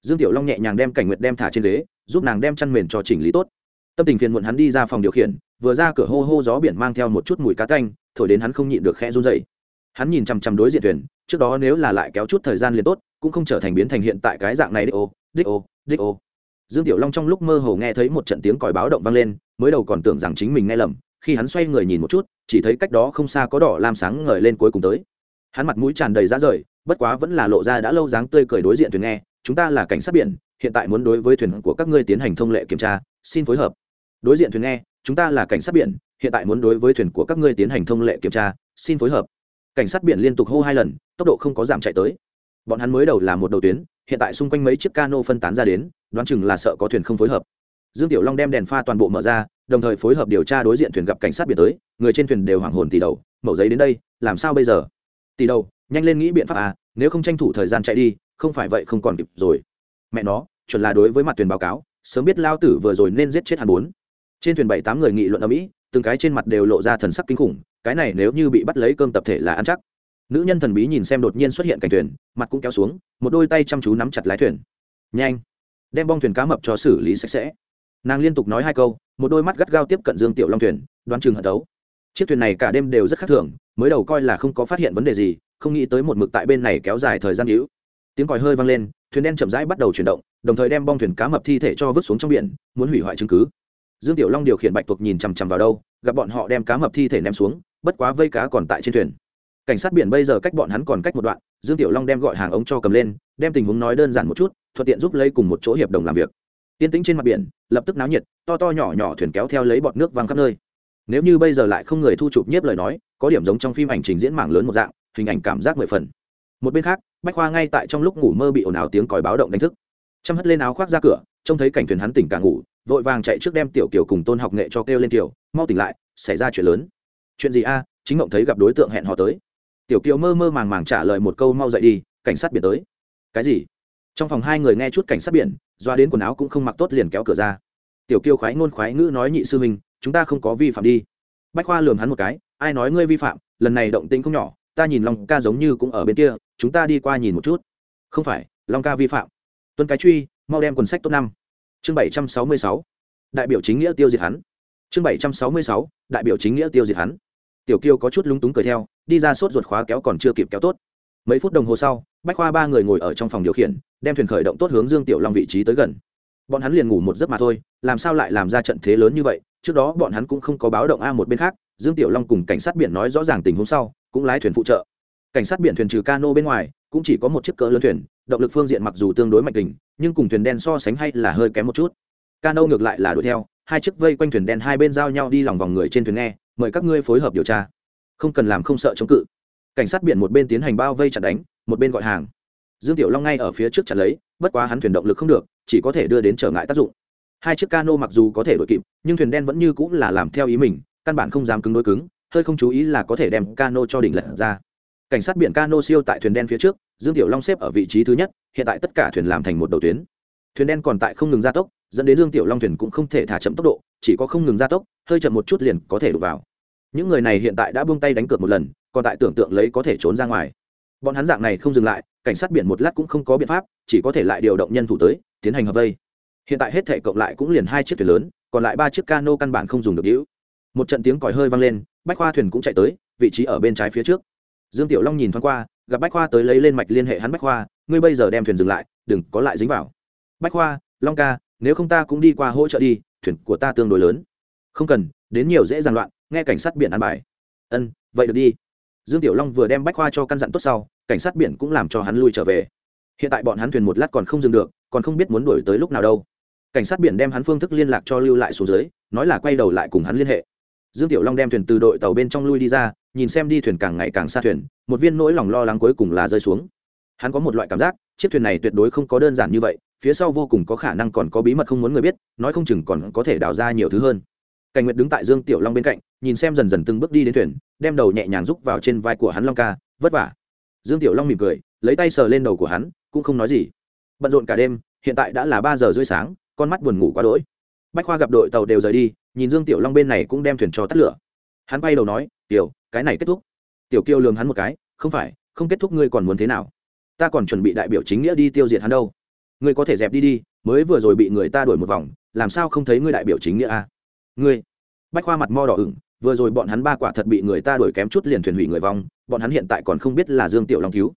Dương tiểu long nhẹ nhàng đem cảnh nguyệt đem thả trên ghế, giúp nàng đem chăn mền cho chỉnh lý tốt. Tâm tình phiền muộn hắn đi ra phòng điều khiển, vừa ra cửa hô hô gió biển mang theo một chút mùi cá canh, thổi đến hắn không nhịn được khẽ run dậy hắn nhìn chằm chằm đối diện thuyền, trước đó nếu là lại kéo chút thời gian liền tốt, cũng không trở thành biến thành hiện tại cái dạng này đích ô đích ô đích ô. Dương tiểu long trong lúc mơ hồ nghe thấy một trận tiếng còi báo động vang lên, mới đầu còn tưởng rằng chính mình nghe lầm, khi hắn xoay người nhìn một chút, chỉ thấy cách đó không xa có đỏ lam sáng ngời lên cuối cùng tới. Hắn mặt mũi tràn đầy rã rời, bất quá vẫn là lộ ra đã lâu dáng tươi cười đối diện thuyền nghe, chúng ta là cảnh sát biển, hiện tại muốn đối với thuyền của các ngươi tiến hành thông lệ kiểm tra, xin phối hợp. Đối diện thuyền nghe, chúng ta là cảnh sát biển, hiện tại muốn đối với thuyền của các ngươi tiến hành thông lệ kiểm tra, xin phối hợp cảnh sát biển liên tục hô hai lần, tốc độ không có giảm chạy tới. Bọn hắn mới đầu là một đầu tuyến, hiện tại xung quanh mấy chiếc cano phân tán ra đến, đoán chừng là sợ có thuyền không phối hợp. Dương tiểu long đem đèn pha toàn bộ mở ra, đồng thời phối hợp điều tra đối diện thuyền gặp cảnh sát biển tới, người trên thuyền đều hoảng hồn tỷ đầu mẫu giấy đến đây, làm sao bây giờ? Tỷ đầu, nhanh lên nghĩ biện pháp à nếu không tranh thủ thời gian chạy đi, không phải vậy không còn kịp rồi. Mẹ nó, chuẩn là đối với mặt thuyền báo cáo, sớm biết lao tử vừa rồi nên giết chết hắn bốn. Trên thuyền bảy tám người nghị luận ở mỹ, từng cái trên mặt đều lộ ra thần sắc kinh khủng cái này nếu như bị bắt lấy cơm tập thể là ăn chắc. Nữ nhân thần bí nhìn xem đột nhiên xuất hiện cảnh thuyền, mặt cũng kéo xuống, một đôi tay chăm chú nắm chặt lái thuyền. Nhanh! Đem bong thuyền cá mập cho xử lý sạch sẽ. Nàng liên tục nói hai câu, một đôi mắt gắt gao tiếp cận dương tiểu long thuyền, đoán chừng hận đấu. Chiếc thuyền này cả đêm đều rất khác thường, mới đầu coi là không có phát hiện vấn đề gì, không nghĩ tới một mực tại bên này kéo dài thời gian hữu. Tiếng còi hơi vang lên, thuyền đen chậm rãi bắt đầu chuyển động, đồng thời đem bong thuyền cá mập thi thể cho vứt xuống trong biển, muốn hủy hoại chứng cứ. Dương tiểu long điều khiển bạch tuộc nhìn chằm chằm vào đâu gặp bọn họ đem cá mập thi thể ném xuống, bất quá vây cá còn tại trên thuyền. Cảnh sát biển bây giờ cách bọn hắn còn cách một đoạn, dương tiểu long đem gọi hàng ống cho cầm lên, đem tình huống nói đơn giản một chút, thuận tiện giúp lấy cùng một chỗ hiệp đồng làm việc. Tiên tĩnh trên mặt biển, lập tức náo nhiệt, to to nhỏ nhỏ thuyền kéo theo lấy bọt nước văng khắp nơi. Nếu như bây giờ lại không người thu chụp nhiếp lời nói, có điểm giống trong phim ảnh trình diễn mảng lớn một dạng, hình ảnh cảm giác mười phần. Một bên khác, bách khoa ngay tại trong lúc ngủ mơ bị ồn ào tiếng còi báo động đánh thức. Chăm hất lên áo khoác ra cửa, trông thấy cảnh thuyền hắn tỉnh cả ngủ vội vàng chạy trước đem tiểu kiều cùng tôn học nghệ cho kêu lên tiểu mau tỉnh lại, xảy ra chuyện lớn. Chuyện gì a? Chính mộng thấy gặp đối tượng hẹn họ tới. Tiểu kiều mơ mơ màng màng trả lời một câu mau dậy đi, cảnh sát biển tới. Cái gì? Trong phòng hai người nghe chút cảnh sát biển, doa đến quần áo cũng không mặc tốt liền kéo cửa ra. Tiểu kiều khoái ngôn khoái ngữ nói nhị sư mình chúng ta không có vi phạm đi. Bách khoa lường hắn một cái, ai nói ngươi vi phạm, lần này động tĩnh không nhỏ, ta nhìn long ca giống như cũng ở bên kia, chúng ta đi qua nhìn một chút. Không phải, long ca vi phạm. Tuân cái truy, mau đem quần sách tốt năm chương bảy trăm sáu mươi sáu. Đại biểu chính nghĩa tiêu diệt hắn. Chương bảy trăm sáu mươi sáu. Đại biểu chính nghĩa tiêu diệt hắn. Tiểu kiêu có chút lúng túng cười theo, đi ra sốt ruột khóa kéo còn chưa kịp kéo tốt. Mấy phút đồng hồ sau, bách khoa ba người ngồi ở trong phòng điều khiển, đem thuyền khởi động tốt hướng dương tiểu long vị trí tới gần. Bọn hắn liền ngủ một giấc mà thôi, làm sao lại làm ra trận thế lớn như vậy? Trước đó bọn hắn cũng không có báo động a một bên khác, dương tiểu long cùng cảnh sát biển nói rõ ràng tình huống sau, cũng lái thuyền phụ trợ. Cảnh sát biển thuyền trừ cano bên ngoài, cũng chỉ có một chiếc cỡ lớn thuyền, động lực phương diện mặc dù tương đối mạnh tình nhưng cùng thuyền đen so sánh hay là hơi kém một chút. Cano ngược lại là đuổi theo, hai chiếc vây quanh thuyền đen hai bên giao nhau đi lòng vòng người trên thuyền nghe, mời các ngươi phối hợp điều tra. Không cần làm không sợ chống cự. Cảnh sát biển một bên tiến hành bao vây chặt đánh, một bên gọi hàng. Dương tiểu long ngay ở phía trước chặt lấy, bất quá hắn thuyền động lực không được, chỉ có thể đưa đến trở ngại tác dụng. Hai chiếc cano mặc dù có thể đội kịp, nhưng thuyền đen vẫn như cũng là làm theo ý mình, căn bản không dám cứng đối cứng, hơi không chú ý là có thể đem cano cho đỉnh lật ra. Cảnh sát biển cano siêu tại thuyền đen phía trước dương tiểu long xếp ở vị trí thứ nhất, hiện tại tất cả thuyền làm thành một đầu tuyến. Thuyền đen còn tại không ngừng gia tốc, dẫn đến dương tiểu long thuyền cũng không thể thả chậm tốc độ, chỉ có không ngừng gia tốc, hơi chậm một chút liền có thể đụt vào. Những người này hiện tại đã buông tay đánh cược một lần, còn tại tưởng tượng lấy có thể trốn ra ngoài. Bọn hắn dạng này không dừng lại, cảnh sát biển một lát cũng không có biện pháp, chỉ có thể lại điều động nhân thủ tới, tiến hành hợp vây. Hiện tại hết thể cộng lại cũng liền hai chiếc thuyền lớn, còn lại ba chiếc cano căn bản không dùng được hữu. Một trận tiếng còi hơi vang lên, bách khoa thuyền cũng chạy tới, vị trí ở bên trái phía trước. Dương tiểu long nhìn thoáng qua gặp bách khoa tới lấy lên mạch liên hệ hắn bách khoa, ngươi bây giờ đem thuyền dừng lại, đừng có lại dính vào. Bách khoa, long ca, nếu không ta cũng đi qua hỗ trợ đi, thuyền của ta tương đối lớn. Không cần, đến nhiều dễ dàng loạn, nghe cảnh sát biển ăn bài. Ân, vậy được đi. Dương tiểu long vừa đem bách khoa cho căn dặn tốt sau, cảnh sát biển cũng làm cho hắn lui trở về. Hiện tại bọn hắn thuyền một lát còn không dừng được, còn không biết muốn đuổi tới lúc nào đâu. Cảnh sát biển đem hắn phương thức liên lạc cho lưu lại xuống dưới, nói là quay đầu lại cùng hắn liên hệ. Dương tiểu long đem thuyền từ đội tàu bên trong lui đi ra, nhìn xem đi thuyền càng ngày càng xa thuyền một viên nỗi lòng lo lắng cuối cùng là rơi xuống. Hắn có một loại cảm giác, chiếc thuyền này tuyệt đối không có đơn giản như vậy, phía sau vô cùng có khả năng còn có bí mật không muốn người biết, nói không chừng còn có thể đào ra nhiều thứ hơn. Cảnh nguyệt đứng tại dương tiểu long bên cạnh, nhìn xem dần dần từng bước đi đến thuyền, đem đầu nhẹ nhàng rúc vào trên vai của hắn long ca, vất vả. Dương tiểu long mỉm cười, lấy tay sờ lên đầu của hắn, cũng không nói gì. Bận rộn cả đêm, hiện tại đã là ba giờ rưỡi sáng, con mắt buồn ngủ quá đỗi. Bách khoa gặp đội tàu đều rời đi, nhìn dương tiểu long bên này cũng đem thuyền cho tắt lửa. Hắn bay đầu nói, tiểu, cái này kết thúc tiểu kiêu lường hắn một cái, không phải, không kết thúc ngươi còn muốn thế nào? Ta còn chuẩn bị đại biểu chính nghĩa đi tiêu diệt hắn đâu. Ngươi có thể dẹp đi đi, mới vừa rồi bị người ta đuổi một vòng, làm sao không thấy ngươi đại biểu chính nghĩa à? ngươi. Bách khoa mặt mo đỏ ửng, vừa rồi bọn hắn ba quả thật bị người ta đuổi kém chút liền thuyền hủy người vong, bọn hắn hiện tại còn không biết là dương tiểu long cứu.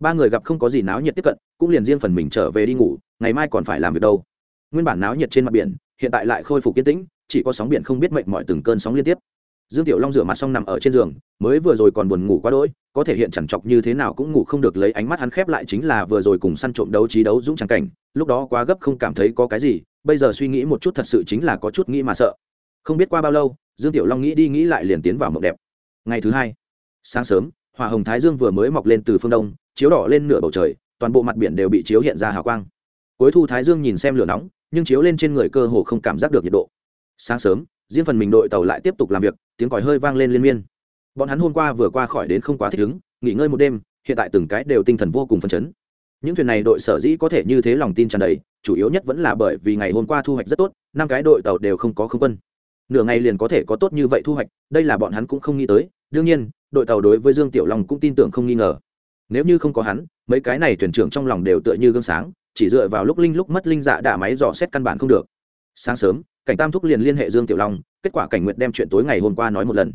Ba người gặp không có gì náo nhiệt tiếp cận, cũng liền riêng phần mình trở về đi ngủ, ngày mai còn phải làm việc đâu. Nguyên bản náo nhiệt trên mặt biển, hiện tại lại khôi phục yên tĩnh, chỉ có sóng biển không biết mệnh mọi từng cơn sóng liên tiếp dương tiểu long rửa mặt xong nằm ở trên giường, mới vừa rồi còn buồn ngủ quá đỗi, có thể hiện chẳng chọc như thế nào cũng ngủ không được lấy ánh mắt hắn khép lại chính là vừa rồi cùng săn trộm đấu trí đấu dũng trắng cảnh, lúc đó quá gấp không cảm thấy có cái gì, bây giờ suy nghĩ một chút thật sự chính là có chút nghĩ mà sợ. Không biết qua bao lâu, dương tiểu long nghĩ đi nghĩ lại liền tiến vào mộng đẹp. Ngày thứ hai, sáng sớm, hỏa hồng thái dương vừa mới mọc lên từ phương đông, chiếu đỏ lên nửa bầu trời, toàn bộ mặt biển đều bị chiếu hiện ra hào quang. Cuối thu thái dương nhìn xem lửa nóng, nhưng chiếu lên trên người cơ hồ không cảm giác được nhiệt độ. Sáng sớm riêng phần mình đội tàu lại tiếp tục làm việc, tiếng còi hơi vang lên liên miên. Bọn hắn hôm qua vừa qua khỏi đến không quá thích ứng, nghỉ ngơi một đêm, hiện tại từng cái đều tinh thần vô cùng phấn chấn. Những thuyền này đội sở dĩ có thể như thế lòng tin tràn đầy, chủ yếu nhất vẫn là bởi vì ngày hôm qua thu hoạch rất tốt, năm cái đội tàu đều không có không quân. Nửa ngày liền có thể có tốt như vậy thu hoạch, đây là bọn hắn cũng không nghĩ tới, đương nhiên, đội tàu đối với dương tiểu long cũng tin tưởng không nghi ngờ. Nếu như không có hắn, mấy cái này thuyền trưởng trong lòng đều tựa như gương sáng, chỉ dựa vào lúc linh lúc mất linh dạ đả máy dò xét căn bản không được. Sáng sớm cảnh tam thúc liền liên hệ dương tiểu long kết quả cảnh nguyệt đem chuyện tối ngày hôm qua nói một lần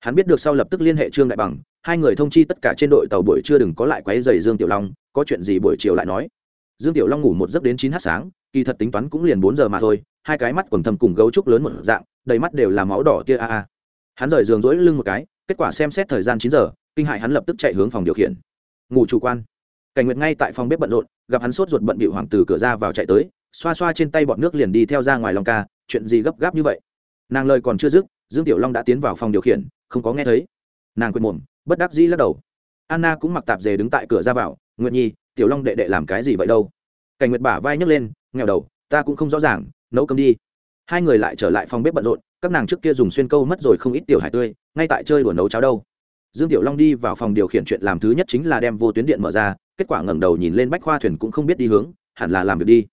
hắn biết được sau lập tức liên hệ trương đại bằng hai người thông chi tất cả trên đội tàu buổi trưa đừng có lại quấy dày dương tiểu long có chuyện gì buổi chiều lại nói dương tiểu long ngủ một giấc đến chín h sáng kỳ thật tính toán cũng liền bốn giờ mà thôi hai cái mắt quần thầm cùng gấu trúc lớn một dạng đầy mắt đều là máu đỏ tia a a hắn rời giường rỗi lưng một cái kết quả xem xét thời gian chín giờ kinh hại hắn lập tức chạy hướng phòng điều khiển ngủ chủ quan cảnh nguyệt ngay tại phòng bếp bận rộn gặp hắn sốt ruột bận bịu hoàng từ cửa ra vào chạy tới xoa xoa trên tay bọn nước liền đi theo ra ngoài lòng ca, chuyện gì gấp gáp như vậy? Nàng lời còn chưa dứt, dương tiểu long đã tiến vào phòng điều khiển, không có nghe thấy. Nàng quên mồm, bất đắc dĩ lắc đầu. Anna cũng mặc tạp dề đứng tại cửa ra vào, nguyệt nhi, tiểu long đệ đệ làm cái gì vậy đâu? Cảnh nguyệt bả vai nhấc lên, nghèo đầu, ta cũng không rõ ràng, nấu cơm đi. Hai người lại trở lại phòng bếp bận rộn, các nàng trước kia dùng xuyên câu mất rồi không ít tiểu hải tươi, ngay tại chơi đùa nấu cháo đâu. Dương tiểu long đi vào phòng điều khiển chuyện làm thứ nhất chính là đem vô tuyến điện mở ra, kết quả ngẩng đầu nhìn lên bách khoa thuyền cũng không biết đi hướng, hẳn là làm việc đi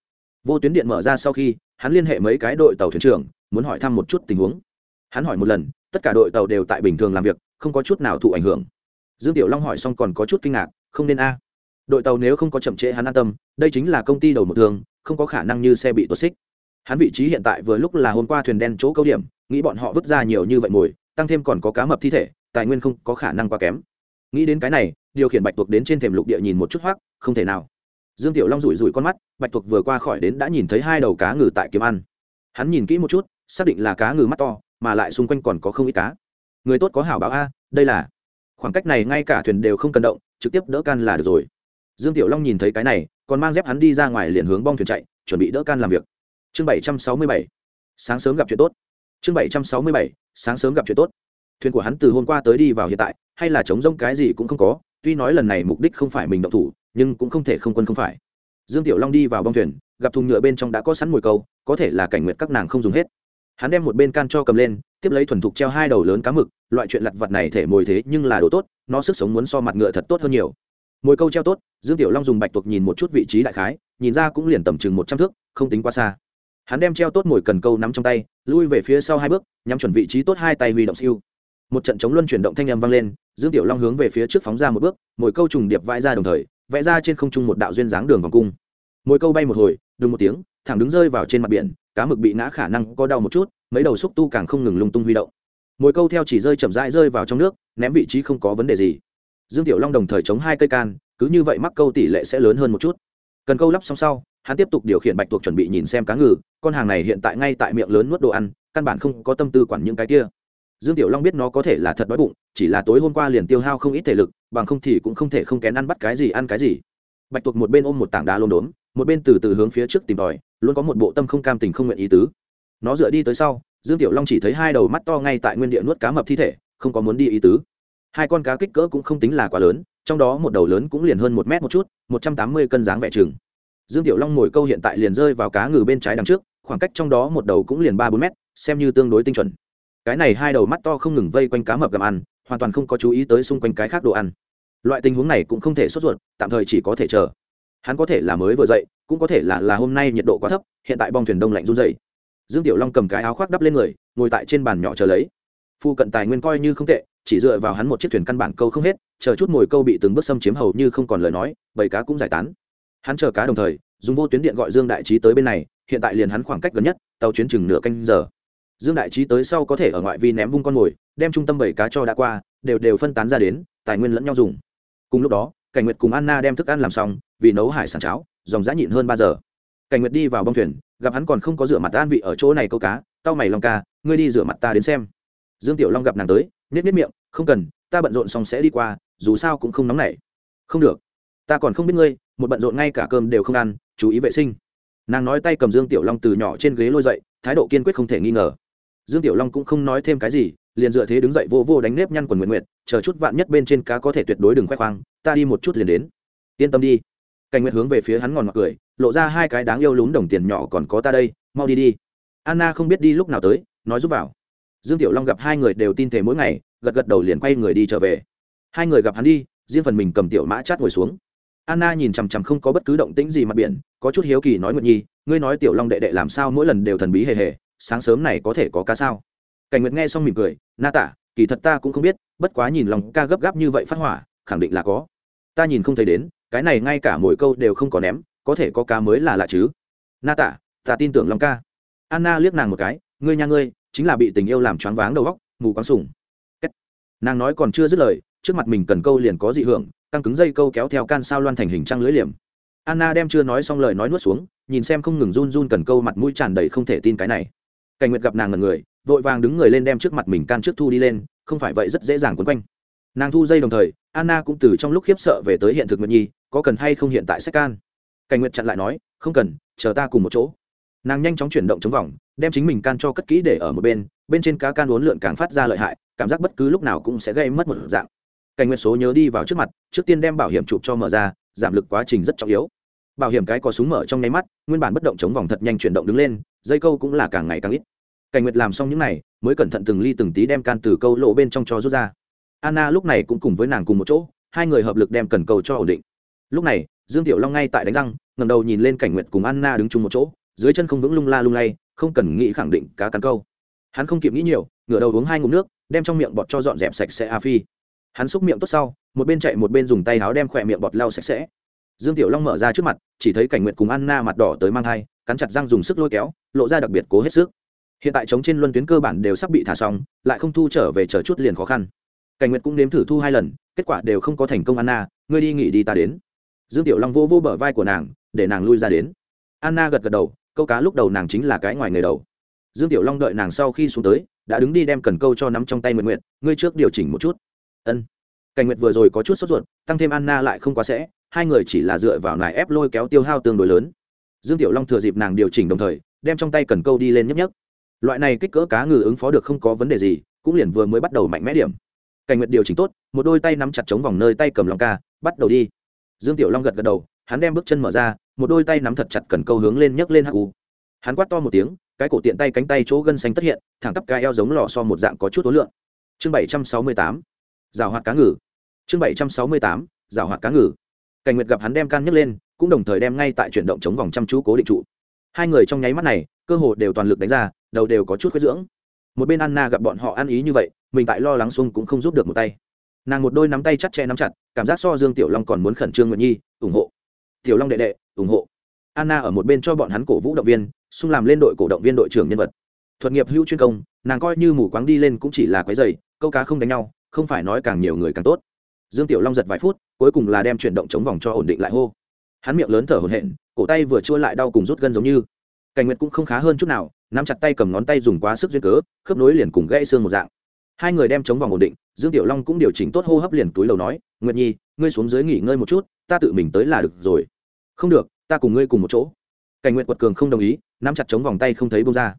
vô tuyến điện mở ra sau khi, hắn liên hệ mấy cái đội tàu thuyền trưởng, muốn hỏi thăm một chút tình huống. Hắn hỏi một lần, tất cả đội tàu đều tại bình thường làm việc, không có chút nào thụ ảnh hưởng. Dương tiểu long hỏi xong còn có chút kinh ngạc, không nên a. Đội tàu nếu không có chậm trễ hắn an tâm, đây chính là công ty đầu một thường, không có khả năng như xe bị tuột xích. Hắn vị trí hiện tại vừa lúc là hôm qua thuyền đen chỗ câu điểm, nghĩ bọn họ vứt ra nhiều như vậy mồi, tăng thêm còn có cá mập thi thể, tài nguyên không có khả năng quá kém. Nghĩ đến cái này, điều khiển bạch tuộc đến trên thềm lục địa nhìn một chút hoác không thể nào dương tiểu long rủi rủi con mắt, bạch Thuộc vừa qua khỏi đến đã nhìn thấy hai đầu cá ngừ tại kiếm ăn. Hắn nhìn kỹ một chút, xác định là cá ngừ mắt to, mà lại xung quanh còn có không ít cá. Người tốt có hảo báo a, đây là. Khoảng cách này ngay cả thuyền đều không cần động, trực tiếp đỡ can là được rồi. Dương tiểu long nhìn thấy cái này, còn mang dép hắn đi ra ngoài liền hướng bong thuyền chạy, chuẩn bị đỡ can làm việc. Chương bảy trăm sáu mươi bảy. Sáng sớm gặp chuyện tốt. Chương bảy trăm sáu mươi bảy. Sáng sớm gặp chuyện tốt. Thuyền của hắn từ hôm qua tới đi vào hiện tại, hay là chống rông cái gì cũng không có, tuy nói lần này mục đích không phải mình động thủ nhưng cũng không thể không quân không phải. Dương tiểu long đi vào bong thuyền, gặp thùng nhựa bên trong đã có sẵn mùi câu, có thể là cảnh nguyện các nàng không dùng hết. Hắn đem một bên can cho cầm lên, tiếp lấy thuần thục treo hai đầu lớn cá mực, loại chuyện lặt vặt này thể mồi thế nhưng là đồ tốt, nó sức sống muốn so mặt ngựa thật tốt hơn nhiều. Mồi câu treo tốt, dương tiểu long dùng bạch tuộc nhìn một chút vị trí đại khái, nhìn ra cũng liền tầm chừng một trăm thước, không tính quá xa. Hắn đem treo tốt mồi cần câu nắm trong tay, lui về phía sau hai bước, nhắm chuẩn vị trí tốt hai tay huy động siêu. Một trận chống luân chuyển động thanh âm vang lên, dương tiểu long hướng về phía trước phóng ra một bước, mồi câu trùng điệp vãi ra đồng thời vẽ ra trên không trung một đạo duyên dáng đường vòng cung. Mỗi câu bay một hồi, đùng một tiếng, thẳng đứng rơi vào trên mặt biển, cá mực bị ngã khả năng có đau một chút, mấy đầu xúc tu càng không ngừng lung tung huy động. Mỗi câu theo chỉ rơi chậm rãi rơi vào trong nước, ném vị trí không có vấn đề gì. Dương tiểu long đồng thời chống hai cây can, cứ như vậy mắc câu tỷ lệ sẽ lớn hơn một chút. Cần câu lắp xong sau, hắn tiếp tục điều khiển bạch tuộc chuẩn bị nhìn xem cá ngừ, con hàng này hiện tại ngay tại miệng lớn nuốt đồ ăn, căn bản không có tâm tư quản những cái kia dương tiểu long biết nó có thể là thật đói bụng chỉ là tối hôm qua liền tiêu hao không ít thể lực bằng không thì cũng không thể không kén ăn bắt cái gì ăn cái gì. Bạch tuộc một bên ôm một tảng đá lốm đốn, một bên từ từ hướng phía trước tìm tòi luôn có một bộ tâm không cam tình không nguyện ý tứ. Nó dựa đi tới sau dương tiểu long chỉ thấy hai đầu mắt to ngay tại nguyên địa nuốt cá mập thi thể không có muốn đi ý tứ. Hai con cá kích cỡ cũng không tính là quá lớn trong đó một đầu lớn cũng liền hơn một mét một chút một trăm tám mươi cân dáng vẻ chừng. Dương tiểu long ngồi câu hiện tại liền rơi vào cá ngừ bên trái đằng trước khoảng cách trong đó một đầu cũng liền ba bốn mét xem như tương đối tinh chuẩn cái này hai đầu mắt to không ngừng vây quanh cá mập gặm ăn, hoàn toàn không có chú ý tới xung quanh cái khác đồ ăn. Loại tình huống này cũng không thể sốt ruột, tạm thời chỉ có thể chờ. Hắn có thể là mới vừa dậy, cũng có thể là là hôm nay nhiệt độ quá thấp, hiện tại bong thuyền đông lạnh run dày dương tiểu long cầm cái áo khoác đắp lên người, ngồi tại trên bàn nhỏ chờ lấy. Phu cận tài nguyên coi như không tệ, chỉ dựa vào hắn một chiếc thuyền căn bản câu không hết, chờ chút mồi câu bị từng bước xâm chiếm hầu như không còn lời nói, bầy cá cũng giải tán. Hắn chờ cá đồng thời, dùng vô tuyến điện gọi dương đại trí tới bên này, hiện tại liền hắn khoảng cách gần nhất, tàu chuyến chừng nửa canh giờ dương đại trí tới sau có thể ở ngoại vi ném vung con mồi, đem trung tâm bảy cá cho đã qua, đều đều phân tán ra đến, tài nguyên lẫn nhau dùng. Cùng lúc đó, cảnh nguyệt cùng anna đem thức ăn làm xong, vì nấu hải sản cháo, dòng giã nhịn hơn ba giờ. Cảnh nguyệt đi vào bông thuyền, gặp hắn còn không có rửa mặt an vị ở chỗ này câu cá tao mày long ca, ngươi đi rửa mặt ta đến xem. Dương tiểu long gặp nàng tới nết nết miệng, không cần, ta bận rộn xong sẽ đi qua, dù sao cũng không nóng nảy. Không được, ta còn không biết ngươi, một bận rộn ngay cả cơm đều không ăn, chú ý vệ sinh. Nàng nói tay cầm dương tiểu long từ nhỏ trên ghế lôi dậy, thái độ kiên quyết không thể nghi ngờ dương tiểu long cũng không nói thêm cái gì, liền dựa thế đứng dậy vô vô đánh nếp nhăn quần nguyện nguyện chờ chút vạn nhất bên trên cá có thể tuyệt đối đừng khoe khoang, ta đi một chút liền đến. Yên tâm đi. Cảnh nguyện hướng về phía hắn ngòn mặc cười, lộ ra hai cái đáng yêu lún đồng tiền nhỏ còn có ta đây, mau đi đi. Anna không biết đi lúc nào tới, nói giúp vào. Dương tiểu long gặp hai người đều tin thể mỗi ngày, gật gật đầu liền quay người đi trở về. Hai người gặp hắn đi, riêng phần mình cầm tiểu mã chát ngồi xuống. Anna nhìn chằm chằm không có bất cứ động tĩnh gì mặt biển, có chút hiếu kỳ nói nguyện nhi, ngươi nói tiểu long đệ đệ làm sao mỗi lần đều thần bí hề hề sáng sớm này có thể có cá sao? Cảnh nguyệt nghe xong mỉm cười, na tả, kỳ thật ta cũng không biết, bất quá nhìn lòng ca gấp gáp như vậy phát hỏa, khẳng định là có. Ta nhìn không thấy đến, cái này ngay cả mỗi câu đều không có ném, có thể có cá mới là lạ chứ. Na tả, ta tin tưởng long ca. Anna liếc nàng một cái, ngươi nha ngươi, chính là bị tình yêu làm choáng váng đầu óc, mù quáng sùng nàng nói còn chưa dứt lời, trước mặt mình cần câu liền có dị hưởng, căng cứng dây câu kéo theo can sao loan thành hình trăng lưới liềm. Anna đem chưa nói xong lời nói nuốt xuống, nhìn xem không ngừng run run cần câu mặt mũi tràn đầy không thể tin cái này cảnh nguyệt gặp nàng ngần người, vội vàng đứng người lên đem trước mặt mình can trước thu đi lên, không phải vậy rất dễ dàng quấn quanh. Nàng thu dây đồng thời, anna cũng từ trong lúc khiếp sợ về tới hiện thực nguyệt nhi, có cần hay không hiện tại sách can? Cảnh nguyệt chặn lại nói, không cần, chờ ta cùng một chỗ. Nàng nhanh chóng chuyển động chống vòng, đem chính mình can cho cất kỹ để ở một bên bên trên cá can uốn lượn càng phát ra lợi hại, cảm giác bất cứ lúc nào cũng sẽ gây mất một dạng. Cảnh nguyệt số nhớ đi vào trước mặt, trước tiên đem bảo hiểm chụp cho mở ra, giảm lực quá trình rất trọng yếu bảo hiểm cái có súng mở trong nháy mắt, nguyên bản bất động chống vòng thật nhanh chuyển động đứng lên, dây câu cũng là càng ngày càng ít. Cảnh nguyệt làm xong những này, mới cẩn thận từng ly từng tí đem can từ câu lộ bên trong cho rút ra. Anna lúc này cũng cùng với nàng cùng một chỗ, hai người hợp lực đem cần cầu cho ổn định. Lúc này, dương tiểu long ngay tại đánh răng ngầm đầu nhìn lên cảnh nguyệt cùng anna đứng chung một chỗ, dưới chân không vững lung la lung lay, không cần nghĩ khẳng định cá cắn câu. Hắn không kịp nghĩ nhiều, ngửa đầu uống hai ngụm nước, đem trong miệng bọt cho dọn dẹp sạch sẽ a phi. Hắn xúc miệng tốt sau, một bên chạy một bên dùng tay áo đem khỏe miệng bọt lau sạch sẽ dương tiểu long mở ra trước mặt, chỉ thấy cảnh nguyệt cùng anna mặt đỏ tới mang thai, cắn chặt răng dùng sức lôi kéo, lộ ra đặc biệt cố hết sức. Hiện tại chống trên luân tuyến cơ bản đều sắp bị thả xong, lại không thu trở về chờ chút liền khó khăn. Cảnh nguyệt cũng nếm thử thu hai lần, kết quả đều không có thành công anna, ngươi đi nghỉ đi ta đến. Dương tiểu long vô vô bờ vai của nàng, để nàng lui ra đến. Anna gật gật đầu, câu cá lúc đầu nàng chính là cái ngoài người đầu. Dương tiểu long đợi nàng sau khi xuống tới, đã đứng đi đem cần câu cho nắm trong tay nguyện nguyện ngươi trước điều chỉnh một chút. Ân. Cảnh nguyệt vừa rồi có chút sốt ruột, tăng thêm anna lại không quá sẽ hai người chỉ là dựa vào nài ép lôi kéo tiêu hao tương đối lớn. Dương tiểu long thừa dịp nàng điều chỉnh đồng thời, đem trong tay cần câu đi lên nhấp nhấp loại này kích cỡ cá ngừ ứng phó được không có vấn đề gì, cũng liền vừa mới bắt đầu mạnh mẽ điểm. Cảnh nguyệt điều chỉnh tốt, một đôi tay nắm chặt chống vòng nơi tay cầm lòng ca, bắt đầu đi. Dương tiểu long gật gật đầu, hắn đem bước chân mở ra, một đôi tay nắm thật chặt cần câu hướng lên nhấc lên hắc u hắn quát to một tiếng, cái cổ tiện tay cánh tay chỗ gân xanh tất hiện, thẳng tắp ca eo giống lò so một dạng có chút tối lượng. Chương bảy trăm sáu mươi tám, rào hoạt cá ngừ. Chương bảy trăm sáu mươi tám, rào hoạt cá ngừ cảnh nguyệt gặp hắn đem can nhấc lên, cũng đồng thời đem ngay tại chuyển động chống vòng chăm chú cố định trụ. Hai người trong nháy mắt này, cơ hồ đều toàn lực đánh ra, đầu đều có chút khuyết dưỡng. Một bên anna gặp bọn họ ăn ý như vậy, mình tại lo lắng xung cũng không giúp được một tay. Nàng một đôi nắm tay chặt che nắm chặt, cảm giác so dương tiểu long còn muốn khẩn trương nguyện nhi, ủng hộ. Tiểu long đệ đệ, ủng hộ. Anna ở một bên cho bọn hắn cổ vũ động viên, xung làm lên đội cổ động viên đội trưởng nhân vật. Thuật nghiệp hữu chuyên công, nàng coi như mù quáng đi lên cũng chỉ là quái dày câu cá không đánh nhau, không phải nói càng nhiều người càng tốt dương tiểu long giật vài phút, cuối cùng là đem chuyển động chống vòng cho ổn định lại hô. Hắn miệng lớn thở hổn hển, cổ tay vừa chua lại đau cùng rút gân giống như. Cảnh nguyệt cũng không khá hơn chút nào, nắm chặt tay cầm ngón tay dùng quá sức duyên cớ, khớp nối liền cùng gãy xương một dạng. Hai người đem chống vòng ổn định, dương tiểu long cũng điều chỉnh tốt hô hấp liền túi đầu nói, nguyệt nhi, ngươi xuống dưới nghỉ ngơi một chút, ta tự mình tới là được rồi. Không được, ta cùng ngươi cùng một chỗ. Cảnh nguyện quật cường không đồng ý, nắm chặt chống vòng tay không thấy bông ra.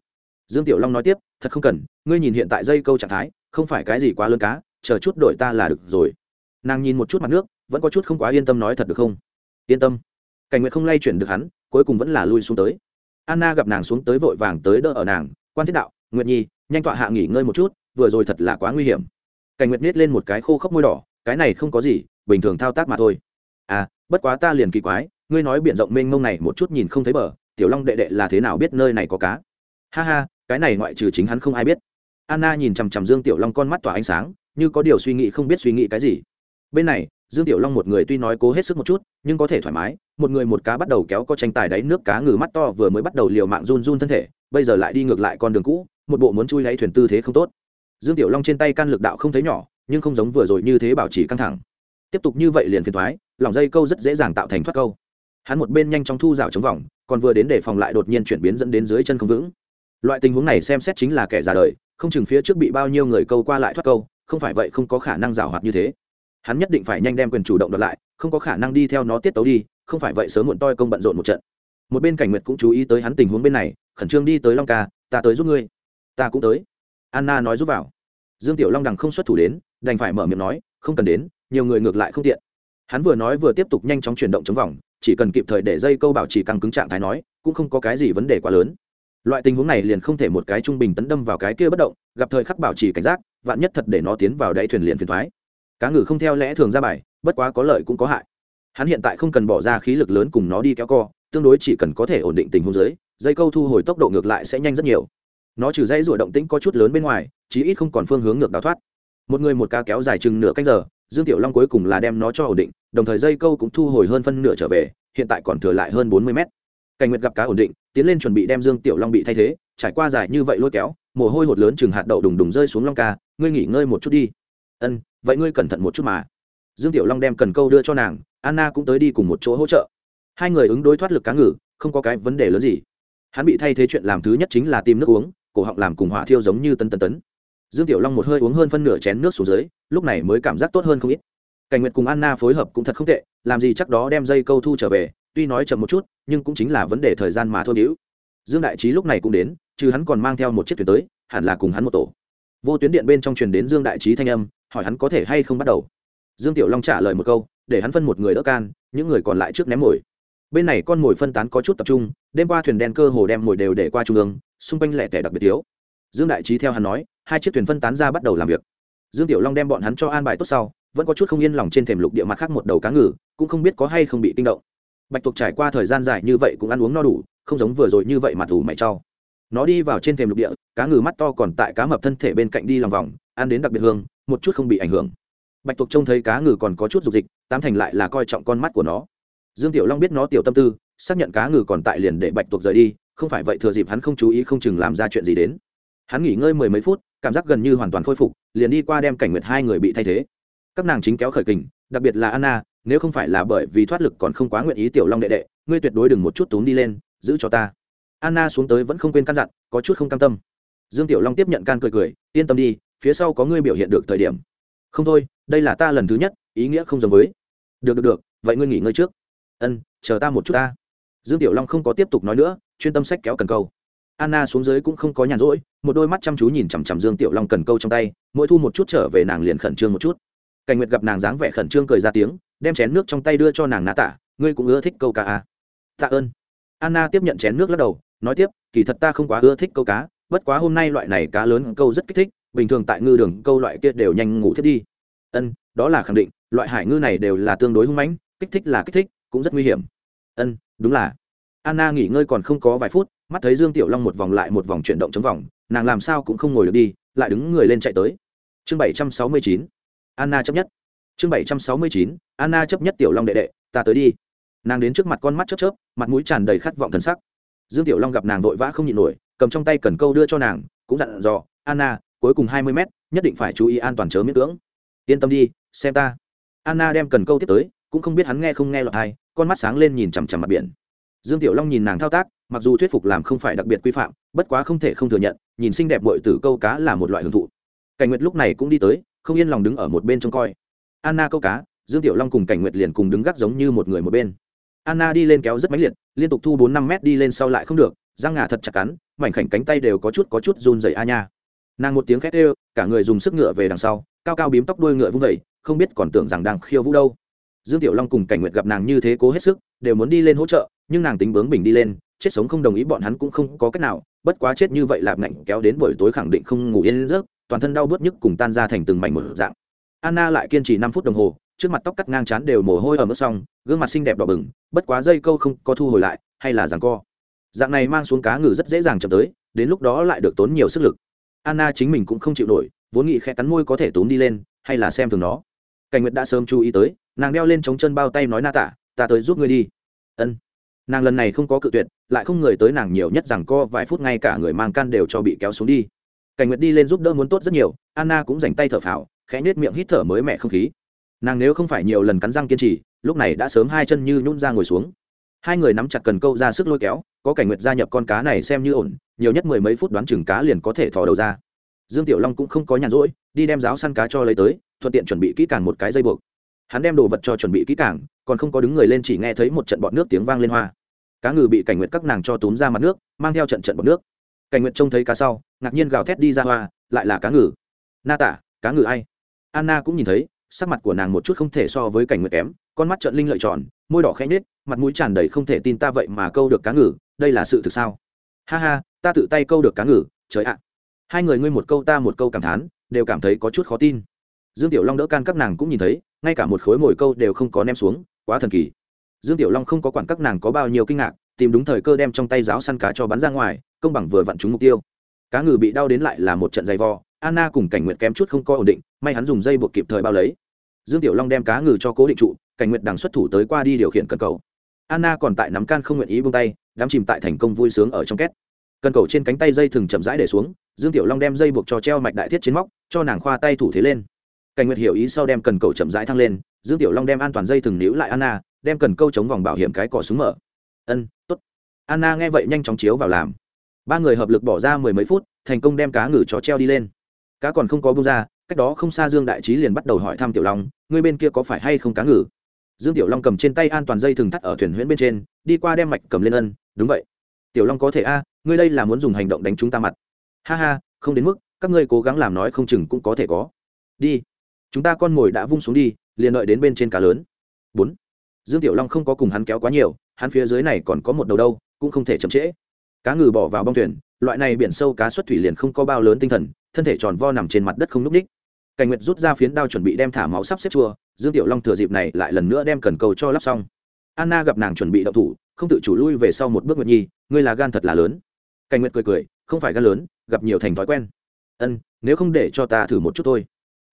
Dương tiểu long nói tiếp, thật không cần, ngươi nhìn hiện tại dây câu trạng thái, không phải cái gì quá lớn cá, chờ chút đội ta là được rồi nàng nhìn một chút mặt nước, vẫn có chút không quá yên tâm nói thật được không? Yên tâm. Cảnh nguyện không lay chuyển được hắn, cuối cùng vẫn là lui xuống tới. Anna gặp nàng xuống tới vội vàng tới đỡ ở nàng, quan thiết đạo, nguyệt nhi, nhanh tọa hạ nghỉ ngơi một chút, vừa rồi thật là quá nguy hiểm. Cảnh nguyệt nết lên một cái khô khốc môi đỏ, cái này không có gì, bình thường thao tác mà thôi. À bất quá ta liền kỳ quái, ngươi nói biển rộng mênh mông này một chút nhìn không thấy bờ, tiểu long đệ đệ là thế nào biết nơi này có cá? Ha ha, cái này ngoại trừ chính hắn không ai biết. Anna nhìn chằm chằm dương tiểu long con mắt tỏa ánh sáng, như có điều suy nghĩ không biết suy nghĩ cái gì bên này, dương tiểu long một người tuy nói cố hết sức một chút, nhưng có thể thoải mái, một người một cá bắt đầu kéo có tranh tài đáy nước cá ngừ mắt to vừa mới bắt đầu liều mạng run run thân thể, bây giờ lại đi ngược lại con đường cũ, một bộ muốn chui đáy thuyền tư thế không tốt. Dương tiểu long trên tay can lực đạo không thấy nhỏ, nhưng không giống vừa rồi như thế bảo trì căng thẳng. Tiếp tục như vậy liền phiền thoái lòng dây câu rất dễ dàng tạo thành thoát câu. Hắn một bên nhanh chóng thu rào chống vòng, còn vừa đến để phòng lại đột nhiên chuyển biến dẫn đến dưới chân không vững. Loại tình huống này xem xét chính là kẻ già đời, không chừng phía trước bị bao nhiêu người câu qua lại thoát câu, không phải vậy không có khả năng rào hoạt như thế hắn nhất định phải nhanh đem quyền chủ động đoạt lại, không có khả năng đi theo nó tiết tấu đi, không phải vậy sớm muộn toi công bận rộn một trận. Một bên cảnh nguyệt cũng chú ý tới hắn tình huống bên này, khẩn trương đi tới long ca, ta tới giúp ngươi. Ta cũng tới. Anna nói giúp vào. Dương tiểu long đằng không xuất thủ đến, đành phải mở miệng nói, không cần đến, nhiều người ngược lại không tiện. Hắn vừa nói vừa tiếp tục nhanh chóng chuyển động chống vòng, chỉ cần kịp thời để dây câu bảo trì căng cứng trạng thái nói, cũng không có cái gì vấn đề quá lớn. Loại tình huống này liền không thể một cái trung bình tấn đâm vào cái kia bất động, gặp thời khắc bảo trì cảnh giác, vạn nhất thật để nó tiến vào đáy thuyền liền phiền thoái cá ngừ không theo lẽ thường ra bài, bất quá có lợi cũng có hại. Hắn hiện tại không cần bỏ ra khí lực lớn cùng nó đi kéo co, tương đối chỉ cần có thể ổn định tình huống dưới, dây câu thu hồi tốc độ ngược lại sẽ nhanh rất nhiều. Nó trừ dây rủa động tĩnh có chút lớn bên ngoài, chí ít không còn phương hướng ngược đào thoát. Một người một ca kéo dài chừng nửa canh giờ, dương tiểu long cuối cùng là đem nó cho ổn định, đồng thời dây câu cũng thu hồi hơn phân nửa trở về, hiện tại còn thừa lại hơn bốn mươi mét. Cảnh nguyệt gặp cá ổn định, tiến lên chuẩn bị đem dương tiểu long bị thay thế, trải qua dài như vậy lôi kéo, mồ hôi hột lớn chừng hạt đậu đùng đùng rơi xuống long ca, ngươi nghỉ ngơi một chút đi ân, vậy ngươi cẩn thận một chút mà. Dương tiểu long đem cần câu đưa cho nàng, anna cũng tới đi cùng một chỗ hỗ trợ. Hai người ứng đối thoát lực cá ngừ, không có cái vấn đề lớn gì. Hắn bị thay thế chuyện làm thứ nhất chính là tìm nước uống, cổ họng làm cùng hỏa thiêu giống như tân tân tấn. Dương tiểu long một hơi uống hơn phân nửa chén nước xuống dưới, lúc này mới cảm giác tốt hơn không ít. Cảnh nguyệt cùng anna phối hợp cũng thật không tệ, làm gì chắc đó đem dây câu thu trở về, tuy nói chậm một chút, nhưng cũng chính là vấn đề thời gian mà thôi hữu dương đại trí lúc này cũng đến chứ hắn còn mang theo một chiếc thuyền tới, hẳn là cùng hắn một tổ. Vô tuyến điện bên trong truyền đến dương đại trí thanh âm hỏi hắn có thể hay không bắt đầu. Dương tiểu long trả lời một câu, để hắn phân một người đỡ can, những người còn lại trước ném mồi. Bên này con mồi phân tán có chút tập trung, đêm qua thuyền đen cơ hồ đem mồi đều để qua trung ương, xung quanh lẻ tẻ đặc biệt thiếu. Dương đại trí theo hắn nói, hai chiếc thuyền phân tán ra bắt đầu làm việc. Dương tiểu long đem bọn hắn cho an bài tốt sau, vẫn có chút không yên lòng trên thềm lục địa mặt khác một đầu cá ngừ, cũng không biết có hay không bị kinh động. Bạch tuộc trải qua thời gian dài như vậy cũng ăn uống no đủ, không giống vừa rồi như vậy mà thủ mày trau nó đi vào trên thềm lục địa, cá ngừ mắt to còn tại cá mập thân thể bên cạnh đi lòng vòng ăn đến đặc biệt hương, một chút không bị ảnh hưởng. Bạch tuộc trông thấy cá ngừ còn có chút dục dịch, tám thành lại là coi trọng con mắt của nó. Dương tiểu long biết nó tiểu tâm tư, xác nhận cá ngừ còn tại liền để bạch tuộc rời đi, không phải vậy thừa dịp hắn không chú ý không chừng làm ra chuyện gì đến. Hắn nghỉ ngơi mười mấy phút, cảm giác gần như hoàn toàn khôi phục, liền đi qua đem cảnh nguyệt hai người bị thay thế. Các nàng chính kéo khởi kình, đặc biệt là anna, nếu không phải là bởi vì thoát lực còn không quá nguyện ý tiểu long đệ đệ, ngươi tuyệt đối đừng một chút túm đi lên, giữ cho ta. Anna xuống tới vẫn không quên căn dặn, có chút không cam tâm. Dương tiểu long tiếp nhận can cười cười, yên tâm đi phía sau có ngươi biểu hiện được thời điểm. Không thôi, đây là ta lần thứ nhất, ý nghĩa không giống với. Được được được, vậy ngươi nghỉ ngơi trước. Ân, chờ ta một chút ta. Dương tiểu long không có tiếp tục nói nữa, chuyên tâm sách kéo cần câu. Anna xuống dưới cũng không có nhàn rỗi, một đôi mắt chăm chú nhìn chằm chằm dương tiểu long cần câu trong tay, mỗi thu một chút trở về nàng liền khẩn trương một chút. Cảnh nguyệt gặp nàng dáng vẻ khẩn trương cười ra tiếng, đem chén nước trong tay đưa cho nàng nã tả ngươi cũng ưa thích câu cá à. tạ ơn. Anna tiếp nhận chén nước lắc đầu, nói tiếp, kỳ thật ta không quá ưa thích câu cá, bất quá hôm nay loại này cá lớn, câu rất kích thích bình thường tại ngư đường câu loại kia đều nhanh ngủ thiết đi. Ân, đó là khẳng định, loại hải ngư này đều là tương đối hung mãnh, kích thích là kích thích, cũng rất nguy hiểm. Ân, đúng là. Anna nghỉ ngơi còn không có vài phút, mắt thấy dương tiểu long một vòng lại một vòng chuyển động chống vòng, nàng làm sao cũng không ngồi được đi, lại đứng người lên chạy tới. Chương bảy trăm sáu mươi chín, anna chấp nhất. Chương bảy trăm sáu mươi chín, anna chấp nhất tiểu long đệ đệ, ta tới đi. Nàng đến trước mặt con mắt chớp chớp, mặt mũi tràn đầy khát vọng thần sắc. Dương tiểu long gặp nàng vội vã không nhịn nổi, cầm trong tay cần câu đưa cho nàng, cũng dặn dò, anna cuối cùng hai mươi mét, nhất định phải chú ý an toàn chớ miễn cưỡng. Yên tâm đi, xem ta. Anna đem cần câu tiếp tới, cũng không biết hắn nghe không nghe lọt hay con mắt sáng lên nhìn chằm chằm mặt biển. Dương tiểu long nhìn nàng thao tác, mặc dù thuyết phục làm không phải đặc biệt quy phạm, bất quá không thể không thừa nhận, nhìn xinh đẹp bội tử câu cá là một loại hưởng thụ. Cảnh nguyệt lúc này cũng đi tới, không yên lòng đứng ở một bên trông coi. Anna câu cá, dương tiểu long cùng cảnh nguyệt liền cùng đứng gác giống như một người một bên. Anna đi lên kéo rất mãnh liệt, liên tục thu bốn năm mét đi lên sau lại không được, răng ngà thật chặt cắn, mảnh khảnh cánh tay đều có chút có chút run rẩy a nha nàng một tiếng khét ê cả người dùng sức ngựa về đằng sau, cao cao bím tóc đuôi ngựa vung vẩy không biết còn tưởng rằng đang khiêu vũ đâu. Dương tiểu long cùng cảnh nguyệt gặp nàng như thế cố hết sức, đều muốn đi lên hỗ trợ, nhưng nàng tính bướng bình đi lên, chết sống không đồng ý bọn hắn cũng không có cách nào, bất quá chết như vậy lạp ngạnh kéo đến buổi tối khẳng định không ngủ yên giấc, toàn thân đau bớt nhức cùng tan ra thành từng mảnh một dạng. Anna lại kiên trì năm phút đồng hồ, trước mặt tóc cắt ngang chán đều mồ hôi ở mức xong, gương mặt xinh đẹp đỏ bừng, bất quá dây câu không có thu hồi lại, hay là rằng co. Dạng này mang xuống cá ngừ rất dễ dàng chậm tới, đến lúc đó lại được tốn nhiều sức lực anna chính mình cũng không chịu nổi, vốn nghĩ khẽ cắn môi có thể tốn đi lên, hay là xem thường nó. Cảnh nguyệt đã sớm chú ý tới, nàng đeo lên chống chân bao tay nói na tả, ta tới giúp ngươi đi. Ân. Nàng lần này không có cự tuyệt, lại không người tới nàng nhiều nhất rằng co vài phút ngay cả người mang can đều cho bị kéo xuống đi. Cảnh nguyệt đi lên giúp đỡ muốn tốt rất nhiều, anna cũng dành tay thở phào, khẽ nết miệng hít thở mới mẻ không khí. Nàng nếu không phải nhiều lần cắn răng kiên trì, lúc này đã sớm hai chân như nhún ra ngồi xuống hai người nắm chặt cần câu ra sức lôi kéo, có cảnh nguyệt gia nhập con cá này xem như ổn, nhiều nhất mười mấy phút đoán chừng cá liền có thể thò đầu ra. Dương tiểu long cũng không có nhàn rỗi, đi đem giáo săn cá cho lấy tới, thuận tiện chuẩn bị kỹ càng một cái dây buộc. Hắn đem đồ vật cho chuẩn bị kỹ càng, còn không có đứng người lên chỉ nghe thấy một trận bọt nước tiếng vang lên hoa. Cá ngừ bị cảnh nguyệt các nàng cho túm ra mặt nước, mang theo trận trận bọt nước. Cảnh nguyệt trông thấy cá sau, ngạc nhiên gào thét đi ra hoa, lại là cá ngừ. Na tả, cá ngừ ai? Anna cũng nhìn thấy sắc mặt của nàng một chút không thể so với cảnh nguyệt kém, con mắt trợn linh lợi tròn, môi đỏ khẽ nết mặt mũi tràn đầy không thể tin ta vậy mà câu được cá ngừ, đây là sự thực sao? Ha ha, ta tự tay câu được cá ngừ, trời ạ. Hai người ngươi một câu ta một câu cảm thán, đều cảm thấy có chút khó tin. Dương tiểu long đỡ can các nàng cũng nhìn thấy, ngay cả một khối mồi câu đều không có ném xuống, quá thần kỳ. Dương tiểu long không có quản các nàng có bao nhiêu kinh ngạc, tìm đúng thời cơ đem trong tay giáo săn cá cho bắn ra ngoài, công bằng vừa vặn trúng mục tiêu. Cá ngừ bị đau đến lại là một trận dày vò anna cùng cảnh nguyệt kém chút không có ổn định, may hắn dùng dây buộc kịp thời bao lấy. Dương tiểu long đem cá ngừ cho cố định trụ, cảnh nguyệt đằng xuất thủ tới qua đi điều khiển cần cầu. Anna còn tại nắm can không nguyện ý buông tay, đám chìm tại thành công vui sướng ở trong két. Cần cầu trên cánh tay dây thừng chậm rãi để xuống, dương tiểu long đem dây buộc cho treo mạch đại thiết trên móc, cho nàng khoa tay thủ thế lên. Cảnh nguyệt hiểu ý sau đem cần cầu chậm rãi thăng lên, dương tiểu long đem an toàn dây thừng níu lại anna, đem cần câu chống vòng bảo hiểm cái cỏ súng mở. Ân t ố t anna nghe vậy nhanh chóng chiếu vào làm. Ba người hợp lực bỏ ra mười mấy phút, thành công đem cá ngừ cho treo đi lên cá còn không có bông ra, cách đó không xa dương đại trí liền bắt đầu hỏi thăm tiểu long, ngươi bên kia có phải hay không cá ngừ? Dương tiểu long cầm trên tay an toàn dây thừng thắt ở thuyền huyễn bên trên, đi qua đem mạch cầm lên ân, đúng vậy. Tiểu long có thể a, ngươi đây là muốn dùng hành động đánh chúng ta mặt. Ha ha, không đến mức, các ngươi cố gắng làm nói không chừng cũng có thể có. Đi, chúng ta con mồi đã vung xuống đi, liền đợi đến bên trên cá lớn. Bốn. Dương tiểu long không có cùng hắn kéo quá nhiều, hắn phía dưới này còn có một đầu đâu, cũng không thể chậm trễ. Cá ngừ bỏ vào bong thuyền, loại này biển sâu cá xuất thủy liền không có bao lớn tinh thần thân thể tròn vo nằm trên mặt đất không n ú c ních. Cảnh nguyệt rút ra phiến đao chuẩn bị đem thả máu sắp xếp chua, dương tiểu long thừa dịp này lại lần nữa đem cần cầu cho lắp xong. Anna gặp nàng chuẩn bị đậu thủ, không tự chủ lui về sau một bước nguyệt nhi, ngươi là gan thật là lớn. Cảnh nguyệt cười cười, không phải gan lớn, gặp nhiều thành thói quen. Ân, nếu không để cho ta thử một chút thôi.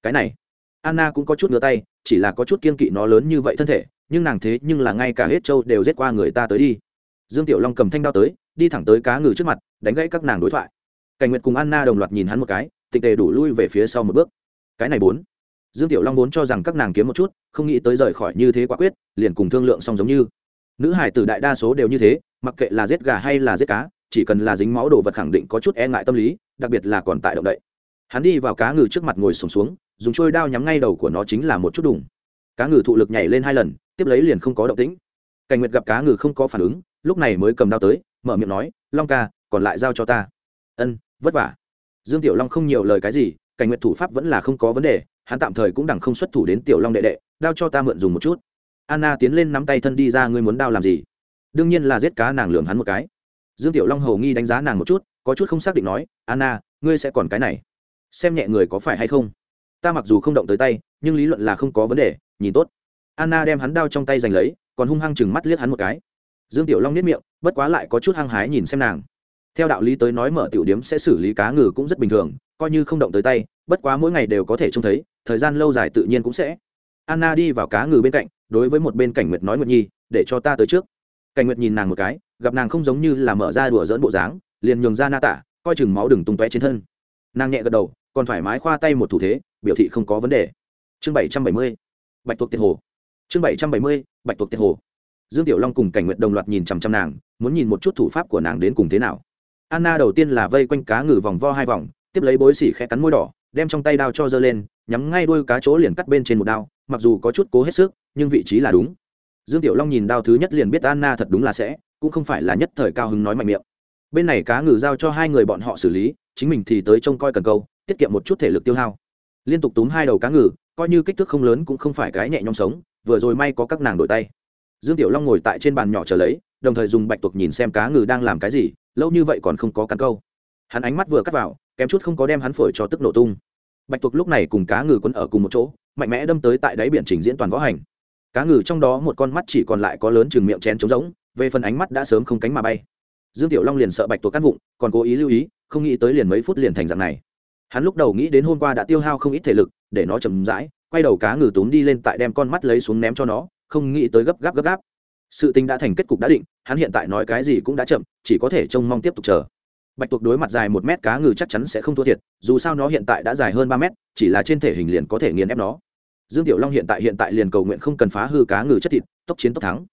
Cái này. Anna cũng có chút ngửa tay, chỉ là có chút kiên kỵ nó lớn như vậy thân thể, nhưng nàng thế nhưng là ngay cả hết châu đều giết qua người ta tới đi. Dương tiểu long cầm thanh đao tới, đi thẳng tới cá ngừ trước mặt, đánh gãy các nàng đối thoại. Cảnh nguyệt cùng anna đồng loạt nhìn hắn một cái tịch tề đủ lui về phía sau một bước. Cái này bốn. Dương tiểu long vốn cho rằng các nàng kiếm một chút không nghĩ tới rời khỏi như thế quả quyết liền cùng thương lượng xong giống như. Nữ hải tử đại đa số đều như thế mặc kệ là giết gà hay là giết cá chỉ cần là dính máu đồ vật khẳng định có chút e ngại tâm lý đặc biệt là còn tại động đậy. Hắn đi vào cá ngừ trước mặt ngồi sùng xuống, xuống dùng trôi đao nhắm ngay đầu của nó chính là một chút đủng cá ngừ thụ lực nhảy lên hai lần tiếp lấy liền không có động tĩnh. Cảnh nguyệt gặp cá ngừ không có phản ứng lúc này mới cầm đao tới mở miệng nói long ca còn lại giao cho ta. Ân vất vả dương tiểu long không nhiều lời cái gì, cảnh nguyệt thủ pháp vẫn là không có vấn đề, hắn tạm thời cũng đằng không xuất thủ đến tiểu long đệ đệ, đao cho ta mượn dùng một chút. Anna tiến lên nắm tay thân đi ra, ngươi muốn đao làm gì? Đương nhiên là giết cá nàng lường hắn một cái. Dương tiểu long hầu nghi đánh giá nàng một chút, có chút không xác định nói, anna, ngươi sẽ còn cái này? Xem nhẹ người có phải hay không? Ta mặc dù không động tới tay, nhưng lý luận là không có vấn đề, nhìn tốt. Anna đem hắn đao trong tay giành lấy, còn hung hăng chừng mắt liếc hắn một cái. Dương tiểu long nếp miệng, bất quá lại có chút hăng hái nhìn xem nàng theo đạo lý tới nói mở tiểu điếm sẽ xử lý cá ngừ cũng rất bình thường, coi như không động tới tay, bất quá mỗi ngày đều có thể trông thấy, thời gian lâu dài tự nhiên cũng sẽ. Anna đi vào cá ngừ bên cạnh, đối với một bên cảnh nguyệt nói nguyệt nhi, để cho ta tới trước. Cảnh nguyệt nhìn nàng một cái, gặp nàng không giống như là mở ra đùa dỡn bộ dáng, liền nhường ra na tả coi chừng máu đừng tung tóe trên thân. Nàng nhẹ gật đầu, còn thoải mái khoa tay một thủ thế, biểu thị không có vấn đề. Chương bảy trăm bảy mươi, bạch tuộc tiệt hồ. Chương bảy trăm bảy mươi, bạch tuộc tiệt hồ. Dương tiểu long cùng cảnh Nguyệt đồng loạt nhìn chằm chằm nàng, muốn nhìn một chút thủ pháp của nàng đến cùng thế nào anna đầu tiên là vây quanh cá ngừ vòng vo hai vòng, tiếp lấy bối xỉ khẽ cắn môi đỏ, đem trong tay đao cho giơ lên, nhắm ngay đuôi cá chỗ liền cắt bên trên một đao, mặc dù có chút cố hết sức, nhưng vị trí là đúng. Dương tiểu long nhìn đao thứ nhất liền biết anna thật đúng là sẽ, cũng không phải là nhất thời cao hứng nói mạnh miệng. Bên này cá ngừ giao cho hai người bọn họ xử lý, chính mình thì tới trông coi cần câu, tiết kiệm một chút thể lực tiêu hao. Liên tục túm hai đầu cá ngừ, coi như kích thước không lớn cũng không phải cái nhẹ nhõm sống, vừa rồi may có các nàng đổi tay. Dương tiểu long ngồi tại trên bàn nhỏ chờ lấy đồng thời dùng bạch tuộc nhìn xem cá ngừ đang làm cái gì, lâu như vậy còn không có cắn câu. Hắn ánh mắt vừa cắt vào, kém chút không có đem hắn phổi cho tức nổ tung. Bạch tuộc lúc này cùng cá ngừ quấn ở cùng một chỗ, mạnh mẽ đâm tới tại đáy biển trình diễn toàn võ hành. Cá ngừ trong đó một con mắt chỉ còn lại có lớn chừng miệng chén trống rỗng, về phần ánh mắt đã sớm không cánh mà bay. Dương tiểu long liền sợ bạch tuộc cắt vụng, còn cố ý lưu ý, không nghĩ tới liền mấy phút liền thành dạng này. Hắn lúc đầu nghĩ đến hôm qua đã tiêu hao không ít thể lực, để nó chầm rãi, quay đầu cá ngừ túm đi lên tại đem con mắt lấy xuống ném cho nó, không nghĩ tới gấp gáp gấp gáp sự tình đã thành kết cục đã định, hắn hiện tại nói cái gì cũng đã chậm, chỉ có thể trông mong tiếp tục chờ. Bạch tuộc đối mặt dài một mét cá ngừ chắc chắn sẽ không thua thiệt, dù sao nó hiện tại đã dài hơn ba mét, chỉ là trên thể hình liền có thể nghiền ép nó. Dương tiểu long hiện tại hiện tại liền cầu nguyện không cần phá hư cá ngừ chất thịt, tốc chiến tốc thắng.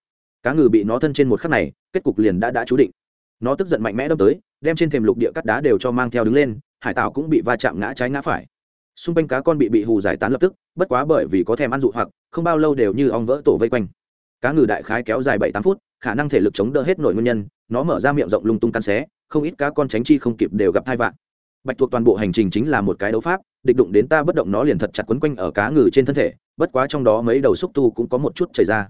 Cá ngừ bị nó thân trên một khắc này, kết cục liền đã đã chú định. Nó tức giận mạnh mẽ đâm tới, đem trên thềm lục địa cắt đá đều cho mang theo đứng lên, hải tảo cũng bị va chạm ngã trái ngã phải. Xung quanh cá con bị bị hù giải tán lập tức, bất quá bởi vì có thèm ăn dụ hoặc, không bao lâu đều như ong vỡ tổ vây quanh cá ngừ đại khái kéo dài bảy tám phút, khả năng thể lực chống đỡ hết nổi nguyên nhân, nó mở ra miệng rộng lung tung căn xé, không ít cá con tránh chi không kịp đều gặp thai vạn bạch thuộc toàn bộ hành trình chính là một cái đấu pháp, địch đụng đến ta bất động nó liền thật chặt quấn quanh ở cá ngừ trên thân thể, bất quá trong đó mấy đầu xúc tu cũng có một chút chảy ra.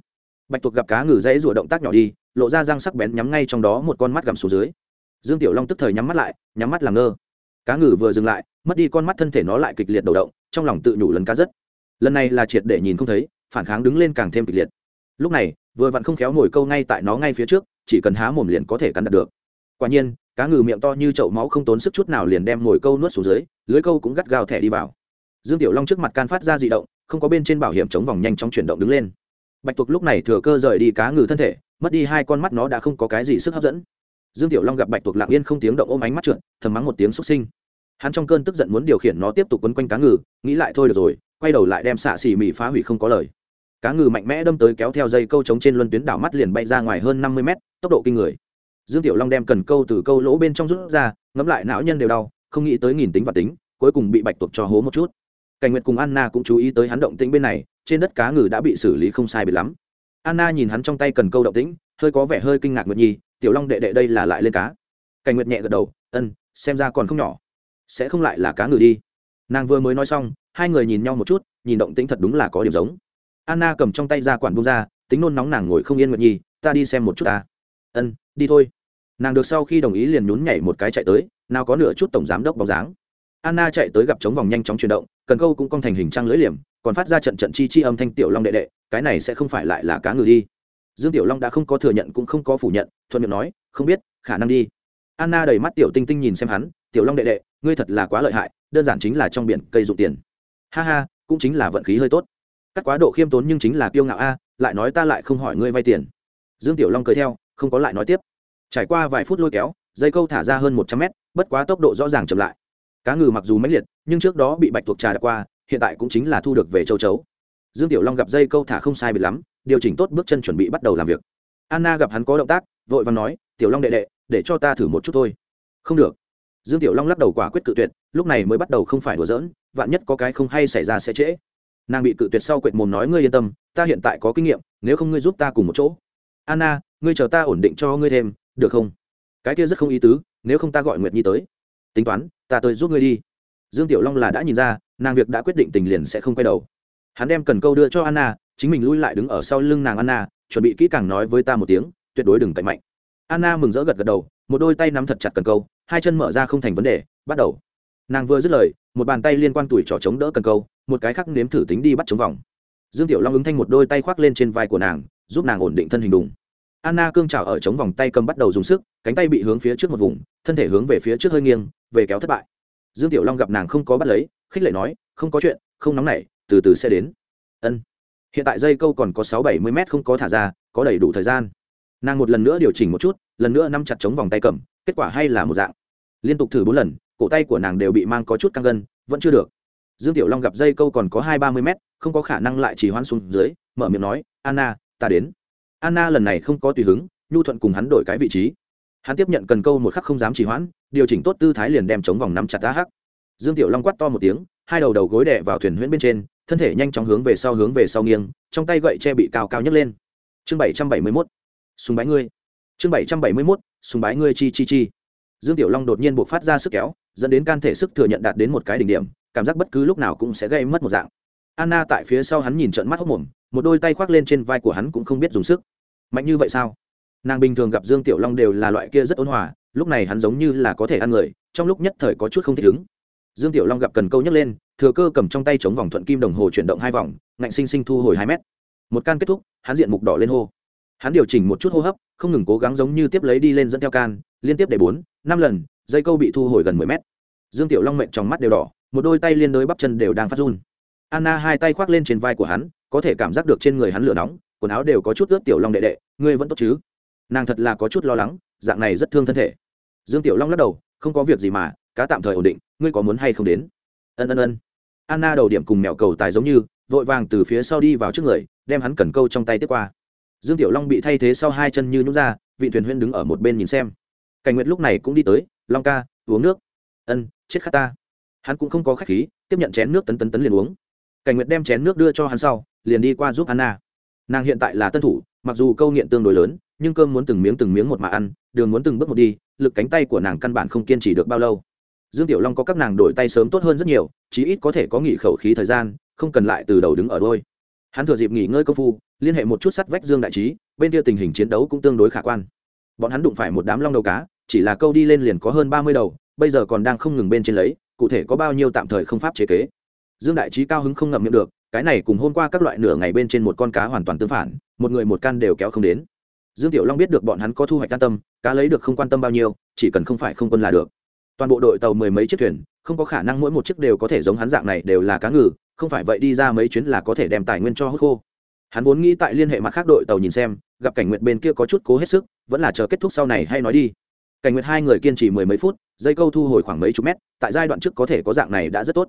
Bạch thuộc gặp cá ngừ dãy rủa động tác nhỏ đi, lộ ra răng sắc bén nhắm ngay trong đó một con mắt gầm xuống dưới. Dương tiểu long tức thời nhắm mắt lại, nhắm mắt làm ngơ. Cá ngừ vừa dừng lại, mất đi con mắt thân thể nó lại kịch liệt đầu động, trong lòng tự nhủ lần cá rất. Lần này là triệt để nhìn không thấy, phản kháng đứng lên càng thêm kịch liệt lúc này, vừa vặn không khéo ngồi câu ngay tại nó ngay phía trước, chỉ cần há mồm liền có thể cắn đặt được. Quả nhiên, cá ngừ miệng to như chậu máu không tốn sức chút nào liền đem ngồi câu nuốt xuống dưới, lưới câu cũng gắt gao thẻ đi vào. Dương tiểu long trước mặt can phát ra dị động, không có bên trên bảo hiểm chống vòng nhanh chóng chuyển động đứng lên. Bạch tuộc lúc này thừa cơ rời đi cá ngừ thân thể, mất đi hai con mắt nó đã không có cái gì sức hấp dẫn. Dương tiểu long gặp bạch tuộc lặng yên không tiếng động ôm ánh mắt trượt, thầm mắng một tiếng xúc sinh. Hắn trong cơn tức giận muốn điều khiển nó tiếp tục quấn quanh cá ngừ, nghĩ lại thôi được rồi, quay đầu lại đem xạ xỉ mị phá hủy không có lời cá ngừ mạnh mẽ đâm tới kéo theo dây câu trống trên luân tuyến đảo mắt liền bay ra ngoài hơn năm mươi mét, tốc độ kinh người. Dương tiểu long đem cần câu từ câu lỗ bên trong rút ra, ngẫm lại não nhân đều đau, không nghĩ tới nghìn tính và tính, cuối cùng bị bạch tuộc cho hố một chút. Cảnh nguyệt cùng anna cũng chú ý tới hắn động tĩnh bên này, trên đất cá ngừ đã bị xử lý không sai biệt lắm. Anna nhìn hắn trong tay cần câu động tĩnh, hơi có vẻ hơi kinh ngạc nguyệt nhi, tiểu long đệ đệ đây là lại lên cá. Cảnh nguyệt nhẹ gật đầu ân xem ra còn không nhỏ. Sẽ không lại là cá ngừ đi. Nàng vừa mới nói xong, hai người nhìn nhau một chút, nhìn động tĩnh thật đúng là có điểm giống anna cầm trong tay ra quản bông ra, tính nôn nóng nàng ngồi không yên nguyệt nhi, ta đi xem một chút ta. Ân, đi thôi. Nàng được sau khi đồng ý liền nhún nhảy một cái chạy tới, nào có nửa chút tổng giám đốc bóng dáng. Anna chạy tới gặp chống vòng nhanh chóng chuyển động, cần câu cũng cong thành hình trăng lưỡi liềm, còn phát ra trận trận chi chi âm thanh tiểu long đệ đệ, cái này sẽ không phải lại là cá ngừ đi. Dương tiểu long đã không có thừa nhận cũng không có phủ nhận, thuận miệng nói, không biết, khả năng đi. Anna đầy mắt tiểu tinh tinh nhìn xem hắn, tiểu long đệ đệ, ngươi thật là quá lợi hại, đơn giản chính là trong biển cây dụng tiền. Ha ha, cũng chính là vận khí hơi tốt cắt quá độ khiêm tốn nhưng chính là kiêu ngạo a, lại nói ta lại không hỏi ngươi vay tiền. Dương tiểu long cười theo, không có lại nói tiếp. Trải qua vài phút lôi kéo, dây câu thả ra hơn một trăm mét, bất quá tốc độ rõ ràng chậm lại. Cá ngừ mặc dù mãnh liệt, nhưng trước đó bị bạch tuộc trà đã qua, hiện tại cũng chính là thu được về châu chấu. Dương tiểu long gặp dây câu thả không sai bị lắm, điều chỉnh tốt bước chân chuẩn bị bắt đầu làm việc. Anna gặp hắn có động tác, vội và nói, tiểu long đệ đệ, để cho ta thử một chút thôi. Không được. Dương tiểu long lắc đầu quả quyết cự tuyệt, lúc này mới bắt đầu không phải đùa giỡn, vạn nhất có cái không hay xảy ra sẽ trễ nàng bị cự tuyệt sau quệt mồm nói ngươi yên tâm, ta hiện tại có kinh nghiệm, nếu không ngươi giúp ta cùng một chỗ. Anna, ngươi chờ ta ổn định cho ngươi thêm, được không? Cái kia rất không ý tứ, nếu không ta gọi nguyệt nhi tới. Tính toán, ta tới giúp ngươi đi. Dương tiểu long là đã nhìn ra, nàng việc đã quyết định tình liền sẽ không quay đầu. Hắn đem cần câu đưa cho anna, chính mình lui lại đứng ở sau lưng nàng anna, chuẩn bị kỹ càng nói với ta một tiếng, tuyệt đối đừng tẩy mạnh. Anna mừng rỡ gật gật đầu, một đôi tay nắm thật chặt cần câu, hai chân mở ra không thành vấn đề, bắt đầu. Nàng vừa dứt lời một bàn tay liên quan tuổi trò chống đỡ cần câu, một cái khác nếm thử tính đi bắt chống vòng. Dương tiểu long ứng thanh một đôi tay khoác lên trên vai của nàng, giúp nàng ổn định thân hình đùng. Anna cương trào ở chống vòng tay cầm bắt đầu dùng sức, cánh tay bị hướng phía trước một vùng, thân thể hướng về phía trước hơi nghiêng, về kéo thất bại. Dương tiểu long gặp nàng không có bắt lấy, khích lệ nói, không có chuyện, không nóng nảy, từ từ sẽ đến. Ân. Hiện tại dây câu còn có sáu bảy mươi mét không có thả ra, có đầy đủ thời gian. Nàng một lần nữa điều chỉnh một chút, lần nữa nắm chặt chống vòng tay cầm, kết quả hay là một dạng. Liên tục thử bốn lần cổ tay của nàng đều bị mang có chút căng gân, vẫn chưa được. Dương tiểu long gặp dây câu còn có hai ba mươi m không có khả năng lại chỉ hoan xuống dưới, mở miệng nói, anna, ta đến. Anna lần này không có tùy hứng, nhu thuận cùng hắn đổi cái vị trí. Hắn tiếp nhận cần câu một khắc không dám chỉ hoãn, điều chỉnh tốt tư thái liền đem chống vòng nắm chặt ta hắc. Dương tiểu long quát to một tiếng, hai đầu đầu gối đè vào thuyền huyễn bên trên, thân thể nhanh chóng hướng về sau hướng về sau nghiêng, trong tay gậy che bị cao cao nhấc lên. Chương bảy trăm bảy mươi mốt, súng bái ngươi. Chương bảy trăm bảy mươi mốt, súng bái ngươi chi chi chi. Dương tiểu long đột nhiên buộc phát ra sức kéo dẫn đến can thể sức thừa nhận đạt đến một cái đỉnh điểm, cảm giác bất cứ lúc nào cũng sẽ gây mất một dạng. Anna tại phía sau hắn nhìn trận mắt hốc mồm, một đôi tay khoác lên trên vai của hắn cũng không biết dùng sức. Mạnh như vậy sao? Nàng bình thường gặp dương tiểu long đều là loại kia rất ôn hòa, lúc này hắn giống như là có thể ăn người, trong lúc nhất thời có chút không thích ứng. Dương tiểu long gặp cần câu nhấc lên, thừa cơ cầm trong tay chống vòng thuận kim đồng hồ chuyển động hai vòng, ngạnh sinh sinh thu hồi hai mét. Một can kết thúc, hắn diện mục đỏ lên hô. Hắn điều chỉnh một chút hô hấp, không ngừng cố gắng giống như tiếp lấy đi lên dẫn theo can, liên tiếp để bốn, năm lần dây câu bị thu hồi gần mười mét. Dương tiểu long mệnh trong mắt đều đỏ, một đôi tay liên đới bắp chân đều đang phát run. Anna hai tay khoác lên trên vai của hắn, có thể cảm giác được trên người hắn lửa nóng, quần áo đều có chút ướt, tiểu long đệ đệ, ngươi vẫn tốt chứ? Nàng thật là có chút lo lắng, dạng này rất thương thân thể. Dương tiểu long lắc đầu, không có việc gì mà, cá tạm thời ổn định, ngươi có muốn hay không đến? Ân ân ân. Anna đầu điểm cùng mèo cầu tài giống như, vội vàng từ phía sau đi vào trước người, đem hắn cần câu trong tay tiếp qua. Dương tiểu long bị thay thế sau hai chân như nhún ra, vị thuyền huyên đứng ở một bên nhìn xem. Cảnh nguyệt lúc này cũng đi tới long ca, uống nước. Ân, chết khát ta. Hắn cũng không có khách khí, tiếp nhận chén nước tấn tấn tấn liền uống. Cảnh nguyệt đem chén nước đưa cho hắn sau, liền đi qua giúp anna. Nàng hiện tại là tân thủ, mặc dù câu nghiện tương đối lớn, nhưng cơm muốn từng miếng từng miếng một mà ăn, đường muốn từng bước một đi, lực cánh tay của nàng căn bản không kiên trì được bao lâu. Dương tiểu long có các nàng đổi tay sớm tốt hơn rất nhiều, chí ít có thể có nghỉ khẩu khí thời gian, không cần lại từ đầu đứng ở đôi hắn thừa dịp nghỉ ngơi công phu, liên hệ một chút sắt vách dương đại trí, bên kia tình hình chiến đấu cũng tương đối khả quan. Bọn hắn đụng phải một đám long đầu cá chỉ là câu đi lên liền có hơn ba mươi đầu, bây giờ còn đang không ngừng bên trên lấy, cụ thể có bao nhiêu tạm thời không pháp chế kế. Dương đại trí cao hứng không ngậm miệng được, cái này cùng hôm qua các loại nửa ngày bên trên một con cá hoàn toàn tương phản, một người một can đều kéo không đến. Dương tiểu long biết được bọn hắn có thu hoạch an tâm, cá lấy được không quan tâm bao nhiêu, chỉ cần không phải không quân là được. Toàn bộ đội tàu mười mấy chiếc thuyền, không có khả năng mỗi một chiếc đều có thể giống hắn dạng này đều là cá ngừ, không phải vậy đi ra mấy chuyến là có thể đem tài nguyên cho hút khô. Hắn vốn nghĩ tại liên hệ mặt khác đội tàu nhìn xem, gặp cảnh nguyệt bên kia có chút cố hết sức, vẫn là chờ kết thúc sau này hay nói đi cảnh nguyệt hai người kiên trì mười mấy phút, dây câu thu hồi khoảng mấy chục mét, tại giai đoạn trước có thể có dạng này đã rất tốt.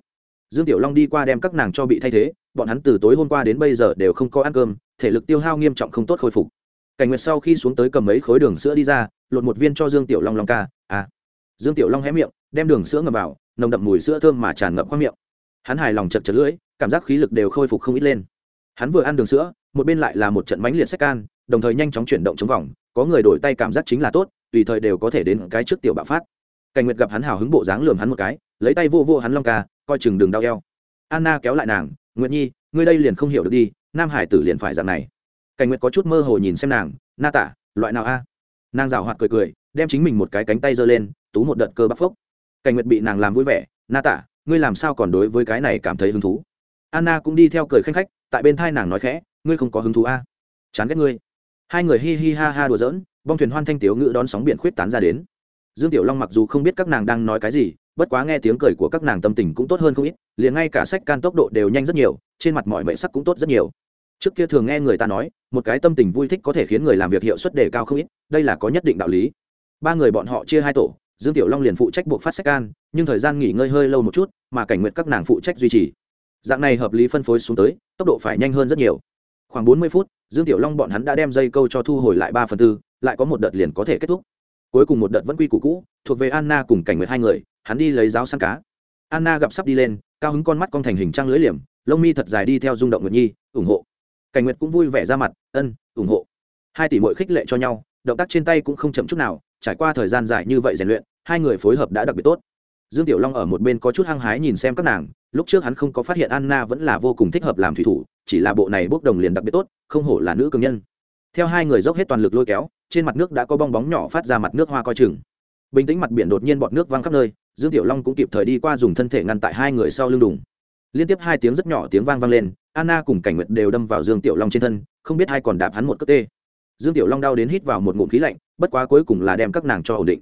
Dương tiểu long đi qua đem các nàng cho bị thay thế, bọn hắn từ tối hôm qua đến bây giờ đều không có ăn cơm, thể lực tiêu hao nghiêm trọng không tốt khôi phục. Cảnh nguyệt sau khi xuống tới cầm mấy khối đường sữa đi ra, lột một viên cho dương tiểu long long ca à. Dương tiểu long hé miệng, đem đường sữa ngập vào, nồng đậm mùi sữa thơm mà tràn ngập khoang miệng. Hắn hài lòng chật chật lưỡi, cảm giác khí lực đều khôi phục không ít lên. Hắn vừa ăn đường sữa, một bên lại là một trận mãnh liệt sách can, đồng thời nhanh chóng chuyển động chống vòng, có người đổi tay cảm giác chính là tốt tùy thời đều có thể đến cái trước tiểu bạo phát. Cảnh nguyệt gặp hắn hào hứng bộ dáng lườm hắn một cái, lấy tay vô vô hắn long ca, coi chừng đường đau eo. Anna kéo lại nàng, nguyệt nhi, ngươi đây liền không hiểu được đi, nam hải tử liền phải dạng này. Cảnh nguyệt có chút mơ hồ nhìn xem nàng, na tả, loại nào a? Nàng rào hoạt cười cười, đem chính mình một cái cánh tay giơ lên, tú một đợt cơ bắp phốc. Cảnh nguyệt bị nàng làm vui vẻ, na tả, ngươi làm sao còn đối với cái này cảm thấy hứng thú? Anna cũng đi theo cười khanh khách, tại bên thai nàng nói khẽ, ngươi không có hứng thú a, chán ghét ngươi. Hai người hi hi ha ha đùa giỡn bong thuyền hoan thanh tiếu ngữ đón sóng biển khuyết tán ra đến. Dương tiểu long mặc dù không biết các nàng đang nói cái gì, bất quá nghe tiếng cười của các nàng tâm tình cũng tốt hơn không ít, liền ngay cả sách can tốc độ đều nhanh rất nhiều, trên mặt mọi mệ sắc cũng tốt rất nhiều. Trước kia thường nghe người ta nói, một cái tâm tình vui thích có thể khiến người làm việc hiệu suất đề cao không ít, đây là có nhất định đạo lý. Ba người bọn họ chia hai tổ, dương tiểu long liền phụ trách buộc phát sách can, nhưng thời gian nghỉ ngơi hơi lâu một chút, mà cảnh nguyện các nàng phụ trách duy trì. Dạng này hợp lý phân phối xuống tới, tốc độ phải nhanh hơn rất nhiều. Khoảng bốn mươi phút, dương tiểu long bọn hắn đã đem dây câu cho thu hồi lại ba phần tư lại có một đợt liền có thể kết thúc. Cuối cùng một đợt vẫn quy củ cũ, thuộc về anna cùng cảnh nguyệt hai người, hắn đi lấy giáo săn cá. Anna gặp sắp đi lên, cao hứng con mắt con thành hình trăng lưới liềm, lông mi thật dài đi theo rung động nguyệt nhi, ủng hộ. Cảnh nguyệt cũng vui vẻ ra mặt, ân, ủng hộ. Hai tỷ mội khích lệ cho nhau, động tác trên tay cũng không chậm chút nào, trải qua thời gian dài như vậy rèn luyện, hai người phối hợp đã đặc biệt tốt. Dương tiểu long ở một bên có chút hăng hái nhìn xem các nàng, lúc trước hắn không có phát hiện anna vẫn là vô cùng thích hợp làm thủy thủ, chỉ là bộ này bốc đồng liền đặc biệt tốt, không hổ là nữ cường nhân. Theo hai người dốc hết toàn lực lôi kéo trên mặt nước đã có bong bóng nhỏ phát ra mặt nước hoa coi chừng. Bình tĩnh mặt biển đột nhiên bọt nước văng khắp nơi, dương tiểu long cũng kịp thời đi qua dùng thân thể ngăn tại hai người sau lưng đùng. Liên tiếp hai tiếng rất nhỏ tiếng vang vang lên, anna cùng cảnh nguyệt đều đâm vào dương tiểu long trên thân, không biết hai còn đạp hắn một cất tê. Dương tiểu long đau đến hít vào một ngụm khí lạnh, bất quá cuối cùng là đem các nàng cho ổn định.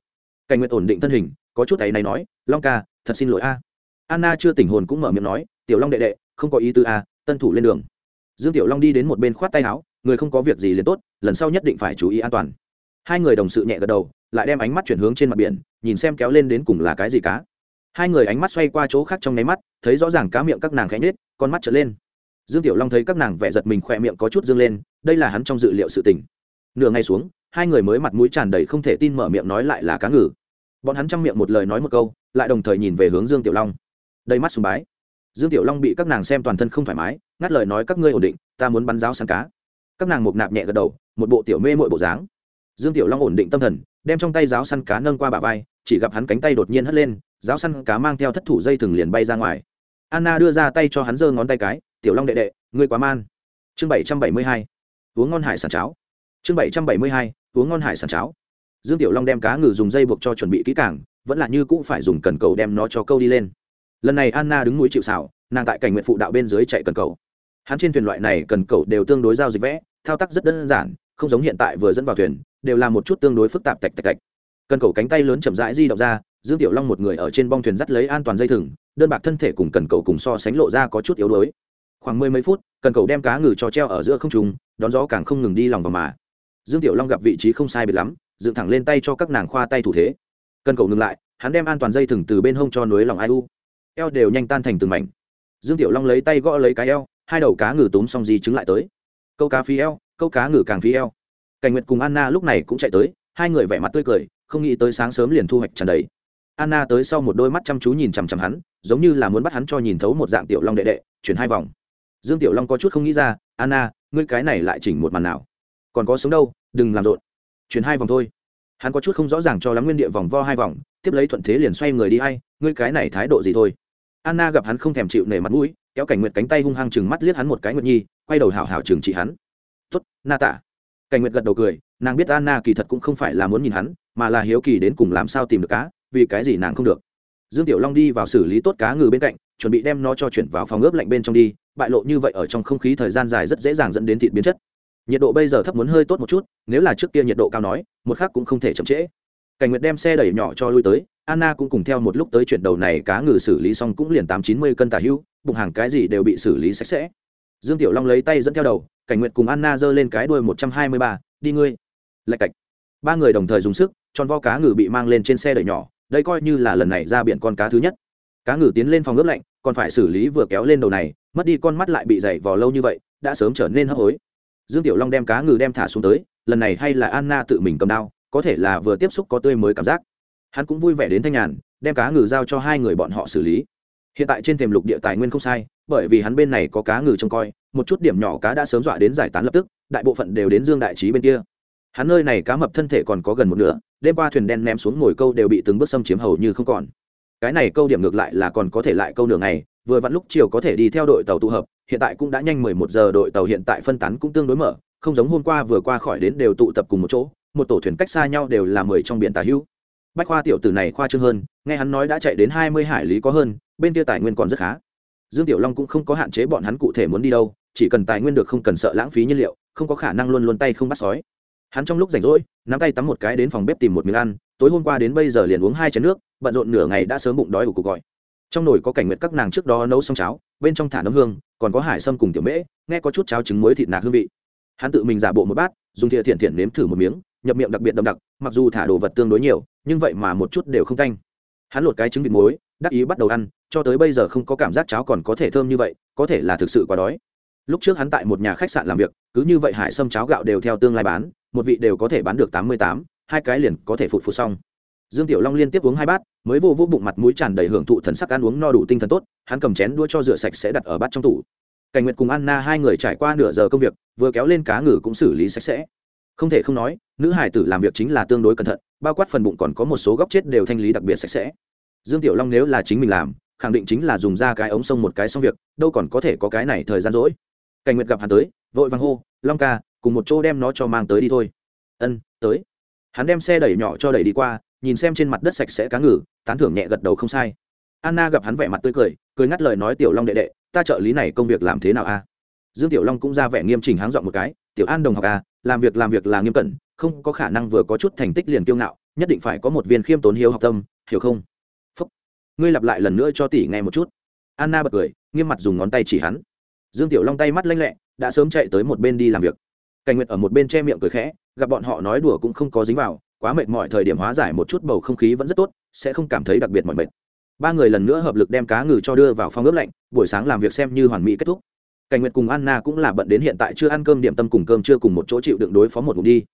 Cảnh nguyệt ổn định thân hình, có chút ấy này nói, long ca, thật xin lỗi a. Anna chưa tỉnh hồn cũng mở miệng nói, tiểu long đệ đệ, không có ý tư a, tân thủ lên đường. Dương tiểu long đi đến một bên khoát tay áo, người không có việc gì liền tốt, lần sau nhất định phải chú ý an toàn hai người đồng sự nhẹ gật đầu, lại đem ánh mắt chuyển hướng trên mặt biển, nhìn xem kéo lên đến cùng là cái gì cá. Hai người ánh mắt xoay qua chỗ khác trong nháy mắt, thấy rõ ràng cá miệng các nàng khẽ nhết con mắt trở lên. Dương tiểu long thấy các nàng vẻ giật mình khỏe miệng có chút dương lên, đây là hắn trong dự liệu sự tình. Nửa ngày xuống, hai người mới mặt mũi tràn đầy không thể tin mở miệng nói lại là cá ngừ. Bọn hắn chăm miệng một lời nói một câu, lại đồng thời nhìn về hướng dương tiểu long. Đầy mắt sùng bái. Dương tiểu long bị các nàng xem toàn thân không thoải mái, ngắt lời nói các ngươi ổn định, ta muốn bắn giáo săn cá. Các nàng mục nạp nhẹ gật đầu, một bộ tiểu mê mội bộ dáng dương tiểu long ổn định tâm thần, đem trong tay giáo săn cá nâng qua bả vai, chỉ gặp hắn cánh tay đột nhiên hất lên, giáo săn cá mang theo thất thủ dây thừng liền bay ra ngoài. Anna đưa ra tay cho hắn giơ ngón tay cái, tiểu long đệ đệ, ngươi quá man. Chương bảy trăm bảy mươi hai, uống ngon hải sản cháo. Chương bảy trăm bảy mươi hai, uống ngon hải sản cháo. Dương tiểu long đem cá ngừ dùng dây buộc cho chuẩn bị kỹ càng, vẫn là như cũng phải dùng cần cầu đem nó cho câu đi lên. Lần này anna đứng núi chịu xảo nàng tại cảnh nguyện phụ đạo bên dưới chạy cần cầu. Hắn trên thuyền loại này cần cầu đều tương đối giao dịch vẽ, thao tác rất đơn giản, không giống hiện tại vừa dẫn vào thuyền đều là một chút tương đối phức tạp tạch tạch tạch. Cần cầu cánh tay lớn chậm rãi di động ra, dương tiểu long một người ở trên bong thuyền dắt lấy an toàn dây thừng, đơn bạc thân thể cùng cần cầu cùng so sánh lộ ra có chút yếu đuối. Khoảng mười mấy phút, cần cầu đem cá ngừ cho treo ở giữa không trùng đón gió càng không ngừng đi lòng vào mà. Dương tiểu long gặp vị trí không sai biệt lắm, dựng thẳng lên tay cho các nàng khoa tay thủ thế. Cần cầu ngừng lại, hắn đem an toàn dây thừng từ bên hông cho núi lòng ai u. Eo đều nhanh tan thành từng mảnh. Dương tiểu long lấy tay gõ lấy cái eo, hai đầu cá ngừ túm xong di chứng lại tới. Câu cá phí eo, câu cá ngừ càng phí eo cảnh nguyệt cùng anna lúc này cũng chạy tới, hai người vẻ mặt tươi cười, không nghĩ tới sáng sớm liền thu hoạch tràn đầy. Anna tới sau một đôi mắt chăm chú nhìn chằm chằm hắn, giống như là muốn bắt hắn cho nhìn thấu một dạng tiểu long đệ đệ, chuyển hai vòng. Dương tiểu long có chút không nghĩ ra, anna, ngươi cái này lại chỉnh một màn nào? Còn có sống đâu, đừng làm rộn. Chuyển hai vòng thôi. Hắn có chút không rõ ràng cho lắm nguyên địa vòng vo hai vòng, tiếp lấy thuận thế liền xoay người đi hay ngươi cái này thái độ gì thôi? Anna gặp hắn không thèm chịu nể mặt mũi, kéo cảnh nguyệt cánh tay hung hăng chừng mắt liếc hắn một cái, nguyệt nhi, quay đầu hảo hảo chừng trị hắn. Tuất na tạ cảnh nguyệt gật đầu cười, nàng biết anna kỳ thật cũng không phải là muốn nhìn hắn, mà là hiếu kỳ đến cùng làm sao tìm được cá, vì cái gì nàng không được. Dương tiểu long đi vào xử lý tốt cá ngừ bên cạnh, chuẩn bị đem nó cho chuyển vào phòng ướp lạnh bên trong đi, bại lộ như vậy ở trong không khí thời gian dài rất dễ dàng dẫn đến thịt biến chất. Nhiệt độ bây giờ thấp muốn hơi tốt một chút, nếu là trước kia nhiệt độ cao nói, một khác cũng không thể chậm trễ. Cảnh nguyệt đem xe đẩy nhỏ cho lui tới, anna cũng cùng theo một lúc tới chuyển đầu này cá ngừ xử lý xong cũng liền tám chín mươi cân tả hữu bụng hàng cái gì đều bị xử lý sạch sẽ. Dương tiểu long lấy tay dẫn theo đầu cảnh nguyệt cùng anna giơ lên cái đuôi một trăm hai mươi ba, đi ngươi. Lạch cạch. Ba người đồng thời dùng sức, tròn vo cá ngừ bị mang lên trên xe đẩy nhỏ, đây coi như là lần này ra biển con cá thứ nhất. Cá ngừ tiến lên phòng ướp lạnh, còn phải xử lý vừa kéo lên đầu này, mất đi con mắt lại bị dày vò lâu như vậy, đã sớm trở nên hấp hối. Dương tiểu long đem cá ngừ đem thả xuống tới, lần này hay là anna tự mình cầm đao, có thể là vừa tiếp xúc có tươi mới cảm giác. Hắn cũng vui vẻ đến thanh nhàn, đem cá ngừ giao cho hai người bọn họ xử lý. Hiện tại trên thềm lục địa tài nguyên không sai, bởi vì hắn bên này có cá ngừ trông coi một chút điểm nhỏ cá đã sớm dọa đến giải tán lập tức, đại bộ phận đều đến dương đại trí bên kia. Hắn nơi này cá mập thân thể còn có gần một nửa, đêm qua thuyền đen ném xuống ngồi câu đều bị từng bước xâm chiếm hầu như không còn. Cái này câu điểm ngược lại là còn có thể lại câu nửa ngày, vừa vặn lúc chiều có thể đi theo đội tàu tụ hợp, hiện tại cũng đã nhanh mười một giờ, đội tàu hiện tại phân tán cũng tương đối mở, không giống hôm qua vừa qua khỏi đến đều tụ tập cùng một chỗ, một tổ thuyền cách xa nhau đều là mười trong biển tà hữu. Bách khoa tiểu tử này khoa trương hơn, nghe hắn nói đã chạy đến hai mươi hải lý có hơn, bên kia tài nguyên còn rất khá. Dương tiểu long cũng không có hạn chế bọn hắn cụ thể muốn đi đâu chỉ cần tài nguyên được không cần sợ lãng phí nhiên liệu, không có khả năng luôn luôn tay không bắt sói. Hắn trong lúc rảnh rỗi, nắm tay tắm một cái đến phòng bếp tìm một miếng ăn, tối hôm qua đến bây giờ liền uống hai chén nước, bận rộn nửa ngày đã sớm bụng đói ủ cuộc gọi. Trong nồi có cảnh nguyện các nàng trước đó nấu xong cháo, bên trong thả nấm hương, còn có hải sâm cùng tiểu mễ, nghe có chút cháo trứng muối thịt nạc hương vị. Hắn tự mình giả bộ một bát, dùng thìa thiện thiện nếm thử một miếng, nhập miệng đặc biệt đậm đặc, mặc dù thả đồ vật tương đối nhiều, nhưng vậy mà một chút đều không tanh. Hắn lột cái trứng vịt muối, đắc ý bắt đầu ăn, cho tới bây giờ không có cảm giác cháo còn có thể thơm như vậy, có thể là thực sự quá đói lúc trước hắn tại một nhà khách sạn làm việc, cứ như vậy hải sâm cháo gạo đều theo tương lai bán, một vị đều có thể bán được tám mươi tám, hai cái liền có thể phụt phụt xong. Dương tiểu long liên tiếp uống hai bát, mới vô vô bụng mặt mũi tràn đầy hưởng thụ thần sắc ăn uống no đủ tinh thần tốt, hắn cầm chén đua cho rửa sạch sẽ đặt ở bát trong tủ. Cảnh nguyệt cùng anna hai người trải qua nửa giờ công việc, vừa kéo lên cá ngừ cũng xử lý sạch sẽ. Không thể không nói, nữ hải tử làm việc chính là tương đối cẩn thận, bao quát phần bụng còn có một số góc chết đều thanh lý đặc biệt sạch sẽ. Dương tiểu long nếu là chính mình làm, khẳng định chính là dùng ra cái ống sông một cái xong việc, đâu còn có thể có cái này thời gian rỗi cảnh nguyệt gặp hắn tới, vội vàng hô, long ca, cùng một chỗ đem nó cho mang tới đi thôi. Ân, tới. Hắn đem xe đẩy nhỏ cho đẩy đi qua, nhìn xem trên mặt đất sạch sẽ cá ngừ, tán thưởng nhẹ gật đầu không sai. Anna gặp hắn vẻ mặt tươi cười cười ngắt lời nói, tiểu long đệ đệ, ta trợ lý này công việc làm thế nào a? Dương tiểu long cũng ra vẻ nghiêm chỉnh háng dọn một cái, tiểu an đồng học a làm việc làm việc là nghiêm cẩn, không có khả năng vừa có chút thành tích liền kiêu ngạo, nhất định phải có một viên khiêm tốn hiếu học tâm, hiểu không? Phúc. ngươi lặp lại lần nữa cho tỷ nghe một chút. Anna bật cười, nghiêm mặt dùng ngón tay chỉ hắn dương tiểu long tay mắt lanh lẹ, đã sớm chạy tới một bên đi làm việc. Cảnh nguyệt ở một bên che miệng cười khẽ, gặp bọn họ nói đùa cũng không có dính vào, quá mệt mỏi thời điểm hóa giải một chút bầu không khí vẫn rất tốt, sẽ không cảm thấy đặc biệt mỏi mệt. Ba người lần nữa hợp lực đem cá ngừ cho đưa vào phòng ướp lạnh, buổi sáng làm việc xem như hoàn mỹ kết thúc. Cảnh nguyệt cùng anna cũng là bận đến hiện tại chưa ăn cơm điểm tâm cùng cơm chưa cùng một chỗ chịu đựng đối phó một ngụm đi.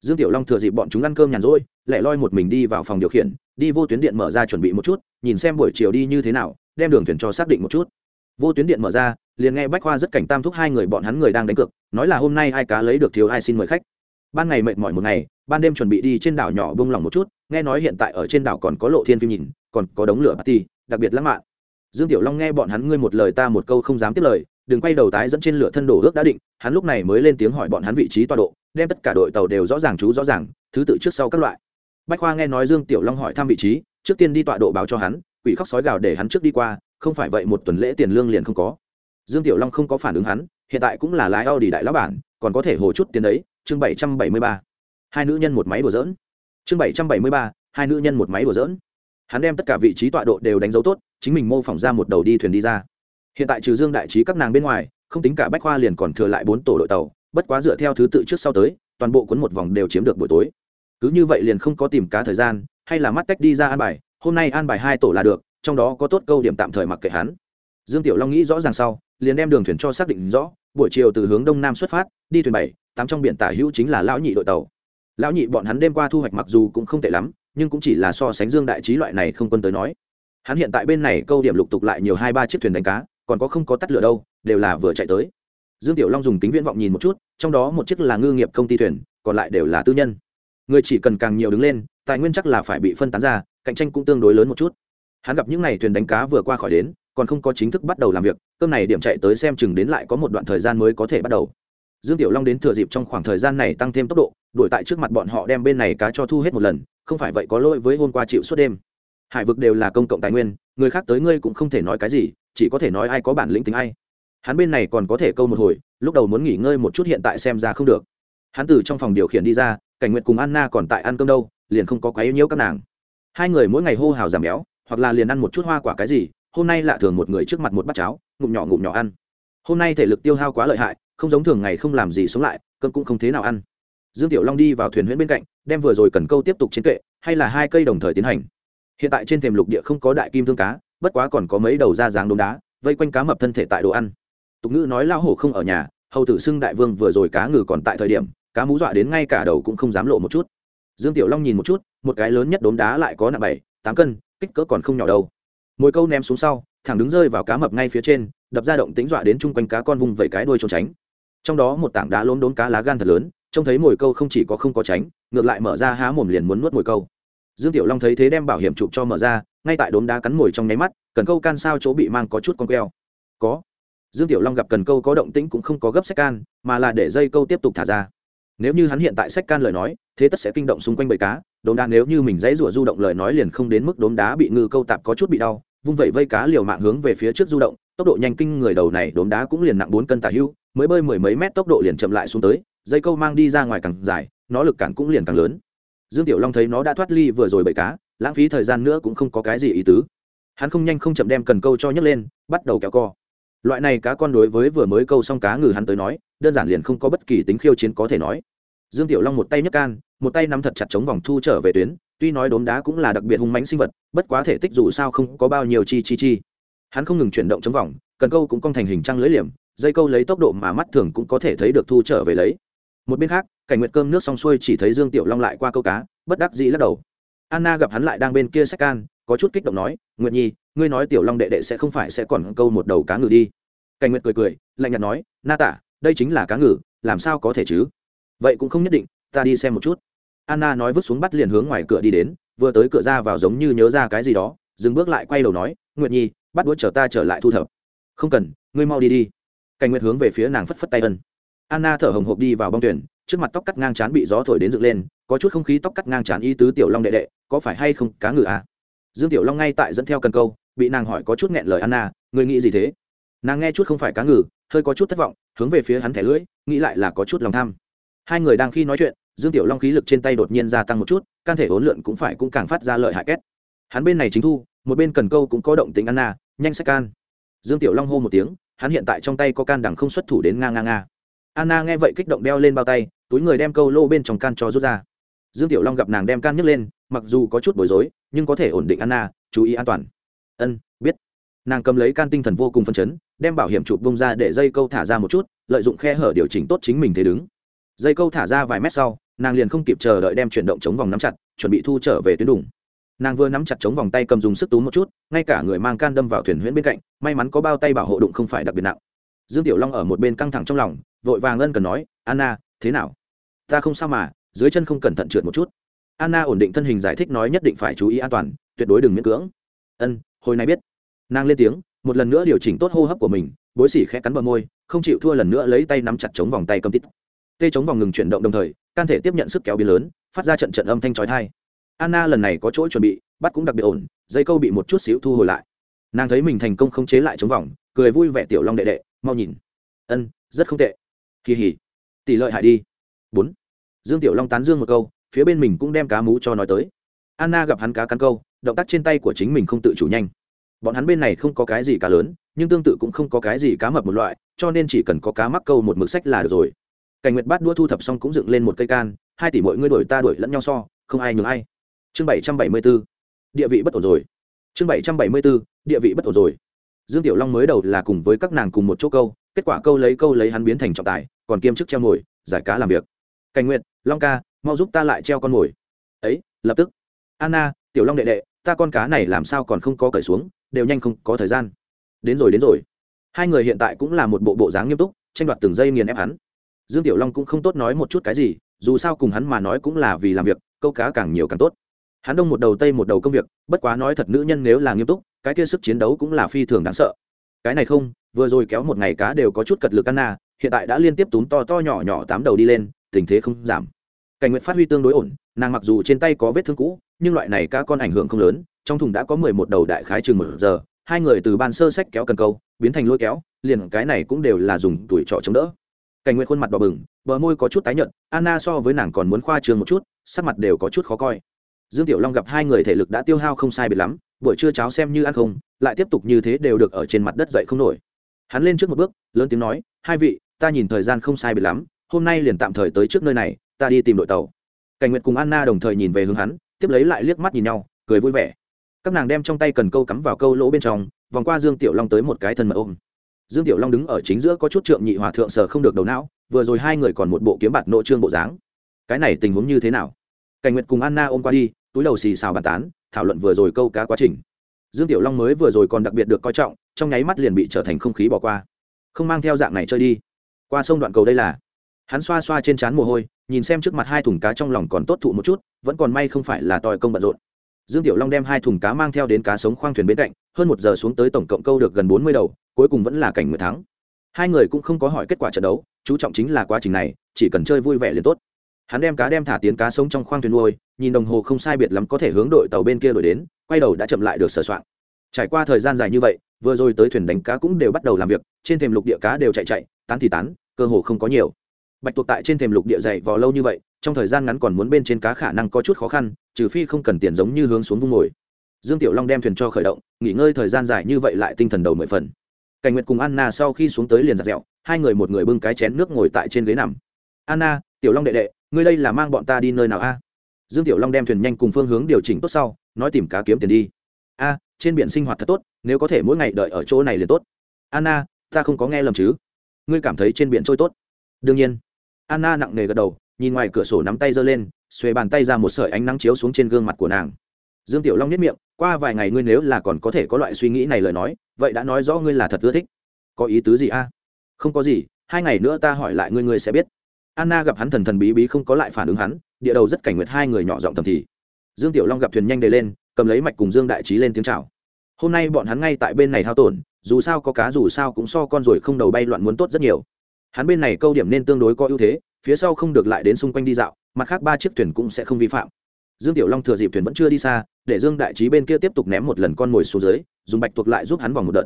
Dương tiểu long thừa dịp bọn chúng ăn cơm nhàn rỗi, lại loi một mình đi vào phòng điều khiển, đi vô tuyến điện mở ra chuẩn bị một chút, nhìn xem buổi chiều đi như thế nào, đem đường thuyền cho xác định một chút. Vô tuyến điện mở ra liền nghe bách khoa rất cảnh tam thúc hai người bọn hắn người đang đánh cược, nói là hôm nay ai cá lấy được thiếu ai xin mời khách. Ban ngày mệt mỏi một ngày, ban đêm chuẩn bị đi trên đảo nhỏ bông lòng một chút, nghe nói hiện tại ở trên đảo còn có lộ thiên phim nhìn, còn có đống lửa party, đặc biệt lãng mạn. Dương tiểu long nghe bọn hắn ngươi một lời ta một câu không dám tiếp lời, đừng quay đầu tái dẫn trên lửa thân đổ ước đã định, hắn lúc này mới lên tiếng hỏi bọn hắn vị trí tọa độ, đem tất cả đội tàu đều rõ ràng chú rõ ràng, thứ tự trước sau các loại. Bách khoa nghe nói dương tiểu long hỏi thăm vị trí, trước tiên đi tọa độ báo cho hắn, quỷ khóc sói gào để hắn trước đi qua, không phải vậy một tuần lễ tiền lương liền không có dương tiểu long không có phản ứng hắn, hiện tại cũng là lái a u đại lão bản, còn có thể hồ chút tiền đấy, chương bảy trăm bảy mươi ba. Hai nữ nhân một máy đùa dỡn chương bảy trăm bảy mươi ba, hai nữ nhân một máy đùa dỡn hắn đem tất cả vị trí tọa độ đều đánh dấu tốt, chính mình mô phỏng ra một đầu đi thuyền đi ra. Hiện tại trừ dương đại trí các nàng bên ngoài, không tính cả bách khoa liền còn thừa lại bốn tổ đội tàu, bất quá dựa theo thứ tự trước sau tới, toàn bộ cuốn một vòng đều chiếm được buổi tối. Cứ như vậy liền không có tìm cá thời gian, hay là mắt cách đi ra an bài, hôm nay an bài hai tổ là được, trong đó có tốt câu điểm tạm thời mặc kệ hắn dương tiểu long nghĩ rõ ràng sau, liền đem đường thuyền cho xác định rõ, buổi chiều từ hướng đông nam xuất phát, đi thuyền bảy, tám trong biển tả hữu chính là lão nhị đội tàu. Lão nhị bọn hắn đêm qua thu hoạch mặc dù cũng không tệ lắm, nhưng cũng chỉ là so sánh dương đại trí loại này không quân tới nói. Hắn hiện tại bên này câu điểm lục tục lại nhiều hai ba chiếc thuyền đánh cá, còn có không có tắt lửa đâu, đều là vừa chạy tới. Dương tiểu long dùng kính viễn vọng nhìn một chút, trong đó một chiếc là ngư nghiệp công ty thuyền, còn lại đều là tư nhân. Người chỉ cần càng nhiều đứng lên, tài nguyên chắc là phải bị phân tán ra, cạnh tranh cũng tương đối lớn một chút. Hắn gặp những n à y thuyền đánh cá vừa qua khỏi đến còn không có chính thức bắt đầu làm việc, cơm này điểm chạy tới xem chừng đến lại có một đoạn thời gian mới có thể bắt đầu. Dương tiểu long đến thừa dịp trong khoảng thời gian này tăng thêm tốc độ, đuổi tại trước mặt bọn họ đem bên này cá cho thu hết một lần, không phải vậy có lỗi với hôm qua chịu suốt đêm. Hải vực đều là công cộng tài nguyên, người khác tới ngươi cũng không thể nói cái gì, chỉ có thể nói ai có bản lĩnh tính ai. Hắn bên này còn có thể câu một hồi, lúc đầu muốn nghỉ ngơi một chút hiện tại xem ra không được. Hắn từ trong phòng điều khiển đi ra, cảnh nguyện cùng anna còn tại ăn cơm đâu, liền không có quấy nhiễu các nàng. Hai người mỗi ngày hô hào giảm béo, hoặc là liền ăn một chút hoa quả cái gì hôm nay lạ thường một người trước mặt một bát cháo, ngụm nhỏ ngụm nhỏ ăn. Hôm nay thể lực tiêu hao quá lợi hại, không giống thường ngày không làm gì sống lại, cơm cũng không thế nào ăn. Dương tiểu long đi vào thuyền huyễn bên cạnh, đem vừa rồi cần câu tiếp tục chiến kệ, hay là hai cây đồng thời tiến hành. Hiện tại trên thềm lục địa không có đại kim thương cá, bất quá còn có mấy đầu da dáng đống đá, vây quanh cá mập thân thể tại đồ ăn. Tục ngữ nói lao hổ không ở nhà, hầu tử xưng đại vương vừa rồi cá ngừ còn tại thời điểm, cá mú dọa đến ngay cả đầu cũng không dám lộ một chút. Dương tiểu long nhìn một chút, một cái lớn nhất đốm đá lại có nặng bảy, tám cân, kích cỡ còn không nhỏ đâu mồi câu ném xuống sau, thẳng đứng rơi vào cá mập ngay phía trên, đập ra động tính dọa đến chung quanh cá con vùng vẩy cái đuôi trốn tránh. Trong đó một tảng đá lốm đốn cá lá gan thật lớn, trông thấy mồi câu không chỉ có không có tránh, ngược lại mở ra há mồm liền muốn nuốt mồi câu. Dương tiểu long thấy thế đem bảo hiểm chụp cho mở ra, ngay tại đốm đá cắn mồi trong nháy mắt, cần câu can sao chỗ bị mang có chút con queo. Có. Dương tiểu long gặp cần câu có động tĩnh cũng không có gấp sách can, mà là để dây câu tiếp tục thả ra. Nếu như hắn hiện tại sách can lời nói, thế tất sẽ kinh động xung quanh bầy cá, đốm đá nếu như mình dãy rủa du động lời nói liền không đến mức đốm đá bị ngư câu tạp có chút bị đau vung vẩy vây cá liều mạng hướng về phía trước du động, tốc độ nhanh kinh người đầu này đốm đá cũng liền nặng bốn cân tả hưu, mới bơi mười mấy mét tốc độ liền chậm lại xuống tới, dây câu mang đi ra ngoài càng dài, nó lực cản cũng liền càng lớn. Dương tiểu long thấy nó đã thoát ly vừa rồi bậy cá, lãng phí thời gian nữa cũng không có cái gì ý tứ. Hắn không nhanh không chậm đem cần câu cho nhấc lên, bắt đầu kéo co. Loại này cá con đối với vừa mới câu xong cá ngừ hắn tới nói, đơn giản liền không có bất kỳ tính khiêu chiến có thể nói. Dương tiểu long một tay nhấc can, một tay nắm thật chặt chống vòng thu trở về tuyến tuy nói đốm đá cũng là đặc biệt hung mãnh sinh vật, bất quá thể tích dù sao không có bao nhiêu chi chi chi. Hắn không ngừng chuyển động chấm vòng, cần câu cũng cong thành hình trăng lưỡi liềm, dây câu lấy tốc độ mà mắt thường cũng có thể thấy được thu trở về lấy. Một bên khác, cảnh nguyệt cơm nước xong xuôi chỉ thấy dương tiểu long lại qua câu cá, bất đắc dĩ lắc đầu. Anna gặp hắn lại đang bên kia sách can, có chút kích động nói, nguyệt nhi, ngươi nói tiểu long đệ đệ sẽ không phải sẽ còn câu một đầu cá ngừ đi. Cảnh nguyệt cười cười, lạnh nhạt nói, na tả, đây chính là cá ngừ, làm sao có thể chứ? Vậy cũng không nhất định, ta đi xem một chút anna nói vứt xuống bắt liền hướng ngoài cửa đi đến, vừa tới cửa ra vào giống như nhớ ra cái gì đó, dừng bước lại quay đầu nói, nguyệt nhi, bắt đũa chờ ta trở lại thu thập. Không cần, ngươi mau đi đi. Cảnh nguyệt hướng về phía nàng phất phất tay ân. Anna thở hồng hộc đi vào bong tuyển trước mặt tóc cắt ngang chán bị gió thổi đến dựng lên, có chút không khí tóc cắt ngang chán y tứ tiểu long đệ đệ, có phải hay không cá ngừ à? Dương tiểu long ngay tại dẫn theo cần câu, bị nàng hỏi có chút nghẹn lời anna người nghĩ gì thế? Nàng nghe chút không phải cá ngừ, hơi có chút thất vọng, hướng về phía hắn thẻ lưỡi, nghĩ lại là có chút lòng tham. Hai người đang khi nói chuyện dương tiểu long khí lực trên tay đột nhiên gia tăng một chút, can thể hỗn lượn cũng phải cũng càng phát ra lợi hại két. Hắn bên này chính thu, một bên cần câu cũng có động tính anna, nhanh sách can. Dương tiểu long hô một tiếng, hắn hiện tại trong tay có can đằng không xuất thủ đến nga nga nga. Anna nghe vậy kích động đeo lên bao tay, túi người đem câu lô bên trong can cho rút ra. Dương tiểu long gặp nàng đem can nhấc lên, mặc dù có chút bối rối, nhưng có thể ổn định anna, chú ý an toàn. Ân, biết. Nàng cầm lấy can tinh thần vô cùng phân chấn, đem bảo hiểm chụp bông ra để dây câu thả ra một chút, lợi dụng khe hở điều chỉnh tốt chính mình thế đứng. Dây câu thả ra vài mét sau nàng liền không kịp chờ đợi đem chuyển động chống vòng nắm chặt, chuẩn bị thu trở về tuyến đủng nàng vừa nắm chặt chống vòng tay cầm dùng sức tú một chút, ngay cả người mang can đâm vào thuyền huyễn bên cạnh, may mắn có bao tay bảo hộ đụng không phải đặc biệt nặng. Dương tiểu long ở một bên căng thẳng trong lòng, vội vàng ân cần nói, anna, thế nào? Ta không sao mà, dưới chân không cẩn thận trượt một chút. Anna ổn định thân hình giải thích nói nhất định phải chú ý an toàn, tuyệt đối đừng miễn cưỡng. Ân, hồi nay biết. Nàng lên tiếng, một lần nữa điều chỉnh tốt hô hấp của mình, bối xỉ khẽ cắn bờ môi, không chịu thua lần nữa lấy tay nắm chặt chống vòng tay cầm tít. Tê chống vòng ngừng chuyển động đồng thời can thể tiếp nhận sức kéo biến lớn, phát ra trận trận âm thanh trói thai anna lần này có chỗ chuẩn bị, bắt cũng đặc biệt ổn, dây câu bị một chút xíu thu hồi lại. Nàng thấy mình thành công không chế lại chống vòng, cười vui vẻ tiểu long đệ đệ, mau nhìn. Ân, rất không tệ. Kỳ hỉ. Tỷ lợi hại đi. Bốn. Dương tiểu long tán dương một câu, phía bên mình cũng đem cá mú cho nói tới. Anna gặp hắn cá cắn câu, động tác trên tay của chính mình không tự chủ nhanh. Bọn hắn bên này không có cái gì cá lớn, nhưng tương tự cũng không có cái gì cá mập một loại, cho nên chỉ cần có cá mắc câu một mực sách là được rồi cảnh nguyệt bát đua thu thập xong cũng dựng lên một cây can, hai tỷ mỗi ngươi đổi ta đổi lẫn nhau so, không ai nhường ai. Chương bảy trăm bảy mươi b ố địa vị bất ổn rồi. Chương bảy trăm bảy mươi b ố địa vị bất ổn rồi. Dương tiểu long mới đầu là cùng với các nàng cùng một chỗ câu, kết quả câu lấy câu lấy hắn biến thành trọng tài, còn kiêm chức treo mồi giải cá làm việc. Cảnh nguyệt, long ca, mau giúp ta lại treo con mồi ấy, lập tức. Anna, tiểu long đệ đệ, ta con cá này làm sao còn không có cởi xuống, đều nhanh không có thời gian. Đến rồi đến rồi. Hai người hiện tại cũng là một bộ bộ dáng nghiêm túc, tranh đoạt từng giây nghiền ép hắn dương tiểu long cũng không tốt nói một chút cái gì, dù sao cùng hắn mà nói cũng là vì làm việc, câu cá càng nhiều càng tốt. Hắn đông một đầu tây một đầu công việc, bất quá nói thật nữ nhân nếu là nghiêm túc, cái kia sức chiến đấu cũng là phi thường đáng sợ. Cái này không, vừa rồi kéo một ngày cá đều có chút cật lực anna hiện tại đã liên tiếp túm to to nhỏ nhỏ tám đầu đi lên, tình thế không giảm. Cảnh nguyện phát huy tương đối ổn, nàng mặc dù trên tay có vết thương cũ, nhưng loại này cá con ảnh hưởng không lớn, trong thùng đã có mười một đầu đại khái chừng một giờ, hai người từ ban sơ sách kéo cần câu, biến thành lôi kéo, liền cái này cũng đều là dùng tuổi trọ chống đỡ cảnh nguyện khuôn mặt đỏ bừng, bờ môi có chút tái nhợt, anna so với nàng còn muốn khoa trường một chút, sắc mặt đều có chút khó coi. Dương tiểu long gặp hai người thể lực đã tiêu hao không sai biệt lắm, buổi trưa cháo xem như ăn không, lại tiếp tục như thế đều được ở trên mặt đất dậy không nổi. Hắn lên trước một bước, lớn tiếng nói, hai vị, ta nhìn thời gian không sai biệt lắm, hôm nay liền tạm thời tới trước nơi này, ta đi tìm đội tàu. Cảnh nguyệt cùng anna đồng thời nhìn về hướng hắn, tiếp lấy lại liếc mắt nhìn nhau, cười vui vẻ. Các nàng đem trong tay cần câu cắm vào câu lỗ bên trong, vòng qua dương tiểu long tới một cái thân mật ôm dương tiểu long đứng ở chính giữa có chút trượng nhị hòa thượng sờ không được đầu não, vừa rồi hai người còn một bộ kiếm bạt nội trương bộ dáng. Cái này tình huống như thế nào? Cảnh nguyệt cùng anna ôm qua đi, túi đầu xì xào bàn tán, thảo luận vừa rồi câu cá quá trình. Dương tiểu long mới vừa rồi còn đặc biệt được coi trọng, trong nháy mắt liền bị trở thành không khí bỏ qua. Không mang theo dạng này chơi đi. Qua sông đoạn cầu đây là. Hắn xoa xoa trên trán mồ hôi, nhìn xem trước mặt hai thùng cá trong lòng còn tốt thụ một chút, vẫn còn may không phải là tòi công bận rộn. Dương tiểu long đem hai thùng cá mang theo đến cá sống khoang thuyền bên cạnh, hơn một giờ xuống tới tổng cộng câu được gần bốn mươi đầu cuối cùng vẫn là cảnh mười tháng hai người cũng không có hỏi kết quả trận đấu, chú trọng chính là quá trình này, chỉ cần chơi vui vẻ liền tốt. Hắn đem cá đem thả tiến cá sống trong khoang thuyền nuôi, nhìn đồng hồ không sai biệt lắm có thể hướng đội tàu bên kia đổi đến, quay đầu đã chậm lại được sửa soạn. Trải qua thời gian dài như vậy, vừa rồi tới thuyền đánh cá cũng đều bắt đầu làm việc, trên thềm lục địa cá đều chạy chạy, tán thì tán, cơ hồ không có nhiều. Bạch tuộc tại trên thềm lục địa dày vò lâu như vậy, trong thời gian ngắn còn muốn bên trên cá khả năng có chút khó khăn, trừ phi không cần tiền giống như hướng xuống vung ngồi. Dương tiểu long đem thuyền cho khởi động, nghỉ ngơi thời gian dài như vậy lại tinh thần đầu mười phần cảnh nguyệt cùng anna sau khi xuống tới liền giặt dẹo, hai người một người bưng cái chén nước ngồi tại trên ghế nằm. Anna, tiểu long đệ đệ, ngươi đây là mang bọn ta đi nơi nào a? Dương tiểu long đem thuyền nhanh cùng phương hướng điều chỉnh tốt sau, nói tìm cá kiếm tiền đi. A, trên biển sinh hoạt thật tốt, nếu có thể mỗi ngày đợi ở chỗ này liền tốt. Anna, ta không có nghe lầm chứ? Ngươi cảm thấy trên biển trôi tốt? Đương nhiên. Anna nặng nề gật đầu, nhìn ngoài cửa sổ nắm tay giơ lên, xuề bàn tay ra một sợi ánh nắng chiếu xuống trên gương mặt của nàng dương tiểu long nhất miệng, qua vài ngày ngươi nếu là còn có thể có loại suy nghĩ này lời nói, vậy đã nói rõ ngươi là thật ưa thích. Có ý tứ gì a? Không có gì, hai ngày nữa ta hỏi lại ngươi ngươi sẽ biết. Anna gặp hắn thần thần bí bí không có lại phản ứng hắn, địa đầu rất cảnh nguyệt hai người nhỏ giọng thầm thì. Dương tiểu long gặp thuyền nhanh đề lên, cầm lấy mạch cùng dương đại trí lên tiếng chào. Hôm nay bọn hắn ngay tại bên này hao tổn, dù sao có cá dù sao cũng so con rồi không đầu bay loạn muốn tốt rất nhiều. Hắn bên này câu điểm nên tương đối có ưu thế, phía sau không được lại đến xung quanh đi dạo, mặt khác ba chiếc thuyền cũng sẽ không vi phạm dương tiểu long thừa dịp thuyền vẫn chưa đi xa, để dương đại trí bên kia tiếp tục ném một lần con mồi xuống dưới, dùng bạch tuộc lại giúp hắn vòng một đợt.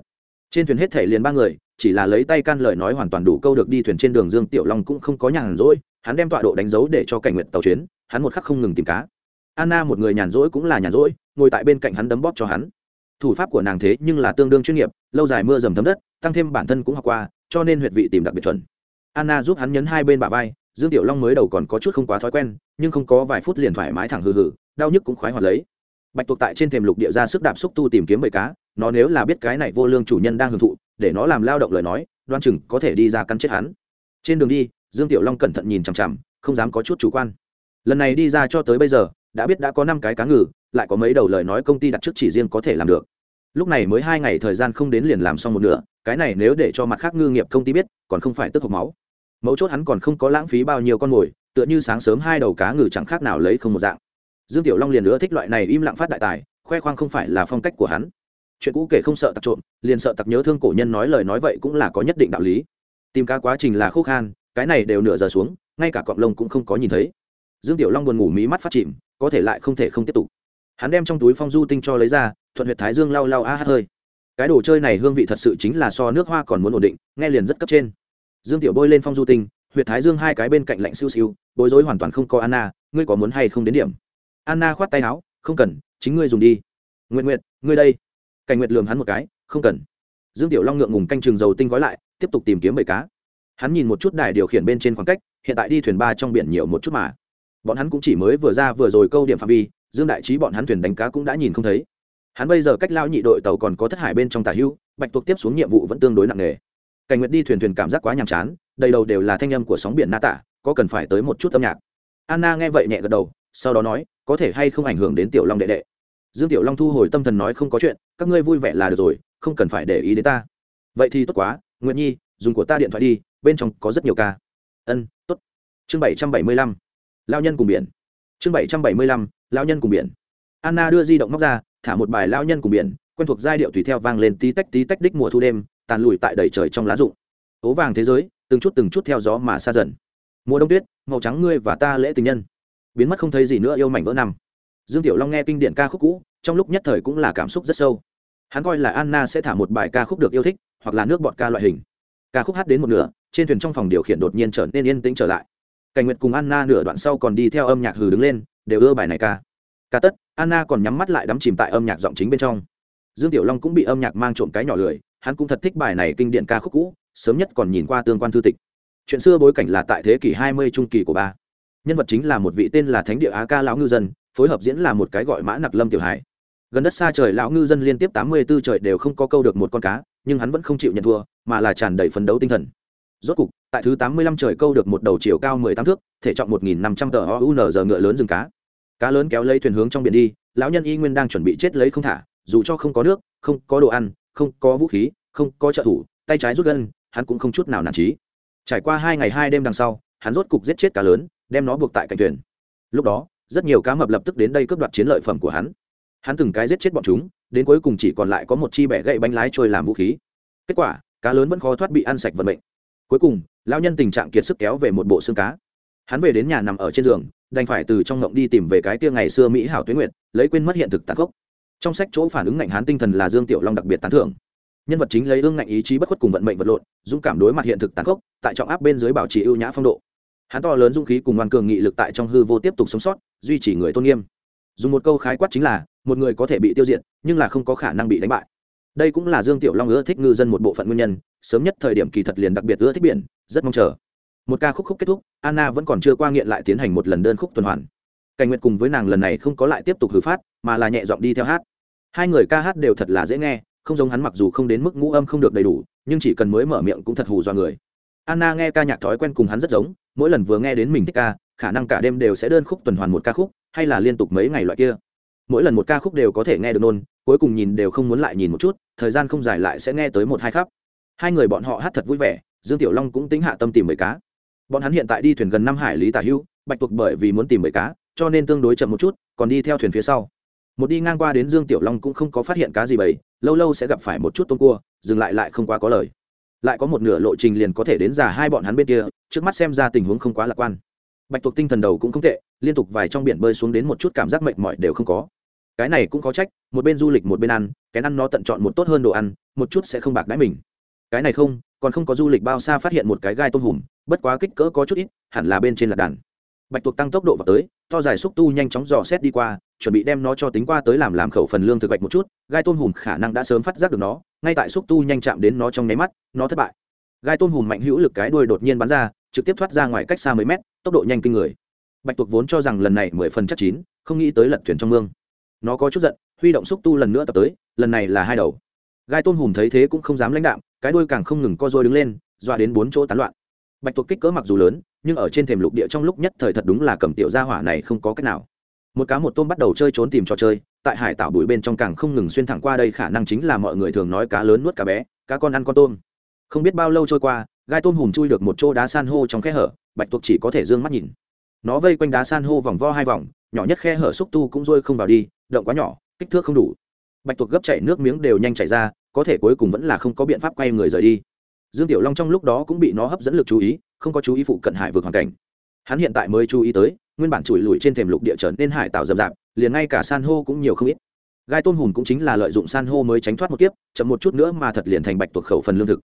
Trên thuyền hết thể liền ba người, chỉ là lấy tay can lời nói hoàn toàn đủ câu được đi thuyền trên đường dương tiểu long cũng không có nhàn rỗi, hắn đem tọa độ đánh dấu để cho cảnh nguyện tàu chuyến, hắn một khắc không ngừng tìm cá. Anna một người nhàn rỗi cũng là nhàn rỗi, ngồi tại bên cạnh hắn đấm bóp cho hắn. Thủ pháp của nàng thế nhưng là tương đương chuyên nghiệp, lâu dài mưa dầm thấm đất, tăng thêm bản thân cũng học qua, cho nên huyệt vị tìm đặc biệt chuẩn. Anna giúp hắn nhấn hai bên bả vai dương tiểu long mới đầu còn có chút không quá thói quen, nhưng không có vài phút liền thoải mái thẳng hừ hừ, đau nhức cũng khoái hoạt lấy. Bạch tuộc tại trên thềm lục địa ra sức đạp xúc tu tìm kiếm bầy cá, nó nếu là biết cái này vô lương chủ nhân đang hưởng thụ, để nó làm lao động lời nói, đoan chừng có thể đi ra cắn chết hắn. Trên đường đi, dương tiểu long cẩn thận nhìn chằm chằm, không dám có chút chủ quan. Lần này đi ra cho tới bây giờ, đã biết đã có năm cái cá ngừ, lại có mấy đầu lời nói công ty đặt trước chỉ riêng có thể làm được. Lúc này mới hai ngày thời gian không đến liền làm xong một nửa, cái này nếu để cho mặt khác ngư nghiệp công ty biết, còn không phải tức hộc máu mấu chốt hắn còn không có lãng phí bao nhiêu con mồi, tựa như sáng sớm hai đầu cá ngừ chẳng khác nào lấy không một dạng. Dương tiểu long liền nữa thích loại này im lặng phát đại tài, khoe khoang không phải là phong cách của hắn. Chuyện cũ kể không sợ tặc trộm, liền sợ tặc nhớ thương cổ nhân nói lời nói vậy cũng là có nhất định đạo lý. Tìm cá quá trình là khô khan, cái này đều nửa giờ xuống, ngay cả cọng lông cũng không có nhìn thấy. Dương tiểu long buồn ngủ mí mắt phát chìm, có thể lại không thể không tiếp tục. Hắn đem trong túi phong du tinh cho lấy ra, thuận huyệt thái dương lau lau a hát hơi. Cái đồ chơi này hương vị thật sự chính là so nước hoa còn muốn ổn định, nghe liền rất cấp trên dương tiểu bôi lên phong du tinh, huyệt thái dương hai cái bên cạnh lạnh siêu siêu, bối rối hoàn toàn không có anna, ngươi có muốn hay không đến điểm? Anna khoát tay áo, không cần, chính ngươi dùng đi. Nguyện nguyện ngươi đây. Cảnh nguyệt lườm hắn một cái, không cần. Dương tiểu long ngượng ngùng canh chừng dầu tinh gói lại, tiếp tục tìm kiếm bầy cá. Hắn nhìn một chút đài điều khiển bên trên khoảng cách, hiện tại đi thuyền ba trong biển nhiều một chút mà. Bọn hắn cũng chỉ mới vừa ra vừa rồi câu điểm phạm vi, dương đại trí bọn hắn thuyền đánh cá cũng đã nhìn không thấy. Hắn bây giờ cách lao nhị đội tàu còn có thất hải bên trong tả hưu, bạch tuộc tiếp xuống nhiệm vụ vẫn tương đối nặng nề cảnh nguyệt đi thuyền thuyền cảm giác quá nhàm chán, đầy đầu đều là thanh âm của sóng biển na tả, có cần phải tới một chút âm nhạc. Anna nghe vậy nhẹ gật đầu, sau đó nói, có thể hay không ảnh hưởng đến tiểu long đệ đệ. Dương tiểu long thu hồi tâm thần nói không có chuyện, các ngươi vui vẻ là được rồi, không cần phải để ý đến ta. Vậy thì tốt quá nguyện nhi, dùng của ta điện thoại đi, bên trong có rất nhiều ca. Ân, tốt. Chương bảy trăm bảy mươi lăm. Lao nhân cùng biển. Chương bảy trăm bảy mươi lăm lao nhân cùng biển. Anna đưa di động móc ra, thả một bài lao nhân cùng biển, quen thuộc giai điệu tùy theo vang lên tí tách tí tách đích mùa thu đêm tàn lùi tại đầy trời trong lá rụng. Ố vàng thế giới, từng chút từng chút theo gió mà xa dần. Mùa đông tuyết, màu trắng ngươi và ta lễ tình nhân. Biến mất không thấy gì nữa yêu mảnh vỡ nằm. Dương tiểu long nghe kinh điển ca khúc cũ, trong lúc nhất thời cũng là cảm xúc rất sâu. Hắn coi là anna sẽ thả một bài ca khúc được yêu thích, hoặc là nước bọt ca loại hình. Ca khúc hát đến một nửa, trên thuyền trong phòng điều khiển đột nhiên trở nên yên tĩnh trở lại. Cảnh nguyệt cùng anna nửa đoạn sau còn đi theo âm nhạc hừ đứng lên, đều ưa bài này ca. Ca tất, anna còn nhắm mắt lại đắm chìm tại âm nhạc giọng chính bên trong. Dương tiểu long cũng bị âm nhạc mang trộm cái nhỏ lười hắn cũng thật thích bài này kinh điển ca khúc cũ, sớm nhất còn nhìn qua tương quan thư tịch. Chuyện xưa bối cảnh là tại thế kỷ 20 trung kỳ của ba. Nhân vật chính là một vị tên là thánh địa á ca lão ngư dân, phối hợp diễn là một cái gọi mã nặc lâm tiểu hải. Gần đất xa trời, lão ngư dân liên tiếp tám mươi 84 trời đều không có câu được một con cá, nhưng hắn vẫn không chịu nhận thua, mà là tràn đầy phấn đấu tinh thần. Rốt cục, tại thứ tám mươi lăm trời câu được một đầu chiều cao mười tám thước, thể trọng một nghìn năm trăm tờ oun giờ ngựa lớn rừng cá. Cá lớn kéo lấy thuyền hướng trong biển đi, lão nhân y nguyên đang chuẩn bị chết lấy không thả, dù cho không có nước, không có đồ ăn không có vũ khí không có trợ thủ tay trái rút gân hắn cũng không chút nào nản trí. Trải qua hai ngày hai đêm đằng sau hắn rốt cục giết chết cá lớn đem nó buộc tại cạnh thuyền. Lúc đó rất nhiều cá mập lập tức đến đây cướp đoạt chiến lợi phẩm của hắn. Hắn từng cái giết chết bọn chúng đến cuối cùng chỉ còn lại có một chi bẻ gậy bánh lái trôi làm vũ khí. Kết quả cá lớn vẫn khó thoát bị ăn sạch vận mệnh. Cuối cùng lão nhân tình trạng kiệt sức kéo về một bộ xương cá. Hắn về đến nhà nằm ở trên giường đành phải từ trong ngộng đi tìm về cái tia ngày xưa mỹ hảo tuyến nguyệt, lấy quên mất hiện thực tàn khốc trong sách chỗ phản ứng ngạnh hán tinh thần là dương tiểu long đặc biệt tán thưởng. Nhân vật chính lấy ương ngạnh ý chí bất khuất cùng vận mệnh vật lộn, dũng cảm đối mặt hiện thực tàn khốc, tại trọng áp bên dưới bảo trì ưu nhã phong độ. Hắn to lớn dũng khí cùng ngoan cường nghị lực tại trong hư vô tiếp tục sống sót, duy trì người tôn nghiêm. Dùng một câu khái quát chính là, một người có thể bị tiêu diệt, nhưng là không có khả năng bị đánh bại. Đây cũng là dương tiểu long ưa thích ngư dân một bộ phận nguyên nhân, sớm nhất thời điểm kỳ thật liền đặc biệt ưa thích biển, rất mong chờ. Một ca khúc khúc kết thúc, anna vẫn còn chưa qua nghiện lại tiến hành một lần đơn khúc tuần hoàn. Cảnh nguyện cùng với nàng lần này không có lại tiếp tục hử phát, mà là nhẹ giọng đi theo hát hai người ca hát đều thật là dễ nghe, không giống hắn mặc dù không đến mức ngũ âm không được đầy đủ, nhưng chỉ cần mới mở miệng cũng thật hù do người. Anna nghe ca nhạc thói quen cùng hắn rất giống, mỗi lần vừa nghe đến mình thích ca, khả năng cả đêm đều sẽ đơn khúc tuần hoàn một ca khúc, hay là liên tục mấy ngày loại kia. Mỗi lần một ca khúc đều có thể nghe được nôn, cuối cùng nhìn đều không muốn lại nhìn một chút, thời gian không dài lại sẽ nghe tới một hai khắp. Hai người bọn họ hát thật vui vẻ, dương tiểu long cũng tính hạ tâm tìm bầy cá. Bọn hắn hiện tại đi thuyền gần năm hải lý tả hưu, bạch tuộc bởi vì muốn tìm bầy cá, cho nên tương đối chậm một chút, còn đi theo thuyền phía sau một đi ngang qua đến dương tiểu long cũng không có phát hiện cá gì bầy, lâu lâu sẽ gặp phải một chút tôm cua, dừng lại lại không quá có lời. Lại có một nửa lộ trình liền có thể đến già hai bọn hắn bên kia, trước mắt xem ra tình huống không quá lạc quan. Bạch tuộc tinh thần đầu cũng không tệ, liên tục vài trong biển bơi xuống đến một chút cảm giác mệt mỏi đều không có. Cái này cũng có trách, một bên du lịch một bên ăn cái ăn nó tận chọn một tốt hơn đồ ăn, một chút sẽ không bạc đáy mình. Cái này không, còn không có du lịch bao xa phát hiện một cái gai tôm hùm, bất quá kích cỡ có chút ít, hẳn là bên trên lạc đàn. Bạch tuộc tăng tốc độ vào tới, to dài xúc tu nhanh chóng dò xét đi qua chuẩn bị đem nó cho tính qua tới làm làm khẩu phần lương thực bạch một chút, gai tôm hùm khả năng đã sớm phát giác được nó, ngay tại xúc tu nhanh chạm đến nó trong nháy mắt, nó thất bại. Gai tôm hùm mạnh hữu lực cái đuôi đột nhiên bắn ra, trực tiếp thoát ra ngoài cách xa mấy mét, tốc độ nhanh kinh người. Bạch tuộc vốn cho rằng lần này mười phần chắc chín, không nghĩ tới lật thuyền trong mương. Nó có chút giận, huy động xúc tu lần nữa tập tới, lần này là hai đầu. Gai tôn hùm thấy thế cũng không dám lãnh đạm, cái đuôi càng không ngừng co dôi đứng lên, dọa đến bốn chỗ tán loạn. Bạch tuộc kích cỡ mặc dù lớn, nhưng ở trên thềm lục địa trong lúc nhất thời thật đúng là cầm tiểu gia hỏa này không có cách nào một cá một tôm bắt đầu chơi trốn tìm trò chơi, tại hải tạo bụi bên trong càng không ngừng xuyên thẳng qua đây khả năng chính là mọi người thường nói cá lớn nuốt cá bé, cá con ăn con tôm. Không biết bao lâu trôi qua, gai tôm hùm chui được một chỗ đá san hô trong khe hở, bạch tuộc chỉ có thể d ư ơ n g mắt nhìn. Nó vây quanh đá san hô vòng vo hai vòng, nhỏ nhất khe hở xúc tu cũng rôi không vào đi, động quá nhỏ, kích thước không đủ. Bạch tuộc gấp chảy nước miếng đều nhanh chảy ra, có thể cuối cùng vẫn là không có biện pháp quay người rời đi. Dương tiểu long trong lúc đó cũng bị nó hấp dẫn lực chú ý, không có chú ý phụ cận hải vượt hoàn cảnh. Hắn hiện tại mới chú ý tới nguyên bản chùi lùi trên thềm lục địa trở nên hải tạo rậm rạp, liền ngay cả san hô cũng nhiều không ít. Gai tôm hùm cũng chính là lợi dụng san hô mới tránh thoát một kiếp, chậm một chút nữa mà thật liền thành bạch tuộc khẩu phần lương thực.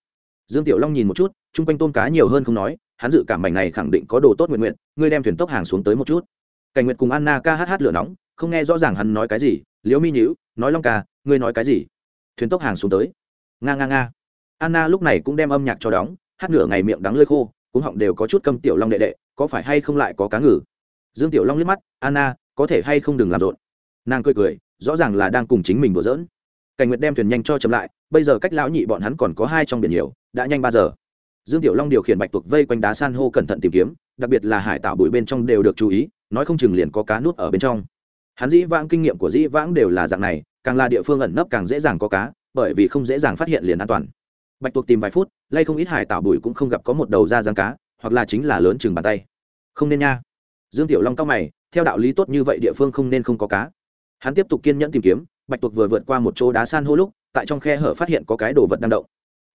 Dương tiểu long nhìn một chút, chung quanh tôm cá nhiều hơn không nói, hắn dự cảm mảnh này khẳng định có đồ tốt nguyện nguyện, ngươi đem thuyền tốc hàng xuống tới một chút. Cảnh nguyệt cùng anna ca hát hát lửa nóng, không nghe rõ ràng hắn nói cái gì, liễu mi nhữ nói long ca, ngươi nói cái gì? Thuyền tốc hàng xuống tới. Nga nga nga. Anna lúc này cũng đem âm nhạc cho đóng, hát nửa ngày miệng đắng lơi khô cũng họng đều có chút câm tiểu long đệ đệ, có phải hay không lại có cá ngừ? Dương tiểu long liếc mắt, anna, có thể hay không đừng làm rộn? Nàng cười cười, rõ ràng là đang cùng chính mình đùa giỡn. Cảnh nguyệt đem thuyền nhanh cho chậm lại, bây giờ cách lão nhị bọn hắn còn có hai trong biển nhiều, đã nhanh ba giờ. Dương tiểu long điều khiển bạch tuộc vây quanh đá san hô cẩn thận tìm kiếm, đặc biệt là hải tạo bụi bên trong đều được chú ý, nói không chừng liền có cá nút ở bên trong. Hắn dĩ vãng kinh nghiệm của dĩ vãng đều là dạng này, càng là địa phương ẩn nấp càng dễ dàng có cá, bởi vì không dễ dàng phát hiện liền an toàn. Bạch tuộc tìm vài phút, lay không ít hải tạo bụi cũng không gặp có một đầu da răng cá, hoặc là chính là lớn chừng bàn tay. Không nên nha dương tiểu long cao mày, theo đạo lý tốt như vậy địa phương không nên không có cá. Hắn tiếp tục kiên nhẫn tìm kiếm, bạch tuộc vừa vượt qua một chỗ đá san hô lúc, tại trong khe hở phát hiện có cái đồ vật đang động.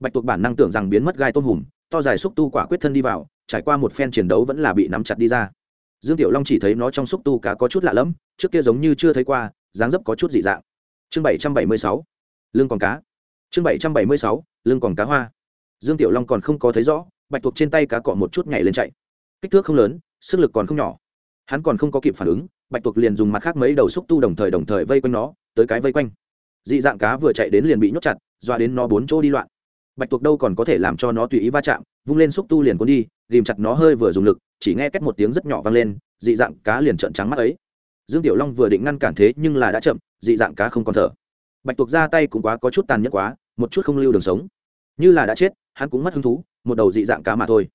Bạch tuộc bản năng tưởng rằng biến mất gai tôm hùm, to dài xúc tu quả quyết thân đi vào, trải qua một phen chiến đấu vẫn là bị nắm chặt đi ra. Dương tiểu long chỉ thấy nó trong xúc tu cá có chút lạ lẫm, trước kia giống như chưa thấy qua, dáng dấp có chút dị dạng. Chương bảy trăm bảy mươi sáu, lưng còn cá. Chương bảy trăm bảy mươi sáu, lưng còn cá hoa. Dương tiểu long còn không có thấy rõ, bạch tuộc trên tay cá cọ một chút nhảy lên chạy. Kích thước không lớn sức lực còn không nhỏ. Hắn còn không có kịp phản ứng, bạch tuộc liền dùng mặt khác mấy đầu xúc tu đồng thời đồng thời vây quanh nó, tới cái vây quanh. Dị dạng cá vừa chạy đến liền bị nhốt chặt doa đến nó bốn chỗ đi loạn. Bạch tuộc đâu còn có thể làm cho nó tùy ý va chạm, vung lên xúc tu liền cuốn đi ghìm chặt nó hơi vừa dùng lực, chỉ nghe cách một tiếng rất nhỏ vang lên, dị dạng cá liền trợn trắng mắt ấy. Dương tiểu long vừa định ngăn cản thế nhưng là đã chậm, dị dạng cá không còn thở. Bạch tuộc ra tay cũng quá, có chút tàn nhẫn quá, một chút không lưu đường sống. Như là đã chết, hắn cũng mất hứng thú, một đầu dị dạng cá mà thôi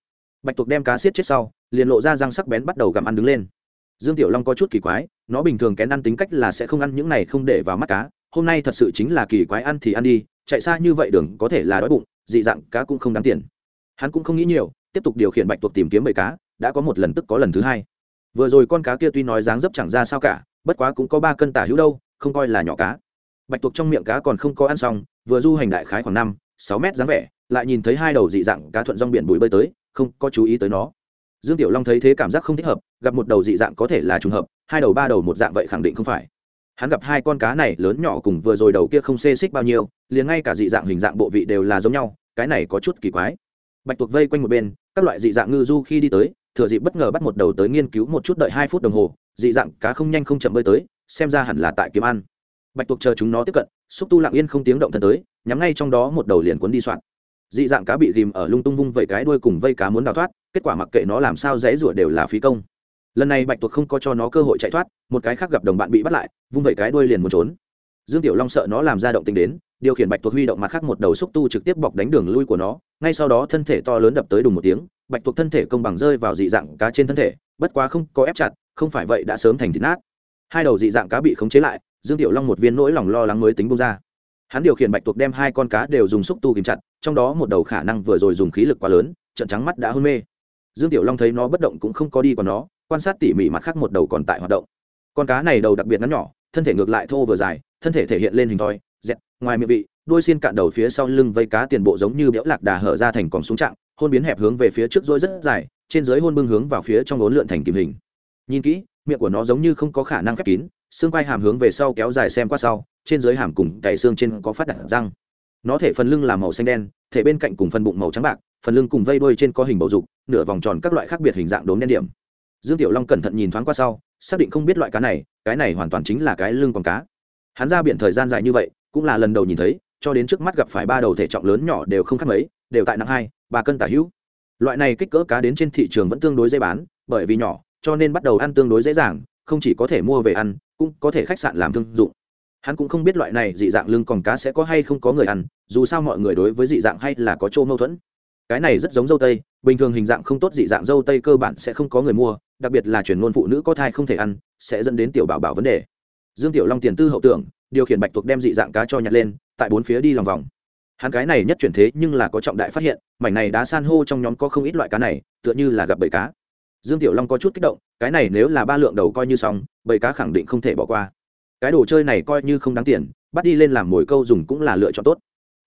bạch tuộc đem cá xiết chết sau, liền lộ ra răng sắc bén bắt đầu gặm ăn đứng lên. Dương tiểu long có chút kỳ quái, nó bình thường kén ăn tính cách là sẽ không ăn những này không để vào mắt cá, hôm nay thật sự chính là kỳ quái ăn thì ăn đi, chạy xa như vậy đường có thể là đói bụng, dị dạng cá cũng không đáng tiền. Hắn cũng không nghĩ nhiều, tiếp tục điều khiển bạch tuộc tìm kiếm bầy cá, đã có một lần tức có lần thứ hai. Vừa rồi con cá kia tuy nói dáng dấp chẳng ra sao cả, bất quá cũng có ba cân tả hữu đâu, không coi là nhỏ cá. Bạch tuộc trong miệng cá còn không có ăn xong, vừa du hành đại khái khoảng năm, sáu mét dáng vẻ, lại nhìn thấy hai đầu dị dạng cá thuận rong biển bụi bơi tới không có chú ý tới nó. Dương tiểu long thấy thế cảm giác không thích hợp, gặp một đầu dị dạng có thể là trùng hợp, hai đầu ba đầu một dạng vậy khẳng định không phải. Hắn gặp hai con cá này lớn nhỏ cùng vừa rồi đầu kia không xê xích bao nhiêu, liền ngay cả dị dạng hình dạng bộ vị đều là giống nhau, cái này có chút kỳ quái. Bạch tuộc vây quanh một bên, các loại dị dạng ngư du khi đi tới, thừa dị bất ngờ bắt một đầu tới nghiên cứu một chút đợi hai phút đồng hồ, dị dạng cá không nhanh không chậm bơi tới, xem ra hẳn là tại kiếm ăn. Bạch tuộc chờ chúng nó tiếp cận xúc tu lặng yên không tiếng động thân tới, nhắm ngay trong đó một đầu liền cuốn đi soạn dị dạng cá bị ghìm ở lung tung vung vẩy cái đuôi cùng vây cá muốn đào thoát, kết quả mặc kệ nó làm sao dễ rủa đều là phí công. Lần này bạch tuộc không có cho nó cơ hội chạy thoát, một cái khác gặp đồng bạn bị bắt lại, vung vẩy cái đuôi liền muốn trốn. Dương tiểu long sợ nó làm ra động tình đến, điều khiển bạch tuộc huy động mặt khác một đầu xúc tu trực tiếp bọc đánh đường lui của nó, ngay sau đó thân thể to lớn đập tới đùng một tiếng, bạch tuộc thân thể công bằng rơi vào dị dạng cá trên thân thể, bất quá không có ép chặt, không phải vậy đã sớm thành thịt nát. Hai đầu dị dạng cá bị khống chế lại, dương tiểu long một viên nỗi lòng lo lắng mới tính bông ra hắn điều khiển bạch tuộc đem hai con cá đều dùng xúc tu kìm chặt, trong đó một đầu khả năng vừa rồi dùng khí lực quá lớn, trận trắng mắt đã hôn mê. Dương tiểu long thấy nó bất động cũng không có đi còn nó, quan sát tỉ mỉ mặt khác một đầu còn tại hoạt động. Con cá này đầu đặc biệt ngắn nhỏ, thân thể ngược lại thô vừa dài, thân thể thể hiện lên hình thoi, dẹt, ngoài miệng vị, đuôi xiên cạn đầu phía sau lưng vây cá tiền bộ giống như béo lạc đà hở ra thành còn xuống trạng, hôn biến hẹp hướng về phía trước dối rất dài, trên dưới hôn bưng hướng vào phía trong lốn lượn thành kìm hình. Nhìn kỹ, miệng của nó giống như không có khả năng khép kín, xương quai hàm hướng về sau kéo dài xem qua sau trên dưới hàm cùng cày xương trên có phát đặt răng. Nó thể phần lưng là màu xanh đen, thể bên cạnh cùng phần bụng màu trắng bạc, phần lưng cùng vây đuôi trên có hình bầu dục, nửa vòng tròn các loại khác biệt hình dạng đốm đen điểm. Dương tiểu long cẩn thận nhìn thoáng qua sau, xác định không biết loại cá này, cái này hoàn toàn chính là cái lưng còn cá. Hắn ra biển thời gian dài như vậy, cũng là lần đầu nhìn thấy, cho đến trước mắt gặp phải ba đầu thể trọng lớn nhỏ đều không khác mấy, đều tại nặng hai, ba cân tả hữu. Loại này kích cỡ cá đến trên thị trường vẫn tương đối dễ bán, bởi vì nhỏ, cho nên bắt đầu ăn tương đối dễ dàng, không chỉ có thể mua về ăn, cũng có thể khách sạn làm thương dụng hắn cũng không biết loại này dị dạng lưng còn cá sẽ có hay không có người ăn, dù sao mọi người đối với dị dạng hay là có chỗ mâu thuẫn. Cái này rất giống dâu tây, bình thường hình dạng không tốt dị dạng dâu tây cơ bản sẽ không có người mua, đặc biệt là chuyển ngôn phụ nữ có thai không thể ăn, sẽ dẫn đến tiểu bảo bảo vấn đề. Dương tiểu long tiền tư hậu tưởng điều khiển bạch tuộc đem dị dạng cá cho nhặt lên, tại bốn phía đi lòng vòng. Hắn cái này nhất chuyển thế nhưng là có trọng đại phát hiện, mảnh này đá san hô trong nhóm có không ít loại cá này, tựa như là gặp bầy cá. Dương tiểu long có chút kích động, cái này nếu là ba lượng đầu coi như xong, bầy cá khẳng định không thể bỏ qua cái đồ chơi này coi như không đáng tiền, bắt đi lên làm mồi câu dùng cũng là lựa chọn tốt.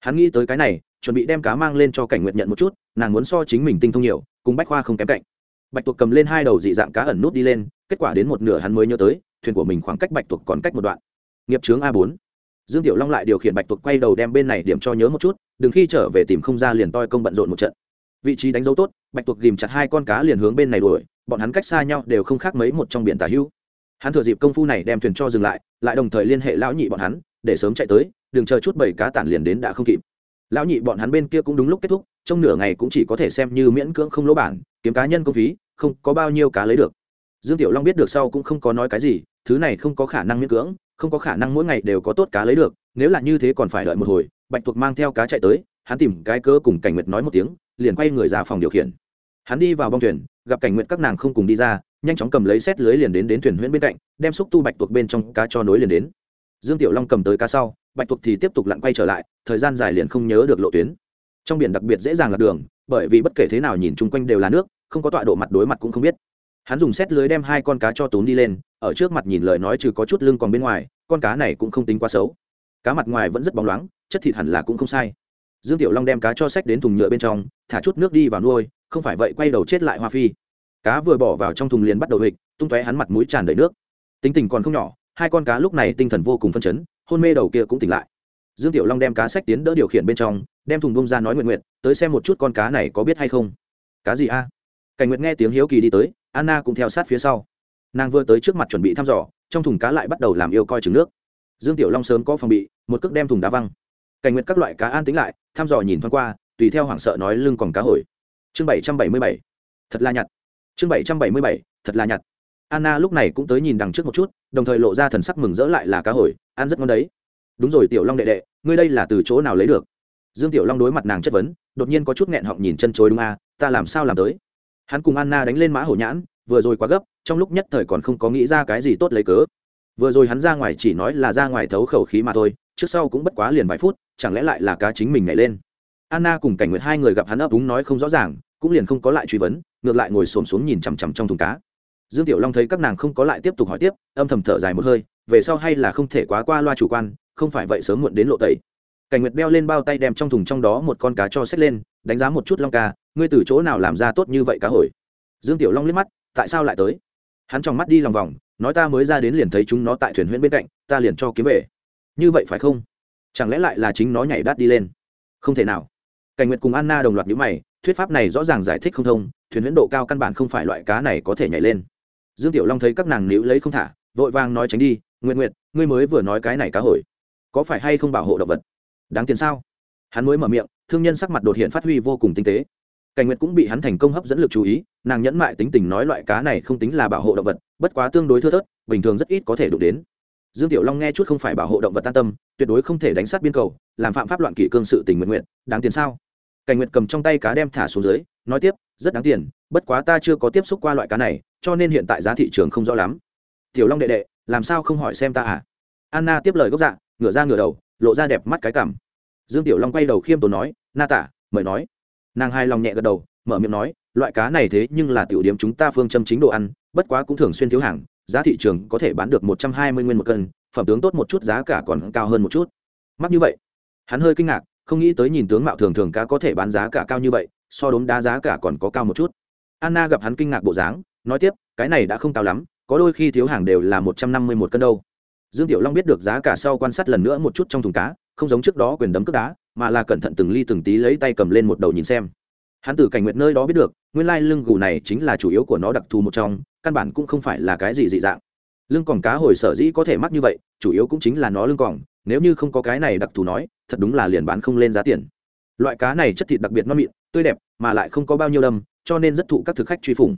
Hắn nghĩ tới cái này, chuẩn bị đem cá mang lên cho cảnh nguyện nhận một chút, nàng muốn so chính mình tinh thông nhiều, cùng bách khoa không kém cạnh. Bạch tuộc cầm lên hai đầu dị dạng cá ẩn nút đi lên, kết quả đến một nửa hắn mới nhớ tới, thuyền của mình khoảng cách bạch tuộc còn cách một đoạn. Nghiệp trướng a bốn. Dương tiểu long lại điều khiển bạch tuộc quay đầu đem bên này điểm cho nhớ một chút, đừng khi trở về tìm không ra liền toi công bận rộn một trận. Vị trí đánh dấu tốt, bạch tuộc ghìm chặt hai con cá liền hướng bên này đuổi, bọn hắn cách xa nhau đều không khác mấy một trong biển tà hữu hắn thừa dịp công phu này đem thuyền cho dừng lại lại đồng thời liên hệ lão nhị bọn hắn, để sớm chạy tới, đừng chờ chút bảy cá tản liền đến đã không kịp. Lão nhị bọn hắn bên kia cũng đúng lúc kết thúc, trong nửa ngày cũng chỉ có thể xem như miễn cưỡng không lỗ bản, kiếm cá nhân công phí, không có bao nhiêu cá lấy được. Dương tiểu long biết được sau cũng không có nói cái gì, thứ này không có khả năng miễn cưỡng, không có khả năng mỗi ngày đều có tốt cá lấy được, nếu là như thế còn phải đợi một hồi, bạch tuộc mang theo cá chạy tới, hắn tìm cái cơ cùng cảnh nguyệt nói một tiếng, liền quay người ra phòng điều khiển. Hắn đi vào bong thuyền, gặp cảnh nguyệt các nàng không cùng đi ra nhanh chóng cầm lấy xét lưới liền đến đến thuyền huyễn bên cạnh, đem xúc tu bạch tuộc bên trong cá cho nối liền đến. Dương tiểu long cầm tới cá sau, bạch tuộc thì tiếp tục lặn quay trở lại, thời gian dài liền không nhớ được lộ tuyến. Trong biển đặc biệt dễ dàng lạc đường, bởi vì bất kể thế nào nhìn chung quanh đều là nước, không có tọa độ mặt đối mặt cũng không biết. Hắn dùng xét lưới đem hai con cá cho tốn đi lên, ở trước mặt nhìn lời nói trừ có chút lưng còn bên ngoài, con cá này cũng không tính quá xấu. Cá mặt ngoài vẫn rất bóng loáng, chất thịt hẳn là cũng không sai. Dương tiểu long đem cá cho sách đến thùng nhựa bên trong, thả chút nước đi vào nuôi, không phải vậy quay đầu chết lại hoa phi cá vừa bỏ vào trong thùng liền bắt đầu hịch, tung tóe hắn mặt mũi tràn đầy nước. Tính tình còn không nhỏ, hai con cá lúc này tinh thần vô cùng phân chấn, hôn mê đầu kia cũng tỉnh lại. Dương tiểu long đem cá sách tiến đỡ điều khiển bên trong, đem thùng bông ra nói nguyện nguyện, tới xem một chút con cá này có biết hay không. Cá gì a? Cảnh nguyện nghe tiếng hiếu kỳ đi tới, anna cũng theo sát phía sau. Nàng vừa tới trước mặt chuẩn bị thăm dò, trong thùng cá lại bắt đầu làm yêu coi trứng nước. Dương tiểu long sớm có phòng bị, một cước đem thùng đá văng. Cảnh nguyện các loại cá an tính lại, thăm dò nhìn thoáng qua, tùy theo hoảng sợ nói lưng còn cá hồi. Chương bảy trăm bảy mươi bảy. Thật là nhặt chương bảy trăm bảy mươi bảy thật là nhặt. Anna lúc này cũng tới nhìn đằng trước một chút đồng thời lộ ra thần sắc mừng rỡ lại là cá hồi ăn rất ngon đấy. Đúng rồi tiểu long đệ đệ ngươi đây là từ chỗ nào lấy được? Dương tiểu long đối mặt nàng chất vấn đột nhiên có chút nghẹn họng nhìn chân chối đúng a à, ta làm sao làm tới? Hắn cùng anna đánh lên mã hổ nhãn vừa rồi quá gấp trong lúc nhất thời còn không có nghĩ ra cái gì tốt lấy cớ. Vừa rồi hắn ra ngoài chỉ nói là ra ngoài thấu khẩu khí mà thôi trước sau cũng bất quá liền vài phút chẳng lẽ lại là cá chính mình nhảy lên? Anna cùng cảnh nguyệt hai người gặp hắn ấp úng nói không rõ ràng cũng liền không có lại truy vấn, ngược lại ngồi xổm xuống nhìn chằm chằm trong thùng cá. Dương tiểu long thấy các nàng không có lại tiếp tục hỏi tiếp, âm thầm thở dài một hơi, về sau hay là không thể quá qua loa chủ quan, không phải vậy sớm muộn đến lộ tẩy. Cảnh nguyệt đeo lên bao tay đem trong thùng trong đó một con cá cho xét lên, đánh giá một chút long ca, ngươi từ chỗ nào làm ra tốt như vậy cá hồi? Dương tiểu long liếc mắt, tại sao lại tới? Hắn trong mắt đi lòng vòng, nói ta mới ra đến liền thấy chúng nó tại thuyền huyện bên cạnh, ta liền cho kiếm về. Như vậy phải không? Chẳng lẽ lại là chính nó nhảy đát đi lên? Không thể nào. Cảnh nguyệt cùng anna đồng loạt nhíu mày thuyết pháp này rõ ràng giải thích không thông, thuyền huyễn độ cao căn bản không phải loại cá này có thể nhảy lên. Dương tiểu long thấy các nàng níu lấy không thả, vội vàng nói tránh đi nguyện nguyện ngươi mới vừa nói cái này cá hồi, có phải hay không bảo hộ động vật? Đáng tiền sao? Hắn mới mở miệng, thương nhân sắc mặt đột hiện phát huy vô cùng tinh tế. Cảnh nguyệt cũng bị hắn thành công hấp dẫn lực chú ý, nàng nhẫn mại tính tình nói loại cá này không tính là bảo hộ động vật, bất quá tương đối thưa thớt, bình thường rất ít có thể đụng đến. Dương tiểu long nghe chút không phải bảo hộ động vật tan tâm, tuyệt đối không thể đánh sát biên cầu, làm phạm pháp loạn kỷ cương sự tình nguyện nguyện đáng tiền sao? Cảnh nguyệt cầm trong tay cá đem thả xuống dưới, nói tiếp, rất đáng tiền, bất quá ta chưa có tiếp xúc qua loại cá này, cho nên hiện tại giá thị trường không rõ lắm. Tiểu long đệ đệ, làm sao không hỏi xem ta à? Anna tiếp lời gốc dạ ngửa ra ngửa đầu, lộ ra đẹp mắt cái cảm. Dương tiểu long quay đầu khiêm tốn nói, na tả, mời nói. Nàng hai lòng nhẹ gật đầu, mở miệng nói, loại cá này thế nhưng là tiểu điểm chúng ta phương châm chính đồ ăn, bất quá cũng thường xuyên thiếu hàng, giá thị trường có thể bán được một trăm hai mươi nguyên một cân, phẩm tướng tốt một chút, giá cả còn cao hơn một chút. Mắc như vậy, hắn hơi kinh ngạc không nghĩ tới nhìn tướng mạo thường thường cá có thể bán giá cả cao như vậy, so đốm đá giá cả còn có cao một chút. Anna gặp hắn kinh ngạc bộ dáng, nói tiếp, cái này đã không cao lắm, có đôi khi thiếu hàng đều là một trăm năm mươi một cân đâu. Dương tiểu long biết được giá cả sau quan sát lần nữa một chút trong thùng cá, không giống trước đó quyền đấm cướp đá, mà là cẩn thận từng ly từng tí lấy tay cầm lên một đầu nhìn xem. Hắn từ cảnh nguyệt nơi đó biết được, nguyên lai lưng gù này chính là chủ yếu của nó đặc thù một trong, căn bản cũng không phải là cái gì dị dạng lưng còn cá hồi sở dĩ có thể mắc như vậy, chủ yếu cũng chính là nó lưng còng, nếu như không có cái này đặc thù nói, thật đúng là liền bán không lên giá tiền. Loại cá này chất thịt đặc biệt non mịn, tươi đẹp, mà lại không có bao nhiêu đâm, cho nên rất thụ các thực khách truy phủng.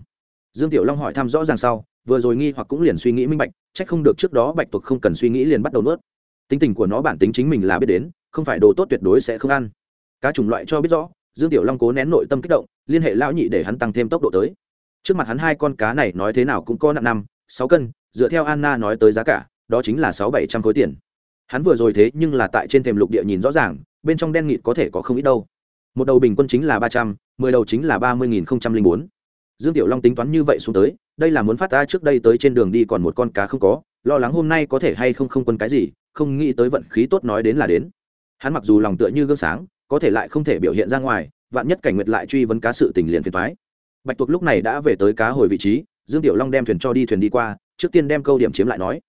Dương tiểu long hỏi thăm rõ ràng sau, vừa rồi nghi hoặc cũng liền suy nghĩ minh bạch trách không được trước đó bạch tuộc không cần suy nghĩ liền bắt đầu nuốt. Tính tình của nó bản tính chính mình là biết đến, không phải đồ tốt tuyệt đối sẽ không ăn. Cá chủng loại cho biết rõ, dương tiểu long cố nén nội tâm kích động, liên hệ lão nhị để hắn tăng thêm tốc độ tới. Trước mặt hắn hai con cá này nói thế nào cũng có nặng năm sáu cân, dựa theo anna nói tới giá cả, đó chính là sáu bảy trăm khối tiền. Hắn vừa rồi thế nhưng là tại trên thềm lục địa nhìn rõ ràng, bên trong đen nghịt có thể có không ít đâu. Một đầu bình quân chính là ba trăm, mười đầu chính là ba mươi nghìn không trăm linh bốn. Dương tiểu long tính toán như vậy xuống tới, đây là muốn phát ta trước đây tới trên đường đi còn một con cá không có, lo lắng hôm nay có thể hay không không quân cái gì, không nghĩ tới vận khí tốt nói đến là đến. Hắn mặc dù lòng tựa như gương sáng, có thể lại không thể biểu hiện ra ngoài, vạn nhất cảnh nguyệt lại truy vấn cá sự tình liền phiền thoái bạch tuộc lúc này đã về tới cá hồi vị trí dương tiểu long đem thuyền cho đi thuyền đi qua, trước tiên đem câu điểm chiếm lại nói,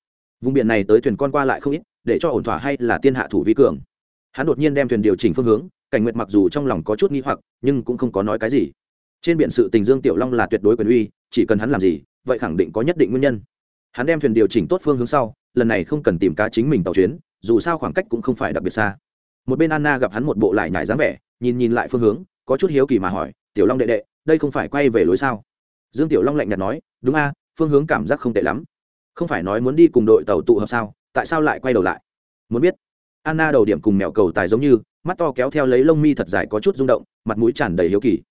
vùng biển này tới thuyền con qua lại không ít, để cho ổn thỏa hay là tiên hạ thủ vi cường. Hắn đột nhiên đem thuyền điều chỉnh phương hướng, cảnh nguyệt mặc dù trong lòng có chút nghi hoặc, nhưng cũng không có nói cái gì. Trên biển sự tình dương tiểu long là tuyệt đối quyền uy, chỉ cần hắn làm gì, vậy khẳng định có nhất định nguyên nhân. Hắn đem thuyền điều chỉnh tốt phương hướng sau, lần này không cần tìm cá chính mình tàu chuyến, dù sao khoảng cách cũng không phải đặc biệt xa. Một bên anna gặp hắn một bộ lại nhải dáng vẻ, nhìn nhìn lại phương hướng, có chút hiếu kỳ mà hỏi, tiểu long đệ đệ, đây không phải quay về lối sao? Dương tiểu long lạnh nhạt nói, đúng a, phương hướng cảm giác không tệ lắm. Không phải nói muốn đi cùng đội tàu tụ hợp sao, tại sao lại quay đầu lại? Muốn biết. Anna đầu điểm cùng mèo cầu tài giống như, mắt to kéo theo lấy lông mi thật dài có chút rung động, mặt mũi tràn đầy hiếu kỳ.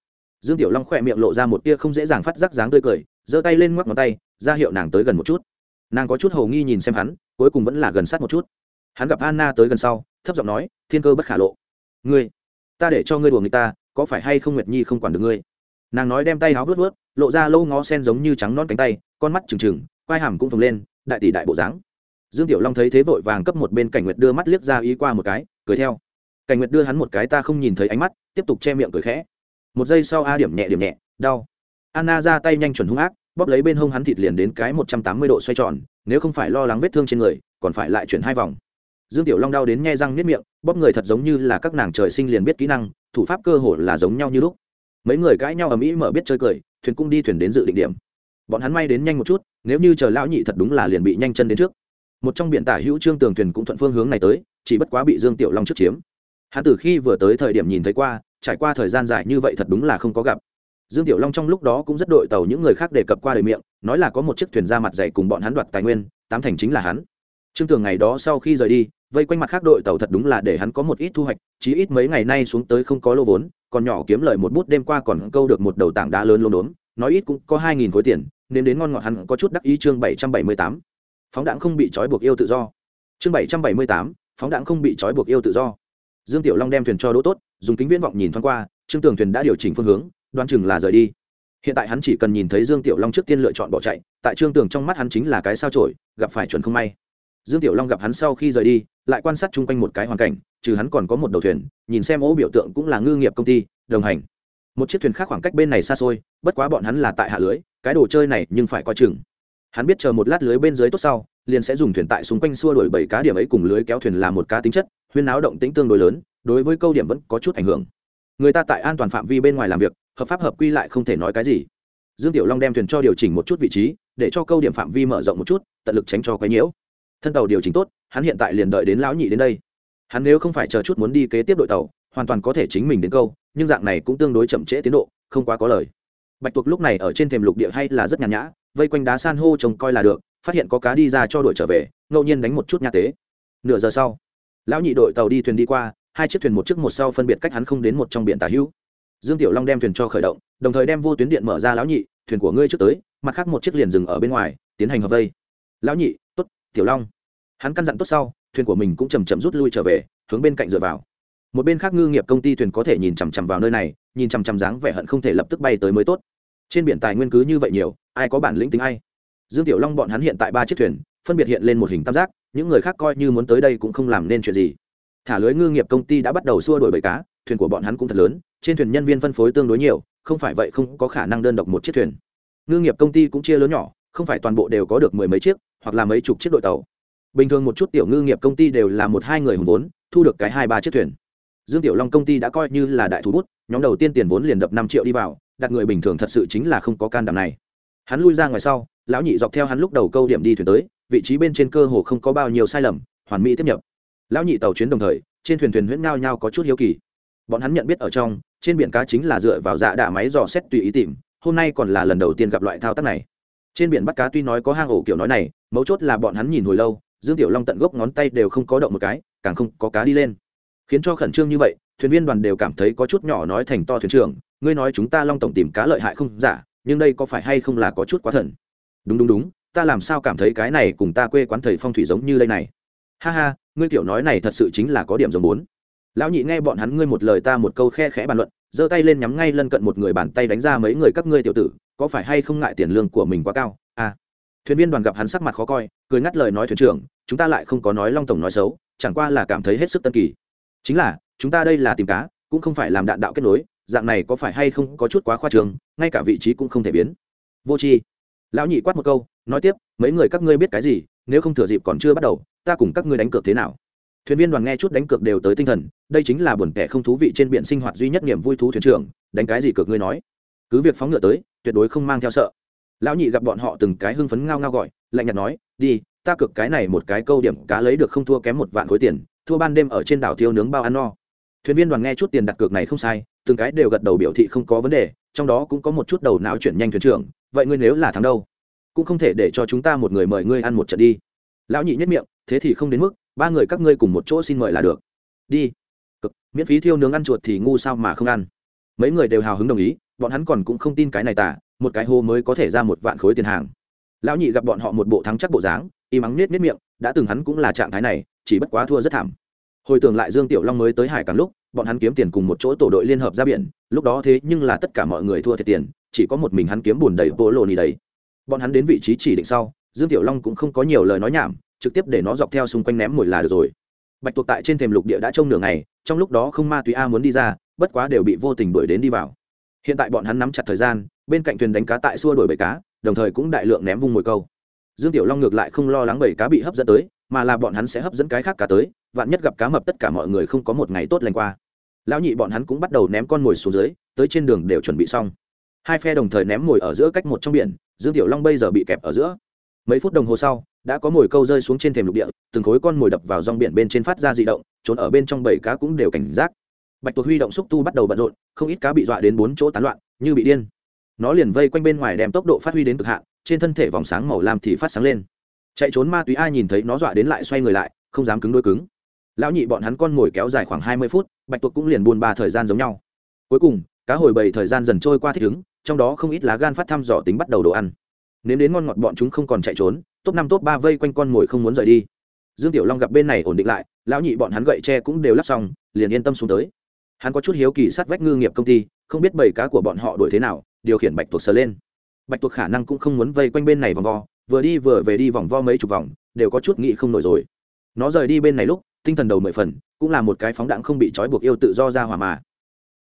Dương tiểu long khỏe miệng lộ ra một tia không dễ dàng phát giác dáng tươi cười, giơ tay lên ngoắc ngón tay, ra hiệu nàng tới gần một chút. Nàng có chút hầu nghi nhìn xem hắn, cuối cùng vẫn là gần sát một chút. Hắn gặp anna tới gần sau, thấp giọng nói, thiên cơ bất khả lộ. Ngươi, ta để cho ngươi đùa người ta, có phải hay không nguyệt nhi không quản được ngươi? Nàng nói đem tay áo vớt vớt lộ ra lâu ngó sen giống như trắng non cánh tay, con mắt trừng trừng, quai hàm cũng phồng lên, đại tỷ đại bộ dáng. Dương tiểu long thấy thế vội vàng cấp một bên cảnh nguyệt đưa mắt liếc ra ý qua một cái, cười theo. Cảnh nguyệt đưa hắn một cái ta không nhìn thấy ánh mắt, tiếp tục che miệng cười khẽ. Một giây sau a điểm nhẹ điểm nhẹ, đau. Anna ra tay nhanh chuẩn hung ác, bóp lấy bên hông hắn thịt liền đến cái một trăm tám mươi độ xoay tròn, nếu không phải lo lắng vết thương trên người, còn phải lại chuyển hai vòng. Dương tiểu long đau đến nghe răng nếp miệng, bóp người thật giống như là các nàng trời sinh liền biết kỹ năng, thủ pháp cơ hồ là giống nhau như lúc. Mấy người cãi nhau ở mỹ mở biết chơi cười thuyền cũng đi thuyền đến dự định điểm. Bọn hắn may đến nhanh một chút, nếu như chờ lão nhị thật đúng là liền bị nhanh chân đến trước. Một trong biển tả hữu trương tường thuyền cũng thuận phương hướng này tới, chỉ bất quá bị dương tiểu long trước chiếm. Hắn từ khi vừa tới thời điểm nhìn thấy qua, trải qua thời gian dài như vậy thật đúng là không có gặp. Dương tiểu long trong lúc đó cũng rất đội tàu những người khác đề cập qua đời miệng, nói là có một chiếc thuyền ra mặt dày cùng bọn hắn đoạt tài nguyên, tám thành chính là hắn trương tường ngày đó sau khi rời đi, vây quanh mặt khác đội tàu thật đúng là để hắn có một ít thu hoạch, chí ít mấy ngày nay xuống tới không có lô vốn, còn nhỏ kiếm lời một bút đêm qua còn câu được một đầu tảng đá lớn lốm đốm, nói ít cũng có hai nghìn khối tiền, nên đến ngon ngọt hắn có chút đắc ý chương bảy trăm bảy mươi tám. Phóng đạn không bị trói buộc yêu tự do. Chương bảy trăm bảy mươi tám, phóng đạn không bị trói buộc yêu tự do. Dương tiểu long đem thuyền cho đỗ tốt, dùng kính viễn vọng nhìn thoáng qua, trương tường thuyền đã điều chỉnh phương hướng đoan chừng là rời đi. Hiện tại hắn chỉ cần nhìn thấy dương tiểu long trước tiên lựa chọn bỏ chạy, tại trương tường trong mắt hắn chính là cái sao trổi gặp phải chuẩn không may dương tiểu long gặp hắn sau khi rời đi, lại quan sát chung quanh một cái hoàn cảnh, trừ hắn còn có một đầu thuyền, nhìn xem ố biểu tượng cũng là ngư nghiệp công ty, đồng hành. Một chiếc thuyền khác khoảng cách bên này xa xôi, bất quá bọn hắn là tại hạ lưới, cái đồ chơi này nhưng phải coi chừng. Hắn biết chờ một lát lưới bên dưới tốt sau, liền sẽ dùng thuyền tại xung quanh xua đổi bảy cá điểm ấy cùng lưới kéo thuyền là một cá tính chất, huyên náo động tính tương đối lớn, đối với câu điểm vẫn có chút ảnh hưởng. Người ta tại an toàn phạm vi bên ngoài làm việc, hợp pháp hợp quy lại không thể nói cái gì. Dương tiểu long đem thuyền cho điều chỉnh một chút vị trí, để cho câu điểm phạm vi mở rộng một chút, tận lực tránh cho quấy nhiễu thân tàu điều chỉnh tốt, hắn hiện tại liền đợi đến lão nhị đến đây. Hắn nếu không phải chờ chút muốn đi kế tiếp đội tàu, hoàn toàn có thể chính mình đến câu, nhưng dạng này cũng tương đối chậm trễ tiến độ, không quá có lời. Bạch tuộc lúc này ở trên thềm lục địa hay là rất nhàn nhã, vây quanh đá san hô trông coi là được, phát hiện có cá đi ra cho đội trở về, ngẫu nhiên đánh một chút nha tế. Nửa giờ sau, lão nhị đội tàu đi thuyền đi qua, hai chiếc thuyền một trước một sau phân biệt cách hắn không đến một trong biển tà hữu. Dương tiểu long đem thuyền cho khởi động, đồng thời đem vô tuyến điện mở ra lão nhị, thuyền của ngươi trước tới, mặt khác một chiếc liền dừng ở bên ngoài, tiến hành hợp vây. Lão nhị tiểu long. Hắn căn dặn tốt sau, thuyền của mình cũng chầm chậm rút lui trở về, hướng bên cạnh dựa vào. Một bên khác ngư nghiệp công ty thuyền có thể nhìn chằm chằm vào nơi này, nhìn chằm chằm dáng vẻ hận không thể lập tức bay tới mới tốt. Trên biển tài nguyên cứ như vậy nhiều, ai có bản lĩnh tính ai. Dương tiểu long bọn hắn hiện tại ba chiếc thuyền, phân biệt hiện lên một hình tam giác, những người khác coi như muốn tới đây cũng không làm nên chuyện gì. Thả lưới ngư nghiệp công ty đã bắt đầu xua đổi bầy cá, thuyền của bọn hắn cũng thật lớn, trên thuyền nhân viên phân phối tương đối nhiều, không phải vậy không có khả năng đơn độc một chiếc thuyền. Ngư nghiệp công ty cũng chia lớn nhỏ, không phải toàn bộ đều có được mười mấy chiếc hoặc là mấy chục chiếc đội tàu. Bình thường một chút tiểu ngư nghiệp công ty đều là một hai người hùng vốn, thu được cái hai ba chiếc thuyền. Dương tiểu long công ty đã coi như là đại thú bút, nhóm đầu tiên tiền vốn liền đập năm triệu đi vào, đặt người bình thường thật sự chính là không có can đảm này. Hắn lui ra ngoài sau, lão nhị dọc theo hắn lúc đầu câu điểm đi thuyền tới, vị trí bên trên cơ hồ không có bao nhiêu sai lầm, hoàn mỹ tiếp nhập. Lão nhị tàu chuyến đồng thời, trên thuyền thuyền huyễn ngao nhau có chút hiếu kỳ. Bọn hắn nhận biết ở trong, trên biển cá chính là dựa vào dạ đạ máy dò xét tùy ý tìm, hôm nay còn là lần đầu tiên gặp loại thao tác này trên biển bắt cá tuy nói có hang ổ kiểu nói này, mấu chốt là bọn hắn nhìn hồi lâu, dương tiểu long tận gốc ngón tay đều không có động một cái, càng không có cá đi lên. Khiến cho khẩn trương như vậy, thuyền viên đoàn đều cảm thấy có chút nhỏ nói thành to thuyền trưởng, ngươi nói chúng ta long tổng tìm cá lợi hại không? Giả nhưng đây có phải hay không là có chút quá thần? Đúng đúng đúng, ta làm sao cảm thấy cái này cùng ta quê quán thầy phong thủy giống như đây này? Ha ha, ngươi tiểu nói này thật sự chính là có điểm giống bốn. Lão nhị nghe bọn hắn ngươi một lời ta một câu khe khẽ bàn luận, giơ tay lên nhắm ngay lân cận một người bàn tay đánh ra mấy người các ngươi tiểu tử có phải hay không ngại tiền lương của mình quá cao? À thuyền viên đoàn gặp hắn sắc mặt khó coi, cười ngắt lời nói thuyền trưởng, chúng ta lại không có nói long tổng nói xấu, chẳng qua là cảm thấy hết sức tân kỳ. Chính là, chúng ta đây là tìm cá, cũng không phải làm đạn đạo kết nối, dạng này có phải hay không có chút quá khoa trường ngay cả vị trí cũng không thể biến. Vô tri. Lão nhị quát một câu, nói tiếp, mấy người các ngươi biết cái gì, nếu không thừa dịp còn chưa bắt đầu, ta cùng các ngươi đánh cược thế nào? Thuyền viên đoàn nghe chút đánh cược đều tới tinh thần, đây chính là buồn kẻ không thú vị trên biển sinh hoạt duy nhất niềm vui thú thuyền trưởng, đánh cái gì cược ngươi nói? Cứ việc phóng ngựa tới, tuyệt đối không mang theo sợ. Lão nhị gặp bọn họ từng cái hưng phấn ngao ngao gọi, lạnh nhạt nói, đi, ta cược cái này một cái câu điểm cá lấy được không thua kém một vạn khối tiền, thua ban đêm ở trên đảo thiêu nướng bao ăn no. Thuyền viên đoàn nghe chút tiền đặt cược này không sai, từng cái đều gật đầu biểu thị không có vấn đề, trong đó cũng có một chút đầu não chuyển nhanh thuyền trưởng, vậy ngươi nếu là thắng đâu, cũng không thể để cho chúng ta một người mời ngươi ăn một trận đi. Lão nhị nhất miệng, thế thì không đến mức, ba người các ngươi cùng một chỗ xin mời là được. Đi. Cực, miễn phí thiêu nướng ăn chuột thì ngu sao mà không ăn. Mấy người đều hào hứng đồng ý bọn hắn còn cũng không tin cái này tả một cái hô mới có thể ra một vạn khối tiền hàng. Lão nhị gặp bọn họ một bộ thắng chắc bộ dáng y mắng nết nết miệng, đã từng hắn cũng là trạng thái này, chỉ bất quá thua rất thảm. Hồi tưởng lại dương tiểu long mới tới hải càng lúc, bọn hắn kiếm tiền cùng một chỗ tổ đội liên hợp ra biển, lúc đó thế nhưng là tất cả mọi người thua thiệt tiền, chỉ có một mình hắn kiếm bùn đầy vô lộ nì đầy. Bọn hắn đến vị trí chỉ định sau, dương tiểu long cũng không có nhiều lời nói nhảm, trực tiếp để nó dọc theo xung quanh ném mồi là được rồi. Bạch tuộc tại trên thềm lục địa đã trông nửa ngày, trong lúc đó không ma túy a muốn đi ra, bất quá đều bị vô tình đuổi đến đi vào hiện tại bọn hắn nắm chặt thời gian, bên cạnh thuyền đánh cá tại xua đuổi bầy cá, đồng thời cũng đại lượng ném vung mồi câu. Dương tiểu long ngược lại không lo lắng bầy cá bị hấp dẫn tới, mà là bọn hắn sẽ hấp dẫn cái khác cá tới, vạn nhất gặp cá mập tất cả mọi người không có một ngày tốt lành qua. Lão nhị bọn hắn cũng bắt đầu ném con mồi xuống dưới, tới trên đường đều chuẩn bị xong. Hai phe đồng thời ném mồi ở giữa cách một trong biển, dương tiểu long bây giờ bị kẹp ở giữa. Mấy phút đồng hồ sau, đã có mồi câu rơi xuống trên thềm lục địa, từng khối con mồi đập vào rong biển bên trên phát ra di động, trốn ở bên trong bầy cá cũng đều cảnh giác bạch tuộc huy động xúc tu bắt đầu bận rộn, không ít cá bị dọa đến bốn chỗ tán loạn, như bị điên. Nó liền vây quanh bên ngoài đem tốc độ phát huy đến cực hạn, trên thân thể vòng sáng màu lam thì phát sáng lên. Chạy trốn ma túy ai nhìn thấy nó dọa đến lại xoay người lại, không dám cứng đôi cứng. Lão nhị bọn hắn con mồi kéo dài khoảng hai mươi phút, bạch tuộc cũng liền buôn ba thời gian giống nhau. Cuối cùng, cá hồi bầy thời gian dần trôi qua thích ứng, trong đó không ít lá gan phát thăm dò tính bắt đầu đồ ăn. Nếm đến ngon ngọt bọn chúng không còn chạy trốn, top năm top ba vây quanh con mồi không muốn rời đi. Dương tiểu long gặp bên này ổn định lại, lão nhị bọn hắn gậy tre cũng đều lắp xong, liền yên tâm xuống tới hắn có chút hiếu kỳ sát vách ngư nghiệp công ty, không biết bầy cá của bọn họ đuổi thế nào, điều khiển bạch tuộc sờ lên. Bạch tuộc khả năng cũng không muốn vây quanh bên này vòng vo, vừa đi vừa về đi vòng vo mấy chục vòng, đều có chút nghĩ không nổi rồi. Nó rời đi bên này lúc, tinh thần đầu mười phần, cũng là một cái phóng đạn không bị trói buộc yêu tự do ra hỏa mà.